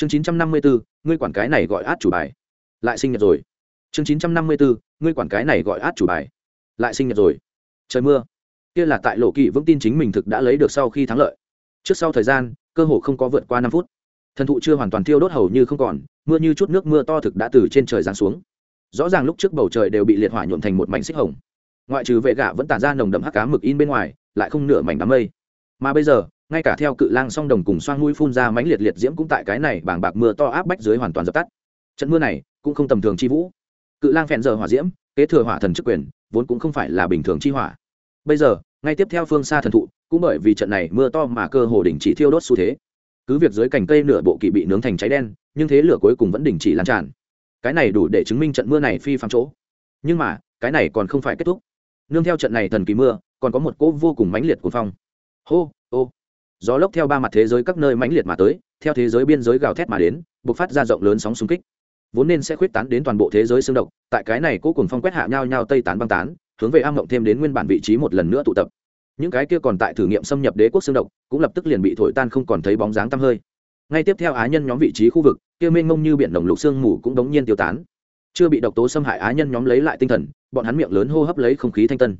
chương chín trăm năm mươi bốn ngươi quản cái này gọi át chủ bài. Lại sinh nhật rồi. Chương chín trăm năm mươi bốn ngươi quản cái này gọi át chủ bài. Lại sinh nhật rồi. Trời mưa. Kia là tại lộ kỳ vững tin chính mình thực đã lấy được sau khi thắng lợi. Trước sau thời gian, cơ hồ không có vượt qua năm phút. Thần thụ chưa hoàn toàn thiêu đốt hầu như không còn, mưa như chút nước mưa to thực đã từ trên trời giáng xuống. Rõ ràng lúc trước bầu trời đều bị liệt hỏa nhuộm thành một mảnh xích hồng. Ngoại trừ vệ gạ vẫn tản ra nồng đậm hắc cá mực in bên ngoài, lại không nửa mảnh đám mây. Mà bây giờ ngay cả theo cự lang song đồng cùng xoang mũi phun ra mánh liệt liệt diễm cũng tại cái này bảng bạc mưa to áp bách dưới hoàn toàn dập tắt. Trận mưa này cũng không tầm thường chi vũ. Cự lang phèn giờ hỏa diễm, kế thừa hỏa thần chức quyền, vốn cũng không phải là bình thường chi hỏa. Bây giờ, ngay tiếp theo phương xa thần thụ, cũng bởi vì trận này mưa to mà cơ hồ đình chỉ thiêu đốt xu thế. Cứ việc dưới cành cây nửa bộ kỳ bị nướng thành cháy đen, nhưng thế lửa cuối cùng vẫn đình chỉ lan tràn. Cái này đủ để chứng minh trận mưa này phi phạm chỗ. Nhưng mà, cái này còn không phải kết thúc. Nương theo trận này thần kỳ mưa, còn có một cỗ vô cùng mãnh liệt của phong. Hô, ô gió lốc theo ba mặt thế giới các nơi mãnh liệt mà tới, theo thế giới biên giới gào thét mà đến buộc phát ra rộng lớn sóng xung kích. Vốn nên sẽ khuyết tán đến toàn bộ thế giới xương độc, tại cái này cố cùng phong quét hạ nhau nhau tây tán băng tán, hướng về am mộng thêm đến nguyên bản vị trí một lần nữa tụ tập. Những cái kia còn tại thử nghiệm xâm nhập đế quốc xương độc, cũng lập tức liền bị thổi tan không còn thấy bóng dáng tăm hơi. Ngay tiếp theo á nhân nhóm vị trí khu vực, kia mênh mông như biển đồng lục xương mù cũng đống nhiên tiêu tán. Chưa bị độc tố xâm hại á nhân nhóm lấy lại tinh thần, bọn hắn miệng lớn hô hấp lấy không khí thanh tân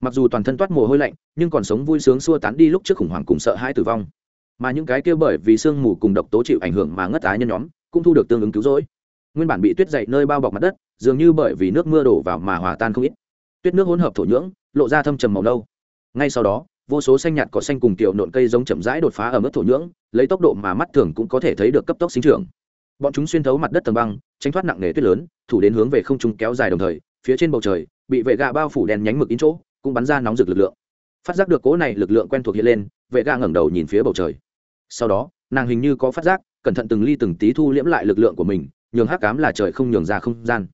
mặc dù toàn thân toát mồ hôi lạnh, nhưng còn sống vui sướng xua tán đi lúc trước khủng hoảng cùng sợ hãi tử vong. Mà những cái kia bởi vì sương mù cùng độc tố chịu ảnh hưởng mà ngất á nhân nhóm, cũng thu được tương ứng cứu rỗi. Nguyên bản bị tuyết dậy nơi bao bọc mặt đất, dường như bởi vì nước mưa đổ vào mà hòa tan không ít. Tuyết nước hỗn hợp thổ nhưỡng, lộ ra thâm trầm màu nâu. Ngay sau đó, vô số xanh nhạt cỏ xanh cùng tiểu nộn cây giống chậm rãi đột phá ở mức thổ nhưỡng, lấy tốc độ mà mắt thường cũng có thể thấy được cấp tốc sinh trưởng. Bọn chúng xuyên thấu mặt đất tầng băng, tránh thoát nặng nề tuyết lớn, thủ đến hướng về không trung kéo dài đồng thời, phía trên bầu trời, bị vệ gà bao phủ đen nhánh mực in chỗ cũng bắn ra nóng rực lực lượng. Phát giác được cố này lực lượng quen thuộc hiện lên, vệ gà ngẩng đầu nhìn phía bầu trời. Sau đó, nàng hình như có phát giác, cẩn thận từng ly từng tí thu liễm lại lực lượng của mình, nhường hắc cám là trời không nhường ra không gian.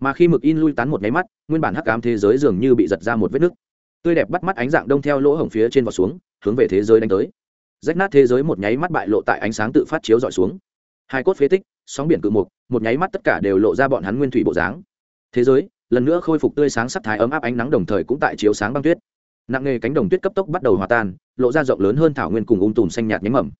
Mà khi mực in lui tán một nháy mắt, nguyên bản hắc cám thế giới dường như bị giật ra một vết nứt. Tươi đẹp bắt mắt ánh dạng đông theo lỗ hổng phía trên và xuống, hướng về thế giới đánh tới. Rách nát thế giới một nháy mắt bại lộ tại ánh sáng tự phát chiếu dọi xuống. Hai cốt phế tích, sóng biển cự mục, một nháy mắt tất cả đều lộ ra bọn hắn nguyên thủy bộ dáng. Thế giới lần nữa khôi phục tươi sáng sắc thái ấm áp ánh nắng đồng thời cũng tại chiếu sáng băng tuyết. Nặng nghề cánh đồng tuyết cấp tốc bắt đầu hòa tan, lộ ra rộng lớn hơn thảo nguyên cùng ung tùm xanh nhạt nhánh mầm.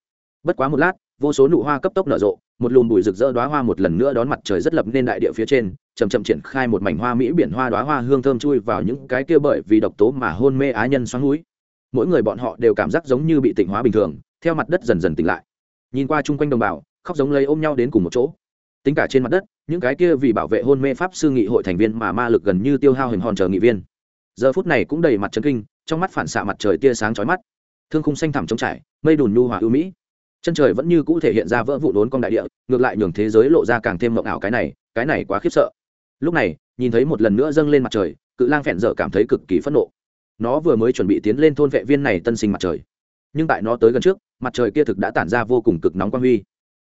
Bất quá một lát, vô số nụ hoa cấp tốc nở rộ, một lùm bụi rực rỡ đoá hoa một lần nữa đón mặt trời rất lập nên đại địa phía trên chầm chậm triển khai một mảnh hoa mỹ biển hoa đoá hoa hương thơm chui vào những cái kia bởi vì độc tố mà hôn mê á nhân xoắn núi. Mỗi người bọn họ đều cảm giác giống như bị tỉnh hóa bình thường, theo mặt đất dần dần tỉnh lại. Nhìn qua chung quanh đồng bào, khóc giống lấy ôm nhau đến cùng một chỗ. Tính cả trên mặt đất những cái kia vì bảo vệ hôn mê pháp sư nghị hội thành viên mà ma lực gần như tiêu hao hình hòn chờ nghị viên. Giờ phút này cũng đầy mặt trấn kinh, trong mắt phản xạ mặt trời tia sáng chói mắt. Thương khung xanh thẳm trống trải, mây đùn nhu hòa ưu mỹ. Chân trời vẫn như cũ thể hiện ra vỡ vụ đốn con đại địa, ngược lại nhường thế giới lộ ra càng thêm mộng ảo cái này cái này quá khiếp sợ. Lúc này, nhìn thấy một lần nữa dâng lên mặt trời, cự lang phẹn dở cảm thấy cực kỳ phẫn nộ. Nó vừa mới chuẩn bị tiến lên thôn vệ viên này tân sinh mặt trời. Nhưng tại nó tới gần trước, mặt trời kia thực đã tản ra vô cùng cực nóng quang huy.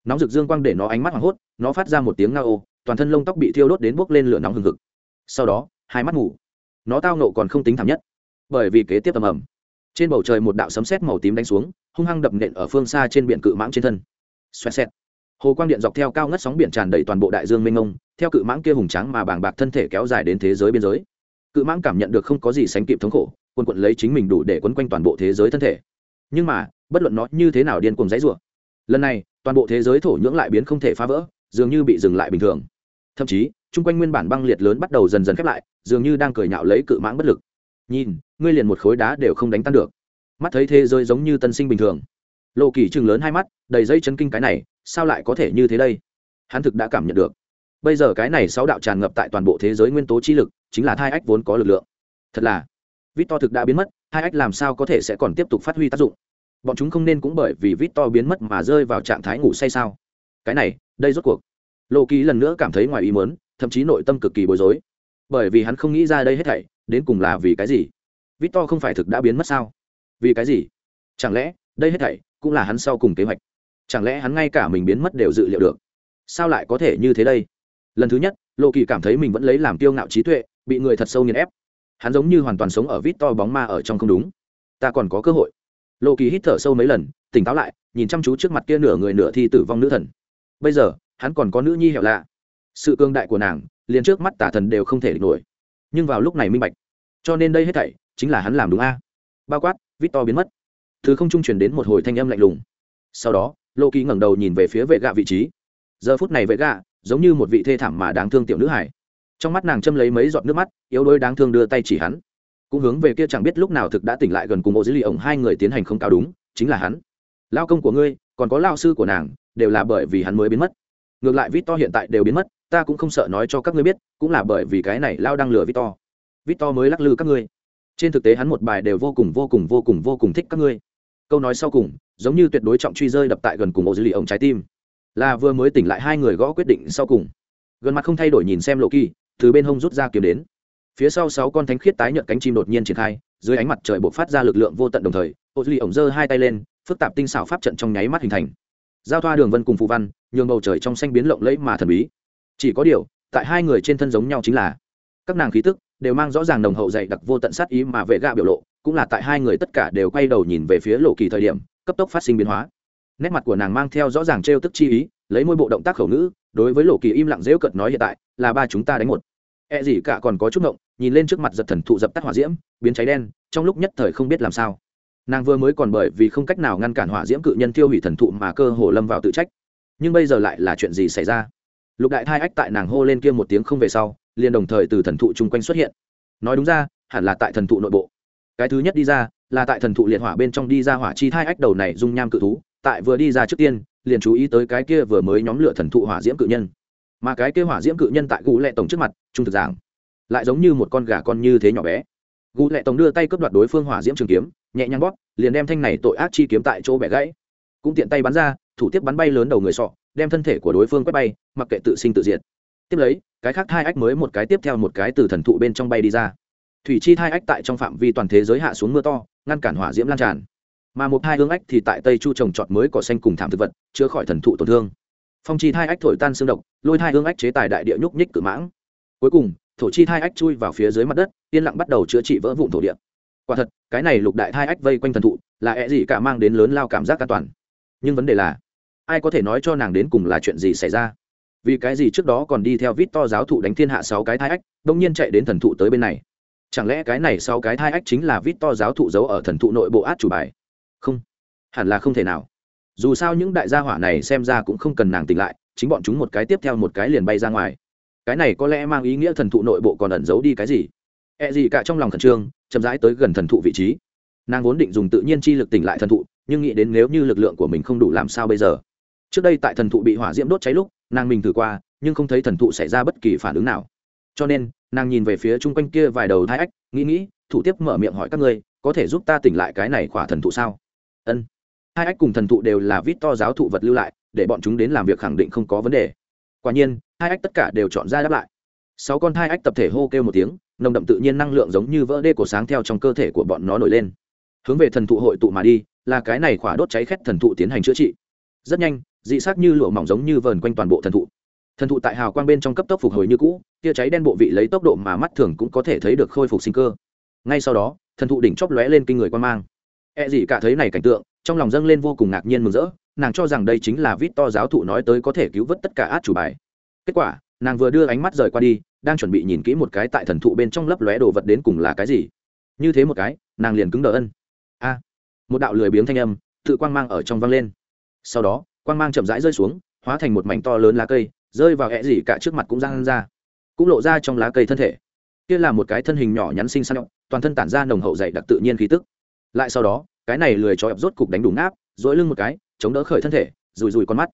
Nóng rực dương quang để nó ánh mắt hoảng hốt, nó phát ra một tiếng nga ô toàn thân lông tóc bị thiêu đốt đến bốc lên lửa nóng hừng hực. Sau đó hai mắt ngủ. Nó tao nộ còn không tính thảm nhất bởi vì kế tiếp tầm ầm, trên bầu trời một đạo sấm sét màu tím đánh xuống hung hăng đập nện ở phương xa trên biển cự mãng trên thân. Xoẹt xẹt. Hồ quang điện dọc theo cao ngất sóng biển tràn đầy toàn bộ đại dương mênh mông theo cự mãng kia hùng trắng mà bàng bạc thân thể kéo dài đến thế giới biên giới. Cự mãng cảm nhận được không có gì sánh kịp thống khổ quân quận lấy chính mình đủ để quấn quanh toàn bộ thế giới thân thể. Nhưng mà bất luận nó như thế nào điên cuồng dãy rủa lần này toàn bộ thế giới thổ nhưỡng lại biến không thể phá vỡ dường như bị dừng lại bình thường. Thậm chí, chung quanh nguyên bản băng liệt lớn bắt đầu dần dần khép lại, dường như đang cười nhạo lấy cự mãng bất lực. Nhìn, ngươi liền một khối đá đều không đánh tan được. Mắt thấy thế giới giống như tân sinh bình thường. Lộ kỳ chừng lớn hai mắt, đầy dây chấn kinh cái này, sao lại có thể như thế đây? Hắn thực đã cảm nhận được. Bây giờ cái này sáu đạo tràn ngập tại toàn bộ thế giới nguyên tố chi lực, chính là thai ách vốn có lực lượng. Thật là vít to thực đã biến mất, hai ách làm sao có thể sẽ còn tiếp tục phát huy tác dụng? Bọn chúng không nên cũng bởi vì vít to biến mất mà rơi vào trạng thái ngủ say sao? Cái này, đây rốt cuộc. Lộ kỳ lần nữa cảm thấy ngoài ý mớn thậm chí nội tâm cực kỳ bối rối. Bởi vì hắn không nghĩ ra đây hết thảy, đến cùng là vì cái gì? Vít to không phải thực đã biến mất sao? Vì cái gì? Chẳng lẽ, đây hết thảy cũng là hắn sau cùng kế hoạch? Chẳng lẽ hắn ngay cả mình biến mất đều dự liệu được? Sao lại có thể như thế đây? Lần thứ nhất lộ kỳ cảm thấy mình vẫn lấy làm tiêu ngạo trí tuệ, bị người thật sâu nghiền ép. Hắn giống như hoàn toàn sống ở vít to bóng ma ở trong không đúng. Ta còn có cơ hội. Lộ kỳ hít thở sâu mấy lần, tỉnh táo lại, nhìn chăm chú trước mặt kia nửa người nửa thi tử vong nữ thần bây giờ, hắn còn có nữ nhi hẹo lạ. Sự cương đại của nàng, liền trước mắt tả thần đều không thể địch nổi. Nhưng vào lúc này minh bạch. Cho nên đây hết thảy, chính là hắn làm đúng a. Bao quát vít to biến mất. Thứ không trung chuyển đến một hồi thanh âm lạnh lùng. Sau đó lô kỳ ngẩng đầu nhìn về phía vệ gạ vị trí. Giờ phút này vệ gạ, giống như một vị thê thảm mà đáng thương tiểu nữ hải trong mắt nàng châm lấy mấy giọt nước mắt, yếu đuối đáng thương đưa tay chỉ hắn. Cũng hướng về kia chẳng biết lúc nào thực đã tỉnh lại gần cùng bộ dữ liệu ổng hai người tiến hành không cao đúng, chính là hắn. Lao công của ngươi, còn có lao sư của nàng đều là bởi vì hắn mới biến mất. Ngược lại vít to hiện tại đều biến mất, ta cũng không sợ nói cho các ngươi biết, cũng là bởi vì cái này lao đang lừa vít to vít to mới lắc lư các ngươi. Trên thực tế hắn một bài đều vô cùng vô cùng vô cùng vô cùng thích các ngươi. Câu nói sau cùng, giống như tuyệt đối trọng truy rơi đập tại gần cùng ô dữ lì ổng trái tim. Là vừa mới tỉnh lại hai người gõ quyết định sau cùng. Gần mặt không thay đổi nhìn xem lộ kỳ, từ bên hông rút ra kiếm đến. Phía sau sáu con thánh khiết tái nhợt cánh chim đột nhiên triển khai, dưới ánh mặt trời bộc phát ra lực lượng vô tận đồng thời ô duy ổng giơ hai tay lên, phức tạp tinh xảo pháp trận trong nháy mắt hình thành giao thoa đường vân cùng phù văn, nhường bầu trời trong xanh biến lộng lẫy mà thần bí. Chỉ có điều, tại hai người trên thân giống nhau chính là, các nàng khí tức đều mang rõ ràng nồng hậu dày đặc vô tận sát ý mà vệ gạ biểu lộ, cũng là tại hai người tất cả đều quay đầu nhìn về phía lộ kỳ thời điểm, cấp tốc phát sinh biến hóa. Nét mặt của nàng mang theo rõ ràng trêu tức chi ý, lấy môi bộ động tác khẩu ngữ, đối với lộ kỳ im lặng dễu cợt nói hiện tại, là ba chúng ta đánh một. E gì cả còn có chút ngộng, nhìn lên trước mặt giật thần thụ dập tắt hỏa diễm, biến cháy đen, trong lúc nhất thời không biết làm sao nàng vừa mới còn bởi vì không cách nào ngăn cản hỏa diễm cự nhân tiêu hủy thần thụ mà cơ hồ lâm vào tự trách. Nhưng bây giờ lại là chuyện gì xảy ra? Lục đại thai ách tại nàng hô lên kia một tiếng không về sau, liền đồng thời từ thần thụ chung quanh xuất hiện. Nói đúng ra, hẳn là tại thần thụ nội bộ. Cái thứ nhất đi ra, là tại thần thụ liệt hỏa bên trong đi ra hỏa chi thai ách đầu này dung nham cự thú, tại vừa đi ra trước tiên, liền chú ý tới cái kia vừa mới nhóm lửa thần thụ hỏa diễm cự nhân. Mà cái kia hỏa diễm cự nhân tại gù lệ tổng trước mặt, trung thực giảng lại giống như một con gà con như thế nhỏ bé gù lệ tổng đưa tay cướp đoạt đối phương hỏa diễm trường kiếm, nhẹ nhàng bóp, liền đem thanh này tội ác chi kiếm tại chỗ bẻ gãy. Cũng tiện tay bắn ra, thủ tiếp bắn bay lớn đầu người sọ, đem thân thể của đối phương quét bay, mặc kệ tự sinh tự diệt. Tiếp lấy, cái khác hai ách mới một cái tiếp theo một cái từ thần thụ bên trong bay đi ra. Thủy chi hai ách tại trong phạm vi toàn thế giới hạ xuống mưa to, ngăn cản hỏa diễm lan tràn. Mà một hai hương ách thì tại tây chu trồng trọt mới cỏ xanh cùng thảm thực vật chữa khỏi thần thụ tổn thương. Phong chi hai ách thổi tan xương độc, lôi hai hương ách chế tài đại địa nhúc nhích cự mãng. Cuối cùng thổ chi hai ách chui vào phía dưới mặt đất, yên lặng bắt đầu chữa trị vỡ vụn thổ địa. Quả thật, cái này lục đại hai ách vây quanh thần thụ, là ẹ gì cả mang đến lớn lao cảm giác an toàn. Nhưng vấn đề là, ai có thể nói cho nàng đến cùng là chuyện gì xảy ra? Vì cái gì trước đó còn đi theo vít to giáo thụ đánh thiên hạ sáu cái thai ách, đông nhiên chạy đến thần thụ tới bên này? Chẳng lẽ cái này sau cái thai ách chính là vít to giáo thụ giấu ở thần thụ nội bộ át chủ bài? Không, hẳn là không thể nào. Dù sao những đại gia hỏa này xem ra cũng không cần nàng tỉnh lại, chính bọn chúng một cái tiếp theo một cái liền bay ra ngoài cái này có lẽ mang ý nghĩa thần thụ nội bộ còn ẩn giấu đi cái gì? E gì cả trong lòng khẩn trương, chậm rãi tới gần thần thụ vị trí. Nàng vốn định dùng tự nhiên chi lực tỉnh lại thần thụ, nhưng nghĩ đến nếu như lực lượng của mình không đủ làm sao bây giờ? Trước đây tại thần thụ bị hỏa diễm đốt cháy lúc, nàng mình thử qua, nhưng không thấy thần thụ xảy ra bất kỳ phản ứng nào. Cho nên, nàng nhìn về phía chung quanh kia vài đầu thai ách, nghĩ nghĩ, thủ tiếp mở miệng hỏi các ngươi, có thể giúp ta tỉnh lại cái này khỏa thần thụ sao? Ân. Hai ách cùng thần thụ đều là vít to giáo thụ vật lưu lại, để bọn chúng đến làm việc khẳng định không có vấn đề quả nhiên, hai ách tất cả đều chọn ra đáp lại. Sáu con hai ách tập thể hô kêu một tiếng, nồng đậm tự nhiên năng lượng giống như vỡ đê cổ sáng theo trong cơ thể của bọn nó nổi lên. Hướng về thần thụ hội tụ mà đi, là cái này khỏa đốt cháy khét thần thụ tiến hành chữa trị. Rất nhanh, dị sắc như lụa mỏng giống như vờn quanh toàn bộ thần thụ. Thần thụ tại hào quang bên trong cấp tốc phục hồi như cũ, tia cháy đen bộ vị lấy tốc độ mà mắt thường cũng có thể thấy được khôi phục sinh cơ. Ngay sau đó, thần thụ đỉnh chóp lóe lên kinh người quan mang. E dị cả thấy này cảnh tượng, trong lòng dâng lên vô cùng ngạc nhiên mừng rỡ nàng cho rằng đây chính là vít to giáo thụ nói tới có thể cứu vớt tất cả át chủ bài. Kết quả, nàng vừa đưa ánh mắt rời qua đi, đang chuẩn bị nhìn kỹ một cái tại thần thụ bên trong lấp lóe đồ vật đến cùng là cái gì. Như thế một cái, nàng liền cứng đờ ân. A! Một đạo lười biếng thanh âm, tự quang mang ở trong văng lên. Sau đó, quang mang chậm rãi rơi xuống, hóa thành một mảnh to lớn lá cây, rơi vào hẹ gì cả trước mặt cũng răng ra. Cũng lộ ra trong lá cây thân thể. Kia là một cái thân hình nhỏ nhắn xinh xắn, toàn thân tản ra nồng hậu dày đặc tự nhiên khí tức. Lại sau đó, cái này lười cho ập rốt cục đánh đủ ngáp, dỗi lưng một cái chống đỡ khởi thân thể rùi rùi con mắt.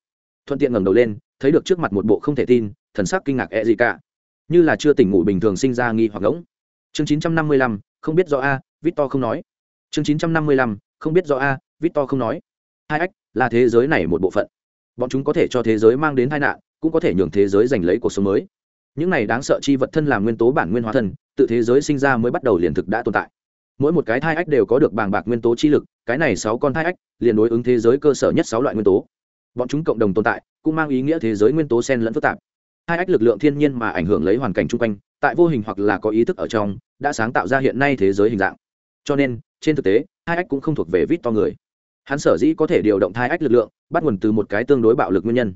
Thuận tiện ngẩng đầu lên, thấy được trước mặt một bộ không thể tin, thần sắc kinh ngạc e gì cả. Như là chưa tỉnh ngủ bình thường sinh ra nghi hoặc ngỗng. Chương chín trăm năm mươi lăm, không biết do a, victor không nói. Chương chín trăm năm mươi lăm, không biết do a, victor không nói. Hai ách, là thế giới này một bộ phận. Bọn chúng có thể cho thế giới mang đến tai nạn, cũng có thể nhường thế giới giành lấy cuộc sống mới. Những này đáng sợ chi vật thân là nguyên tố bản nguyên hóa thân, tự thế giới sinh ra mới bắt đầu liền thực đã tồn tại. Mỗi một cái thai ách đều có được bàng bạc nguyên tố chi lực cái này sáu con thai ách, liền đối ứng thế giới cơ sở nhất sáu loại nguyên tố. Bọn chúng cộng đồng tồn tại, cũng mang ý nghĩa thế giới nguyên tố sen lẫn phức tạp. Hai ách lực lượng thiên nhiên mà ảnh hưởng lấy hoàn cảnh chung quanh, tại vô hình hoặc là có ý thức ở trong, đã sáng tạo ra hiện nay thế giới hình dạng. Cho nên, trên thực tế, hai ách cũng không thuộc về vít to người. Hắn sở dĩ có thể điều động thai ách lực lượng, bắt nguồn từ một cái tương đối bạo lực nguyên nhân.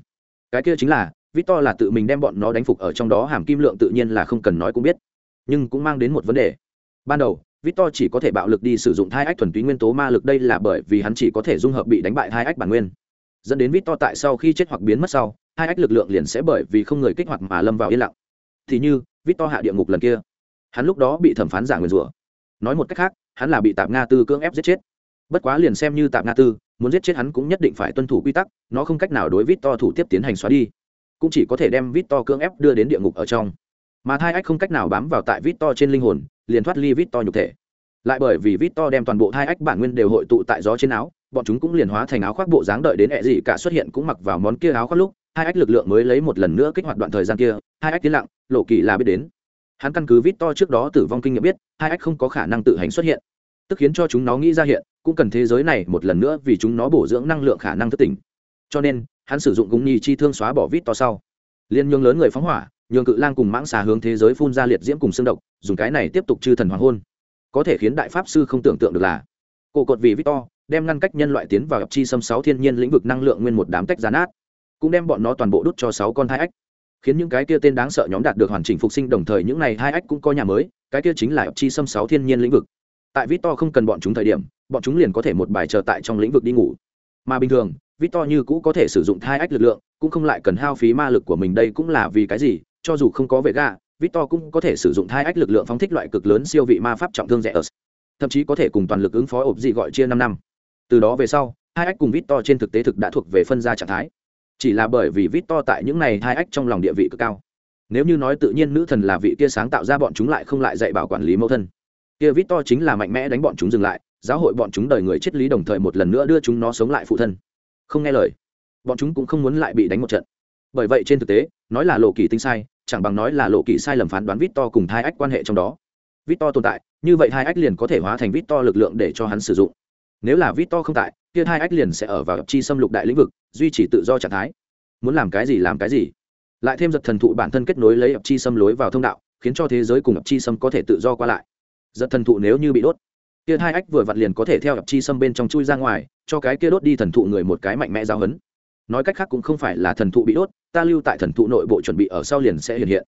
Cái kia chính là, vít to là tự mình đem bọn nó đánh phục ở trong đó, hàm kim lượng tự nhiên là không cần nói cũng biết, nhưng cũng mang đến một vấn đề. Ban đầu Victor chỉ có thể bạo lực đi sử dụng thai ách thuần túy nguyên tố ma lực, đây là bởi vì hắn chỉ có thể dung hợp bị đánh bại thai ách bản nguyên. dẫn đến Victor tại sau khi chết hoặc biến mất sau hai ách lực lượng liền sẽ bởi vì không người kích hoạt mà lâm vào yên lặng. Thì như, Victor hạ địa ngục lần kia. Hắn lúc đó bị thẩm phán giả nguyên rủa. Nói một cách khác, hắn là bị tạp nga tư cưỡng ép giết chết. Bất quá liền xem như tạp nga tư, muốn giết chết hắn cũng nhất định phải tuân thủ quy tắc, nó không cách nào đối Victor thủ tiếp tiến hành xóa đi. Cũng chỉ có thể đem Victor cưỡng ép đưa đến địa ngục ở trong mà thai ách không cách nào bám vào tại vít to trên linh hồn, liền thoát ly vít to nhục thể. Lại bởi vì vít to đem toàn bộ thai ách bản nguyên đều hội tụ tại gió trên áo, bọn chúng cũng liền hóa thành áo khoác bộ dáng đợi đến ẹ gì cả xuất hiện cũng mặc vào món kia áo khoác lúc, hai ách lực lượng mới lấy một lần nữa kích hoạt đoạn thời gian kia, hai ách tiến lặng, lộ kỳ là biết đến. Hắn căn cứ vít to trước đó tử vong kinh nghiệm biết, hai ách không có khả năng tự hành xuất hiện. Tức khiến cho chúng nó nghĩ ra hiện, cũng cần thế giới này một lần nữa vì chúng nó bổ dưỡng năng lượng khả năng thức tỉnh. Cho nên, hắn sử dụng gúng nhi chi thương xóa bỏ vít to sau. Liên nhường lớn người phóng hỏa nhường cự lang cùng mãng xà hướng thế giới phun ra liệt diễm cùng xương độc, dùng cái này tiếp tục chư thần hoàng hôn. Có thể khiến đại pháp sư không tưởng tượng được là, cổ cột vì victor đem ngăn cách nhân loại tiến vào chi xâm sáu thiên nhiên lĩnh vực năng lượng nguyên một đám tách giá nát, cũng đem bọn nó toàn bộ đút cho sáu con thai ách. Khiến những cái kia tên đáng sợ nhóm đạt được hoàn chỉnh phục sinh, đồng thời những này hai ách cũng có nhà mới, cái kia chính là chi xâm sáu thiên nhiên lĩnh vực. Tại victor không cần bọn chúng thời điểm, bọn chúng liền có thể một bài chờ tại trong lĩnh vực đi ngủ. Mà bình thường, victor như cũ có thể sử dụng thai ách lực lượng, cũng không lại cần hao phí ma lực của mình, đây cũng là vì cái gì? Cho dù không có vệ gà, victor cũng có thể sử dụng hai ách lực lượng phóng thích loại cực lớn siêu vị ma pháp trọng thương rẻ ớt thậm chí có thể cùng toàn lực ứng phó ộp dị gọi chia năm năm. Từ đó về sau, hai ách cùng victor trên thực tế thực đã thuộc về phân ra trạng thái. Chỉ là bởi vì victor tại những này hai ách trong lòng địa vị cực cao. Nếu như nói tự nhiên nữ thần là vị kia sáng tạo ra bọn chúng lại không lại dạy bảo quản lý mẫu thân. Kia victor chính là mạnh mẽ đánh bọn chúng dừng lại, giáo hội bọn chúng đời người chết lý đồng thời một lần nữa đưa chúng nó sống lại phụ thân. Không nghe lời, bọn chúng cũng không muốn lại bị đánh một trận. Bởi vậy trên thực tế, nói là lộ kỳ tinh sai chẳng bằng nói là lộ kỳ sai lầm phán đoán vít to cùng hai ách quan hệ trong đó. Vít to tồn tại, như vậy hai ách liền có thể hóa thành vít to lực lượng để cho hắn sử dụng. Nếu là vít to không tại, kia hai ách liền sẽ ở vào chi xâm lục đại lĩnh vực, duy trì tự do trạng thái. Muốn làm cái gì làm cái gì. Lại thêm giật thần thụ bản thân kết nối lấy ập chi xâm lối vào thông đạo, khiến cho thế giới cùng ập chi xâm có thể tự do qua lại. Giật thần thụ nếu như bị đốt, kia hai ách vừa vặn liền có thể theo ập chi xâm bên trong chui ra ngoài, cho cái kia đốt đi thần thụ người một cái mạnh mẽ giáo hấn nói cách khác cũng không phải là thần thụ bị đốt ta lưu tại thần thụ nội bộ chuẩn bị ở sau liền sẽ hiện hiện.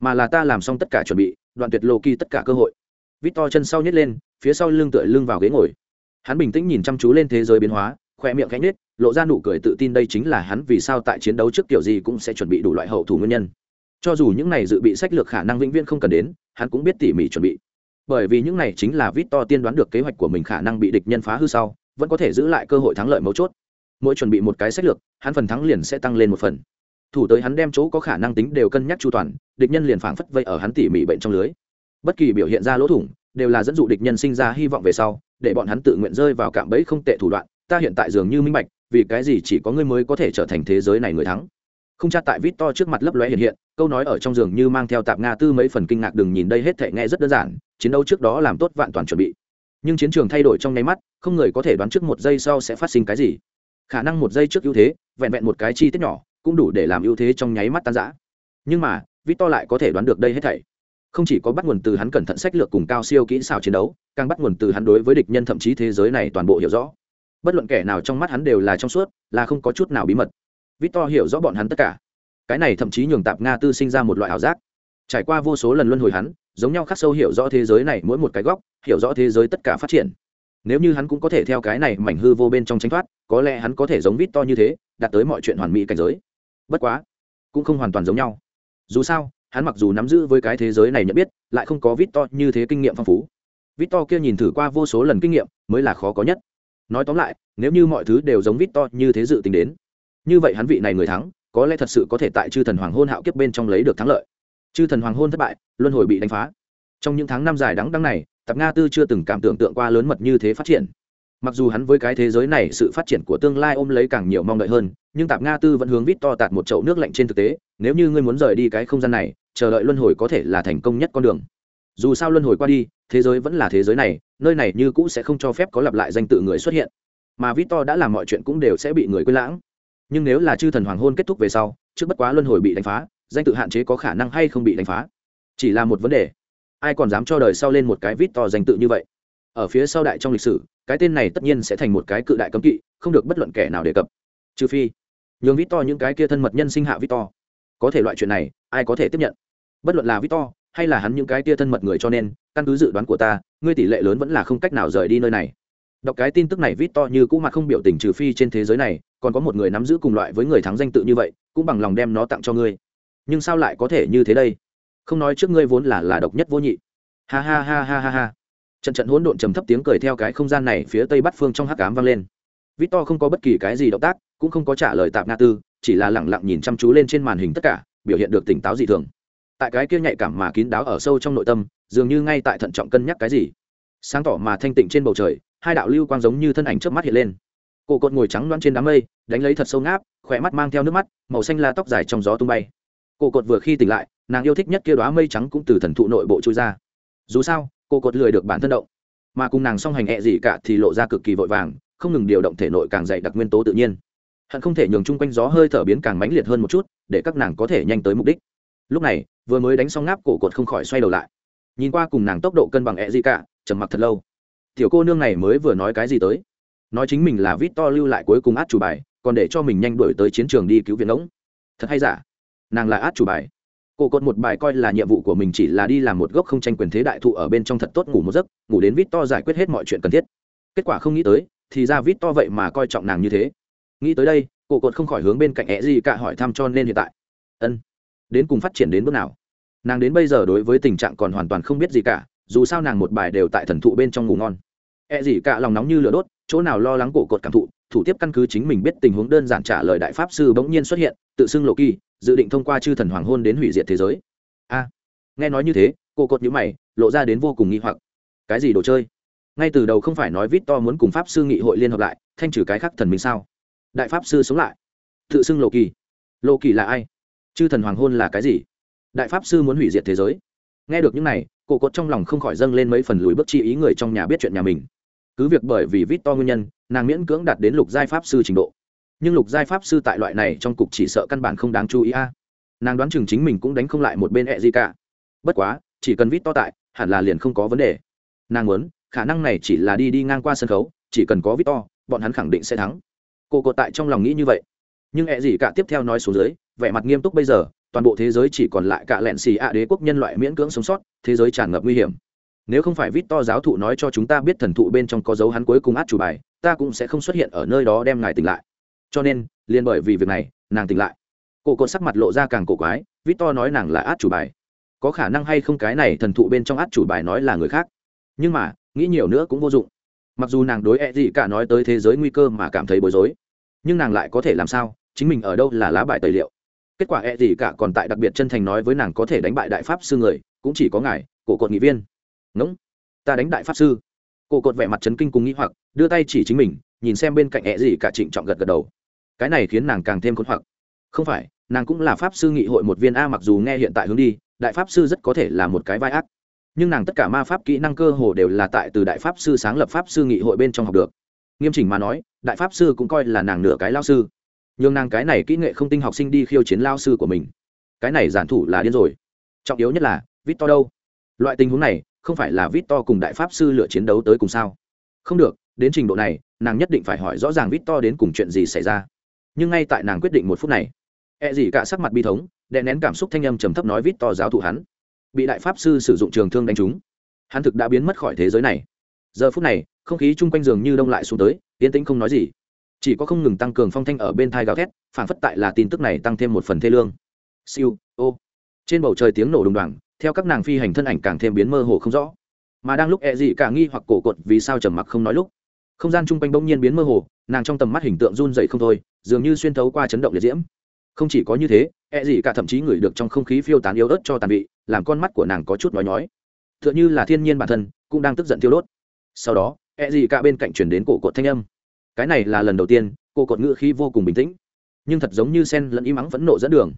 Mà là ta làm xong tất cả chuẩn bị, đoạn tuyệt lô kỳ tất cả cơ hội. Vít to chân sau nhét lên, phía sau lưng tựa lưng vào ghế ngồi. Hắn bình tĩnh nhìn chăm chú lên thế giới biến hóa khoe miệng cánh nết lộ ra nụ cười tự tin đây chính là hắn vì sao tại chiến đấu trước kiểu gì cũng sẽ chuẩn bị đủ loại hậu thủ nguyên nhân. Cho dù những này dự bị sách lược khả năng vĩnh viễn không cần đến, hắn cũng biết tỉ mỉ chuẩn bị. Bởi vì những này chính là vít to tiên đoán được kế hoạch của mình khả năng bị địch nhân phá hư sau, vẫn có thể giữ lại cơ hội thắng lợi mấu chốt. Mỗi chuẩn bị một cái sách lược, hắn phần thắng liền sẽ tăng lên một phần thủ tới hắn đem chỗ có khả năng tính đều cân nhắc chu toàn, địch nhân liền phảng phất vây ở hắn tỉ mỉ bệnh trong lưới. Bất kỳ biểu hiện ra lỗ thủng, đều là dẫn dụ địch nhân sinh ra hy vọng về sau, để bọn hắn tự nguyện rơi vào cạm bẫy không tệ thủ đoạn, ta hiện tại dường như minh bạch, vì cái gì chỉ có ngươi mới có thể trở thành thế giới này người thắng. Không cha tại vít to trước mặt lấp lóe hiện hiện, câu nói ở trong giường như mang theo tạp nga tư mấy phần kinh ngạc đừng nhìn đây hết thể nghe rất đơn giản, chiến đấu trước đó làm tốt vạn toàn chuẩn bị. Nhưng chiến trường thay đổi trong nháy mắt, không người có thể đoán trước một giây sau sẽ phát sinh cái gì. Khả năng một giây trước ưu thế, vẹn vẹn một cái chi tiết nhỏ cũng đủ để làm ưu thế trong nháy mắt tan rã. nhưng mà, victor lại có thể đoán được đây hết thảy. Không chỉ có bắt nguồn từ hắn cẩn thận sách lược cùng cao siêu kỹ xảo chiến đấu, càng bắt nguồn từ hắn đối với địch nhân thậm chí thế giới này toàn bộ hiểu rõ. Bất luận kẻ nào trong mắt hắn đều là trong suốt, là không có chút nào bí mật. Victor hiểu rõ bọn hắn tất cả. Cái này thậm chí nhường tạp nga tư sinh ra một loại ảo giác. Trải qua vô số lần luân hồi hắn, giống nhau khắc sâu hiểu rõ thế giới này mỗi một cái góc, hiểu rõ thế giới tất cả phát triển. Nếu như hắn cũng có thể theo cái này mảnh hư vô bên trong tránh thoát, có lẽ hắn có thể giống vít to như thế, đạt tới mọi chuyện hoàn mỹ cảnh giới bất quá, cũng không hoàn toàn giống nhau. Dù sao, hắn mặc dù nắm giữ với cái thế giới này nhận biết, lại không có vít to như thế kinh nghiệm phong phú. Vít to kia nhìn thử qua vô số lần kinh nghiệm, mới là khó có nhất. Nói tóm lại, nếu như mọi thứ đều giống vít to như thế dự tính đến, như vậy hắn vị này người thắng, có lẽ thật sự có thể tại chư thần hoàng hôn hạo kiếp bên trong lấy được thắng lợi. Chư thần hoàng hôn thất bại, luân hồi bị đánh phá. Trong những tháng năm dài đắng đắng này, tạp nga tư chưa từng cảm tưởng tượng qua lớn mật như thế phát triển mặc dù hắn với cái thế giới này sự phát triển của tương lai ôm lấy càng nhiều mong đợi hơn, nhưng tạp nga tư vẫn hướng vít to tạt một chậu nước lạnh trên thực tế, nếu như ngươi muốn rời đi cái không gian này, chờ đợi luân hồi có thể là thành công nhất con đường. Dù sao luân hồi qua đi, thế giới vẫn là thế giới này, nơi này như cũ sẽ không cho phép có lặp lại danh tự người xuất hiện. Mà vít to đã làm mọi chuyện cũng đều sẽ bị người quên lãng. Nhưng nếu là chư thần hoàng hôn kết thúc về sau, trước bất quá luân hồi bị đánh phá, danh tự hạn chế có khả năng hay không bị đánh phá? Chỉ là một vấn đề. Ai còn dám cho đời sau lên một cái vít to danh tự như vậy? Ở phía sau đại trong lịch sử, cái tên này tất nhiên sẽ thành một cái cự đại cấm kỵ, không được bất luận kẻ nào đề cập. Trừ phi, nhường vít to những cái kia thân mật nhân sinh hạ vít to có thể loại chuyện này, ai có thể tiếp nhận? Bất luận là vít to hay là hắn những cái kia thân mật người cho nên, căn cứ dự đoán của ta, ngươi tỷ lệ lớn vẫn là không cách nào rời đi nơi này. Đọc cái tin tức này vít to như cũ mặt không biểu tình trừ phi trên thế giới này, còn có một người nắm giữ cùng loại với người thắng danh tự như vậy, cũng bằng lòng đem nó tặng cho ngươi. Nhưng sao lại có thể như thế đây? Không nói trước ngươi vốn là là độc nhất vô nhị. Ha ha ha ha ha ha trận trận hỗn độn trầm thấp tiếng cười theo cái không gian này phía tây bắc phương trong hắc ám vang lên. Victor không có bất kỳ cái gì động tác, cũng không có trả lời tạp nga tư, chỉ là lẳng lặng nhìn chăm chú lên trên màn hình tất cả, biểu hiện được tỉnh táo dị thường. Tại cái kia nhạy cảm mà kín đáo ở sâu trong nội tâm, dường như ngay tại thận trọng cân nhắc cái gì. Sáng tỏ mà thanh tịnh trên bầu trời, hai đạo lưu quang giống như thân ảnh trước mắt hiện lên. Cổ cột ngồi trắng loãng trên đám mây, đánh lấy thật sâu ngáp, khỏe mắt mang theo nước mắt, màu xanh la tóc dài trong gió tung bay. Cổ cột vừa khi tỉnh lại, nàng yêu thích nhất kia đoá mây trắng cũng từ thần thụ nội bộ trôi ra. Dù sao Cô cột lười được bản thân động. Mà cùng nàng song hành hẹ gì cả thì lộ ra cực kỳ vội vàng, không ngừng điều động thể nội càng dày đặc nguyên tố tự nhiên. Hận không thể nhường chung quanh gió hơi thở biến càng mãnh liệt hơn một chút, để các nàng có thể nhanh tới mục đích. Lúc này, vừa mới đánh xong ngáp, cổ cột không khỏi xoay đầu lại. Nhìn qua cùng nàng tốc độ cân bằng ẹ gì cả, trầm mặc thật lâu. Tiểu cô nương này mới vừa nói cái gì tới? Nói chính mình là vít to lưu lại cuối cùng át chủ bài, còn để cho mình nhanh đuổi tới chiến trường đi cứu viện ống thật hay giả? Nàng là át chủ bài? Cổ cột một bài coi là nhiệm vụ của mình chỉ là đi làm một gốc không tranh quyền thế đại thụ ở bên trong thật tốt ngủ một giấc, ngủ đến vít to giải quyết hết mọi chuyện cần thiết. Kết quả không nghĩ tới, thì ra vít to vậy mà coi trọng nàng như thế. Nghĩ tới đây cổ cột không khỏi hướng bên cạnh ẹ gì cả hỏi thăm cho nên hiện tại. Ân, đến cùng phát triển đến bước nào? Nàng đến bây giờ đối với tình trạng còn hoàn toàn không biết gì cả, dù sao nàng một bài đều tại thần thụ bên trong ngủ ngon. Ẹ gì cả lòng nóng như lửa đốt chỗ nào lo lắng cổ cột cảm thụ, thủ tiếp căn cứ chính mình biết tình huống đơn giản trả lời đại pháp sư bỗng nhiên xuất hiện, tự xưng lộ kỳ, dự định thông qua chư thần hoàng hôn đến hủy diệt thế giới. A, nghe nói như thế, cổ cột nhữ mày, lộ ra đến vô cùng nghi hoặc. Cái gì đồ chơi? Ngay từ đầu không phải nói vít to muốn cùng pháp sư nghị hội liên hợp lại, thanh trừ cái khác thần minh sao? Đại pháp sư sống lại. Tự xưng lộ kỳ. Lộ kỳ là ai? Chư thần hoàng hôn là cái gì? Đại pháp sư muốn hủy diệt thế giới. Nghe được những này, cổ cột trong lòng không khỏi dâng lên mấy phần lùi bước chi ý người trong nhà biết chuyện nhà mình cứ việc bởi vì vít to nguyên nhân, nàng miễn cưỡng đạt đến lục giai pháp sư trình độ. Nhưng lục giai pháp sư tại loại này trong cục chỉ sợ căn bản không đáng chú ý a. Nàng đoán chừng chính mình cũng đánh không lại một bên ẹ gì cả bất quá, chỉ cần vít to tại, hẳn là liền không có vấn đề. Nàng muốn, khả năng này chỉ là đi đi ngang qua sân khấu, chỉ cần có vít to, bọn hắn khẳng định sẽ thắng. Cô cột tại trong lòng nghĩ như vậy. Nhưng ẹ gì cả tiếp theo nói xuống dưới, vẻ mặt nghiêm túc bây giờ, toàn bộ thế giới chỉ còn lại cả lẹn xì ạ đế quốc nhân loại miễn cưỡng sống sót, thế giới tràn ngập nguy hiểm nếu không phải vít to giáo thụ nói cho chúng ta biết thần thụ bên trong có dấu hắn cuối cùng át chủ bài, ta cũng sẽ không xuất hiện ở nơi đó đem ngài tỉnh lại. Cho nên, liền bởi vì việc này, nàng tỉnh lại. Cổ cột sắc mặt lộ ra càng cổ quái vít to nói nàng là át chủ bài. Có khả năng hay không cái này thần thụ bên trong át chủ bài nói là người khác? Nhưng mà, nghĩ nhiều nữa cũng vô dụng. Mặc dù nàng đối e gì cả nói tới thế giới nguy cơ mà cảm thấy bối rối, nhưng nàng lại có thể làm sao? Chính mình ở đâu là lá bài tài liệu? Kết quả e gì cả còn tại đặc biệt chân thành nói với nàng có thể đánh bại đại pháp sư người, cũng chỉ có ngài, cổ cột nghị viên ngỗng. Ta đánh đại pháp sư. Cổ cột vẻ mặt chấn kinh cùng nghĩ hoặc, đưa tay chỉ chính mình, nhìn xem bên cạnh ẹ gì cả trịnh trọng gật gật đầu. Cái này khiến nàng càng thêm khốn hoặc. Không phải, nàng cũng là pháp sư nghị hội một viên a mặc dù nghe hiện tại hướng đi, đại pháp sư rất có thể là một cái vai ác. Nhưng nàng tất cả ma pháp kỹ năng cơ hồ đều là tại từ đại pháp sư sáng lập pháp sư nghị hội bên trong học được. Nghiêm chỉnh mà nói, đại pháp sư cũng coi là nàng nửa cái lao sư. Nhưng nàng cái này kỹ nghệ không tinh học sinh đi khiêu chiến lao sư của mình. Cái này giản thủ là điên rồi. Trọng yếu nhất là vít to đâu? Loại tình huống này không phải là vít to cùng đại pháp sư lựa chiến đấu tới cùng sao? Không được, đến trình độ này, nàng nhất định phải hỏi rõ ràng vít to đến cùng chuyện gì xảy ra. Nhưng ngay tại nàng quyết định một phút này e gì cả sắc mặt bi thống, đè nén cảm xúc thanh âm trầm thấp nói vít to giáo thụ hắn. Bị đại pháp sư sử dụng trường thương đánh trúng. Hắn thực đã biến mất khỏi thế giới này. Giờ phút này, không khí chung quanh giường như đông lại xuống tới, yên tĩnh không nói gì. Chỉ có không ngừng tăng cường phong thanh ở bên thai gào thét, phản phất tại là tin tức này tăng thêm một phần thê lương. Siêu, ô. Trên bầu trời tiếng nổ đùng đoàng theo các nàng phi hành thân ảnh càng thêm biến mơ hồ không rõ. Mà đang lúc ẹ dị cả nghi hoặc cổ cột vì sao trầm mặc không nói lúc, không gian chung quanh bỗng nhiên biến mơ hồ, nàng trong tầm mắt hình tượng run dậy không thôi, dường như xuyên thấu qua chấn động liệt diễm. Không chỉ có như thế ẹ dị cả thậm chí ngửi được trong không khí phiêu tán yếu ớt cho tàn vị, làm con mắt của nàng có chút nói nhói. T h ư ợ n h ư là thiên nhiên bản thân, cũng đang tức giận thiêu đốt. Sau đó ẹ dị cả bên cạnh chuyển đến cổ cột thanh âm. Cái này là lần đầu tiên, cổ cột ngữ khí vô cùng bình tĩnh, nhưng thật giống như sen lẫn im ắng phẫn nộ dẫn đường.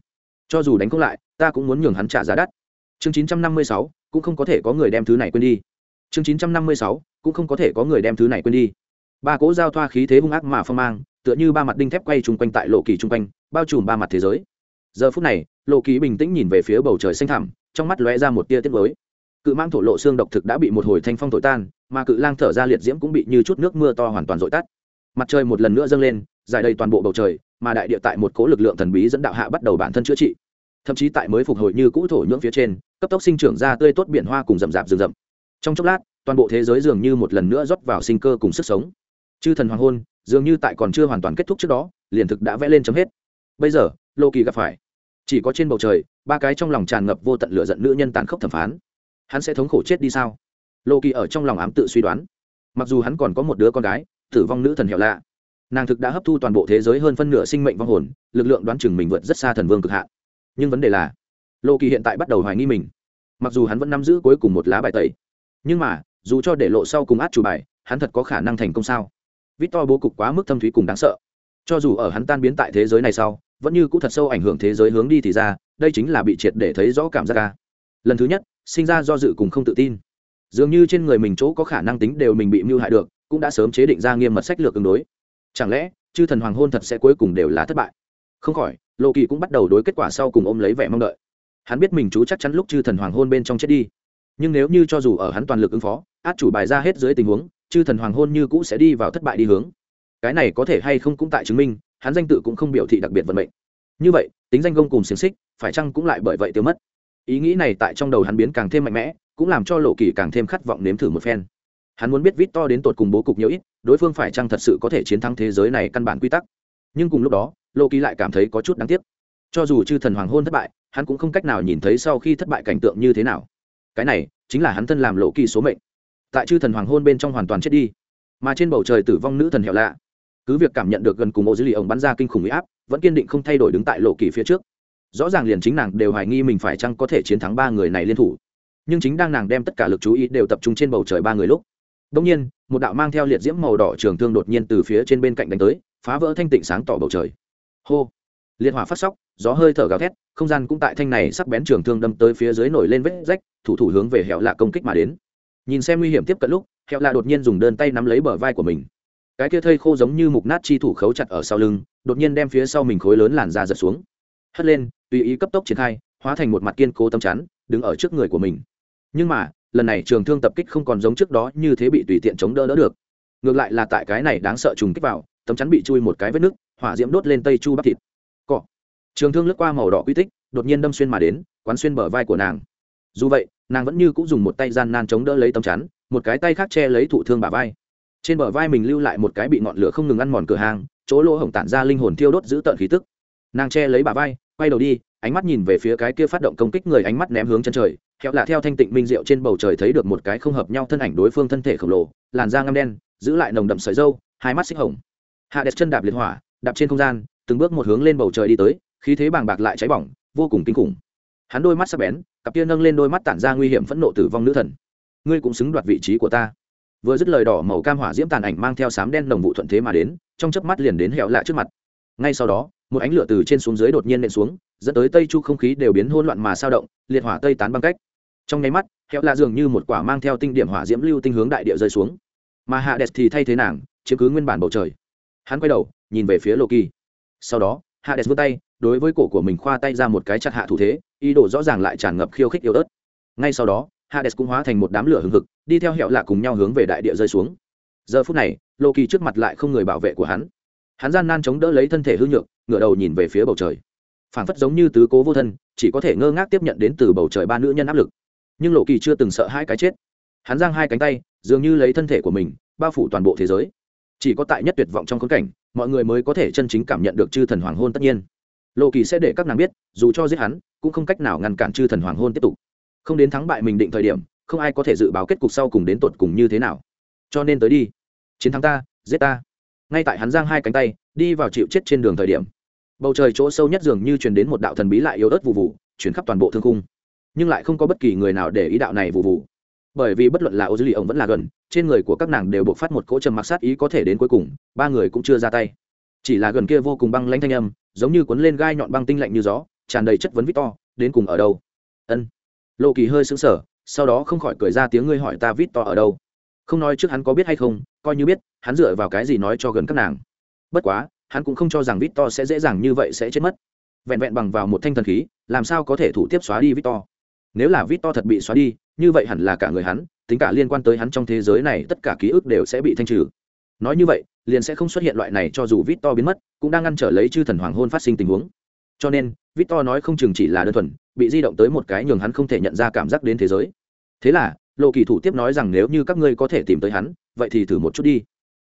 Cho dù đánh không lại, ta cũng muốn nhường hắn trả giá đắt chương 956, cũng không có thể có người đem thứ này quên đi. Chương 956, cũng không có thể có người đem thứ này quên đi. Ba cỗ giao thoa khí thế hung ác mà phong mang tựa như ba mặt đinh thép quay chung quanh tại lộ kỳ chung quanh bao trùm ba mặt thế giới. Giờ phút này lộ kỳ bình tĩnh nhìn về phía bầu trời xanh thẳm trong mắt lóe ra một tia tiết mới cự mang thổ lộ xương độc thực đã bị một hồi thanh phong thổi tan mà cự lang thở ra liệt diễm cũng bị như chút nước mưa to hoàn toàn dội tắt. Mặt trời một lần nữa dâng lên dài đầy toàn bộ bầu trời mà đại địa tại một cố lực lượng thần bí dẫn đạo hạ bắt đầu bản thân chữa trị thậm chí tại mới phục hồi như cũ thổ nhưỡng phía trên, cấp tốc sinh trưởng ra tươi tốt biển hoa cùng rậm rạp rừng rậm. Trong chốc lát, toàn bộ thế giới dường như một lần nữa rót vào sinh cơ cùng sức sống. Chư thần hoàng hôn, dường như tại còn chưa hoàn toàn kết thúc trước đó, liền thực đã vẽ lên chấm hết. Bây giờ, lô kỳ gặp phải. Chỉ có trên bầu trời, ba cái trong lòng tràn ngập vô tận lửa giận nữ nhân tàn khốc thẩm phán. Hắn sẽ thống khổ chết đi sao? Lô kỳ ở trong lòng ám tự suy đoán. Mặc dù hắn còn có một đứa con gái, tử vong nữ thần hiệu lạ, nàng thực đã hấp thu toàn bộ thế giới hơn phân nửa sinh mệnh vong hồn, lực lượng đoán chừng mình vượt rất xa thần vương cực hạn nhưng vấn đề là, lô kỳ hiện tại bắt đầu hoài nghi mình. Mặc dù hắn vẫn nắm giữ cuối cùng một lá bài tẩy, nhưng mà, dù cho để lộ sau cùng át chủ bài, hắn thật có khả năng thành công sao? Vít to bố cục quá mức thâm thúy cùng đáng sợ. Cho dù ở hắn tan biến tại thế giới này sau, vẫn như cũ thật sâu ảnh hưởng thế giới hướng đi thì ra, đây chính là bị triệt để thấy rõ cảm giác ca lần thứ nhất, sinh ra do dự cùng không tự tin. Dường như trên người mình chỗ có khả năng tính đều mình bị mưu hại được, cũng đã sớm chế định ra nghiêm mật sách lược ứng đối. Chẳng lẽ, chư thần hoàng hôn thật sẽ cuối cùng đều là thất bại? Không khỏi lộ kỳ cũng bắt đầu đối kết quả sau cùng ôm lấy vẻ mong đợi. Hắn biết mình chú chắc chắn lúc chư thần hoàng hôn bên trong chết đi. Nhưng nếu như cho dù ở hắn toàn lực ứng phó, át chủ bài ra hết dưới tình huống, chư thần hoàng hôn như cũ sẽ đi vào thất bại đi hướng. Cái này có thể hay không cũng tại chứng minh, hắn danh tự cũng không biểu thị đặc biệt vận mệnh. Như vậy, tính danh gông cùng xiềng xích, phải chăng cũng lại bởi vậy tiêu mất? Ý nghĩ này tại trong đầu hắn biến càng thêm mạnh mẽ, cũng làm cho lộ kỳ càng thêm khát vọng nếm thử một phen. Hắn muốn biết vít to đến tột cùng bố cục nhiều ít, đối phương phải chăng thật sự có thể chiến thắng thế giới này căn bản quy tắc? Nhưng cùng lúc đó lô kỳ lại cảm thấy có chút đáng tiếc. Cho dù chư thần hoàng hôn thất bại, hắn cũng không cách nào nhìn thấy sau khi thất bại cảnh tượng như thế nào. Cái này chính là hắn thân làm lộ kỳ số mệnh. Tại chư thần hoàng hôn bên trong hoàn toàn chết đi, mà trên bầu trời tử vong nữ thần hẹo lạ. Cứ việc cảm nhận được gần cùng ô dữ lì ông bắn ra kinh khủng huy áp, vẫn kiên định không thay đổi đứng tại lộ kỳ phía trước. Rõ ràng liền chính nàng đều hoài nghi mình phải chăng có thể chiến thắng ba người này liên thủ. Nhưng chính đang nàng đem tất cả lực chú ý đều tập trung trên bầu trời ba người lúc đông nhiên, một đạo mang theo liệt diễm màu đỏ trường thương đột nhiên từ phía trên bên cạnh đánh tới phá vỡ thanh tịnh sáng tỏ bầu trời. Hô! Liệt hỏa phát sóc, gió hơi thở gào thét, không gian cũng tại thanh này sắc bén trường thương đâm tới phía dưới nổi lên vết rách, thủ thủ hướng về hẹo lạ công kích mà đến. Nhìn xem nguy hiểm tiếp cận lúc, hẹo lạ đột nhiên dùng đơn tay nắm lấy bờ vai của mình. Cái kia thây khô giống như mục nát chi thủ khấu chặt ở sau lưng, đột nhiên đem phía sau mình khối lớn làn ra giật xuống. Hất lên, tùy ý cấp tốc triển khai, hóa thành một mặt kiên cố tâm chắn, đứng ở trước người của mình. Nhưng mà, lần này trường thương tập kích không còn giống trước đó như thế bị tùy tiện chống đỡ đỡ được. Ngược lại là tại cái này đáng sợ trùng kích vào tấm chắn bị chui một cái vết nứt, hỏa diễm đốt lên tây chu bắp thịt. Cọ trường thương lướt qua màu đỏ quy tích, đột nhiên đâm xuyên mà đến, quán xuyên bờ vai của nàng. Dù vậy, nàng vẫn như cũng dùng một tay gian nan chống đỡ lấy tấm chắn, một cái tay khác che lấy thụ thương bả vai. Trên bờ vai mình lưu lại một cái bị ngọn lửa không ngừng ăn mòn cửa hàng, chỗ lỗ hổng tản ra linh hồn thiêu đốt giữ tợn khí tức. Nàng che lấy bả vai, quay đầu đi, ánh mắt nhìn về phía cái kia phát động công kích người ánh mắt ném hướng chân trời, khéo là theo thanh tịnh minh diệu trên bầu trời thấy được một cái không hợp nhau thân ảnh đối phương thân thể khổng lồ, làn da ngăm đen, giữ lại nồng đậm sợi dâu hai mắt xích hồng hạ đẹp chân đạp liệt hỏa, đạp trên không gian, từng bước một hướng lên bầu trời đi tới, khí thế bàng bạc lại cháy bỏng, vô cùng kinh khủng. Hắn đôi mắt sắc bén, cặp kia nâng lên đôi mắt tản ra nguy hiểm phẫn nộ tử vong nữ thần. Ngươi cũng xứng đoạt vị trí của ta. Vừa dứt lời đỏ màu cam hỏa diễm tàn ảnh mang theo sám đen đồng vụ thuận thế mà đến, trong chớp mắt liền đến hẹo lạ trước mặt. Ngay sau đó, một ánh lửa từ trên xuống dưới đột nhiên nện xuống, dẫn tới tây chu không khí đều biến hỗn loạn mà sao động, liệt hỏa tây tán băng cách. Trong nháy mắt hẹo lạ dường như một quả mang theo tinh điểm hỏa diễm lưu tinh hướng đại địa rơi xuống. Mà hạ đẹp thì thay thế nàng, chiếm cứ nguyên bản bầu trời hắn quay đầu, nhìn về phía loki. Sau đó hạ đès vươn tay, đối với cổ của mình khoa tay ra một cái chặt hạ thủ thế, ý đồ rõ ràng lại tràn ngập khiêu khích yêu ớt. Ngay sau đó, hades cũng hóa thành một đám lửa hừng hực, đi theo hẹo lạ cùng nhau hướng về đại địa rơi xuống. Giờ phút này lô kỳ trước mặt lại không người bảo vệ của hắn. Hắn gian nan chống đỡ lấy thân thể hư nhược, ngửa đầu nhìn về phía bầu trời. Phảng phất giống như tứ cố vô thân, chỉ có thể ngơ ngác tiếp nhận đến từ bầu trời ba nữ nhân áp lực. Nhưng lộ kỳ chưa từng sợ hai cái chết. Hắn giang hai cánh tay, dường như lấy thân thể của mình, bao phủ toàn bộ thế giới chỉ có tại nhất tuyệt vọng trong khốn cảnh, mọi người mới có thể chân chính cảm nhận được chư thần hoàng hôn tất nhiên. Lộ kỳ sẽ để các nàng biết, dù cho giết hắn, cũng không cách nào ngăn cản chư thần hoàng hôn tiếp tục. Không đến thắng bại mình định thời điểm, không ai có thể dự báo kết cục sau cùng đến tột cùng như thế nào. Cho nên tới đi. Chiến thắng ta, giết ta. Ngay tại hắn giang hai cánh tay, đi vào chịu chết trên đường thời điểm. Bầu trời chỗ sâu nhất dường như truyền đến một đạo thần bí lại yếu ớt vụ vụ, chuyển khắp toàn bộ thương cung nhưng lại không có bất kỳ người nào để ý đạo này vụ vụ bởi vì bất luận là ô dư lì ông vẫn là gần, trên người của các nàng đều buộc phát một cỗ trầm mặc sát ý có thể đến cuối cùng, ba người cũng chưa ra tay. Chỉ là gần kia vô cùng băng lanh thanh âm, giống như cuốn lên gai nhọn băng tinh lạnh như gió, tràn đầy chất vấn vít to đến cùng ở đâu? Ân. Lộ kỳ hơi sững sờ, sau đó không khỏi cười ra tiếng ngươi hỏi ta vít to ở đâu. Không nói trước hắn có biết hay không, coi như biết, hắn dựa vào cái gì nói cho gần các nàng. Bất quá, hắn cũng không cho rằng vít to sẽ dễ dàng như vậy sẽ chết mất. Vẹn vẹn bằng vào một thanh thần khí, làm sao có thể thủ tiếp xóa đi vít to nếu là vít to thật bị xóa đi như vậy hẳn là cả người hắn, tính cả liên quan tới hắn trong thế giới này, tất cả ký ức đều sẽ bị thanh trừ. Nói như vậy, liền sẽ không xuất hiện loại này cho dù vít to biến mất, cũng đang ngăn trở lấy chư thần hoàng hôn phát sinh tình huống. Cho nên vít to nói không chừng chỉ là đơn thuần, bị di động tới một cái nhường hắn không thể nhận ra cảm giác đến thế giới. Thế là, lộ kỳ thủ tiếp nói rằng nếu như các ngươi có thể tìm tới hắn, vậy thì thử một chút đi.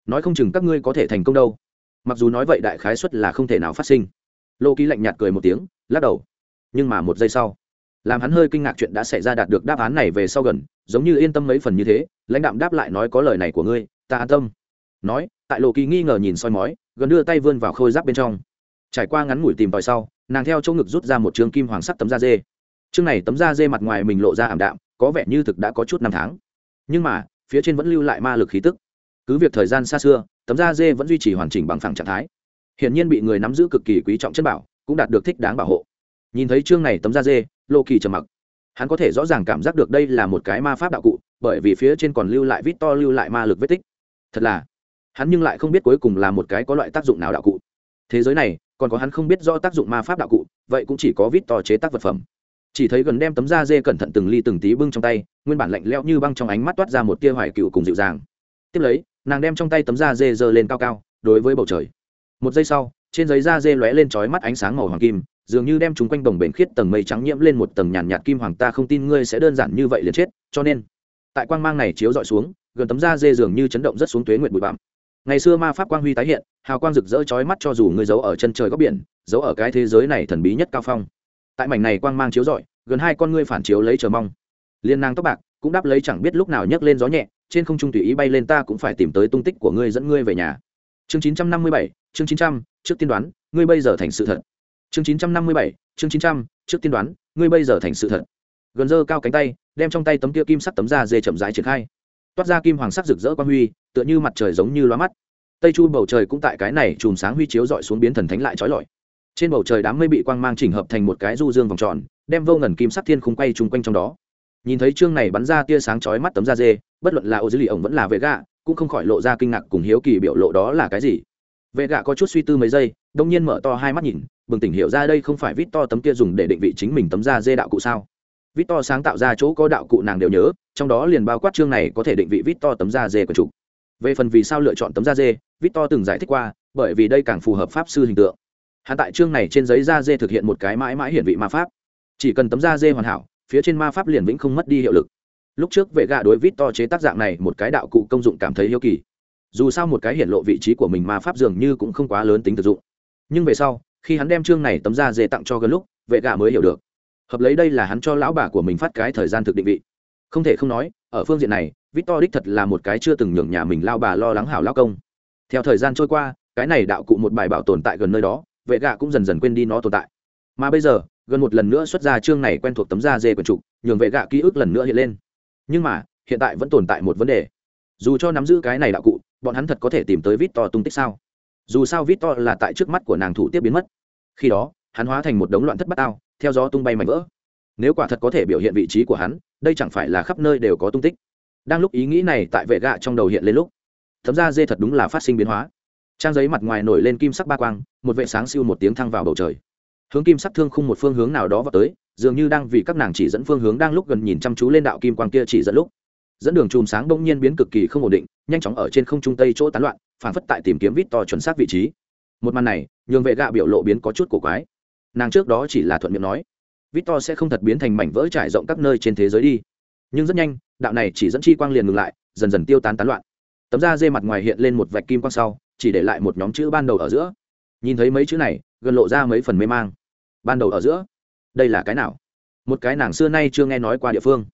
Nói không chừng các ngươi có thể thành công đâu. Mặc dù nói vậy đại khái suất là không thể nào phát sinh. Lô ký lạnh nhạt cười một tiếng, lắc đầu. Nhưng mà một giây sau làm hắn hơi kinh ngạc chuyện đã xảy ra đạt được đáp án này về sau gần, giống như yên tâm mấy phần như thế, lãnh đạm đáp lại nói có lời này của ngươi, ta an tâm. Nói, tại lộ kỳ nghi ngờ nhìn soi mói, gần đưa tay vươn vào khôi giáp bên trong. Trải qua ngắn ngủi tìm tòi sau, nàng theo chỗ ngực rút ra một trường kim hoàng sắt tấm da dê. Chương này tấm da dê mặt ngoài mình lộ ra ảm đạm, có vẻ như thực đã có chút năm tháng. Nhưng mà, phía trên vẫn lưu lại ma lực khí tức. Cứ việc thời gian xa xưa, tấm da dê vẫn duy trì hoàn chỉnh bằng phẳng trạng thái. Hiển nhiên bị người nắm giữ cực kỳ quý trọng chất bảo, cũng đạt được thích đáng bảo hộ. Nhìn thấy chương này tấm da dê lô kỳ trầm mặc. Hắn có thể rõ ràng cảm giác được đây là một cái ma pháp đạo cụ, bởi vì phía trên còn lưu lại vít to lưu lại ma lực vết tích. Thật là, hắn nhưng lại không biết cuối cùng là một cái có loại tác dụng nào đạo cụ. Thế giới này, còn có hắn không biết do tác dụng ma pháp đạo cụ, vậy cũng chỉ có vít to chế tác vật phẩm. Chỉ thấy gần đem tấm da dê cẩn thận từng ly từng tí bưng trong tay, nguyên bản lạnh lẽo như băng trong ánh mắt toát ra một tia hoài cựu cùng dịu dàng. Tiếp lấy, nàng đem trong tay tấm da dê giơ lên cao cao, đối với bầu trời. Một giây sau trên giấy da dê lóe lên chói mắt ánh sáng màu hoàng kim dường như đem chúng quanh bồng bềnh khiết tầng mây trắng nhiễm lên một tầng nhàn nhạt, kim hoàng ta không tin ngươi sẽ đơn giản như vậy liền chết cho nên tại quang mang này chiếu dọi xuống gần tấm da dê dường như chấn động rất xuống tuế nguyện bụi bặm. Ngày xưa ma pháp quang huy tái hiện hào quang rực rỡ chói mắt cho dù ngươi giấu ở chân trời góc biển giấu ở cái thế giới này thần bí nhất cao phong. Tại mảnh này quang mang chiếu rọi gần hai con ngươi phản chiếu lấy chờ mong. Liên nang tóc bạc cũng đáp lấy chẳng biết lúc nào nhấc lên gió nhẹ trên không trung tùy ý bay lên ta cũng phải tìm tới tung tích của ngươi dẫn ngươi về nhà. Chương chín trăm năm mươi bảy chương chín trăm trước tiên đoán, ngươi bây giờ thành sự thật. Chương chín trăm năm mươi bảy, chương chín trăm, trước tiên đoán, ngươi bây giờ thành sự thật. Gần dơ cao cánh tay, đem trong tay tấm kia kim sắc tấm da dê chậm rãi triển khai. Toát ra kim hoàng sắc rực rỡ quang huy, tựa như mặt trời giống như loa mắt. Tây chu bầu trời cũng tại cái này chùm sáng huy chiếu dọi xuống biến thần thánh lại trói lọi. Trên bầu trời đám mây bị quang mang chỉnh hợp thành một cái du dương vòng tròn, đem vô ngần kim sắc thiên khung quay chung quanh trong đó. Nhìn thấy chương này bắn ra tia sáng chói mắt tấm da dê, bất luận là ô dữ lì ổng vẫn là vệ gạ cũng không khỏi lộ ra kinh ngạc cùng hiếu kỳ biểu lộ đó là cái gì vệ gạ có chút suy tư mấy giây, đông nhiên mở to hai mắt nhìn, bừng tỉnh hiểu ra đây không phải vít to tấm kia dùng để định vị chính mình tấm da dê đạo cụ sao. Vít to sáng tạo ra chỗ có đạo cụ nàng đều nhớ, trong đó liền bao quát chương này có thể định vị vít to tấm da dê của chủ. Về phần vì sao lựa chọn tấm da dê, vít to từng giải thích qua, bởi vì đây càng phù hợp pháp sư hình tượng. Hạ tại chương này trên giấy da dê thực hiện một cái mãi mãi hiển vị ma pháp. Chỉ cần tấm da dê hoàn hảo, phía trên ma pháp liền vĩnh không mất đi hiệu lực. Lúc trước vệ gạ đối vít to chế tác dạng này một cái đạo cụ công dụng cảm thấy hiếu kỳ dù sao một cái hiện lộ vị trí của mình mà pháp dường như cũng không quá lớn tính thực dụng. Nhưng về sau, khi hắn đem chương này tấm da dê tặng cho gần lúc vệ gạ mới hiểu được. Hợp lấy đây là hắn cho lão bà của mình phát cái thời gian thực định vị. Không thể không nói, ở phương diện này victor đích thật là một cái chưa từng nhường nhà mình lao bà lo lắng hảo lao công. Theo thời gian trôi qua, cái này đạo cụ một bài bảo tồn tại gần nơi đó, vệ gạ cũng dần dần quên đi nó tồn tại. Mà bây giờ, gần một lần nữa xuất ra chương này quen thuộc tấm da dê quần trục, nhường vệ gạ ký ức lần nữa hiện lên. Nhưng mà, hiện tại vẫn tồn tại một vấn đề. Dù cho nắm giữ cái này đạo cụ bọn hắn thật có thể tìm tới vít to tung tích sao? Dù sao vít to là tại trước mắt của nàng thủ tiếp biến mất. Khi đó, hắn hóa thành một đống loạn thất bát ao, theo gió tung bay mạnh vỡ. Nếu quả thật có thể biểu hiện vị trí của hắn, đây chẳng phải là khắp nơi đều có tung tích. Đang lúc ý nghĩ này tại vệ gạ trong đầu hiện lên lúc, thấm ra dê thật đúng là phát sinh biến hóa. Trang giấy mặt ngoài nổi lên kim sắc ba quang, một vệ sáng siêu một tiếng thăng vào bầu trời. Hướng kim sắc thương khung một phương hướng nào đó vào tới, dường như đang vì các nàng chỉ dẫn phương hướng đang lúc gần nhìn chăm chú lên đạo kim quang kia chỉ dẫn lúc dẫn đường chùm sáng bỗng nhiên biến cực kỳ không ổn định, nhanh chóng ở trên không trung tây chỗ tán loạn, phản phất tại tìm kiếm vít to chuẩn xác vị trí. Một màn này, nhường vệ gạ biểu lộ biến có chút cổ quái. Nàng trước đó chỉ là thuận miệng nói victor sẽ không thật biến thành mảnh vỡ trải rộng các nơi trên thế giới đi. Nhưng rất nhanh, đạo này chỉ dẫn chi quang liền ngừng lại, dần dần tiêu tán tán loạn. Tấm da dê mặt ngoài hiện lên một vạch kim quang sau, chỉ để lại một nhóm chữ ban đầu ở giữa. Nhìn thấy mấy chữ này, gần lộ ra mấy phần mê mang. Ban đầu ở giữa, đây là cái nào? Một cái nàng xưa nay chưa nghe nói qua địa phương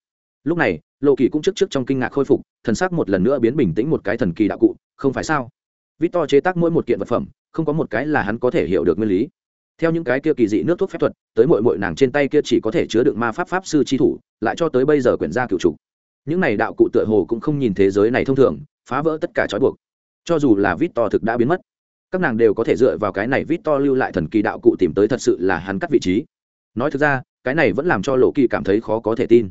lúc này, lộ kỳ cũng trước trước trong kinh ngạc khôi phục, thần sắc một lần nữa biến bình tĩnh một cái thần kỳ đạo cụ, không phải sao? Victor chế tác mỗi một kiện vật phẩm, không có một cái là hắn có thể hiểu được nguyên lý. Theo những cái kia kỳ dị nước thuốc phép thuật, tới mội mội nàng trên tay kia chỉ có thể chứa đựng ma pháp pháp sư tri thủ, lại cho tới bây giờ quyển gia cựu trục. Những này đạo cụ tựa hồ cũng không nhìn thế giới này thông thường, phá vỡ tất cả trói buộc. Cho dù là vít to thực đã biến mất, các nàng đều có thể dựa vào cái này vít to lưu lại thần kỳ đạo cụ tìm tới thật sự là hắn cắt vị trí. Nói thực ra, cái này vẫn làm cho lộ kỳ cảm thấy khó có thể tin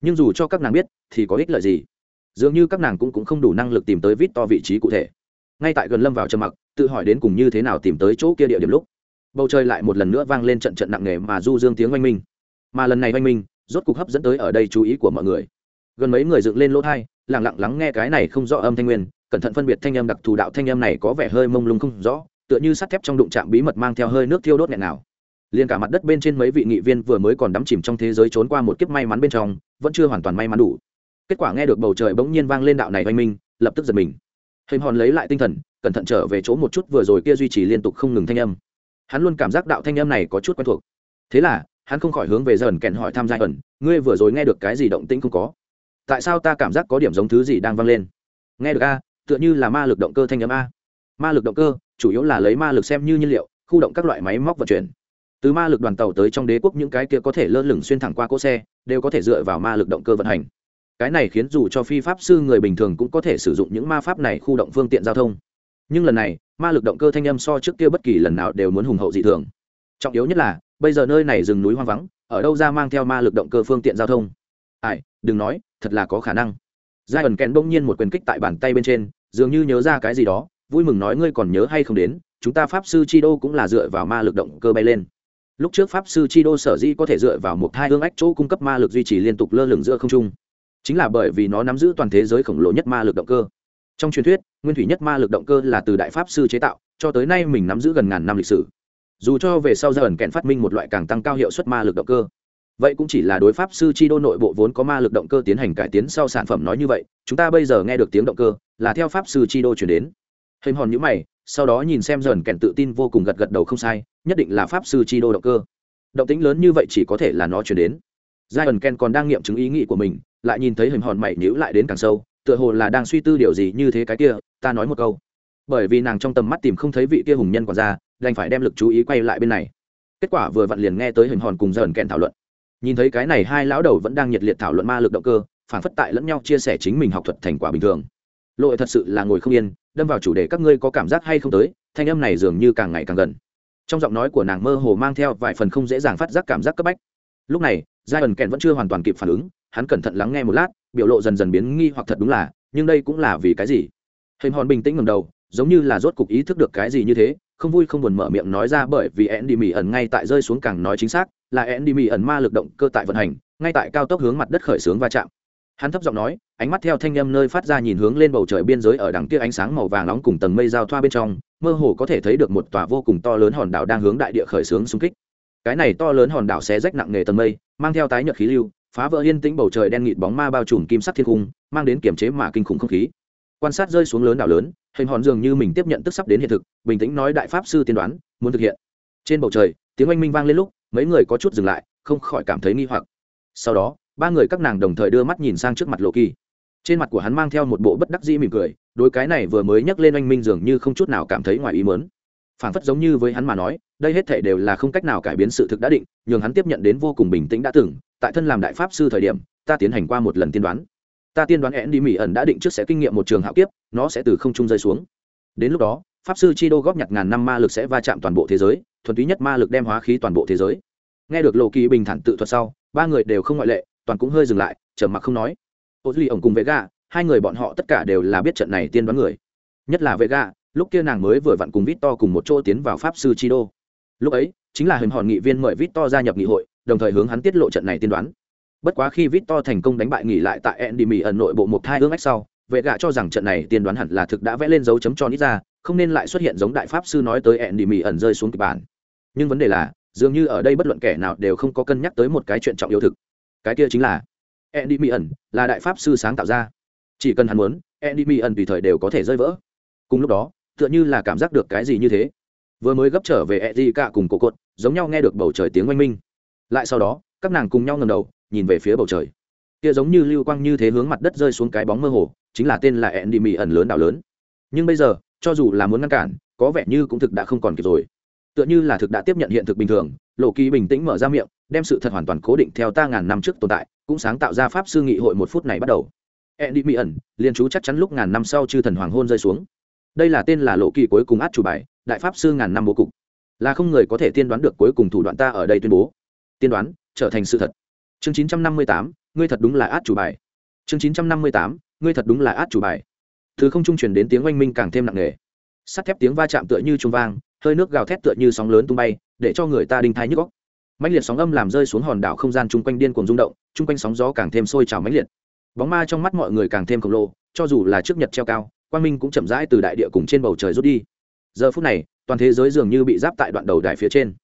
nhưng dù cho các nàng biết thì có ích lợi gì? Dường như các nàng cũng, cũng không đủ năng lực tìm tới vít to vị trí cụ thể. Ngay tại gần lâm vào trầm mặc tự hỏi đến cùng như thế nào tìm tới chỗ kia địa điểm lúc bầu trời lại một lần nữa vang lên trận trận nặng nề mà du dương tiếng oanh minh. Mà lần này oanh minh rốt cục hấp dẫn tới ở đây chú ý của mọi người. Gần mấy người dựng lên lỗ thai lẳng lặng lắng nghe cái này không rõ âm thanh nguyên cẩn thận phân biệt thanh âm đặc thù đạo thanh âm này có vẻ hơi mông lung không rõ tựa như sắt thép trong đụng trạm bí mật mang theo hơi nước thiêu đốt nghẹn nào. Liền cả mặt đất bên trên mấy vị nghị viên vừa mới còn đắm chìm trong thế giới trốn qua một kiếp may mắn bên trong vẫn chưa hoàn toàn may mắn đủ. Kết quả nghe được bầu trời bỗng nhiên vang lên đạo này oanh minh, lập tức giật mình. Hình hòn lấy lại tinh thần, cẩn thận trở về chỗ một chút vừa rồi kia duy trì liên tục không ngừng thanh âm. Hắn luôn cảm giác đạo thanh âm này có chút quen thuộc. Thế là, hắn không khỏi hướng về dần kèn hỏi tham gia ẩn, ngươi vừa rồi nghe được cái gì động tĩnh không có? Tại sao ta cảm giác có điểm giống thứ gì đang vang lên? Nghe được a, tựa như là ma lực động cơ thanh âm a. Ma lực động cơ, chủ yếu là lấy ma lực xem như nhiên liệu, khu động các loại máy móc vận chuyển. Từ ma lực đoàn tàu tới trong đế quốc những cái kia có thể lơ lửng xuyên thẳng qua cỗ xe đều có thể dựa vào ma lực động cơ vận hành. Cái này khiến dù cho phi pháp sư người bình thường cũng có thể sử dụng những ma pháp này khu động phương tiện giao thông. Nhưng lần này, ma lực động cơ thanh âm so trước kia bất kỳ lần nào đều muốn hùng hậu dị thường. Trọng yếu nhất là, bây giờ nơi này rừng núi hoang vắng, ở đâu ra mang theo ma lực động cơ phương tiện giao thông? Ai, đừng nói, thật là có khả năng. Giai ẩn kèn bỗng nhiên một quyền kích tại bàn tay bên trên, dường như nhớ ra cái gì đó, vui mừng nói ngươi còn nhớ hay không đến, chúng ta pháp sư chi đô cũng là dựa vào ma lực động cơ bay lên lúc trước pháp sư chi đô sở di có thể dựa vào một hai hương ách chỗ cung cấp ma lực duy trì liên tục lơ lửng giữa không trung, chính là bởi vì nó nắm giữ toàn thế giới khổng lồ nhất ma lực động cơ. Trong truyền thuyết, nguyên thủy nhất ma lực động cơ là từ đại pháp sư chế tạo, cho tới nay mình nắm giữ gần ngàn năm lịch sử. Dù cho về sau ra ẩn kẹn phát minh một loại càng tăng cao hiệu suất ma lực động cơ, vậy cũng chỉ là đối pháp sư chi đô nội bộ vốn có ma lực động cơ tiến hành cải tiến sau sản phẩm nói như vậy, chúng ta bây giờ nghe được tiếng động cơ là theo pháp sư chi đô chuyển đến. Hình hòn nhữ mày, sau đó nhìn xem dần kèn tự tin vô cùng gật gật đầu không sai nhất định là pháp sư chi đô động cơ. Động tính lớn như vậy chỉ có thể là nó chuyển đến. Giai ẩn ken còn đang nghiệm chứng ý nghĩ của mình, lại nhìn thấy hình hòn mày nhữ lại đến càng sâu, tựa hồ là đang suy tư điều gì như thế cái kia, ta nói một câu. Bởi vì nàng trong tầm mắt tìm không thấy vị kia hùng nhân còn ra, đành phải đem lực chú ý quay lại bên này. Kết quả vừa vặn liền nghe tới hình hòn cùng dần Ken thảo luận. Nhìn thấy cái này hai lão đầu vẫn đang nhiệt liệt thảo luận ma lực động cơ, phản phất tại lẫn nhau chia sẻ chính mình học thuật thành quả bình thường. Lội thật sự là ngồi không yên, đâm vào chủ đề các ngươi có cảm giác hay không tới, thanh âm này dường như càng ngày càng gần trong giọng nói của nàng mơ hồ mang theo vài phần không dễ dàng phát giác cảm giác cấp bách. Lúc này giai ẩn kèn vẫn chưa hoàn toàn kịp phản ứng, hắn cẩn thận lắng nghe một lát, biểu lộ dần dần biến nghi hoặc thật đúng là, nhưng đây cũng là vì cái gì? Hình hòn bình tĩnh ngầm đầu, giống như là rốt cục ý thức được cái gì như thế, không vui không buồn mở miệng nói ra bởi vì ẹn đi mỉ ẩn ngay tại rơi xuống càng nói chính xác, là ẹn đi mỉ ẩn ma lực động cơ tại vận hành, ngay tại cao tốc hướng mặt đất khởi xướng va chạm hắn thấp giọng nói, ánh mắt theo thanh âm nơi phát ra nhìn hướng lên bầu trời biên giới ở đằng kia ánh sáng màu vàng nóng cùng tầng mây giao thoa bên trong, mơ hồ có thể thấy được một tòa vô cùng to lớn hòn đảo đang hướng đại địa khởi xướng xung kích. Cái này to lớn hòn đảo xé rách nặng nề tầng mây, mang theo tái nhợt khí lưu, phá vỡ yên tĩnh bầu trời đen nghịt bóng ma bao trùm kim sắc thiên cung, mang đến kiểm chế mà kinh khủng không khí. Quan sát rơi xuống lớn đảo lớn, hình hòn dường như mình tiếp nhận tức sắp đến hiện thực, bình tĩnh nói đại pháp sư tiên đoán, muốn thực hiện. Trên bầu trời, tiếng oanh minh vang lên lúc, mấy người có chút dừng lại, không khỏi cảm thấy nghi hoặc. Sau đó ba người các nàng đồng thời đưa mắt nhìn sang trước mặt lộ kỳ. Trên mặt của hắn mang theo một bộ bất đắc dĩ mỉm cười đôi cái này vừa mới nhắc lên oanh minh dường như không chút nào cảm thấy ngoài ý mớn phản phất giống như với hắn mà nói, đây hết thể đều là không cách nào cải biến sự thực đã định, nhường hắn tiếp nhận đến vô cùng bình tĩnh đã từng, tại thân làm đại pháp sư thời điểm, ta tiến hành qua một lần tiên đoán. Ta tiên đoán én đi mỹ ẩn đã định trước sẽ kinh nghiệm một trường hạo kiếp, nó sẽ từ không trung rơi xuống. Đến lúc đó, pháp sư chi đô góp nhặt ngàn năm ma lực sẽ va chạm toàn bộ thế giới, thuần túy nhất ma lực đem hóa khí toàn bộ thế giới. Nghe được lộ kỳ bình thản tự thuật sau, ba người đều không ngoại lệ toàn cũng hơi dừng lại chờ mặc không nói. Ô duy ổng cùng vệ gà, hai người bọn họ tất cả đều là biết trận này tiên đoán người. Nhất là vệ gà, lúc kia nàng mới vừa vặn cùng vít to cùng một chỗ tiến vào pháp sư chi đô. Lúc ấy, chính là hình hòn nghị viên mời vít to gia nhập nghị hội, đồng thời hướng hắn tiết lộ trận này tiên đoán. Bất quá khi vít to thành công đánh bại nghỉ lại tại endy mỹ ẩn nội bộ một hai ương ách sau, vệ gạ cho rằng trận này tiên đoán hẳn là thực đã vẽ lên dấu chấm cho nít ra, không nên lại xuất hiện giống đại pháp sư nói tới endy mỹ ẩn rơi xuống kịch bản. Nhưng vấn đề là, dường như ở đây bất luận kẻ nào đều không có cân nhắc tới một cái chuyện trọng yếu thực cái kia chính là Andy Mỹ ẩn là đại pháp sư sáng tạo ra. Chỉ cần hắn muốn, Andy Mỹ ẩn tùy thời đều có thể rơi vỡ. Cùng lúc đó, tựa như là cảm giác được cái gì như thế. Vừa mới gấp trở về Erika cùng cổ cột, giống nhau nghe được bầu trời tiếng oanh minh. Lại sau đó, các nàng cùng nhau ngẩng đầu, nhìn về phía bầu trời. Kia giống như lưu quang như thế hướng mặt đất rơi xuống cái bóng mơ hồ, chính là tên là Andy Mỹ ẩn lớn đảo lớn. Nhưng bây giờ, cho dù là muốn ngăn cản, có vẻ như cũng thực đã không còn kịp rồi tựa như là thực đã tiếp nhận hiện thực bình thường lộ kỳ bình tĩnh mở ra miệng đem sự thật hoàn toàn cố định theo ta ngàn năm trước tồn tại cũng sáng tạo ra pháp sư nghị hội một phút này bắt đầu. Andy Mỹ ẩn liên chú chắc chắn lúc ngàn năm sau chư thần hoàng hôn rơi xuống. Đây là tên là lộ kỳ cuối cùng át chủ bài đại pháp sư ngàn năm bố cục. Là không người có thể tiên đoán được cuối cùng thủ đoạn ta ở đây tuyên bố. Tiên đoán trở thành sự thật. Chương 958, ngươi thật đúng là át chủ bài. Chương 958, ngươi thật đúng là át chủ bài. Thứ không trung truyền đến tiếng oanh minh càng thêm nặng nề. Sắt thép tiếng va chạm tựa như trung vang hơi nước gào thét tựa như sóng lớn tung bay để cho người ta đinh thái nhức góc mãnh liệt sóng âm làm rơi xuống hòn đảo không gian chung quanh điên cuồng rung động, chung quanh sóng gió càng thêm sôi trào mãnh liệt. Bóng ma trong mắt mọi người càng thêm khổng lồ, cho dù là trước nhật treo cao, quang minh cũng chậm rãi từ đại địa cùng trên bầu trời rút đi. Giờ phút này, toàn thế giới dường như bị giáp tại đoạn đầu đài phía trên.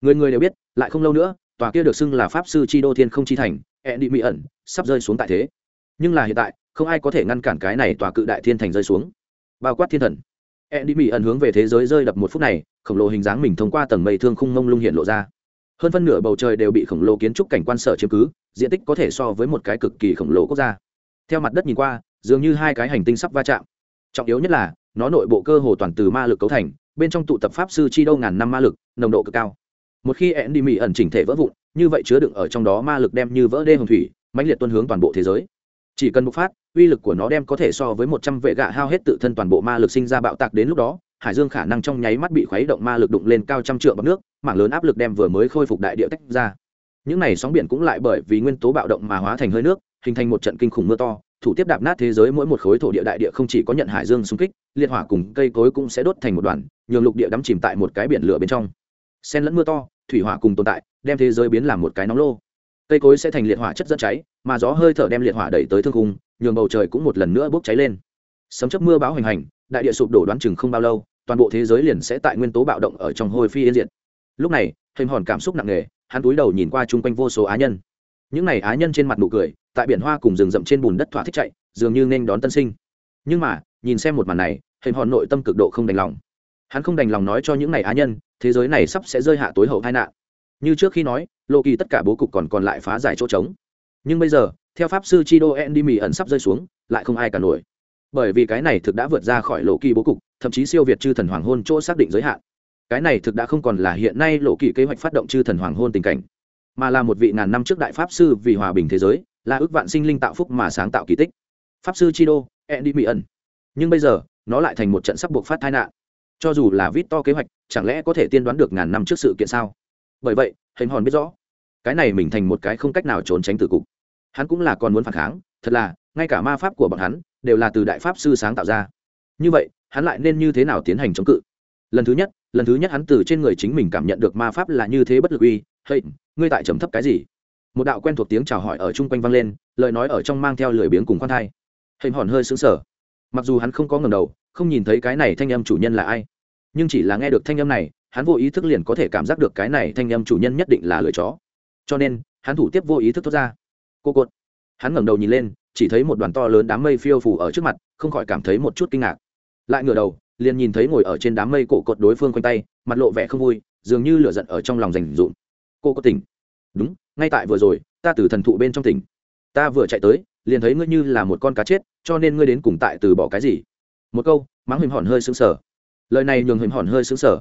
Người người đều biết, lại không lâu nữa, tòa kia được xưng là pháp sư chi đô thiên không chi thành e đi mỹ ẩn, sắp rơi xuống tại thế. Nhưng là hiện tại, không ai có thể ngăn cản cái này tòa cự đại thiên thành rơi xuống. Bao quát thiên thần. Eddie mỹ ẩn hướng về thế giới rơi đập một phút này, khổng lồ hình dáng mình thông qua tầng mây thương khung mông lung hiện lộ ra hơn phân nửa bầu trời đều bị khổng lồ kiến trúc cảnh quan sở chiếm cứ, diện tích có thể so với một cái cực kỳ khổng lồ quốc gia. Theo mặt đất nhìn qua, dường như hai cái hành tinh sắp va chạm. Trọng yếu nhất là, nó nội bộ cơ hồ toàn từ ma lực cấu thành, bên trong tụ tập pháp sư chi đâu ngàn năm ma lực, nồng độ cực cao. Một khi ẹn đi mỹ ẩn chỉnh thể vỡ vụn, như vậy chứa đựng ở trong đó ma lực đem như vỡ đê hồng thủy, mãnh liệt tuân hướng toàn bộ thế giới. Chỉ cần bộc phát, uy lực của nó đem có thể so với một trăm vệ gạ hao hết tự thân toàn bộ ma lực sinh ra bạo tạc đến lúc đó, hải dương khả năng trong nháy mắt bị khuấy động ma lực đụng lên cao trăm trượng bậc nước mảng lớn áp lực đem vừa mới khôi phục đại địa tách ra. Những này sóng biển cũng lại bởi vì nguyên tố bạo động mà hóa thành hơi nước, hình thành một trận kinh khủng mưa to, thủ tiếp đạp nát thế giới mỗi một khối thổ địa đại địa không chỉ có nhận hải dương xung kích, liệt hỏa cùng cây cối cũng sẽ đốt thành một đoàn, nhường lục địa đắm chìm tại một cái biển lửa bên trong. Xen lẫn mưa to, thủy hỏa cùng tồn tại, đem thế giới biến làm một cái nóng lô. Cây cối sẽ thành liệt hỏa chất dẫn cháy, mà gió hơi thở đem liệt hỏa đẩy tới thương khung, nhường bầu trời cũng một lần nữa bốc cháy lên. Sấm chấp mưa báo hoành hành, đại địa sụp đổ đoán chừng không bao lâu, toàn bộ thế giới liền sẽ tại nguyên tố bạo động ở trong hôi phi yên diệt lúc này, hình hòn cảm xúc nặng nề, hắn túi đầu nhìn qua chung quanh vô số á nhân. Những n à y á nhân trên mặt nụ cười, tại biển hoa cùng rừng rậm trên bùn đất thỏa thích chạy, dường như nên đón tân sinh. Nhưng mà, nhìn xem một màn này, hình hòn nội tâm cực độ không đành lòng. Hắn không đành lòng nói cho những n à y á nhân, thế giới này sắp sẽ rơi hạ tối hậu tai nạn. Như trước khi nói, lô kỳ tất cả bố cục còn còn lại phá giải chỗ trống. Nhưng bây giờ, theo pháp sư chi đô en đi mì ẩn sắp rơi xuống, lại không ai cả nổi. Bởi vì cái này thực đã vượt ra khỏi lộ kỳ bố cục, thậm chí siêu việt chư thần hoàng hôn chỗ xác định giới hạn cái này thực đã không còn là hiện nay lộ kỳ kế hoạch phát động chư thần hoàng hôn tình cảnh, mà là một vị ngàn năm trước đại pháp sư vì hòa bình thế giới, là ước vạn sinh linh tạo phúc mà sáng tạo kỳ tích. Pháp sư chi đô en đi ẩn nhưng bây giờ, nó lại thành một trận sắp buộc phát tai nạn. Cho dù là vít to kế hoạch, chẳng lẽ có thể tiên đoán được ngàn năm trước sự kiện sao? Bởi vậy hình hòn biết rõ, cái này mình thành một cái không cách nào trốn tránh từ cục. Hắn cũng là còn muốn phản kháng, thật là, ngay cả ma pháp của bọn hắn đều là từ đại pháp sư sáng tạo ra. Như vậy, hắn lại nên như thế nào tiến hành chống cự? Lần thứ nhất, lần thứ nhất hắn từ trên người chính mình cảm nhận được ma pháp là như thế bất lực uy, hey, ngươi tại trầm thấp cái gì? Một đạo quen thuộc tiếng chào hỏi ở chung quanh vang lên, lời nói ở trong mang theo lười biếng cùng khoan thai. Hình hòn hơi sững sờ. Mặc dù hắn không có ngầm đầu, không nhìn thấy cái này thanh âm chủ nhân là ai, nhưng chỉ là nghe được thanh âm này, hắn vô ý thức liền có thể cảm giác được cái này thanh âm chủ nhân nhất định là lười chó. Cho nên, hắn thủ tiếp vô ý thức thoát ra. Cô cột. Hắn ngẩng đầu nhìn lên, chỉ thấy một đoàn to lớn đám mây phiêu phủ ở trước mặt, không khỏi cảm thấy một chút kinh ngạc. Lại ngửa đầu liền nhìn thấy ngồi ở trên đám mây cổ cột đối phương quanh tay, mặt lộ vẻ không vui, dường như lửa giận ở trong lòng rành rụn cô có tỉnh. Đúng, ngay tại vừa rồi, ta từ thần thụ bên trong tỉnh. Ta vừa chạy tới, liền thấy ngươi như là một con cá chết, cho nên ngươi đến cùng tại từ bỏ cái gì? Một câu, mắng hình hòn hơi xứng sở lời này nhường hình hòn hơi xứng sở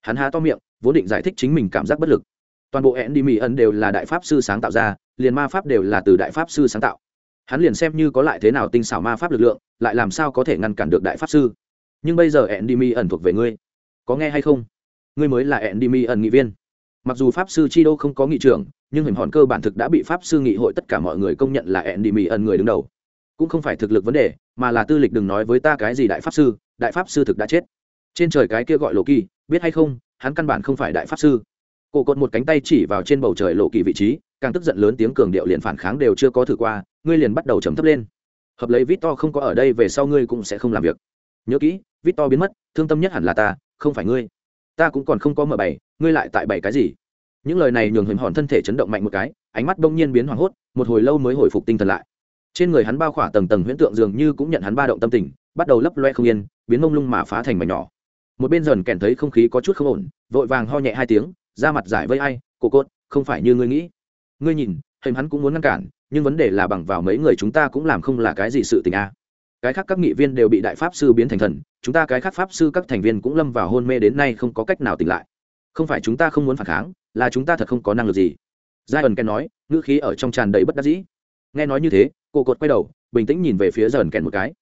hắn há to miệng, vốn định giải thích chính mình cảm giác bất lực. Toàn bộ ẹn đi mỹ ẩn đều là đại pháp sư sáng tạo ra, liền ma pháp đều là từ đại pháp sư sáng tạo. Hắn liền xem như có lại thế nào tinh xảo ma pháp lực lượng, lại làm sao có thể ngăn cản được đại pháp sư? Nhưng bây giờ ẹn đi mi ẩn thuộc về ngươi. Có nghe hay không? Ngươi mới là ẹn đi mi ẩn nghị viên. Mặc dù pháp sư chi đô không có nghị trưởng, nhưng hình hòn cơ bản thực đã bị pháp sư nghị hội tất cả mọi người công nhận là ẹn đi mi ẩn người đứng đầu. Cũng không phải thực lực vấn đề, mà là tư lịch đừng nói với ta cái gì đại pháp sư, đại pháp sư thực đã chết. Trên trời cái kia gọi lộ kỳ, biết hay không, hắn căn bản không phải đại pháp sư. Cổ cột một cánh tay chỉ vào trên bầu trời lộ kỳ vị trí, càng tức giận lớn tiếng cường điệu liền phản kháng đều chưa có thử qua, ngươi liền bắt đầu trầm thấp lên. Hợp lấy vít to không có ở đây về sau ngươi cũng sẽ không làm việc. Nhớ kỹ vít to biến mất, thương tâm nhất hẳn là ta, không phải ngươi. Ta cũng còn không có mở bày ngươi lại tại bày cái gì? Những lời này nhường hình hòn thân thể chấn động mạnh một cái, ánh mắt đông nhiên biến hoảng hốt, một hồi lâu mới hồi phục tinh thần lại. Trên người hắn bao khỏa tầng tầng huyễn tượng dường như cũng nhận hắn ba động tâm tình, bắt đầu lấp loe không yên, biến mông lung mà phá thành mảnh nhỏ. Một bên dần kèn thấy không khí có chút không ổn, vội vàng ho nhẹ hai tiếng, ra mặt giải vây ai, cổ cốt, không phải như ngươi nghĩ. Ngươi nhìn, hình hắn cũng muốn ngăn cản, nhưng vấn đề là bằng vào mấy người chúng ta cũng làm không là cái gì sự tình a cái khác các nghị viên đều bị đại pháp sư biến thành thần, chúng ta cái khác pháp sư các thành viên cũng lâm vào hôn mê đến nay không có cách nào tỉnh lại. Không phải chúng ta không muốn phản kháng, là chúng ta thật không có năng lực gì. Giai ẩn kèn nói, ngữ khí ở trong tràn đầy bất đắc dĩ. Nghe nói như thế, cô cột quay đầu, bình tĩnh nhìn về phía dần kèn một cái.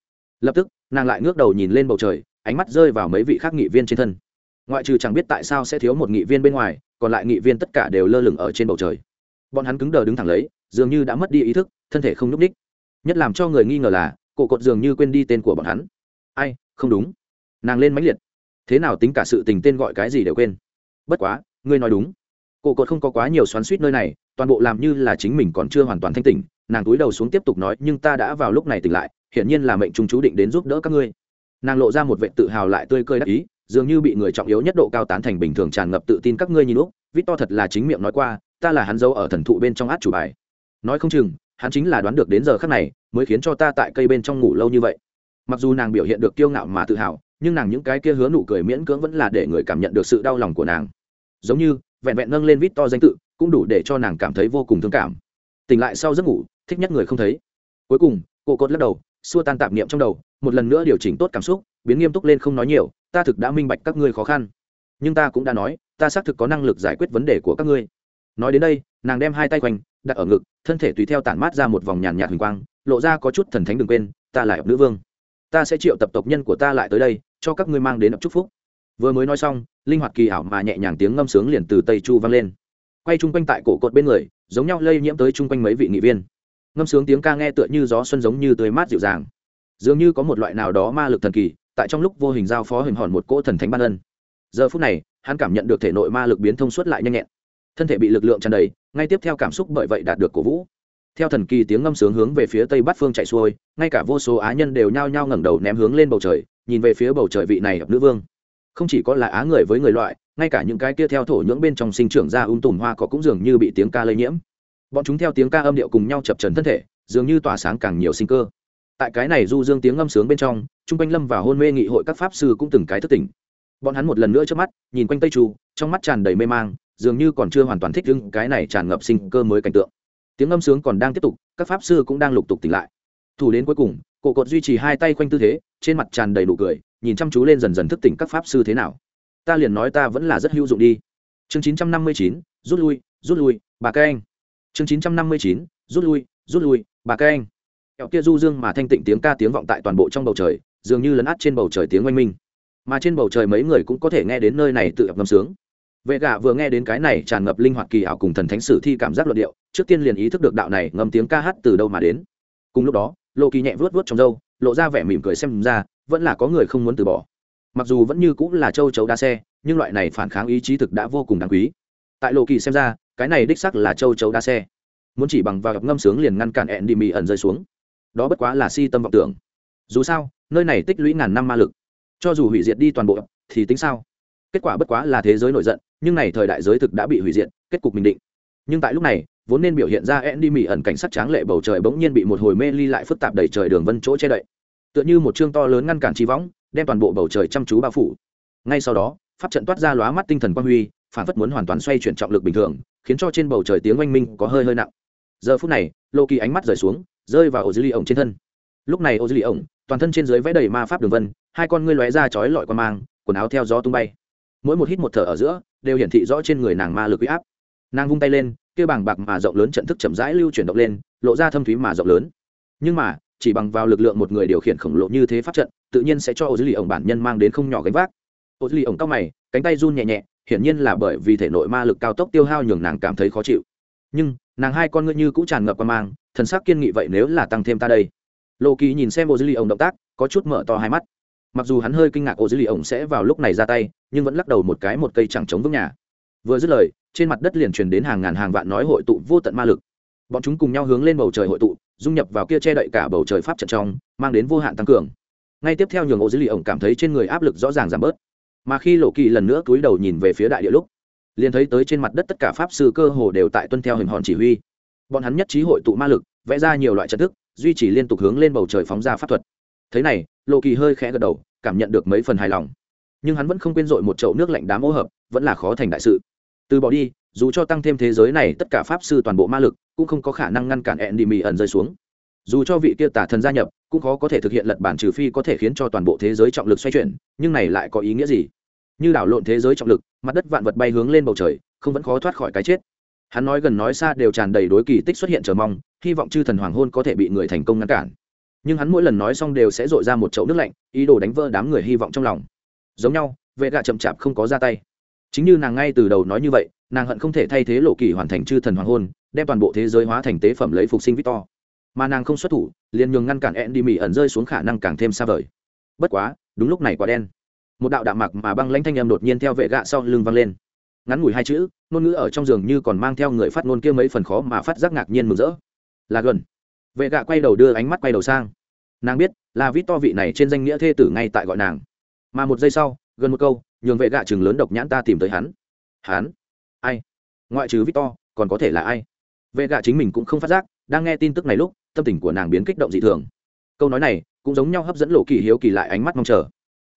Lập tức, nàng lại ngước đầu nhìn lên bầu trời, ánh mắt rơi vào mấy vị khác nghị viên trên thân. Ngoại trừ chẳng biết tại sao sẽ thiếu một nghị viên bên ngoài, còn lại nghị viên tất cả đều lơ lửng ở trên bầu trời. Bọn hắn cứng đờ đứng thẳng lấy, dường như đã mất đi ý thức, thân thể không nhúc ních nhất làm cho người nghi ngờ là cổ cột dường như quên đi tên của bọn hắn. Ai, không đúng. Nàng lên mãnh liệt. Thế nào tính cả sự tình tên gọi cái gì đều quên. Bất quá, ngươi nói đúng. Cổ cột không có quá nhiều xoắn suýt nơi này, toàn bộ làm như là chính mình còn chưa hoàn toàn thanh tỉnh, nàng túi đầu xuống tiếp tục nói, nhưng ta đã vào lúc này tỉnh lại, hiển nhiên là mệnh trung chú định đến giúp đỡ các ngươi. Nàng lộ ra một vệ tự hào lại tươi cười đắc ý, dường như bị người trọng yếu nhất độ cao tán thành bình thường tràn ngập tự tin các ngươi nhìn lúc, vít to thật là chính miệng nói qua, ta là hắn dâu ở thần thụ bên trong át chủ bài. Nói không chừng hắn chính là đoán được đến giờ khắc này mới khiến cho ta tại cây bên trong ngủ lâu như vậy. Mặc dù nàng biểu hiện được kiêu ngạo mà tự hào, nhưng nàng những cái kia hứa nụ cười miễn cưỡng vẫn là để người cảm nhận được sự đau lòng của nàng. Giống như, vẹn vẹn nâng lên vít to danh tự, cũng đủ để cho nàng cảm thấy vô cùng thương cảm. Tỉnh lại sau giấc ngủ, thích nhất người không thấy. Cuối cùng, cô cốt lắc đầu, xua tan tạp niệm trong đầu, một lần nữa điều chỉnh tốt cảm xúc, biến nghiêm túc lên không nói nhiều, ta thực đã minh bạch các ngươi khó khăn, nhưng ta cũng đã nói, ta xác thực có năng lực giải quyết vấn đề của các ngươi. Nói đến đây nàng đem hai tay quanh, đặt ở ngực, thân thể tùy theo tản mát ra một vòng nhàn nhạt huỳnh quang, lộ ra có chút thần thánh đừng quên, ta là nữ vương. Ta sẽ triệu tập tộc nhân của ta lại tới đây, cho các ngươi mang đến ập chúc phúc. Vừa mới nói xong, linh hoạt kỳ ảo mà nhẹ nhàng tiếng ngâm sướng liền từ tây chu vang lên. Quay chung quanh tại cổ cột bên người, giống nhau lây nhiễm tới chung quanh mấy vị nghị viên. Ngâm sướng tiếng ca nghe tựa như gió xuân giống như tươi mát dịu dàng. Dường như có một loại nào đó ma lực thần kỳ, tại trong lúc vô hình giao phó hình hòn một cỗ thần thánh ban ân. Giờ phút này, hắn cảm nhận được thể nội ma lực biến thông suốt lại nhanh nhẹn thân thể bị lực lượng tràn đầy, ngay tiếp theo cảm xúc bởi vậy đạt được cổ vũ. Theo thần kỳ tiếng ngâm sướng hướng về phía tây bắc phương chạy xuôi, ngay cả vô số á nhân đều nhao nhao ngẩng đầu ném hướng lên bầu trời, nhìn về phía bầu trời vị này hợp nữ vương. Không chỉ có là á người với người loại, ngay cả những cái kia theo thổ nhưỡng bên trong sinh trưởng ra um tùm hoa cỏ cũng dường như bị tiếng ca lây nhiễm. Bọn chúng theo tiếng ca âm điệu cùng nhau chập trần thân thể, dường như tỏa sáng càng nhiều sinh cơ. Tại cái này du dương tiếng ngâm sướng bên trong chung quanh lâm và hôn mê nghị hội các pháp sư cũng từng cái thức tỉnh. Bọn hắn một lần nữa trước mắt, nhìn quanh tây trù trong mắt tràn đầy mê mang dường như còn chưa hoàn toàn thích ứng cái này tràn ngập sinh cơ mới cảnh tượng. Tiếng ngâm sướng còn đang tiếp tục, các pháp sư cũng đang lục tục tỉnh lại. Thủ đến cuối cùng, cổ cột duy trì hai tay quanh tư thế, trên mặt tràn đầy nụ cười, nhìn chăm chú lên dần dần thức tỉnh các pháp sư thế nào. Ta liền nói ta vẫn là rất hữu dụng đi. Chương chín trăm năm mươi chín, rút lui rút lui, bà các anh. Chương chín trăm năm mươi chín, rút lui rút lui, bà các anh. Kẹo kia du dương mà thanh tịnh tiếng ca tiếng vọng tại toàn bộ trong bầu trời, dường như lấn át trên bầu trời tiếng oanh minh. Mà trên bầu trời mấy người cũng có thể nghe đến nơi này tự ập ngâm sướng vệ gà vừa nghe đến cái này tràn ngập linh hoạt kỳ ảo cùng thần thánh sử thi cảm giác luận điệu, trước tiên liền ý thức được đạo này ngâm tiếng ca hát từ đâu mà đến. Cùng lúc đó lộ kỳ nhẹ vuốt vuốt trong râu, lộ ra vẻ mỉm cười xem ra, vẫn là có người không muốn từ bỏ. Mặc dù vẫn như cũng là châu chấu đa xe, nhưng loại này phản kháng ý chí thực đã vô cùng đáng quý. Tại lộ kỳ xem ra, cái này đích xác là châu chấu đa xe. Muốn chỉ bằng vào gặp ngâm sướng liền ngăn cản ẹn đi mì ẩn rơi xuống. Đó bất quá là si tâm vọng tưởng. Dù sao, nơi này tích lũy ngàn năm ma lực. Cho dù hủy diệt đi toàn bộ, thì tính sao? Kết quả bất quá là thế giới nổi giận, nhưng này thời đại giới thực đã bị hủy diệt, kết cục bình định. Nhưng tại lúc này, vốn nên biểu hiện ra ẹn đi mỹ ẩn cảnh sắc tráng lệ bầu trời bỗng nhiên bị một hồi mê ly lại phức tạp đầy trời đường vân chỗ che đậy. Tựa như một chương to lớn ngăn cản trí võng, đem toàn bộ bầu trời chăm chú bao phủ. Ngay sau đó, pháp trận toát ra lóa mắt tinh thần quang huy, phản phất muốn hoàn toàn xoay chuyển trọng lực bình thường, khiến cho trên bầu trời tiếng oanh minh có hơi hơi nặng. Giờ phút này lô kỳ ánh mắt rời xuống, rơi vào ô dư ly ổng trên thân. Lúc này ô dư ly ổng toàn thân trên dưới vẽ đầy ma pháp đường vân, hai con ngươi lóe ra chói lọi qua mang, quần áo theo gió tung bay mỗi một hít một thở ở giữa, đều hiển thị rõ trên người nàng ma lực huy áp. Nàng vung tay lên, kia bảng bạc mà rộng lớn trận thức chậm rãi lưu chuyển động lên, lộ ra thâm thúy mà rộng lớn. Nhưng mà, chỉ bằng vào lực lượng một người điều khiển khổng lồ như thế pháp trận, tự nhiên sẽ cho ô dư lì ổng bản nhân mang đến không nhỏ gánh vác. Ô dư lì ổng cao mày, cánh tay run nhẹ nhẹ, hiển nhiên là bởi vì thể nội ma lực cao tốc tiêu hao nhường nàng cảm thấy khó chịu. Nhưng, nàng hai con ngươi như cũng tràn ngập qua mang, thần sắc kiên nghị vậy nếu là tăng thêm ta đây. Lô kỳ nhìn xem ô dư lì ổng động tác, có chút mở to hai mắt mặc dù hắn hơi kinh ngạc ô dữ lì ổng sẽ vào lúc này ra tay, nhưng vẫn lắc đầu một cái một cây chẳng chống vững nhà. Vừa dứt lời, trên mặt đất liền truyền đến hàng ngàn hàng vạn nói hội tụ vô tận ma lực. Bọn chúng cùng nhau hướng lên bầu trời hội tụ, dung nhập vào kia che đậy cả bầu trời pháp trận trong, mang đến vô hạn tăng cường. Ngay tiếp theo nhường ô dữ lì ổng cảm thấy trên người áp lực rõ ràng giảm bớt. Mà khi lộ kỳ lần nữa cúi đầu nhìn về phía đại địa lúc, liền thấy tới trên mặt đất tất cả pháp sư cơ hồ đều tại tuân theo hình hòn chỉ huy. Bọn hắn nhất trí hội tụ ma lực, vẽ ra nhiều loại trận thức, duy trì liên tục hướng lên bầu trời phóng ra pháp thuật. Thế này lộ kỳ hơi khẽ gật đầu, cảm nhận được mấy phần hài lòng. Nhưng hắn vẫn không quên dội một chậu nước lạnh đám ô hợp, vẫn là khó thành đại sự. Từ bỏ đi, dù cho tăng thêm thế giới này, tất cả pháp sư toàn bộ ma lực, cũng không có khả năng ngăn cản ẹn đi mì ẩn rơi xuống. Dù cho vị kia tả thần gia nhập, cũng khó có thể thực hiện lật bản trừ phi có thể khiến cho toàn bộ thế giới trọng lực xoay chuyển, nhưng này lại có ý nghĩa gì? Như đảo lộn thế giới trọng lực, mặt đất vạn vật bay hướng lên bầu trời, không vẫn khó thoát khỏi cái chết. Hắn nói gần nói xa đều tràn đầy đối kỳ tích xuất hiện chờ mong, hy vọng chư thần hoàng hôn có thể bị người thành công ngăn cản nhưng hắn mỗi lần nói xong đều sẽ dội ra một chậu nước lạnh, ý đồ đánh vỡ đám người hy vọng trong lòng. Giống nhau, vệ gạ chậm chạp không có ra tay. Chính như nàng ngay từ đầu nói như vậy, nàng hận không thể thay thế lộ kỳ hoàn thành chư thần hoàng hôn, đem toàn bộ thế giới hóa thành tế phẩm lấy phục sinh victor. Mà nàng không xuất thủ, liền nhường ngăn cản ẹn đi mỹ ẩn rơi xuống khả năng càng thêm xa vời. Bất quá, đúng lúc này quá đen. Một đạo đạo mặc mà băng lãnh thanh âm đột nhiên theo vệ gạ sau lưng văng lên. Ngắn ngủi hai chữ, ngôn ngữ ở trong giường như còn mang theo người phát ngôn kia mấy phần khó mà phát giác ngạc nhiên mừng rỡ. Là gần vệ gạ quay đầu đưa ánh mắt quay đầu sang. Nàng biết là vít to vị này trên danh nghĩa thê tử ngay tại gọi nàng. Mà một giây sau, gần một câu, nhường vệ gạ chừng lớn độc nhãn ta tìm tới hắn. Hắn? Ai? Ngoại trừ vít to, còn có thể là ai? Vệ gạ chính mình cũng không phát giác, đang nghe tin tức này lúc, tâm tình của nàng biến kích động dị thường. Câu nói này cũng giống nhau hấp dẫn lộ kỳ hiếu kỳ lại ánh mắt mong chờ.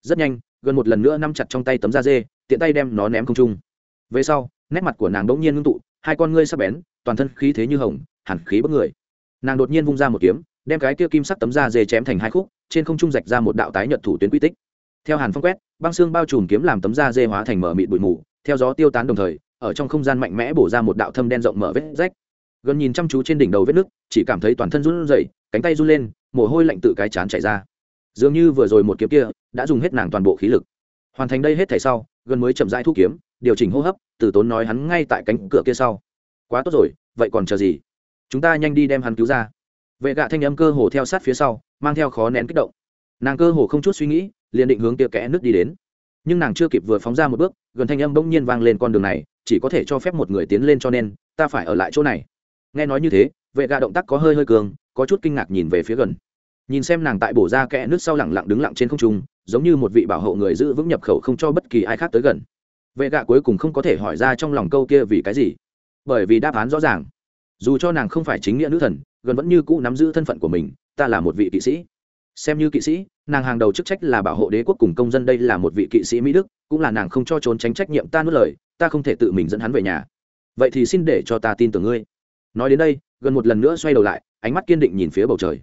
Rất nhanh, gần một lần nữa nắm chặt trong tay tấm da dê, tiện tay đem nó ném không trung. Về sau, nét mặt của nàng đ ỗ n g nhiên ngưng tụ, hai con ngươi sắp bén, toàn thân khí thế như hồng hẳn khí bất người nàng đột nhiên vung ra một kiếm, đem cái kia kim sắc tấm da dê chém thành hai khúc, trên không trung rạch ra một đạo tái nhật thủ tuyến quy tích. Theo hàn phong quét, băng xương bao trùm kiếm làm tấm da dê hóa thành mở mịt bụi mù, theo gió tiêu tán đồng thời, ở trong không gian mạnh mẽ bổ ra một đạo thâm đen rộng mở vết rách. Gần nhìn chăm chú trên đỉnh đầu vết nước, chỉ cảm thấy toàn thân run rẩy, cánh tay run lên, mồ hôi lạnh tự cái chán chảy ra. Dường như vừa rồi một kiếm kia đã dùng hết nàng toàn bộ khí lực. Hoàn thành đây hết thảy sau, gần mới chậm rãi thu kiếm, điều chỉnh hô hấp, từ tốn nói hắn ngay tại cánh cửa kia sau. Quá tốt rồi, vậy còn chờ gì? Chúng ta nhanh đi đem hắn cứu ra. Vệ gạ thanh âm cơ hồ theo sát phía sau, mang theo khó nén kích động. Nàng cơ hồ không chút suy nghĩ, liền định hướng kia kẽ nước đi đến. Nhưng nàng chưa kịp vừa phóng ra một bước, gần thanh âm bỗng nhiên vang lên con đường này, chỉ có thể cho phép một người tiến lên cho nên, ta phải ở lại chỗ này. Nghe nói như thế, vệ gạ động tác có hơi hơi cường, có chút kinh ngạc nhìn về phía gần. Nhìn xem nàng tại bổ ra kẽ nước sau lẳng lặng đứng lặng trên không trung, giống như một vị bảo hộ người giữ vững nhập khẩu không cho bất kỳ ai khác tới gần. Vệ gạ cuối cùng không có thể hỏi ra trong lòng câu kia vì cái gì, bởi vì đáp án rõ ràng dù cho nàng không phải chính nghĩa nữ thần, gần vẫn như cũ nắm giữ thân phận của mình, ta là một vị kỵ sĩ. Xem như kỵ sĩ, nàng hàng đầu chức trách là bảo hộ đế quốc cùng công dân đây là một vị kỵ sĩ mỹ đức, cũng là nàng không cho trốn tránh trách nhiệm ta nuốt lời, ta không thể tự mình dẫn hắn về nhà. Vậy thì xin để cho ta tin tưởng ngươi. Nói đến đây, gần một lần nữa xoay đầu lại, ánh mắt kiên định nhìn phía bầu trời.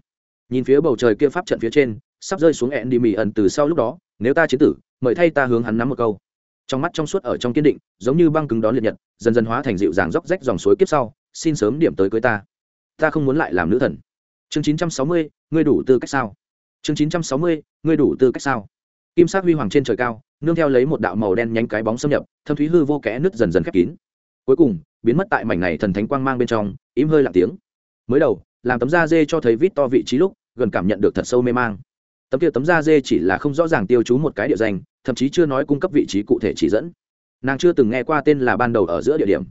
Nhìn phía bầu trời kia pháp trận phía trên, sắp rơi xuống ẹn đi mì ẩn từ sau lúc đó, nếu ta chiến tử, mời thay ta hướng hắn nắm một câu. Trong mắt trong suốt ở trong kiên định, giống như băng cứng đón liệt nhật, dần dần hóa thành dịu dàng róc rách dòng suối kiếp sau xin sớm điểm tới cưới ta. Ta không muốn lại làm nữ thần. Chương chín trăm sáu mươi, ngươi đủ tư cách sao? Chương chín trăm sáu mươi, ngươi đủ tư cách sao? Kim sắc huy hoàng trên trời cao, nương theo lấy một đạo màu đen nhánh cái bóng xâm nhập, thâm thúy hư vô kẽ nứt dần dần khép kín. Cuối cùng, biến mất tại mảnh này thần thánh quang mang bên trong, im hơi lặng tiếng. Mới đầu, làm tấm da dê cho thấy vít to vị trí lúc, gần cảm nhận được thật sâu mê mang. Tấm kia tấm da dê chỉ là không rõ ràng tiêu chú một cái địa danh, thậm chí chưa nói cung cấp vị trí cụ thể chỉ dẫn. Nàng chưa từng nghe qua tên là ban đầu ở giữa địa điểm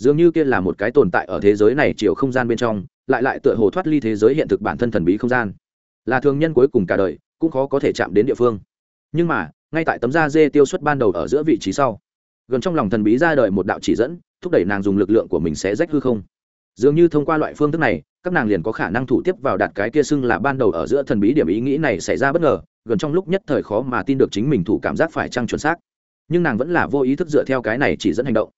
dường như kia là một cái tồn tại ở thế giới này chiều không gian bên trong, lại lại tựa hồ thoát ly thế giới hiện thực bản thân thần bí không gian. Là thường nhân cuối cùng cả đời, cũng khó có thể chạm đến địa phương. Nhưng mà, ngay tại tấm da dê tiêu xuất ban đầu ở giữa vị trí sau, gần trong lòng thần bí ra đời một đạo chỉ dẫn, thúc đẩy nàng dùng lực lượng của mình sẽ rách hư không. Dường như thông qua loại phương thức này, các nàng liền có khả năng thủ tiếp vào đạt cái kia xưng là ban đầu ở giữa thần bí điểm ý nghĩ này xảy ra bất ngờ, gần trong lúc nhất thời khó mà tin được chính mình thủ cảm giác phải trăng chuẩn xác. Nhưng nàng vẫn là vô ý thức dựa theo cái này chỉ dẫn hành động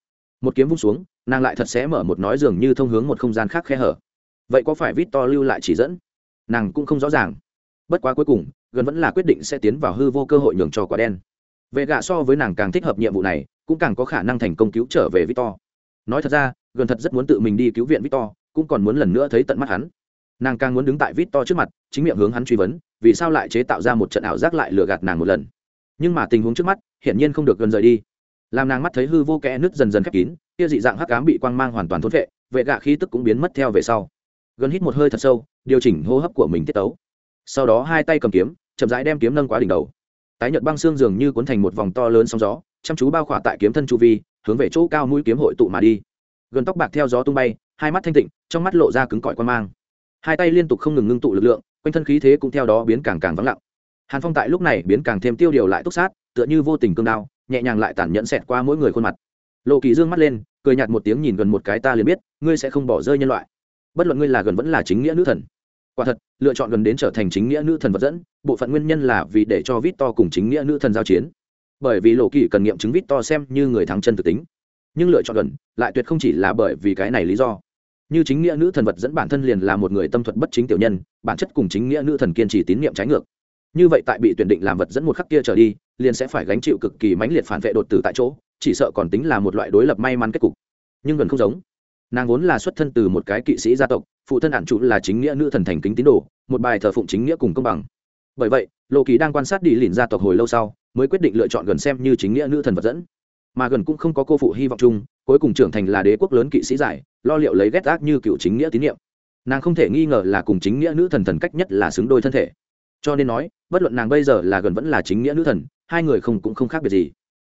một kiếm vung xuống, nàng lại thật sẽ mở một nói dường như thông hướng một không gian khác khe hở. Vậy có phải vít to lưu lại chỉ dẫn? Nàng cũng không rõ ràng. Bất quá cuối cùng, gần vẫn là quyết định sẽ tiến vào hư vô cơ hội nhường cho quả đen. Vệ gạ so với nàng càng thích hợp nhiệm vụ này, cũng càng có khả năng thành công cứu trở về victor. Nói thật ra, gần thật rất muốn tự mình đi cứu viện victor, cũng còn muốn lần nữa thấy tận mắt hắn. Nàng càng muốn đứng tại victor trước mặt, chính miệng hướng hắn truy vấn, vì sao lại chế tạo ra một trận ảo giác lại lừa gạt nàng một lần. Nhưng mà tình huống trước mắt, hiển nhiên không được gần rời đi làm nàng mắt thấy hư vô kẽ nứt dần dần khép kín, kia dị dạng hắc ám bị quang mang hoàn toàn thốt vệ vệ gạ khí tức cũng biến mất theo về sau. Gần hít một hơi thật sâu, điều chỉnh hô hấp của mình tiết tấu. Sau đó hai tay cầm kiếm, chậm rãi đem kiếm nâng quá đỉnh đầu. Tái nhợt băng xương dường như cuốn thành một vòng to lớn sóng gió, chăm chú bao khỏa tại kiếm thân chu vi, hướng về chỗ cao mũi kiếm hội tụ mà đi. Gần tóc bạc theo gió tung bay, hai mắt thanh tịnh, trong mắt lộ ra cứng cỏi quan mang. Hai tay liên tục không ngừng ngưng tụ lực lượng, quanh thân khí thế cũng theo đó biến càng càng vắng lặng hàn phong tại lúc này biến càng thêm tiêu điều lại túc sát, tựa như vô tình cương đao, nhẹ nhàng lại tản nhẫn xẹt qua mỗi người khuôn mặt. Lộ kỳ dương mắt lên, cười nhạt một tiếng nhìn gần một cái ta liền biết, ngươi sẽ không bỏ rơi nhân loại. Bất luận ngươi là gần vẫn là chính nghĩa nữ thần. Quả thật, lựa chọn gần đến trở thành chính nghĩa nữ thần vật dẫn, bộ phận nguyên nhân là vì để cho vít to cùng chính nghĩa nữ thần giao chiến. Bởi vì lộ kỳ cần nghiệm chứng vít to xem như người thắng chân thực tính. Nhưng lựa chọn gần, lại tuyệt không chỉ là bởi vì cái này lý do. Như chính nghĩa nữ thần vật dẫn bản thân liền là một người tâm thuật bất chính tiểu nhân, bản chất cùng chính nghĩa nữ thần kiên trì tín nhiệm trái ngược như vậy tại bị tuyển định làm vật dẫn một khắc kia trở đi, liền sẽ phải gánh chịu cực kỳ mãnh liệt phản vệ đột tử tại chỗ, chỉ sợ còn tính là một loại đối lập may mắn kết cục. Nhưng gần không giống. Nàng vốn là xuất thân từ một cái kỵ sĩ gia tộc, phụ thân ản chủ là chính nghĩa nữ thần thành kính tín đồ, một bài thờ phụng chính nghĩa cùng công bằng. Bởi vậy lộ kỳ đang quan sát đi lìn gia tộc hồi lâu sau, mới quyết định lựa chọn gần xem như chính nghĩa nữ thần vật dẫn. Mà gần cũng không có cô phụ hy vọng chung, cuối cùng trưởng thành là đế quốc lớn kỵ sĩ giải, lo liệu lấy ghét ác như cựu chính nghĩa tín nhiệm. Nàng không thể nghi ngờ là cùng chính nghĩa nữ thần thần cách nhất là xứng đôi thân thể cho nên nói, bất luận nàng bây giờ là gần vẫn là chính nghĩa nữ thần, hai người không cũng không khác biệt gì.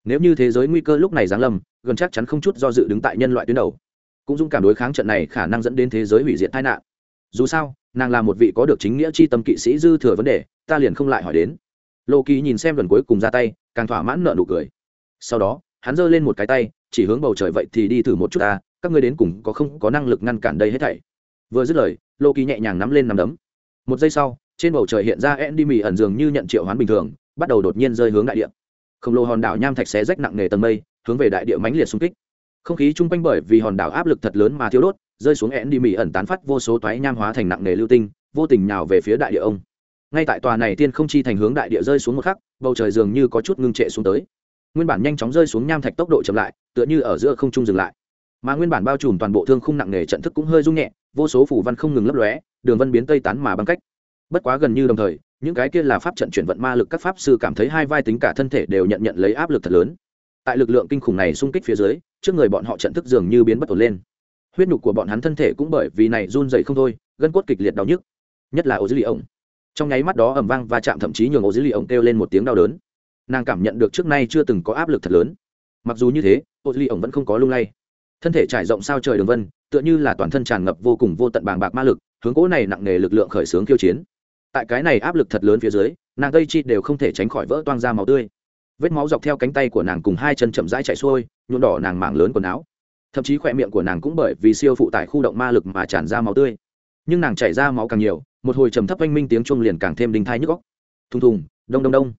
Nếu như thế giới nguy cơ lúc này giáng lâm, gần chắc chắn không chút do dự đứng tại nhân loại tuyến đầu. Cũng dung cảm đối kháng trận này khả năng dẫn đến thế giới hủy diệt tai nạn. Dù sao, nàng là một vị có được chính nghĩa chi tâm kỵ sĩ dư thừa vấn đề, ta liền không lại hỏi đến. Lộ kỳ nhìn xem lần cuối cùng ra tay, càng thỏa mãn nợ nụ cười. Sau đó, hắn giơ lên một cái tay, chỉ hướng bầu trời vậy thì đi thử một chút ta, các ngươi đến cùng có không có năng lực ngăn cản đây hết thảy. Vừa dứt lời lộ kỳ nhẹ nhàng nắm lên nắm đấm. Một giây sau trên bầu trời hiện ra Andy Mị ẩn dường như nhận triệu hoán bình thường, bắt đầu đột nhiên rơi hướng đại địa. Khổng lồ hòn đảo nham thạch xé rách nặng nề tầng mây, hướng về đại địa mãnh liệt xung kích. Không khí chung quanh bởi vì hòn đảo áp lực thật lớn mà thiêu đốt, rơi xuống Andy Mị ẩn tán phát vô số toái nham hóa thành nặng nề lưu tinh, vô tình nhào về phía đại địa ông. Ngay tại tòa này tiên không chi thành hướng đại địa rơi xuống một khắc, bầu trời dường như có chút ngưng trệ xuống tới. Nguyên bản nhanh chóng rơi xuống nham thạch tốc độ chậm lại, tựa như ở giữa không trung dừng lại mà nguyên bản bao trùm toàn bộ thương khung nặng nề trận thức cũng hơi rung nhẹ vô số phủ văn không ngừng lấp lóe đường vân biến tây tán mà băng cách bất quá gần như đồng thời, những cái kia là pháp trận chuyển vận ma lực các pháp sư cảm thấy hai vai tính cả thân thể đều nhận nhận lấy áp lực thật lớn. Tại lực lượng kinh khủng này xung kích phía dưới, trước người bọn họ trận thức dường như biến bất ổn lên. Huyết nhục của bọn hắn thân thể cũng bởi vì này run dày không thôi, gân cốt kịch liệt đau nhức. Nhất là ô dữ lì ổng trong nháy mắt đó ẩm vang và chạm thậm chí nhường ô dữ lì ổng kêu lên một tiếng đau đớn. Nàng cảm nhận được trước nay chưa từng có áp lực thật lớn. Mặc dù như thế ô dữ lì ổng vẫn không có lung lay. Thân thể trải rộng sao trời đường vân, tựa như là toàn thân tràn ngập vô cùng vô tận bàng bạc ma lực, hướng cỗ này nặng nề lực lượng khởi xướng khiêu chiến tại cái này áp lực thật lớn phía dưới, nàng tây chi đều không thể tránh khỏi vỡ toang ra máu tươi. Vết máu dọc theo cánh tay của nàng cùng hai chân chậm rãi chạy xuôi, nhuộm đỏ nàng mảng lớn quần áo. Thậm chí khỏe miệng của nàng cũng bởi vì siêu phụ tại khu động ma lực mà tràn ra máu tươi. Nhưng nàng chảy ra máu càng nhiều, một hồi trầm thấp oanh minh tiếng chuông liền càng thêm đinh thai nhức góc thùng thùng, đông đông đông.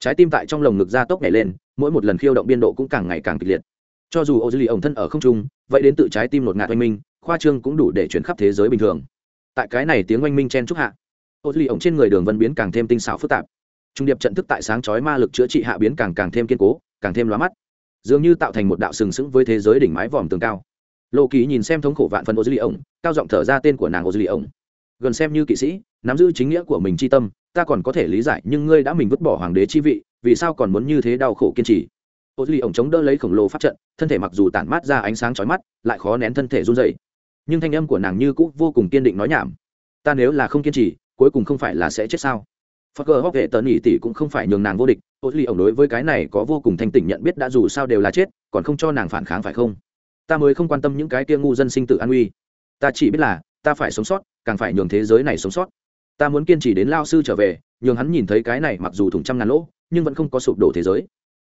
Trái tim tại trong lồng ngực ra tốc nhảy lên, mỗi một lần khiêu động biên độ cũng càng ngày càng kịch liệt. Cho dù ô dư lì ổng thân ở không trung, vậy đến tự trái tim lột ngạt oanh minh, khoa trương cũng đủ để chuyển khắp thế giới bình thường. Tại cái này tiếng oanh minh chen trúc hạ ô duy ổng trên người đường vân biến càng thêm tinh xảo phức tạp. Trung điệp trận thức tại sáng chói ma lực chữa trị hạ biến càng càng thêm kiên cố, càng thêm lóa mắt. Dường như tạo thành một đạo sừng sững với thế giới đỉnh mái vòm tường cao. Lộ kỳ nhìn xem thống khổ vạn phần ô duy lì ổng cao giọng thở ra tên của nàng ô duy lì ổng gần xem như kỵ sĩ, nắm giữ chính nghĩa của mình chi tâm, ta còn có thể lý giải, nhưng ngươi đã mình vứt bỏ hoàng đế chi vị, vì sao còn muốn như thế đau khổ kiên trì? Ô duy ổng chống đỡ lấy khổng lồ phát trận, thân thể mặc dù tản mát ra ánh sáng chói mắt, lại khó nén thân thể run dày nhưng thanh âm của nàng như cũ vô cùng kiên định nói nhảm. Ta nếu là không kiên trì cuối cùng không phải là sẽ chết sao? Phật cờ hóc vệ tờ nhị tỷ cũng không phải nhường nàng vô địch, ô ly ổng đối với cái này có vô cùng thanh tỉnh nhận biết đã dù sao đều là chết, còn không cho nàng phản kháng phải không? Ta mới không quan tâm những cái kia ngu dân sinh tử an uy ta chỉ biết là, ta phải sống sót, càng phải nhường thế giới này sống sót. Ta muốn kiên trì đến lao sư trở về, nhường hắn nhìn thấy cái này mặc dù thủng trăm ngàn lỗ, nhưng vẫn không có sụp đổ thế giới.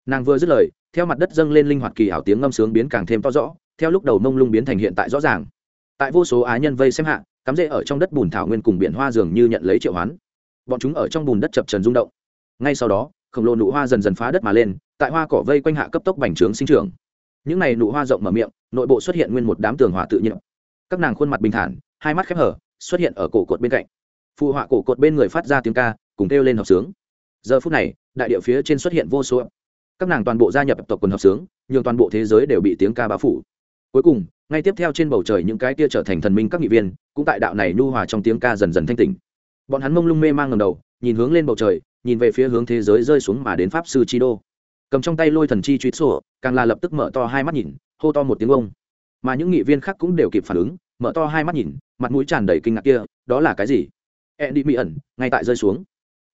Nàng vừa dứt lời, theo mặt đất dâng lên linh hoạt kỳ ảo tiếng ngâm sướng biến càng thêm to rõ, theo lúc đầu mông lung biến thành hiện tại rõ ràng. Tại vô số á nhân vây xem hạ cắm rễ ở trong đất bùn thảo nguyên cùng biển hoa dường như nhận lấy triệu hoán. Bọn chúng ở trong bùn đất chập trần rung động. Ngay sau đó, khổng lồ nụ hoa dần dần phá đất mà lên, tại hoa cỏ vây quanh hạ cấp tốc bành trướng sinh trưởng. Những này nụ hoa rộng mở miệng, nội bộ xuất hiện nguyên một đám tường hỏa tự nhiên. Các nàng khuôn mặt bình thản, hai mắt khép hở, xuất hiện ở cổ cột bên cạnh. Phụ họa cổ cột bên người phát ra tiếng ca, cùng kêu lên hợp sướng. Giờ phút này, đại địa phía trên xuất hiện vô số. Các nàng toàn bộ gia nhập tộc quần hợp sướng, nhường toàn bộ thế giới đều bị tiếng ca bá phủ. Cuối cùng ngay tiếp theo trên bầu trời những cái kia trở thành thần minh các nghị viên, cũng tại đạo này nu hòa trong tiếng ca dần dần thanh tỉnh. Bọn hắn mông lung mê mang ngầm đầu, nhìn hướng lên bầu trời, nhìn về phía hướng thế giới rơi xuống mà đến pháp sư chi đô. Cầm trong tay lôi thần chi truy sổ, càng là lập tức mở to hai mắt nhìn, hô to một tiếng ông. Mà những nghị viên khác cũng đều kịp phản ứng, mở to hai mắt nhìn, mặt mũi tràn đầy kinh ngạc kia, đó là cái gì? E đi mỹ ẩn ngay tại rơi xuống.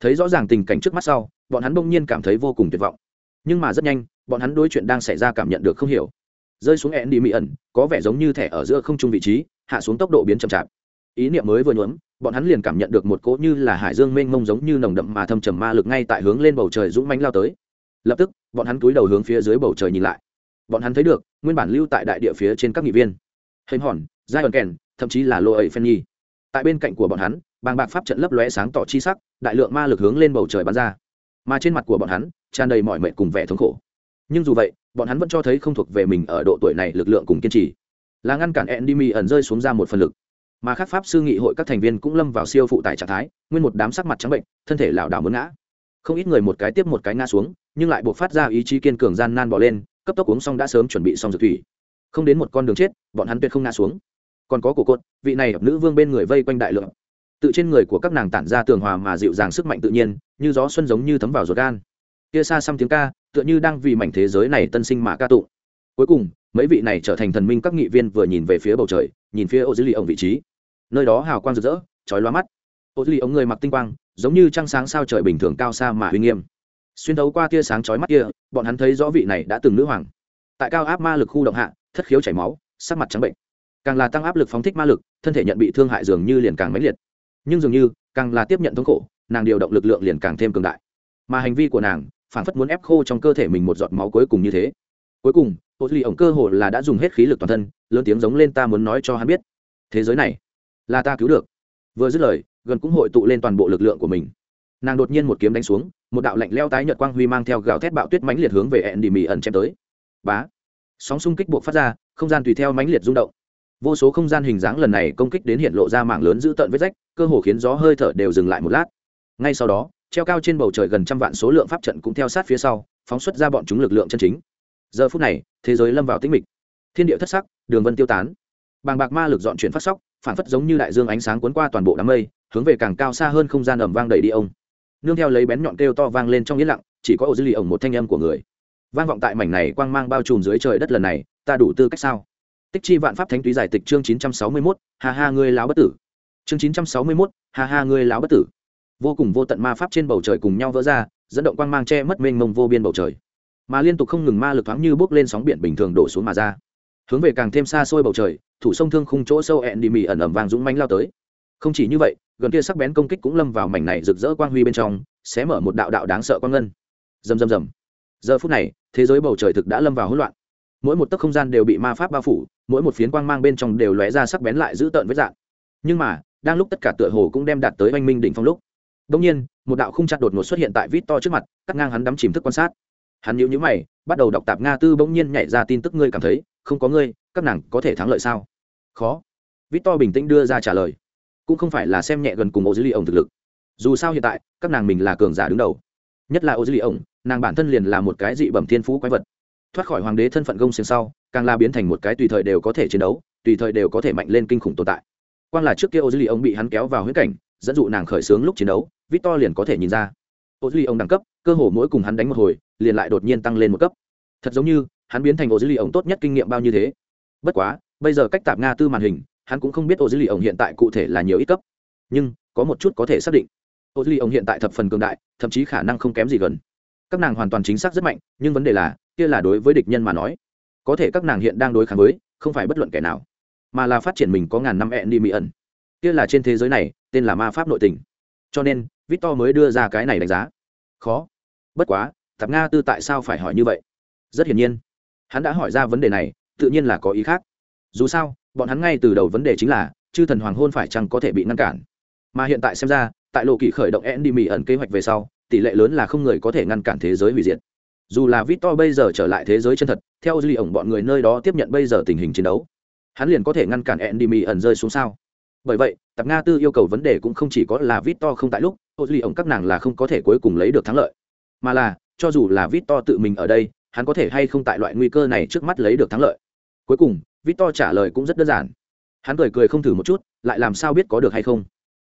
Thấy rõ ràng tình cảnh trước mắt sau, bọn hắn bỗng nhiên cảm thấy vô cùng tuyệt vọng. Nhưng mà rất nhanh, bọn hắn đối chuyện đang xảy ra cảm nhận được không hiểu rơi xuống ẹn đi mỹ ẩn, có vẻ giống như thẻ ở giữa không trung vị trí, hạ xuống tốc độ biến chậm chạp. Ý niệm mới vừa nhuốm, bọn hắn liền cảm nhận được một cỗ như là hải dương mênh mông giống như nồng đậm mà thâm trầm ma lực ngay tại hướng lên bầu trời dũng mánh lao tới. Lập tức, bọn hắn cúi đầu hướng phía dưới bầu trời nhìn lại. Bọn hắn thấy được, nguyên bản lưu tại đại địa phía trên các nghị viên. Hình hòn giai đoạn kèn thậm chí là lô ấy phen nhi. Tại bên cạnh của bọn hắn, bàng bạc pháp trận lấp lóe sáng tỏ chi sắc, đại lượng ma lực hướng lên bầu trời bắn ra. Mà trên mặt của bọn hắn, tràn đầy mọi mệt cùng vẻ thống khổ. Nhưng dù vậy bọn hắn vẫn cho thấy không thuộc về mình ở độ tuổi này lực lượng cùng kiên trì. Là ngăn cản endemy ẩn rơi xuống ra một phần lực. Mà các pháp sư nghị hội các thành viên cũng lâm vào siêu phụ tải trạng thái nguyên một đám sắc mặt trắng bệnh thân thể lảo đảo muốn ngã. Không ít người một cái tiếp một cái ngã xuống nhưng lại buộc phát ra ý chí kiên cường gian nan bỏ lên cấp tốc uống xong đã sớm chuẩn bị xong dược thủy. Không đến một con đường chết bọn hắn tuyệt không ngã xuống. Còn có cổ cột, vị này nữ vương bên người vây quanh đại lượng. Tự trên người của các nàng tản ra tường hòa mà dịu dàng sức mạnh tự nhiên như gió xuân giống như thấm vào ruột gan. Kia xa xăm tiếng ca tựa như đang vì mảnh thế giới này tân sinh mà ca tụng. Cuối cùng, mấy vị này trở thành thần minh các nghị viên vừa nhìn về phía bầu trời, nhìn phía ô dư lì ông vị trí. Nơi đó hào quang rực rỡ, chói loa mắt. Ô dư lì ông người mặc tinh quang, giống như trăng sáng sao trời bình thường cao xa mà uy nghiêm. Xuyên thấu qua tia sáng chói mắt kia, bọn hắn thấy rõ vị này đã từng nữ hoàng. Tại cao áp ma lực khu động hạ, thất khiếu chảy máu, sắc mặt trắng bệnh. Càng là tăng áp lực phóng thích ma lực, thân thể nhận bị thương hại dường như liền càng mãnh liệt. Nhưng dường như, càng là tiếp nhận thống khổ, nàng điều động lực lượng liền càng thêm cường đại. Mà hành vi của nàng phản phất muốn ép khô trong cơ thể mình một giọt máu cuối cùng như thế. Cuối cùng ô duy ổng cơ hồ là đã dùng hết khí lực toàn thân, lớn tiếng giống lên ta muốn nói cho hắn biết. Thế giới này là ta cứu được. Vừa dứt lời, gần cũng hội tụ lên toàn bộ lực lượng của mình. Nàng đột nhiên một kiếm đánh xuống, một đạo lạnh leo tái nhợt quang huy mang theo gào thét bạo tuyết mãnh liệt hướng về ẹn đi mì ẩn chém tới. Bá! Sóng xung kích buộc phát ra, không gian tùy theo mãnh liệt rung động. Vô số không gian hình dáng lần này công kích đến hiện lộ ra mảng lớn giữ tợn vết rách, cơ hồ khiến gió hơi thở đều dừng lại một lát. Ngay sau đó treo cao trên bầu trời gần trăm vạn số lượng pháp trận cũng theo sát phía sau phóng xuất ra bọn chúng lực lượng chân chính. Giờ phút này thế giới lâm vào tĩnh mịch. Thiên địa thất sắc đường vân tiêu tán. Bàng bạc ma lực dọn chuyển phát sóc phản phất giống như đại dương ánh sáng cuốn qua toàn bộ đám mây hướng về càng cao xa hơn không gian ẩm vang đầy đi ông. Nương theo lấy bén nhọn kêu to vang lên trong yên lặng chỉ có ổ dư lì ổng một thanh âm của người. Vang vọng tại mảnh này quang mang bao trùm dưới trời đất lần này ta đủ tư cách sao? Tích chi vạn pháp thánh túy giải tịch chương chín trăm sáu mươi 961, ha ha ngươi láo bất tử. Chương chín trăm sáu mươi 961, ha ha ngươi láo bất tử vô cùng vô tận ma pháp trên bầu trời cùng nhau vỡ ra, dẫn động quang mang che mất mênh mông vô biên bầu trời. Mà liên tục không ngừng ma lực thoáng như bước lên sóng biển bình thường đổ xuống mà ra. Hướng về càng thêm xa xôi bầu trời, thủ sông thương khung chỗ sâu ẹn đi mì ẩn ẩm vàng dũng mánh lao tới. Không chỉ như vậy, gần kia sắc bén công kích cũng lâm vào mảnh này rực rỡ quang huy bên trong, xé mở một đạo đạo đáng sợ quang ngân. Rầm rầm rầm. Giờ phút này, thế giới bầu trời thực đã lâm vào hỗn loạn. Mỗi một tấc không gian đều bị ma pháp bao phủ, mỗi một phiến quang mang bên trong đều lóe ra sắc bén lại giữ tợn với dạng. Nhưng mà, đang lúc tất cả tựa hồ cũng đem đạt tới oanh minh đỉnh phong lúc đông nhiên, một đạo khung chặt đột ngột xuất hiện tại vít to trước mặt, cắt ngang hắn đắm chìm thức quan sát. Hắn nhíu nhíu mày, bắt đầu đọc tạp nga tư bỗng nhiên nhảy ra tin tức ngươi cảm thấy, không có ngươi, các nàng có thể thắng lợi sao? Khó. Vít to bình tĩnh đưa ra trả lời. Cũng không phải là xem nhẹ gần cùng Ozili dữ ổng thực lực. Dù sao hiện tại, các nàng mình là cường giả đứng đầu. Nhất là Ozili dữ ổng, nàng bản thân liền là một cái dị bẩm thiên phú quái vật. Thoát khỏi hoàng đế thân phận gông xiềng sau, càng la biến thành một cái tùy thời đều có thể chiến đấu, tùy thời đều có thể mạnh lên kinh khủng tồn tại. Quan là trước kia Ozili dữ ổng bị hắn kéo vào huyết cảnh, dẫn dụ nàng khởi xướng lúc chiến đấu Victor liền có thể nhìn ra. Ô dữ đẳng cấp, cơ hồ mỗi cùng hắn đánh một hồi, liền lại đột nhiên tăng lên một cấp. Thật giống như, hắn biến thành ô dữ tốt nhất kinh nghiệm bao nhiêu thế. Bất quá, bây giờ cách tạp nga tư màn hình, hắn cũng không biết ô dữ hiện tại cụ thể là nhiều ít cấp. Nhưng, có một chút có thể xác định. Ô dữ hiện tại thập phần cường đại, thậm chí khả năng không kém gì gần. Các nàng hoàn toàn chính xác rất mạnh, nhưng vấn đề là, kia là đối với địch nhân mà nói. Có thể các nàng hiện đang đối kháng với, không phải bất luận kẻ nào. Mà là phát triển mình có ngàn năm ẹn đi mỹ ẩn kia là trên thế giới này, tên là ma pháp nội tình. Cho nên victor mới đưa ra cái này đánh giá. Khó. Bất quá, tạp nga tư tại sao phải hỏi như vậy? Rất hiển nhiên. Hắn đã hỏi ra vấn đề này, tự nhiên là có ý khác. Dù sao, bọn hắn ngay từ đầu vấn đề chính là, chư thần hoàng hôn phải chăng có thể bị ngăn cản. Mà hiện tại xem ra, tại lộ kỳ khởi động e n ẩn kế hoạch về sau, tỷ lệ lớn là không người có thể ngăn cản thế giới hủy diệt. Dù là victor bây giờ trở lại thế giới chân thật, theo Julie ổng bọn người nơi đó tiếp nhận bây giờ tình hình chiến đấu, hắn liền có thể ngăn cản e n ẩn rơi xuống sao? Bởi vậy tập nga tư yêu cầu vấn đề cũng không chỉ có là victor không tại lúc ô duy ổng các nàng là không có thể cuối cùng lấy được thắng lợi. Mà là, cho dù là victor tự mình ở đây, hắn có thể hay không tại loại nguy cơ này trước mắt lấy được thắng lợi? Cuối cùng victor trả lời cũng rất đơn giản. Hắn cười cười không thử một chút, lại làm sao biết có được hay không?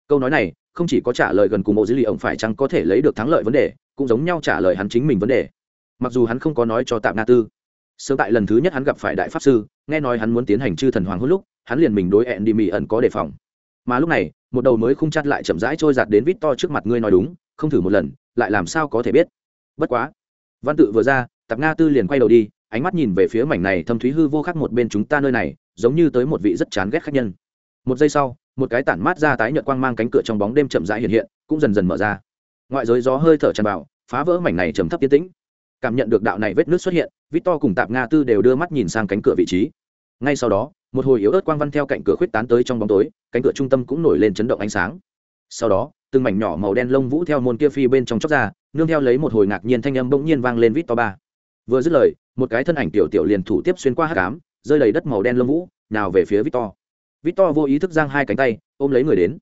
Câu nói này, không chỉ có trả lời gần cùng mộ dữ lì ổng phải chăng có thể lấy được thắng lợi vấn đề, cũng giống nhau trả lời hắn chính mình vấn đề. Mặc dù hắn không có nói cho tạm nga tư. Sớm tại lần thứ nhất hắn gặp phải đại pháp sư, nghe nói hắn muốn tiến hành chư thần hoàng hôn lúc, hắn liền mình đối hẹn đi mỹ ẩn có đề phòng. Mà lúc này một đầu mới không chặt lại chậm rãi trôi giạt đến vít to trước mặt ngươi nói đúng, không thử một lần, lại làm sao có thể biết. Bất quá. Văn tự vừa ra, tạp nga tư liền quay đầu đi, ánh mắt nhìn về phía mảnh này thâm thúy hư vô khắc một bên chúng ta nơi này, giống như tới một vị rất chán ghét khách nhân. Một giây sau, một cái tản mát ra tái nhợt quang mang cánh cửa trong bóng đêm chậm rãi hiện hiện, cũng dần dần mở ra. Ngoại giới gió hơi thở tràn vào, phá vỡ mảnh này trầm thấp tiến tĩnh. Cảm nhận được đạo này vết nước xuất hiện vít to cùng tạp nga tư đều đưa mắt nhìn sang cánh cửa vị trí. Ngay sau đó một hồi yếu ớt quang văn theo cạnh cửa khuyết tán tới trong bóng tối, cánh cửa trung tâm cũng nổi lên chấn động ánh sáng. Sau đó, từng mảnh nhỏ màu đen lông vũ theo môn kia phi bên trong chóc ra, nương theo lấy một hồi ngạc nhiên thanh âm bỗng nhiên vang lên vít to ba. Vừa dứt lời, một cái thân ảnh tiểu tiểu liền thủ tiếp xuyên qua hát cám rơi đầy đất màu đen lông vũ, nào về phía victor victor vô ý thức giang hai cánh tay, ôm lấy người đến.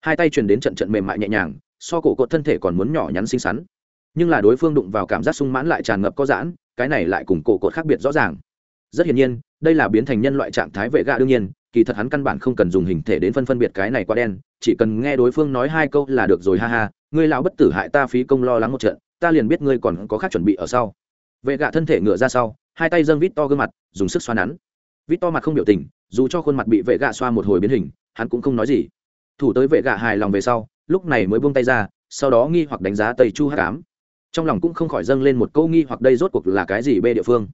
Hai tay truyền đến trận trận mềm mại nhẹ nhàng, so cổ cột thân thể còn muốn nhỏ nhắn xinh xắn. Nhưng là đối phương đụng vào cảm giác sung mãn lại tràn ngập có giãn, cái này lại cùng cổ cột khác biệt rõ ràng rất hiển nhiên, đây là biến thành nhân loại trạng thái vệ gạ đương nhiên, kỳ thật hắn căn bản không cần dùng hình thể đến phân phân biệt cái này quá đen, chỉ cần nghe đối phương nói hai câu là được rồi, ha ha, ngươi lão bất tử hại ta phí công lo lắng một trận, ta liền biết ngươi còn có khác chuẩn bị ở sau. Vệ gạ thân thể ngựa ra sau, hai tay dâng vít to gương mặt, dùng sức xoa nắn. Vít to mặt không biểu tình, dù cho khuôn mặt bị vệ gạ xoa một hồi biến hình, hắn cũng không nói gì. Thủ tới vệ gạ hài lòng về sau, lúc này mới buông tay ra, sau đó nghi hoặc đánh giá tây chu hát cám trong lòng cũng không khỏi dâng lên một câu nghi hoặc đây rốt cuộc là cái gì bê địa phương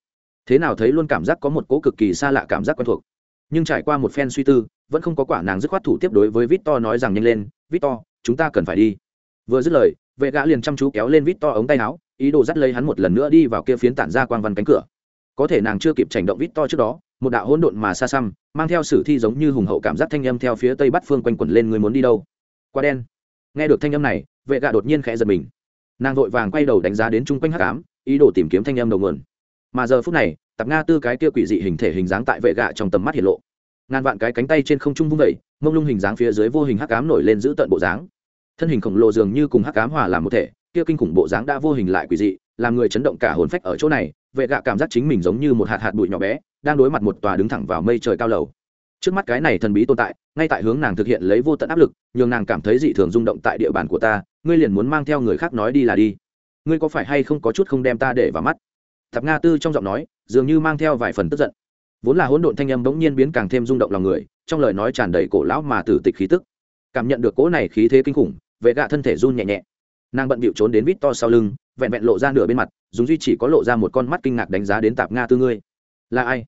thế nào thấy luôn cảm giác có một cỗ cực kỳ xa lạ cảm giác quen thuộc. Nhưng trải qua một phen suy tư, vẫn không có quả nàng dứt khoát thủ tiếp đối với victor nói rằng nhanh lên, victor, chúng ta cần phải đi. Vừa dứt lời, vệ gã liền chăm chú kéo lên victor ống tay áo, ý đồ dắt lấy hắn một lần nữa đi vào kia phiến tản ra quang văn cánh cửa. Có thể nàng chưa kịp chảnh động victor trước đó, một đạo hỗn độn mà xa xăm, mang theo sử thi giống như hùng hậu cảm giác thanh âm theo phía tây bắc phương quanh quẩn lên người muốn đi đâu. Quá đen. Nghe được thanh âm này, vệ gạ đột nhiên khẽ giật mình. Nàng vội vàng quay đầu đánh giá đến chung quanh hắc ám, ý đồ tìm kiếm thanh âm đầu nguồn mà giờ phút này, tạp nga tư cái kia quỷ dị hình thể hình dáng tại vệ gạ trong tầm mắt hiện lộ. Ngàn vạn cái cánh tay trên không trung vung vẩy mông lung hình dáng phía dưới vô hình hắc ám nổi lên giữ tận bộ dáng. Thân hình khổng lồ dường như cùng hắc ám hòa làm một thể, kia kinh khủng bộ dáng đã vô hình lại quỷ dị, làm người chấn động cả hồn phách ở chỗ này, vệ gạ cảm giác chính mình giống như một hạt hạt bụi nhỏ bé, đang đối mặt một tòa đứng thẳng vào mây trời cao lầu. Trước mắt cái này thần bí tồn tại, ngay tại hướng nàng thực hiện lấy vô tận áp lực, nhường nàng cảm thấy dị thường rung động tại địa bàn của ta, ngươi liền muốn mang theo người khác nói đi là đi. Ngươi có phải hay không có chút không đem ta để vào mắt? Thập nga tư trong giọng nói, dường như mang theo vài phần tức giận. Vốn là hỗn độn thanh âm bỗng nhiên biến càng thêm rung động lòng người, trong lời nói tràn đầy cổ lão mà tử tịch khí tức. Cảm nhận được cỗ này khí thế kinh khủng, vệ gạ thân thể run nhẹ nhẹ. Nàng bận bịu trốn đến vít to sau lưng, vẹn vẹn lộ ra nửa bên mặt, dùng duy chỉ có lộ ra một con mắt kinh ngạc đánh giá đến tạp nga tư ngươi. Là ai?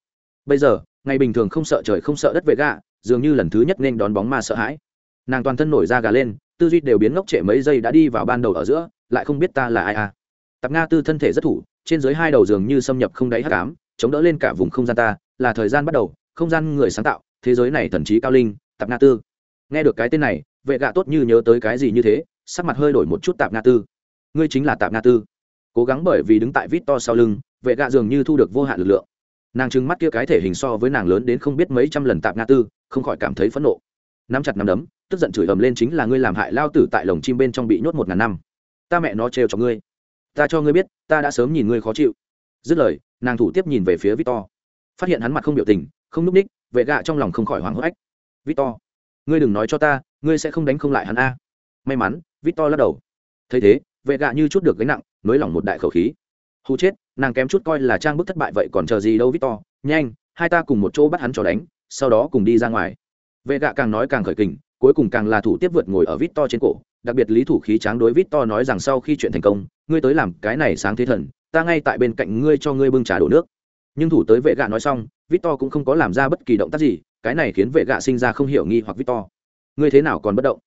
Bây giờ, ngày bình thường không sợ trời không sợ đất vệ gạ, dường như lần thứ nhất nên đón bóng ma sợ hãi. Nàng toàn thân nổi da gà lên, tư duy đều biến ngốc trệ mấy giây đã đi vào ban đầu ở giữa, lại không biết ta là ai à tạp nga tư thân thể rất thủ, trên dưới hai đầu giường như xâm nhập không đáy hắc ám, chống đỡ lên cả vùng không gian ta, là thời gian bắt đầu, không gian người sáng tạo, thế giới này thần trí cao linh, tạp nga tư. Nghe được cái tên này, vệ gạ tốt như nhớ tới cái gì như thế, sắc mặt hơi đổi một chút tạp nga tư. Ngươi chính là tạp nga tư. Cố gắng bởi vì đứng tại vít to sau lưng, vệ gạ dường như thu được vô hạn lực lượng. Nàng trừng mắt kia cái thể hình so với nàng lớn đến không biết mấy trăm lần tạp nga tư, không khỏi cảm thấy phẫn nộ. Nắm chặt nắm đấm, tức giận chửi ầm lên chính là ngươi làm hại lao tử tại lồng chim bên trong bị nhốt một ngàn năm. Ta mẹ nó trêu cho ngươi ta cho ngươi biết, ta đã sớm nhìn ngươi khó chịu. Dứt lời, nàng thủ tiếp nhìn về phía victor. Phát hiện hắn mặt không biểu tình, không núp ních, vệ gạ trong lòng không khỏi hoảng hốt ách. Victor, ngươi đừng nói cho ta, ngươi sẽ không đánh không lại hắn a. May mắn, victor lắc đầu. Thấy thế, vệ gạ như chút được gánh nặng, nới lỏng một đại khẩu khí. Hù chết, nàng kém chút coi là trang bức thất bại vậy còn chờ gì đâu victor. Nhanh, hai ta cùng một chỗ bắt hắn cho đánh, sau đó cùng đi ra ngoài. Vệ gạ càng nói càng khởi kình, cuối cùng càng là thủ tiếp vượt ngồi ở victor trên cổ. Đặc biệt lý thủ khí tráng đối victor nói rằng sau khi chuyện thành công ngươi tới làm cái này sáng thế thần, ta ngay tại bên cạnh ngươi cho ngươi bưng trà đổ nước. Nhưng thủ tới vệ gạ nói xong vít to cũng không có làm ra bất kỳ động tác gì, cái này khiến vệ gạ sinh ra không hiểu nghi hoặc vít to ngươi thế nào còn bất động?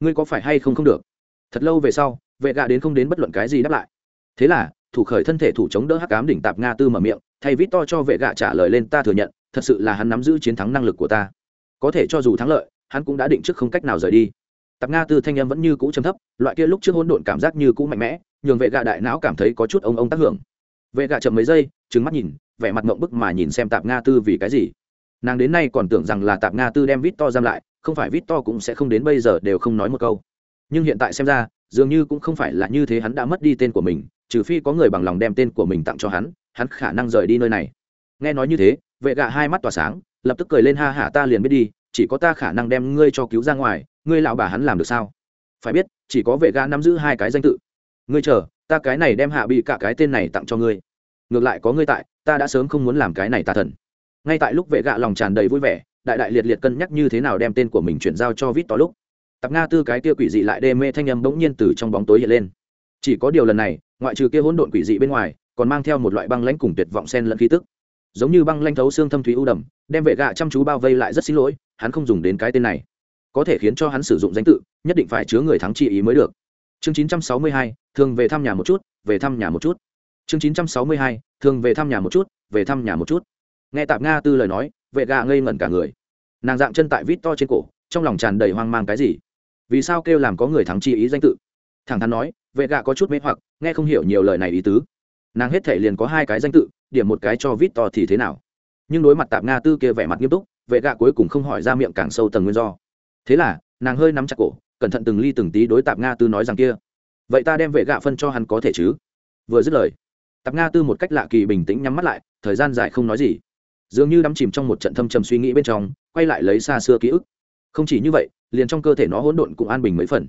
Ngươi có phải hay không không được? Thật lâu về sau, vệ gạ đến không đến bất luận cái gì đáp lại. Thế là, thủ khởi thân thể thủ chống đỡ hắc cám đỉnh tạp nga tư mở miệng, thay vít to cho vệ gạ trả lời lên, ta thừa nhận, thật sự là hắn nắm giữ chiến thắng năng lực của ta. Có thể cho dù thắng lợi, hắn cũng đã định trước không cách nào rời đi tạp nga tư thanh em vẫn như cũ chấm thấp, loại kia lúc trước hỗn độn cảm giác như cũ mạnh mẽ, nhường vệ gạ đại não cảm thấy có chút ông ông tác hưởng. Vệ gạ chậm mấy giây trứng mắt nhìn, vẻ mặt mộng bức mà nhìn xem tạp nga tư vì cái gì. Nàng đến nay còn tưởng rằng là tạp nga tư đem vít to giam lại, không phải vít to cũng sẽ không đến bây giờ đều không nói một câu. Nhưng hiện tại xem ra, dường như cũng không phải là như thế hắn đã mất đi tên của mình, trừ phi có người bằng lòng đem tên của mình tặng cho hắn hắn khả năng rời đi nơi này. Nghe nói như thế, vệ gạ hai mắt tỏa sáng, lập tức cười lên, ha hả ta liền biết đi chỉ có ta khả năng đem ngươi cho cứu ra ngoài, ngươi lão bà hắn làm được sao? Phải biết, chỉ có vệ gã nắm giữ hai cái danh tự. Ngươi chờ, ta cái này đem hạ bị cả cái tên này tặng cho ngươi. Ngược lại có ngươi tại, ta đã sớm không muốn làm cái này tà thần. Ngay tại lúc vệ gạ lòng tràn đầy vui vẻ, đại đại liệt liệt cân nhắc như thế nào đem tên của mình chuyển giao cho vít to lúc tập nga tư cái kia quỷ dị lại đê mê thanh âm bỗng nhiên từ trong bóng tối hiện lên. Chỉ có điều lần này, ngoại trừ kia hỗn độn quỷ dị bên ngoài, còn mang theo một loại băng lãnh cùng tuyệt vọng sen lẫn khí tức. Giống như băng lanh thấu xương thâm thúy u đầm, đem vệ gạ chăm chú bao vây lại rất xin lỗi hắn không dùng đến cái tên này. Có thể khiến cho hắn sử dụng danh tự nhất định phải chứa người thắng trị ý mới được. Chương 962, thường về thăm nhà một chút về thăm nhà một chút. Chương 962, thường về thăm nhà một chút về thăm nhà một chút. Nghe tạp nga tư lời nói vệ gà ngây ngẩn cả người. Nàng dạng chân tại vít to trên cổ trong lòng tràn đầy hoang mang cái gì? Vì sao kêu làm có người thắng chi ý danh tự? Thẳng thắn nói vệ gạ có chút mê hoặc nghe không hiểu nhiều lời này ý tứ. Nàng hết thể liền có hai cái danh tự điểm một cái cho vít to thì thế nào? Nhưng đối mặt tạp nga tư kia vẻ mặt nghiêm túc vệ gạ cuối cùng không hỏi ra miệng càng sâu tầng nguyên do. Thế là, nàng hơi nắm chặt cổ, cẩn thận từng ly từng tí đối tạp nga tư nói rằng kia, vậy ta đem vệ gạ phân cho hắn có thể chứ? Vừa dứt lời, tạp nga tư một cách lạ kỳ bình tĩnh nhắm mắt lại, thời gian dài không nói gì. Dường như đắm chìm trong một trận thâm trầm suy nghĩ bên trong, quay lại lấy xa xưa ký ức. Không chỉ như vậy, liền trong cơ thể nó hỗn độn cũng an bình mấy phần.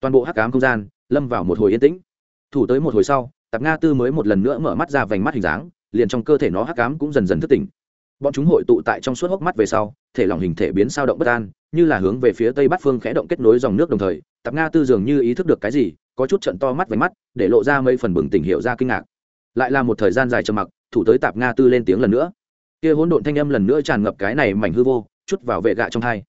Toàn bộ hắc cám không gian lâm vào một hồi yên tĩnh. Thủ tới một hồi sau, tạp nga tư mới một lần nữa mở mắt ra vành mắt hình dáng, liền trong cơ thể nó hắc cám cũng dần dần thức tỉnh bọn chúng hội tụ tại trong suốt hốc mắt về sau, thể lỏng hình thể biến sao động bất an, như là hướng về phía tây bắc phương khẽ động kết nối dòng nước đồng thời, tạp nga tư dường như ý thức được cái gì, có chút trận to mắt với mắt, để lộ ra mấy phần bừng tỉnh hiệu ra kinh ngạc. Lại là một thời gian dài trầm mặc, thủ tới tạp nga tư lên tiếng lần nữa. Kia hỗn độn thanh âm lần nữa tràn ngập cái này mảnh hư vô, chút vào vệ gạ trong hai.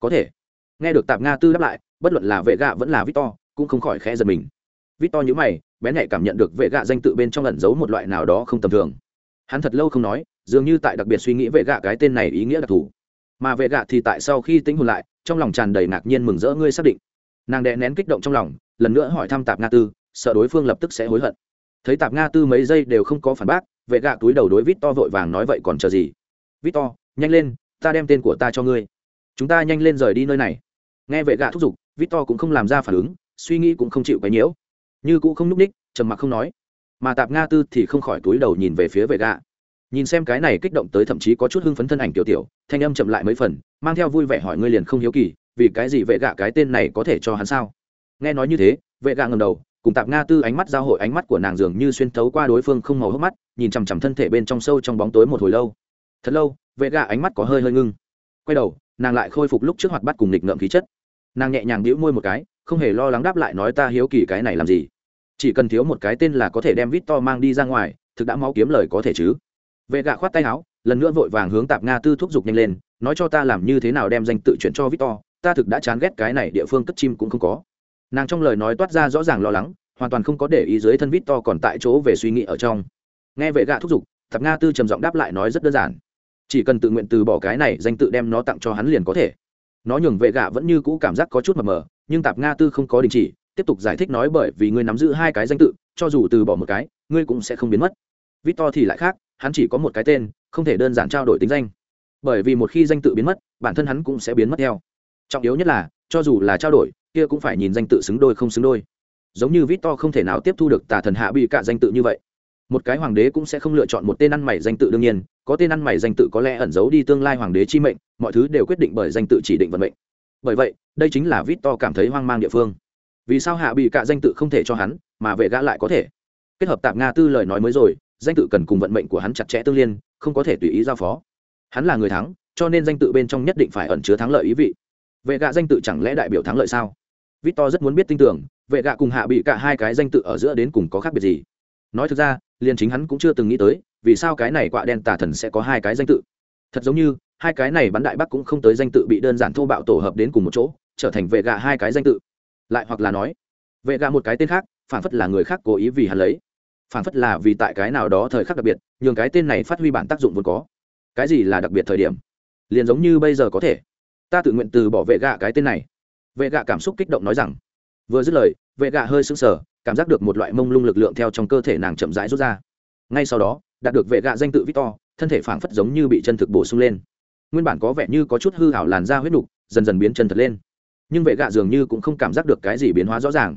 Có thể, nghe được tạp nga tư đáp lại, bất luận là vệ gạ vẫn là victor, cũng không khỏi khẽ giật mình. Victor nhíu mày, bén nhạy cảm nhận được vệ gạ danh tự bên trong ẩn giấu một loại nào đó không tầm thường. Hắn thật lâu không nói dường như tại đặc biệt suy nghĩ về gạ cái tên này ý nghĩa đặc thù. Mà vệ gạ thì tại sau khi tính hồn lại, trong lòng tràn đầy ngạc nhiên mừng rỡ ngươi xác định. Nàng đè nén kích động trong lòng, lần nữa hỏi thăm tạp nga tư, sợ đối phương lập tức sẽ hối hận. Thấy tạp nga tư mấy giây đều không có phản bác vệ gạ túi đầu đối vít to vội vàng nói vậy còn chờ gì? Vít to nhanh lên, ta đem tên của ta cho ngươi. Chúng ta nhanh lên rời đi nơi này. Nghe vệ gạ thúc giục vít to cũng không làm ra phản ứng, suy nghĩ cũng không chịu cái nhiễu. Như cũng không núp ních, trầm mặc không nói. Mà tạp nga tư thì không khỏi túi đầu nhìn về phía vệ gạ nhìn xem cái này kích động tới thậm chí có chút hưng phấn thân ảnh tiểu tiểu, thanh âm chậm lại mấy phần, mang theo vui vẻ hỏi ngươi liền không hiếu kỳ, vì cái gì vệ gạ cái tên này có thể cho hắn sao? Nghe nói như thế, vệ gạ ngầm đầu, cùng tạp nga tư ánh mắt giao hội ánh mắt của nàng dường như xuyên thấu qua đối phương không màu hốc mắt, nhìn chằm chằm thân thể bên trong sâu trong bóng tối một hồi lâu. Thật lâu, vệ gạ ánh mắt có hơi hơi ngưng. Quay đầu, nàng lại khôi phục lúc trước hoạt bắt cùng nghịch ngợm khí chất. Nàng nhẹ nhàng đĩu môi một cái, không hề lo lắng đáp lại nói ta hiếu kỳ cái này làm gì? Chỉ cần thiếu một cái tên là có thể đem vít to mang đi ra ngoài, thực đã máu kiếm lời có thể chứ? Vệ gạ khoát tay áo, lần nữa vội vàng hướng tạp nga tư thúc giục nhanh lên, nói cho ta làm như thế nào đem danh tự chuyển cho victor, ta thực đã chán ghét cái này địa phương cất chim cũng không có. Nàng trong lời nói toát ra rõ ràng lo lắng, hoàn toàn không có để ý dưới thân victor còn tại chỗ về suy nghĩ ở trong. Nghe vệ gạ thúc giục, tạp nga tư trầm giọng đáp lại nói rất đơn giản. Chỉ cần tự nguyện từ bỏ cái này, danh tự đem nó tặng cho hắn liền có thể. Nó nhường vệ gạ vẫn như cũ cảm giác có chút mờ mờ, nhưng tạp nga tư không có đình chỉ, tiếp tục giải thích nói bởi vì ngươi nắm giữ hai cái danh tự, cho dù từ bỏ một cái, ngươi cũng sẽ không biến mất. Victor thì lại khác hắn chỉ có một cái tên, không thể đơn giản trao đổi tính danh. Bởi vì một khi danh tự biến mất, bản thân hắn cũng sẽ biến mất theo. Trọng yếu nhất là, cho dù là trao đổi, kia cũng phải nhìn danh tự xứng đôi không xứng đôi. Giống như victor không thể nào tiếp thu được tà thần hạ bị cả danh tự như vậy. Một cái hoàng đế cũng sẽ không lựa chọn một tên ăn mày danh tự đương nhiên, có tên ăn mày danh tự có lẽ ẩn giấu đi tương lai hoàng đế chi mệnh, mọi thứ đều quyết định bởi danh tự chỉ định vận mệnh. Bởi vậy, đây chính là victor cảm thấy hoang mang địa phương. Vì sao hạ bị cả danh tự không thể cho hắn, mà vệ gã lại có thể? Kết hợp tạp nga tư lời nói mới rồi danh tự cần cùng vận mệnh của hắn chặt chẽ tương liên, không có thể tùy ý giao phó. Hắn là người thắng, cho nên danh tự bên trong nhất định phải ẩn chứa thắng lợi ý vị. Vệ gạ danh tự chẳng lẽ đại biểu thắng lợi sao? Victor rất muốn biết tin tưởng, vệ gạ cùng hạ bị cả hai cái danh tự ở giữa đến cùng có khác biệt gì. Nói thực ra, liền chính hắn cũng chưa từng nghĩ tới, vì sao cái này quạ đen tà thần sẽ có hai cái danh tự. Thật giống như, hai cái này bắn đại bắc cũng không tới danh tự bị đơn giản thô bạo tổ hợp đến cùng một chỗ, trở thành vệ gạ hai cái danh tự. Lại hoặc là nói, vệ gạ một cái tên khác, phản phất là người khác cố ý vì hắn lấy phản phất là vì tại cái nào đó thời khắc đặc biệt, nhường cái tên này phát huy bản tác dụng vốn có. Cái gì là đặc biệt thời điểm? Liền giống như bây giờ có thể. Ta tự nguyện từ bỏ vệ gạ cái tên này. Vệ gạ cảm xúc kích động nói rằng. Vừa dứt lời, vệ gạ hơi sững sờ, cảm giác được một loại mông lung lực lượng theo trong cơ thể nàng chậm rãi rút ra. Ngay sau đó, đạt được vệ gạ danh tự victor, thân thể phảng phất giống như bị chân thực bổ sung lên. Nguyên bản có vẻ như có chút hư hảo làn da huyết nục, dần dần biến chân thật lên. Nhưng vệ gạ dường như cũng không cảm giác được cái gì biến hóa rõ ràng.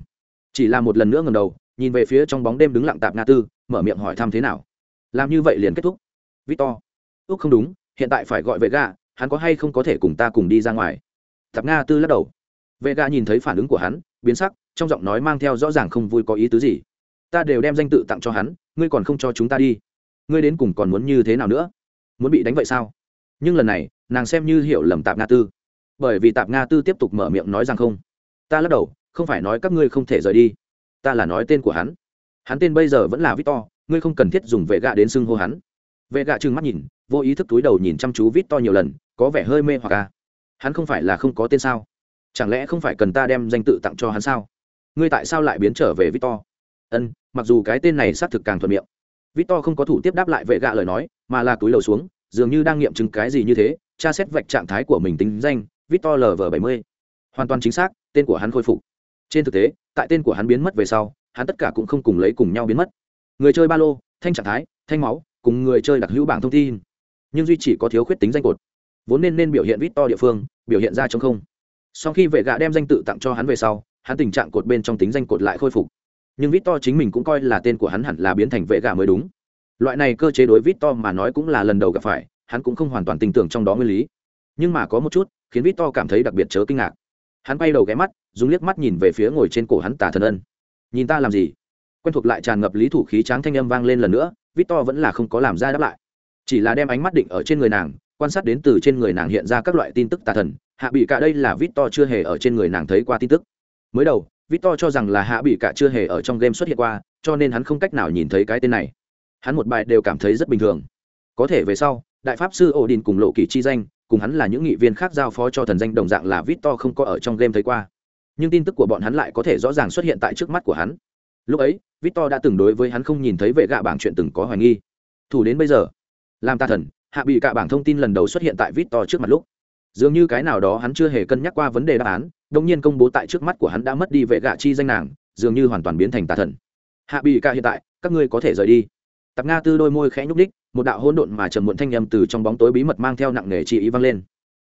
Chỉ là một lần nữa ngầm đầu nhìn về phía trong bóng đêm đứng lặng tạp nga tư, mở miệng hỏi thăm thế nào. Làm như vậy liền kết thúc. Victor. Úc không đúng, hiện tại phải gọi vệ ga hắn có hay không có thể cùng ta cùng đi ra ngoài? Tạp nga tư lắc đầu. Vệ ga nhìn thấy phản ứng của hắn, biến sắc, trong giọng nói mang theo rõ ràng không vui có ý tứ gì. Ta đều đem danh tự tặng cho hắn, ngươi còn không cho chúng ta đi. Ngươi đến cùng còn muốn như thế nào nữa? Muốn bị đánh vậy sao? Nhưng lần này, nàng xem như hiểu lầm tạp nga tư. Bởi vì tạp nga tư tiếp tục mở miệng nói rằng không. Ta lắc đầu, không phải nói các ngươi không thể rời đi ta là nói tên của hắn. Hắn tên bây giờ vẫn là victor, ngươi không cần thiết dùng vệ gạ đến xưng hô hắn. Vệ gạ trừng mắt nhìn, vô ý thức túi đầu nhìn chăm chú victor nhiều lần, có vẻ hơi mê hoặc à. hắn không phải là không có tên sao? Chẳng lẽ không phải cần ta đem danh tự tặng cho hắn sao? Ngươi tại sao lại biến trở về victor? Ân, mặc dù cái tên này xác thực càng thuận miệng. Victor không có thủ tiếp đáp lại vệ gạ lời nói, mà là túi đầu xuống, dường như đang nghiệm chứng cái gì như thế, tra xét vạch trạng thái của mình tính danh, victor lv bảy mươi. Hoàn toàn chính xác, tên của hắn khôi phục. Trên thực tế tại tên của hắn biến mất về sau, hắn tất cả cũng không cùng lấy cùng nhau biến mất. Người chơi ba lô, thanh trạng thái, thanh máu, cùng người chơi đặc hữu bảng thông tin. Nhưng duy chỉ có thiếu khuyết tính danh cột. Vốn nên nên biểu hiện vít to địa phương, biểu hiện ra trong không. Sau khi vệ gạ đem danh tự tặng cho hắn về sau, hắn tình trạng cột bên trong tính danh cột lại khôi phục. Nhưng vít to chính mình cũng coi là tên của hắn hẳn là biến thành vệ gạ mới đúng. Loại này cơ chế đối vít to mà nói cũng là lần đầu gặp phải, hắn cũng không hoàn toàn tin tưởng trong đó nguyên lý. Nhưng mà có một chút, khiến vít to cảm thấy đặc biệt chớ kinh ngạc hắn bay đầu ghé mắt, dùng liếc mắt nhìn về phía ngồi trên cổ hắn tà thần ân. Nhìn ta làm gì? Quen thuộc lại tràn ngập lý thủ khí tráng thanh âm vang lên lần nữa, victor vẫn là không có làm ra đáp lại. Chỉ là đem ánh mắt định ở trên người nàng, quan sát đến từ trên người nàng hiện ra các loại tin tức tà thần, hạ bị cả đây là victor chưa hề ở trên người nàng thấy qua tin tức. Mới đầu, victor cho rằng là hạ bị cả chưa hề ở trong game xuất hiện qua, cho nên hắn không cách nào nhìn thấy cái tên này. Hắn một bài đều cảm thấy rất bình thường. Có thể về sau, đại pháp sư ổ đình cùng lộ kỳ chi danh cùng hắn là những nghị viên khác giao phó cho thần danh đồng dạng là victor không có ở trong game thấy qua. Nhưng tin tức của bọn hắn lại có thể rõ ràng xuất hiện tại trước mắt của hắn. Lúc ấy, victor đã từng đối với hắn không nhìn thấy vệ gạ bảng chuyện từng có hoài nghi. Thủ đến bây giờ, làm ta thần, hạ bị cả bảng thông tin lần đầu xuất hiện tại victor trước mặt lúc. Dường như cái nào đó hắn chưa hề cân nhắc qua vấn đề đáp án đông nhiên công bố tại trước mắt của hắn đã mất đi vệ gạ chi danh nàng, dường như hoàn toàn biến thành tà thần. Hạ bị cả hiện tại, các ngươi có thể rời đi. Tạp nga tư đôi môi khẽ nhúc đích một đạo hỗn độn mà trầm muộn thanh âm từ trong bóng tối bí mật mang theo nặng nề chi ý vang lên.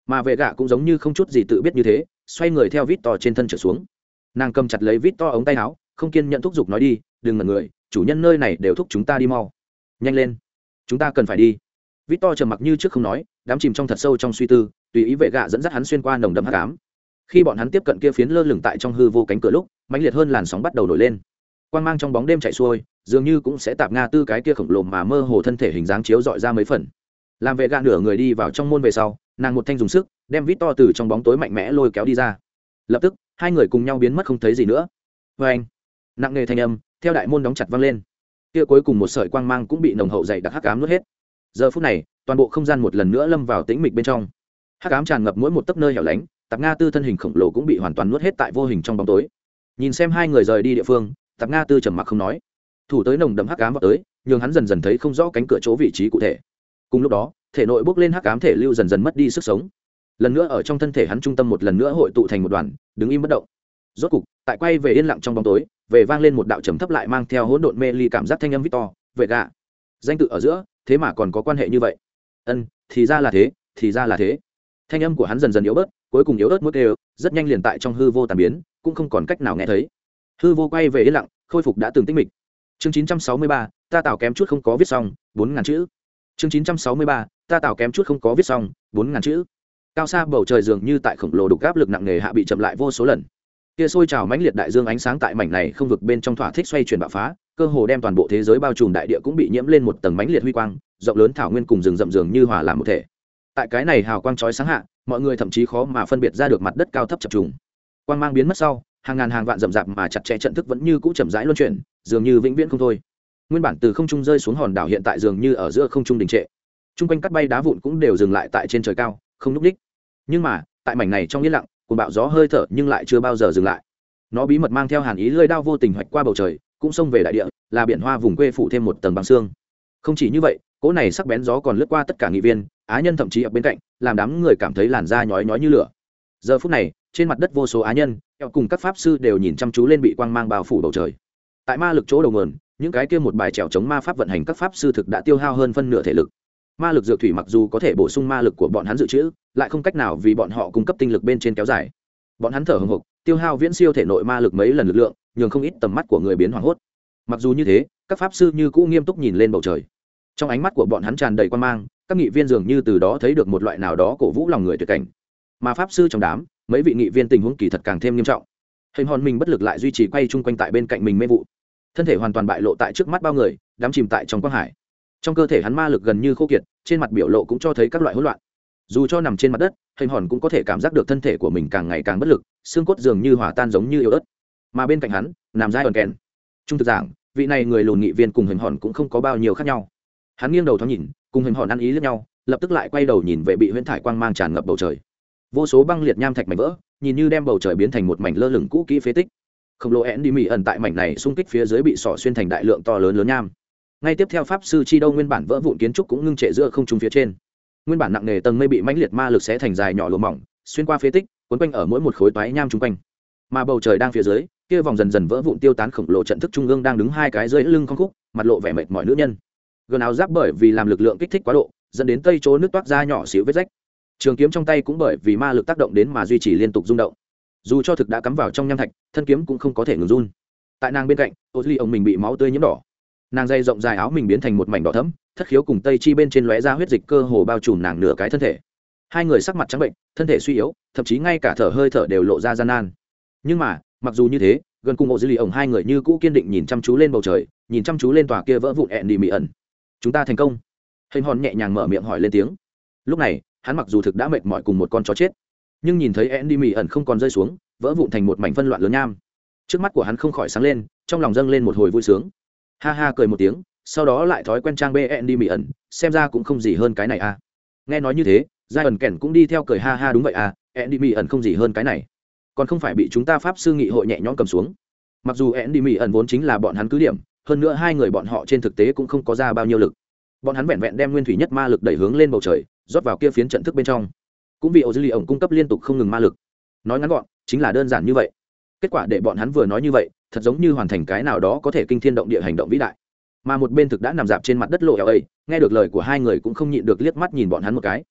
Mà vệ gạ cũng giống như không chút gì tự biết như thế, xoay người theo vít to trên thân trở xuống. Nàng cầm chặt lấy vít to ống tay áo, không kiên nhận thúc giục nói đi, đừng ngần người, chủ nhân nơi này đều thúc chúng ta đi mau. Nhanh lên, chúng ta cần phải đi. Vít to trầm mặc như trước không nói, đám chìm trong thật sâu trong suy tư, tùy ý vệ gạ dẫn dắt hắn xuyên qua nồng đậm hát cám khi bọn hắn tiếp cận kia phiến lơ lửng tại trong hư vô cánh cửa lúc, mãnh liệt hơn làn sóng bắt đầu nổi lên. Quan g mang trong bóng đêm chạy xuôi dường như cũng sẽ tạp nga tư cái kia khổng lồ mà mơ hồ thân thể hình dáng chiếu dọi ra mấy phần. Làm vệ gạ nửa người đi vào trong môn về sau, nàng một thanh dùng sức, đem vít to từ trong bóng tối mạnh mẽ lôi kéo đi ra. Lập tức, hai người cùng nhau biến mất không thấy gì nữa. Vê anh, nặng nề thanh âm, theo đại môn đóng chặt văng lên. Kia cuối cùng một sợi quang mang cũng bị nồng hậu dày đặc hắc ám nuốt hết. Giờ phút này, toàn bộ không gian một lần nữa lâm vào tĩnh mịch bên trong. Hắc ám tràn ngập mỗi một tấc nơi hẻo lánh, tạp nga tư thân hình khổng lồ cũng bị hoàn toàn nuốt hết tại vô hình trong bóng tối. Nhìn xem hai người rời đi địa phương, tạp nga tư trầm mặc không nói thủ tới nồng đậm hắc ám vào tới, nhường hắn dần dần thấy không rõ cánh cửa chỗ vị trí cụ thể. Cùng lúc đó, thể nội bốc lên hắc ám thể lưu dần dần mất đi sức sống. Lần nữa ở trong thân thể hắn trung tâm một lần nữa hội tụ thành một đoàn, đứng im bất động. Rốt cục, tại quay về yên lặng trong bóng tối, về vang lên một đạo trầm thấp lại mang theo hỗn độn mê ly cảm giác thanh âm victor vệ gạ, danh tự ở giữa, thế mà còn có quan hệ như vậy. Ân, thì ra là thế, thì ra là thế. Thanh âm của hắn dần dần yếu bớt, cuối cùng yếu ớt mức đều, rất nhanh liền tại trong hư vô tàn biến, cũng không còn cách nào nghe thấy. Hư vô quay về yên lặng, khôi phục đã từng tích mịch chương 963, ta tạo kém chút không có viết xong bốn ngàn chữ. Chương 963, ta tạo kém chút không có viết xong bốn ngàn chữ. Cao xa bầu trời dường như tại khổng lồ đục áp lực nặng nề hạ bị chậm lại vô số lần. Kia sôi trào mãnh liệt đại dương ánh sáng tại mảnh này không vực bên trong thỏa thích xoay chuyển bạo phá cơ hồ đem toàn bộ thế giới bao trùm đại địa cũng bị nhiễm lên một tầng mãnh liệt huy quang rộng lớn thảo nguyên cùng rừng rậm dường như hòa làm một thể. Tại cái này hào quang chói sáng hạ mọi người thậm chí khó mà phân biệt ra được mặt đất cao thấp chập trùng. Quang mang biến mất sau hàng ngàn hàng vạn rậm rạp mà chặt chẽ trận thức vẫn như cũ chậm rãi luân chuyển dường như vĩnh viễn không thôi. Nguyên bản từ không trung rơi xuống hòn đảo hiện tại dường như ở giữa không trung đình trệ. Chung quanh cắt bay đá vụn cũng đều dừng lại tại trên trời cao, không núp đích. Nhưng mà, tại mảnh này trong yên lặng cùng bạo gió hơi thở nhưng lại chưa bao giờ dừng lại. Nó bí mật mang theo hàn ý lơi đao vô tình hoạch qua bầu trời, cũng xông về đại địa, là biển hoa vùng quê phủ thêm một tầng bằng xương. Không chỉ như vậy, cỗ này sắc bén gió còn lướt qua tất cả nghị viên, á nhân thậm chí ở bên cạnh, làm đám người cảm thấy làn da nhói nhói như lửa. Giờ phút này, trên mặt đất vô số á nhân, eo cùng các pháp sư đều nhìn chăm chú lên bị quang mang bao phủ bầu trời tại ma lực chỗ đầu nguồn, những cái kia một bài trèo chống ma pháp vận hành các pháp sư thực đã tiêu hao hơn phân nửa thể lực. Ma lực dược thủy mặc dù có thể bổ sung ma lực của bọn hắn dự trữ, lại không cách nào vì bọn họ cung cấp tinh lực bên trên kéo dài. Bọn hắn thở hồng hộc, tiêu hao viễn siêu thể nội ma lực mấy lần lực lượng, nhường không ít tầm mắt của người biến hoảng hốt. Mặc dù như thế, các pháp sư như cũ nghiêm túc nhìn lên bầu trời. Trong ánh mắt của bọn hắn tràn đầy quan mang, các nghị viên dường như từ đó thấy được một loại nào đó cổ vũ lòng người tuyệt cảnh. Mà pháp sư trong đám, mấy vị nghị viên tình huống kỳ thật càng thêm nghiêm trọng. Hình hòn mình bất lực lại duy trì quay chung quanh tại bên cạnh mình mê vụ thân thể hoàn toàn bại lộ tại trước mắt bao người đám chìm tại trong quang hải. Trong cơ thể hắn ma lực gần như khô kiệt, trên mặt biểu lộ cũng cho thấy các loại hỗn loạn. Dù cho nằm trên mặt đất, hình hòn cũng có thể cảm giác được thân thể của mình càng ngày càng bất lực, xương cốt dường như hỏa tan giống như yếu ớt. Mà bên cạnh hắn, nằm dai ẩn kèn. Trung thực giảng, vị này người lùn nghị viên cùng hình hòn cũng không có bao nhiêu khác nhau. Hắn nghiêng đầu thoáng nhìn, cùng hình hòn ăn ý lẫn nhau, lập tức lại quay đầu nhìn về bị huyễn thải quang mang tràn ngập bầu trời. Vô số băng liệt nham thạch mảnh vỡ, nhìn như đem bầu trời biến thành một mảnh lơ lửng cũ kỹ phế tích khổng lồ én đi mị ẩn tại mảnh này xung kích phía dưới bị sỏ xuyên thành đại lượng to lớn lớn nham. Ngay tiếp theo pháp sư chi đâu nguyên bản vỡ vụn kiến trúc cũng ngưng trệ giữa không trung phía trên. Nguyên bản nặng nề tầng mây bị mãnh liệt ma lực xé thành dài nhỏ lùa mỏng, xuyên qua phế tích quấn quanh ở mỗi một khối toái nham chung quanh. Mà bầu trời đang phía dưới, kia vòng dần dần vỡ vụn tiêu tán khổng lồ trận thức trung ương đang đứng hai cái dưới lưng con khúc, mặt lộ vẻ mệt mỏi nữ nhân. Gần áo giáp bởi vì làm lực lượng kích thích quá độ, dẫn đến tây chỗ nước toát ra nhỏ xíu vết rách. Trường kiếm trong tay cũng bởi vì ma lực tác động đến mà duy trì liên tục rung động dù cho thực đã cắm vào trong nham thạch, thân kiếm cũng không có thể ngừng run. Tại nàng bên cạnh ô duy ông mình bị máu tươi nhiễm đỏ. Nàng dây rộng dài áo mình biến thành một mảnh đỏ thấm thất khiếu cùng tây chi bên trên lóe ra huyết dịch cơ hồ bao trùm nàng nửa cái thân thể. Hai người sắc mặt trắng bệnh, thân thể suy yếu, thậm chí ngay cả thở hơi thở đều lộ ra gian nan. Nhưng mà, mặc dù như thế, gần cùng ô duy ông hai người như cũ kiên định nhìn chăm chú lên bầu trời, nhìn chăm chú lên tòa kia vỡ vụn ẹn đi mị ẩn chúng ta thành công. Hình hòn nhẹ nhàng mở miệng hỏi lên tiếng. Lúc này, hắn mặc dù thực đã mệt mỏi cùng một con chó chết nhưng nhìn thấy ẹn mị ẩn không còn rơi xuống, vỡ vụn thành một mảnh phân loạn lớn nham. Trước mắt của hắn không khỏi sáng lên, trong lòng dâng lên một hồi vui sướng. Ha ha cười một tiếng, sau đó lại thói quen trang bê đi mị ẩn, xem ra cũng không gì hơn cái này à. Nghe nói như thế giai ẩn kèn cũng đi theo cười ha ha đúng vậy à ẹn mị ẩn không gì hơn cái này. Còn không phải bị chúng ta pháp sư nghị hội nhẹ nhõm cầm xuống. Mặc dù ẹn mị ẩn vốn chính là bọn hắn cứ điểm, hơn nữa hai người bọn họ trên thực tế cũng không có ra bao nhiêu lực. Bọn hắn vẹn vẹn đem nguyên thủy nhất ma lực đẩy hướng lên bầu trời, rót vào kia phiến trận thức bên trong cũng vì ô dư lì ổng cung cấp liên tục không ngừng ma lực. Nói ngắn gọn, chính là đơn giản như vậy. Kết quả để bọn hắn vừa nói như vậy, thật giống như hoàn thành cái nào đó có thể kinh thiên động địa hành động vĩ đại. Mà một bên thực đã nằm dạp trên mặt đất lộ eo ấy, nghe được lời của hai người cũng không nhịn được liếc mắt nhìn bọn hắn một cái.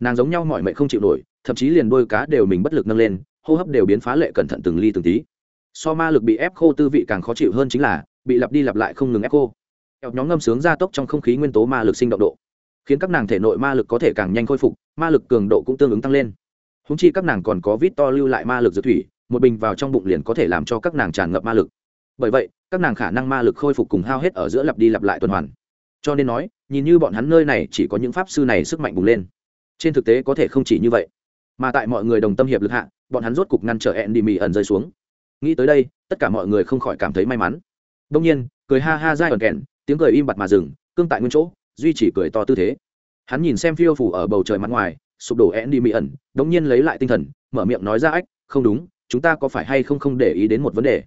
Nàng giống nhau mọi mệnh không chịu nổi, thậm chí liền đôi cá đều mình bất lực nâng lên, hô hấp đều biến phá lệ cẩn thận từng ly từng tí. So ma lực bị ép khô tư vị càng khó chịu hơn chính là, bị lặp đi lặp lại không ngừng ép khô. Eo nhóm ngâm sướng gia tốc trong không khí nguyên tố ma lực sinh động độ khiến các nàng thể nội ma lực có thể càng nhanh khôi phục, ma lực cường độ cũng tương ứng tăng lên. Húng chi các nàng còn có vít to lưu lại ma lực dược thủy, một bình vào trong bụng liền có thể làm cho các nàng tràn ngập ma lực. Bởi vậy, các nàng khả năng ma lực khôi phục cùng hao hết ở giữa lặp đi lặp lại tuần hoàn. Cho nên nói, nhìn như bọn hắn nơi này chỉ có những pháp sư này sức mạnh bùng lên. Trên thực tế có thể không chỉ như vậy. Mà tại mọi người đồng tâm hiệp lực hạ, bọn hắn rốt cục ngăn trở hẹn đi mì ẩn rơi xuống. Nghĩ tới đây, tất cả mọi người không khỏi cảm thấy may mắn. Đông nhiên, cười ha ha dai ẩn kèn tiếng cười im bặt mà dừng, cương tại nguyên chỗ duy chỉ cười to tư thế. Hắn nhìn xem phiêu phủ ở bầu trời mặt ngoài, sụp đổ ẹn đi mỹ ẩn đống nhiên lấy lại tinh thần, mở miệng nói ra ách, không đúng, chúng ta có phải hay không không để ý đến một vấn đề?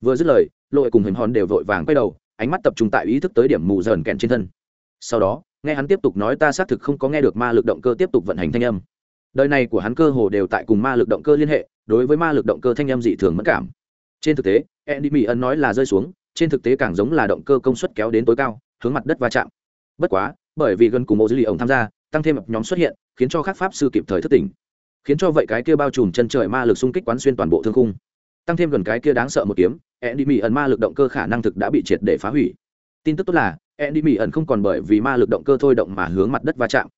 Vừa dứt lời, lội cùng hình hòn đều vội vàng quay đầu, ánh mắt tập trung tại ý thức tới điểm mù dần kẹn trên thân. Sau đó, nghe hắn tiếp tục nói ta xác thực không có nghe được ma lực động cơ tiếp tục vận hành thanh âm. Đời này của hắn cơ hồ đều tại cùng ma lực động cơ liên hệ, đối với ma lực động cơ thanh âm dị thường mất cảm. Trên thực tế, andy mỹ ân nói là rơi xuống, trên thực tế càng giống là động cơ công suất kéo đến tối cao, hướng mặt đất va chạm bất quá, bởi vì gần cùng mộ dữ liệu ổng tham gia, tăng thêm nhóm xuất hiện, khiến cho các pháp sư kịp thời thất tỉnh. Khiến cho vậy cái kia bao trùm chân trời ma lực xung kích quán xuyên toàn bộ thương khung. Tăng thêm gần cái kia đáng sợ một kiếm enemy ẩn ma lực động cơ khả năng thực đã bị triệt để phá hủy. Tin tức tốt là enemy ẩn không còn bởi vì ma lực động cơ thôi động mà hướng mặt đất va chạm.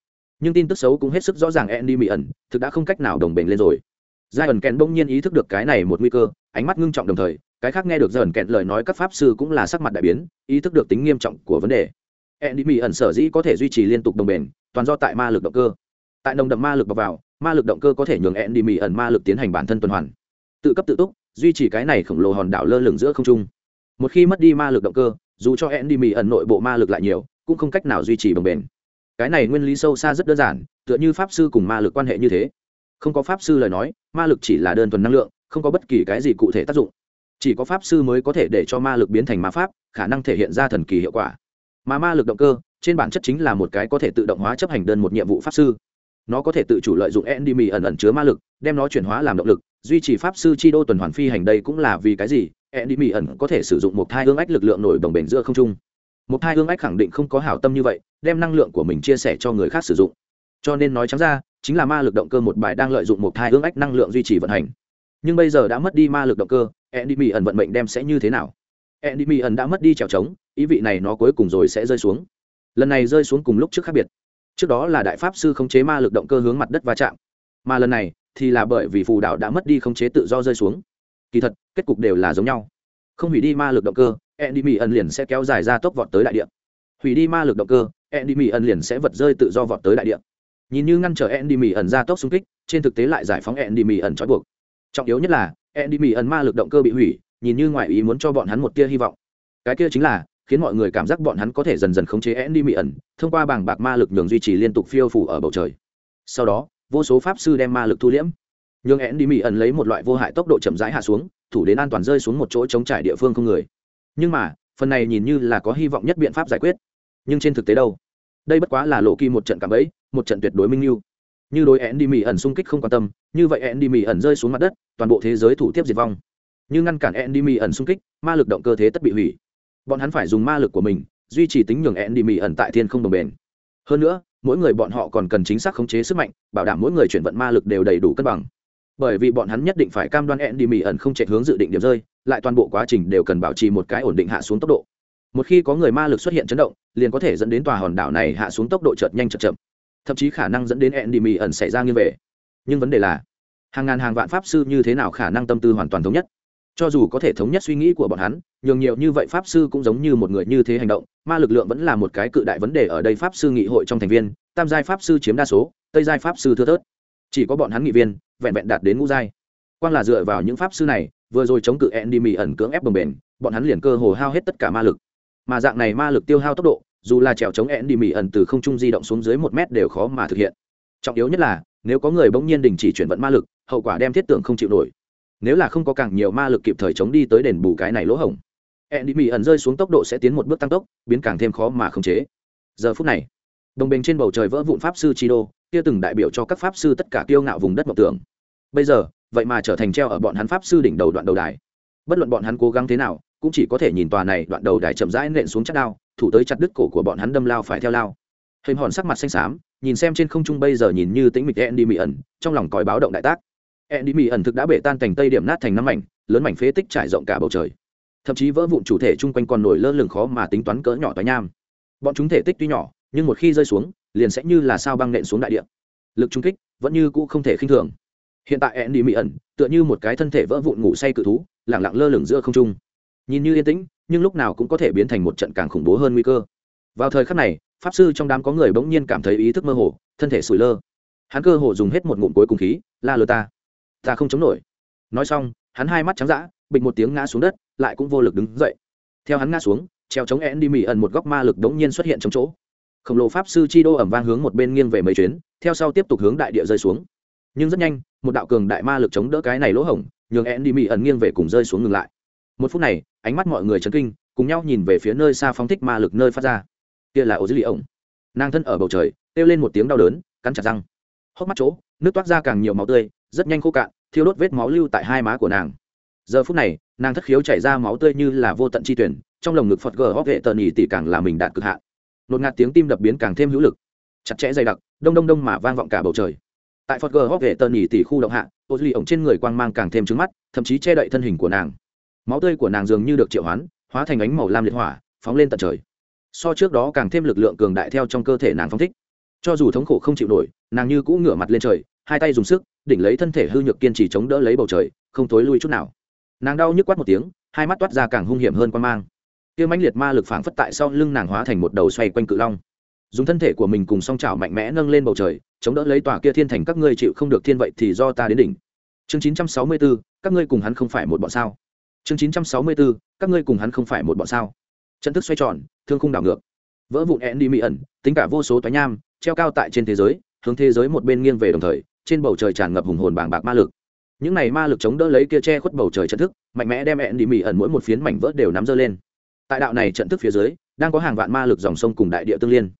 Nhưng tin tức xấu cũng hết sức rõ ràng enemy ẩn thực đã không cách nào đồng bền lên rồi. Giai ẩn kèn bỗng nhiên ý thức được cái này một nguy cơ, ánh mắt ngưng trọng đồng thời, cái khác nghe được giai ẩn kèn lời nói các pháp sư cũng là sắc mặt đại biến, ý thức được tính nghiêm trọng của vấn đề enemy ẩn sở dĩ có thể duy trì liên tục đồng bền, toàn do tại ma lực động cơ. Tại nồng đậm ma lực bọc vào, ma lực động cơ có thể nhường enemy ẩn ma lực tiến hành bản thân tuần hoàn. Tự cấp tự túc, duy trì cái này khổng lồ hòn đảo lơ lửng giữa không trung. Một khi mất đi ma lực động cơ, dù cho enemy ẩn nội bộ ma lực lại nhiều, cũng không cách nào duy trì đồng bền. Cái này nguyên lý sâu xa rất đơn giản, tựa như pháp sư cùng ma lực quan hệ như thế. Không có pháp sư lời nói, ma lực chỉ là đơn thuần năng lượng, không có bất kỳ cái gì cụ thể tác dụng. Chỉ có pháp sư mới có thể để cho ma lực biến thành ma pháp, khả năng thể hiện ra thần kỳ hiệu quả mà ma lực động cơ, trên bản chất chính là một cái có thể tự động hóa chấp hành đơn một nhiệm vụ pháp sư. Nó có thể tự chủ lợi dụng enemy ẩn ẩn chứa ma lực, đem nó chuyển hóa làm động lực, duy trì pháp sư chi đô tuần hoàn phi hành đây cũng là vì cái gì? Enemy ẩn có thể sử dụng một thai hương ách lực lượng nổi đồng bền giữa không trung. Một thai hương ách khẳng định không có hảo tâm như vậy, đem năng lượng của mình chia sẻ cho người khác sử dụng. Cho nên nói trắng ra, chính là ma lực động cơ một bài đang lợi dụng một thai hương ách năng lượng duy trì vận hành. Nhưng bây giờ đã mất đi ma lực động cơ enemy ẩn vận mệnh đem sẽ như thế nào? Enemy ẩn đã mất đi trèo trống ý vị này nó cuối cùng rồi sẽ rơi xuống. Lần này rơi xuống cùng lúc trước khác biệt. Trước đó là đại pháp sư khống chế ma lực động cơ hướng mặt đất va chạm. Mà lần này thì là bởi vì phù đạo đã mất đi khống chế tự do rơi xuống. Kỳ thật, kết cục đều là giống nhau. Không hủy đi ma lực động cơ enemy ẩn liền sẽ kéo dài ra tốc vọt tới đại địa. Hủy đi ma lực động cơ enemy ẩn liền sẽ vật rơi tự do vọt tới đại địa. Nhìn như ngăn trở enemy ẩn ra tốc xung kích, trên thực tế lại giải phóng enemy ẩn trói buộc. Trọng yếu nhất là enemy ẩn ma lực động cơ bị hủy, nhìn như ngoại ý muốn cho bọn hắn một tia hy vọng. Cái kia chính là khiến mọi người cảm giác bọn hắn có thể dần dần khống chế enemy ẩn thông qua bảng bạc ma lực nhường duy trì liên tục phiêu phủ ở bầu trời. Sau đó, vô số pháp sư đem ma lực thu liễm. Nhường enemy ẩn lấy một loại vô hại tốc độ chậm rãi hạ xuống, thủ đến an toàn rơi xuống một chỗ chống trải địa phương không người. Nhưng mà, phần này nhìn như là có hy vọng nhất biện pháp giải quyết. Nhưng trên thực tế đâu? Đây bất quá là lộ kỳ một trận cảm ấy một trận tuyệt đối minh lưu. Như đối én đi mị ẩn xung kích không quan tâm, như vậy én đi mị ẩn rơi xuống mặt đất, toàn bộ thế giới thủ tiếp diệt vong. Như ngăn cản én đi mị ẩn xung kích, ma lực động cơ thế tất bị hủy bọn hắn phải dùng ma lực của mình, duy trì tính nhường ẹn đi mỹ ẩn tại thiên không đồng bền. Hơn nữa, mỗi người bọn họ còn cần chính xác khống chế sức mạnh, bảo đảm mỗi người chuyển vận ma lực đều đầy đủ cân bằng. Bởi vì bọn hắn nhất định phải cam đoan ẹn đi mỹ ẩn không chạy hướng dự định điểm rơi, lại toàn bộ quá trình đều cần bảo trì một cái ổn định hạ xuống tốc độ. Một khi có người ma lực xuất hiện chấn động, liền có thể dẫn đến tòa hòn đảo này hạ xuống tốc độ chợt nhanh chợt chậm. Thậm chí khả năng dẫn đến ẹn đi mỹ ẩn xảy ra như về. Nhưng vấn đề là, hàng ngàn hàng vạn pháp sư như thế nào khả năng tâm tư hoàn toàn thống nhất? Cho dù có thể thống nhất suy nghĩ của bọn hắn, nhường nhiều như vậy pháp sư cũng giống như một người như thế hành động, ma lực lượng vẫn là một cái cự đại vấn đề ở đây pháp sư nghị hội trong thành viên, tam giai pháp sư chiếm đa số, tây giai pháp sư thưa thớt. Chỉ có bọn hắn nghị viên, vẹn vẹn đạt đến ngũ giai. Quang là dựa vào những pháp sư này, vừa rồi chống cự ẹn đi ẩn cưỡng ép bồng bền bọn hắn liền cơ hồ hao hết tất cả ma lực. Mà dạng này ma lực tiêu hao tốc độ, dù là trèo chống ẹn đi ẩn từ không trung di động xuống dưới một mét đều khó mà thực hiện. Trọng yếu nhất là, nếu có người bỗng nhiên đình chỉ chuyển vận ma lực, hậu quả đem thiết tưởng không chịu nổi nếu là không có càng nhiều ma lực kịp thời chống đi tới đền bù cái này lỗ hổng ẹn mỹ ẩn rơi xuống tốc độ sẽ tiến một bước tăng tốc biến càng thêm khó mà khống chế. Giờ phút này đồng bình trên bầu trời vỡ vụn pháp sư chi đô kia từng đại biểu cho các pháp sư tất cả kiêu ngạo vùng đất mộng tưởng. Bây giờ vậy mà trở thành treo ở bọn hắn pháp sư đỉnh đầu đoạn đầu đài. Bất luận bọn hắn cố gắng thế nào cũng chỉ có thể nhìn tòa này đoạn đầu đài chậm rãi nện xuống chắc đao thủ tới chặt đứt cổ của bọn hắn đâm lao phải theo lao. Hình hòn sắc mặt xanh xám nhìn xem trên không trung bây giờ nhìn như tĩnh mịch Andy Mỹ ẩn, trong lòng còi báo động đại tác. Andy Mỹ ẩn thực đã bể tan thành tây điểm nát thành năm mảnh, lớn mảnh phế tích trải rộng cả bầu trời. Thậm chí vỡ vụn chủ thể chung quanh còn nổi lơ lửng khó mà tính toán cỡ nhỏ tòa nham. Bọn chúng thể tích tuy nhỏ, nhưng một khi rơi xuống, liền sẽ như là sao băng nện xuống đại địa. Lực trung kích vẫn như cũ không thể khinh thường. Hiện tại Andy Mỹ ẩn, tựa như một cái thân thể vỡ vụn ngủ say cự thú, lặng lặng lơ lửng giữa không trung. Nhìn như yên tĩnh, nhưng lúc nào cũng có thể biến thành một trận càng khủng bố hơn nguy cơ. Vào thời khắc này, pháp sư trong đám có người bỗng nhiên cảm thấy ý thức mơ hồ thân thể sủi lơ hắn cơ hồ dùng hết một ngụm cuối cùng khí la lơ ta ta không chống nổi. Nói xong, hắn hai mắt trắng d ã bịch một tiếng ngã xuống đất, lại cũng vô lực đứng dậy. Theo hắn ngã xuống, treo chống én đi mỉ ẩn một góc ma lực đống nhiên xuất hiện trong chỗ. Khổng lồ pháp sư chi đô ẩm vang hướng một bên nghiêng về mấy chuyến, theo sau tiếp tục hướng đại địa rơi xuống. Nhưng rất nhanh, một đạo cường đại ma lực chống đỡ cái này lỗ hổng, nhường én đi mỉ ẩn nghiêng về cùng rơi xuống ngừng lại. Một phút này, ánh mắt mọi người chấn kinh, cùng nhau nhìn về phía nơi xa phóng thích ma lực nơi phát ra. Kia là ô dữ lì ổng nàng thân ở bầu trời, kêu lên một tiếng đau đớn, cắn chặt răng. Hốc mắt chỗ, nước toát ra càng nhiều máu tươi rất nhanh khô cạn, thiêu đốt vết máu lưu tại hai má của nàng. Giờ phút này, nàng thất khiếu chảy ra máu tươi như là vô tận chi tuyển, trong lồng ngực phật gờ hóc vệ tờ nhì tỉ càng là mình đạt cực hạn. Nột ngạt tiếng tim đập biến càng thêm hữu lực. Chặt chẽ dày đặc, đông đông đông mà vang vọng cả bầu trời. Tại phật gờ hóc vệ tờ nhì tỉ khu động hạ, ô duy ổng trên người quang mang càng thêm trứng mắt, thậm chí che đậy thân hình của nàng. Máu tươi của nàng dường như được triệu hoán, hóa thành ánh màu lam liệt hỏa, phóng lên tận trời. So trước đó càng thêm lực lượng cường đại theo trong cơ thể nàng phóng thích. Cho dù thống khổ không chịu nổi, nàng như cũ ngửa mặt lên trời hai tay dùng sức đỉnh lấy thân thể hư nhược kiên trì chống đỡ lấy bầu trời không thối lui chút nào. Nàng đau nhức quát một tiếng hai mắt toát ra càng hung hiểm hơn quan mang. Kia mãnh liệt ma lực phảng phất tại sau lưng nàng hóa thành một đầu xoay quanh cự long. Dùng thân thể của mình cùng song trào mạnh mẽ nâng lên bầu trời chống đỡ lấy tòa kia thiên thành các ngươi chịu không được thiên vậy thì do ta đến đỉnh. Chương 964, các ngươi cùng hắn không phải một bọn sao? Chương 964, các ngươi cùng hắn không phải một bọn sao? Trận thức xoay tròn thương khung đảo ngược. Vỡ vụn én đi mỹ ẩn tính cả vô số toái nham treo cao tại trên thế giới hướng thế giới một bên nghiêng về đồng thời trên bầu trời tràn ngập hùng hồn bàng bạc ma lực. Những này ma lực chống đỡ lấy kia che khuất bầu trời trận thức, mạnh mẽ đem ẹn đi mỹ ẩn mỗi một phiến mảnh vỡ đều nắm dơ lên. Tại đạo này trận thức phía dưới, đang có hàng vạn ma lực dòng sông cùng đại địa tương liên.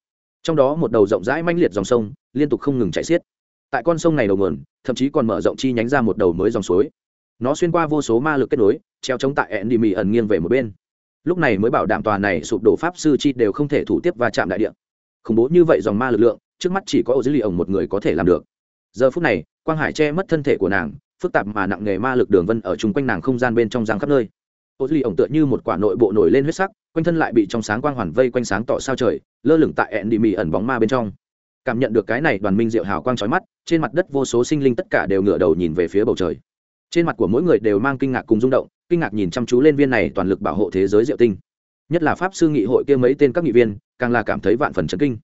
Trong đó một đầu rộng rãi manh liệt dòng sông, liên tục không ngừng chạy xiết. Tại con sông này đầu nguồn, thậm chí còn mở rộng chi nhánh ra một đầu mới dòng suối. Nó xuyên qua vô số ma lực kết nối, treo chống tại ẹn đi mỹ ẩn nghiêng về một bên. Lúc này mới bảo đảm tòa này sụp đổ pháp sư chi đều không thể thủ tiếp và chạm đại địa. Khủng bố như vậy dòng ma lực lượng, trước mắt chỉ có ô dữ lì ổng một người có thể làm được giờ phút này, quang hải che mất thân thể của nàng, phức tạp mà nặng nề ma lực đường vân ở chung quanh nàng không gian bên trong giang khắp nơi. Ô duy ổng tựa như một quả nội bộ nổi lên huyết sắc, quanh thân lại bị trong sáng quang hoàn vây quanh sáng tỏ sao trời, lơ lửng tại ẹn đi mì ẩn bóng ma bên trong. Cảm nhận được cái này, đoàn minh diệu hào quang trói mắt, trên mặt đất vô số sinh linh tất cả đều ngửa đầu nhìn về phía bầu trời. Trên mặt của mỗi người đều mang kinh ngạc cùng rung động, kinh ngạc nhìn chăm chú lên viên này toàn lực bảo hộ thế giới diệu tinh. Nhất là pháp sư nghị hội kia mấy tên các nghị viên, càng là cảm thấy vạn phần chấn kinh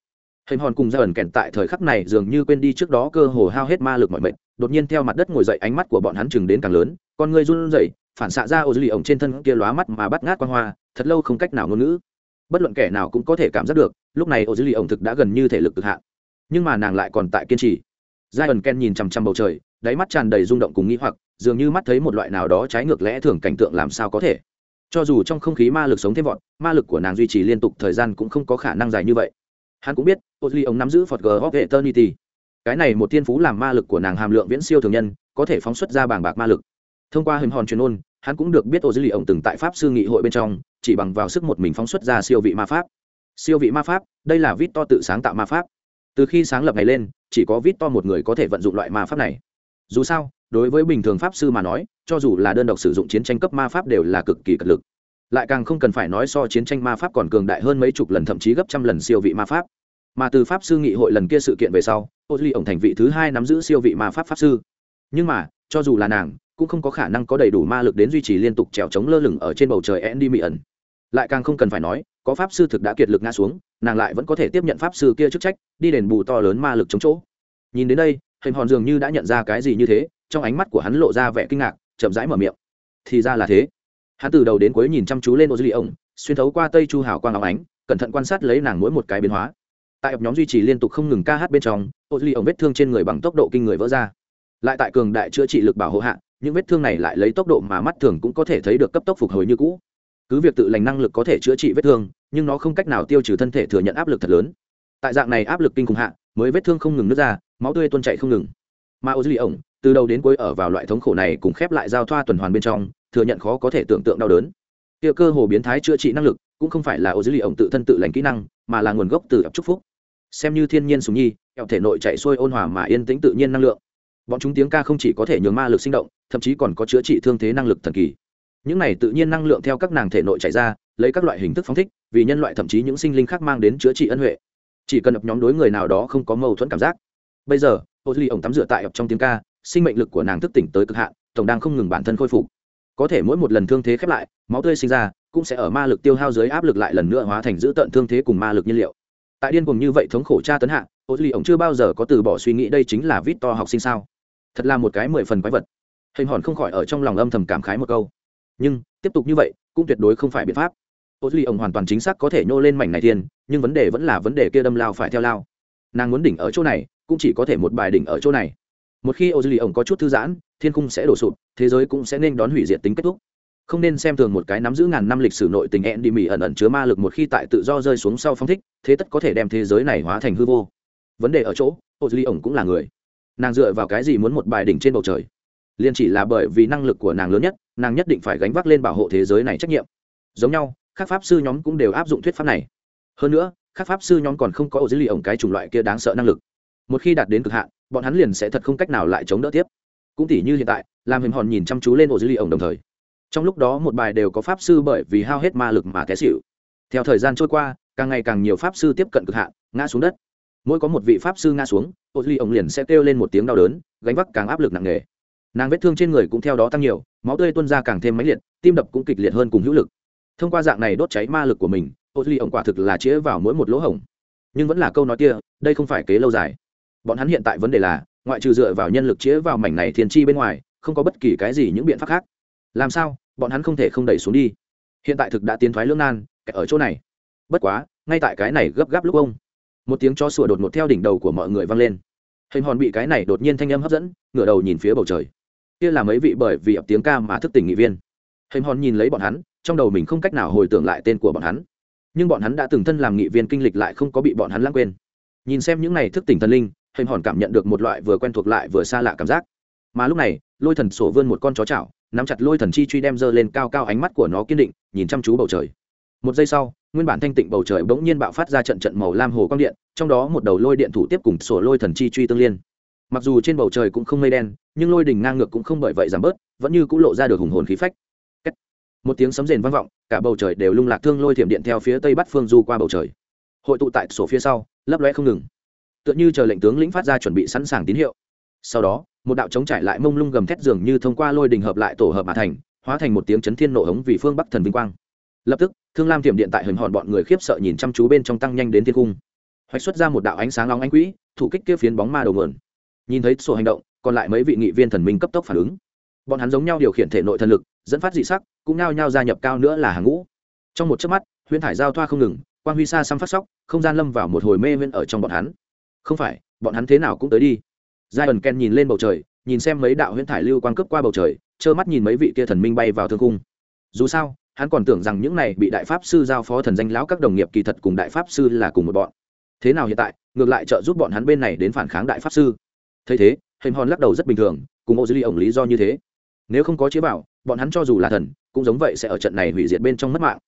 hình hòn cùng ra ẩn kèn tại thời khắc này dường như quên đi trước đó cơ hồ hao hết ma lực mọi mệnh, đột nhiên theo mặt đất ngồi dậy, ánh mắt của bọn hắn chừng đến càng lớn, con người run rẩy, phản xạ ra ô dư lì ổng trên thân kia lóa mắt mà bắt ngát quan hoa, thật lâu không cách nào ngôn ngữ. Bất luận kẻ nào cũng có thể cảm giác được, lúc này ô dư lì ổng thực đã gần như thể lực cực hạn. Nhưng mà nàng lại còn tại kiên trì. Giai ẩn ken nhìn chằm chằm bầu trời, đáy mắt tràn đầy rung động cùng nghĩ hoặc, dường như mắt thấy một loại nào đó trái ngược lẽ thường cảnh tượng làm sao có thể. Cho dù trong không khí ma lực sống thêm vọt, ma lực của nàng duy trì liên tục thời gian cũng không có khả năng dài như vậy hắn cũng biết ô duy ông nắm giữ phật g hóc eternity cái này một tiên phú làm ma lực của nàng hàm lượng viễn siêu thường nhân, có thể phóng xuất ra bảng bạc ma lực. Thông qua hình hòn truyền ôn hắn cũng được biết ô duy ông từng tại pháp sư nghị hội bên trong, chỉ bằng vào sức một mình phóng xuất ra siêu vị ma pháp. Siêu vị ma pháp, đây là vít to tự sáng tạo ma pháp. Từ khi sáng lập này lên, chỉ có vít to một người có thể vận dụng loại ma pháp này. Dù sao, đối với bình thường pháp sư mà nói, cho dù là đơn độc sử dụng chiến tranh cấp ma pháp đều là cực kỳ cật lực. Lại càng không cần phải nói so chiến tranh ma pháp còn cường đại hơn mấy chục lần, thậm chí gấp trăm lần siêu vị ma pháp mà từ pháp sư nghị hội lần kia sự kiện về sau, ô duy ổng thành vị thứ hai nắm giữ siêu vị ma pháp pháp sư. Nhưng mà, cho dù là nàng, cũng không có khả năng có đầy đủ ma lực đến duy trì liên tục trèo chống lơ lửng ở trên bầu trời andy mỹ ẩn lại càng không cần phải nói, có pháp sư thực đã kiệt lực ngã xuống, nàng lại vẫn có thể tiếp nhận pháp sư kia chức trách, đi đền bù to lớn ma lực chống chỗ. Nhìn đến đây hình hòn dường như đã nhận ra cái gì như thế, trong ánh mắt của hắn lộ ra vẻ kinh ngạc, chậm rãi mở miệng. Thì ra là thế. Hắn từ đầu đến cuối nhìn chăm chú lên ô duy ổng, xuyên thấu qua tây chu hào quang áo ánh, cẩn thận quan sát lấy nàng mỗi một cái biến hóa tại nhóm duy trì liên tục không ngừng ca hát bên trong, ô duy ổng vết thương trên người bằng tốc độ kinh người vỡ ra. Lại tại cường đại chữa trị lực bảo hộ hạ, những vết thương này lại lấy tốc độ mà mắt thường cũng có thể thấy được cấp tốc phục hồi như cũ. Cứ việc tự lành năng lực có thể chữa trị vết thương, nhưng nó không cách nào tiêu trừ thân thể thừa nhận áp lực thật lớn. Tại dạng này áp lực kinh khủng hạ, mới vết thương không ngừng nước ra, máu tươi tuôn chảy không ngừng. Mà ô duy ổng, từ đầu đến cuối ở vào loại thống khổ này cùng khép lại giao thoa tuần hoàn bên trong, thừa nhận khó có thể tưởng tượng đau đớn. Kia cơ hồ biến thái chữa trị năng lực, cũng không phải là ô duy ổng tự thân tự lành kỹ năng, mà là nguồn gốc từ ập trúc phúc xem như thiên nhiên sùng nhi, kẹo thể nội chạy xuôi ôn hòa mà yên tĩnh tự nhiên năng lượng. Bọn chúng tiếng ca không chỉ có thể nhường ma lực sinh động, thậm chí còn có chữa trị thương thế năng lực thần kỳ. Những này tự nhiên năng lượng theo các nàng thể nội chạy ra, lấy các loại hình thức phóng thích, vì nhân loại thậm chí những sinh linh khác mang đến chữa trị ân huệ. Chỉ cần ập nhóm đối người nào đó không có mâu thuẫn cảm giác. Bây giờ ô duy ổng tắm rửa tại ập trong tiếng ca, sinh mệnh lực của nàng thức tỉnh tới cực hạn, tổng đang không ngừng bản thân khôi phục. Có thể mỗi một lần thương thế khép lại, máu tươi sinh ra, cũng sẽ ở ma lực tiêu hao dưới áp lực lại lần nữa hóa thành giữ tận thương thế cùng ma lực nhiên liệu tại điên cùng như vậy thống khổ tra tấn hạ ô duy ổng chưa bao giờ có từ bỏ suy nghĩ đây chính là vít to học sinh sao? Thật là một cái mười phần quái vật. Hình hòn không khỏi ở trong lòng âm thầm cảm khái một câu. Nhưng tiếp tục như vậy cũng tuyệt đối không phải biện pháp. Ô duy ổng hoàn toàn chính xác có thể nhô lên mảnh này tiền, nhưng vấn đề vẫn là vấn đề kia đâm lao phải theo lao. Nàng muốn đỉnh ở chỗ này cũng chỉ có thể một bài đỉnh ở chỗ này. Một khi ô duy ổng có chút thư giãn thiên cung sẽ đổ sụp thế giới cũng sẽ nên đón hủy diệt tính kết thúc không nên xem thường một cái nắm giữ ngàn năm lịch sử nội tình ẹn đi mỹ ẩn ẩn chứa ma lực một khi tại tự do rơi xuống sau phong thích, thế tất có thể đem thế giới này hóa thành hư vô. Vấn đề ở chỗ, ô duy ổng cũng là người. Nàng dựa vào cái gì muốn một bài đỉnh trên bầu trời? Liền chỉ là bởi vì năng lực của nàng lớn nhất, nàng nhất định phải gánh vác lên bảo hộ thế giới này trách nhiệm. Giống nhau, các pháp sư nhóm cũng đều áp dụng thuyết pháp này. Hơn nữa, các pháp sư nhóm còn không có ô dưới ổng cái chủng loại kia đáng sợ năng lực. Một khi đạt đến cực hạn, bọn hắn liền sẽ thật không cách nào lại chống đỡ tiếp. Cũng tỉ như hiện tại, làm hình hòn nhìn chăm chú lên ô dưới ổng đồng thời trong lúc đó một bài đều có pháp sư bởi vì hao hết ma lực mà té xịu theo thời gian trôi qua, càng ngày càng nhiều pháp sư tiếp cận cực hạn, ngã xuống đất. Mỗi có một vị pháp sư ngã xuống ô duy ổng liền sẽ kêu lên một tiếng đau đớn, gánh vác càng áp lực nặng nề. Nàng vết thương trên người cũng theo đó tăng nhiều, máu tươi tuôn ra càng thêm mãnh liệt, tim đập cũng kịch liệt hơn cùng hữu lực. Thông qua dạng này đốt cháy ma lực của mình ô duy ổng quả thực là chĩa vào mỗi một lỗ hổng. Nhưng vẫn là câu nói kia, đây không phải kế lâu dài. Bọn hắn hiện tại vấn đề là, ngoại trừ dựa vào nhân lực chĩa vào mảnh này thiên chi bên ngoài, không có bất kỳ cái gì những biện pháp khác. Làm sao? Bọn hắn không thể không đẩy xuống đi. Hiện tại thực đã tiến thoái lưỡng nan ở chỗ này. Bất quá, ngay tại cái này gấp gáp lúc ông, một tiếng cho sủa đột ngột theo đỉnh đầu của mọi người vang lên. Hình hòn bị cái này đột nhiên thanh âm hấp dẫn, ngửa đầu nhìn phía bầu trời. Kia là mấy vị bởi vì ập tiếng ca mà thức tỉnh nghị viên. Hình hòn nhìn lấy bọn hắn, trong đầu mình không cách nào hồi tưởng lại tên của bọn hắn. Nhưng bọn hắn đã từng thân làm nghị viên kinh lịch lại không có bị bọn hắn lãng quên. Nhìn xem những này thức tỉnh thần linh, hình hòn cảm nhận được một loại vừa quen thuộc lại vừa xa lạ cảm giác. Mà lúc này, lôi thần sổ vươn một con chó chảo nắm chặt lôi thần chi truy đem dơ lên cao cao ánh mắt của nó kiên định, nhìn chăm chú bầu trời. Một giây sau, nguyên bản thanh tịnh bầu trời bỗng nhiên bạo phát ra trận trận màu lam hồ quang điện, trong đó một đầu lôi điện thủ tiếp cùng sổ lôi thần chi truy tương liên. Mặc dù trên bầu trời cũng không mây đen, nhưng lôi đỉnh ngang ngược cũng không bởi vậy giảm bớt, vẫn như cũng lộ ra được hùng hồn khí phách. Một tiếng sấm rền vang vọng, cả bầu trời đều lung lạc thương lôi thiểm điện theo phía tây bắc phương du qua bầu trời. Hội tụ tại sổ phía sau, lấp lóe không ngừng. Tựa như chờ lệnh tướng lĩnh phát ra chuẩn bị sẵn sàng tín hiệu. Sau đó một đạo chống trải lại mông lung gầm thét dường như thông qua lôi đình hợp lại tổ hợp mà thành, hóa thành một tiếng chấn thiên nổ hống vì phương bắc thần vinh quang. Lập tức, thương lam thiểm điện tại hình hòn bọn người khiếp sợ nhìn chăm chú bên trong tăng nhanh đến thiên cung. Hoạch xuất ra một đạo ánh sáng long ánh quỹ, thủ kích kia phiến bóng ma đầu mượn. Nhìn thấy sổ hành động, còn lại mấy vị nghị viên thần minh cấp tốc phản ứng. Bọn hắn giống nhau điều khiển thể nội thần lực, dẫn phát dị sắc, cũng nao nhau gia nhập cao nữa là hàng ngũ. Trong một chớp mắt, huyễn thải giao thoa không ngừng, quang huy xa xăm phát sóc, không gian lâm vào một hồi mê viên ở trong bọn hắn. Không phải, bọn hắn thế nào cũng tới đi giai ẩn ken nhìn lên bầu trời, nhìn xem mấy đạo huyễn thải lưu quang cướp qua bầu trời, trơ mắt nhìn mấy vị kia thần minh bay vào thương cung dù sao, hắn còn tưởng rằng những này bị đại pháp sư giao phó thần danh lão các đồng nghiệp kỳ thật cùng đại pháp sư là cùng một bọn. Thế nào hiện tại, ngược lại trợ giúp bọn hắn bên này đến phản kháng đại pháp sư. Thấy thế hình hòn lắc đầu rất bình thường, cùng ô dư ly ổng lý do như thế. Nếu không có chế bảo, bọn hắn cho dù là thần, cũng giống vậy sẽ ở trận này hủy diệt bên trong mất mạng.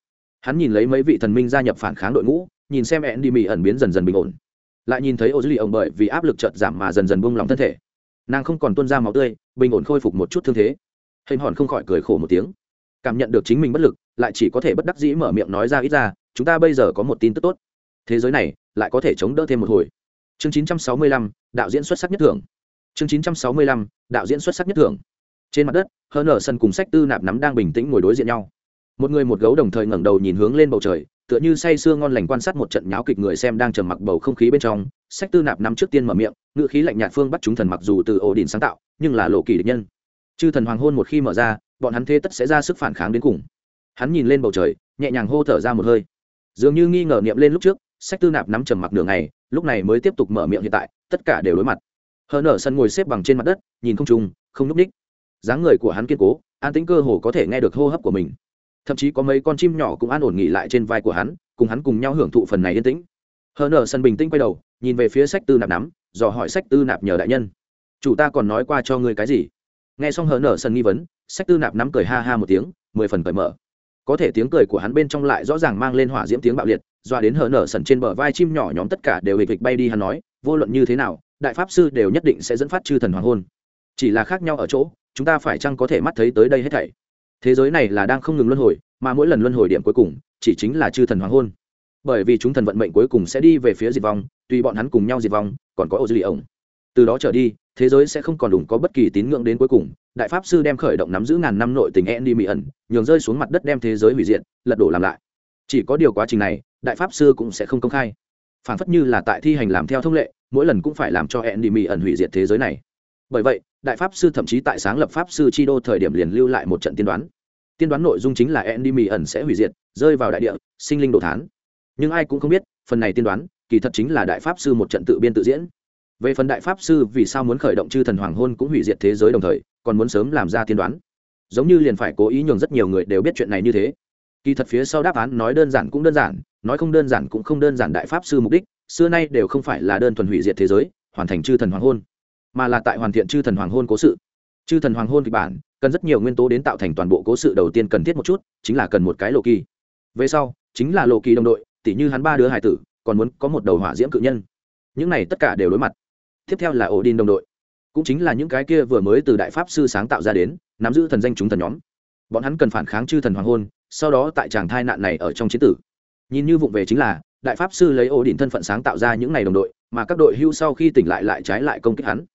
Hắn nhìn lấy mấy vị thần minh gia nhập phản kháng đội ngũ, nhìn xem ẹn đi mì ẩn biến dần dần bình ổn lại nhìn thấy ô dư lì ổng bởi vì áp lực chợt giảm mà dần dần buông lỏng thân thể. Nàng không còn tuôn ra máu tươi bình ổn khôi phục một chút thương thế. Hình hòn không khỏi cười khổ một tiếng. Cảm nhận được chính mình bất lực lại chỉ có thể bất đắc dĩ mở miệng nói ra ít ra chúng ta bây giờ có một tin tức tốt. Thế giới này lại có thể chống đỡ thêm một hồi. Chương 965, đạo diễn xuất sắc nhất thưởng. Chương 965, đạo diễn xuất sắc nhất thưởng. Trên mặt đất hơn ở sân cùng sách tư nạp nắm đang bình tĩnh ngồi đối diện nhau. Một người một gấu đồng thời ngẩng đầu nhìn hướng lên bầu trời tựa như say sưa ngon lành quan sát một trận nháo kịch người xem đang trầm mặc bầu không khí bên trong, sách tư nạp năm trước tiên mở miệng ngự khí lạnh nhạt phương bắt chúng thần mặc dù từ ổ đỉnh sáng tạo, nhưng là lộ kỳ địch nhân. Chư thần hoàng hôn một khi mở ra, bọn hắn thế tất sẽ ra sức phản kháng đến cùng. Hắn nhìn lên bầu trời, nhẹ nhàng hô thở ra một hơi. Dường như nghi ngờ niệm lên lúc trước, sách tư nạp nắm trầm mặc nửa ngày, lúc này mới tiếp tục mở miệng hiện tại, tất cả đều đối mặt. Hờ nở sân ngồi xếp bằng trên mặt đất, nhìn không trùng không núp ních dáng người của hắn kiên cố, an tĩnh cơ hồ có thể nghe được hô hấp của mình thậm chí có mấy con chim nhỏ cũng an ổn nghỉ lại trên vai của hắn, cùng hắn cùng nhau hưởng thụ phần này yên tĩnh. Hờ nở sân bình tĩnh quay đầu, nhìn về phía sách tư nạp nắm, dò hỏi sách tư nạp nhờ đại nhân. Chủ ta còn nói qua cho ngươi cái gì? Nghe xong hờ nở sân nghi vấn, sách tư nạp nắm cười ha ha một tiếng, mười phần cởi mở. Có thể tiếng cười của hắn bên trong lại rõ ràng mang lên hỏa diễm tiếng bạo liệt doa đến hờ nở sần trên bờ vai chim nhỏ nhóm tất cả đều hịch hịch bay đi hắn nói, vô luận như thế nào, đại pháp sư đều nhất định sẽ dẫn phát chư thần hoàng hôn. Chỉ là khác nhau ở chỗ, chúng ta phải chăng có thể mắt thấy tới đây hết thảy? Thế giới này là đang không ngừng luân hồi, mà mỗi lần luân hồi điểm cuối cùng chỉ chính là chư thần hoàng hôn. Bởi vì chúng thần vận mệnh cuối cùng sẽ đi về phía diệt vong, tùy bọn hắn cùng nhau diệt vong, còn có ô dư lì ổng từ đó trở đi, thế giới sẽ không còn đủ có bất kỳ tín ngưỡng đến cuối cùng. Đại pháp sư đem khởi động nắm giữ ngàn năm nội tình e đi mỹ ẩn nhường rơi xuống mặt đất đem thế giới hủy diệt, lật đổ làm lại. Chỉ có điều quá trình này, đại pháp sư cũng sẽ không công khai. Phản phất như là tại thi hành làm theo thông lệ, mỗi lần cũng phải làm cho e đi mỹ ẩn hủy diệt thế giới này. Bởi vậy đại pháp sư thậm chí tại sáng lập pháp sư chi đô thời điểm liền lưu lại một trận tiên đoán. Tiên đoán nội dung chính là e mỹ ẩn sẽ hủy diệt, rơi vào đại địa, sinh linh đồ thán. Nhưng ai cũng không biết, phần này tiên đoán, kỳ thật chính là đại pháp sư một trận tự biên tự diễn. Về phần đại pháp sư vì sao muốn khởi động chư thần hoàng hôn cũng hủy diệt thế giới đồng thời, còn muốn sớm làm ra tiên đoán. Giống như liền phải cố ý nhường rất nhiều người đều biết chuyện này như thế. Kỳ thật phía sau đáp án nói đơn giản cũng đơn giản, nói không đơn giản cũng không đơn giản đại pháp sư mục đích, xưa nay đều không phải là đơn thuần hủy diệt thế giới, hoàn thành chư thần hoàng hôn mà là tại hoàn thiện chư thần hoàng hôn cố sự. Chư thần hoàng hôn kịch bản, cần rất nhiều nguyên tố đến tạo thành toàn bộ cố sự đầu tiên cần thiết một chút, chính là cần một cái lộ kỳ. Về sau, chính là lộ kỳ đồng đội, tỉ như hắn ba đứa hải tử, còn muốn có một đầu hỏa diễm cự nhân. Những này tất cả đều đối mặt. Tiếp theo là ổ đin đồng đội. Cũng chính là những cái kia vừa mới từ đại pháp sư sáng tạo ra đến, nắm giữ thần danh chúng thần nhóm. Bọn hắn cần phản kháng chư thần hoàng hôn, sau đó tại tràng thai nạn này ở trong chiến tử. Nhìn như vụng về chính là, đại pháp sư lấy ổ đỉnh thân phận sáng tạo ra những n à y đồng đội, mà các đội hưu sau khi tỉnh lại lại trái lại công kích hắn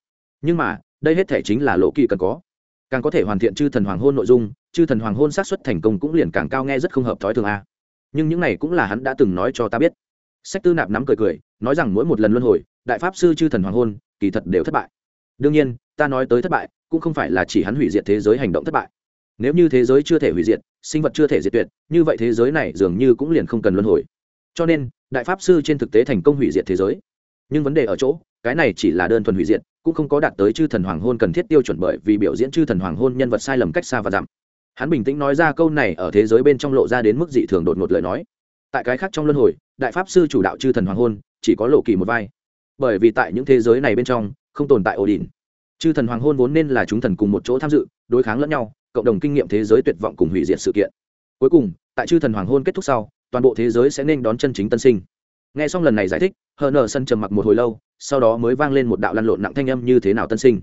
nhưng mà, đây hết thể chính là lộ kỳ cần có. Càng có thể hoàn thiện chư thần hoàng hôn nội dung, chư thần hoàng hôn sát xuất thành công cũng liền càng cao nghe rất không hợp thói thường a. Nhưng những này cũng là hắn đã từng nói cho ta biết. Sách tư nạp nắm cười cười, nói rằng mỗi một lần luân hồi, đại pháp sư chư thần hoàng hôn, kỳ thật đều thất bại. Đương nhiên, ta nói tới thất bại, cũng không phải là chỉ hắn hủy diệt thế giới hành động thất bại. Nếu như thế giới chưa thể hủy diệt, sinh vật chưa thể diệt tuyệt, như vậy thế giới này dường như cũng liền không cần luân hồi. Cho nên, đại pháp sư trên thực tế thành công hủy diệt thế giới. Nhưng vấn đề ở chỗ, cái này chỉ là đơn thuần hủy diệt cũng không có đạt tới chư thần hoàng hôn cần thiết tiêu chuẩn bởi vì biểu diễn chư thần hoàng hôn nhân vật sai lầm cách xa và giảm. Hắn bình tĩnh nói ra câu này ở thế giới bên trong lộ ra đến mức dị thường đột ngột lời nói. Tại cái khác trong luân hồi, đại pháp sư chủ đạo chư thần hoàng hôn chỉ có lộ kỳ một vai. Bởi vì tại những thế giới này bên trong, không tồn tại ổ đỉnh. Chư thần hoàng hôn vốn nên là chúng thần cùng một chỗ tham dự, đối kháng lẫn nhau, cộng đồng kinh nghiệm thế giới tuyệt vọng cùng hủy diệt sự kiện. Cuối cùng, tại chư thần hoàng hôn kết thúc sau, toàn bộ thế giới sẽ nên đón chân chính tân sinh nghe xong lần này giải thích, hờ nờ sân trầm mặc một hồi lâu, sau đó mới vang lên một đạo lăn lộn nặng thanh âm như thế nào tân sinh.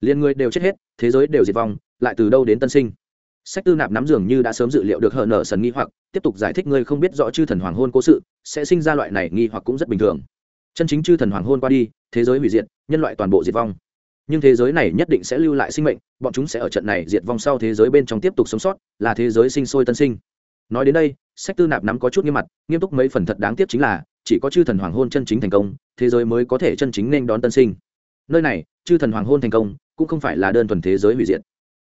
Liên người đều chết hết, thế giới đều diệt vong, lại từ đâu đến tân sinh? Sách tư nạp nắm dường như đã sớm dự liệu được hờ nờ sần nghi hoặc, tiếp tục giải thích ngươi không biết rõ chư thần hoàng hôn cố sự, sẽ sinh ra loại này nghi hoặc cũng rất bình thường. Chân chính chư thần hoàng hôn qua đi, thế giới hủy diệt, nhân loại toàn bộ diệt vong. Nhưng thế giới này nhất định sẽ lưu lại sinh mệnh, bọn chúng sẽ ở trận này diệt vong sau thế giới bên trong tiếp tục sống sót, là thế giới sinh sôi tân sinh. Nói đến đây, sách tư nạp nắm có chút nghiêm mặt, nghiêm túc mấy phần thật đáng tiếc chính là chỉ có chư thần hoàng hôn chân chính thành công, thế giới mới có thể chân chính nên đón tân sinh. Nơi này, chư thần hoàng hôn thành công, cũng không phải là đơn thuần thế giới hủy diệt,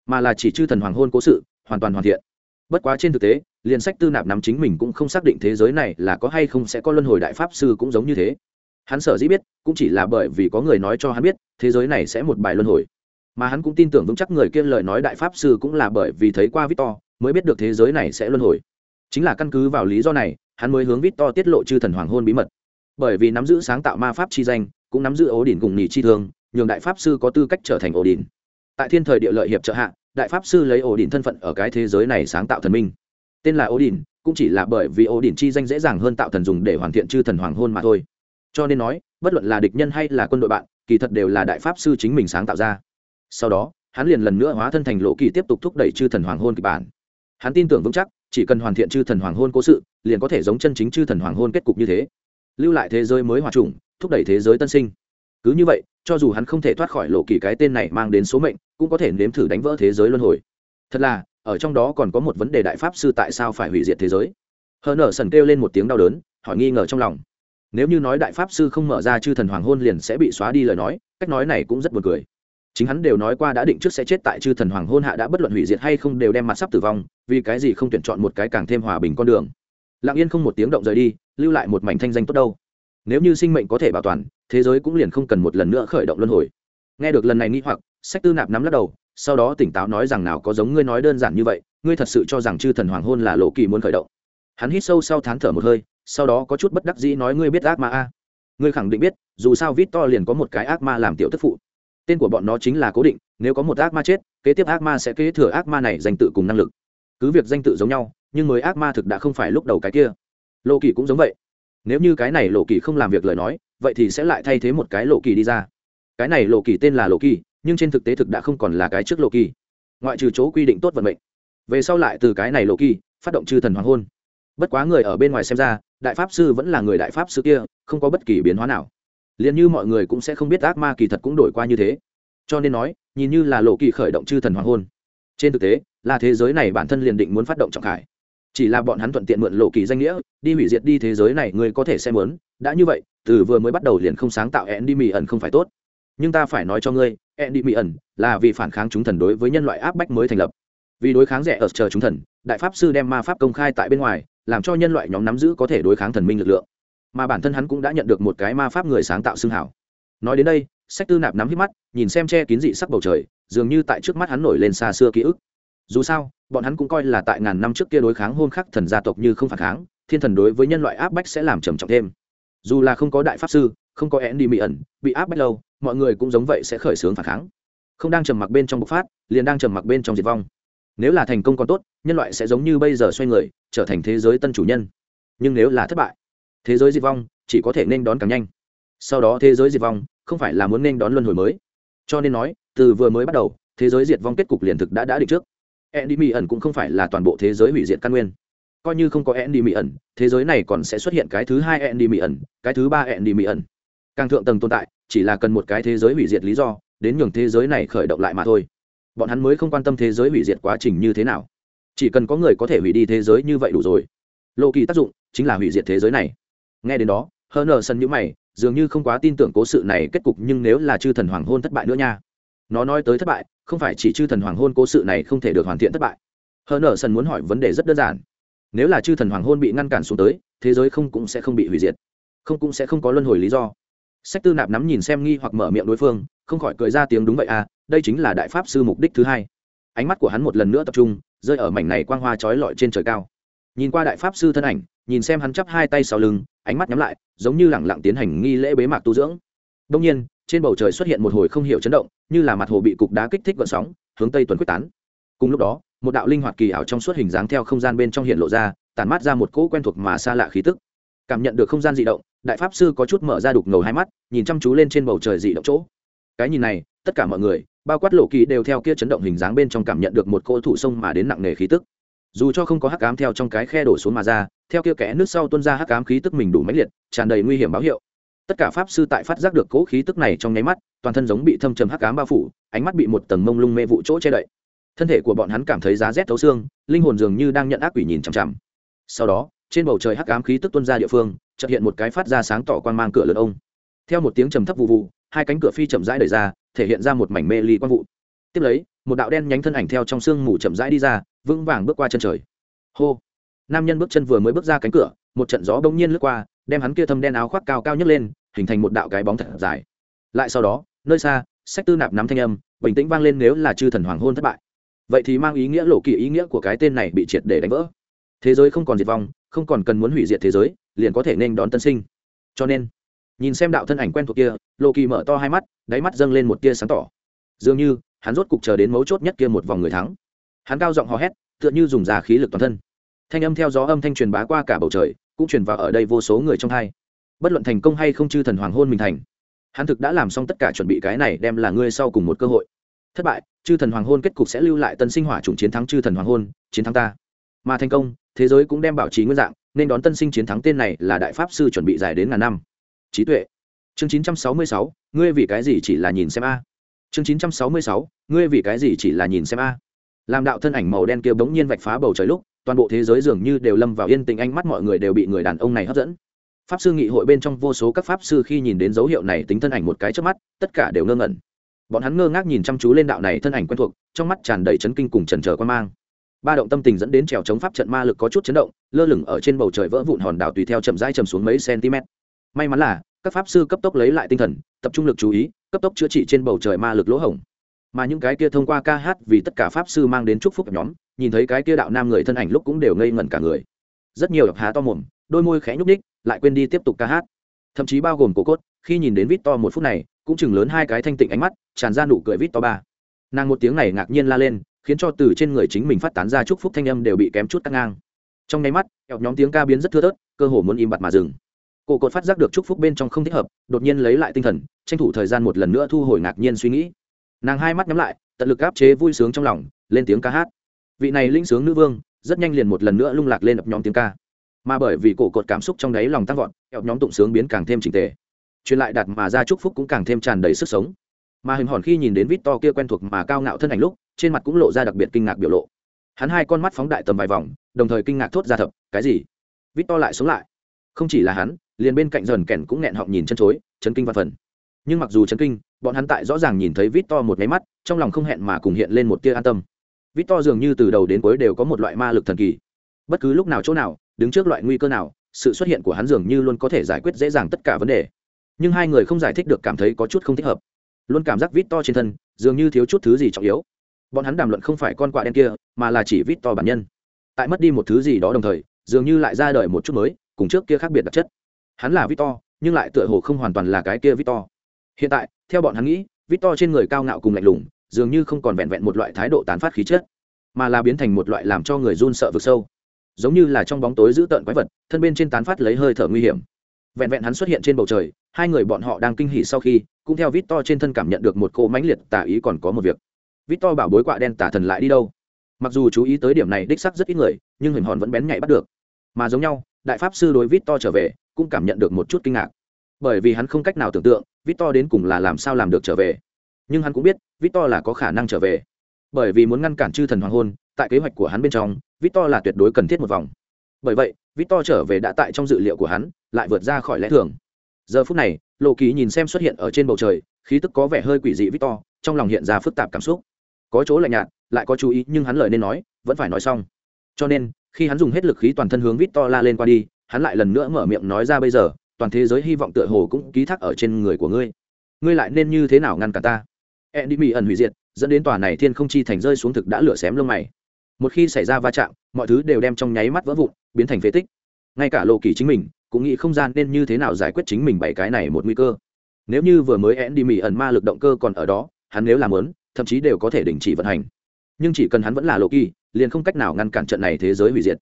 mà là chỉ chư thần hoàng hôn cố sự, hoàn toàn hoàn thiện. Bất quá trên thực tế, liền sách tư nạp nắm chính mình cũng không xác định thế giới này là có hay không sẽ có luân hồi đại pháp sư cũng giống như thế. Hắn sở dĩ biết, cũng chỉ là bởi vì có người nói cho hắn biết, thế giới này sẽ một bài luân hồi. Mà hắn cũng tin tưởng vững chắc người kia lời nói đại pháp sư cũng là bởi vì thấy qua victor, mới biết được thế giới này sẽ luân hồi. Chính là căn cứ vào lý do này hắn mới hướng victor tiết lộ chư thần hoàng hôn bí mật. Bởi vì nắm giữ sáng tạo ma pháp chi danh, cũng nắm giữ ố đỉnh cùng nhị chi thương, nhường đại pháp sư có tư cách trở thành ổ đỉnh. Tại thiên thời địa lợi hiệp trợ hạ, đại pháp sư lấy ổ đỉnh thân phận ở cái thế giới này sáng tạo thần minh. Tên là ổ đỉnh, cũng chỉ là bởi vì ổ đỉnh chi danh dễ dàng hơn tạo thần dùng để hoàn thiện chư thần hoàng hôn mà thôi. Cho nên nói, bất luận là địch nhân hay là quân đội bạn, kỳ thật đều là đại pháp sư chính mình sáng tạo ra. Sau đó, hắn liền lần nữa hóa thân thành lộ kỳ tiếp tục thúc đẩy chư thần hoàng hôn kịch bản. Hắn tin tưởng vững chắc chỉ cần hoàn thiện chư thần hoàng hôn cố sự, liền có thể giống chân chính chư thần hoàng hôn kết cục như thế. Lưu lại thế giới mới hòa trùng, thúc đẩy thế giới tân sinh. Cứ như vậy, cho dù hắn không thể thoát khỏi lộ kỳ cái tên này mang đến số mệnh, cũng có thể nếm thử đánh vỡ thế giới luân hồi. Thật là, ở trong đó còn có một vấn đề đại pháp sư tại sao phải hủy diệt thế giới. Hờ nở sần kêu lên một tiếng đau đớn, hỏi nghi ngờ trong lòng. Nếu như nói đại pháp sư không mở ra chư thần hoàng hôn liền sẽ bị xóa đi lời nói, cách nói này cũng rất buồn cười chính hắn đều nói qua đã định trước sẽ chết tại chư thần hoàng hôn hạ đã bất luận hủy diệt hay không đều đem mặt sắp tử vong, vì cái gì không tuyển chọn một cái càng thêm hòa bình con đường. Lặng yên không một tiếng động rời đi, lưu lại một mảnh thanh danh tốt đâu. Nếu như sinh mệnh có thể bảo toàn, thế giới cũng liền không cần một lần nữa khởi động luân hồi. Nghe được lần này nghĩ hoặc, sách tư nạp nắm lắc đầu, sau đó tỉnh táo nói rằng nào có giống ngươi nói đơn giản như vậy, ngươi thật sự cho rằng chư thần hoàng hôn là lộ kỳ muốn khởi động. Hắn hít sâu sau thán thở một hơi, sau đó có chút bất đắc dĩ nói ngươi biết ác ma a. Ngươi khẳng định biết, dù sao vít to liền có một cái ác ma làm tiểu tức phụ tên của bọn nó chính là cố định, nếu có một ác ma chết, kế tiếp ác ma sẽ kế thừa ác ma này danh tự cùng năng lực. Cứ việc danh tự giống nhau, nhưng mới ác ma thực đã không phải lúc đầu cái kia. Lộ kỳ cũng giống vậy. Nếu như cái này lộ kỳ không làm việc lời nói, vậy thì sẽ lại thay thế một cái lộ kỳ đi ra. Cái này lộ kỳ tên là lộ kỳ, nhưng trên thực tế thực đã không còn là cái trước lộ kỳ. Ngoại trừ chỗ quy định tốt vận mệnh. Về sau lại từ cái này lộ kỳ, phát động chư thần hoàng hôn. Bất quá người ở bên ngoài xem ra, đại pháp sư vẫn là người đại pháp sư kia, không có bất kỳ biến hóa nào liền như mọi người cũng sẽ không biết ác ma kỳ thật cũng đổi qua như thế. Cho nên nói, nhìn như là lộ kỳ khởi động chư thần hoàng hôn. Trên thực tế, là thế giới này bản thân liền định muốn phát động trọng khải. Chỉ là bọn hắn thuận tiện mượn lộ kỳ danh nghĩa, đi hủy diệt đi thế giới này người có thể xem muốn. Đã như vậy, từ vừa mới bắt đầu liền không sáng tạo ẹn đi mì ẩn không phải tốt. Nhưng ta phải nói cho ngươi ẹn đi mì ẩn là vì phản kháng chúng thần đối với nhân loại áp bách mới thành lập. Vì đối kháng rẻ ở chờ chúng thần, đại pháp sư đem ma pháp công khai tại bên ngoài, làm cho nhân loại nhóm nắm giữ có thể đối kháng thần minh lực lượng mà bản thân hắn cũng đã nhận được một cái ma pháp người sáng tạo xương hảo. Nói đến đây, sách tư nạp nắm hít mắt, nhìn xem che kín dị sắc bầu trời, dường như tại trước mắt hắn nổi lên xa xưa ký ức. Dù sao, bọn hắn cũng coi là tại ngàn năm trước kia đối kháng hôn khắc thần gia tộc như không phản kháng, thiên thần đối với nhân loại áp bách sẽ làm trầm trọng thêm. Dù là không có đại pháp sư, không có én đi mỹ ẩn, bị áp bách lâu, mọi người cũng giống vậy sẽ khởi xướng phản kháng. Không đang trầm mặc bên trong bộc phát, liền đang trầm mặc bên trong diệt vong. Nếu là thành công còn tốt, nhân loại sẽ giống như bây giờ xoay người, trở thành thế giới tân chủ nhân. Nhưng nếu là thất bại thế giới diệt vong chỉ có thể nên đón càng nhanh sau đó thế giới diệt vong không phải là muốn nên đón luân hồi mới cho nên nói từ vừa mới bắt đầu thế giới diệt vong kết cục liền thực đã đã định trước endy ẩn cũng không phải là toàn bộ thế giới hủy diệt căn nguyên coi như không có endy ẩn thế giới này còn sẽ xuất hiện cái thứ hai endy ẩn cái thứ ba endy ẩn càng thượng tầng tồn tại chỉ là cần một cái thế giới hủy diệt lý do đến nhường thế giới này khởi động lại mà thôi bọn hắn mới không quan tâm thế giới hủy diệt quá trình như thế nào chỉ cần có người có thể hủy đi thế giới như vậy đủ rồi lộ kỳ tác dụng chính là hủy diệt thế giới này nghe đến đó hờ nờ sân nhữ mày, dường như không quá tin tưởng cố sự này kết cục nhưng nếu là chư thần hoàng hôn thất bại nữa nha. Nó nói tới thất bại, không phải chỉ chư thần hoàng hôn cố sự này không thể được hoàn thiện thất bại. Hờ nờ sân muốn hỏi vấn đề rất đơn giản. Nếu là chư thần hoàng hôn bị ngăn cản xuống tới, thế giới không cũng sẽ không bị hủy diệt. Không cũng sẽ không có luân hồi lý do. Sách tư nạp nắm nhìn xem nghi hoặc mở miệng đối phương, không khỏi cười ra tiếng đúng vậy à đây chính là đại pháp sư mục đích thứ hai. Ánh mắt của hắn một lần nữa tập trung, rơi ở mảnh này quang hoa trói lọi trên trời cao. Nhìn qua đại pháp sư thân ảnh, nhìn xem hắn chắp hai tay sau lưng ánh mắt nhắm lại, giống như lẳng lặng tiến hành nghi lễ bế mạc tu dưỡng. Đông nhiên, trên bầu trời xuất hiện một hồi không hiểu chấn động, như là mặt hồ bị cục đá kích thích vận sóng, hướng tây tuần quyết tán. Cùng lúc đó, một đạo linh hoạt kỳ ảo trong suốt hình dáng theo không gian bên trong hiện lộ ra tàn mát ra một cỗ quen thuộc mà xa lạ khí tức. Cảm nhận được không gian dị động, đại pháp sư có chút mở ra đục ngầu hai mắt, nhìn chăm chú lên trên bầu trời dị động chỗ. Cái nhìn này, tất cả mọi người, bao quát lộ kỳ đều theo kia chấn động hình dáng bên trong cảm nhận được một cỗ thủ sông mà đến nặng nề khí tức. Dù cho không có hắc ám theo trong cái khe đổ xuống mà ra theo kia kẽ nước sau tuôn ra hắc ám khí tức mình đủ mãnh liệt, tràn đầy nguy hiểm báo hiệu. Tất cả pháp sư tại phát giác được cố khí tức này trong nháy mắt, toàn thân giống bị thâm trầm hắc ám bao phủ, ánh mắt bị một tầng mông lung mê vụ chỗ che đậy. Thân thể của bọn hắn cảm thấy giá rét thấu xương, linh hồn dường như đang nhận ác quỷ nhìn chằm chằm. Sau đó, trên bầu trời hắc ám khí tức tuôn ra địa phương, chợt hiện một cái phát ra sáng tỏ quang mang cửa lớn ông. Theo một tiếng trầm thấp vụ vụ hai cánh cửa phi chậm rãi đẩy ra, thể hiện ra một mảnh mê ly quang vụ. Tiếp lấy, một đạo đen nhánh thân ảnh theo trong sương mù chậm rãi đi ra, vững vàng bước qua chân trời. Hô! Nam nhân bước chân vừa mới bước ra cánh cửa, một trận gió bỗng nhiên lướt qua, đem hắn kia thâm đen áo khoác cao cao nhấc lên, hình thành một đạo cái bóng thật dài. Lại sau đó, nơi xa, sách tư nạp nắm thanh âm, bình tĩnh vang lên nếu là chư thần hoàng hôn thất bại. Vậy thì mang ý nghĩa lộ kỳ ý nghĩa của cái tên này bị triệt để đánh vỡ. Thế giới không còn diệt vong, không còn cần muốn hủy diệt thế giới, liền có thể nên đón tân sinh. Cho nên, nhìn xem đạo thân ảnh quen thuộc kia, lộ kỳ mở to hai mắt, đáy mắt dâng lên một tia sáng tỏ. Dường như, hắn rốt cục chờ đến mấu chốt nhất kia một vòng người thắng. Hắn cao giọng hò hét, tựa như dùng già khí lực toàn thân thanh âm theo gió âm thanh truyền bá qua cả bầu trời cũng truyền vào ở đây vô số người trong hai. Bất luận thành công hay không chư thần hoàng hôn mình thành hắn thực đã làm xong tất cả chuẩn bị cái này đem là ngươi sau cùng một cơ hội. Thất bại chư thần hoàng hôn kết cục sẽ lưu lại tân sinh hỏa chủng chiến thắng chư thần hoàng hôn chiến thắng ta. Mà thành công thế giới cũng đem bảo trì nguyên dạng nên đón tân sinh chiến thắng tên này là đại pháp sư chuẩn bị dài đến ngàn năm. Trí tuệ. Chương 966, ngươi vì cái gì chỉ là nhìn xem a? Chương 966, ngươi vì cái gì chỉ là nhìn xem a? Làm đạo thân ảnh màu đen kia bỗng nhiên vạch phá bầu trời lúc toàn bộ thế giới dường như đều lâm vào yên tĩnh, ánh mắt mọi người đều bị người đàn ông này hấp dẫn. Pháp sư nghị hội bên trong vô số các pháp sư khi nhìn đến dấu hiệu này tính thân ảnh một cái trước mắt, tất cả đều ngơ ngẩn. Bọn hắn ngơ ngác nhìn chăm chú lên đạo này thân ảnh quen thuộc, trong mắt tràn đầy chấn kinh cùng trần trờ quan mang. Ba động tâm tình dẫn đến trèo chống pháp trận ma lực có chút chấn động, lơ lửng ở trên bầu trời vỡ vụn hòn đảo tùy theo chậm rãi chầm xuống mấy cm. May mắn là, các pháp sư cấp tốc lấy lại tinh thần, tập trung lực chú ý, cấp tốc chữa trị trên bầu trời ma lực lỗ hổng. Mà những cái kia thông qua ca hát vì tất cả pháp sư mang đến chúc phúc nhóm nhìn thấy cái kia đạo nam người thân ảnh lúc cũng đều ngây ngẩn cả người. Rất nhiều há to mồm, đôi môi khẽ nhúc ních lại quên đi tiếp tục ca hát. Thậm chí bao gồm cổ cốt, khi nhìn đến vít to một phút này, cũng chừng lớn hai cái thanh tịnh ánh mắt, tràn ra nụ cười vít to ba. Nàng một tiếng này ngạc nhiên la lên, khiến cho từ trên người chính mình phát tán ra chúc phúc thanh âm đều bị kém chút cắt ngang. Trong nháy mắt eo nhóm tiếng ca biến rất thưa thớt, cơ hồ muốn im bặt mà dừng. Cổ cột phát giác được chúc phúc bên trong không thích hợp, đột nhiên lấy lại tinh thần, tranh thủ thời gian một lần nữa thu hồi ngạc nhiên suy nghĩ. Nàng hai mắt nhắm lại, tận lực áp chế vui sướng trong lòng, lên tiếng ca hát vị này linh sướng nữ vương rất nhanh liền một lần nữa lung lạc lên ập nhóm tiếng ca. Mà bởi vì cổ cột cảm xúc trong đáy lòng tăng vọt, ập nhóm tụng sướng biến càng thêm trình tề. Truyền lại đạt mà ra chúc phúc cũng càng thêm tràn đầy sức sống. Mà hình hòn khi nhìn đến vít to kia quen thuộc mà cao ngạo thân ảnh lúc, trên mặt cũng lộ ra đặc biệt kinh ngạc biểu lộ. Hắn hai con mắt phóng đại tầm vài vòng, đồng thời kinh ngạc thốt ra thập, cái gì? Vít to lại sống lại. Không chỉ là hắn, liền bên cạnh dần kèn cũng nghẹn họng nhìn chân chối, chấn kinh văn phần. Nhưng mặc dù chấn kinh, bọn hắn tại rõ ràng nhìn thấy vít to một máy mắt, trong lòng không hẹn mà cùng hiện lên một tia an tâm vít to dường như từ đầu đến cuối đều có một loại ma lực thần kỳ. Bất cứ lúc nào chỗ nào, đứng trước loại nguy cơ nào, sự xuất hiện của hắn dường như luôn có thể giải quyết dễ dàng tất cả vấn đề. Nhưng hai người không giải thích được cảm thấy có chút không thích hợp. Luôn cảm giác vít to trên thân, dường như thiếu chút thứ gì trọng yếu. Bọn hắn đàm luận không phải con quạ đen kia, mà là chỉ vít to bản nhân. Tại mất đi một thứ gì đó đồng thời, dường như lại ra đời một chút mới, cùng trước kia khác biệt đặc chất. Hắn là vít to, nhưng lại tựa hồ không hoàn toàn là cái kia vít to. Hiện tại, theo bọn hắn nghĩ, vít to trên người cao ngạo cùng lạnh lùng dường như không còn vẹn vẹn một loại thái độ tán phát khí chất, mà là biến thành một loại làm cho người run sợ vực sâu. Giống như là trong bóng tối giữ tợn quái vật, thân bên trên tán phát lấy hơi thở nguy hiểm. Vẹn vẹn hắn xuất hiện trên bầu trời, hai người bọn họ đang kinh hỉ sau khi, cũng theo vít to trên thân cảm nhận được một cô mãnh liệt tả ý còn có một việc. Vít to bảo bối quạ đen tả thần lại đi đâu? Mặc dù chú ý tới điểm này đích sắc rất ít người, nhưng hình hòn vẫn bén nhạy bắt được. Mà giống nhau, đại pháp sư đối vít to trở về, cũng cảm nhận được một chút kinh ngạc. Bởi vì hắn không cách nào tưởng tượng vít to đến cùng là làm sao làm được trở về nhưng hắn cũng biết, victor là có khả năng trở về. Bởi vì muốn ngăn cản chư thần hoàng hôn, tại kế hoạch của hắn bên trong, victor là tuyệt đối cần thiết một vòng. Bởi vậy, victor trở về đã tại trong dự liệu của hắn, lại vượt ra khỏi lẽ thường. Giờ phút này lộ kỳ nhìn xem xuất hiện ở trên bầu trời, khí tức có vẻ hơi quỷ dị victor, trong lòng hiện ra phức tạp cảm xúc. Có chỗ lạnh nhạt, lại có chú ý, nhưng hắn lời nên nói, vẫn phải nói xong. Cho nên, khi hắn dùng hết lực khí toàn thân hướng victor la lên qua đi, hắn lại lần nữa mở miệng nói ra bây giờ, toàn thế giới hy vọng tựa hồ cũng ký thác ở trên người của ngươi. Ngươi lại nên như thế nào ngăn cản ta? E đi mỹ ẩn hủy diệt, dẫn đến tòa này thiên không chi thành rơi xuống thực đã lửa xém lông mày. Một khi xảy ra va chạm, mọi thứ đều đem trong nháy mắt vỡ vụn, biến thành phế tích. Ngay cả lộ kỳ chính mình, cũng nghĩ không gian nên như thế nào giải quyết chính mình bảy cái này một nguy cơ. Nếu như vừa mới én đi mỹ ẩn ma lực động cơ còn ở đó, hắn nếu làm lớn, thậm chí đều có thể đình chỉ vận hành. Nhưng chỉ cần hắn vẫn là lộ kỳ, liền không cách nào ngăn cản trận này thế giới hủy diệt.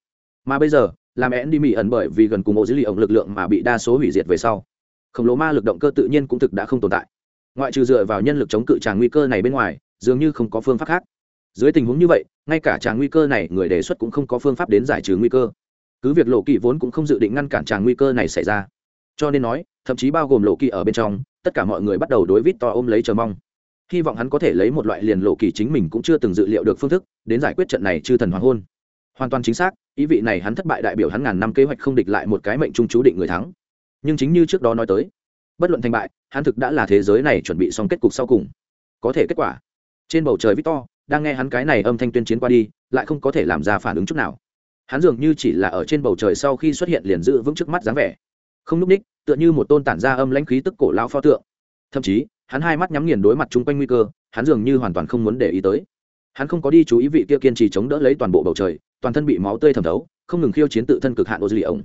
Mà bây giờ, làm én đi mỹ ẩn bởi vì gần cùng ô dữ liệu lực lượng mà bị đa số hủy diệt về sau. Khổng lồ ma lực động cơ tự nhiên cũng thực đã không tồn tại ngoại trừ dựa vào nhân lực chống cự tràng nguy cơ này bên ngoài, dường như không có phương pháp khác. Dưới tình huống như vậy, ngay cả tràng nguy cơ này, người đề xuất cũng không có phương pháp đến giải trừ nguy cơ. Cứ việc lộ kỳ vốn cũng không dự định ngăn cản tràng nguy cơ này xảy ra. Cho nên nói, thậm chí bao gồm lộ kỳ ở bên trong, tất cả mọi người bắt đầu đối vít to ôm lấy chờ mong. Hy vọng hắn có thể lấy một loại liền lộ kỳ chính mình cũng chưa từng dự liệu được phương thức, đến giải quyết trận này chư thần hoàng hôn. Hoàn toàn chính xác, ý vị này hắn thất bại đại biểu hắn ngàn năm kế hoạch không địch lại một cái mệnh trung chú định người thắng. Nhưng chính như trước đó nói tới bất luận thành bại, hắn thực đã là thế giới này chuẩn bị xong kết cục sau cùng. Có thể kết quả. Trên bầu trời victor, đang nghe hắn cái này âm thanh tuyên chiến qua đi, lại không có thể làm ra phản ứng chút nào. Hắn dường như chỉ là ở trên bầu trời sau khi xuất hiện liền giữ vững trước mắt dáng vẻ. Không núp ních, tựa như một tôn tản ra âm lãnh khí tức cổ lao pho tượng. Thậm chí, hắn hai mắt nhắm nghiền đối mặt chung quanh nguy cơ, hắn dường như hoàn toàn không muốn để ý tới. Hắn không có đi chú ý vị kia kiên trì chống đỡ lấy toàn bộ bầu trời, toàn thân bị máu tươi thẩm thấu, không ngừng khiêu chiến tự thân cực hạn ô dư lì ổng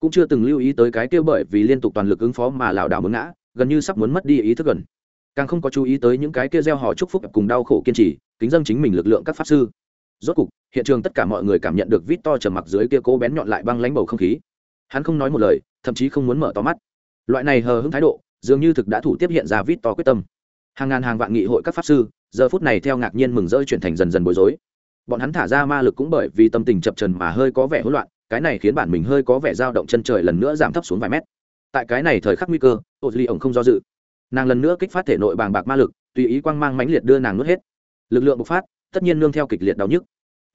cũng chưa từng lưu ý tới cái kia bởi vì liên tục toàn lực ứng phó mà lảo đảo muốn ngã, gần như sắp muốn mất đi ý thức gần. Càng không có chú ý tới những cái kia gieo họ chúc phúc cùng đau khổ kiên trì, kính dâng chính mình lực lượng các pháp sư. Rốt cục, hiện trường tất cả mọi người cảm nhận được vít to trầm mặc dưới kia cố bén nhọn lại băng lánh bầu không khí. Hắn không nói một lời, thậm chí không muốn mở to mắt. Loại này hờ hững thái độ, dường như thực đã thủ tiếp hiện ra vít to quyết tâm. Hàng ngàn hàng vạn nghị hội các pháp sư, giờ phút này theo ngạc nhiên mừng rơi chuyển thành dần dần bối rối. Bọn hắn thả ra ma lực cũng bởi vì tâm tình chập trần mà hơi có vẻ hỗn loạn cái này khiến bản mình hơi có vẻ dao động chân trời lần nữa giảm thấp xuống vài mét. Tại cái này thời khắc nguy cơ, ô duy ổng không do dự. Nàng lần nữa kích phát thể nội bàng bạc ma lực, tùy ý quang mang mãnh liệt đưa nàng nuốt hết. Lực lượng bộc phát, tất nhiên nương theo kịch liệt đau nhức.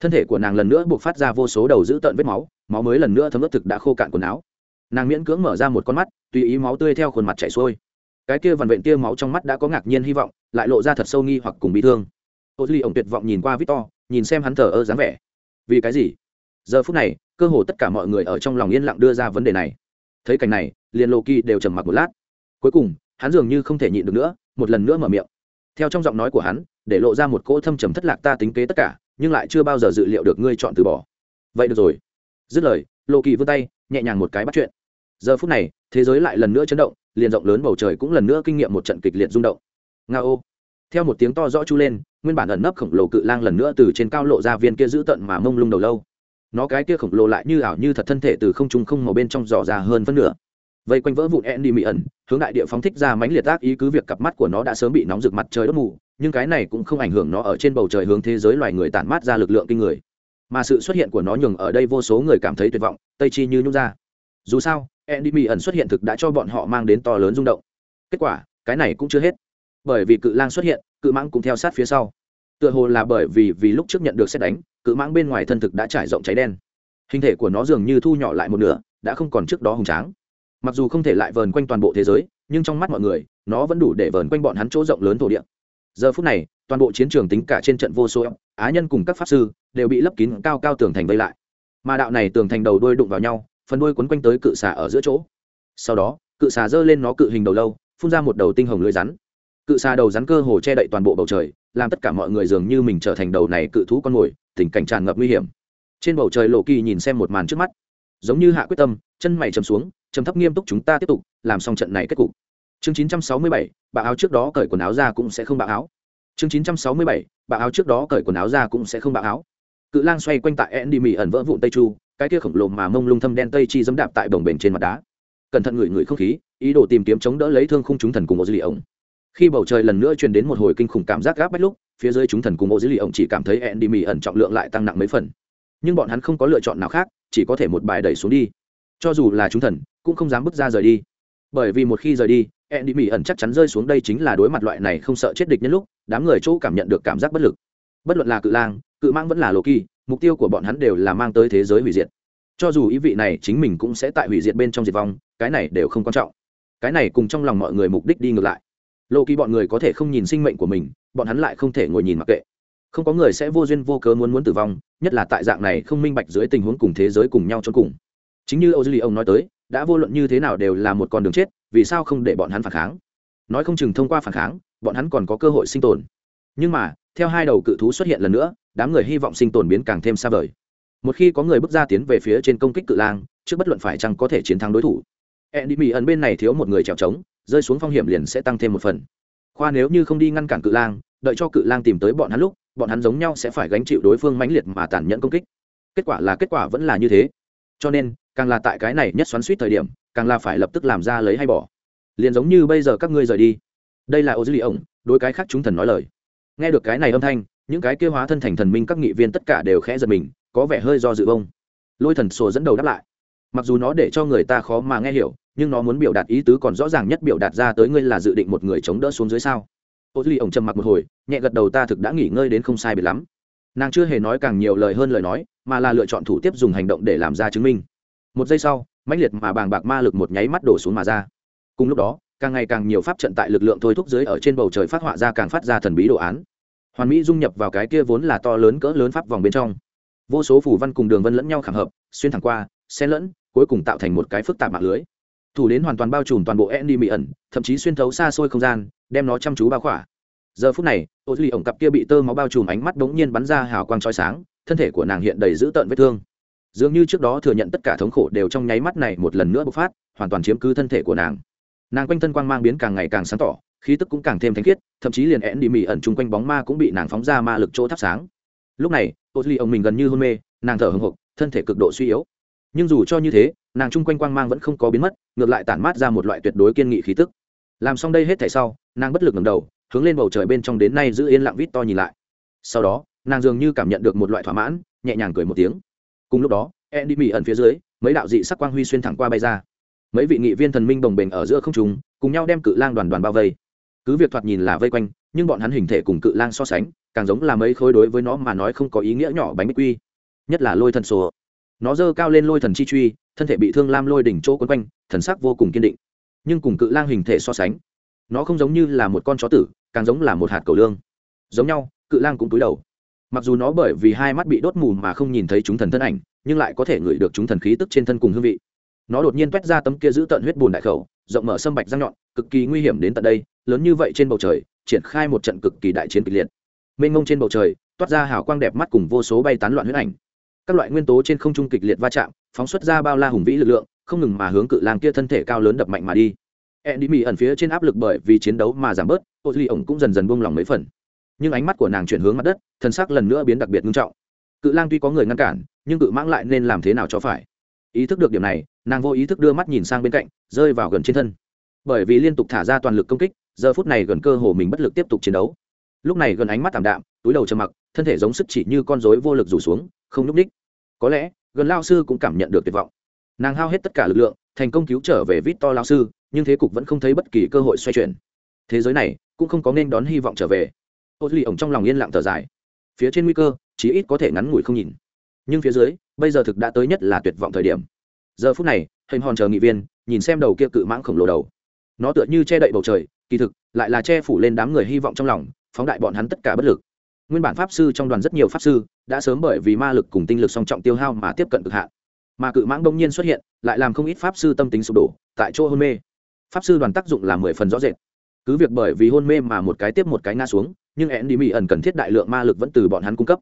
Thân thể của nàng lần nữa buộc phát ra vô số đầu giữ tợn vết máu máu mới lần nữa thấm ướt thực đã khô cạn quần áo. Nàng miễn cưỡng mở ra một con mắt, tùy ý máu tươi theo khuôn mặt chảy xuôi. Cái kia vằn vện tia máu trong mắt đã có ngạc nhiên hy vọng, lại lộ ra thật sâu nghi hoặc cùng bị thương. Ô duy ổng tuyệt vọng nhìn qua victor, nhìn xem hắn thờ ơ dáng vẻ. Vì cái gì? Giờ phút này, cơ hồ tất cả mọi người ở trong lòng yên lặng đưa ra vấn đề này. Thấy cảnh này, liền lộ kỳ đều trầm mặc một lát. Cuối cùng, hắn dường như không thể nhịn được nữa, một lần nữa mở miệng. Theo trong giọng nói của hắn, để lộ ra một cỗ thâm trầm thất lạc ta tính kế tất cả, nhưng lại chưa bao giờ dự liệu được ngươi chọn từ bỏ. Vậy được rồi. Dứt lời lộ kỳ vươn tay, nhẹ nhàng một cái bắt chuyện. Giờ phút này, thế giới lại lần nữa chấn động, liền rộng lớn bầu trời cũng lần nữa kinh nghiệm một trận kịch liệt rung động. Nga ô. Theo một tiếng to rõ chu lên, nguyên bản ẩn nấp khổng lồ cự lang lần nữa từ trên cao lộ ra viên kia giữ tận mà mông lung đầu lâu nó cái kia khổng lồ lại như ảo như thật thân thể từ không trung không màu bên trong dò ra hơn phân nửa. Vây quanh vỡ vụn endy Mỹ ẩn, hướng đại địa phóng thích ra mãnh liệt tác ý cứ việc cặp mắt của nó đã sớm bị nóng rực mặt trời đốt mù, nhưng cái này cũng không ảnh hưởng nó ở trên bầu trời hướng thế giới loài người tản mát ra lực lượng kinh người. Mà sự xuất hiện của nó nhường ở đây vô số người cảm thấy tuyệt vọng, tây chi như nhút ra. Dù sao, endy Mỹ ẩn xuất hiện thực đã cho bọn họ mang đến to lớn rung động. Kết quả, cái này cũng chưa hết. Bởi vì cự lang xuất hiện, cự mãng cũng theo sát phía sau. Tựa hồ là bởi vì vì lúc trước nhận được xét đánh cự mãng bên ngoài thân thực đã trải rộng cháy đen. Hình thể của nó dường như thu nhỏ lại một nửa, đã không còn trước đó hùng tráng. Mặc dù không thể lại vờn quanh toàn bộ thế giới, nhưng trong mắt mọi người, nó vẫn đủ để vờn quanh bọn hắn chỗ rộng lớn thổ địa. Giờ phút này, toàn bộ chiến trường tính cả trên trận vô số, á nhân cùng các pháp sư đều bị lấp kín cao cao tường thành vây lại. Mà đạo này tường thành đầu đuôi đụng vào nhau, phần đuôi quấn quanh tới cự xà ở giữa chỗ. Sau đó, cự xà giơ lên nó cự hình đầu lâu, phun ra một đầu tinh hồng lưới rắn. Cự xà đầu rắn cơ hồ che đậy toàn bộ bầu trời, làm tất cả mọi người dường như mình trở thành đầu này cự thú con mồi tình cảnh tràn ngập nguy hiểm. Trên bầu trời lộ kỳ nhìn xem một màn trước mắt. Giống như hạ quyết tâm chân mày chầm xuống chầm thấp nghiêm túc chúng ta tiếp tục làm xong trận này kết cục. Chương 967, bạo áo trước đó cởi quần áo ra cũng sẽ không bạo áo. Chương 967, bạo áo trước đó cởi quần áo ra cũng sẽ không bạo áo. Cự lang xoay quanh tại endy mì ẩn vỡ vụn tây chu cái kia khổng lồ mà mông lung thâm đen tây chi dẫm đạp tại bồng bềnh trên mặt đá. Cẩn thận ngửi ngửi không khí ý đồ tìm kiếm chống đỡ lấy thương khung chúng thần cùng một dư lì ống khi bầu trời lần nữa truyền đến một hồi kinh khủng cảm giác gáp bách lúc phía dưới chúng thần cùng ô dữ lì ổng chỉ cảm thấy endy mì ẩn trọng lượng lại tăng nặng mấy phần nhưng bọn hắn không có lựa chọn nào khác chỉ có thể một bài đẩy xuống đi cho dù là chúng thần cũng không dám bước ra rời đi bởi vì một khi rời đi Andy Mỹ ẩn chắc chắn rơi xuống đây chính là đối mặt loại này không sợ chết địch nhân lúc, đám người chỗ cảm nhận được cảm giác bất lực. Bất luận là cự lang, cự mang vẫn là Loki, mục tiêu của bọn hắn đều là mang tới thế giới hủy diệt. Cho dù ý vị này chính mình cũng sẽ tại hủy diệt bên trong diệt vong, cái này đều không quan trọng. Cái này cùng trong lòng mọi người mục đích đi ngược lại. Loki bọn người có thể không nhìn sinh mệnh của mình, bọn hắn lại không thể ngồi nhìn mặc kệ. Không có người sẽ vô duyên vô cớ muốn muốn tử vong, nhất là tại dạng này không minh bạch dưới tình huống cùng thế giới cùng nhau chôn cùng. Chính như Âu Ozili ông nói tới, đã vô luận như thế nào đều là một con đường chết, vì sao không để bọn hắn phản kháng nói không chừng thông qua phản kháng bọn hắn còn có cơ hội sinh tồn nhưng mà theo hai đầu cự thú xuất hiện lần nữa đám người hy vọng sinh tồn biến càng thêm xa vời một khi có người bước ra tiến về phía trên công kích cự lang trước bất luận phải chăng có thể chiến thắng đối thủ Andy Mỹ ẩn bên này thiếu một người trèo trống, rơi xuống phong hiểm liền sẽ tăng thêm một phần. Khoa nếu như không đi ngăn cản cự lang, đợi cho cự lang tìm tới bọn hắn lúc, bọn hắn giống nhau sẽ phải gánh chịu đối phương mãnh liệt mà tàn nhẫn công kích. Kết quả là kết quả vẫn là như thế. Cho nên, càng là tại cái này nhất xoắn suýt thời điểm, càng là phải lập tức làm ra lấy hay bỏ. Liền giống như bây giờ các ngươi rời đi. Đây là ô dư lì ổng đối cái khác chúng thần nói lời. Nghe được cái này âm thanh những cái kêu hóa thân thành thần minh các nghị viên tất cả đều khẽ giật mình có vẻ hơi do dự bông. Lôi thần sổ dẫn đầu đáp lại mặc dù nó để cho người ta khó mà nghe hiểu, nhưng nó muốn biểu đạt ý tứ còn rõ ràng nhất biểu đạt ra tới ngươi là dự định một người chống đỡ xuống dưới sao? Ô duy ổng trầm mặc một hồi, nhẹ gật đầu ta thực đã nghỉ ngơi đến không sai biệt lắm. Nàng chưa hề nói càng nhiều lời hơn lời nói, mà là lựa chọn thủ tiếp dùng hành động để làm ra chứng minh. Một giây sau, mãnh liệt mà bàng bạc ma lực một nháy mắt đổ xuống mà ra. Cùng lúc đó, càng ngày càng nhiều pháp trận tại lực lượng thôi thúc dưới ở trên bầu trời phát họa ra càng phát ra thần bí đồ án. Hoàn mỹ dung nhập vào cái kia vốn là to lớn cỡ lớn pháp vòng bên trong. Vô số phủ văn cùng đường vân lẫn nhau khảm hợp, xuyên thẳng qua, xen lẫn cuối cùng tạo thành một cái phức tạp mạng lưới. Thủ đến hoàn toàn bao trùm toàn bộ endy mị ẩn, thậm chí xuyên thấu xa xôi không gian, đem nó chăm chú bao khỏa. Giờ phút này, ô duy ổng cặp kia bị tơ máu bao trùm ánh mắt bỗng nhiên bắn ra hào quang trói sáng, thân thể của nàng hiện đầy dữ tợn vết thương. Dường như trước đó thừa nhận tất cả thống khổ đều trong nháy mắt này một lần nữa bộc phát, hoàn toàn chiếm cứ thân thể của nàng. Nàng quanh thân quang mang biến càng ngày càng sáng tỏ, khí tức cũng càng thêm thanh khiết, thậm chí liền én đi mị ẩn chung quanh bóng ma cũng bị nàng phóng ra ma lực chỗ thắp sáng. Lúc này, ô duy ông mình gần như hôn mê, nàng thở hồng hộc, thân thể cực độ suy yếu nhưng dù cho như thế nàng chung quanh quang mang vẫn không có biến mất ngược lại tản mát ra một loại tuyệt đối kiên nghị khí tức làm xong đây hết thể sau nàng bất lực ngầm đầu hướng lên bầu trời bên trong đến nay giữ yên lặng vít to nhìn lại sau đó nàng dường như cảm nhận được một loại thỏa mãn nhẹ nhàng cười một tiếng cùng lúc đó Andy Mỹ ẩn phía dưới, mấy đạo dị sắc quang huy xuyên thẳng qua bay ra. Mấy vị nghị viên thần minh đồng bền ở giữa không trung, cùng nhau đem cự lang đoàn đoàn bao vây. Cứ việc thoạt nhìn là vây quanh, nhưng bọn hắn hình thể cùng cự lang so sánh, càng giống là mấy khối đối với nó mà nói không có ý nghĩa nhỏ bánh quy. Nhất là lôi thần sổ. Nó giơ cao lên lôi thần chi truy, thân thể bị thương lam lôi đỉnh chỗ quấn quanh, thần sắc vô cùng kiên định. Nhưng cùng cự lang hình thể so sánh, nó không giống như là một con chó tử, càng giống là một hạt cầu lương. Giống nhau, cự lang cũng túi đầu. Mặc dù nó bởi vì hai mắt bị đốt mù mà không nhìn thấy chúng thần thân ảnh, nhưng lại có thể ngửi được chúng thần khí tức trên thân cùng hương vị nó đột nhiên toét ra tấm kia giữ tận huyết bùn đại khẩu rộng mở sâm bạch răng nhọn cực kỳ nguy hiểm đến tận đây lớn như vậy trên bầu trời triển khai một trận cực kỳ đại chiến kịch liệt mênh ngông trên bầu trời toát ra hào quang đẹp mắt cùng vô số bay tán loạn huyết ảnh các loại nguyên tố trên không trung kịch liệt va chạm, phóng xuất ra bao la hùng vĩ lực lượng, không ngừng mà hướng cự lang kia thân thể cao lớn đập mạnh mà đi. E đi mỹ ẩn phía trên áp lực bởi vì chiến đấu mà giảm bớt ô duy ổng cũng dần dần buông lỏng mấy phần. Nhưng ánh mắt của nàng chuyển hướng mặt đất, thân xác lần nữa biến đặc biệt nghiêm trọng. Cự lang tuy có người ngăn cản, nhưng cự mãng lại nên làm thế nào cho phải? Ý thức được điểm này, nàng vô ý thức đưa mắt nhìn sang bên cạnh, rơi vào gần trên thân. Bởi vì liên tục thả ra toàn lực công kích, giờ phút này gần cơ hồ mình bất lực tiếp tục chiến đấu. Lúc này gần ánh mắt tảm đạm, túi đầu trầm mặc, thân thể giống sức chỉ như con rối vô lực rủ xuống không núp đích. có lẽ, gần lao sư cũng cảm nhận được tuyệt vọng. Nàng hao hết tất cả lực lượng, thành công cứu trở về vít to lao sư, nhưng thế cục vẫn không thấy bất kỳ cơ hội xoay chuyển. Thế giới này, cũng không có nên đón hy vọng trở về. Ô duy ổng trong lòng yên lặng thở dài. Phía trên nguy cơ, chí ít có thể ngắn ngủi không nhìn. Nhưng phía dưới, bây giờ thực đã tới nhất là tuyệt vọng thời điểm. Giờ phút này, hình hòn chờ nghị viên, nhìn xem đầu kia cự mãng khổng lồ đầu. Nó tựa như che đậy bầu trời, kỳ thực, lại là che phủ lên đám người hy vọng trong lòng, phóng đại bọn hắn tất cả bất lực. Nguyên bản pháp sư trong đoàn rất nhiều pháp sư đã sớm bởi vì ma lực cùng tinh lực song trọng tiêu hao mà tiếp cận cực hạn. Mà cự mãng đông nhiên xuất hiện, lại làm không ít pháp sư tâm tính sụp đổ, tại chỗ hôn mê. Pháp sư đoàn tác dụng là mười phần rõ rệt. Cứ việc bởi vì hôn mê mà một cái tiếp một cái ngã xuống, nhưng ẹn mỹ ẩn cần thiết đại lượng ma lực vẫn từ bọn hắn cung cấp.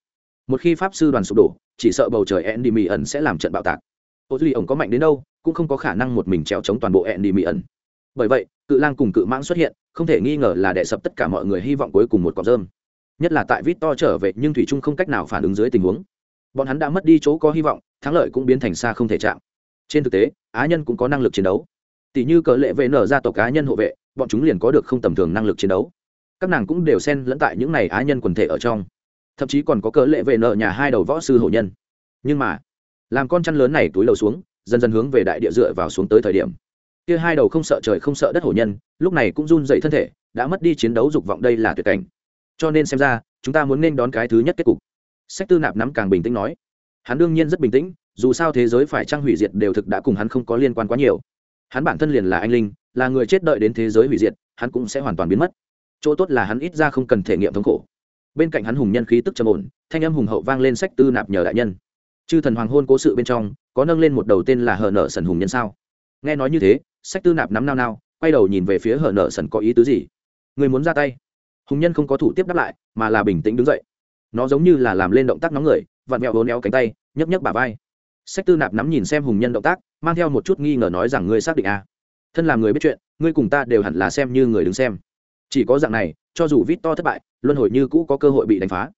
Một khi pháp sư đoàn sụp đổ, chỉ sợ bầu trời ẹn mỹ ẩn sẽ làm trận bạo tạc. Ô duy ổng có mạnh đến đâu, cũng không có khả năng một mình trèo chống toàn bộ ẹn mỹ ẩn. Bởi vậy, cự lang cùng cự mãng xuất hiện, không thể nghi ngờ là đè sập tất cả mọi người hy vọng cuối cùng một cọc rơm nhất là tại vít to trở về nhưng thủy trung không cách nào phản ứng dưới tình huống. Bọn hắn đã mất đi chỗ có hy vọng, thắng lợi cũng biến thành xa không thể chạm. Trên thực tế, á nhân cũng có năng lực chiến đấu. Tỷ như cờ lệ vệ nở gia tộc cá nhân hộ vệ, bọn chúng liền có được không tầm thường năng lực chiến đấu. Các nàng cũng đều xen lẫn tại những này á nhân quần thể ở trong. Thậm chí còn có cờ lệ vệ nợ nhà hai đầu võ sư hổ nhân. Nhưng mà, làm con chăn lớn này túi lầu xuống, dần dần hướng về đại địa dựa vào xuống tới thời điểm. Kia hai đầu không sợ trời không sợ đất hổ nhân, lúc này cũng run dậy thân thể, đã mất đi chiến đấu dục vọng đây là tuyệt cảnh cho nên xem ra, chúng ta muốn nên đón cái thứ nhất kết cục. Sách tư nạp nắm càng bình tĩnh nói. Hắn đương nhiên rất bình tĩnh, dù sao thế giới phải trang hủy diệt đều thực đã cùng hắn không có liên quan quá nhiều. Hắn bản thân liền là anh linh, là người chết đợi đến thế giới hủy diệt, hắn cũng sẽ hoàn toàn biến mất. Chỗ tốt là hắn ít ra không cần thể nghiệm thống khổ. Bên cạnh hắn hùng nhân khí tức trầm ổn, thanh âm hùng hậu vang lên sách tư nạp nhờ đại nhân. Chư thần hoàng hôn cố sự bên trong, có nâng lên một đầu tên là hờ nợ sần hùng nhân sao? Nghe nói như thế, sách tư nạp nắm nao nao, quay đầu nhìn về phía hờ nợ sần có ý tứ gì? Người muốn ra tay hùng nhân không có thủ tiếp đáp lại, mà là bình tĩnh đứng dậy. Nó giống như là làm lên động tác nóng người, vặn mẹo hôn éo cánh tay, nhấc nhấc bà vai. Sách tư nạp nắm nhìn xem hùng nhân động tác, mang theo một chút nghi ngờ nói rằng ngươi xác định a à. thân làm người biết chuyện, ngươi cùng ta đều hẳn là xem như người đứng xem. Chỉ có dạng này, cho dù vít to thất bại, luân hồi như cũ có cơ hội bị đánh phá.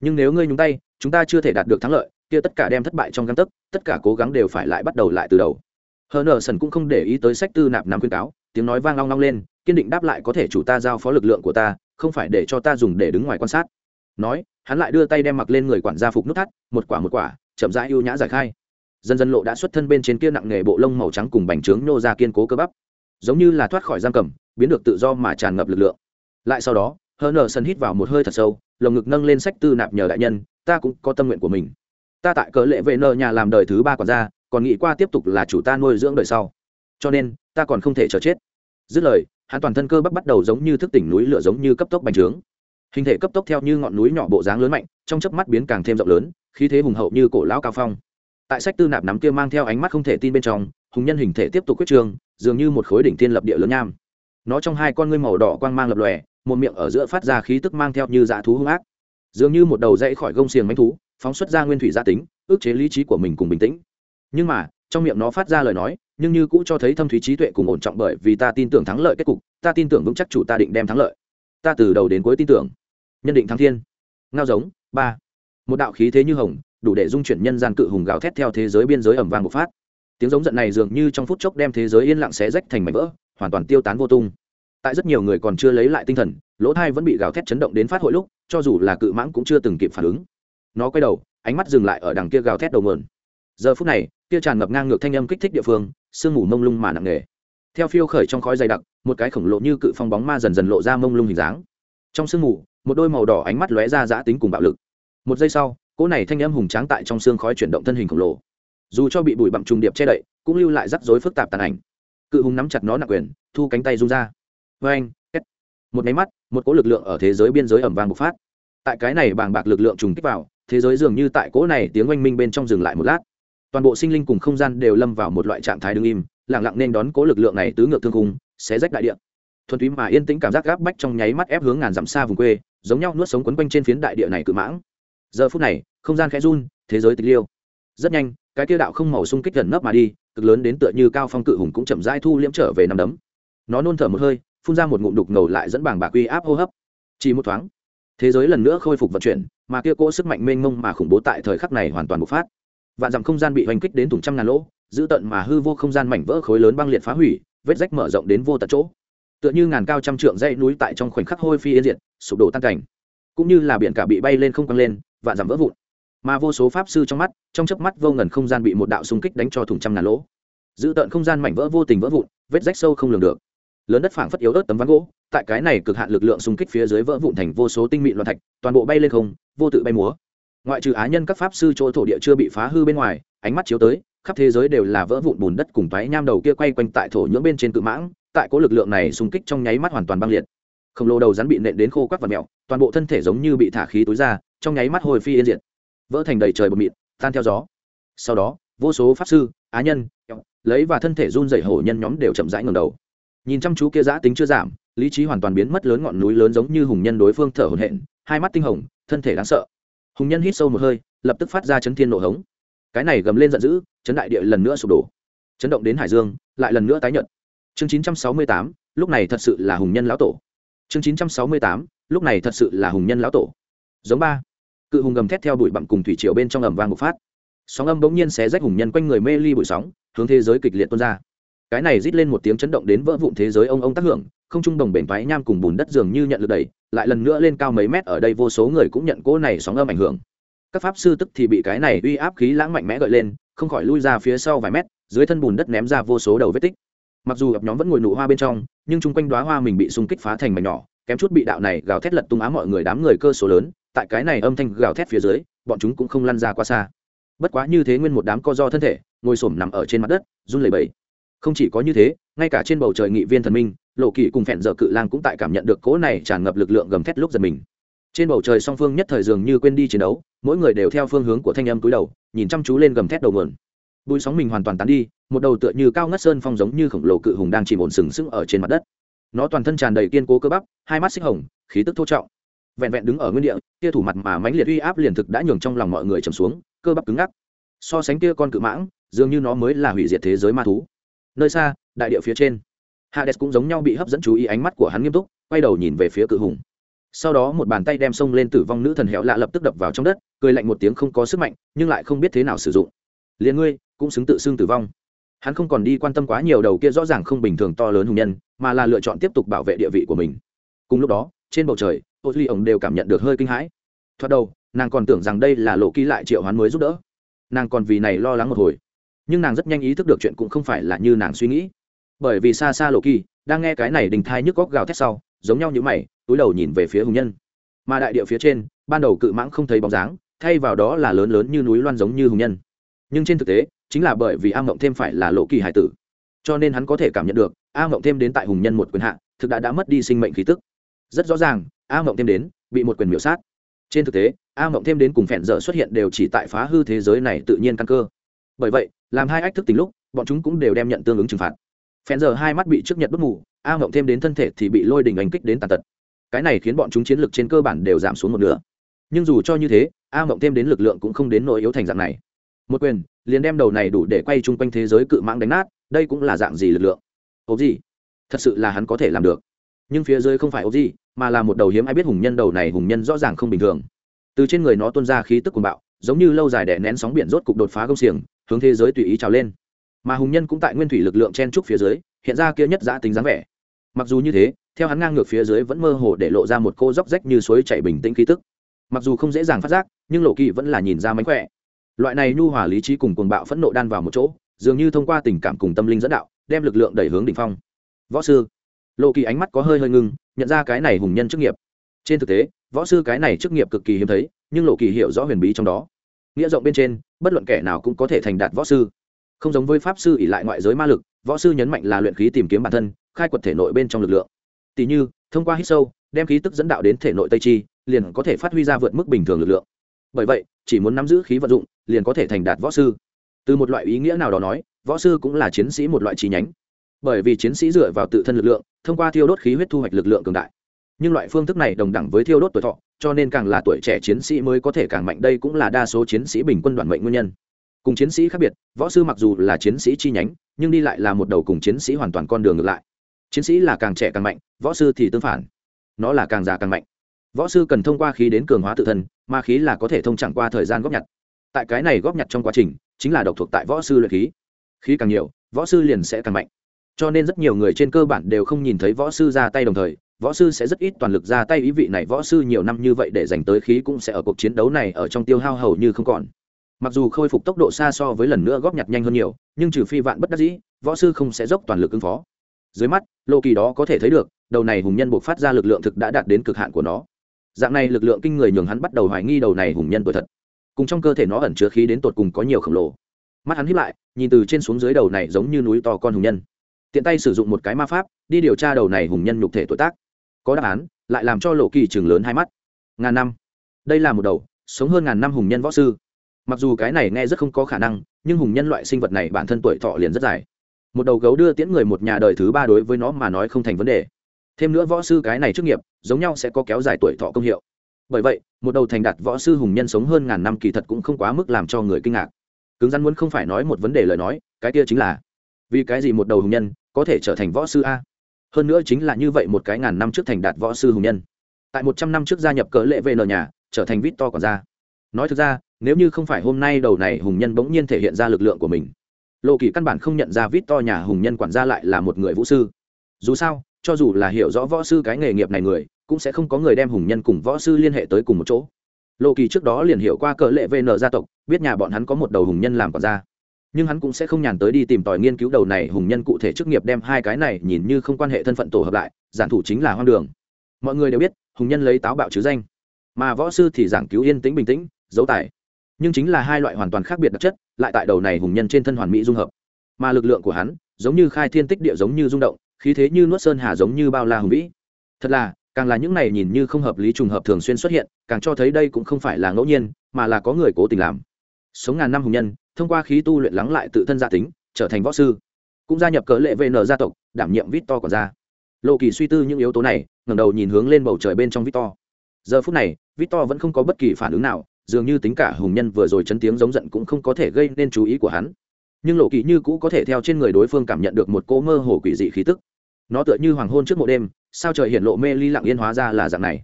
Nhưng nếu ngươi nhúng tay, chúng ta chưa thể đạt được thắng lợi, kia tất cả đem thất bại trong găng tấc, tất cả cố gắng đều phải lại bắt đầu lại từ đầu. Hờ nờ sần cũng không để ý tới sách tư nạp nắm khuyên cáo, tiếng nói vang long long lên, kiên định đáp lại có thể chủ ta giao phó lực lượng của ta không phải để cho ta dùng để đứng ngoài quan sát. Nói, hắn lại đưa tay đem mặc lên người quản gia phục nút thắt, một quả một quả, chậm rãi ưu nhã giải khai. Dần dần lộ đã xuất thân bên trên kia nặng nghề bộ lông màu trắng cùng bành trướng nô ra kiên cố cơ bắp. Giống như là thoát khỏi giam cầm, biến được tự do mà tràn ngập lực lượng. Lại sau đó, hờ nở sân hít vào một hơi thật sâu, lồng ngực nâng lên sách tư nạp nhờ đại nhân, ta cũng có tâm nguyện của mình. Ta tại cỡ lệ vệ nợ nhà làm đời thứ ba còn ra còn nghĩ qua tiếp tục là chủ ta nuôi dưỡng đời sau. Cho nên, ta còn không thể chờ chết. Dứt lời hắn toàn thân cơ bắp bắt đầu giống như thức tỉnh núi lửa giống như cấp tốc bành trướng. Hình thể cấp tốc theo như ngọn núi nhỏ bộ dáng lớn mạnh, trong chớp mắt biến càng thêm rộng lớn, khí thế hùng hậu như cổ lão cao phong. Tại sách tư nạp nắm kia mang theo ánh mắt không thể tin bên trong, hùng nhân hình thể tiếp tục quyết trường, dường như một khối đỉnh thiên lập địa lớn nham. Nó trong hai con ngươi màu đỏ quang mang lập lòe, một miệng ở giữa phát ra khí tức mang theo như dạ thú hung ác. Dường như một đầu dãy khỏi gông xiềng manh thú, phóng xuất ra nguyên thủy gia tính ước chế lý trí của mình cùng bình tĩnh. Nhưng mà, trong miệng nó phát ra lời nói nhưng như cũ cho thấy thâm thúy trí tuệ cùng ổn trọng bởi vì ta tin tưởng thắng lợi kết cục, ta tin tưởng vững chắc chủ ta định đem thắng lợi. Ta từ đầu đến cuối tin tưởng. Nhân định thắng thiên. Ngao giống, ba. Một đạo khí thế như hồng, đủ để dung chuyển nhân gian cự hùng gào thét theo thế giới biên giới ẩm vang bộc phát. Tiếng giống giận này dường như trong phút chốc đem thế giới yên lặng xé rách thành mảnh vỡ, hoàn toàn tiêu tán vô tung. Tại rất nhiều người còn chưa lấy lại tinh thần, lỗ thai vẫn bị gào thét chấn động đến phát hội lúc, cho dù là cự mãng cũng chưa từng kịp phản ứng. Nó quay đầu, ánh mắt dừng lại ở đằng kia gào thét đầu mườn giờ phút này, kia tràn ngập ngang ngược thanh âm kích thích địa phương sương mù mông lung mà nặng nề. Theo phiêu khởi trong khói dày đặc, một cái khổng lồ như cự phong bóng ma dần dần lộ ra mông lung hình dáng. Trong sương mù, một đôi màu đỏ ánh mắt lóe ra giã tính cùng bạo lực. Một giây sau, cỗ này thanh âm hùng tráng tại trong xương khói chuyển động thân hình khổng lồ. Dù cho bị bụi bặm trùng điệp che đậy, cũng lưu lại rắc rối phức tạp tàn ảnh. Cự hùng nắm chặt nó nặng quyền, thu cánh tay rung ra. Vê anh két. Một máy mắt, một cỗ lực lượng ở thế giới biên giới ẩm vàng bộc phát. Tại cái này bàng bạc lực lượng trùng kích vào, thế giới dường như tại cỗ này tiếng oanh minh bên trong dừng lại một lát toàn bộ sinh linh cùng không gian đều lâm vào một loại trạng thái đứng im lẳng lặng nên đón cố lực lượng này tứ ngược thương khung, xé rách đại địa. Thuần túy mà yên tĩnh cảm giác gáp bách trong nháy mắt ép hướng ngàn dặm xa vùng quê, giống nhau nuốt sống quấn quanh trên phiến đại địa này cự mãng. Giờ phút này, không gian khẽ run, thế giới tịch liêu. Rất nhanh, cái tiêu đạo không màu xung kích gần nấp mà đi, cực lớn đến tựa như cao phong cự hùng cũng chậm rãi thu liễm trở về nằm đấm. Nó nôn thở một hơi, phun ra một ngụm đục ngầu lại dẫn bảng bạc uy áp hô hấp. Chỉ một thoáng, thế giới lần nữa khôi phục vận chuyển, mà kia cỗ sức mạnh mênh mông mà khủng bố tại thời khắc này hoàn toàn bộc phát vạn dặm không gian bị hoành kích đến thủng trăm ngàn lỗ, giữ tận mà hư vô không gian mảnh vỡ khối lớn băng liệt phá hủy, vết rách mở rộng đến vô tận chỗ. Tựa như ngàn cao trăm trượng dãy núi tại trong khoảnh khắc hôi phi yên diệt, sụp đổ tan cảnh. Cũng như là biển cả bị bay lên không căng lên, vạn dặm vỡ vụn. Mà vô số pháp sư trong mắt, trong chớp mắt vô ngần không gian bị một đạo xung kích đánh cho thủng trăm ngàn lỗ. Giữ tận không gian mảnh vỡ vô tình vỡ vụn, vết rách sâu không lường được. Lớn đất phảng phất yếu ớt tấm ván gỗ, tại cái này cực hạn lực lượng xung kích phía dưới vỡ vụn thành vô số tinh mịn loạn thạch, toàn bộ bay lên không, vô tự bay múa ngoại trừ á nhân các pháp sư chỗ thổ địa chưa bị phá hư bên ngoài, ánh mắt chiếu tới, khắp thế giới đều là vỡ vụn bùn đất cùng toái nham đầu kia quay quanh tại thổ nhưỡng bên trên cự mãng, tại cố lực lượng này xung kích trong nháy mắt hoàn toàn băng liệt. Khổng lồ đầu rắn bị nện đến khô quắc và mẹo toàn bộ thân thể giống như bị thả khí túi ra, trong nháy mắt hồi phi yên diệt. Vỡ thành đầy trời bột mịn, tan theo gió. Sau đó, vô số pháp sư, á nhân, lấy và thân thể run dày hổ nhân nhóm đều chậm rãi ngầm đầu. Nhìn chăm chú kia giã tính chưa giảm, lý trí hoàn toàn biến mất lớn ngọn núi lớn giống như hùng nhân đối phương thở hổn hển, hai mắt tinh hồng, thân thể đáng sợ hùng nhân hít sâu một hơi lập tức phát ra chấn thiên nổ hống. Cái này gầm lên giận dữ chấn đại địa lần nữa sụp đổ. Chấn động đến hải dương lại lần nữa tái nhận chương 968, lúc này thật sự là hùng nhân lão tổ. Chương 968, lúc này thật sự là hùng nhân lão tổ. Giống ba. Cự hùng gầm thét theo đuổi bặm cùng thủy triều bên trong ầm vang bộc phát. Sóng âm bỗng nhiên xé rách hùng nhân quanh người mê ly bụi sóng hướng thế giới kịch liệt tuôn ra. Cái này rít lên một tiếng chấn động đến vỡ vụn thế giới ông ông tác hưởng không trung đồng bền váy nham cùng bùn đất dường như nhận lực đẩy, lại lần nữa lên cao mấy mét, ở đây vô số người cũng nhận cỗ này sóng âm ảnh hưởng. Các pháp sư tức thì bị cái này uy áp khí lãng mạnh mẽ gợi lên, không khỏi lui ra phía sau vài mét, dưới thân bùn đất ném ra vô số đầu vết tích. Mặc dù gặp nhóm vẫn ngồi nụ hoa bên trong, nhưng chung quanh đoá hoa mình bị xung kích phá thành mảnh nhỏ, kém chút bị đạo này gào thét lật tung á mọi người đám người cơ số lớn, tại cái này âm thanh gào thét phía dưới, bọn chúng cũng không lăn ra quá xa. Bất quá như thế nguyên một đám co do thân thể, ngồi xổm nằm ở trên mặt đất, run lẩy bẩy. Không chỉ có như thế, ngay cả trên bầu trời nghị viên thần minh lộ kỳ cùng phèn dở cự lang cũng tại cảm nhận được cỗ này tràn ngập lực lượng gầm thét lúc giật mình. Trên bầu trời song phương nhất thời dường như quên đi chiến đấu, mỗi người đều theo phương hướng của thanh âm túi đầu, nhìn chăm chú lên gầm thét đầu mườn bụi sóng mình hoàn toàn tán đi, một đầu tựa như cao ngất sơn phong giống như khổng lồ cự hùng đang chỉ ổn sừng sững ở trên mặt đất. Nó toàn thân tràn đầy kiên cố cơ bắp, hai mắt xích hồng, khí tức thô trọng. Vẹn vẹn đứng ở nguyên địa kia thủ mặt mà mãnh liệt uy áp liền thực đã nhường trong lòng mọi người trầm xuống, cơ bắp cứng ngắc. So sánh kia con cự mãng, dường như nó mới là hủy diệt thế giới ma thú. Nơi xa, đại địa phía trên hades cũng giống nhau bị hấp dẫn chú ý ánh mắt của hắn nghiêm túc, quay đầu nhìn về phía cự hùng. Sau đó một bàn tay đem xông lên tử vong nữ thần hẻo lạ lập tức đập vào trong đất, cười lạnh một tiếng không có sức mạnh, nhưng lại không biết thế nào sử dụng. Liền ngươi, cũng xứng tự xưng tử vong. Hắn không còn đi quan tâm quá nhiều đầu kia rõ ràng không bình thường to lớn hùng nhân, mà là lựa chọn tiếp tục bảo vệ địa vị của mình. Cùng lúc đó, trên bầu trời, ô duy ổng đều cảm nhận được hơi kinh hãi. Thoát đầu, nàng còn tưởng rằng đây là lộ ký lại triệu hoán mới giúp đỡ. Nàng còn vì này lo lắng một hồi. Nhưng nàng rất nhanh ý thức được chuyện cũng không phải là như nàng suy nghĩ bởi vì xa xa lộ kỳ đang nghe cái này đình thai nhức góc gào thét sau, giống nhau như mày, túi đầu nhìn về phía hùng nhân. Mà đại địa phía trên, ban đầu cự mãng không thấy bóng dáng, thay vào đó là lớn lớn như núi loan giống như hùng nhân. Nhưng trên thực tế, chính là bởi vì a mộng thêm phải là lộ kỳ hải tử. Cho nên hắn có thể cảm nhận được, a mộng thêm đến tại hùng nhân một quyền hạ, thực đã đã mất đi sinh mệnh khí tức. Rất rõ ràng, a mộng thêm đến, bị một quyền miểu sát. Trên thực tế, a mộng thêm đến cùng phèn dở xuất hiện đều chỉ tại phá hư thế giới này tự nhiên căn cơ. Bởi vậy, làm hai ách thức tính lúc, bọn chúng cũng đều đem nhận tương ứng trừng phạt phèn giờ hai mắt bị trước nhật bất mù, a mộng thêm đến thân thể thì bị lôi đình đánh kích đến tàn tật. Cái này khiến bọn chúng chiến lực trên cơ bản đều giảm xuống một nửa. Nhưng dù cho như thế, a mộng thêm đến lực lượng cũng không đến nỗi yếu thành dạng này. Một quyền, liền đem đầu này đủ để quay chung quanh thế giới cự mãng đánh nát, đây cũng là dạng gì lực lượng? Ốp gì? Thật sự là hắn có thể làm được. Nhưng phía dưới không phải ốp gì, mà là một đầu hiếm ai biết hùng nhân đầu này hùng nhân rõ ràng không bình thường. Từ trên người nó tuôn ra khí tức cuồng bạo, giống như lâu dài đè nén sóng biển rốt cục đột phá công xiềng, hướng thế giới tùy ý trào lên mà hùng nhân cũng tại nguyên thủy lực lượng chen trúc phía dưới, hiện ra kia nhất giã tính dáng vẻ. Mặc dù như thế, theo hắn ngang ngược phía dưới vẫn mơ hồ để lộ ra một cô dốc rách như suối chảy bình tĩnh khí tức. Mặc dù không dễ dàng phát giác, nhưng lộ kỳ vẫn là nhìn ra mánh khỏe. Loại này nhu hòa lý trí cùng cuồng bạo phẫn nộ đan vào một chỗ, dường như thông qua tình cảm cùng tâm linh dẫn đạo, đem lực lượng đẩy hướng đỉnh phong. Võ sư. Lộ kỳ ánh mắt có hơi hơi ngưng, nhận ra cái này hùng nhân chức nghiệp. Trên thực tế, võ sư cái này chức nghiệp cực kỳ hiếm thấy, nhưng lộ kỳ hiểu rõ huyền bí trong đó. Nghĩa rộng bên trên, bất luận kẻ nào cũng có thể thành đạt võ sư không giống với pháp sư ỉ lại ngoại giới ma lực, võ sư nhấn mạnh là luyện khí tìm kiếm bản thân, khai quật thể nội bên trong lực lượng. Tỷ như, thông qua hít sâu, đem khí tức dẫn đạo đến thể nội tây chi, liền có thể phát huy ra vượt mức bình thường lực lượng. Bởi vậy, chỉ muốn nắm giữ khí vận dụng, liền có thể thành đạt võ sư. Từ một loại ý nghĩa nào đó nói, võ sư cũng là chiến sĩ một loại trí nhánh. Bởi vì chiến sĩ dựa vào tự thân lực lượng, thông qua thiêu đốt khí huyết thu hoạch lực lượng cường đại. Nhưng loại phương thức này đồng đẳng với thiêu đốt tuổi thọ, cho nên càng là tuổi trẻ chiến sĩ mới có thể càng mạnh. Đây cũng là đa số chiến sĩ bình quân đoàn mệnh nguyên nhân cùng chiến sĩ khác biệt, võ sư mặc dù là chiến sĩ chi nhánh, nhưng đi lại là một đầu cùng chiến sĩ hoàn toàn con đường ngược lại. Chiến sĩ là càng trẻ càng mạnh, võ sư thì tương phản. Nó là càng già càng mạnh. Võ sư cần thông qua khí đến cường hóa tự thân, mà khí là có thể thông chẳng qua thời gian góp nhặt. Tại cái này góp nhặt trong quá trình, chính là độc thuộc tại võ sư luyện khí. Khí càng nhiều, võ sư liền sẽ càng mạnh. Cho nên rất nhiều người trên cơ bản đều không nhìn thấy võ sư ra tay đồng thời, võ sư sẽ rất ít toàn lực ra tay ý vị này võ sư nhiều năm như vậy để dành tới khí cũng sẽ ở cuộc chiến đấu này ở trong tiêu hao hầu như không còn mặc dù khôi phục tốc độ xa so với lần nữa góp nhặt nhanh hơn nhiều, nhưng trừ phi vạn bất đắc dĩ, võ sư không sẽ dốc toàn lực ứng phó. Dưới mắt, lô kỳ đó có thể thấy được, đầu này hùng nhân buộc phát ra lực lượng thực đã đạt đến cực hạn của nó. Dạng này lực lượng kinh người nhường hắn bắt đầu hoài nghi đầu này hùng nhân tuổi thật. Cùng trong cơ thể nó ẩn chứa khí đến tột cùng có nhiều khổng lồ. Mắt hắn hiếp lại, nhìn từ trên xuống dưới đầu này giống như núi to con hùng nhân. Tiện tay sử dụng một cái ma pháp, đi điều tra đầu này hùng nhân nhục thể tuổi tác. Có đáp án, lại làm cho lộ kỳ chừng lớn hai mắt. Ngàn năm. Đây là một đầu, sống hơn ngàn năm hùng nhân võ sư mặc dù cái này nghe rất không có khả năng, nhưng hùng nhân loại sinh vật này bản thân tuổi thọ liền rất dài. Một đầu gấu đưa tiễn người một nhà đời thứ ba đối với nó mà nói không thành vấn đề. Thêm nữa võ sư cái này trước nghiệp, giống nhau sẽ có kéo dài tuổi thọ công hiệu. Bởi vậy, một đầu thành đạt võ sư hùng nhân sống hơn ngàn năm kỳ thật cũng không quá mức làm cho người kinh ngạc. Cứng rắn muốn không phải nói một vấn đề lời nói, cái kia chính là, vì cái gì một đầu hùng nhân có thể trở thành võ sư a? Hơn nữa chính là như vậy một cái ngàn năm trước thành đạt võ sư hùng nhân. Tại một trăm năm trước gia nhập cỡ lệ về nờ nhà, trở thành vít to còn ra. Nói thực ra nếu như không phải hôm nay đầu này hùng nhân bỗng nhiên thể hiện ra lực lượng của mình. Lộ kỳ căn bản không nhận ra vít to nhà hùng nhân quản gia lại là một người vũ sư. Dù sao, cho dù là hiểu rõ võ sư cái nghề nghiệp này người, cũng sẽ không có người đem hùng nhân cùng võ sư liên hệ tới cùng một chỗ. Lộ kỳ trước đó liền hiểu qua cỡ lệ vn gia tộc, biết nhà bọn hắn có một đầu hùng nhân làm quản gia. Nhưng hắn cũng sẽ không nhàn tới đi tìm tòi nghiên cứu đầu này hùng nhân cụ thể chức nghiệp đem hai cái này nhìn như không quan hệ thân phận tổ hợp lại, giản thủ chính là hoang đường. Mọi người đều biết, hùng nhân lấy táo bạo chứ danh. Mà võ sư thì giảng cứu yên tĩnh bình tĩnh dấu tài nhưng chính là hai loại hoàn toàn khác biệt đặc chất, lại tại đầu này hùng nhân trên thân hoàn mỹ dung hợp. Mà lực lượng của hắn, giống như khai thiên tích địa giống như rung động, khí thế như nuốt sơn hà giống như bao la hùng vĩ. Thật là, càng là những này nhìn như không hợp lý trùng hợp thường xuyên xuất hiện, càng cho thấy đây cũng không phải là ngẫu nhiên, mà là có người cố tình làm. Sống ngàn năm hùng nhân, thông qua khí tu luyện lắng lại tự thân gia tính, trở thành võ sư. Cũng gia nhập cớ lệ vn gia tộc, đảm nhiệm vít to còn ra lộ kỳ suy tư những yếu tố này, ngẩng đầu nhìn hướng lên bầu trời bên trong vít to. Giờ phút này, vít to vẫn không có bất kỳ phản ứng nào dường như tính cả hùng nhân vừa rồi chấn tiếng giống giận cũng không có thể gây nên chú ý của hắn. Nhưng lộ kỳ như cũ có thể theo trên người đối phương cảm nhận được một cỗ mơ hồ quỷ dị khí tức. Nó tựa như hoàng hôn trước mộ đêm sao trời hiện lộ mê ly lặng yên hóa ra là dạng này.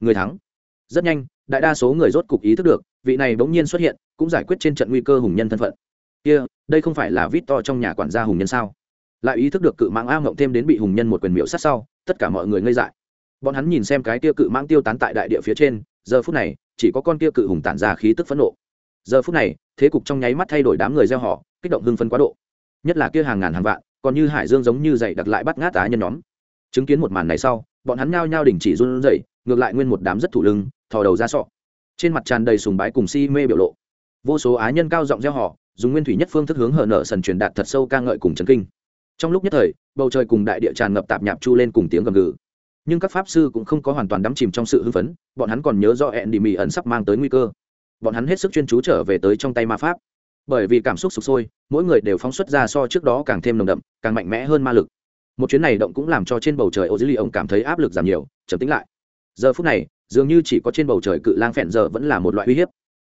Người thắng. Rất nhanh đại đa số người rốt cục ý thức được vị này bỗng nhiên xuất hiện cũng giải quyết trên trận nguy cơ hùng nhân thân phận. Kia、yeah, đây không phải là vít to trong nhà quản gia hùng nhân sao? Lại ý thức được cự mãng a ngộng thêm đến bị hùng nhân một quyền miệu sát sau tất cả mọi người ngây dại. Bọn hắn nhìn xem cái kia cự mãng tiêu tán tại đại địa phía trên giờ phút này chỉ có con kia cự hùng tản ra khí tức phẫn nộ. Giờ phút này, thế cục trong nháy mắt thay đổi đám người gieo họ, kích động hưng phấn quá độ. Nhất là kia hàng ngàn hàng vạn, còn như hải dương giống như dậy đặt lại bắt ngát á nhân nhóm. Chứng kiến một màn này sau, bọn hắn nhao nhao đình chỉ run rẩy, ngược lại nguyên một đám rất thủ lưng, thò đầu ra sọ. Trên mặt tràn đầy sùng bái cùng si mê biểu lộ. Vô số á nhân cao giọng gieo họ, dùng nguyên thủy nhất phương thức hướng hở nở sần truyền đạt thật sâu ca ngợi cùng chấn kinh. Trong lúc nhất thời, bầu trời cùng đại địa tràn ngập tạp nhạp chu lên cùng tiếng gầm gừ nhưng các pháp sư cũng không có hoàn toàn đắm chìm trong sự hưng phấn, bọn hắn còn nhớ do hẹn đi mì ẩn sắp mang tới nguy cơ. Bọn hắn hết sức chuyên chú trở về tới trong tay ma pháp. Bởi vì cảm xúc sụp sôi, mỗi người đều phóng xuất ra so trước đó càng thêm nồng đậm, càng mạnh mẽ hơn ma lực. Một chuyến này động cũng làm cho trên bầu trời ô dữ ly ông cảm thấy áp lực giảm nhiều trầm tính lại. Giờ phút này, dường như chỉ có trên bầu trời cự lang phèn giờ vẫn là một loại uy hiếp.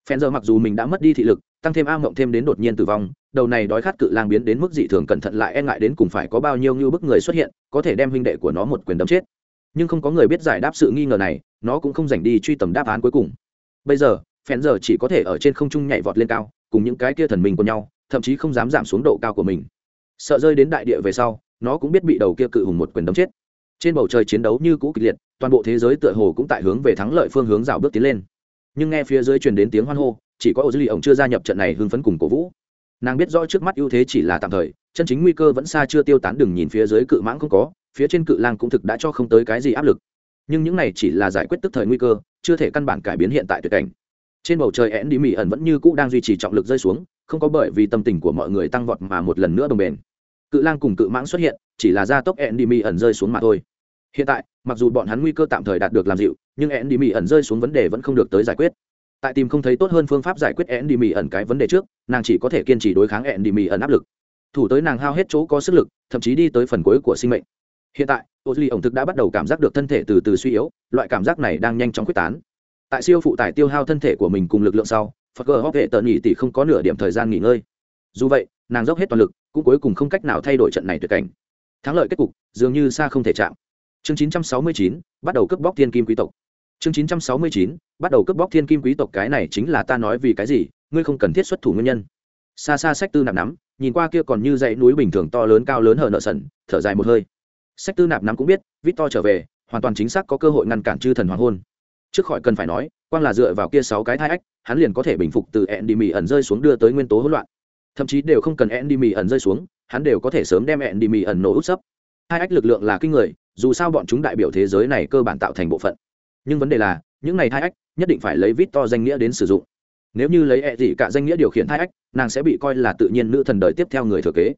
Phèn giờ mặc dù mình đã mất đi thị lực, tăng thêm a mộng thêm đến đột nhiên tử vong, đầu này đói khát cự lang biến đến mức dị thường cẩn thận lại e ngại đến cùng phải có bao nhiêu như bức người xuất hiện, có thể đem huynh đệ của nó một quyền đấm chết nhưng không có người biết giải đáp sự nghi ngờ này, nó cũng không dành đi truy tầm đáp án cuối cùng. Bây giờ phen giờ chỉ có thể ở trên không trung nhảy vọt lên cao, cùng những cái kia thần mình của nhau, thậm chí không dám giảm xuống độ cao của mình. Sợ rơi đến đại địa về sau, nó cũng biết bị đầu kia cự hùng một quyền đấm chết. Trên bầu trời chiến đấu như cũ kịch liệt, toàn bộ thế giới tựa hồ cũng tại hướng về thắng lợi phương hướng rào bước tiến lên. Nhưng nghe phía dưới truyền đến tiếng hoan hô, chỉ có ô dư lì ổng chưa gia nhập trận này hưng phấn cùng cổ vũ. Nàng biết rõ trước mắt ưu thế chỉ là tạm thời, chân chính nguy cơ vẫn xa chưa tiêu tán, đừng nhìn phía dưới cự mãng không có phía trên cự lang cũng thực đã cho không tới cái gì áp lực. Nhưng những này chỉ là giải quyết tức thời nguy cơ, chưa thể căn bản cải biến hiện tại tuyệt cảnh. Trên bầu trời én đi mỹ ẩn vẫn như cũ đang duy trì trọng lực rơi xuống, không có bởi vì tâm tình của mọi người tăng vọt mà một lần nữa đồng bền cự lang cùng cự mãng xuất hiện, chỉ là gia tốc én đi mỹ ẩn rơi xuống mà thôi. Hiện tại, mặc dù bọn hắn nguy cơ tạm thời đạt được làm dịu, nhưng én đi mỹ ẩn rơi xuống vấn đề vẫn không được tới giải quyết. Tại tìm không thấy tốt hơn phương pháp giải quyết én đi mỹ ẩn cái vấn đề trước, nàng chỉ có thể kiên trì đối kháng én đi mỹ ẩn áp lực. Thủ tới nàng hao hết chỗ có sức lực, thậm chí đi tới phần cuối của sinh mệnh hiện tại ô duy ổng thực đã bắt đầu cảm giác được thân thể từ từ suy yếu loại cảm giác này đang nhanh chóng quyết tán. Tại siêu phụ tải tiêu hao thân thể của mình cùng lực lượng sau phật gờ hóc hệ tợn nhị tỷ không có nửa điểm thời gian nghỉ ngơi. Dù vậy nàng dốc hết toàn lực cũng cuối cùng không cách nào thay đổi trận này tuyệt cảnh. Thắng lợi kết cục dường như xa không thể chạm. Chương 969, bắt đầu cướp bóc thiên kim quý tộc. Chương 969, bắt đầu cướp bóc thiên kim quý tộc cái này chính là ta nói vì cái gì ngươi không cần thiết xuất thủ nguyên nhân. Xa xa sách tư nằm nắm nhìn qua kia còn như dãy núi bình thường to lớn cao lớn hở nợ sần thở dài một hơi sách tư nạp nắm cũng biết vít to trở về, hoàn toàn chính xác có cơ hội ngăn cản chư thần hoàng hôn. Trước khỏi cần phải nói, quang là dựa vào kia sáu cái thai ách, hắn liền có thể bình phục từ ẹn đi mì ẩn rơi xuống đưa tới nguyên tố hỗn loạn. Thậm chí đều không cần ẹn đi mì ẩn rơi xuống, hắn đều có thể sớm đem ẹn đi mì ẩn nổ út sấp. Hai ách lực lượng là kinh người, dù sao bọn chúng đại biểu thế giới này cơ bản tạo thành bộ phận. Nhưng vấn đề là, những này hai ách nhất định phải lấy vít to danh nghĩa đến sử dụng. Nếu như lấy ẹ gì cả danh nghĩa điều khiển thai ách, nàng sẽ bị coi là tự nhiên nữ thần đời tiếp theo người thừa kế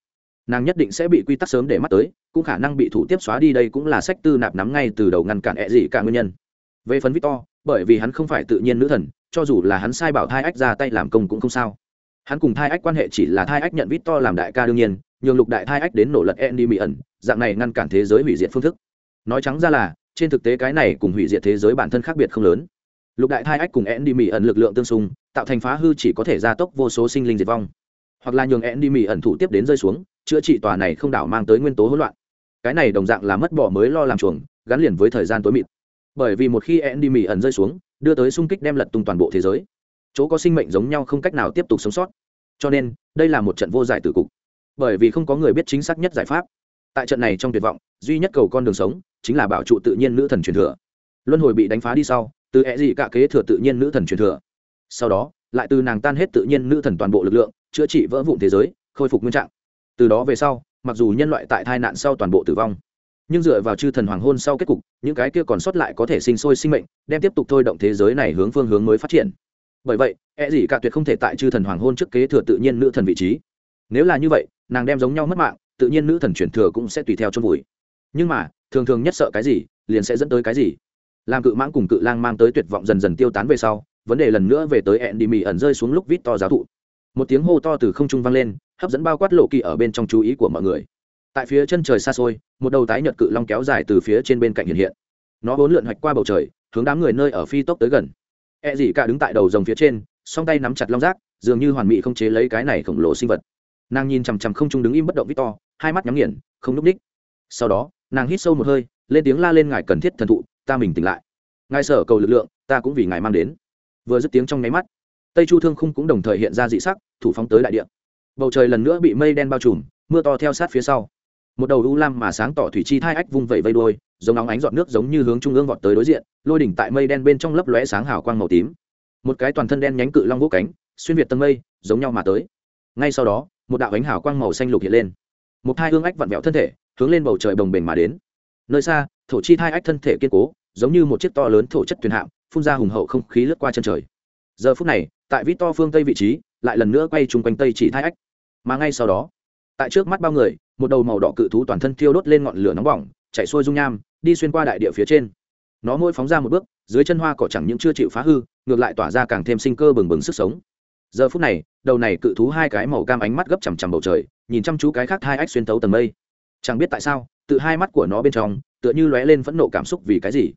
nàng nhất định sẽ bị quy tắc sớm để mắt tới, cũng khả năng bị thủ tiếp xóa đi đây cũng là sách tư nạp nắm ngay từ đầu ngăn cản ẹ gì cả nguyên nhân. Về phần victor, bởi vì hắn không phải tự nhiên nữ thần, cho dù là hắn sai bảo thai ách ra tay làm công cũng không sao. Hắn cùng thai ách quan hệ chỉ là thai ách nhận victor làm đại ca đương nhiên, nhường lục đại thai ách đến nổ lật andy mỹ ẩn dạng này ngăn cản thế giới hủy diệt phương thức. Nói trắng ra là, trên thực tế cái này cùng hủy diệt thế giới bản thân khác biệt không lớn. Lục đại thai ách cùng andy mỹ ẩn lực lượng tương xung, tạo thành phá hư chỉ có thể gia tốc vô số sinh linh diệt vong. Hoặc là nhường andy mỹ ẩn thủ tiếp đến rơi xuống chữa trị tòa này không đảo mang tới nguyên tố hỗn loạn. Cái này đồng dạng là mất bỏ mới lo làm chuồng, gắn liền với thời gian tối mịt. Bởi vì một khi andy mỹ ẩn rơi xuống, đưa tới xung kích đem lật tung toàn bộ thế giới. Chỗ có sinh mệnh giống nhau không cách nào tiếp tục sống sót. Cho nên, đây là một trận vô giải tử cục. Bởi vì không có người biết chính xác nhất giải pháp. Tại trận này trong tuyệt vọng, duy nhất cầu con đường sống chính là bảo trụ tự nhiên nữ thần truyền thừa. Luân hồi bị đánh phá đi sau, từ e gì cả kế thừa tự nhiên nữ thần truyền thừa. Sau đó, lại từ nàng tan hết tự nhiên nữ thần toàn bộ lực lượng, chữa trị vỡ vụn thế giới, khôi phục nguyên trạng từ đó về sau, mặc dù nhân loại tại tai nạn sau toàn bộ tử vong, nhưng dựa vào chư thần hoàng hôn sau kết cục, những cái kia còn sót lại có thể sinh sôi sinh mệnh, đem tiếp tục thôi động thế giới này hướng phương hướng mới phát triển. Bởi vậy e gì cả tuyệt không thể tại chư thần hoàng hôn trước kế thừa tự nhiên nữ thần vị trí. Nếu là như vậy, nàng đem giống nhau mất mạng, tự nhiên nữ thần chuyển thừa cũng sẽ tùy theo chôn vùi. Nhưng mà, thường thường nhất sợ cái gì, liền sẽ dẫn tới cái gì. Làm cự mãng cùng cự lang mang tới tuyệt vọng dần dần tiêu tán về sau, vấn đề lần nữa về tới ẹn đi mì ẩn rơi xuống lúc vít to giáo thụ. Một tiếng hô to từ không trung vang lên hấp dẫn bao quát lộ kỳ ở bên trong chú ý của mọi người. Tại phía chân trời xa xôi, một đầu tái nhật cự long kéo dài từ phía trên bên cạnh hiện hiện. Nó vốn lượn hoạch qua bầu trời, hướng đám người nơi ở phi tốc tới gần. E dị cả đứng tại đầu rồng phía trên, song tay nắm chặt long rác, dường như hoàn mỹ không chế lấy cái này khổng lồ sinh vật. Nàng nhìn chằm chằm không trung đứng im bất động victor, hai mắt nhắm nghiền, không núp ních. Sau đó, nàng hít sâu một hơi, lên tiếng la lên ngài cần thiết thần thụ, ta mình tỉnh lại. Ngài sở cầu lực lượng, ta cũng vì ngài mang đến. Vừa dứt tiếng trong nháy mắt, tây chu thương khung cũng đồng thời hiện ra dị sắc, thủ phóng tới đại địa bầu trời lần nữa bị mây đen bao trùm, mưa to theo sát phía sau. Một đầu u lam mà sáng tỏ thủy chi thai ách vung vẩy vây đôi giống nóng ánh giọt nước giống như hướng trung ương vọt tới đối diện, lôi đỉnh tại mây đen bên trong lấp lóe sáng hào quang màu tím. Một cái toàn thân đen nhánh cự long vỗ cánh, xuyên việt tầng mây, giống nhau mà tới. Ngay sau đó, một đạo ánh hào quang màu xanh lục hiện lên. Một hai hương ách vặn vẹo thân thể, hướng lên bầu trời bồng bềnh mà đến. Nơi xa, thổ chi thai ách thân thể kiên cố, giống như một chiếc to lớn thổ chất thuyền hạm, phun ra hùng hậu không khí lướt qua chân trời. Giờ phút này, tại vít to phương tây vị trí, lại lần nữa quay chung quanh tây chỉ thai ách mà ngay sau đó tại trước mắt bao người một đầu màu đỏ cự thú toàn thân thiêu đốt lên ngọn lửa nóng bỏng chạy xuôi dung nham đi xuyên qua đại địa phía trên. Nó mỗi phóng ra một bước dưới chân hoa cỏ chẳng những chưa chịu phá hư ngược lại tỏa ra càng thêm sinh cơ bừng bừng sức sống. Giờ phút này đầu này cự thú hai cái màu cam ánh mắt gấp chằm chằm bầu trời nhìn chăm chú cái khác hai ách xuyên tấu tầng mây. Chẳng biết tại sao tự hai mắt của nó bên trong tựa như lóe lên phẫn nộ cảm xúc vì cái gì.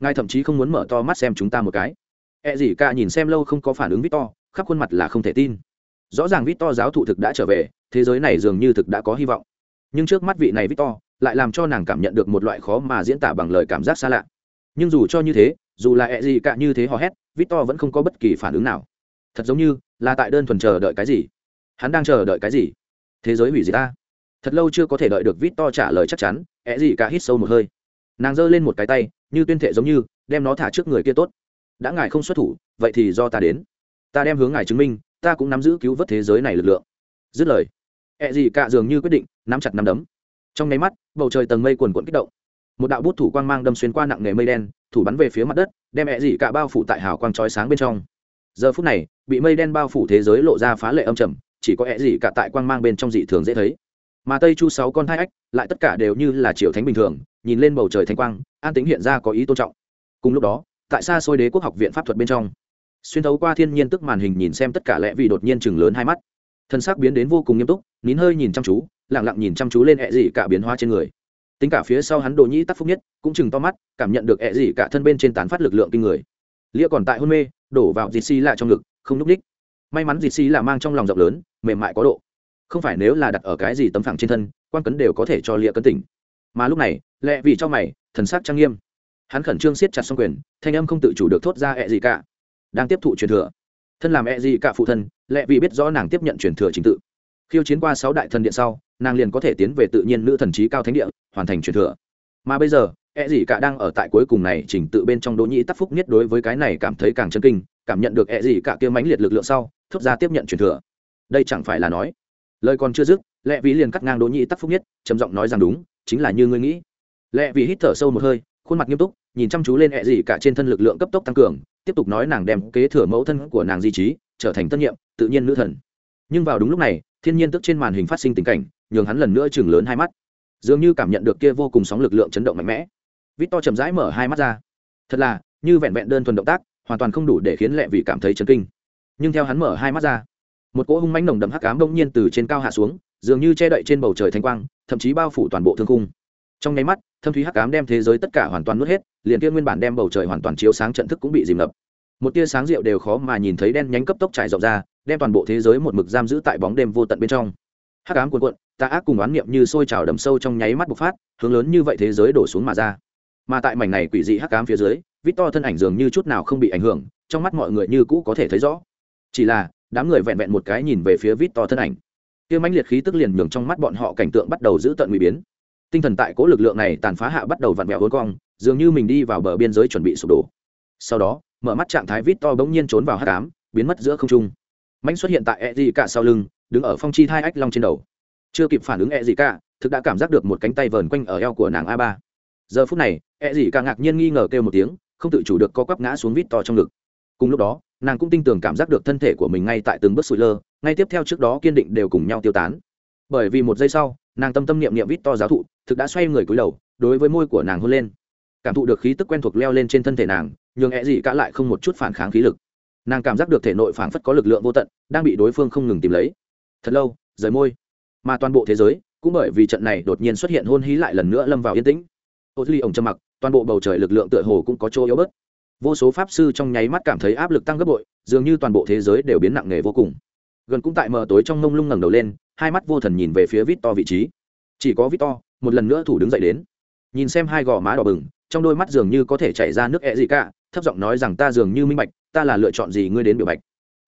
Ngài thậm chí không muốn mở to mắt xem chúng ta một cái. E gì cả nhìn xem lâu không có phản ứng Victor, khắp khuôn mặt là không thể tin. Rõ ràng Victor giáo thụ thực đã trở về, thế giới này dường như thực đã có hy vọng. Nhưng trước mắt vị này Victor, lại làm cho nàng cảm nhận được một loại khó mà diễn tả bằng lời cảm giác xa lạ. Nhưng dù cho như thế, dù là E gì cả như thế hò hét, Victor vẫn không có bất kỳ phản ứng nào. Thật giống như là tại đơn thuần chờ đợi cái gì. Hắn đang chờ đợi cái gì? Thế giới hủy diệt ta. Thật lâu chưa có thể đợi được Victor trả lời chắc chắn, E gì cả hít sâu một hơi. Nàng giơ lên một cái tay, như tuyên thệ giống như, đem nó thả trước người kia tốt đã ngài không xuất thủ vậy thì do ta đến ta đem hướng ngài chứng minh ta cũng nắm giữ cứu vớt thế giới này lực lượng. Dứt lời ẹ gì cả dường như quyết định nắm chặt nắm đấm. Trong nháy mắt, bầu trời tầng mây quần quẫn kích động. Một đạo bút thủ quang mang đâm xuyên qua nặng nề mây đen, thủ bắn về phía mặt đất, đem ẹ gì cả bao phủ tại hào quang trói sáng bên trong. Giờ phút này, bị mây đen bao phủ thế giới lộ ra phá lệ âm trầm, chỉ có ẹ gì cả tại quang mang bên trong dị thường dễ thấy. Mà tây chu sáu con hai ách, lại tất cả đều như là triều thánh bình thường, nhìn lên bầu trời thanh quang, an tính hiện ra có ý tôn trọng. Cùng lúc đó, tại xa xôi đế quốc học viện pháp thuật bên trong xuyên thấu qua thiên nhiên tức màn hình nhìn xem tất cả lẽ vì đột nhiên chừng lớn hai mắt. Thân xác biến đến vô cùng nghiêm túc, nín hơi nhìn chăm chú lẳng lặng nhìn chăm chú lên ẹ dị cả biến hóa trên người. Tính cả phía sau hắn đồ nhĩ tắc phúc nhất, cũng chừng to mắt, cảm nhận được ẹ dị cả thân bên trên tán phát lực lượng kinh người. Lia còn tại hôn mê, đổ vào dịt xì lại trong ngực, không núp ních. May mắn dịt xì là mang trong lòng rộng lớn, mềm mại có độ. Không phải nếu là đặt ở cái gì tấm phẳng trên thân, quan cấn đều có thể cho lia cấn tỉnh. Mà lúc này lẹ vì cho mày, thần sắc trang nghiêm. Hắn khẩn trương siết chặt xong quyền, thanh âm không tự chủ được thốt ra ẹ gì cả đang tiếp thụ truyền thừa. Thân làm e gì cả phụ thân lẽ vì biết rõ nàng tiếp nhận truyền thừa chính tự. Khiêu chiến qua sáu đại thần điện sau, nàng liền có thể tiến về tự nhiên nữ thần trí cao thánh địa, hoàn thành truyền thừa. Mà bây giờ e gì cả đang ở tại cuối cùng này trình tự bên trong đỗ nhĩ tắc phúc nhất đối với cái này cảm thấy càng chân kinh, cảm nhận được e gì cả kia mãnh liệt lực lượng sau, thốt ra tiếp nhận truyền thừa. Đây chẳng phải là nói, lời còn chưa dứt lẽ vì liền cắt ngang đỗ nhĩ tắc phúc nhất, trầm giọng nói rằng đúng, chính là như ngươi nghĩ. Lẽ vì hít thở sâu một hơi khuôn mặt nghiêm túc, nhìn chăm chú lên ẹ gì cả trên thân lực lượng cấp tốc tăng cường, tiếp tục nói nàng đem kế thừa mẫu thân của nàng di trí, trở thành tân nhiệm, tự nhiên nữ thần. Nhưng vào đúng lúc này, thiên nhiên tức trên màn hình phát sinh tình cảnh, nhường hắn lần nữa chừng lớn hai mắt. Dường như cảm nhận được kia vô cùng sóng lực lượng chấn động mạnh mẽ. Vít to chậm rãi mở hai mắt ra. Thật là, như vẹn vẹn đơn thuần động tác, hoàn toàn không đủ để khiến lẹ vị cảm thấy chấn kinh. Nhưng theo hắn mở hai mắt ra, một cỗ hung mánh nồng đậm hắc ám đông nhiên từ trên cao hạ xuống, dường như che đậy trên bầu trời thanh quang, thậm chí bao phủ toàn bộ thương cung trong nháy mắt, thâm thúy hắc ám đem thế giới tất cả hoàn toàn nuốt hết, liền kia nguyên bản đem bầu trời hoàn toàn chiếu sáng trận thức cũng bị dìm ngập. Một tia sáng rượu đều khó mà nhìn thấy đen nhánh cấp tốc trải rộng ra, đem toàn bộ thế giới một mực giam giữ tại bóng đêm vô tận bên trong. Hắc ám cuồn cuộn, tà ác cùng oán niệm như sôi trào đầm sâu trong nháy mắt bộc phát, hướng lớn như vậy thế giới đổ xuống mà ra. Mà tại mảnh này quỷ dị hắc ám phía dưới, vít to thân ảnh dường như chút nào không bị ảnh hưởng, trong mắt mọi người như cũ có thể thấy rõ. Chỉ là, đám người vẹn vẹn một cái nhìn về phía vít to thân ảnh. Kia mãnh liệt khí tức liền nhường trong mắt bọn họ cảnh tượng bắt đầu giữ tận nguy biến tinh thần tại cố lực lượng này tàn phá hạ bắt đầu vặn vẹo hôn cong, dường như mình đi vào bờ biên giới chuẩn bị sụp đổ. Sau đó, mở mắt trạng thái vít to bỗng nhiên trốn vào hát cám biến mất giữa không trung. Mạnh xuất hiện tại e gì cả sau lưng, đứng ở phong chi thai ách long trên đầu. Chưa kịp phản ứng e gì cả thực đã cảm giác được một cánh tay vờn quanh ở eo của nàng a ba. Giờ phút này e gì cả ngạc nhiên nghi ngờ kêu một tiếng, không tự chủ được co quắp ngã xuống vít to trong ngực. Cùng lúc đó, nàng cũng tin tưởng cảm giác được thân thể của mình ngay tại từng bước sụi lơ, ngay tiếp theo trước đó kiên định đều cùng nhau tiêu tán bởi vì một giây sau, nàng tâm tâm niệm niệm vít to giáo thụ, thực đã xoay người cúi đầu, đối với môi của nàng hôn lên. Cảm thụ được khí tức quen thuộc leo lên trên thân thể nàng, nhường e hẹ gì cả lại không một chút phản kháng khí lực. Nàng cảm giác được thể nội phảng phất có lực lượng vô tận, đang bị đối phương không ngừng tìm lấy. Thật lâu, rời môi. Mà toàn bộ thế giới, cũng bởi vì trận này đột nhiên xuất hiện hôn hí lại lần nữa lâm vào yên tĩnh. Ô duy ổng trầm mặc, toàn bộ bầu trời lực lượng tựa hồ cũng có chỗ yếu bớt. Vô số pháp sư trong nháy mắt cảm thấy áp lực tăng gấp bội, dường như toàn bộ thế giới đều biến nặng nề vô cùng. Gần cũng tại mờ tối trong mông lung ngẩng đầu lên hai mắt vô thần nhìn về phía vít to vị trí. Chỉ có vít to một lần nữa thủ đứng dậy đến. Nhìn xem hai gò má đỏ bừng, trong đôi mắt dường như có thể chảy ra nước ẹ gì cả, thấp giọng nói rằng ta dường như minh bạch, ta là lựa chọn gì ngươi đến biểu bạch.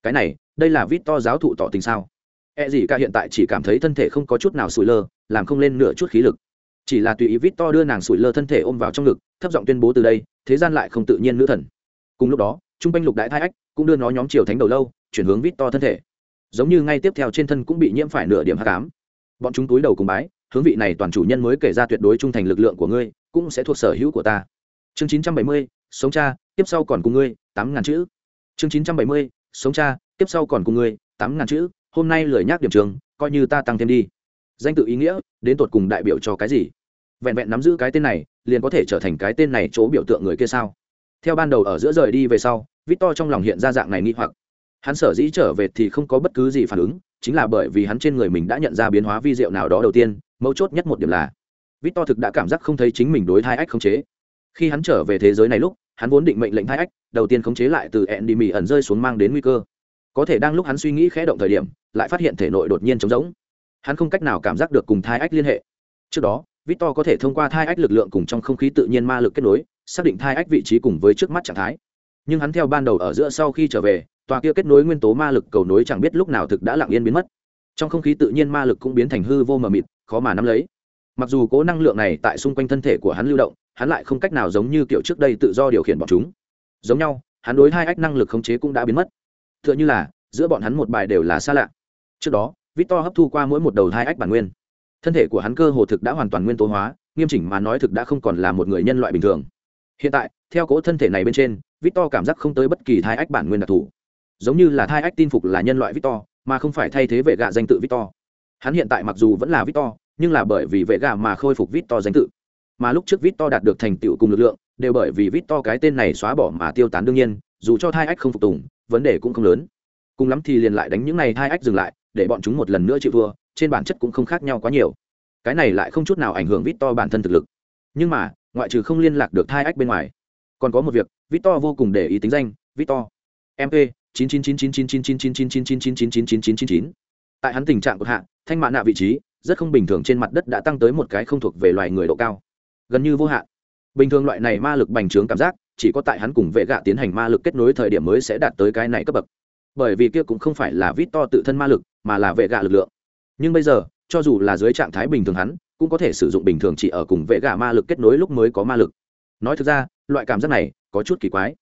Cái này, đây là vít to giáo thụ tỏ tình sao? Ẹ gì cả hiện tại chỉ cảm thấy thân thể không có chút nào sủi lơ, làm không lên nửa chút khí lực. Chỉ là tùy ý vít to đưa nàng sủi lơ thân thể ôm vào trong ngực, thấp giọng tuyên bố từ đây, thế gian lại không tự nhiên nữ thần. Cùng lúc đó, trung quanh lục đại Thái ách cũng đưa nó nhóm chiều thánh đầu lâu, chuyển hướng vít to thân thể giống như ngay tiếp theo trên thân cũng bị nhiễm phải nửa điểm hạ cám bọn chúng túi đầu cùng bái, hướng vị này toàn chủ nhân mới kể ra tuyệt đối trung thành lực lượng của ngươi, cũng sẽ thuộc sở hữu của ta. Chương chín trăm bảy mươi, sống cha tiếp sau còn cùng ngươi, tám ngàn chữ. Chương chín trăm bảy mươi, sống cha tiếp sau còn cùng ngươi, tám ngàn chữ, hôm nay lời nhắc điểm trường, coi như ta tăng thêm đi. Danh tự ý nghĩa, đến tột cùng đại biểu cho cái gì? Vẹn vẹn nắm giữ cái tên này, liền có thể trở thành cái tên này chỗ biểu tượng người kia sao? Theo ban đầu ở giữa rời đi về sau, victor trong lòng hiện ra dạng này nghi hoặc hắn sở dĩ trở về thì không có bất cứ gì phản ứng, chính là bởi vì hắn trên người mình đã nhận ra biến hóa vi diệu nào đó đầu tiên, mấu chốt nhất một điểm là, victor thực đã cảm giác không thấy chính mình đối thai ách khống chế. Khi hắn trở về thế giới này lúc, hắn vốn định mệnh lệnh thai ách, đầu tiên khống chế lại từ ẹn đi mì ẩn rơi xuống mang đến nguy cơ. Có thể đang lúc hắn suy nghĩ khẽ động thời điểm, lại phát hiện thể nội đột nhiên trống rỗng. Hắn không cách nào cảm giác được cùng thai ách liên hệ. Trước đó, victor có thể thông qua thai ách lực lượng cùng trong không khí tự nhiên ma lực kết nối, xác định thai ách vị trí cùng với trước mắt trạng thái. Nhưng hắn theo ban đầu ở giữa sau khi trở về tòa kia kết nối nguyên tố ma lực cầu nối chẳng biết lúc nào thực đã lặng yên biến mất. Trong không khí tự nhiên ma lực cũng biến thành hư vô mờ mịt, khó mà nắm lấy. Mặc dù cố năng lượng này tại xung quanh thân thể của hắn lưu động, hắn lại không cách nào giống như kiểu trước đây tự do điều khiển bọn chúng. Giống nhau, hắn đối hai ách năng lực khống chế cũng đã biến mất. T h ư ợ n h ư là, giữa bọn hắn một bài đều là xa lạ. Trước đó, victor hấp thu qua mỗi một đầu hai ách bản nguyên. Thân thể của hắn cơ hồ thực đã hoàn toàn nguyên tố hóa, nghiêm chỉnh mà nói thực đã không còn là một người nhân loại bình thường. Hiện tại, theo cố thân thể này bên trên, victor cảm giác không tới bất kỳ thai ách bản nguyên đặc thù giống như là thai ách tin phục là nhân loại victor mà không phải thay thế vệ gạ danh tự victor hắn hiện tại mặc dù vẫn là victor nhưng là bởi vì vệ gạ mà khôi phục victor danh tự mà lúc trước Victor đạt được thành tựu cùng lực lượng, đều bởi vì Victor cái tên này xóa bỏ mà tiêu tán đương nhiên, dù cho thai ách không phục tùng, vấn đề cũng không lớn. Cùng lắm thì liền lại đánh những này thai ách dừng lại, để bọn chúng một lần nữa chịu thua, trên bản chất cũng không khác nhau quá nhiều. Cái này lại không chút nào ảnh hưởng Victor bản thân thực lực. Nhưng mà, ngoại trừ không liên lạc được thai ách bên ngoài, còn có một việc, Victor vô cùng để ý tính danh, Victor. MP, chín chín chín chín chín chín chín chín chín chín chín chín chín chín chín chín chín chín tại hắn tình trạng cực hạ thanh mạ nạ vị trí rất không bình thường trên mặt đất đã tăng tới một cái không thuộc về loài người độ cao gần như vô hạn bình thường loại này ma lực bành trướng cảm giác chỉ có tại hắn cùng vệ gạ tiến hành ma lực kết nối thời điểm mới sẽ đạt tới cái này cấp bậc bởi vì kia cũng không phải là vít to tự thân ma lực mà là vệ gạ lực lượng nhưng bây giờ cho dù là dưới trạng thái bình thường hắn cũng có thể sử dụng bình thường chỉ ở cùng vệ gạ ma lực kết nối lúc mới có ma lực nói thực ra loại cảm giác này có chút kỳ quái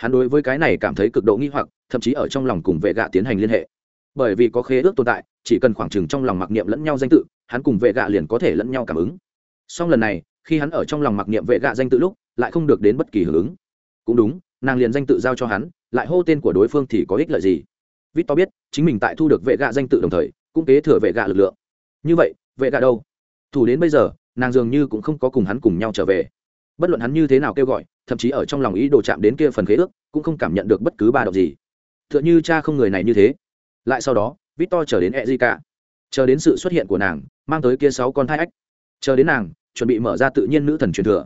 hắn đối với cái này cảm thấy cực độ nghi hoặc, thậm chí ở trong lòng cùng vệ gạ tiến hành liên hệ. Bởi vì có khế ước tồn tại, chỉ cần khoảng chừng trong lòng mặc niệm lẫn nhau danh tự, hắn cùng vệ gạ liền có thể lẫn nhau cảm ứng. Song lần này, khi hắn ở trong lòng mặc niệm vệ gạ danh tự lúc, lại không được đến bất kỳ hưởng ứng. Cũng đúng, nàng liền danh tự giao cho hắn, lại hô tên của đối phương thì có ích lợi gì? Vít to biết, chính mình tại thu được vệ gạ danh tự đồng thời, cũng kế thừa vệ gạ lực lượng. Như vậy, vệ gạ đâu? Thủ đến bây giờ, nàng dường như cũng không có cùng hắn cùng nhau trở về. Bất luận hắn như thế nào kêu gọi thậm chí ở trong lòng ý đồ chạm đến kia phần khế ước, cũng không cảm nhận được bất cứ ba động gì. T h ư ợ n h cha không người này như thế. Lại sau đó, Victor chờ đến e cả chờ đến sự xuất hiện của nàng, mang tới kia sáu con thai ách. Chờ đến nàng, chuẩn bị mở ra tự nhiên nữ thần truyền thừa.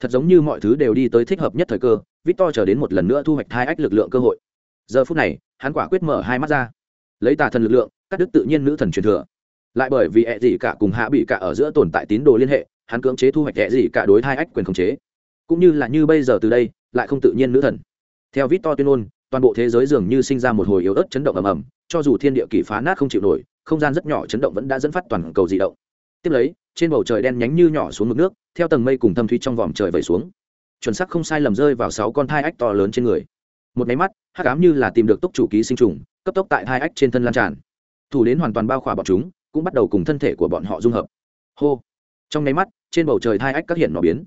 Thật giống như mọi thứ đều đi tới thích hợp nhất thời cơ, Victor chờ đến một lần nữa thu hoạch thai ách lực lượng cơ hội. Giờ phút này, hắn quả quyết mở hai mắt ra. Lấy tà thần lực lượng, cắt đứt tự nhiên nữ thần truyền thừa. Lại bởi vì ẹ gì cả cùng hạ bị cả ở giữa tồn tại tín đồ liên hệ, hắn cưỡng chế thu hoạch ẹ gì cả đối thai ách quyền khống chế cũng như là như bây giờ từ đây, lại không tự nhiên nữ thần. Theo vít to tuyên ngôn, toàn bộ thế giới dường như sinh ra một hồi yếu ớt chấn động ầm ầm, cho dù thiên địa kỷ phá nát không chịu nổi, không gian rất nhỏ chấn động vẫn đã dẫn phát toàn cầu di động. Tiếp lấy, trên bầu trời đen nhánh như nhỏ xuống mực nước, theo tầng mây cùng thâm thuy trong vòm trời vẩy xuống. Chuẩn sắc không sai lầm rơi vào sáu con thai ách to lớn trên người. Một máy mắt, hắc ám như là tìm được tốc chủ ký sinh trùng, cấp tốc tại thai ách trên thân lan tràn. Thủ đến hoàn toàn bao khỏa bọn chúng, cũng bắt đầu cùng thân thể của bọn họ dung hợp. Hô. Trong máy mắt, trên bầu trời thai ách các hiện nọ biến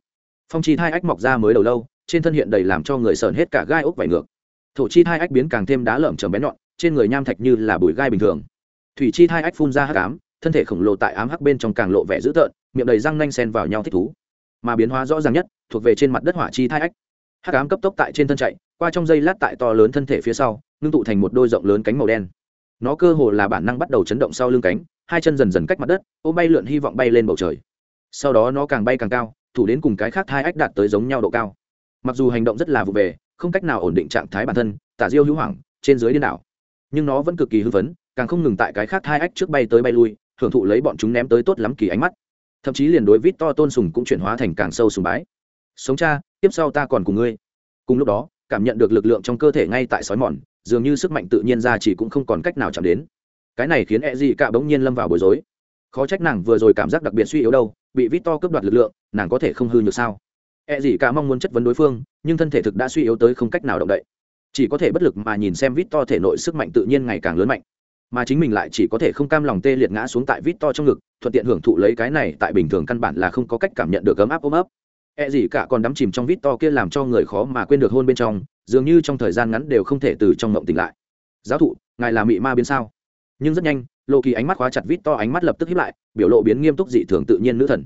phong chi thai ách mọc ra mới đầu lâu, trên thân hiện đầy làm cho người sờn hết cả gai ốc vải ngược. Thổ chi thai ách biến càng thêm đá lởm chầm bén nhọn, trên người nham thạch như là bụi gai bình thường. Thủy chi thai ách phun ra hắc ám, thân thể khổng lồ tại ám hắc bên trong càng lộ vẻ dữ tợn, miệng đầy răng nanh sen vào nhau thích thú. Mà biến hóa rõ ràng nhất, thuộc về trên mặt đất hỏa chi thai ách. Hắc ám cấp tốc tại trên thân chạy, qua trong dây lát tại to lớn thân thể phía sau, ngưng tụ thành một đôi rộng lớn cánh màu đen. Nó cơ hồ là bản năng bắt đầu chấn động sau lưng cánh, hai chân dần dần cách mặt đất ôm bay lượn hy vọng bay lên bầu trời. Sau đó nó càng bay càng cao thủ đến cùng cái khác hai ách đạt tới giống nhau độ cao. Mặc dù hành động rất là vụ về, không cách nào ổn định trạng thái bản thân, tả diêu hữu hoảng, trên dưới điên đảo. Nhưng nó vẫn cực kỳ hưng phấn, càng không ngừng tại cái khác hai ách trước bay tới bay lui, hưởng thụ lấy bọn chúng ném tới tốt lắm kỳ ánh mắt. Thậm chí liền đối vít to tôn sùng cũng chuyển hóa thành càng sâu sùng bái. Sống cha, tiếp sau ta còn cùng ngươi. Cùng lúc đó, cảm nhận được lực lượng trong cơ thể ngay tại sói mòn, dường như sức mạnh tự nhiên ra chỉ cũng không còn cách nào chạm đến. Cái này khiến e gì cả bỗng nhiên lâm vào bối rối. Khó trách nàng vừa rồi cảm giác đặc biệt suy yếu đâu bị vít to cướp đoạt lực lượng, nàng có thể không hư nhược sao? E gì cả mong muốn chất vấn đối phương, nhưng thân thể thực đã suy yếu tới không cách nào động đậy. Chỉ có thể bất lực mà nhìn xem vít to thể nội sức mạnh tự nhiên ngày càng lớn mạnh. Mà chính mình lại chỉ có thể không cam lòng tê liệt ngã xuống tại vít to trong ngực, thuận tiện hưởng thụ lấy cái này tại bình thường căn bản là không có cách cảm nhận được ấm áp ôm ấp. E gì cả còn đắm chìm trong vít to kia làm cho người khó mà quên được hôn bên trong, dường như trong thời gian ngắn đều không thể từ trong mộng tỉnh lại. Giáo thụ, ngài là mị ma biến sao? Nhưng rất nhanh lộ kỳ ánh mắt khóa chặt vít to ánh mắt lập tức hiếp lại, biểu lộ biến nghiêm túc dị thường tự nhiên nữ thần.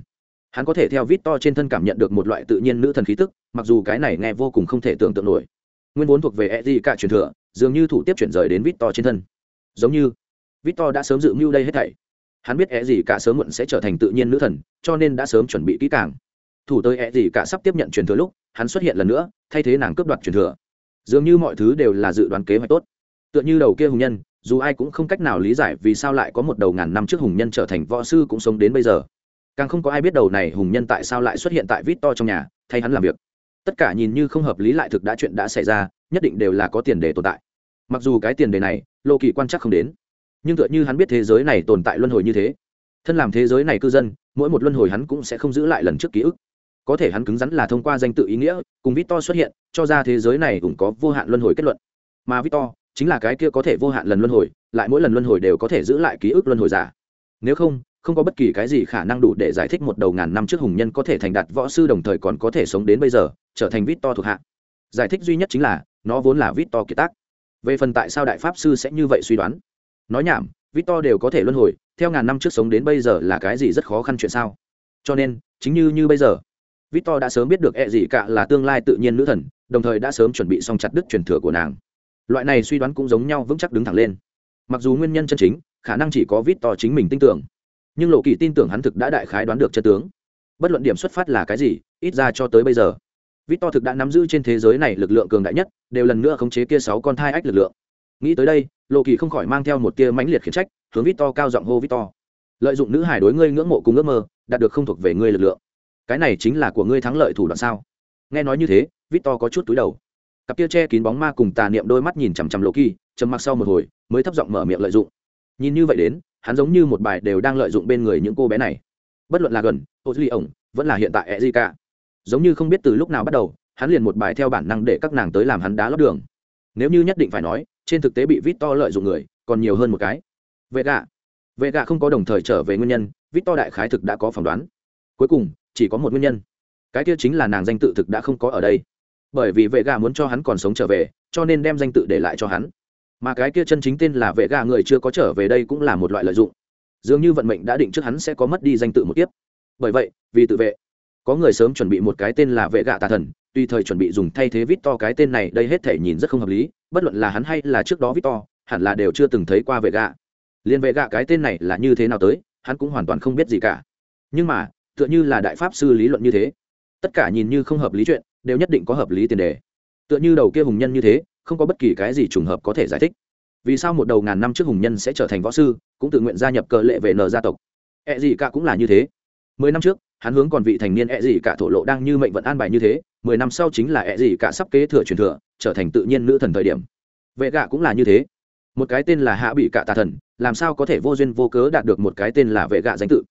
Hắn có thể theo vít to trên thân cảm nhận được một loại tự nhiên nữ thần khí tức, mặc dù cái này nghe vô cùng không thể tưởng tượng nổi. Nguyên vốn thuộc về e d cả truyền thừa, dường như thủ tiếp chuyển rời đến vít to trên thân. Giống như, vít to đã sớm dự mưu đây hết thảy. Hắn biết e d cả sớm muộn sẽ trở thành tự nhiên nữ thần, cho nên đã sớm chuẩn bị kỹ càng. Thủ tới e d cả sắp tiếp nhận truyền thừa lúc, hắn xuất hiện lần nữa, thay thế nàng cướp đoạt truyền thừa. Dường như mọi thứ đều là dự đoán kế hoạch tốt. Tựa như đầu kia hùng nhân dù ai cũng không cách nào lý giải vì sao lại có một đầu ngàn năm trước hùng nhân trở thành võ sư cũng sống đến bây giờ. Càng không có ai biết đầu này hùng nhân tại sao lại xuất hiện tại vít to trong nhà, thay hắn làm việc. Tất cả nhìn như không hợp lý lại thực đã chuyện đã xảy ra, nhất định đều là có tiền đề tồn tại. Mặc dù cái tiền đề này lộ kỳ quan chắc không đến. Nhưng tựa như hắn biết thế giới này tồn tại luân hồi như thế. Thân làm thế giới này cư dân, mỗi một luân hồi hắn cũng sẽ không giữ lại lần trước ký ức. Có thể hắn cứng rắn là thông qua danh tự ý nghĩa, cùng vít to xuất hiện, cho ra thế giới này cũng có vô hạn luân hồi kết luận. Mà vít to chính là cái kia có thể vô hạn lần luân hồi, lại mỗi lần luân hồi đều có thể giữ lại ký ức luân hồi giả. Nếu không không có bất kỳ cái gì khả năng đủ để giải thích một đầu ngàn năm trước hùng nhân có thể thành đạt võ sư đồng thời còn có thể sống đến bây giờ, trở thành vít to thuộc hạ. Giải thích duy nhất chính là, nó vốn là vít to kiệt tác. Về phần tại sao đại pháp sư sẽ như vậy suy đoán? Nói nhảm, vít to đều có thể luân hồi, theo ngàn năm trước sống đến bây giờ là cái gì rất khó khăn chuyện sao? Cho nên, chính như như bây giờ, vít to đã sớm biết được e gì cả là tương lai tự nhiên nữ thần, đồng thời đã sớm chuẩn bị xong chặt đứt truyền thừa của nàng loại này suy đoán cũng giống nhau vững chắc đứng thẳng lên. Mặc dù nguyên nhân chân chính, khả năng chỉ có vít to chính mình tin tưởng. Nhưng lộ kỳ tin tưởng hắn thực đã đại khái đoán được chân tướng. Bất luận điểm xuất phát là cái gì, ít ra cho tới bây giờ, vít to thực đã nắm giữ trên thế giới này lực lượng cường đại nhất, đều lần nữa khống chế kia sáu con thai ách lực lượng. Nghĩ tới đây, lộ kỳ không khỏi mang theo một tia mãnh liệt khiển trách, hướng vít to cao giọng hô vít to. Lợi dụng nữ hải đối ngươi ngưỡng mộ cùng ước mơ, đạt được không thuộc về ngươi lực lượng. Cái này chính là của ngươi thắng lợi thủ đoạn sao? Nghe nói như thế, vít to có chút túi đầu cặp tia che kín bóng ma cùng tà niệm đôi mắt nhìn chằm chằm lộ kỳ trầm mặc sau một hồi, mới thấp giọng mở miệng lợi dụng. Nhìn như vậy đến, hắn giống như một bài đều đang lợi dụng bên người những cô bé này. Bất luận là gần ô duy ổng, vẫn là hiện tại e gì cả giống như không biết từ lúc nào bắt đầu, hắn liền một bài theo bản năng để các nàng tới làm hắn đá lót đường. Nếu như nhất định phải nói, trên thực tế bị vít to lợi dụng người, còn nhiều hơn một cái. Vệ gạ vệ gạ không có đồng thời trở về nguyên nhân vít to đại khái thực đã có phỏng đoán. Cuối cùng, chỉ có một nguyên nhân. Cái kia chính là nàng danh tự thực đã không có ở đây bởi vì vệ gà muốn cho hắn còn sống trở về, cho nên đem danh tự để lại cho hắn. Mà cái kia chân chính tên là vệ gà người chưa có trở về đây cũng là một loại lợi dụng. Dường như vận mệnh đã định trước hắn sẽ có mất đi danh tự một tiếp bởi vậy, vì tự vệ, có người sớm chuẩn bị một cái tên là vệ gạ tà thần tùy thời chuẩn bị dùng thay thế vít to cái tên này đây hết thể nhìn rất không hợp lý, bất luận là hắn hay là trước đó vít to hẳn là đều chưa từng thấy qua vệ gạ liên vệ gạ cái tên này là như thế nào tới, hắn cũng hoàn toàn không biết gì cả. Nhưng mà, tựa như là đại pháp sư lý luận như thế. Tất cả nhìn như không hợp lý chuyện đều nhất định có hợp lý tiền đề. Tựa như đầu kia hùng nhân như thế, không có bất kỳ cái gì trùng hợp có thể giải thích. Vì sao một đầu ngàn năm trước hùng nhân sẽ trở thành võ sư, cũng tự nguyện gia nhập cờ lệ về nờ gia tộc? Ẹ e gì cả cũng là như thế. Mười năm trước, hắn hướng còn vị thành niên ẹ e gì cả thổ lộ đang như mệnh vận an bài như thế, mười năm sau chính là ẹ e gì cả sắp kế thừa truyền thừa, trở thành tự nhiên nữ thần thời điểm. Vệ gạ cũng là như thế. Một cái tên là hạ bị cả tà thần, làm sao có thể vô duyên vô cớ đạt được một cái tên là vệ gạ danh tự?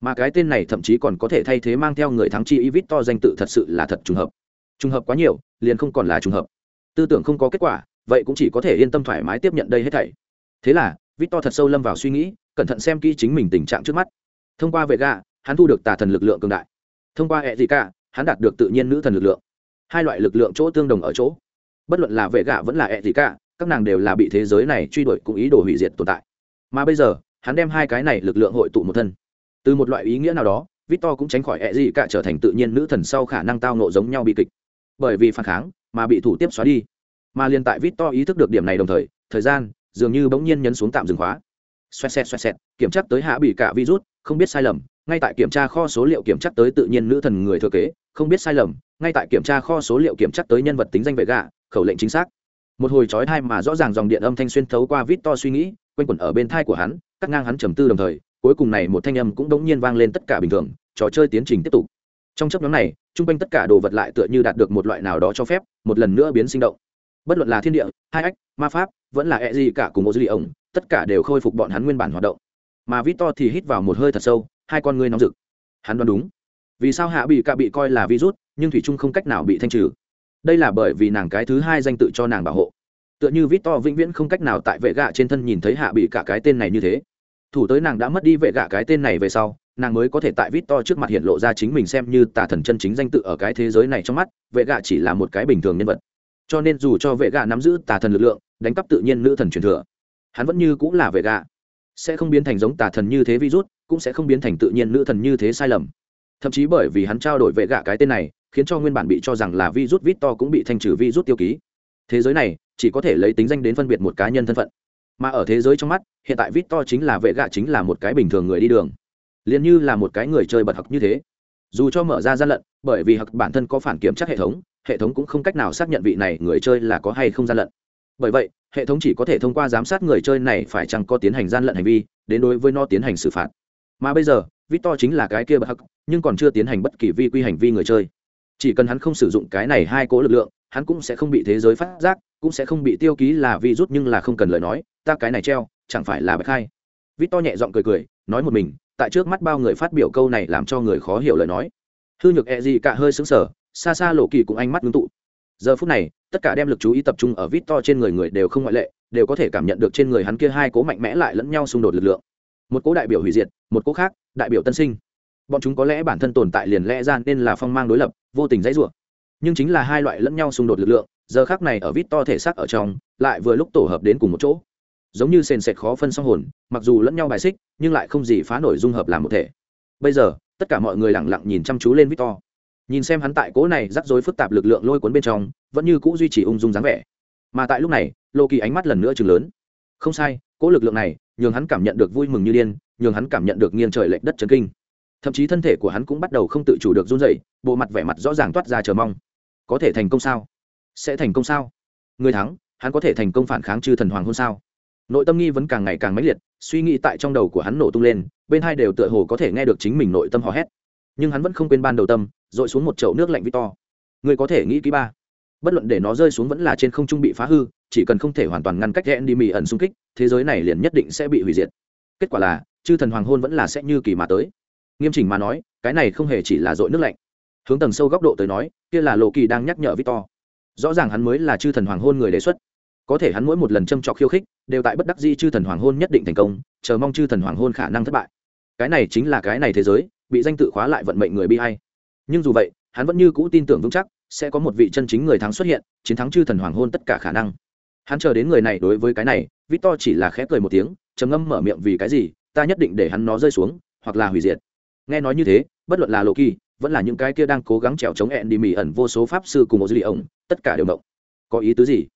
Mà cái tên này thậm chí còn có thể thay thế mang theo người thắng chi vít to danh tự thật sự là thật trùng hợp trùng hợp quá nhiều, liền không còn là trùng hợp. Tư tưởng không có kết quả, vậy cũng chỉ có thể yên tâm thoải mái tiếp nhận đây hết thảy. Thế là, victor thật sâu lâm vào suy nghĩ, cẩn thận xem kỹ chính mình tình trạng trước mắt. Thông qua vệ gạ, hắn thu được tà thần lực lượng cường đại. Thông qua hệ gì cả hắn đạt được tự nhiên nữ thần lực lượng. Hai loại lực lượng chỗ tương đồng ở chỗ. Bất luận là vệ gạ vẫn là hệ gì cả các nàng đều là bị thế giới này truy đuổi cùng ý đồ hủy diệt tồn tại. Mà bây giờ, hắn đem hai cái này lực lượng hội tụ một thân. Từ một loại ý nghĩa nào đó, victor cũng tránh khỏi hệ gì cả trở thành tự nhiên nữ thần sau khả năng tao nộ giống nhau bị kịch bởi vì phản kháng mà bị thủ tiếp xóa đi. Mà liền tại vít to ý thức được điểm này đồng thời thời gian dường như bỗng nhiên nhấn xuống tạm dừng khóa. Xoẹt xẹt xoẹt xẹt, kiểm tra tới hạ bị cả virus, không biết sai lầm, ngay tại kiểm tra kho số liệu kiểm tra tới tự nhiên nữ thần người thừa kế, không biết sai lầm, ngay tại kiểm tra kho số liệu kiểm tra tới nhân vật tính danh vệ gạ, khẩu lệnh chính xác. Một hồi chói thai mà rõ ràng dòng điện âm thanh xuyên thấu qua vít to suy nghĩ, quanh quẩn ở bên thai của hắn, cắt ngang hắn trầm tư đồng thời, cuối cùng này một thanh âm cũng đống nhiên vang lên tất cả bình thường, trò chơi tiến trình tiếp tục trong chấp nhóm này, chung quanh tất cả đồ vật lại tựa như đạt được một loại nào đó cho phép, một lần nữa biến sinh động. Bất luận là thiên địa, hai ách, ma pháp, vẫn là e gì cả cùng một dư địa ổng, tất cả đều khôi phục bọn hắn nguyên bản hoạt động. Mà vít to thì hít vào một hơi thật sâu, hai con ngươi nóng rực. Hắn đoán đúng. Vì sao hạ bị cả bị coi là virus, nhưng thủy trung không cách nào bị thanh trừ? Đây là bởi vì nàng cái thứ hai danh tự cho nàng bảo hộ. Tựa như vít to vĩnh viễn không cách nào tại vệ gạ trên thân nhìn thấy hạ bị cả cái tên này như thế. Thủ tới nàng đã mất đi vệ gạ cái tên này về sau nàng mới có thể tại vít to trước mặt hiện lộ ra chính mình xem như tà thần chân chính danh tự ở cái thế giới này trong mắt, vệ gạ chỉ là một cái bình thường nhân vật. Cho nên dù cho vệ gạ nắm giữ tà thần lực lượng, đánh cắp tự nhiên nữ thần truyền thừa, hắn vẫn như cũng là vệ gạ. Sẽ không biến thành giống tà thần như thế virus, cũng sẽ không biến thành tự nhiên nữ thần như thế sai lầm. Thậm chí bởi vì hắn trao đổi vệ gạ cái tên này, khiến cho nguyên bản bị cho rằng là virus vít to cũng bị thanh trừ virus tiêu ký. Thế giới này, chỉ có thể lấy tính danh đến phân biệt một cá nhân thân phận. Mà ở thế giới trong mắt, hiện tại vít to chính là vệ gạ chính là một cái bình thường người đi đường liền như là một cái người chơi bật học như thế. Dù cho mở ra gian lận, bởi vì hặc bản thân có phản kiểm chắc hệ thống hệ thống cũng không cách nào xác nhận vị này người chơi là có hay không gian lận. Bởi vậy, hệ thống chỉ có thể thông qua giám sát người chơi này phải chăng có tiến hành gian lận hành vi, đến đối với nó tiến hành xử phạt. Mà bây giờ, victor chính là cái kia bậc hắc nhưng còn chưa tiến hành bất kỳ vi quy hành vi người chơi. Chỉ cần hắn không sử dụng cái này hai cố lực lượng, hắn cũng sẽ không bị thế giới phát giác, cũng sẽ không bị tiêu ký là vi rút nhưng là không cần lời nói, ta cái này treo, chẳng phải là bậc hai victor nhẹ giọng cười cười, nói một mình tại trước mắt bao người phát biểu câu này làm cho người khó hiểu lời nói. Hư nhược e gì cả hơi xứng sở xa xa lộ kỳ cũng ánh mắt ngưng tụ. Giờ phút này, tất cả đem lực chú ý tập trung ở vít to trên người người đều không ngoại lệ, đều có thể cảm nhận được trên người hắn kia hai cố mạnh mẽ lại lẫn nhau xung đột lực lượng. Một cố đại biểu hủy diệt, một cố khác, đại biểu tân sinh. Bọn chúng có lẽ bản thân tồn tại liền lẽ ra nên là phong mang đối lập, vô tình dãy rủa. Nhưng chính là hai loại lẫn nhau xung đột lực lượng, giờ khác này ở vít to thể xác ở trong, lại vừa lúc tổ hợp đến cùng một chỗ. Giống như sền sệt khó phân song hồn mặc dù lẫn nhau bài xích, nhưng lại không gì phá nổi dung hợp làm một thể. Bây giờ, tất cả mọi người lẳng lặng nhìn chăm chú lên victor. Nhìn xem hắn tại cố này rắc rối phức tạp lực lượng lôi cuốn bên trong, vẫn như cũ duy trì ung dung dáng vẻ. Mà tại lúc này, lô kỳ ánh mắt lần nữa chừng lớn. Không sai, cố lực lượng này, nhường hắn cảm nhận được vui mừng như điên, nhường hắn cảm nhận được nghiêng trời lệch đất chấn kinh. Thậm chí thân thể của hắn cũng bắt đầu không tự chủ được run dậy bộ mặt vẻ mặt rõ ràng toát ra chờ mong. Có thể thành công sao? Sẽ thành công sao? Người thắng, hắn có thể thành công phản kháng chư thần hoàng hôn sao? Nội tâm nghi vẫn càng ngày càng mãnh liệt suy nghĩ tại trong đầu của hắn nổ tung lên, bên hai đều tựa hồ có thể nghe được chính mình nội tâm hò hét. Nhưng hắn vẫn không quên ban đầu tâm, dội xuống một chậu nước lạnh to. người có thể nghĩ kỹ ba. Bất luận để nó rơi xuống vẫn là trên không trung bị phá hư, chỉ cần không thể hoàn toàn ngăn cách hẹn đi mì ẩn xung kích, thế giới này liền nhất định sẽ bị hủy diệt. Kết quả là, chư thần hoàng hôn vẫn là sẽ như kỳ mà tới. Nghiêm chỉnh mà nói, cái này không hề chỉ là dội nước lạnh. Hướng tầng sâu góc độ tới nói, kia là lộ kỳ đang nhắc nhở victor. Rõ ràng hắn mới là chư thần hoàng hôn người đề xuất. Có thể hắn mỗi một lần châm trọc khiêu khích đều tại bất đắc di chư thần hoàng hôn nhất định thành công, chờ mong chư thần hoàng hôn khả năng thất bại. Cái này chính là cái này thế giới, bị danh tự khóa lại vận mệnh người bi hay nhưng dù vậy, hắn vẫn như cũ tin tưởng vững chắc, sẽ có một vị chân chính người thắng xuất hiện, chiến thắng chư thần hoàng hôn tất cả khả năng. Hắn chờ đến người này đối với cái này, victor chỉ là khẽ cười một tiếng, trầm ngâm mở miệng vì cái gì, ta nhất định để hắn nó rơi xuống, hoặc là hủy diệt. Nghe nói như thế, bất luận là lộ kỳ vẫn là những cái kia đang cố gắng trèo chống ẹn đi mì ẩn vô số pháp sư cùng một dư ổng tất cả đều động. Có ý tứ gì?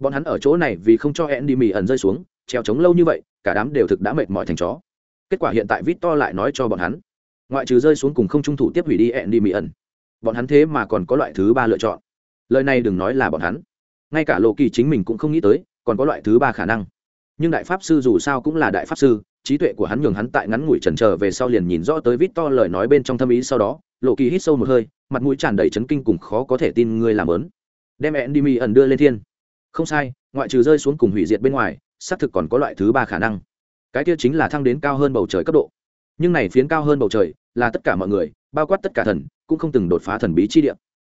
Bọn hắn ở chỗ này vì không cho hẹn đi mì ẩn rơi xuống, treo chống lâu như vậy, cả đám đều thực đã mệt mỏi thành chó. Kết quả hiện tại vít to lại nói cho bọn hắn, ngoại trừ rơi xuống cùng không trung thủ tiếp hủy đi hẹn đi mì ẩn, bọn hắn thế mà còn có loại thứ ba lựa chọn. Lời này đừng nói là bọn hắn. Ngay cả lộ kỳ chính mình cũng không nghĩ tới, còn có loại thứ ba khả năng. Nhưng đại pháp sư dù sao cũng là đại pháp sư, trí tuệ của hắn nhường hắn tại ngắn ngủi trần trờ về sau liền nhìn rõ tới vít to lời nói bên trong thâm ý sau đó lộ kỳ hít sâu một hơi, mặt mũi tràn đầy chấn kinh cùng khó có thể tin ngươi làm lớn đem ẹn ẩn đưa lên thiên không sai, ngoại trừ rơi xuống cùng hủy diệt bên ngoài, xác thực còn có loại thứ ba khả năng. Cái kia chính là thăng đến cao hơn bầu trời cấp độ. Nhưng này phiến cao hơn bầu trời là tất cả mọi người, bao quát tất cả thần, cũng không từng đột phá thần bí chi địa.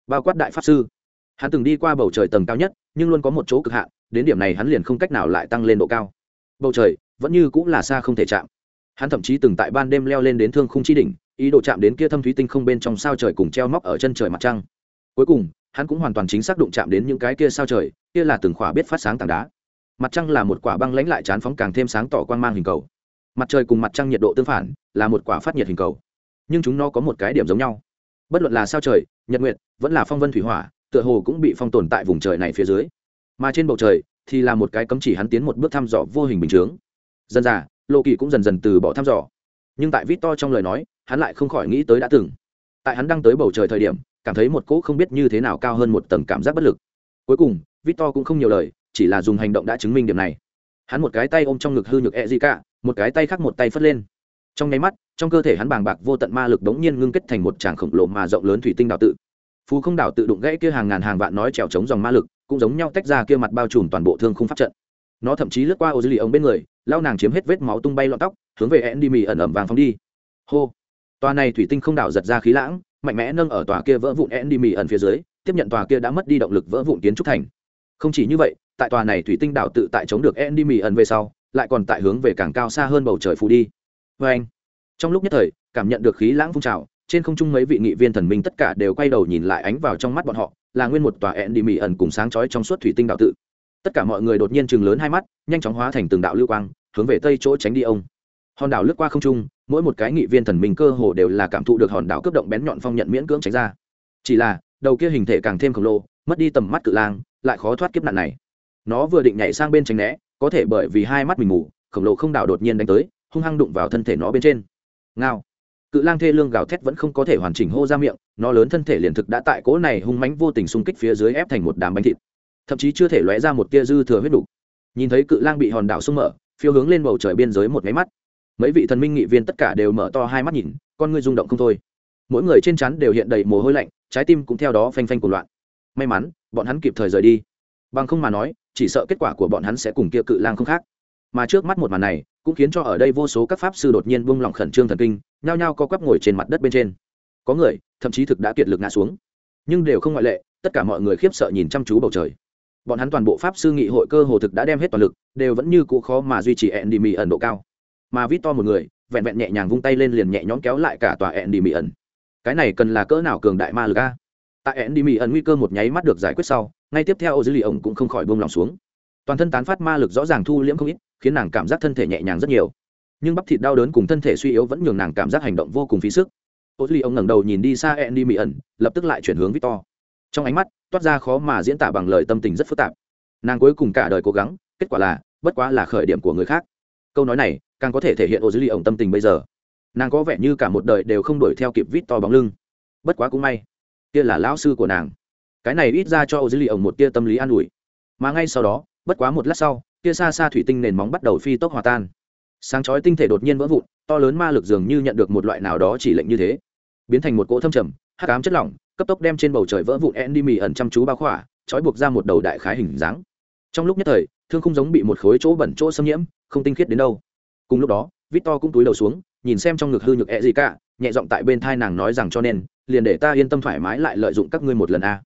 Bao quát đại pháp sư. Hắn từng đi qua bầu trời tầng cao nhất, nhưng luôn có một chỗ cực hạn, đến điểm này hắn liền không cách nào lại tăng lên độ cao. Bầu trời vẫn như cũng là xa không thể chạm. Hắn thậm chí từng tại ban đêm leo lên đến thương khung chi đỉnh, ý đồ chạm đến kia thâm thúy tinh không bên trong sao trời cùng treo móc ở chân trời mặt trăng. Cuối cùng, hắn cũng hoàn toàn chính xác đụng chạm đến những cái kia sao trời kia là từng khỏa biết phát sáng tảng đá. Mặt trăng là một quả băng lãnh lại chán phóng càng thêm sáng tỏ quang mang hình cầu. Mặt trời cùng mặt trăng nhiệt độ tương phản, là một quả phát nhiệt hình cầu. Nhưng chúng nó có một cái điểm giống nhau. Bất luận là sao trời, nhật nguyệt, vẫn là phong vân thủy hỏa, tựa hồ cũng bị phong tồn tại vùng trời này phía dưới. Mà trên bầu trời, thì là một cái cấm chỉ hắn tiến một bước thăm dò vô hình bình chướng. Dân già lộ kỳ cũng dần dần từ bỏ thăm dò. Nhưng tại vít to trong lời nói, hắn lại không khỏi nghĩ tới đã từng. Tại hắn đang tới bầu trời thời điểm, cảm thấy một cỗ không biết như thế nào cao hơn một tầng cảm giác bất lực. Cuối cùng victor cũng không nhiều lời, chỉ là dùng hành động đã chứng minh điểm này. Hắn một cái tay ôm trong ngực hư nhược e gì cả một cái tay khác một tay phất lên. Trong nháy mắt, trong cơ thể hắn bàng bạc vô tận ma lực đống nhiên ngưng kết thành một tràng khổng lồ mà rộng lớn thủy tinh đảo tự. Phú không đảo tự đụng gãy kia hàng ngàn hàng vạn nói trèo chống dòng ma lực, cũng giống nhau tách ra kia mặt bao trùm toàn bộ thương không pháp trận. Nó thậm chí lướt qua ô dư lì ông bên người, lao nàng chiếm hết vết máu tung bay lọn tóc, hướng về ẹn đi mì ẩn ẩm vàng phóng đi. Hô! Tòa này thủy tinh không đảo giật ra khí lãng, mạnh mẽ nâng ở tòa kia vỡ vụn ẹn đi mì ẩn phía dưới, tiếp nhận tòa kia đã mất đi động lực vỡ vụn kiến trúc thành không chỉ như vậy, tại tòa này thủy tinh đảo tự tại chống được endy mì ẩn về sau, lại còn tại hướng về càng cao xa hơn bầu trời phù đi. Vê anh, trong lúc nhất thời, cảm nhận được khí lãng phun trào, trên không trung mấy vị nghị viên thần minh tất cả đều quay đầu nhìn lại ánh vào trong mắt bọn họ, là nguyên một tòa endy mì ẩn cùng sáng chói trong suốt thủy tinh đạo tự. Tất cả mọi người đột nhiên chừng lớn hai mắt, nhanh chóng hóa thành từng đạo lưu quang, hướng về tây chỗ tránh đi ông. Hòn đảo lướt qua không trung, mỗi một cái nghị viên thần minh cơ hồ đều là cảm thụ được hòn đảo cướp động bén nhọn phong nhận miễn cưỡng tránh ra. Chỉ là, đầu kia hình thể càng thêm khổng lồ mất đi tầm mắt cự lang, lại khó thoát kiếp nạn này. Nó vừa định nhảy sang bên tránh né, có thể bởi vì hai mắt mình mù, khổng lồ không đảo đột nhiên đánh tới, hung hăng đụng vào thân thể nó bên trên. Ngao. Cự lang thê lương gào thét vẫn không có thể hoàn chỉnh hô ra miệng, nó lớn thân thể liền thực đã tại cỗ này hung mánh vô tình xung kích phía dưới ép thành một đám bánh thịt. Thậm chí chưa thể lóe ra một tia dư thừa huyết đủ. nhìn thấy cự lang bị hòn đảo sung mở, phiêu hướng lên bầu trời biên giới một máy mắt. Mấy vị thần minh nghị viên tất cả đều mở to hai mắt nhìn, con ngươi rung động không thôi. Mỗi người trên chắn đều hiện đầy mồ hôi lạnh, trái tim cũng theo đó phanh phanh cuộc loạn may mắn, bọn hắn kịp thời rời đi. Bằng không mà nói, chỉ sợ kết quả của bọn hắn sẽ cùng kia cự lang không khác. Mà trước mắt một màn này, cũng khiến cho ở đây vô số các pháp sư đột nhiên buông lỏng khẩn trương thần kinh, nhao nhao co quắp ngồi trên mặt đất bên trên. Có người, thậm chí thực đã kiệt lực ngã xuống. Nhưng đều không ngoại lệ, tất cả mọi người khiếp sợ nhìn chăm chú bầu trời. Bọn hắn toàn bộ pháp sư nghị hội cơ hồ thực đã đem hết toàn lực, đều vẫn như cũ khó mà duy trì ẹn đi mì ẩn độ cao. Mà vít to một người, vẹn vẹn nhẹ nhàng vung tay lên liền nhẹ nhõm kéo lại cả tòa ẹn đi mì ẩn. Cái này cần là cỡ nào cường đại ma lực a? Tại ẹn đi mì ẩn nguy cơ một nháy mắt được giải quyết sau, ngay tiếp theo ô Dữ lì ổng cũng không khỏi buông lòng xuống. Toàn thân tán phát ma lực rõ ràng thu liễm không ít, khiến nàng cảm giác thân thể nhẹ nhàng rất nhiều. Nhưng bắp thịt đau đớn cùng thân thể suy yếu vẫn nhường nàng cảm giác hành động vô cùng phí sức. Ô Dữ lì ổng ngẩng đầu nhìn đi xa ẹn đi mì ẩn, lập tức lại chuyển hướng victor. Trong ánh mắt, toát ra khó mà diễn tả bằng lời tâm tình rất phức tạp. Nàng cuối cùng cả đời cố gắng, kết quả là, bất quá là khởi điểm của người khác. Câu nói này, càng có thể thể hiện ô Dữ ly ổng tâm tình bây giờ. Nàng có vẻ như cả một đời đều không đuổi theo kịp vít to bóng lưng. Bất quá cũng may kia là lão sư của nàng. Cái này ít ra cho ô dư ly ổng một tia tâm lý an ủi. Mà ngay sau đó, bất quá một lát sau, kia xa xa thủy tinh nền móng bắt đầu phi tốc hòa tan. Sáng chói tinh thể đột nhiên vỡ vụn, to lớn ma lực dường như nhận được một loại nào đó chỉ lệnh như thế. Biến thành một cỗ thâm trầm, hắc ám chất lỏng, cấp tốc đem trên bầu trời vỡ vụn en đi mì ẩn chăm chú bao khỏa, trói buộc ra một đầu đại khái hình dáng. Trong lúc nhất thời, thương không giống bị một khối chỗ bẩn chỗ xâm nhiễm, không tinh khiết đến đâu. Cùng lúc đó vít to cũng túi đầu xuống, nhìn xem trong ngực hư nhược ẹ gì cả nhẹ giọng tại bên thai nàng nói rằng cho nên liền để ta yên tâm thoải mái lại lợi dụng các ngươi một lần a.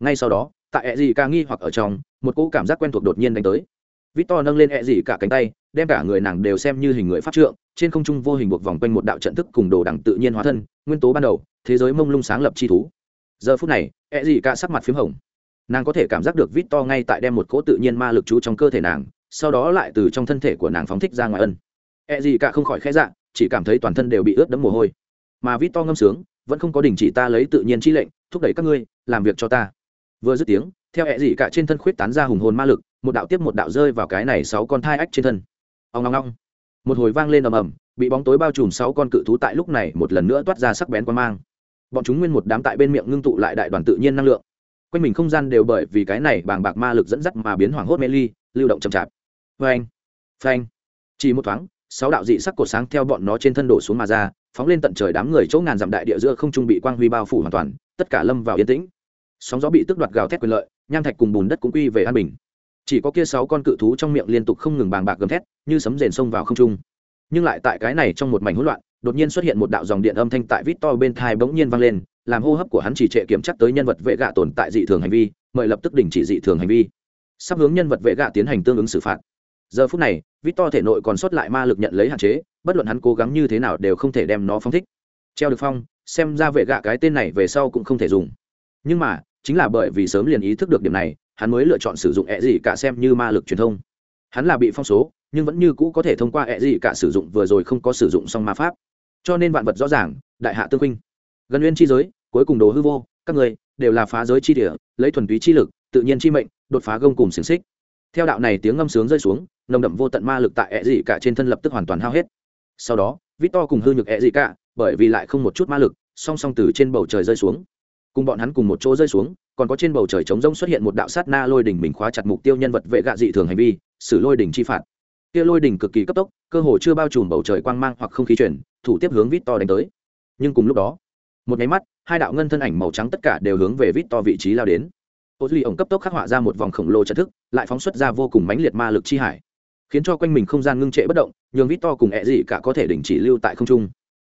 Ngay sau đó, tại ẹ gì cả nghi hoặc ở trong, một cỗ cảm giác quen thuộc đột nhiên đánh tới. Victor nâng lên ẹ gì cả cánh tay, đem cả người nàng đều xem như hình người pháp trượng, trên không trung vô hình buộc vòng quanh một đạo trận thức cùng đồ đẳng tự nhiên hóa thân, nguyên tố ban đầu, thế giới mông lung sáng lập chi thú. Giờ phút này ẹ gì cả sắc mặt p h í m hồng. Nàng có thể cảm giác được vít to ngay tại đem một cỗ tự nhiên ma lực chú trong cơ thể nàng, sau đó lại từ trong thân thể của nàng phóng thích ra ngoài ân. Ẹ gì cả không khỏi khẽ dạ chỉ cảm thấy toàn thân đều bị ướt đẫm mồ hôi. Mà vít to ngâm sướng vẫn không có đình chỉ ta lấy tự nhiên chi lệnh, thúc đẩy các ngươi, làm việc cho ta. Vừa dứt tiếng, theo hẹ dị cả trên thân khuyết tán ra hùng hồn ma lực, một đạo tiếp một đạo rơi vào cái này sáu con thai ách trên thân. Ông ngong ngong một hồi vang lên ầm ầm, bị bóng tối bao trùm sáu con cự thú tại lúc này một lần nữa toát ra sắc bén quan mang. Bọn chúng nguyên một đám tại bên miệng ngưng tụ lại đại đoàn tự nhiên năng lượng. Quanh mình không gian đều bởi vì cái này bàng bạc ma lực dẫn dắt mà biến hoảng hốt mê ly, lưu động chậm chạp. Phanh phanh. Chỉ một thoáng, sáu đạo dị sắc cột sáng theo bọn nó trên thân đổ xuống mà ra phóng lên tận trời đám người chỗ ngàn dặm đại địa giữa không trung bị quang huy bao phủ hoàn toàn, tất cả lâm vào yên tĩnh. Sóng gió bị tức đoạt gào thét quyền lợi, nham thạch cùng bùn đất cũng quy về an bình. Chỉ có kia sáu con cự thú trong miệng liên tục không ngừng bàng bạc gầm thét, như sấm rền xông vào không trung. Nhưng lại tại cái này trong một mảnh hỗn loạn, đột nhiên xuất hiện một đạo dòng điện âm thanh tại vít to bên thai bỗng nhiên vang lên, làm hô hấp của hắn chỉ trệ kiểm chắc tới nhân vật vệ gạ tồn tại dị thường hành vi, mời lập tức đình chỉ dị thường hành vi. Sắp hướng nhân vật vệ gạ tiến hành tương ứng xử phạt. Giờ phút này, vít to thể nội còn sót lại ma lực nhận lấy hạn chế bất luận hắn cố gắng như thế nào đều không thể đem nó phóng thích. Treo được phong, xem ra vệ gạ cái tên này về sau cũng không thể dùng. Nhưng mà, chính là bởi vì sớm liền ý thức được điểm này, hắn mới lựa chọn sử dụng ẹ gì cả xem như ma lực truyền thông. Hắn là bị phong số, nhưng vẫn như cũ có thể thông qua ẹ gì cả sử dụng vừa rồi không có sử dụng xong ma pháp. Cho nên vạn vật rõ ràng, đại hạ tương huynh. Gần nguyên chi giới, cuối cùng đồ hư vô, các người đều là phá giới chi địa, lấy thuần túy chi lực, tự nhiên chi mệnh, đột phá gông cùng xiềng xích. Theo đạo này tiếng ngâm sướng rơi xuống, nồng đậm vô tận ma lực tại e ẹ dị cả trên thân lập tức hoàn toàn hao hết sau đó vít to cùng hư nhược e ẹ dị cả, bởi vì lại không một chút ma lực, song song từ trên bầu trời rơi xuống. Cùng bọn hắn cùng một chỗ rơi xuống, còn có trên bầu trời trống rông xuất hiện một đạo sát na lôi đỉnh mình khóa chặt mục tiêu nhân vật vệ gạ dị thường hành vi xử lôi đỉnh chi phạt. Kia lôi đỉnh cực kỳ cấp tốc, cơ hồ chưa bao trùm bầu trời quang mang hoặc không khí chuyển, thủ tiếp hướng vít to đánh tới. Nhưng cùng lúc đó, một nháy mắt, hai đạo ngân thân ảnh màu trắng tất cả đều hướng về vít to vị trí lao đến. Ô duy ổng cấp tốc khắc họa ra một vòng khổng lồ trận thức, lại phóng xuất ra vô cùng mãnh liệt ma lực chi hải, khiến cho quanh mình không gian ngưng trệ bất động nhường vít to cùng ẹ gì cả có thể đình chỉ lưu tại không trung.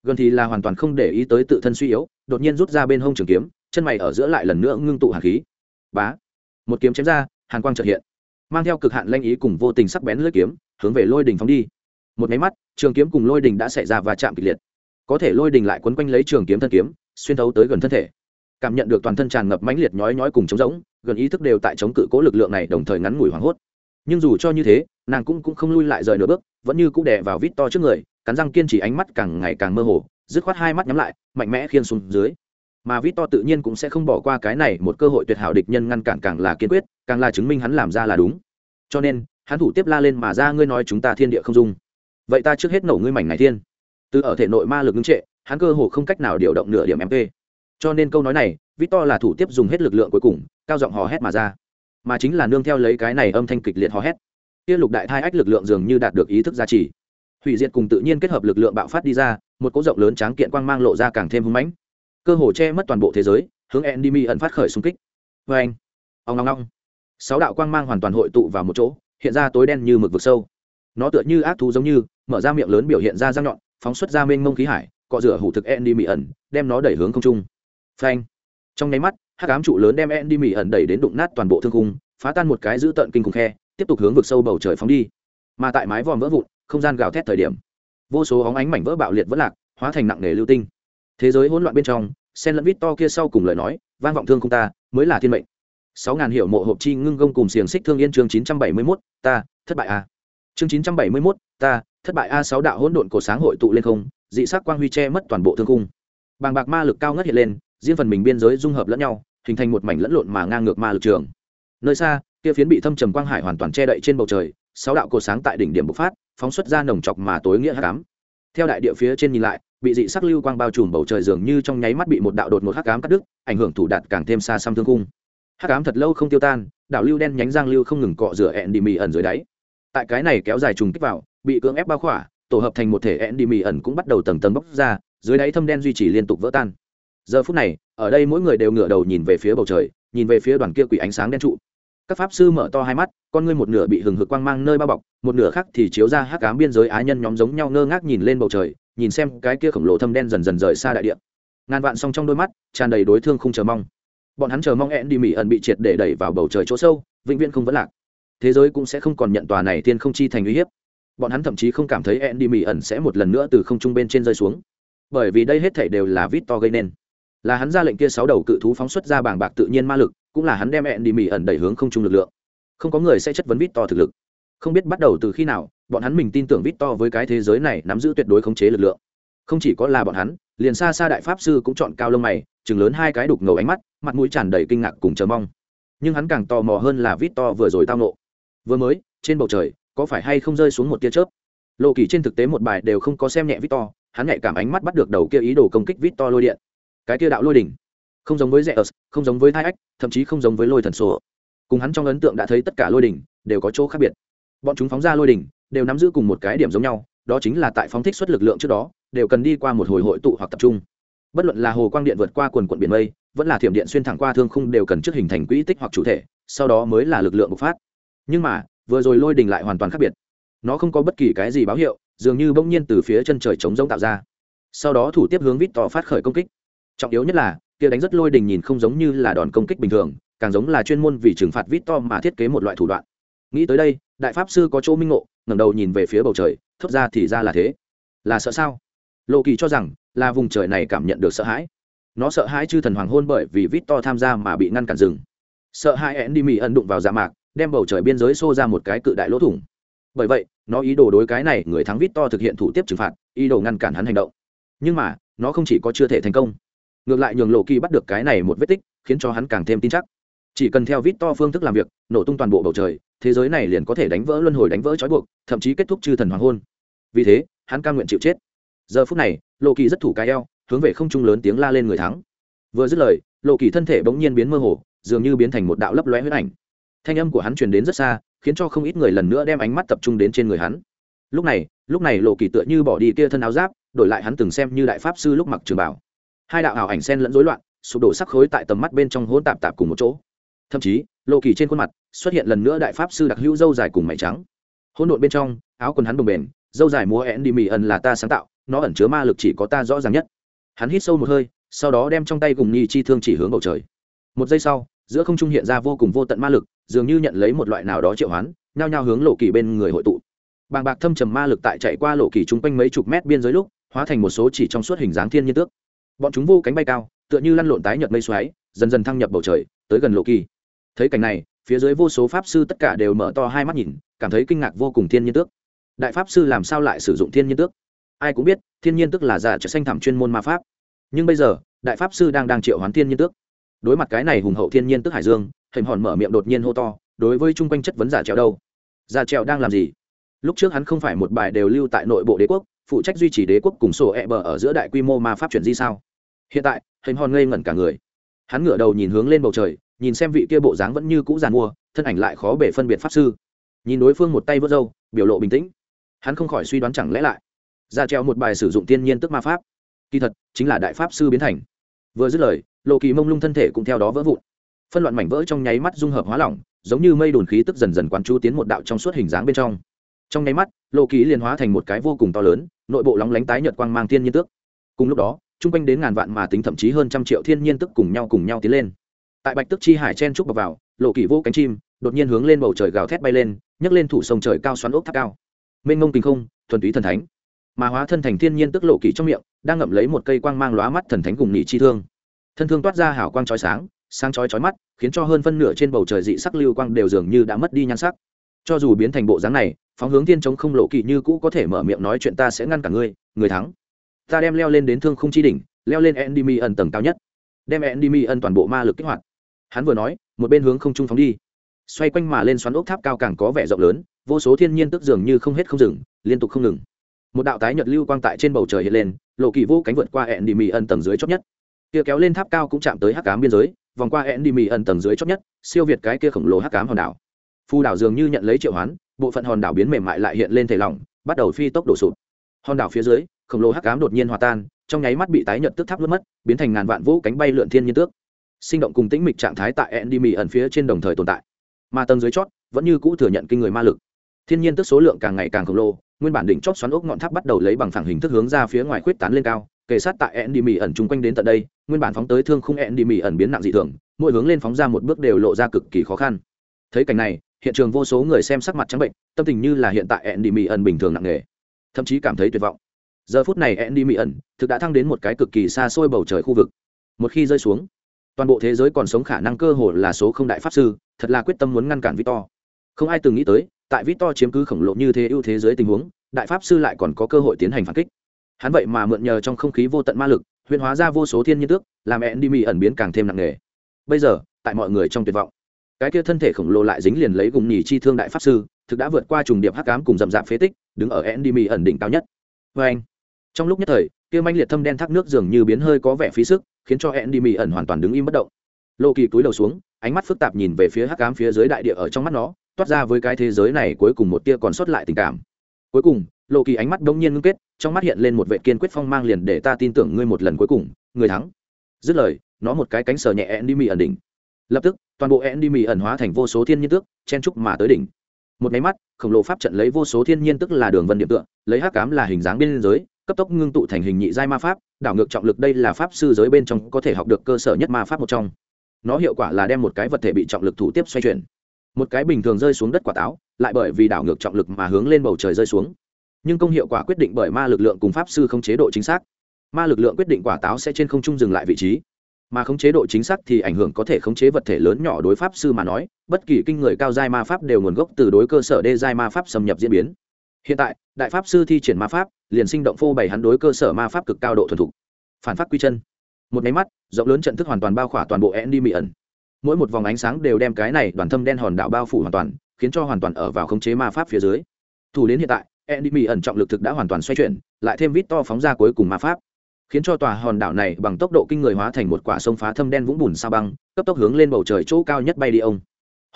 Gần thì là hoàn toàn không để ý tới tự thân suy yếu, đột nhiên rút ra bên hông trường kiếm, chân mày ở giữa lại lần nữa ngưng tụ hàn khí. Bá! Một kiếm chém ra, hàn quang chợt hiện. Mang theo cực hạn lanh ý cùng vô tình sắc bén lưỡi kiếm, hướng về lôi đình phóng đi. Một máy mắt, trường kiếm cùng lôi đình đã xảy ra và chạm kịch liệt. Có thể lôi đình lại quấn quanh lấy trường kiếm thân kiếm, xuyên thấu tới gần thân thể. Cảm nhận được toàn thân tràn ngập mãnh liệt nhói nhói cùng trống rỗng, gần ý thức đều tại chống cự cố lực lượng này đồng thời ngắn ngủi hoảng hốt nhưng dù cho như thế nàng cũng, cũng không lui lại rời nửa bước vẫn như cũng đè vào vít to trước người cắn răng kiên trì ánh mắt càng ngày càng mơ hồ dứt khoát hai mắt nhắm lại mạnh mẽ khiên xuống dưới. Mà vít to tự nhiên cũng sẽ không bỏ qua cái này một cơ hội tuyệt hảo địch nhân ngăn cản càng là kiên quyết càng là chứng minh hắn làm ra là đúng. Cho nên hắn thủ tiếp la lên mà ra ngươi nói chúng ta thiên địa không dung. Vậy ta trước hết nổ ngươi mảnh này thiên. Từ ở thể nội ma lực ngưng trệ hắn cơ hồ không cách nào điều động nửa điểm mp cho nên câu nói này vít to là thủ tiếp dùng hết lực lượng cuối cùng cao giọng hò hét mà ra mà chính là nương theo lấy cái này âm thanh kịch liệt hò hét. Kia lục đại thai ách lực lượng dường như đạt được ý thức gia trì. Hủy diệt cùng tự nhiên kết hợp lực lượng bạo phát đi ra, một cỗ rộng lớn tráng kiện quang mang lộ ra càng thêm hưng mãnh. Cơ hồ che mất toàn bộ thế giới, hướng endemy ẩn phát khởi xung kích. Vê anh ông ngong ngong sáu đạo quang mang hoàn toàn hội tụ vào một chỗ, hiện ra tối đen như mực vực sâu. Nó tựa như ác thú giống như, mở ra miệng lớn biểu hiện ra răng nhọn, phóng xuất ra mênh mông khí hải, cọ rửa hủ thực en ẩn, đem nó đẩy hướng không trung. Phanh! Trong nháy mắt hắc ám trụ lớn đem en đi mỹ ẩn đẩy đến đụng nát toàn bộ thương khung, phá tan một cái giữ tận kinh khủng khe tiếp tục hướng vực sâu bầu trời phóng đi. Mà tại mái vòm vỡ vụn không gian gào thét thời điểm vô số óng ánh mảnh vỡ bạo liệt vỡ lạc hóa thành nặng nề lưu tinh. Thế giới hỗn loạn bên trong sen lẫn vít to kia sau cùng lời nói vang vọng thương không ta mới là thiên mệnh. Sáu ngàn hiệu mộ hộp chi ngưng gông cùng xiềng xích thương yên chương chín trăm bảy mươi mốt ta thất bại a. Chương chín trăm bảy mươi mốt ta thất bại a sáu đạo hỗn độn cổ sáng hội tụ lên không dị sắc quang huy che mất toàn bộ thương cung bàng bạc ma lực cao ngất hiện lên riêng phần mình biên giới dung hợp lẫn nhau hình thành một mảnh lẫn lộn mà ngang ngược ma lực trường. Nơi xa, kia phiến bị thâm trầm quang hải hoàn toàn che đậy trên bầu trời, sáu đạo cột sáng tại đỉnh điểm bộc phát, phóng xuất ra nồng chọc mà tối nghĩa hắc ám. Theo đại địa phía trên nhìn lại, bị dị sắc lưu quang bao trùm bầu trời dường như trong nháy mắt bị một đạo đột một hắc ám cắt đứt, ảnh hưởng thủ đạt càng thêm xa xăm thương cung hắc ám thật lâu không tiêu tan đạo lưu đen nhánh giang lưu không ngừng cọ rửa ẹn đi mì ẩn dưới đáy. Tại cái này kéo dài trùng kích vào, bị cưỡng ép bao khỏa, tổ hợp thành một thể ẹn đi mì ẩn cũng bắt đầu tầng tầng bốc ra, dưới đáy thâm đen duy trì liên tục vỡ tan giờ phút này, ở đây mỗi người đều ngửa đầu nhìn về phía bầu trời, nhìn về phía đoàn kia quỷ ánh sáng đen trụ. Các pháp sư mở to hai mắt, con ngươi một nửa bị hừng hực quang mang nơi bao bọc, một nửa khác thì chiếu ra hắc ám biên giới á nhân nhóm giống nhau ngơ ngác nhìn lên bầu trời, nhìn xem cái kia khổng lồ thâm đen dần dần rời xa đại địa. Ngàn vạn song trong đôi mắt, tràn đầy đối thương không chờ mong. Bọn hắn chờ mong ẹn đi mỹ ẩn bị triệt để đẩy vào bầu trời chỗ sâu, vĩnh viễn không vẫn lạc. Thế giới cũng sẽ không còn nhận tòa này tiên không chi thành uy hiếp. Bọn hắn thậm chí không cảm thấy ẹn đi mỹ ẩn sẽ một lần nữa từ không trung bên trên rơi xuống. Bởi vì đây hết thảy đều là vít to gây nên là hắn ra lệnh kia sáu đầu cự thú phóng xuất ra bảng bạc tự nhiên ma lực, cũng là hắn đem ẹn đi mỹ ẩn đẩy hướng không trung lực lượng. Không có người sẽ chất vấn vít to thực lực. Không biết bắt đầu từ khi nào, bọn hắn mình tin tưởng vít to với cái thế giới này nắm giữ tuyệt đối khống chế lực lượng. Không chỉ có là bọn hắn, liền xa xa đại pháp sư cũng chọn cao lông mày chừng lớn hai cái đục ngầu ánh mắt, mặt mũi tràn đầy kinh ngạc cùng chờ mong. Nhưng hắn càng tò mò hơn là vít to vừa rồi tao nộ. Vừa mới, trên bầu trời, có phải hay không rơi xuống một tia chớp? Lộ kỳ trên thực tế một bài đều không có xem nhẹ vít to hắn nhạy cảm ánh mắt bắt được đầu kia ý đồ công kích vít to lôi điện cái kia đạo lôi đỉnh. Không giống với rẽ ớt không giống với thai ách, thậm chí không giống với lôi thần sổ. Cùng hắn trong ấn tượng đã thấy tất cả lôi đỉnh đều có chỗ khác biệt. Bọn chúng phóng ra lôi đỉnh, đều nắm giữ cùng một cái điểm giống nhau, đó chính là tại phóng thích xuất lực lượng trước đó, đều cần đi qua một hồi hội tụ hoặc tập trung. Bất luận là hồ quang điện vượt qua quần quận biển mây, vẫn là thiểm điện xuyên thẳng qua thương khung đều cần trước hình thành quỹ tích hoặc chủ thể, sau đó mới là lực lượng bộc phát. Nhưng mà, vừa rồi lôi đình lại hoàn toàn khác biệt. Nó không có bất kỳ cái gì báo hiệu, dường như bỗng nhiên từ phía chân trời trống rỗng tạo ra. Sau đó thủ tiếp hướng vít to phát khởi công kích trọng yếu nhất là, kia đánh rất lôi đình nhìn không giống như là đòn công kích bình thường, càng giống là chuyên môn vì trừng phạt vít to mà thiết kế một loại thủ đoạn. Nghĩ tới đây, đại pháp sư có chỗ minh ngộ, ngẩng đầu nhìn về phía bầu trời, thốt ra thì ra là thế. Là sợ sao? Lộ kỳ cho rằng, là vùng trời này cảm nhận được sợ hãi. Nó sợ hãi chư thần hoàng hôn bởi vì vít to tham gia mà bị ngăn cản rừng. Sợ hãi én đi mì ẩn đụng vào dạ mạc, đem bầu trời biên giới xô ra một cái cự đại lỗ thủng. Bởi vậy, nó ý đồ đối cái này người thắng vít to thực hiện thủ tiếp trừng phạt, ý đồ ngăn cản hắn hành động. Nhưng mà, nó không chỉ có chưa thể thành công ngược lại nhường lộ kỳ bắt được cái này một vết tích, khiến cho hắn càng thêm tin chắc. Chỉ cần theo vít to phương thức làm việc, nổ tung toàn bộ bầu trời, thế giới này liền có thể đánh vỡ luân hồi đánh vỡ trói buộc, thậm chí kết thúc chư thần hoàng hôn. Vì thế, hắn ca nguyện chịu chết. Giờ phút này, lộ kỳ rất thủ cái eo, hướng về không trung lớn tiếng la lên người thắng. Vừa dứt lời, lộ kỳ thân thể bỗng nhiên biến mơ hồ, dường như biến thành một đạo lấp lóe huyết ảnh. Thanh âm của hắn truyền đến rất xa, khiến cho không ít người lần nữa đem ánh mắt tập trung đến trên người hắn. Lúc này lúc này lộ kỳ tựa như bỏ đi kia thân áo giáp, đổi lại hắn từng xem như đại pháp sư lúc mặc trường bảo hai đạo ảo ảnh sen lẫn rối loạn, sụp đổ sắc khối tại tầm mắt bên trong hỗn tạp tạp cùng một chỗ. Thậm chí lộ kỳ trên khuôn mặt xuất hiện lần nữa đại pháp sư đặc hữu dâu dài cùng mày trắng. Hỗn độn bên trong, áo quần hắn bồng bền dâu dài múa én đi mì ẩn là ta sáng tạo, nó ẩn chứa ma lực chỉ có ta rõ ràng nhất. Hắn hít sâu một hơi, sau đó đem trong tay cùng nghi chi thương chỉ hướng bầu trời. Một giây sau, giữa không trung hiện ra vô cùng vô tận ma lực, dường như nhận lấy một loại nào đó triệu hoán, nhao nhao hướng lộ kỳ bên người hội tụ. Bàng bạc thâm trầm ma lực tại chạy qua lộ kỳ chung quanh mấy chục mét biên giới lúc, hóa thành một số chỉ trong suốt hình dáng thiên nhiên tước bọn chúng vô cánh bay cao, tựa như lăn lộn tái nhợt mây xoáy, dần dần thăng nhập bầu trời, tới gần lộ kỳ thấy cảnh này, phía dưới vô số pháp sư tất cả đều mở to hai mắt nhìn, cảm thấy kinh ngạc vô cùng thiên nhiên tước. Đại pháp sư làm sao lại sử dụng thiên nhiên tước? Ai cũng biết, thiên nhiên tước là giả trợ xanh thảm chuyên môn ma pháp. Nhưng bây giờ, đại pháp sư đang đang triệu hoán thiên nhiên tước. Đối mặt cái này hùng hậu thiên nhiên tước hải dương hình hòn mở miệng đột nhiên hô to, đối với chung quanh chất vấn giả trèo đâu? Giả trèo đang làm gì? Lúc trước hắn không phải một bài đều lưu tại nội bộ đế quốc phụ trách duy trì đế quốc cùng sổ e bờ ở giữa đại quy mô ma pháp chuyển di sao? Hiện tại, hình hòn ngây ngẩn cả người. Hắn ngửa đầu nhìn hướng lên bầu trời, nhìn xem vị kia bộ dáng vẫn như cũ giàn mua, thân ảnh lại khó bể phân biệt pháp sư. Nhìn đối phương một tay vớt râu, biểu lộ bình tĩnh. Hắn không khỏi suy đoán chẳng lẽ lại, ra treo một bài sử dụng tiên nhiên tức ma pháp. Kỳ thật, chính là đại pháp sư biến thành. Vừa dứt lời, lộ kỳ mông lung thân thể cũng theo đó vỡ vụn. Phân loạn mảnh vỡ trong nháy mắt dung hợp hóa lỏng, giống như mây đồn khí tức dần dần quán chú tiến một đạo trong suốt hình dáng bên trong trong nháy mắt lộ kỳ liền hóa thành một cái vô cùng to lớn, nội bộ lóng lánh tái nhợt quang mang thiên nhiên tước. Cùng lúc đó, chung quanh đến ngàn vạn mà tính thậm chí hơn trăm triệu thiên nhiên tức cùng nhau cùng nhau tiến lên. Tại bạch tức chi hải chen trúc bọc vào lộ kỳ vô cánh chim, đột nhiên hướng lên bầu trời gào thét bay lên, nhấc lên thủ sông trời cao xoắn ốc tháp cao. Mênh ngông tình không, thuần túy thần thánh. Mà hóa thân thành thiên nhiên tức lộ kỳ trong miệng, đang ngậm lấy một cây quang mang lóa mắt thần thánh cùng nhị chi thương. Thân thương toát ra hào quang chói sáng sáng chói chói mắt, khiến cho hơn phân nửa trên bầu trời dị sắc lưu quang đều dường như đã mất đi nhan sắc cho dù biến thành bộ dáng này, phóng hướng thiên chống không lộ kỳ như cũ có thể mở miệng nói chuyện ta sẽ ngăn cả ngươi, người thắng. Ta đem leo lên đến thương không chi đỉnh, leo lên endemy ẩn tầng cao nhất. Đem endemy ẩn toàn bộ ma lực kích hoạt. Hắn vừa nói, một bên hướng không trung phóng đi. Xoay quanh mà lên xoắn ốc tháp cao càng có vẻ rộng lớn, vô số thiên nhiên tức dường như không hết không dừng, liên tục không ngừng. Một đạo tái nhật lưu quang tại trên bầu trời hiện lên, lộ kỳ vô cánh vượt qua hẹn đi mì ân tầng dưới chót nhất. Kia kéo lên tháp cao cũng chạm tới hắc cám biên giới, vòng qua endy mì ẩn tầng dưới chót nhất, siêu việt cái kia khổng lồ hắc cám hòn đảo phù đảo dường như nhận lấy triệu hoán, bộ phận hòn đảo biến mềm mại lại hiện lên thể lỏng, bắt đầu phi tốc đổ sụp. Hòn đảo phía dưới, khổng lồ hắc cám đột nhiên hòa tan, trong nháy mắt bị tái nhợt tức tháp lướt mất, biến thành ngàn vạn vũ cánh bay lượn thiên nhiên tước. Sinh động cùng tĩnh mịch trạng thái tại endy mì ẩn phía trên đồng thời tồn tại. Mà tầng dưới chót, vẫn như cũ thừa nhận kinh người ma lực. Thiên nhiên tức số lượng càng ngày càng khổng lồ, nguyên bản đỉnh chót xoắn ốc ngọn tháp bắt đầu lấy bằng phẳng hình thức hướng ra phía ngoài khuyết tán lên cao, kề sát tại endy mì ẩn chung quanh đến tận đây, nguyên bản phóng tới thương khung endy mì ẩn biến nặng dị thường, mỗi hướng lên phóng ra một bước đều lộ ra cực kỳ khó khăn. Thấy cảnh này hiện trường vô số người xem sắc mặt trắng bệnh, tâm tình như là hiện tại endy mỹ ẩn bình thường nặng nề, thậm chí cảm thấy tuyệt vọng. Giờ phút này endy mỹ ẩn thực đã thăng đến một cái cực kỳ xa xôi bầu trời khu vực. Một khi rơi xuống, toàn bộ thế giới còn sống khả năng cơ hồ là số không đại pháp sư, thật là quyết tâm muốn ngăn cản victor. Không ai từng nghĩ tới, tại victor chiếm cứ khổng lồ như thế ưu thế giới tình huống, đại pháp sư lại còn có cơ hội tiến hành phản kích. Hắn vậy mà mượn nhờ trong không khí vô tận ma lực, huyền hóa ra vô số thiên nhiên tước, làm mẹ đi mỹ ẩn biến càng thêm nặng nề. Bây giờ, tại mọi người trong tuyệt vọng cái kia thân thể khổng lồ lại dính liền lấy gùng nhì chi thương đại pháp sư, thực đã vượt qua trùng điệp hắc cám cùng dầm dạp phế tích, đứng ở endymi ẩn đỉnh cao nhất. Vê anh, trong lúc nhất thời, kia manh liệt thâm đen thác nước dường như biến hơi có vẻ phí sức, khiến cho endymi ẩn hoàn toàn đứng im bất động. Lô kỳ cúi đầu xuống, ánh mắt phức tạp nhìn về phía hắc cám phía dưới đại địa ở trong mắt nó, toát ra với cái thế giới này cuối cùng một tia còn sót lại tình cảm. Cuối cùng lộ kỳ ánh mắt đông nhiên ngưng kết, trong mắt hiện lên một vệ kiên quyết phong mang liền để ta tin tưởng ngươi một lần cuối cùng người thắng. Dứt lời, nó một cái cánh sờ nhẹ ẹn đi mì ẩn đỉnh lập tức, toàn bộ ẹn đi mì ẩn hóa thành vô số thiên nhiên tước, chen trúc mà tới đỉnh. Một máy mắt, khổng lồ pháp trận lấy vô số thiên nhiên tức là đường vân điểm tựa, lấy hắc cám là hình dáng biên giới, cấp tốc ngưng tụ thành hình nhị giai ma pháp, đảo ngược trọng lực đây là pháp sư giới bên trong có thể học được cơ sở nhất ma pháp một trong. Nó hiệu quả là đem một cái vật thể bị trọng lực thủ tiếp xoay chuyển. Một cái bình thường rơi xuống đất quả táo, lại bởi vì đảo ngược trọng lực mà hướng lên bầu trời rơi xuống. Nhưng công hiệu quả quyết định bởi ma lực lượng cùng pháp sư không chế độ chính xác. Ma lực lượng quyết định quả táo sẽ trên không trung dừng lại vị trí mà không chế độ chính xác thì ảnh hưởng có thể khống chế vật thể lớn nhỏ đối pháp sư mà nói, bất kỳ kinh người cao giai ma pháp đều nguồn gốc từ đối cơ sở đê giai ma pháp xâm nhập diễn biến. Hiện tại, đại pháp sư thi triển ma pháp, liền sinh động phô bày hắn đối cơ sở ma pháp cực cao độ thuần thục. Phản phát quy chân. Một máy mắt, rộng lớn trận thức hoàn toàn bao khỏa toàn bộ endy mỹ ẩn mỗi một vòng ánh sáng đều đem cái này đoàn thâm đen hòn đảo bao phủ hoàn toàn, khiến cho hoàn toàn ở vào khống chế ma pháp phía dưới. Thủ đến hiện tại enemy ẩn trọng lực thực đã hoàn toàn xoay chuyển, lại thêm vít to phóng ra cuối cùng ma pháp khiến cho tòa hòn đảo này bằng tốc độ kinh người hóa thành một quả sông phá thâm đen vũng bùn sao băng, cấp tốc hướng lên bầu trời chỗ cao nhất bay đi ông.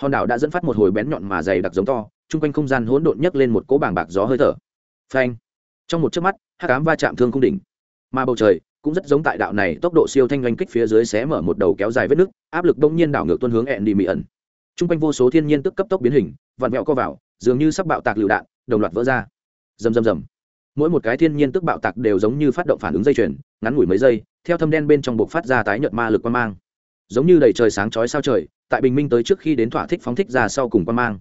Hòn đảo đã dẫn phát một hồi bén nhọn mà dày đặc giống to, chung quanh không gian hỗn độn nhấc lên một cỗ bảng bạc gió hơi thở. Phanh! Trong một chớp mắt, hắc ám va chạm thương cung đỉnh. Mà bầu trời cũng rất giống tại đạo này, tốc độ siêu thanh oanh kích phía dưới xé mở một đầu kéo dài vết nước áp lực đông nhiên đảo ngược tuân hướng ẹn đi mị ẩn chung quanh vô số thiên nhiên tức cấp tốc biến hình, vặn vẹo co vào, dường như sắp bạo tạc lựu đạn, đồng loạt vỡ ra. Rầm rầm rầm mỗi một cái thiên nhiên tức bạo tạc đều giống như phát động phản ứng dây chuyền, ngắn ngủi mấy giây, theo thâm đen bên trong buộc phát ra tái nhợt ma lực quan mang. Giống như đầy trời sáng chói sao trời, tại bình minh tới trước khi đến thỏa thích phóng thích ra sau cùng quan mang.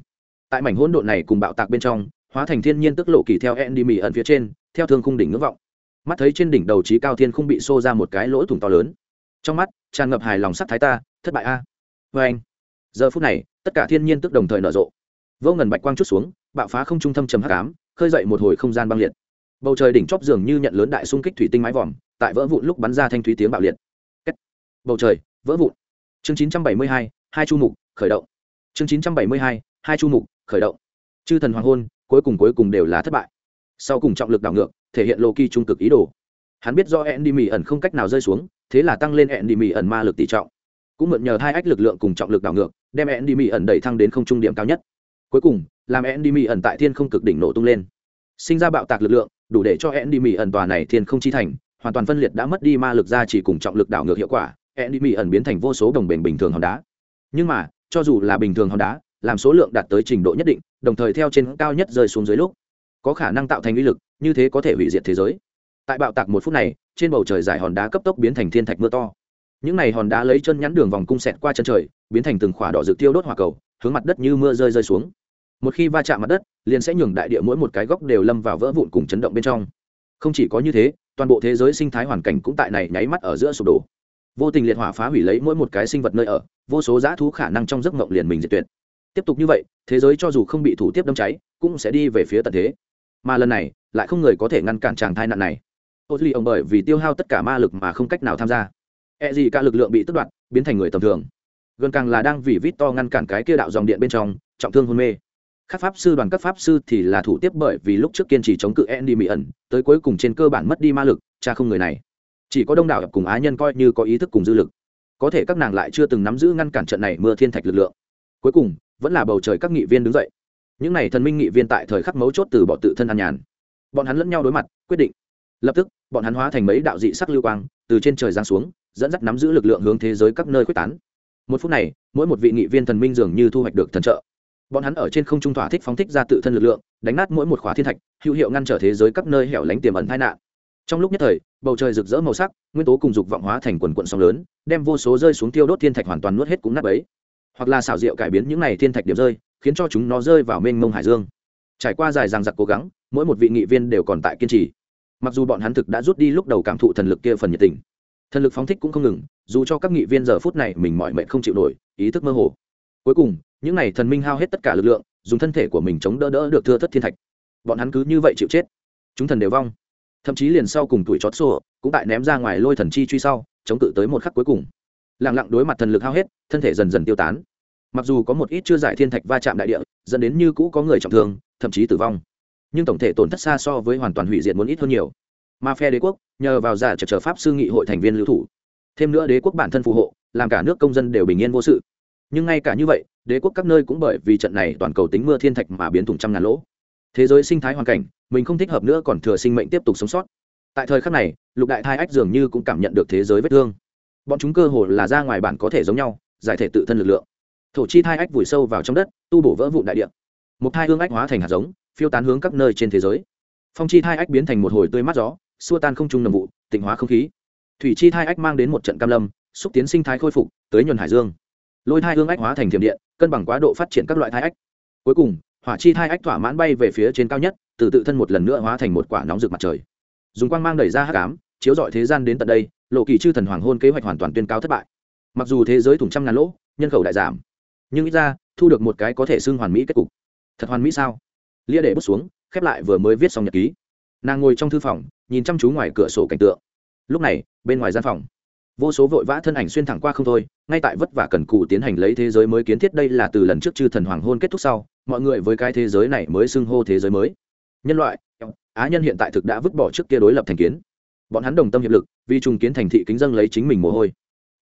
Tại mảnh hỗn độn này cùng bạo tạc bên trong, hóa thành thiên nhiên tức lộ kỳ theo endy mì ẩn phía trên, theo thương khung đỉnh ngưỡng vọng. Mắt thấy trên đỉnh đầu trí cao thiên không bị xô ra một cái lỗ thủng to lớn. Trong mắt, tràn ngập hài lòng sắc thái ta, thất bại a. À. vê anh. Giờ phút này, tất cả thiên nhiên tức đồng thời nở rộ. Vô ngần bạch quang chút xuống, bạo phá không trung thâm trầm hắc ám, khơi dậy một hồi không gian băng liệt bầu trời đỉnh chóp dường như nhận lớn đại xung kích thủy tinh mái vòm tại vỡ vụn lúc bắn ra thanh thúy tiếng bạo liệt. Kết. bầu trời vỡ vụn. Chương 972, hai chu mục khởi động. Chương 972, hai chu mục khởi động. Chư thần hoàng hôn cuối cùng cuối cùng đều là thất bại. Sau cùng trọng lực đảo ngược thể hiện lô kỳ trung cực ý đồ. Hắn biết do ẹn đi mì ẩn không cách nào rơi xuống thế là tăng lên ẹn đi mì ẩn ma lực tỷ trọng. Cũng mượn nhờ hai ách lực lượng cùng trọng lực đảo ngược đem ẹn đi mì ẩn đẩy thăng đến không trung điểm cao nhất. Cuối cùng làm endymi ẩn tại thiên không cực đỉnh nổ tung lên. Sinh ra bạo tạc lực lượng đủ để cho endymi ẩn tòa này thiên không chi thành, hoàn toàn phân liệt đã mất đi ma lực ra chỉ cùng trọng lực đảo ngược hiệu quả, endymi ẩn biến thành vô số đồng bền bình thường hòn đá. Nhưng mà, cho dù là bình thường hòn đá, làm số lượng đạt tới trình độ nhất định, đồng thời theo trên cao nhất rơi xuống dưới lúc, có khả năng tạo thành uy lực, như thế có thể hủy diệt thế giới. Tại bạo tạc một phút này, trên bầu trời dài hòn đá cấp tốc biến thành thiên thạch mưa to. Những này hòn đá lấy chân nhắn đường vòng cung xẹt qua chân trời, biến thành từng khỏa đỏ rực tiêu đốt hỏa cầu, hướng mặt đất như mưa rơi rơi xuống một khi va chạm mặt đất, liền sẽ nhường đại địa mỗi một cái góc đều lâm vào vỡ vụn cùng chấn động bên trong. Không chỉ có như thế, toàn bộ thế giới sinh thái hoàn cảnh cũng tại này nháy mắt ở giữa sụp đổ. Vô tình liệt hỏa phá hủy lấy mỗi một cái sinh vật nơi ở, vô số dã thú khả năng trong giấc mộng liền mình diệt tuyệt. Tiếp tục như vậy, thế giới cho dù không bị thủ tiếp đâm cháy, cũng sẽ đi về phía tận thế. Mà lần này, lại không người có thể ngăn cản chàng thai nạn này. Ô duy ông bởi vì tiêu hao tất cả ma lực mà không cách nào tham gia. E gì cả lực lượng bị tất đoạt, biến thành người tầm thường. Gần càng là đang vì vít to ngăn cản cái kia đạo dòng điện bên trong, trọng thương hôn mê các pháp sư đoàn các pháp sư thì là thủ tiếp bởi vì lúc trước kiên trì chống cự Andy Mỹ ẩn, tới cuối cùng trên cơ bản mất đi ma lực, cha không người này. Chỉ có đông đảo cùng á nhân coi như có ý thức cùng dư lực. có thể các nàng lại chưa từng nắm giữ ngăn cản trận này mưa thiên thạch lực lượng. Cuối cùng vẫn là bầu trời các nghị viên đứng dậy. Những n à y thần minh nghị viên tại thời khắc mấu chốt từ bỏ tự thân an nhàn. Bọn hắn lẫn nhau đối mặt quyết định. Lập tức bọn hắn hóa thành mấy đạo dị sắc lưu quang từ trên trời giáng xuống dẫn dắt nắm giữ lực lượng hướng thế giới các nơi quyết tán. Một phút này mỗi một vị nghị viên thần minh dường như thu hoạch được thần trợ bọn hắn ở trên không trung thỏa thích phóng thích ra tự thân lực lượng, đánh nát mỗi một khóa thiên thạch, hữu hiệu ngăn trở thế giới các nơi hẻo lánh tiềm ẩn tai nạn. Trong lúc nhất thời, bầu trời rực rỡ màu sắc, nguyên tố cùng dục vọng hóa thành quần quận sóng lớn, đem vô số rơi xuống tiêu đốt thiên thạch hoàn toàn nuốt hết cũng nát ấy hoặc là xảo diệu cải biến những này thiên thạch điểm rơi, khiến cho chúng nó rơi vào mênh mông hải dương. Trải qua dài dằng giặc cố gắng, mỗi một vị nghị viên đều còn tại kiên trì. Mặc dù bọn hắn thực đã rút đi lúc đầu cảm thụ thần lực kia phần nhiệt tình, thần lực phóng thích cũng không ngừng, dù cho các nghị viên giờ phút này mình mọi mệnh không chịu nổi, ý thức mơ hồ cuối cùng, những n à y thần minh hao hết tất cả lực lượng, dùng thân thể của mình chống đỡ đỡ được thưa thất thiên thạch. Bọn hắn cứ như vậy chịu chết. Chúng thần đều vong. Thậm chí liền sau cùng tuổi chót sổ cũng tại ném ra ngoài lôi thần chi truy sau, chống cự tới một khắc cuối cùng. Lẳng lặng đối mặt thần lực hao hết, thân thể dần dần tiêu tán. Mặc dù có một ít chưa giải thiên thạch va chạm đại địa, dẫn đến như cũ có người trọng thương, thậm chí tử vong. Nhưng tổng thể tổn thất xa so với hoàn toàn hủy diệt muốn ít hơn nhiều. Mà phe đế quốc, nhờ vào giả trở trở pháp sư nghị hội thành viên lưu thủ. Thêm nữa đế quốc bản thân phù hộ, làm cả nước công dân đều bình yên vô sự nhưng ngay cả như vậy, đế quốc các nơi cũng bởi vì trận này toàn cầu tính mưa thiên thạch mà biến thủng trăm ngàn lỗ. Thế giới sinh thái hoàn cảnh, mình không thích hợp nữa còn thừa sinh mệnh tiếp tục sống sót. Tại thời khắc này, lục đại thai ách dường như cũng cảm nhận được thế giới vết thương. Bọn chúng cơ hồ là ra ngoài bản có thể giống nhau, giải thể tự thân lực lượng. Thổ chi thai ách vùi sâu vào trong đất, tu bổ vỡ vụn đại địa. Một thai hương ách hóa thành hạt giống, phiêu tán hướng các nơi trên thế giới. Phong chi thai ách biến thành một hồi tươi mát gió, xua tan không trung nầm vụ, tịnh hóa không khí. Thủy chi thai ách mang đến một trận cam lâm, xúc tiến sinh thái khôi phục, tới nhuần hải dương lôi thai hương ách hóa thành thiểm điện, cân bằng quá độ phát triển các loại thai ách. Cuối cùng, hỏa chi thai ách thỏa mãn bay về phía trên cao nhất, từ tự thân một lần nữa hóa thành một quả nóng rực mặt trời. Dùng quang mang đẩy ra hát cám chiếu dọi thế gian đến tận đây, lộ kỳ chư thần hoàng hôn kế hoạch hoàn toàn tuyên cáo thất bại. Mặc dù thế giới thủng trăm ngàn lỗ, nhân khẩu đại giảm, nhưng ít ra, thu được một cái có thể xưng hoàn mỹ kết cục. Thật hoàn mỹ sao? Lia để bước xuống, khép lại vừa mới viết xong nhật ký. Nàng ngồi trong thư phòng, nhìn chăm chú ngoài cửa sổ cảnh tượng. Lúc này, bên ngoài gian phòng vô số vội vã thân ảnh xuyên thẳng qua không thôi, ngay tại vất vả cần cụ tiến hành lấy thế giới mới kiến thiết đây là từ lần trước chư thần hoàng hôn kết thúc sau, mọi người với cái thế giới này mới xưng hô thế giới mới. Nhân loại, á nhân hiện tại thực đã vứt bỏ trước kia đối lập thành kiến. Bọn hắn đồng tâm hiệp lực, vì trùng kiến thành thị kính dân lấy chính mình mồ hôi.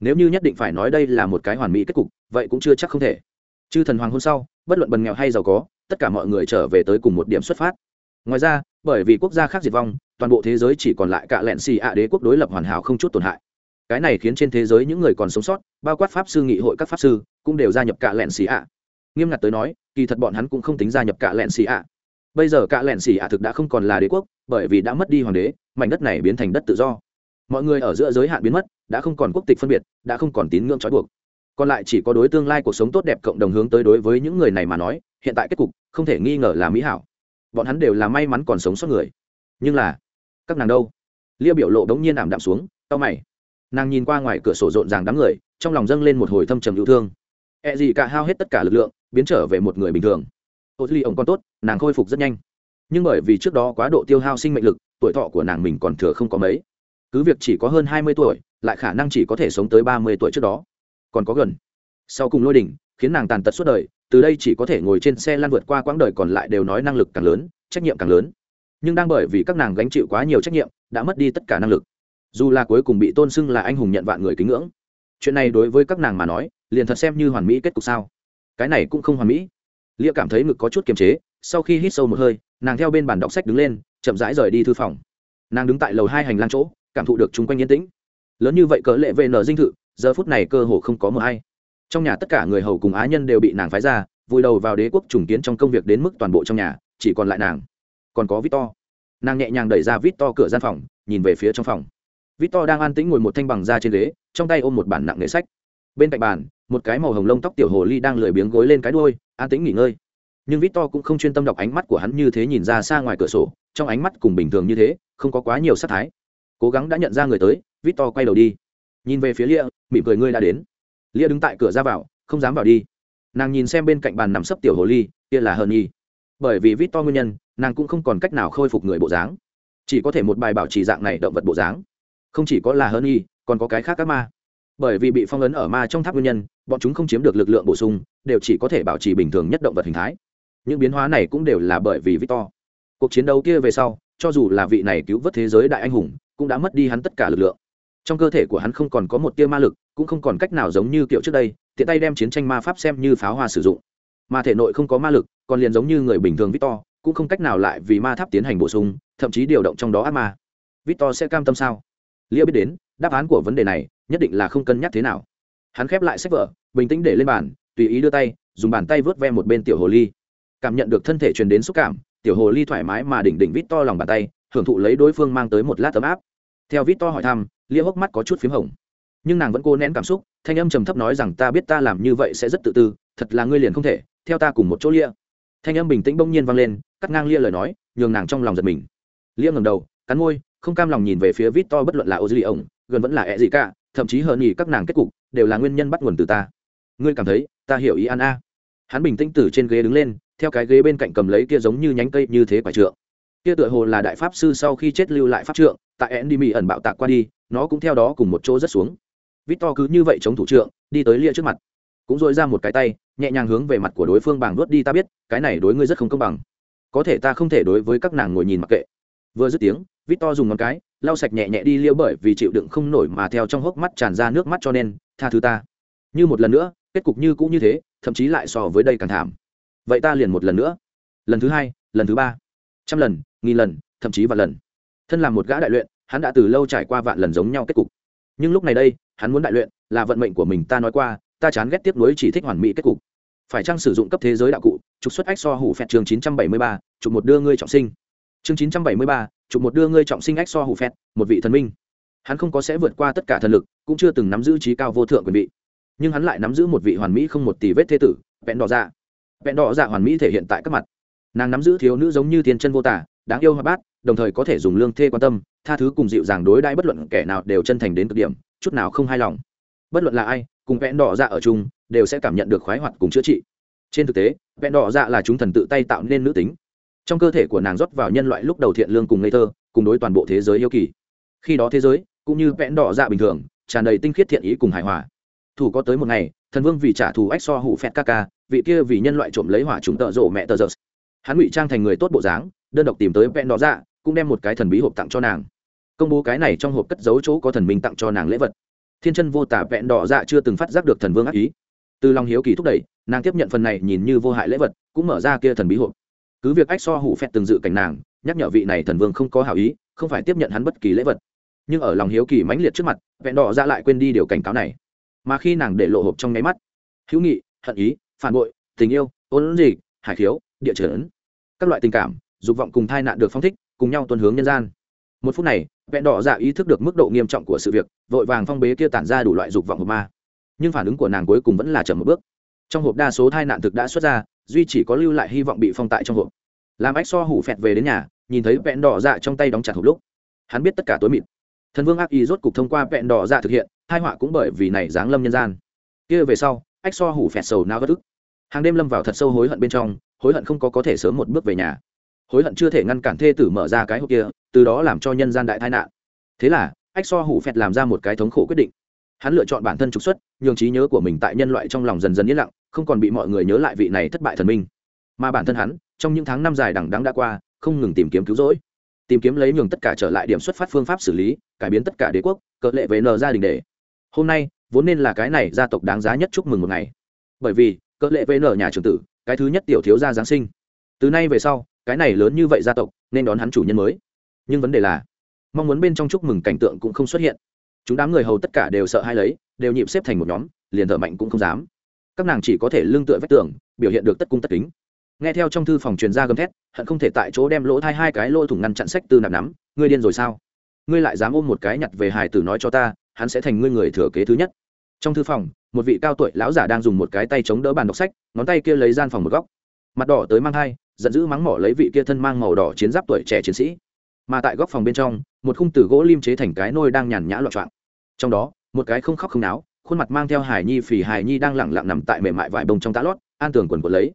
Nếu như nhất định phải nói đây là một cái hoàn mỹ kết cục, vậy cũng chưa chắc không thể. Chư thần hoàng hôn sau, bất luận bần nghèo hay giàu có, tất cả mọi người trở về tới cùng một điểm xuất phát. Ngoài ra, bởi vì quốc gia khác diệt vong, toàn bộ thế giới chỉ còn lại cả lẹn xì ạ đế quốc đối lập hoàn hảo không chút tổn hại cái này khiến trên thế giới những người còn sống sót, bao quát pháp sư, nghị hội các pháp sư, cũng đều gia nhập cả lẹn xì ạ. Nghiêm ngặt tới nói, kỳ thật bọn hắn cũng không tính gia nhập cả lẹn xì ạ. Bây giờ cả lẹn xì ạ thực đã không còn là đế quốc, bởi vì đã mất đi hoàng đế, mảnh đất này biến thành đất tự do. Mọi người ở giữa giới hạn biến mất, đã không còn quốc tịch phân biệt, đã không còn tín ngưỡng trói buộc. Còn lại chỉ có đối tương lai cuộc sống tốt đẹp cộng đồng hướng tới đối với những người này mà nói, hiện tại kết cục, không thể nghi ngờ là mỹ hảo. Bọn hắn đều là may mắn còn sống sót người. Nhưng là, các nàng đâu? Lia biểu lộ đống nhiên ảm đạm xuống tao mày nàng nhìn qua ngoài cửa sổ rộn ràng đám người, trong lòng dâng lên một hồi thâm trầm yêu thương. E gì cả hao hết tất cả lực lượng, biến trở về một người bình thường. Ô duy ông con tốt, nàng khôi phục rất nhanh. Nhưng bởi vì trước đó quá độ tiêu hao sinh mệnh lực, tuổi thọ của nàng mình còn thừa không có mấy. Cứ việc chỉ có hơn hai mươi tuổi, lại khả năng chỉ có thể sống tới ba mươi tuổi trước đó. Còn có gần. Sau cùng lôi đỉnh, khiến nàng tàn tật suốt đời, từ đây chỉ có thể ngồi trên xe lăn vượt qua quãng đời còn lại đều nói năng lực càng lớn, trách nhiệm càng lớn. Nhưng đang bởi vì các nàng gánh chịu quá nhiều trách nhiệm, đã mất đi tất cả năng lực dù là cuối cùng bị tôn xưng là anh hùng nhận vạn người kính ngưỡng. Chuyện này đối với các nàng mà nói, liền thật xem như hoàn mỹ kết cục sao. Cái này cũng không hoàn mỹ. Lia cảm thấy ngực có chút kiềm chế, sau khi hít sâu một hơi, nàng theo bên bàn đọc sách đứng lên, chậm rãi rời đi thư phòng. Nàng đứng tại lầu hai hành lang chỗ, cảm thụ được chung quanh yên tĩnh. Lớn như vậy cỡ lệ về nở dinh thự, giờ phút này cơ hồ không có mờ hay trong nhà tất cả người hầu cùng á nhân đều bị nàng phái ra, vùi đầu vào đế quốc trùng kiến trong công việc đến mức toàn bộ trong nhà, chỉ còn lại nàng. Còn có victor. Nàng nhẹ nhàng đẩy ra victor cửa gian phòng, nhìn về phía trong phòng victor đang an tĩnh ngồi một thanh bằng da trên ghế, trong tay ôm một bản nặng nghề sách. Bên cạnh bàn, một cái màu hồng lông tóc tiểu hồ ly đang lười biếng gối lên cái đuôi, an tĩnh nghỉ ngơi. Nhưng victor cũng không chuyên tâm đọc ánh mắt của hắn như thế nhìn ra xa ngoài cửa sổ, trong ánh mắt cùng bình thường như thế, không có quá nhiều sát thái. Cố gắng đã nhận ra người tới, victor quay đầu đi. Nhìn về phía lia, mỉm cười ngươi đã đến. Lia đứng tại cửa ra vào, không dám vào đi. Nàng nhìn xem bên cạnh bàn nằm sấp tiểu hồ ly, kia là hờn nhi. Bởi vì vít to nguyên nhân, nàng cũng không còn cách nào khôi phục người bộ dáng. Chỉ có thể một bài bảo trì dạng này động vật bộ dáng không chỉ có là hơn y, còn có cái khác các ma. Bởi vì bị phong ấn ở ma trong tháp nguyên nhân, bọn chúng không chiếm được lực lượng bổ sung, đều chỉ có thể bảo trì bình thường nhất động vật hình thái. Những biến hóa này cũng đều là bởi vì victor. Cuộc chiến đấu kia về sau, cho dù là vị này cứu vớt thế giới đại anh hùng, cũng đã mất đi hắn tất cả lực lượng. Trong cơ thể của hắn không còn có một tia ma lực, cũng không còn cách nào giống như kiểu trước đây, tiện tay đem chiến tranh ma pháp xem như pháo hoa sử dụng. Mà thể nội không có ma lực, còn liền giống như người bình thường victor, cũng không cách nào lại vì ma tháp tiến hành bổ sung, thậm chí điều động trong đó ác ma. Victor sẽ cam tâm sao? Lia biết đến, đáp án của vấn đề này nhất định là không cân nhắc thế nào. Hắn khép lại sách vở, bình tĩnh để lên bàn, tùy ý đưa tay, dùng bàn tay vớt ve một bên tiểu hồ ly. Cảm nhận được thân thể truyền đến xúc cảm, tiểu hồ ly thoải mái mà đỉnh đỉnh vít to lòng bàn tay, hưởng thụ lấy đối phương mang tới một lát tấm áp. Theo vít to hỏi thăm, lia hốc mắt có chút p h í m hồng. Nhưng nàng vẫn cố nén cảm xúc, thanh âm trầm thấp nói rằng ta biết ta làm như vậy sẽ rất tự tư, thật là ngươi liền không thể, theo ta cùng một chỗ lia. Thanh âm bình tĩnh bỗng nhiên vang lên, cắt ngang lia lời nói, nhường nàng trong lòng giật mình. Lia ngầm đầu, cắn môi không cam lòng nhìn về phía vít to bất luận là ô dư ổng gần vẫn là ẹ gì cả thậm chí hờn nhì các nàng kết cục đều là nguyên nhân bắt nguồn từ ta. Ngươi cảm thấy, ta hiểu ý an a. Hắn bình tĩnh từ trên ghế đứng lên, theo cái ghế bên cạnh cầm lấy kia giống như nhánh cây như thế quả trượng. Kia tựa hồ là đại pháp sư sau khi chết lưu lại pháp trượng, tại endymi ẩn bạo tạc qua đi, nó cũng theo đó cùng một chỗ rất xuống. Victor cứ như vậy chống thủ trượng, đi tới lia trước mặt. Cũng dội ra một cái tay, nhẹ nhàng hướng về mặt của đối phương bằng luốt đi, ta biết, cái này đối ngươi rất không công bằng. Có thể ta không thể đối với các nàng ngồi nhìn mặc kệ vừa dứt tiếng, victor dùng ngón cái, lau sạch nhẹ nhẹ đi liêu bởi vì chịu đựng không nổi mà theo trong hốc mắt tràn ra nước mắt cho nên, tha thứ ta. Như một lần nữa, kết cục như cũng như thế, thậm chí lại so với đây càng thảm. Vậy ta liền một lần nữa. Lần thứ hai, lần thứ ba. Trăm lần, nghìn lần, thậm chí vạn lần. Thân làm một gã đại luyện, hắn đã từ lâu trải qua vạn lần giống nhau kết cục. Nhưng lúc này đây, hắn muốn đại luyện, là vận mệnh của mình ta nói qua, ta chán ghét tiếp nối chỉ thích hoàn mỹ kết cục. Phải chăng sử dụng cấp thế giới đạo cụ, trục xuất ách so hủ phẹt trường chín trăm bảy mươi ba, chụp một đưa ngươi trọng sinh chương chín trăm bảy mươi ba, chụp một đưa ngươi trọng sinh ách so hủ phẹt, một vị thần minh. Hắn không có sẽ vượt qua tất cả thần lực, cũng chưa từng nắm giữ trí cao vô thượng quyền vị. Nhưng hắn lại nắm giữ một vị hoàn mỹ không một tỷ vết thế tử, vẹn đỏ dạ. Vẹn đỏ dạ hoàn mỹ thể hiện tại các mặt. Nàng nắm giữ thiếu nữ giống như thiên chân vô tả, đáng yêu hoa bát, đồng thời có thể dùng lương thê quan tâm, tha thứ cùng dịu dàng đối đãi bất luận kẻ nào đều chân thành đến cực điểm, chút nào không hài lòng. Bất luận là ai, cùng vẹn đỏ dạ ở chung, đều sẽ cảm nhận được khoái hoạt cùng chữa trị. Trên thực tế, vẹn đỏ dạ là chúng thần tự tay tạo nên nữ tính trong cơ thể của nàng rót vào nhân loại lúc đầu thiện lương cùng ngây thơ, cùng đối toàn bộ thế giới yêu kỳ. Khi đó thế giới, cũng như vẹn đỏ dạ bình thường, tràn đầy tinh khiết thiện ý cùng hài hòa. Thủ có tới một ngày, thần vương vì trả thù ách so hụ phẹt ca ca, vị kia vì nhân loại trộm lấy hỏa chúng tợ rộ mẹ tờ giơ hắn ngụy trang thành người tốt bộ dáng, đơn độc tìm tới vẹn đỏ dạ cũng đem một cái thần bí hộp tặng cho nàng. Công bố cái này trong hộp cất giấu chỗ có thần minh tặng cho nàng lễ vật. Thiên chân vô tả vẹn đỏ dạ chưa từng phát giác được thần vương ác ý. Từ lòng hiếu kỳ thúc đẩy, nàng tiếp nhận phần này nhìn như vô hại lễ vật, cũng mở ra kia thần bí hộp cứ việc ách so hủ phẹt từng dự cảnh nàng, nhắc nhở vị này thần vương không có hảo ý, không phải tiếp nhận hắn bất kỳ lễ vật. Nhưng ở lòng hiếu kỳ mãnh liệt trước mặt, vẹn đỏ ra lại quên đi điều cảnh cáo này. Mà khi nàng để lộ hộp trong nháy mắt, hữu nghị, hận ý, phản bội, tình yêu, ôn gì hải khiếu, địa trở ấn các loại tình cảm, dục vọng cùng thai nạn được phong thích, cùng nhau tuân hướng nhân gian. Một phút này, vẹn đỏ dạ ý thức được mức độ nghiêm trọng của sự việc, vội vàng phong bế kia tản ra đủ loại dục vọng hộp ma. Nhưng phản ứng của nàng cuối cùng vẫn là chậm một bước. Trong hộp đa số thai nạn thực đã xuất ra duy chỉ có lưu lại hy vọng bị phong tại trong hộp. Làm ách so hủ phẹt về đến nhà, nhìn thấy vẹn đỏ dạ trong tay đóng chặt hộp lúc, hắn biết tất cả tối mịt. Thần vương ác y rốt cục thông qua vẹn đỏ dạ thực hiện, hai họa cũng bởi vì này giáng lâm nhân gian. Kia về sau, ách so hủ phẹt sầu nao gất ức. Hàng đêm lâm vào thật sâu hối hận bên trong, hối hận không có có thể sớm một bước về nhà. Hối hận chưa thể ngăn cản thê tử mở ra cái hộp kia, từ đó làm cho nhân gian đại tai nạn. Thế là, ách so hủ phẹt làm ra một cái thống khổ quyết định hắn lựa chọn bản thân trục xuất, nhường trí nhớ của mình tại nhân loại trong lòng dần dần yên lặng, không còn bị mọi người nhớ lại vị này thất bại thần minh. Mà bản thân hắn, trong những tháng năm dài đằng đắng đã qua, không ngừng tìm kiếm cứu rỗi. Tìm kiếm lấy nhường tất cả trở lại điểm xuất phát phương pháp xử lý, cải biến tất cả đế quốc cỡ lệ về nờ gia đình để. Hôm nay, vốn nên là cái này gia tộc đáng giá nhất chúc mừng một ngày. Bởi vì cỡ lệ về nờ nhà trường tử, cái thứ nhất tiểu thiếu gia giáng sinh. Từ nay về sau, cái này lớn như vậy gia tộc, nên đón hắn chủ nhân mới. Nhưng vấn đề là, mong muốn bên trong chúc mừng cảnh tượng cũng không xuất hiện chúng đám người hầu tất cả đều sợ hai lấy, đều nhịp xếp thành một nhóm, liền thở mạnh cũng không dám. Các nàng chỉ có thể lưng tựa vách tường, biểu hiện được tất cung tất kính. Nghe theo trong thư phòng truyền ra gầm thét, hận không thể tại chỗ đem lỗ thai hai cái lỗ thủng ngăn chặn sách tư nạp nắm, ngươi điên rồi sao? Ngươi lại dám ôm một cái nhặt về hài tử nói cho ta, hắn sẽ thành ngươi người thừa kế thứ nhất. Trong thư phòng, một vị cao tuổi lão giả đang dùng một cái tay chống đỡ bàn đọc sách, ngón tay kia lấy gian phòng một góc. Mặt đỏ tới mang thai, giận dữ mắng mỏ lấy vị kia thân mang màu đỏ chiến giáp tuổi trẻ chiến sĩ mà tại góc phòng bên trong, một khung tử gỗ lim chế thành cái nôi đang nhàn nhã loạn trọng trong đó, một cái không khóc không náo, khuôn mặt mang theo hải nhi phì hải nhi đang lẳng lặng nằm tại mềm mại vải bông trong tá lót, an tường quần quần lấy.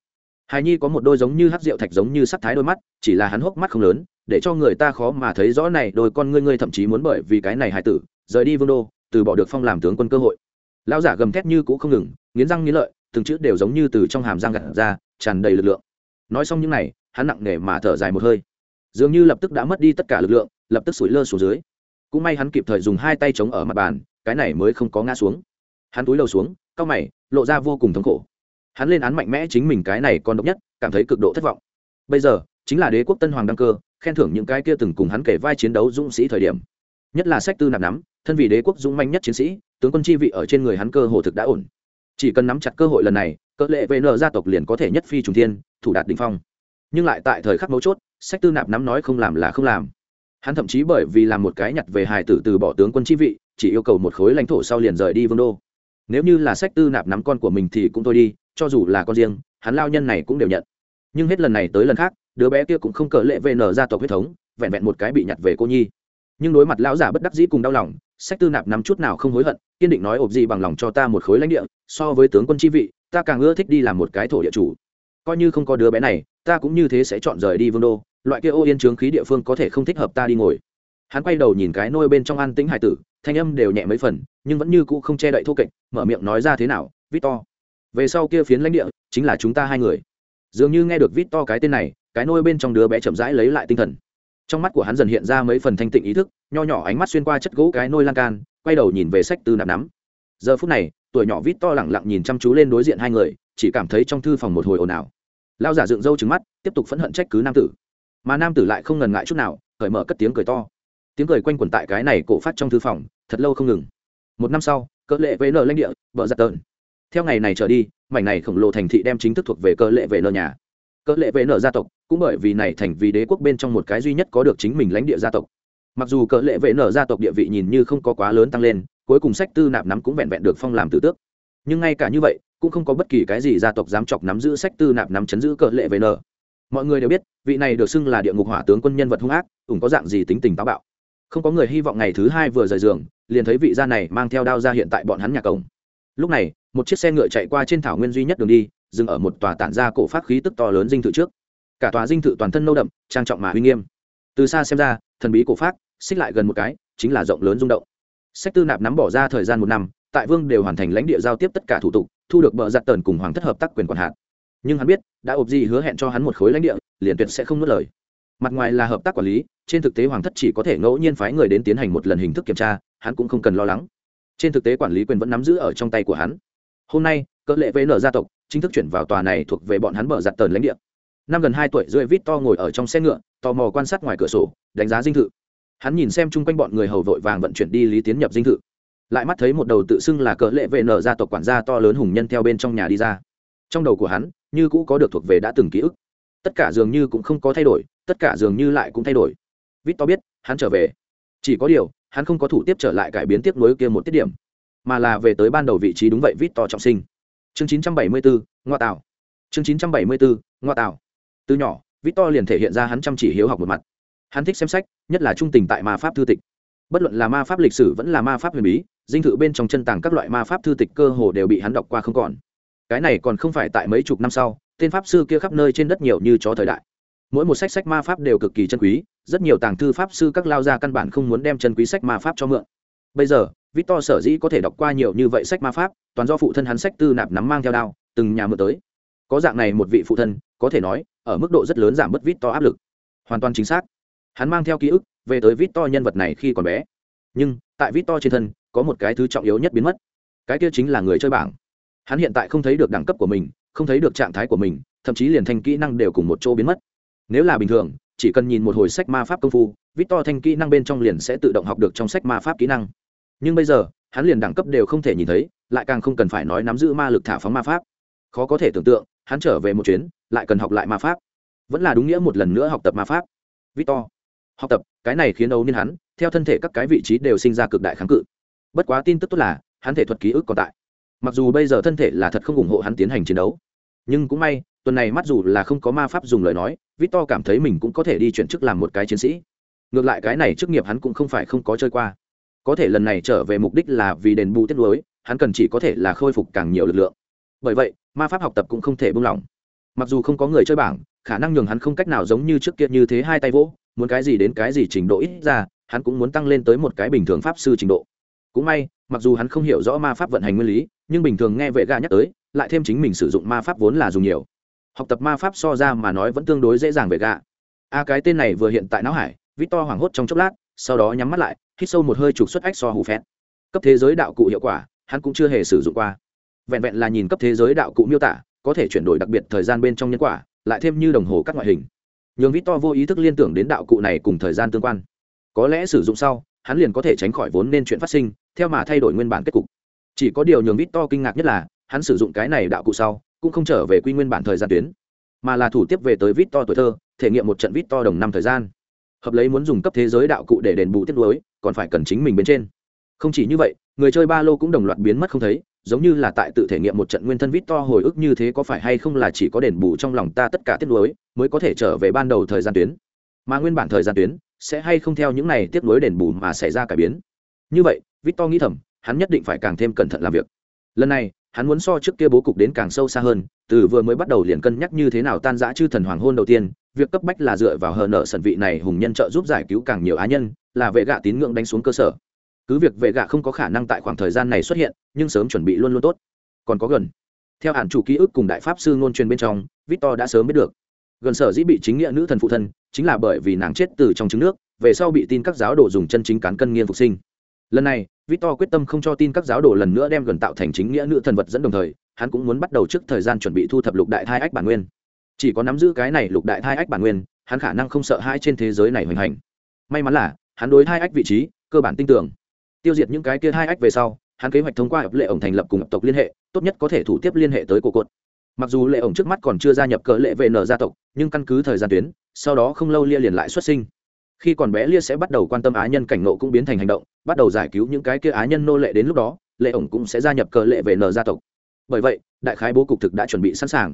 Hải nhi có một đôi giống như hát rượu thạch giống như sắc thái đôi mắt, chỉ là hắn hốc mắt không lớn, để cho người ta khó mà thấy rõ này đôi con ngươi ngươi thậm chí muốn bởi vì cái này hải tử, rời đi vương đô, từ bỏ được phong làm tướng quân cơ hội. Lão giả gầm thét như cũ không ngừng, nghiến răng nghiến lợi, từng chữ đều giống như từ trong hàm răng gặt ra, tràn đầy lực lượng. Nói xong những này, hắn nặng nề mà thở dài một hơi dường như lập tức đã mất đi tất cả lực lượng, lập tức sủi lơ xuống dưới. Cũng may hắn kịp thời dùng hai tay chống ở mặt bàn, cái này mới không có ngã xuống. Hắn túi đầu xuống, cau mày, lộ ra vô cùng thống khổ. Hắn lên án mạnh mẽ chính mình cái này còn độc nhất, cảm thấy cực độ thất vọng. Bây giờ, chính là đế quốc tân hoàng đăng cơ, khen thưởng những cái kia từng cùng hắn kể vai chiến đấu dũng sĩ thời điểm. Nhất là sách tư nạp nắm, thân vị đế quốc dũng manh nhất chiến sĩ, tướng quân chi vị ở trên người hắn cơ hồ thực đã ổn. Chỉ cần nắm chặt cơ hội lần này, cỡ lệ vn gia tộc liền có thể nhất phi trùng thiên, thủ đạt đ ỉ n h phong. Nhưng lại tại thời khắc mấu chốt sách tư nạp nắm nói không làm là không làm. Hắn thậm chí bởi vì làm một cái nhặt về hài tử từ bỏ tướng quân chi vị, chỉ yêu cầu một khối lãnh thổ sau liền rời đi vương đô. Nếu như là sách tư nạp nắm con của mình thì cũng thôi đi, cho dù là con riêng, hắn lao nhân này cũng đều nhận. Nhưng hết lần này tới lần khác, đứa bé kia cũng không cờ lệ về nở ra tộc huyết thống, vẹn vẹn một cái bị nhặt về cô nhi. Nhưng đối mặt lão giả bất đắc dĩ cùng đau lòng, sách tư nạp nắm chút nào không hối hận, kiên định nói ộp gì bằng lòng cho ta một khối lãnh địa, so với tướng quân chi vị, ta càng ưa thích đi làm một cái thổ địa chủ. Coi như không có đứa bé này, ta cũng như thế sẽ chọn rời đi vương đô loại kia ô yên trướng khí địa phương có thể không thích hợp ta đi ngồi. Hắn quay đầu nhìn cái nôi bên trong an tĩnh hải tử, thanh âm đều nhẹ mấy phần, nhưng vẫn như cũ không che đậy thô kệch, mở miệng nói ra thế nào vít to về sau kia phiến lãnh địa, chính là chúng ta hai người. Dường như nghe được vít to cái tên này, cái nôi bên trong đứa bé chậm rãi lấy lại tinh thần. Trong mắt của hắn dần hiện ra mấy phần thanh tịnh ý thức, nho nhỏ ánh mắt xuyên qua chất gỗ cái nôi lan can, quay đầu nhìn về sách tư nạp nắm. Giờ phút này, tuổi nhỏ vít to lẳng lặng nhìn chăm chú lên đối diện hai người, chỉ cảm thấy trong thư phòng một hồi ồn ào. Lao giả dựng râu trứng mắt, tiếp tục phẫn hận trách cứ nam tử mà nam tử lại không ngần ngại chút nào, cởi mở cất tiếng cười to. Tiếng cười quanh quẩn tại cái này cổ phát trong thư phòng, thật lâu không ngừng. Một năm sau, cỡ lệ với nợ lãnh địa vợ giặt tợn theo ngày này trở đi, mảnh này khổng lồ thành thị đem chính thức thuộc về cỡ lệ về nợ nhà. Cỡ lệ về nợ gia tộc, cũng bởi vì này thành vì đế quốc bên trong một cái duy nhất có được chính mình lãnh địa gia tộc. Mặc dù cỡ lệ vệ nợ gia tộc địa vị nhìn như không có quá lớn tăng lên, cuối cùng sách tư nạp nắm cũng vẹn vẹn được phong làm tử tước. Nhưng ngay cả như vậy, cũng không có bất kỳ cái gì gia tộc dám chọc nắm giữ sách tư nạp nắm chấn giữ cỡ lệ vệ nợ mọi người đều biết, vị này được xưng là địa ngục hỏa tướng quân nhân vật hung ác, ủng có dạng gì tính tình táo bạo. Không có người hy vọng ngày thứ hai vừa rời giường, liền thấy vị gia này mang theo đao ra hiện tại bọn hắn nhà cổng. Lúc này, một chiếc xe ngựa chạy qua trên thảo nguyên duy nhất đường đi, dừng ở một tòa tản ra cổ phát khí tức to lớn dinh thự trước. Cả tòa dinh thự toàn thân nâu đậm, trang trọng mà uy nghiêm. Từ xa xem ra, thần bí cổ phát xích lại gần một cái, chính là rộng lớn rung động. Sách tư nạp nắm bỏ ra thời gian một năm, tại vương đều hoàn thành lãnh địa giao tiếp tất cả thủ tục, thu được bờ giặt tần cùng hoàng thất hợp tác quyền quản hạt nhưng hắn biết, đã ộp gì hứa hẹn cho hắn một khối lãnh địa, liền tuyệt sẽ không nuốt lời. Mặt ngoài là hợp tác quản lý, trên thực tế hoàng thất chỉ có thể ngẫu nhiên phái người đến tiến hành một lần hình thức kiểm tra, hắn cũng không cần lo lắng. Trên thực tế quản lý quyền vẫn nắm giữ ở trong tay của hắn. Hôm nay, cỡ lệ với nở gia tộc, chính thức chuyển vào tòa này thuộc về bọn hắn mở giặt tần lãnh địa. Năm gần hai tuổi, rưỡi vít to ngồi ở trong xe ngựa, tò mò quan sát ngoài cửa sổ, đánh giá dinh thự. Hắn nhìn xem chung quanh bọn người hầu vội vàng vận chuyển đi lý tiến nhập dinh thự. Lại mắt thấy một đầu tự xưng là cỡ lệ vệ nở gia tộc quản gia to lớn hùng nhân theo bên trong nhà đi ra trong đầu của hắn như cũ có được thuộc về đã từng ký ức. Tất cả dường như cũng không có thay đổi tất cả dường như lại cũng thay đổi. Vít to biết hắn trở về. Chỉ có điều hắn không có thủ tiếp trở lại cải biến tiếp nối kia một tiết điểm mà là về tới ban đầu vị trí đúng vậy vít to trọng sinh. Chương 974, ngoa tạo chương 974, ngoa tạo từ nhỏ vít to liền thể hiện ra hắn chăm chỉ hiếu học một mặt. Hắn thích xem sách nhất là trung tình tại ma pháp thư tịch. Bất luận là ma pháp lịch sử vẫn là ma pháp huyền bí dinh thự bên trong chân tàng các loại ma pháp thư tịch cơ hồ đều bị hắn đọc qua không còn cái này còn không phải tại mấy chục năm sau, tên pháp sư kia khắp nơi trên đất nhiều như chó thời đại. Mỗi một sách sách ma pháp đều cực kỳ chân quý, rất nhiều tàng thư pháp sư các lao gia căn bản không muốn đem chân quý sách ma pháp cho mượn. Bây giờ, victor sở dĩ có thể đọc qua nhiều như vậy sách ma pháp, toàn do phụ thân hắn sách tư nạp nắm mang theo đao, từng nhà mượn tới. Có dạng này một vị phụ thân, có thể nói, ở mức độ rất lớn giảm bớt victor áp lực. Hoàn toàn chính xác. Hắn mang theo ký ức, về tới vít to nhân vật này khi còn bé. Nhưng, tại vít to trên thân, có một cái thứ trọng yếu nhất biến mất. Cái kia chính là người chơi bảng hắn hiện tại không thấy được đẳng cấp của mình, không thấy được trạng thái của mình, thậm chí liền thành kỹ năng đều cùng một chỗ biến mất. Nếu là bình thường, chỉ cần nhìn một hồi sách ma pháp công phu vít to thành kỹ năng bên trong liền sẽ tự động học được trong sách ma pháp kỹ năng. Nhưng bây giờ, hắn liền đẳng cấp đều không thể nhìn thấy, lại càng không cần phải nói nắm giữ ma lực thả phóng ma pháp. Khó có thể tưởng tượng, hắn trở về một chuyến, lại cần học lại ma pháp. Vẫn là đúng nghĩa một lần nữa học tập ma pháp. Victor, học tập, cái này khiến âu niên hắn, theo thân thể các cái vị trí đều sinh ra cực đại kháng cự. Bất quá tin tức tốt là, hắn thể thuật ký ức còn tại mặc dù bây giờ thân thể là thật không ủng hộ hắn tiến hành chiến đấu, nhưng cũng may, tuần này mắt dù là không có ma pháp dùng lời nói, victor cảm thấy mình cũng có thể đi chuyển chức làm một cái chiến sĩ. Ngược lại cái này chức nghiệp hắn cũng không phải không có chơi qua. Có thể lần này trở về mục đích là vì đền bù tiết lối hắn cần chỉ có thể là khôi phục càng nhiều lực lượng. Bởi vậy, ma pháp học tập cũng không thể buông lỏng. Mặc dù không có người chơi bảng, khả năng nhường hắn không cách nào giống như trước kia như thế hai tay vỗ, muốn cái gì đến cái gì trình độ ít ra, hắn cũng muốn tăng lên tới một cái bình thường pháp sư trình độ. Cũng may, mặc dù hắn không hiểu rõ ma pháp vận hành nguyên lý nhưng bình thường nghe vệ gà nhắc tới, lại thêm chính mình sử dụng ma pháp vốn là dùng nhiều. Học tập ma pháp so ra mà nói vẫn tương đối dễ dàng vệ gà. A, cái tên này vừa hiện tại não hải vít to hoảng hốt trong chốc lát, sau đó nhắm mắt lại, hít sâu một hơi trục xuất ách so hù phét cấp thế giới đạo cụ hiệu quả, hắn cũng chưa hề sử dụng qua. Vẹn vẹn là nhìn cấp thế giới đạo cụ miêu tả, có thể chuyển đổi đặc biệt thời gian bên trong nhân quả, lại thêm như đồng hồ các ngoại hình. Nhường vít to vô ý thức liên tưởng đến đạo cụ này cùng thời gian tương quan. Có lẽ sử dụng sau, hắn liền có thể tránh khỏi vốn nên chuyện phát sinh, theo mà thay đổi nguyên bản kết cục chỉ có điều nhường vít to kinh ngạc nhất là, hắn sử dụng cái này đạo cụ sau, cũng không trở về quy nguyên bản thời gian tuyến, mà là thủ tiếp về tới vít to tuổi thơ, thể nghiệm một trận vít to đồng năm thời gian. Hợp lấy muốn dùng cấp thế giới đạo cụ để đền bù tiết lối còn phải cần chính mình bên trên. Không chỉ như vậy, người chơi ba lô cũng đồng loạt biến mất không thấy, giống như là tại tự thể nghiệm một trận nguyên thân vít to hồi ức như thế có phải hay không là chỉ có đền bù trong lòng ta tất cả tiết lối mới có thể trở về ban đầu thời gian tuyến. Mà nguyên bản thời gian tuyến, sẽ hay không theo những này tiếp nối đền bù mà xảy ra cải biến. Như vậy vít to nghĩ thầm hắn nhất định phải càng thêm cẩn thận làm việc. Lần này, hắn muốn so trước kia bố cục đến càng sâu xa hơn, từ vừa mới bắt đầu liền cân nhắc như thế nào tan giã chư thần hoàng hôn đầu tiên, việc cấp bách là dựa vào hờ nợ sần vị này hùng nhân trợ giúp giải cứu càng nhiều á nhân, là vệ gạ tín ngưỡng đánh xuống cơ sở. Cứ việc vệ gạ không có khả năng tại khoảng thời gian này xuất hiện, nhưng sớm chuẩn bị luôn luôn tốt. Còn có gần. Theo hạn chủ ký ức cùng đại pháp sư ngôn truyền bên trong, victor đã sớm biết được. Gần sở dĩ bị chính nghĩa nữ thần phụ thân, chính là bởi vì nàng chết từ trong trứng nước, về sau bị tin các giáo đồ dùng chân chính cán cân nghiên phục sinh. Lần này victor quyết tâm không cho tin các giáo đồ lần nữa đem gần tạo thành chính nghĩa nữ thần vật dẫn đồng thời, hắn cũng muốn bắt đầu trước thời gian chuẩn bị thu thập lục đại thai ách bản nguyên. Chỉ có nắm giữ cái này lục đại thai ách bản nguyên, hắn khả năng không sợ hãi trên thế giới này hoành hành. May mắn là, hắn đối thai ách vị trí, cơ bản tin tưởng. Tiêu diệt những cái kia thai ách về sau, hắn kế hoạch thông qua hợp lệ ổng thành lập cùng tộc liên hệ, tốt nhất có thể thủ tiếp liên hệ tới cổ cột. Mặc dù lệ ổng trước mắt còn chưa gia nhập cỡ lệ về nở gia tộc, nhưng căn cứ thời gian tuyến, sau đó không lâu lia liền lại xuất sinh. Khi còn bé lia sẽ bắt đầu quan tâm á nhân cảnh ngộ cũng biến thành hành động bắt đầu giải cứu những cái kia á nhân nô lệ đến lúc đó, lệ ổng cũng sẽ gia nhập cờ lệ về nở gia tộc. Bởi vậy, đại khái bố cục thực đã chuẩn bị sẵn sàng.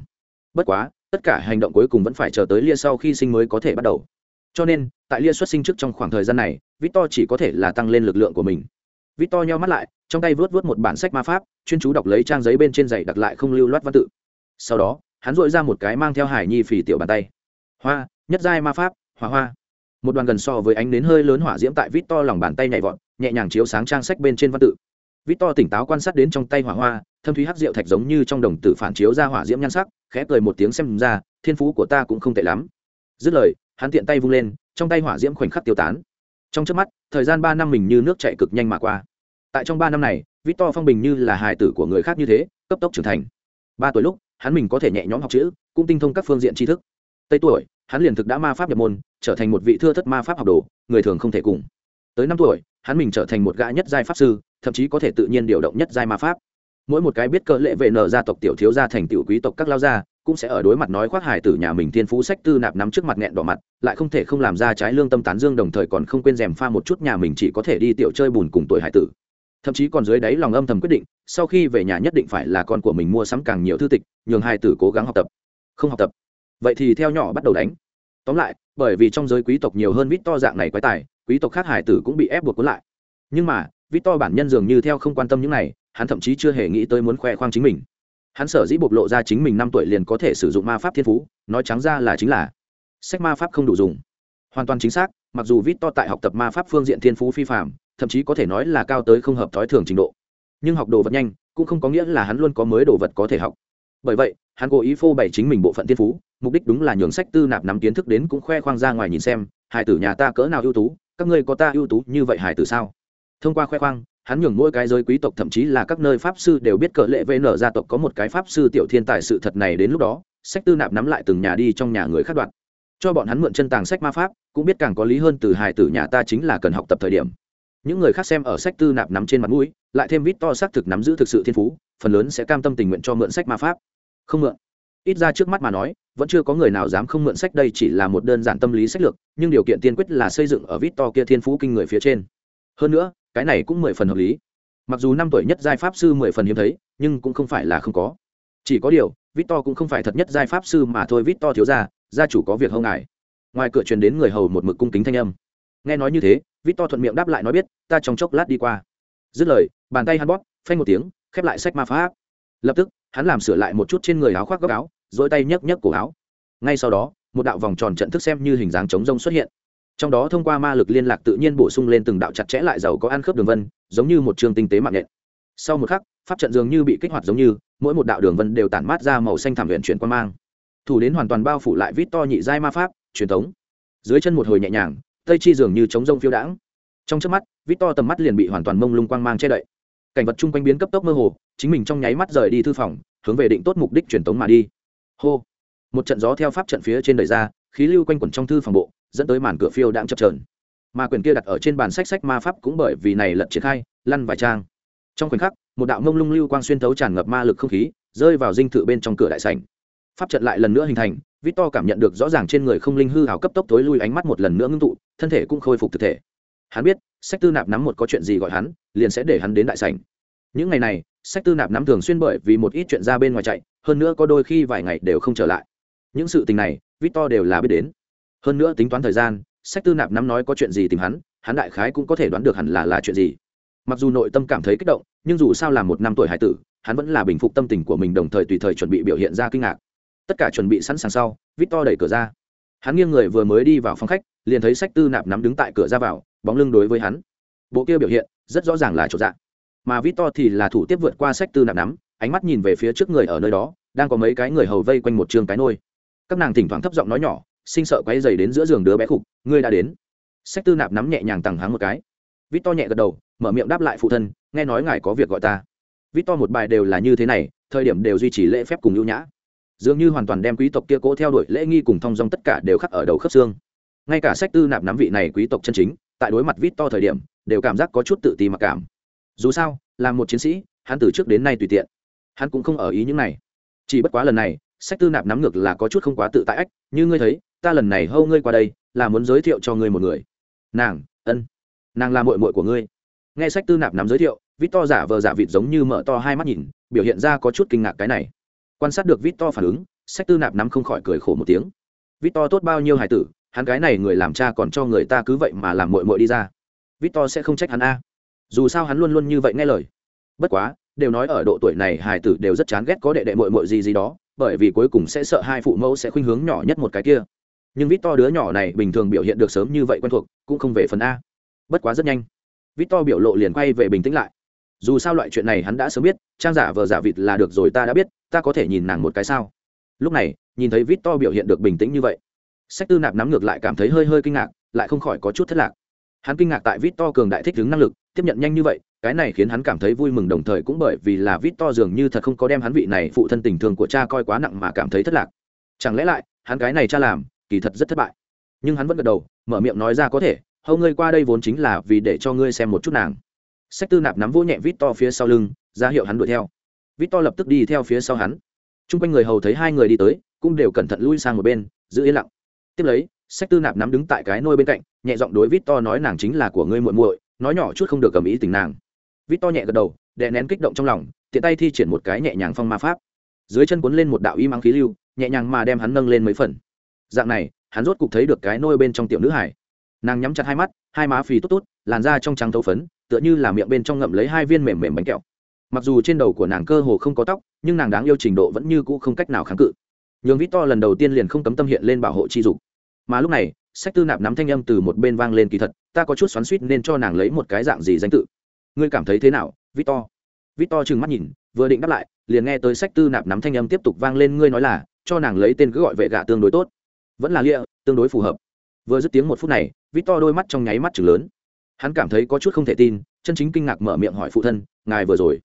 Bất quá, tất cả hành động cuối cùng vẫn phải chờ tới lia sau khi sinh mới có thể bắt đầu. Cho nên, tại lia xuất sinh trước trong khoảng thời gian này, victor chỉ có thể là tăng lên lực lượng của mình. Victor nhau mắt lại, trong tay vớt vớt một bản sách ma pháp, chuyên chú đọc lấy trang giấy bên trên giày đặt lại không lưu loát văn tự. Sau đó, hắn dội ra một cái mang theo hải nhi phì tiểu bàn tay. Hoa, nhất giai ma pháp, hỏa hoa. Một đoàn gần so với ánh đến hơi lớn hỏa diễm tại vít to lòng bàn tay nhảy vọt nhẹ nhàng chiếu sáng trang sách bên trên văn tự. Vít to tỉnh táo quan sát đến trong tay hỏa hoa, thâm thúy hắc rượu thạch giống như trong đồng tử phản chiếu ra hỏa diễm nhan sắc, khẽ cười một tiếng xem ra, thiên phú của ta cũng không tệ lắm. Dứt lời, hắn tiện tay vung lên, trong tay hỏa diễm khoảnh khắc tiêu tán. Trong trước mắt, thời gian ba năm mình như nước chạy cực nhanh mà qua. Tại trong ba năm này vít to phong bình như là hài tử của người khác như thế, cấp tốc trưởng thành. Ba tuổi lúc, hắn mình có thể nhẹ nhõm học chữ, cũng tinh thông các phương diện tri thức. Tây tuổi, hắn liền thực đã ma pháp nhập môn, trở thành một vị thưa thất ma pháp học đồ, người thường không thể cùng tới năm tuổi, hắn mình trở thành một gã nhất giai pháp sư, thậm chí có thể tự nhiên điều động nhất giai ma pháp. Mỗi một cái biết cỡ lệ vệ nở gia tộc tiểu thiếu gia thành tiểu quý tộc các lao gia, cũng sẽ ở đối mặt nói khoác hải tử nhà mình thiên phú sách tư nạp nắm trước mặt nghẹn đỏ mặt, lại không thể không làm ra trái lương tâm tán dương đồng thời còn không quên rèm pha một chút nhà mình chỉ có thể đi tiểu chơi bùn cùng tuổi hải tử. Thậm chí còn dưới đáy lòng âm thầm quyết định, sau khi về nhà nhất định phải là con của mình mua sắm càng nhiều thư tịch, nhường hải tử cố gắng học tập. Không học tập. Vậy thì theo nhỏ bắt đầu đánh. Tóm lại, bởi vì trong giới quý tộc nhiều hơn vít to dạng này quái tài quý tộc khác hải tử cũng bị ép buộc cuốn lại. Nhưng mà vít to bản nhân dường như theo không quan tâm những này, hắn thậm chí chưa hề nghĩ tới muốn khoe khoang chính mình. Hắn sở dĩ bộc lộ ra chính mình năm tuổi liền có thể sử dụng ma pháp thiên phú, nói trắng ra là chính là sách ma pháp không đủ dùng. Hoàn toàn chính xác, mặc dù vít to tại học tập ma pháp phương diện thiên phú phi phạm thậm chí có thể nói là cao tới không hợp thói thường trình độ. Nhưng học đồ vật nhanh, cũng không có nghĩa là hắn luôn có mới đồ vật có thể học. Bởi vậy, hắn cố ý phô bày chính mình bộ phận thiên phú, mục đích đúng là nhường sách tư nạp nắm kiến thức đến cũng khoe khoang ra ngoài nhìn xem, hải tử nhà ta cỡ nào ưu tú các ngươi có ta ưu tú như vậy hải tử sao? Thông qua khoe khoang, hắn nhường mỗi cái giới quý tộc, thậm chí là các nơi pháp sư đều biết cỡ lệ vn gia tộc có một cái pháp sư tiểu thiên tài sự thật này đến lúc đó, sách tư nạp nắm lại từng nhà đi trong nhà người khác đoạn cho bọn hắn mượn chân tàng sách ma pháp, cũng biết càng có lý hơn từ hải tử nhà ta chính là cần học tập thời điểm. Những người khác xem ở sách tư nạp nắm trên mặt mũi, lại thêm vít to xác thực nắm giữ thực sự thiên phú, phần lớn sẽ cam tâm tình nguyện cho mượn sách ma pháp. Không mượn ít ra trước mắt mà nói, vẫn chưa có người nào dám không mượn sách đây chỉ là một đơn giản tâm lý sách lược, nhưng điều kiện tiên quyết là xây dựng ở vít to kia thiên phú kinh người phía trên. Hơn nữa, cái này cũng mười phần hợp lý. Mặc dù năm tuổi nhất giai pháp sư mười phần hiếm thấy, nhưng cũng không phải là không có. Chỉ có điều vít to cũng không phải thật nhất giai pháp sư mà thôi vít to thiếu ra gia chủ có việc hông ngài. Ngoài cửa truyền đến người hầu một mực cung kính thanh âm. Nghe nói như thế vít to thuận miệng đáp lại nói biết, ta trong chốc lát đi qua. Dứt lời, bàn tay hắn bóp, phanh một tiếng, khép lại sách ma pháp. Lập tức hắn làm sửa lại một chút trên người áo khoác góc áo, dỗi tay nhấc nhấc cổ áo. Ngay sau đó, một đạo vòng tròn trận thức xem như hình dáng chống rông xuất hiện. Trong đó thông qua ma lực liên lạc tự nhiên bổ sung lên từng đạo chặt chẽ lại giàu có ăn khớp đường vân, giống như một trường tinh tế mạng nhện. Sau một khắc, pháp trận dường như bị kích hoạt giống như, mỗi một đạo đường vân đều tản mát ra màu xanh thảm luyện chuyển quan mang. Thủ đến hoàn toàn bao phủ lại vít to nhị giai ma pháp, truyền thống. Dưới chân một hồi nhẹ nhàng, tây chi dường như chống rông phiêu đãng. Trong trước mắt, vít to tầm mắt liền bị hoàn toàn mông lung quang mang che đậy. Cảnh vật chung quanh biến cấp tốc mơ hồ chính mình trong nháy mắt rời đi thư phòng, hướng về định tốt mục đích truyền tống mà đi. Hô. Một trận gió theo pháp trận phía trên đời ra, khí lưu quanh quẩn trong thư phòng bộ, dẫn tới màn cửa phiêu đang chập trờn mà quyển kia đặt ở trên bàn sách sách ma pháp cũng bởi vì này lật triển khai, lăn vài trang. Trong khoảnh khắc, một đạo mông lung lưu quang xuyên thấu tràn ngập ma lực không khí, rơi vào dinh thự bên trong cửa đại sảnh. Pháp trận lại lần nữa hình thành, victor cảm nhận được rõ ràng trên người không linh hư hào cấp tốc tối lui ánh mắt một lần nữa ngưng tụ, thân thể cũng khôi phục thực thể. Hắn biết, sách tư nạp nắm một có chuyện gì gọi hắn, liền sẽ để hắn đến đại sảnh. Những ngày này sách tư nạp nắm thường xuyên bởi vì một ít chuyện ra bên ngoài chạy, hơn nữa có đôi khi vài ngày đều không trở lại. Những sự tình này, victor đều là biết đến. Hơn nữa tính toán thời gian, sách tư nạp nắm nói có chuyện gì tìm hắn hắn đại khái cũng có thể đoán được hẳn là là chuyện gì. Mặc dù nội tâm cảm thấy kích động, nhưng dù sao là một năm tuổi hải tử, hắn vẫn là bình phục tâm tình của mình đồng thời tùy thời chuẩn bị biểu hiện ra kinh ngạc. Tất cả chuẩn bị sẵn sàng sau, victor đẩy cửa ra. Hắn nghiêng người vừa mới đi vào phòng khách, liền thấy sách tư nạp nắm đứng tại cửa ra vào, bóng lưng đối với hắn. Bộ kia biểu hiện rất rõ ràng là chỗ dạng mà victor thì là thủ tiếp vượt qua sách tư nạp nắm, ánh mắt nhìn về phía trước người ở nơi đó, đang có mấy cái người hầu vây quanh một trường cái nôi. Các nàng thỉnh thoảng thấp giọng nói nhỏ, sinh sợ quay dày đến giữa giường đứa bé khục, ngươi đã đến. Sách tư nạp nắm nhẹ nhàng tằng hắng một cái. Vít to nhẹ gật đầu, mở miệng đáp lại phụ thân, nghe nói ngài có việc gọi ta. Vít to một bài đều là như thế này, thời điểm đều duy trì lễ phép cùng ưu nhã. Dường như hoàn toàn đem quý tộc kia cố theo đuổi lễ nghi cùng thong dong tất cả đều khắc ở đầu khớp xương. Ngay cả sách tư nạp nắm vị này quý tộc chân chính, tại đối mặt vít to thời điểm, đều cảm giác có chút tự ti mặc cảm dù sao, là một chiến sĩ, hắn từ trước đến nay tùy tiện. Hắn cũng không ở ý những này. Chỉ bất quá lần này, sách tư nạp nắm ngược là có chút không quá tự tại ách, như ngươi thấy, ta lần này hâu ngươi qua đây, là muốn giới thiệu cho ngươi một người. Nàng, ân. Nàng là mội mội của ngươi. Nghe sách tư nạp nắm giới thiệu vít to giả vờ giả vịt giống như mở to hai mắt nhìn, biểu hiện ra có chút kinh ngạc cái này. Quan sát được vít to phản ứng, sách tư nạp nắm không khỏi cười khổ một tiếng. Vít to tốt bao nhiêu hải tử, hắn cái này người làm cha còn cho người ta cứ vậy mà làm mội mội đi ra. Vít to sẽ không trách hắn a dù sao hắn luôn luôn như vậy nghe lời. Bất quá, đều nói ở độ tuổi này hải tử đều rất chán ghét có đệ đệ mội mội gì gì đó, bởi vì cuối cùng sẽ sợ hai phụ mẫu sẽ khuynh hướng nhỏ nhất một cái kia. Nhưng vít to đứa nhỏ này bình thường biểu hiện được sớm như vậy quen thuộc, cũng không về phần a. Bất quá rất nhanh vít to biểu lộ liền quay về bình tĩnh lại. Dù sao loại chuyện này hắn đã sớm biết, trang giả vờ giả vịt là được rồi ta đã biết, ta có thể nhìn nàng một cái sao? Lúc này, nhìn thấy vít to biểu hiện được bình tĩnh như vậy sách tư nạp nắm ngược lại cảm thấy hơi hơi kinh ngạc, lại không khỏi có chút thất lạc hắn kinh ngạc tại vít to cường đại thích ứng năng lực, tiếp nhận nhanh như vậy, cái này khiến hắn cảm thấy vui mừng đồng thời cũng bởi vì là vít to dường như thật không có đem hắn vị này phụ thân tình thương của cha coi quá nặng mà cảm thấy thất lạc. Chẳng lẽ lại, hắn cái này cha làm, kỳ thật rất thất bại. Nhưng hắn vẫn gật đầu, mở miệng nói ra có thể hầu ngươi qua đây vốn chính là vì để cho ngươi xem một chút nàng. Sách tư nạp nắm vỗ nhẹ vít to phía sau lưng, ra hiệu hắn đuổi theo. Vít to lập tức đi theo phía sau hắn. T r u n g quanh người hầu thấy hai người đi tới, cũng đều cẩn thận lui sang một bên, giữ yên lặng. Tiếp lấy sách tư nạp nắm đứng tại cái nôi bên cạnh, nhẹ giọng đối vít to nói nàng chính là của ngươi muội muội, nói nhỏ chút không được cầm ý tình nàng. Vít to nhẹ gật đầu, đè nén kích động trong lòng, tiện tay thi triển một cái nhẹ nhàng phong ma pháp. Dưới chân cuốn lên một đạo y mang khí lưu, nhẹ nhàng mà đem hắn nâng lên mấy phần. Dạng này, hắn rốt cục thấy được cái nôi bên trong tiểu nữ hải. Nàng nhắm chặt hai mắt, hai má phì tốt tốt, làn da trong trắng thấu phấn, tựa như là miệng bên trong ngậm lấy hai viên mềm mềm bánh kẹo. Mặc dù trên đầu của nàng cơ hồ không có tóc, nhưng nàng đáng yêu trình độ vẫn như cũ không cách nào kháng cự. Nhường vít to lần đầu tiên liền không cấm tâm hiện lên bảo hộ chi dục mà lúc này, sách tư nạp nắm thanh âm từ một bên vang lên kỳ thật, ta có chút xoắn suýt nên cho nàng lấy một cái dạng gì danh tự. Ngươi cảm thấy thế nào vít to vít to trừng mắt nhìn, vừa định đáp lại, liền nghe tới sách tư nạp nắm thanh âm tiếp tục vang lên ngươi nói là, cho nàng lấy tên cứ gọi vệ gạ tương đối tốt. Vẫn là lia tương đối phù hợp. Vừa dứt tiếng một phút này vít to đôi mắt trong nháy mắt chừng lớn. Hắn cảm thấy có chút không thể tin, chân chính kinh ngạc mở miệng hỏi phụ thân, ngài vừa rồi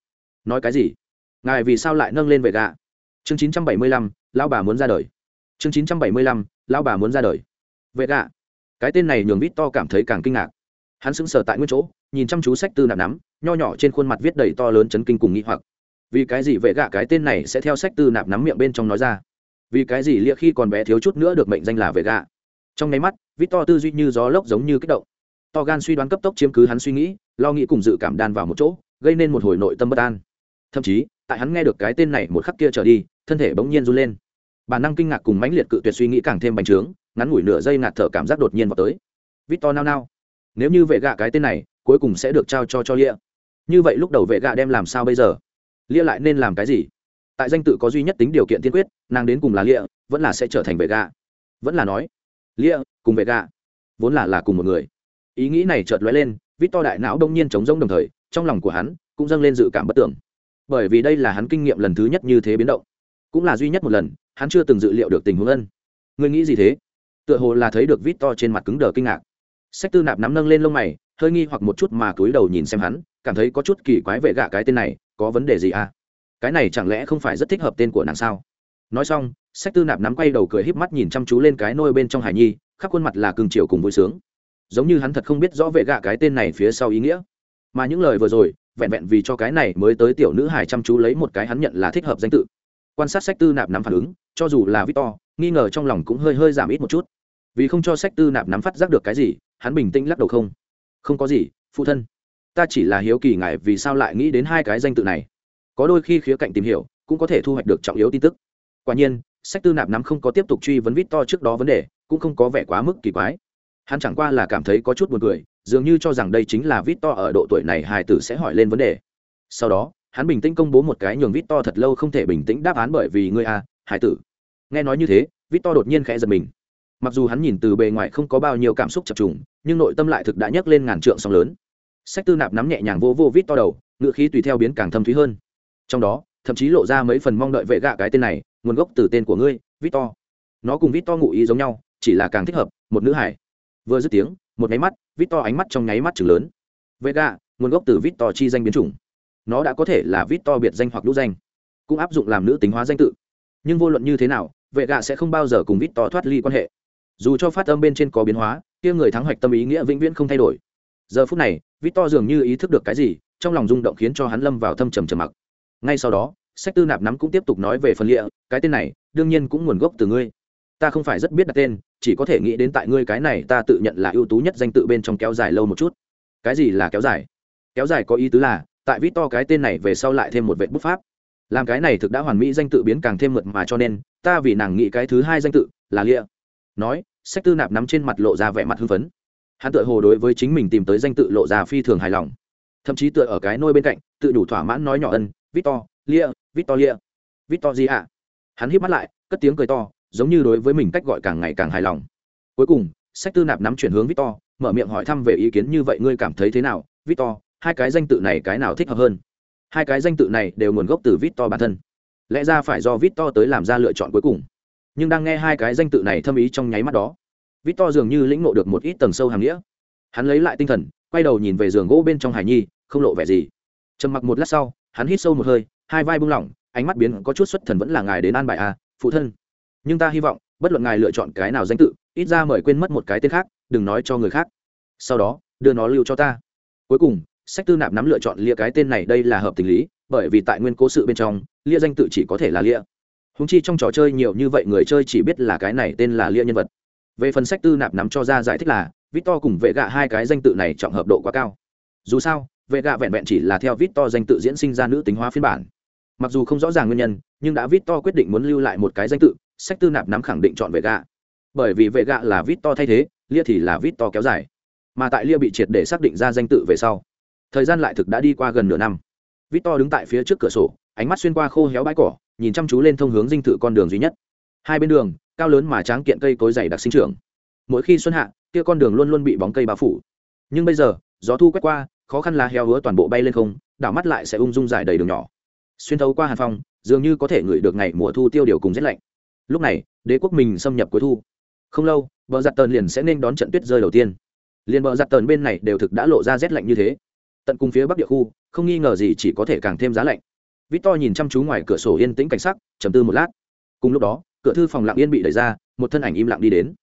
nói cái gì? Ngài vì sao lại nâng lên vệ gạ? Chương chín trăm bảy mươi lăm lao bà muốn ra đời. Chương chín trăm bảy mươi lăm lao bà muốn ra đời vệ gạ. Cái tên này nhường vít to cảm thấy càng kinh ngạc. Hắn sững sờ tại nguyên chỗ, nhìn chăm chú sách tư nạp nắm, nho nhỏ trên khuôn mặt viết đầy to lớn chấn kinh cùng nghĩ hoặc. Vì cái gì vệ gạ cái tên này sẽ theo sách tư nạp nắm miệng bên trong nói ra? Vì cái gì lia khi còn bé thiếu chút nữa được mệnh danh là vệ gạ? Trong nháy mắt vít to tư duy như gió lốc giống như kích động. To gan suy đoán cấp tốc chiếm cứ hắn suy nghĩ, lo nghĩ cùng dự cảm đan vào một chỗ, gây nên một hồi nội tâm bất an. Thậm chí, tại hắn nghe được cái tên này một khắc kia trở đi, thân thể bỗng nhiên run lên. Bản năng kinh ngạc cùng mãnh liệt cự tuyệt suy nghĩ càng thêm bành trướng ngắn ngủi nửa giây ngạt thở cảm giác đột nhiên vào tới. Vít to nao nao. Nếu như vệ gạ cái tên này, cuối cùng sẽ được trao cho cho lia. Như vậy lúc đầu vệ gạ đem làm sao bây giờ? Lia lại nên làm cái gì? Tại danh tự có duy nhất tính điều kiện tiên quyết, nàng đến cùng là lia, vẫn là sẽ trở thành vệ gạ. Vẫn là nói, lia, cùng vệ gạ. Vốn là là cùng một người. Ý nghĩ này chợt lóe lên vít to đại não đông nhiên chống rỗng đồng thời, trong lòng của hắn cũng dâng lên dự cảm bất tưởng. Bởi vì đây là hắn kinh nghiệm lần thứ nhất như thế biến động. Cũng là duy nhất một lần, hắn chưa từng dự liệu được tình huống ân. Ngươi nghĩ gì thế? Tựa hồ là thấy được vít to trên mặt cứng đờ kinh ngạc. Sách tư nạp nắm nâng lên lông mày, hơi nghi hoặc một chút mà cúi đầu nhìn xem hắn, cảm thấy có chút kỳ quái vệ gạ cái tên này, có vấn đề gì à? Cái này chẳng lẽ không phải rất thích hợp tên của nàng sao? Nói xong sách tư nạp nắm quay đầu cười híp mắt nhìn chăm chú lên cái nôi bên trong hải nhi, khắp khuôn mặt là cưng chiều cùng vui sướng. Giống như hắn thật không biết rõ vệ gạ cái tên này phía sau ý nghĩa. Mà những lời vừa rồi, vẹn vẹn vì cho cái này mới tới tiểu nữ hải chăm chú lấy một cái hắn nhận là thích hợp danh tự. Quan sát sách tư nạp nắm phản ứng, cho dù là victor, nghi ngờ trong lòng cũng hơi hơi giảm ít một chút vì không cho sách tư nạp nắm phát giác được cái gì hắn bình tĩnh lắc đầu không. Không có gì phụ thân. Ta chỉ là hiếu kỳ ngại vì sao lại nghĩ đến hai cái danh tự này. Có đôi khi khía cạnh tìm hiểu cũng có thể thu hoạch được trọng yếu tin tức. Quả nhiên sách tư nạp nắm không có tiếp tục truy vấn vít to trước đó vấn đề cũng không có vẻ quá mức kỳ quái. Hắn chẳng qua là cảm thấy có chút buồn cười dường như cho rằng đây chính là vít to ở độ tuổi này hài tử sẽ hỏi lên vấn đề. Sau đó hắn bình tĩnh công bố một cái nhường vít to thật lâu không thể bình tĩnh đáp án bởi vì ngươi a à, hài tử. Nghe nói như thế vít to đột nhiên khẽ giật mình mặc dù hắn nhìn từ bề ngoài không có bao nhiêu cảm xúc chập trùng, nhưng nội tâm lại thực đã nhấc lên ngàn trượng sóng lớn. Sách tư nạp nắm nhẹ nhàng vô vô vít to đầu ngựa khí tùy theo biến càng thâm thúy hơn. Trong đó, thậm chí lộ ra mấy phần mong đợi vệ gạ cái tên này, nguồn gốc từ tên của ngươi, vít to. Nó cùng vít to ngụ ý giống nhau, chỉ là càng thích hợp, một nữ hải. Vừa dứt tiếng, một nháy mắt, vít to ánh mắt trong nháy mắt chừng lớn. Vệ gạ, nguồn gốc từ vít to chi danh biến chủng. Nó đã có thể là vít to biệt danh hoặc lũ danh, cũng áp dụng làm nữ tính hóa danh tự. Nhưng vô luận như thế nào, vệ gạ sẽ không bao giờ cùng vít to thoát ly quan hệ dù cho phát âm bên trên có biến hóa, kia người thắng hoạch tâm ý nghĩa vĩnh viễn không thay đổi. Giờ phút này, victor dường như ý thức được cái gì, trong lòng rung động khiến cho hắn lâm vào thâm trầm trầm mặc. Ngay sau đó, sách tư nạp nắm cũng tiếp tục nói về phần lịa, cái tên này, đương nhiên cũng nguồn gốc từ ngươi. Ta không phải rất biết đặt tên, chỉ có thể nghĩ đến tại ngươi cái này ta tự nhận là ưu tú nhất danh tự bên trong kéo dài lâu một chút. Cái gì là kéo dài? Kéo dài có ý tứ là, tại vít cái tên này về sau lại thêm một vệ bút pháp. Làm cái này thực đã hoàn mỹ danh tự biến càng thêm mượt mà cho nên, ta vì nàng nghĩ cái thứ hai danh tự là lịa nói, sách tư nạp nắm trên mặt lộ ra vẻ mặt hưng phấn. Hắn tự hồ đối với chính mình tìm tới danh tự lộ ra phi thường hài lòng. Thậm chí tựa ở cái nôi bên cạnh, tự đủ thỏa mãn nói nhỏ ân, victor, lia victor lia, victor gì ạ hắn híp mắt lại, cất tiếng cười to, giống như đối với mình cách gọi càng ngày càng hài lòng. Cuối cùng, sách tư nạp nắm chuyển hướng victor, mở miệng hỏi thăm về ý kiến như vậy ngươi cảm thấy thế nào? Victor, hai cái danh tự này cái nào thích hợp hơn? Hai cái danh tự này đều nguồn gốc từ victor bản thân. Lẽ ra phải do victor tới làm ra lựa chọn cuối cùng nhưng đang nghe hai cái danh tự này thâm ý trong nháy mắt đó. Vít to dường như lĩnh ngộ được một ít tầng sâu hàm nghĩa. Hắn lấy lại tinh thần quay đầu nhìn về giường gỗ bên trong hải nhi không lộ vẻ gì. Trầm mặc một lát sau hắn hít sâu một hơi hai vai buông lỏng ánh mắt biến có chút xuất thần vẫn là ngài đến an bài a à, phụ thân. Nhưng ta hy vọng bất luận ngài lựa chọn cái nào danh tự ít ra mời quên mất một cái tên khác đừng nói cho người khác. Sau đó đưa nó lưu cho ta. Cuối cùng sách tư nạp nắm lựa chọn lia cái tên này đây là hợp tình lý bởi vì tại nguyên cố sự bên trong lia danh tự chỉ có thể là lia húng chi trong trò chơi nhiều như vậy người chơi chỉ biết là cái này tên là lia nhân vật. Về phần sách tư nạp nắm cho ra giải thích là, victor cùng vệ gạ hai cái danh tự này trọng hợp độ quá cao. Dù sao, vệ gạ vẹn vẹn chỉ là theo victor danh tự diễn sinh ra nữ tính hóa phiên bản. Mặc dù không rõ ràng nguyên nhân, nhưng đã victor quyết định muốn lưu lại một cái danh tự, sách tư nạp nắm khẳng định chọn vệ gạ. Bởi vì vệ gạ là victor thay thế, lia thì là victor kéo dài. Mà tại lia bị triệt để xác định ra danh tự về sau, thời gian lại thực đã đi qua gần nửa năm. Victor đứng tại phía trước cửa sổ, ánh mắt xuyên qua khô héo bãi cỏ nhìn chăm chú lên thông hướng dinh thự con đường duy nhất. Hai bên đường, cao lớn mà tráng kiện cây cối dày đặc sinh trưởng. Mỗi khi xuân hạ, kia con đường luôn luôn bị bóng cây bao phủ. Nhưng bây giờ, gió thu quét qua, khó khăn là heo hứa toàn bộ bay lên không, đảo mắt lại sẽ ung dung dài đầy đường nhỏ. Xuyên thấu qua hàn phong, dường như có thể ngửi được ngày mùa thu tiêu điều cùng rét lạnh. Lúc này, đế quốc mình xâm nhập cuối thu. Không lâu, bờ giặt tờn liền sẽ nên đón trận tuyết rơi đầu tiên. Liền bờ giặt tờn bên này đều thực đã lộ ra rét lạnh như thế. Tận cùng phía bắc địa khu, không nghi ngờ gì chỉ có thể càng thêm giá lạnh. Victor nhìn chăm chú ngoài cửa sổ yên tĩnh cảnh sắc trầm tư một lát. Cùng lúc đó cửa thư phòng lặng yên bị đẩy ra một thân ảnh im lặng đi đến.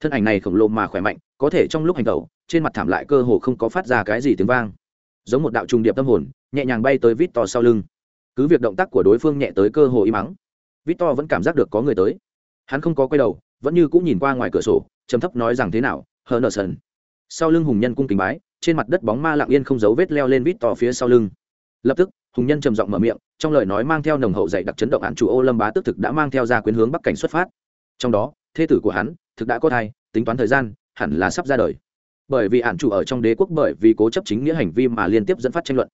Thân ảnh này khổng lồ mà khỏe mạnh có thể trong lúc hành động, trên mặt thảm lại cơ hồ không có phát ra cái gì tiếng vang. Giống một đạo trùng điệp tâm hồn nhẹ nhàng bay tới Victor sau lưng. Cứ việc động tác của đối phương nhẹ tới cơ hồ im mắng Victor vẫn cảm giác được có người tới. Hắn không có quay đầu vẫn như cũng nhìn qua ngoài cửa sổ trầm thấp nói rằng thế nào hờ sau lưng hùng nhân cung kính bái trên mặt đất bóng ma lặng yên không giấu vết leo lên Victor phía sau lưng. Lập tức hùng nhân trầm giọng mở miệng, trong lời nói mang theo nồng hậu dạy đặc chấn động án chủ ô lâm bá tức thực đã mang theo ra quyến hướng bắc cảnh xuất phát. Trong đó, thê tử của hắn, thực đã có thai, tính toán thời gian, hẳn là sắp ra đời. Bởi vì ản chủ ở trong đế quốc bởi vì cố chấp chính nghĩa hành vi mà liên tiếp dẫn phát tranh luận.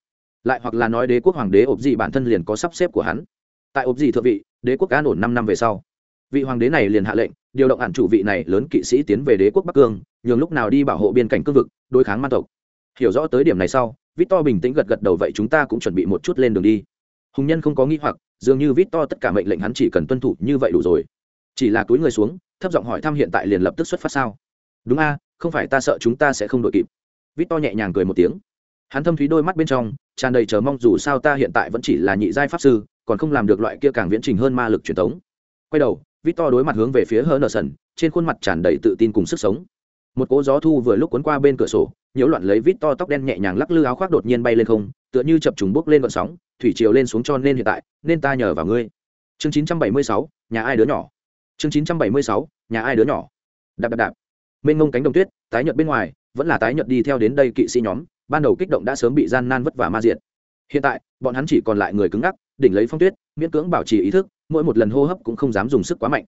Lại hoặc là nói đế quốc hoàng đế ộp dị bản thân liền có sắp xếp của hắn. Tại ộp dị thượng vị, đế quốc an ổn năm năm về sau. Vị hoàng đế này liền hạ lệnh, điều động ản chủ vị này lớn kỵ sĩ tiến về đế quốc bắc cương, nhường lúc nào đi bảo hộ biên cảnh cương vực, đối kháng man tộc. Hiểu rõ tới điểm này sau Victor bình tĩnh gật gật đầu vậy chúng ta cũng chuẩn bị một chút lên đường đi. Hùng nhân không có nghi hoặc, dường như Victor tất cả mệnh lệnh hắn chỉ cần tuân thủ như vậy đủ rồi. Chỉ là túi người xuống, thấp giọng hỏi thăm hiện tại liền lập tức xuất phát sao? Đúng a, không phải ta sợ chúng ta sẽ không đội kịp. Victor nhẹ nhàng cười một tiếng. hắn thâm thúy đôi mắt bên trong tràn đầy chờ mong dù sao ta hiện tại vẫn chỉ là nhị giai pháp sư còn không làm được loại kia càng viễn trình hơn ma lực truyền thống quay đầu Victor đối mặt hướng về phía hơ sần trên khuôn mặt tràn đầy tự tin cùng sức sống một cỗ gió thu vừa lúc cuốn qua bên cửa sổ nhiễu loạn lấy vít to tóc đen nhẹ nhàng lắc lư áo khoác đột nhiên bay lên không tựa như chập trùng bốc lên vận sóng thủy chiều lên xuống cho nên hiện tại nên ta nhờ vào ngươi. Chương 976, nhà ai đứa nhỏ? Chương 976, nhà ai đứa nhỏ? Đạp đạp đạp. Mênh ngông cánh đồng tuyết tái nhợt bên ngoài vẫn là tái nhợt đi theo đến đây kỵ sĩ nhóm ban đầu kích động đã sớm bị gian nan vất vả ma diệt. Hiện tại bọn hắn chỉ còn lại người cứng ngắc đỉnh lấy phong tuyết miễn cưỡng bảo trì ý thức mỗi một lần hô hấp cũng không dám dùng sức quá mạnh.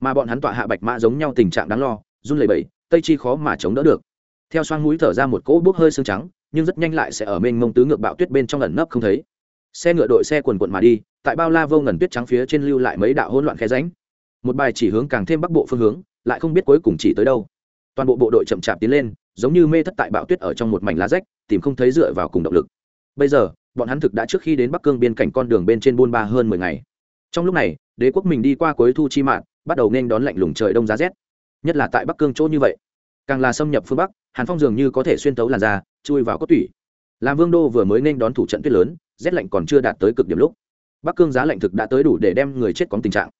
Mà bọn hắn tọa hạ bạch mã giống nhau tình trạng đáng lo run lẩy bẩy tây chi khó mà chống đỡ được. Theo xoang mũi thở ra một cỗ bốc hơi xương trắng, nhưng rất nhanh lại sẽ ở mênh mông tứ ngược bạo tuyết bên trong ẩn nấp không thấy. Xe ngựa đội xe quần quận mà đi, tại bao la vô ngần tuyết trắng phía trên lưu lại mấy đạo hỗn loạn khe ránh một bài chỉ hướng càng thêm bắc bộ phương hướng, lại không biết cuối cùng chỉ tới đâu. Toàn bộ bộ đội chậm chạp tiến lên, giống như mê thất tại bão tuyết ở trong một mảnh lá rách, tìm không thấy dựa vào cùng động lực. Bây giờ, bọn hắn thực đã trước khi đến bắc cương biên cảnh con đường bên trên buôn ba hơn mười ngày. Trong lúc này, đế quốc mình đi qua cuối thu chi mạng bắt đầu nên đón lạnh lùng trời đông giá rét nhất là tại bắc cương chỗ như vậy. Càng là xâm nhập phương bắc, hàn phong dường như có thể xuyên tấu làn da, chui vào cốt tủy. Làm vương đô vừa mới nên đón thủ trận tuyết lớn, rét lạnh còn chưa đạt tới cực điểm lúc. Bắc cương giá lạnh thực đã tới đủ để đem người chết có tình trạng.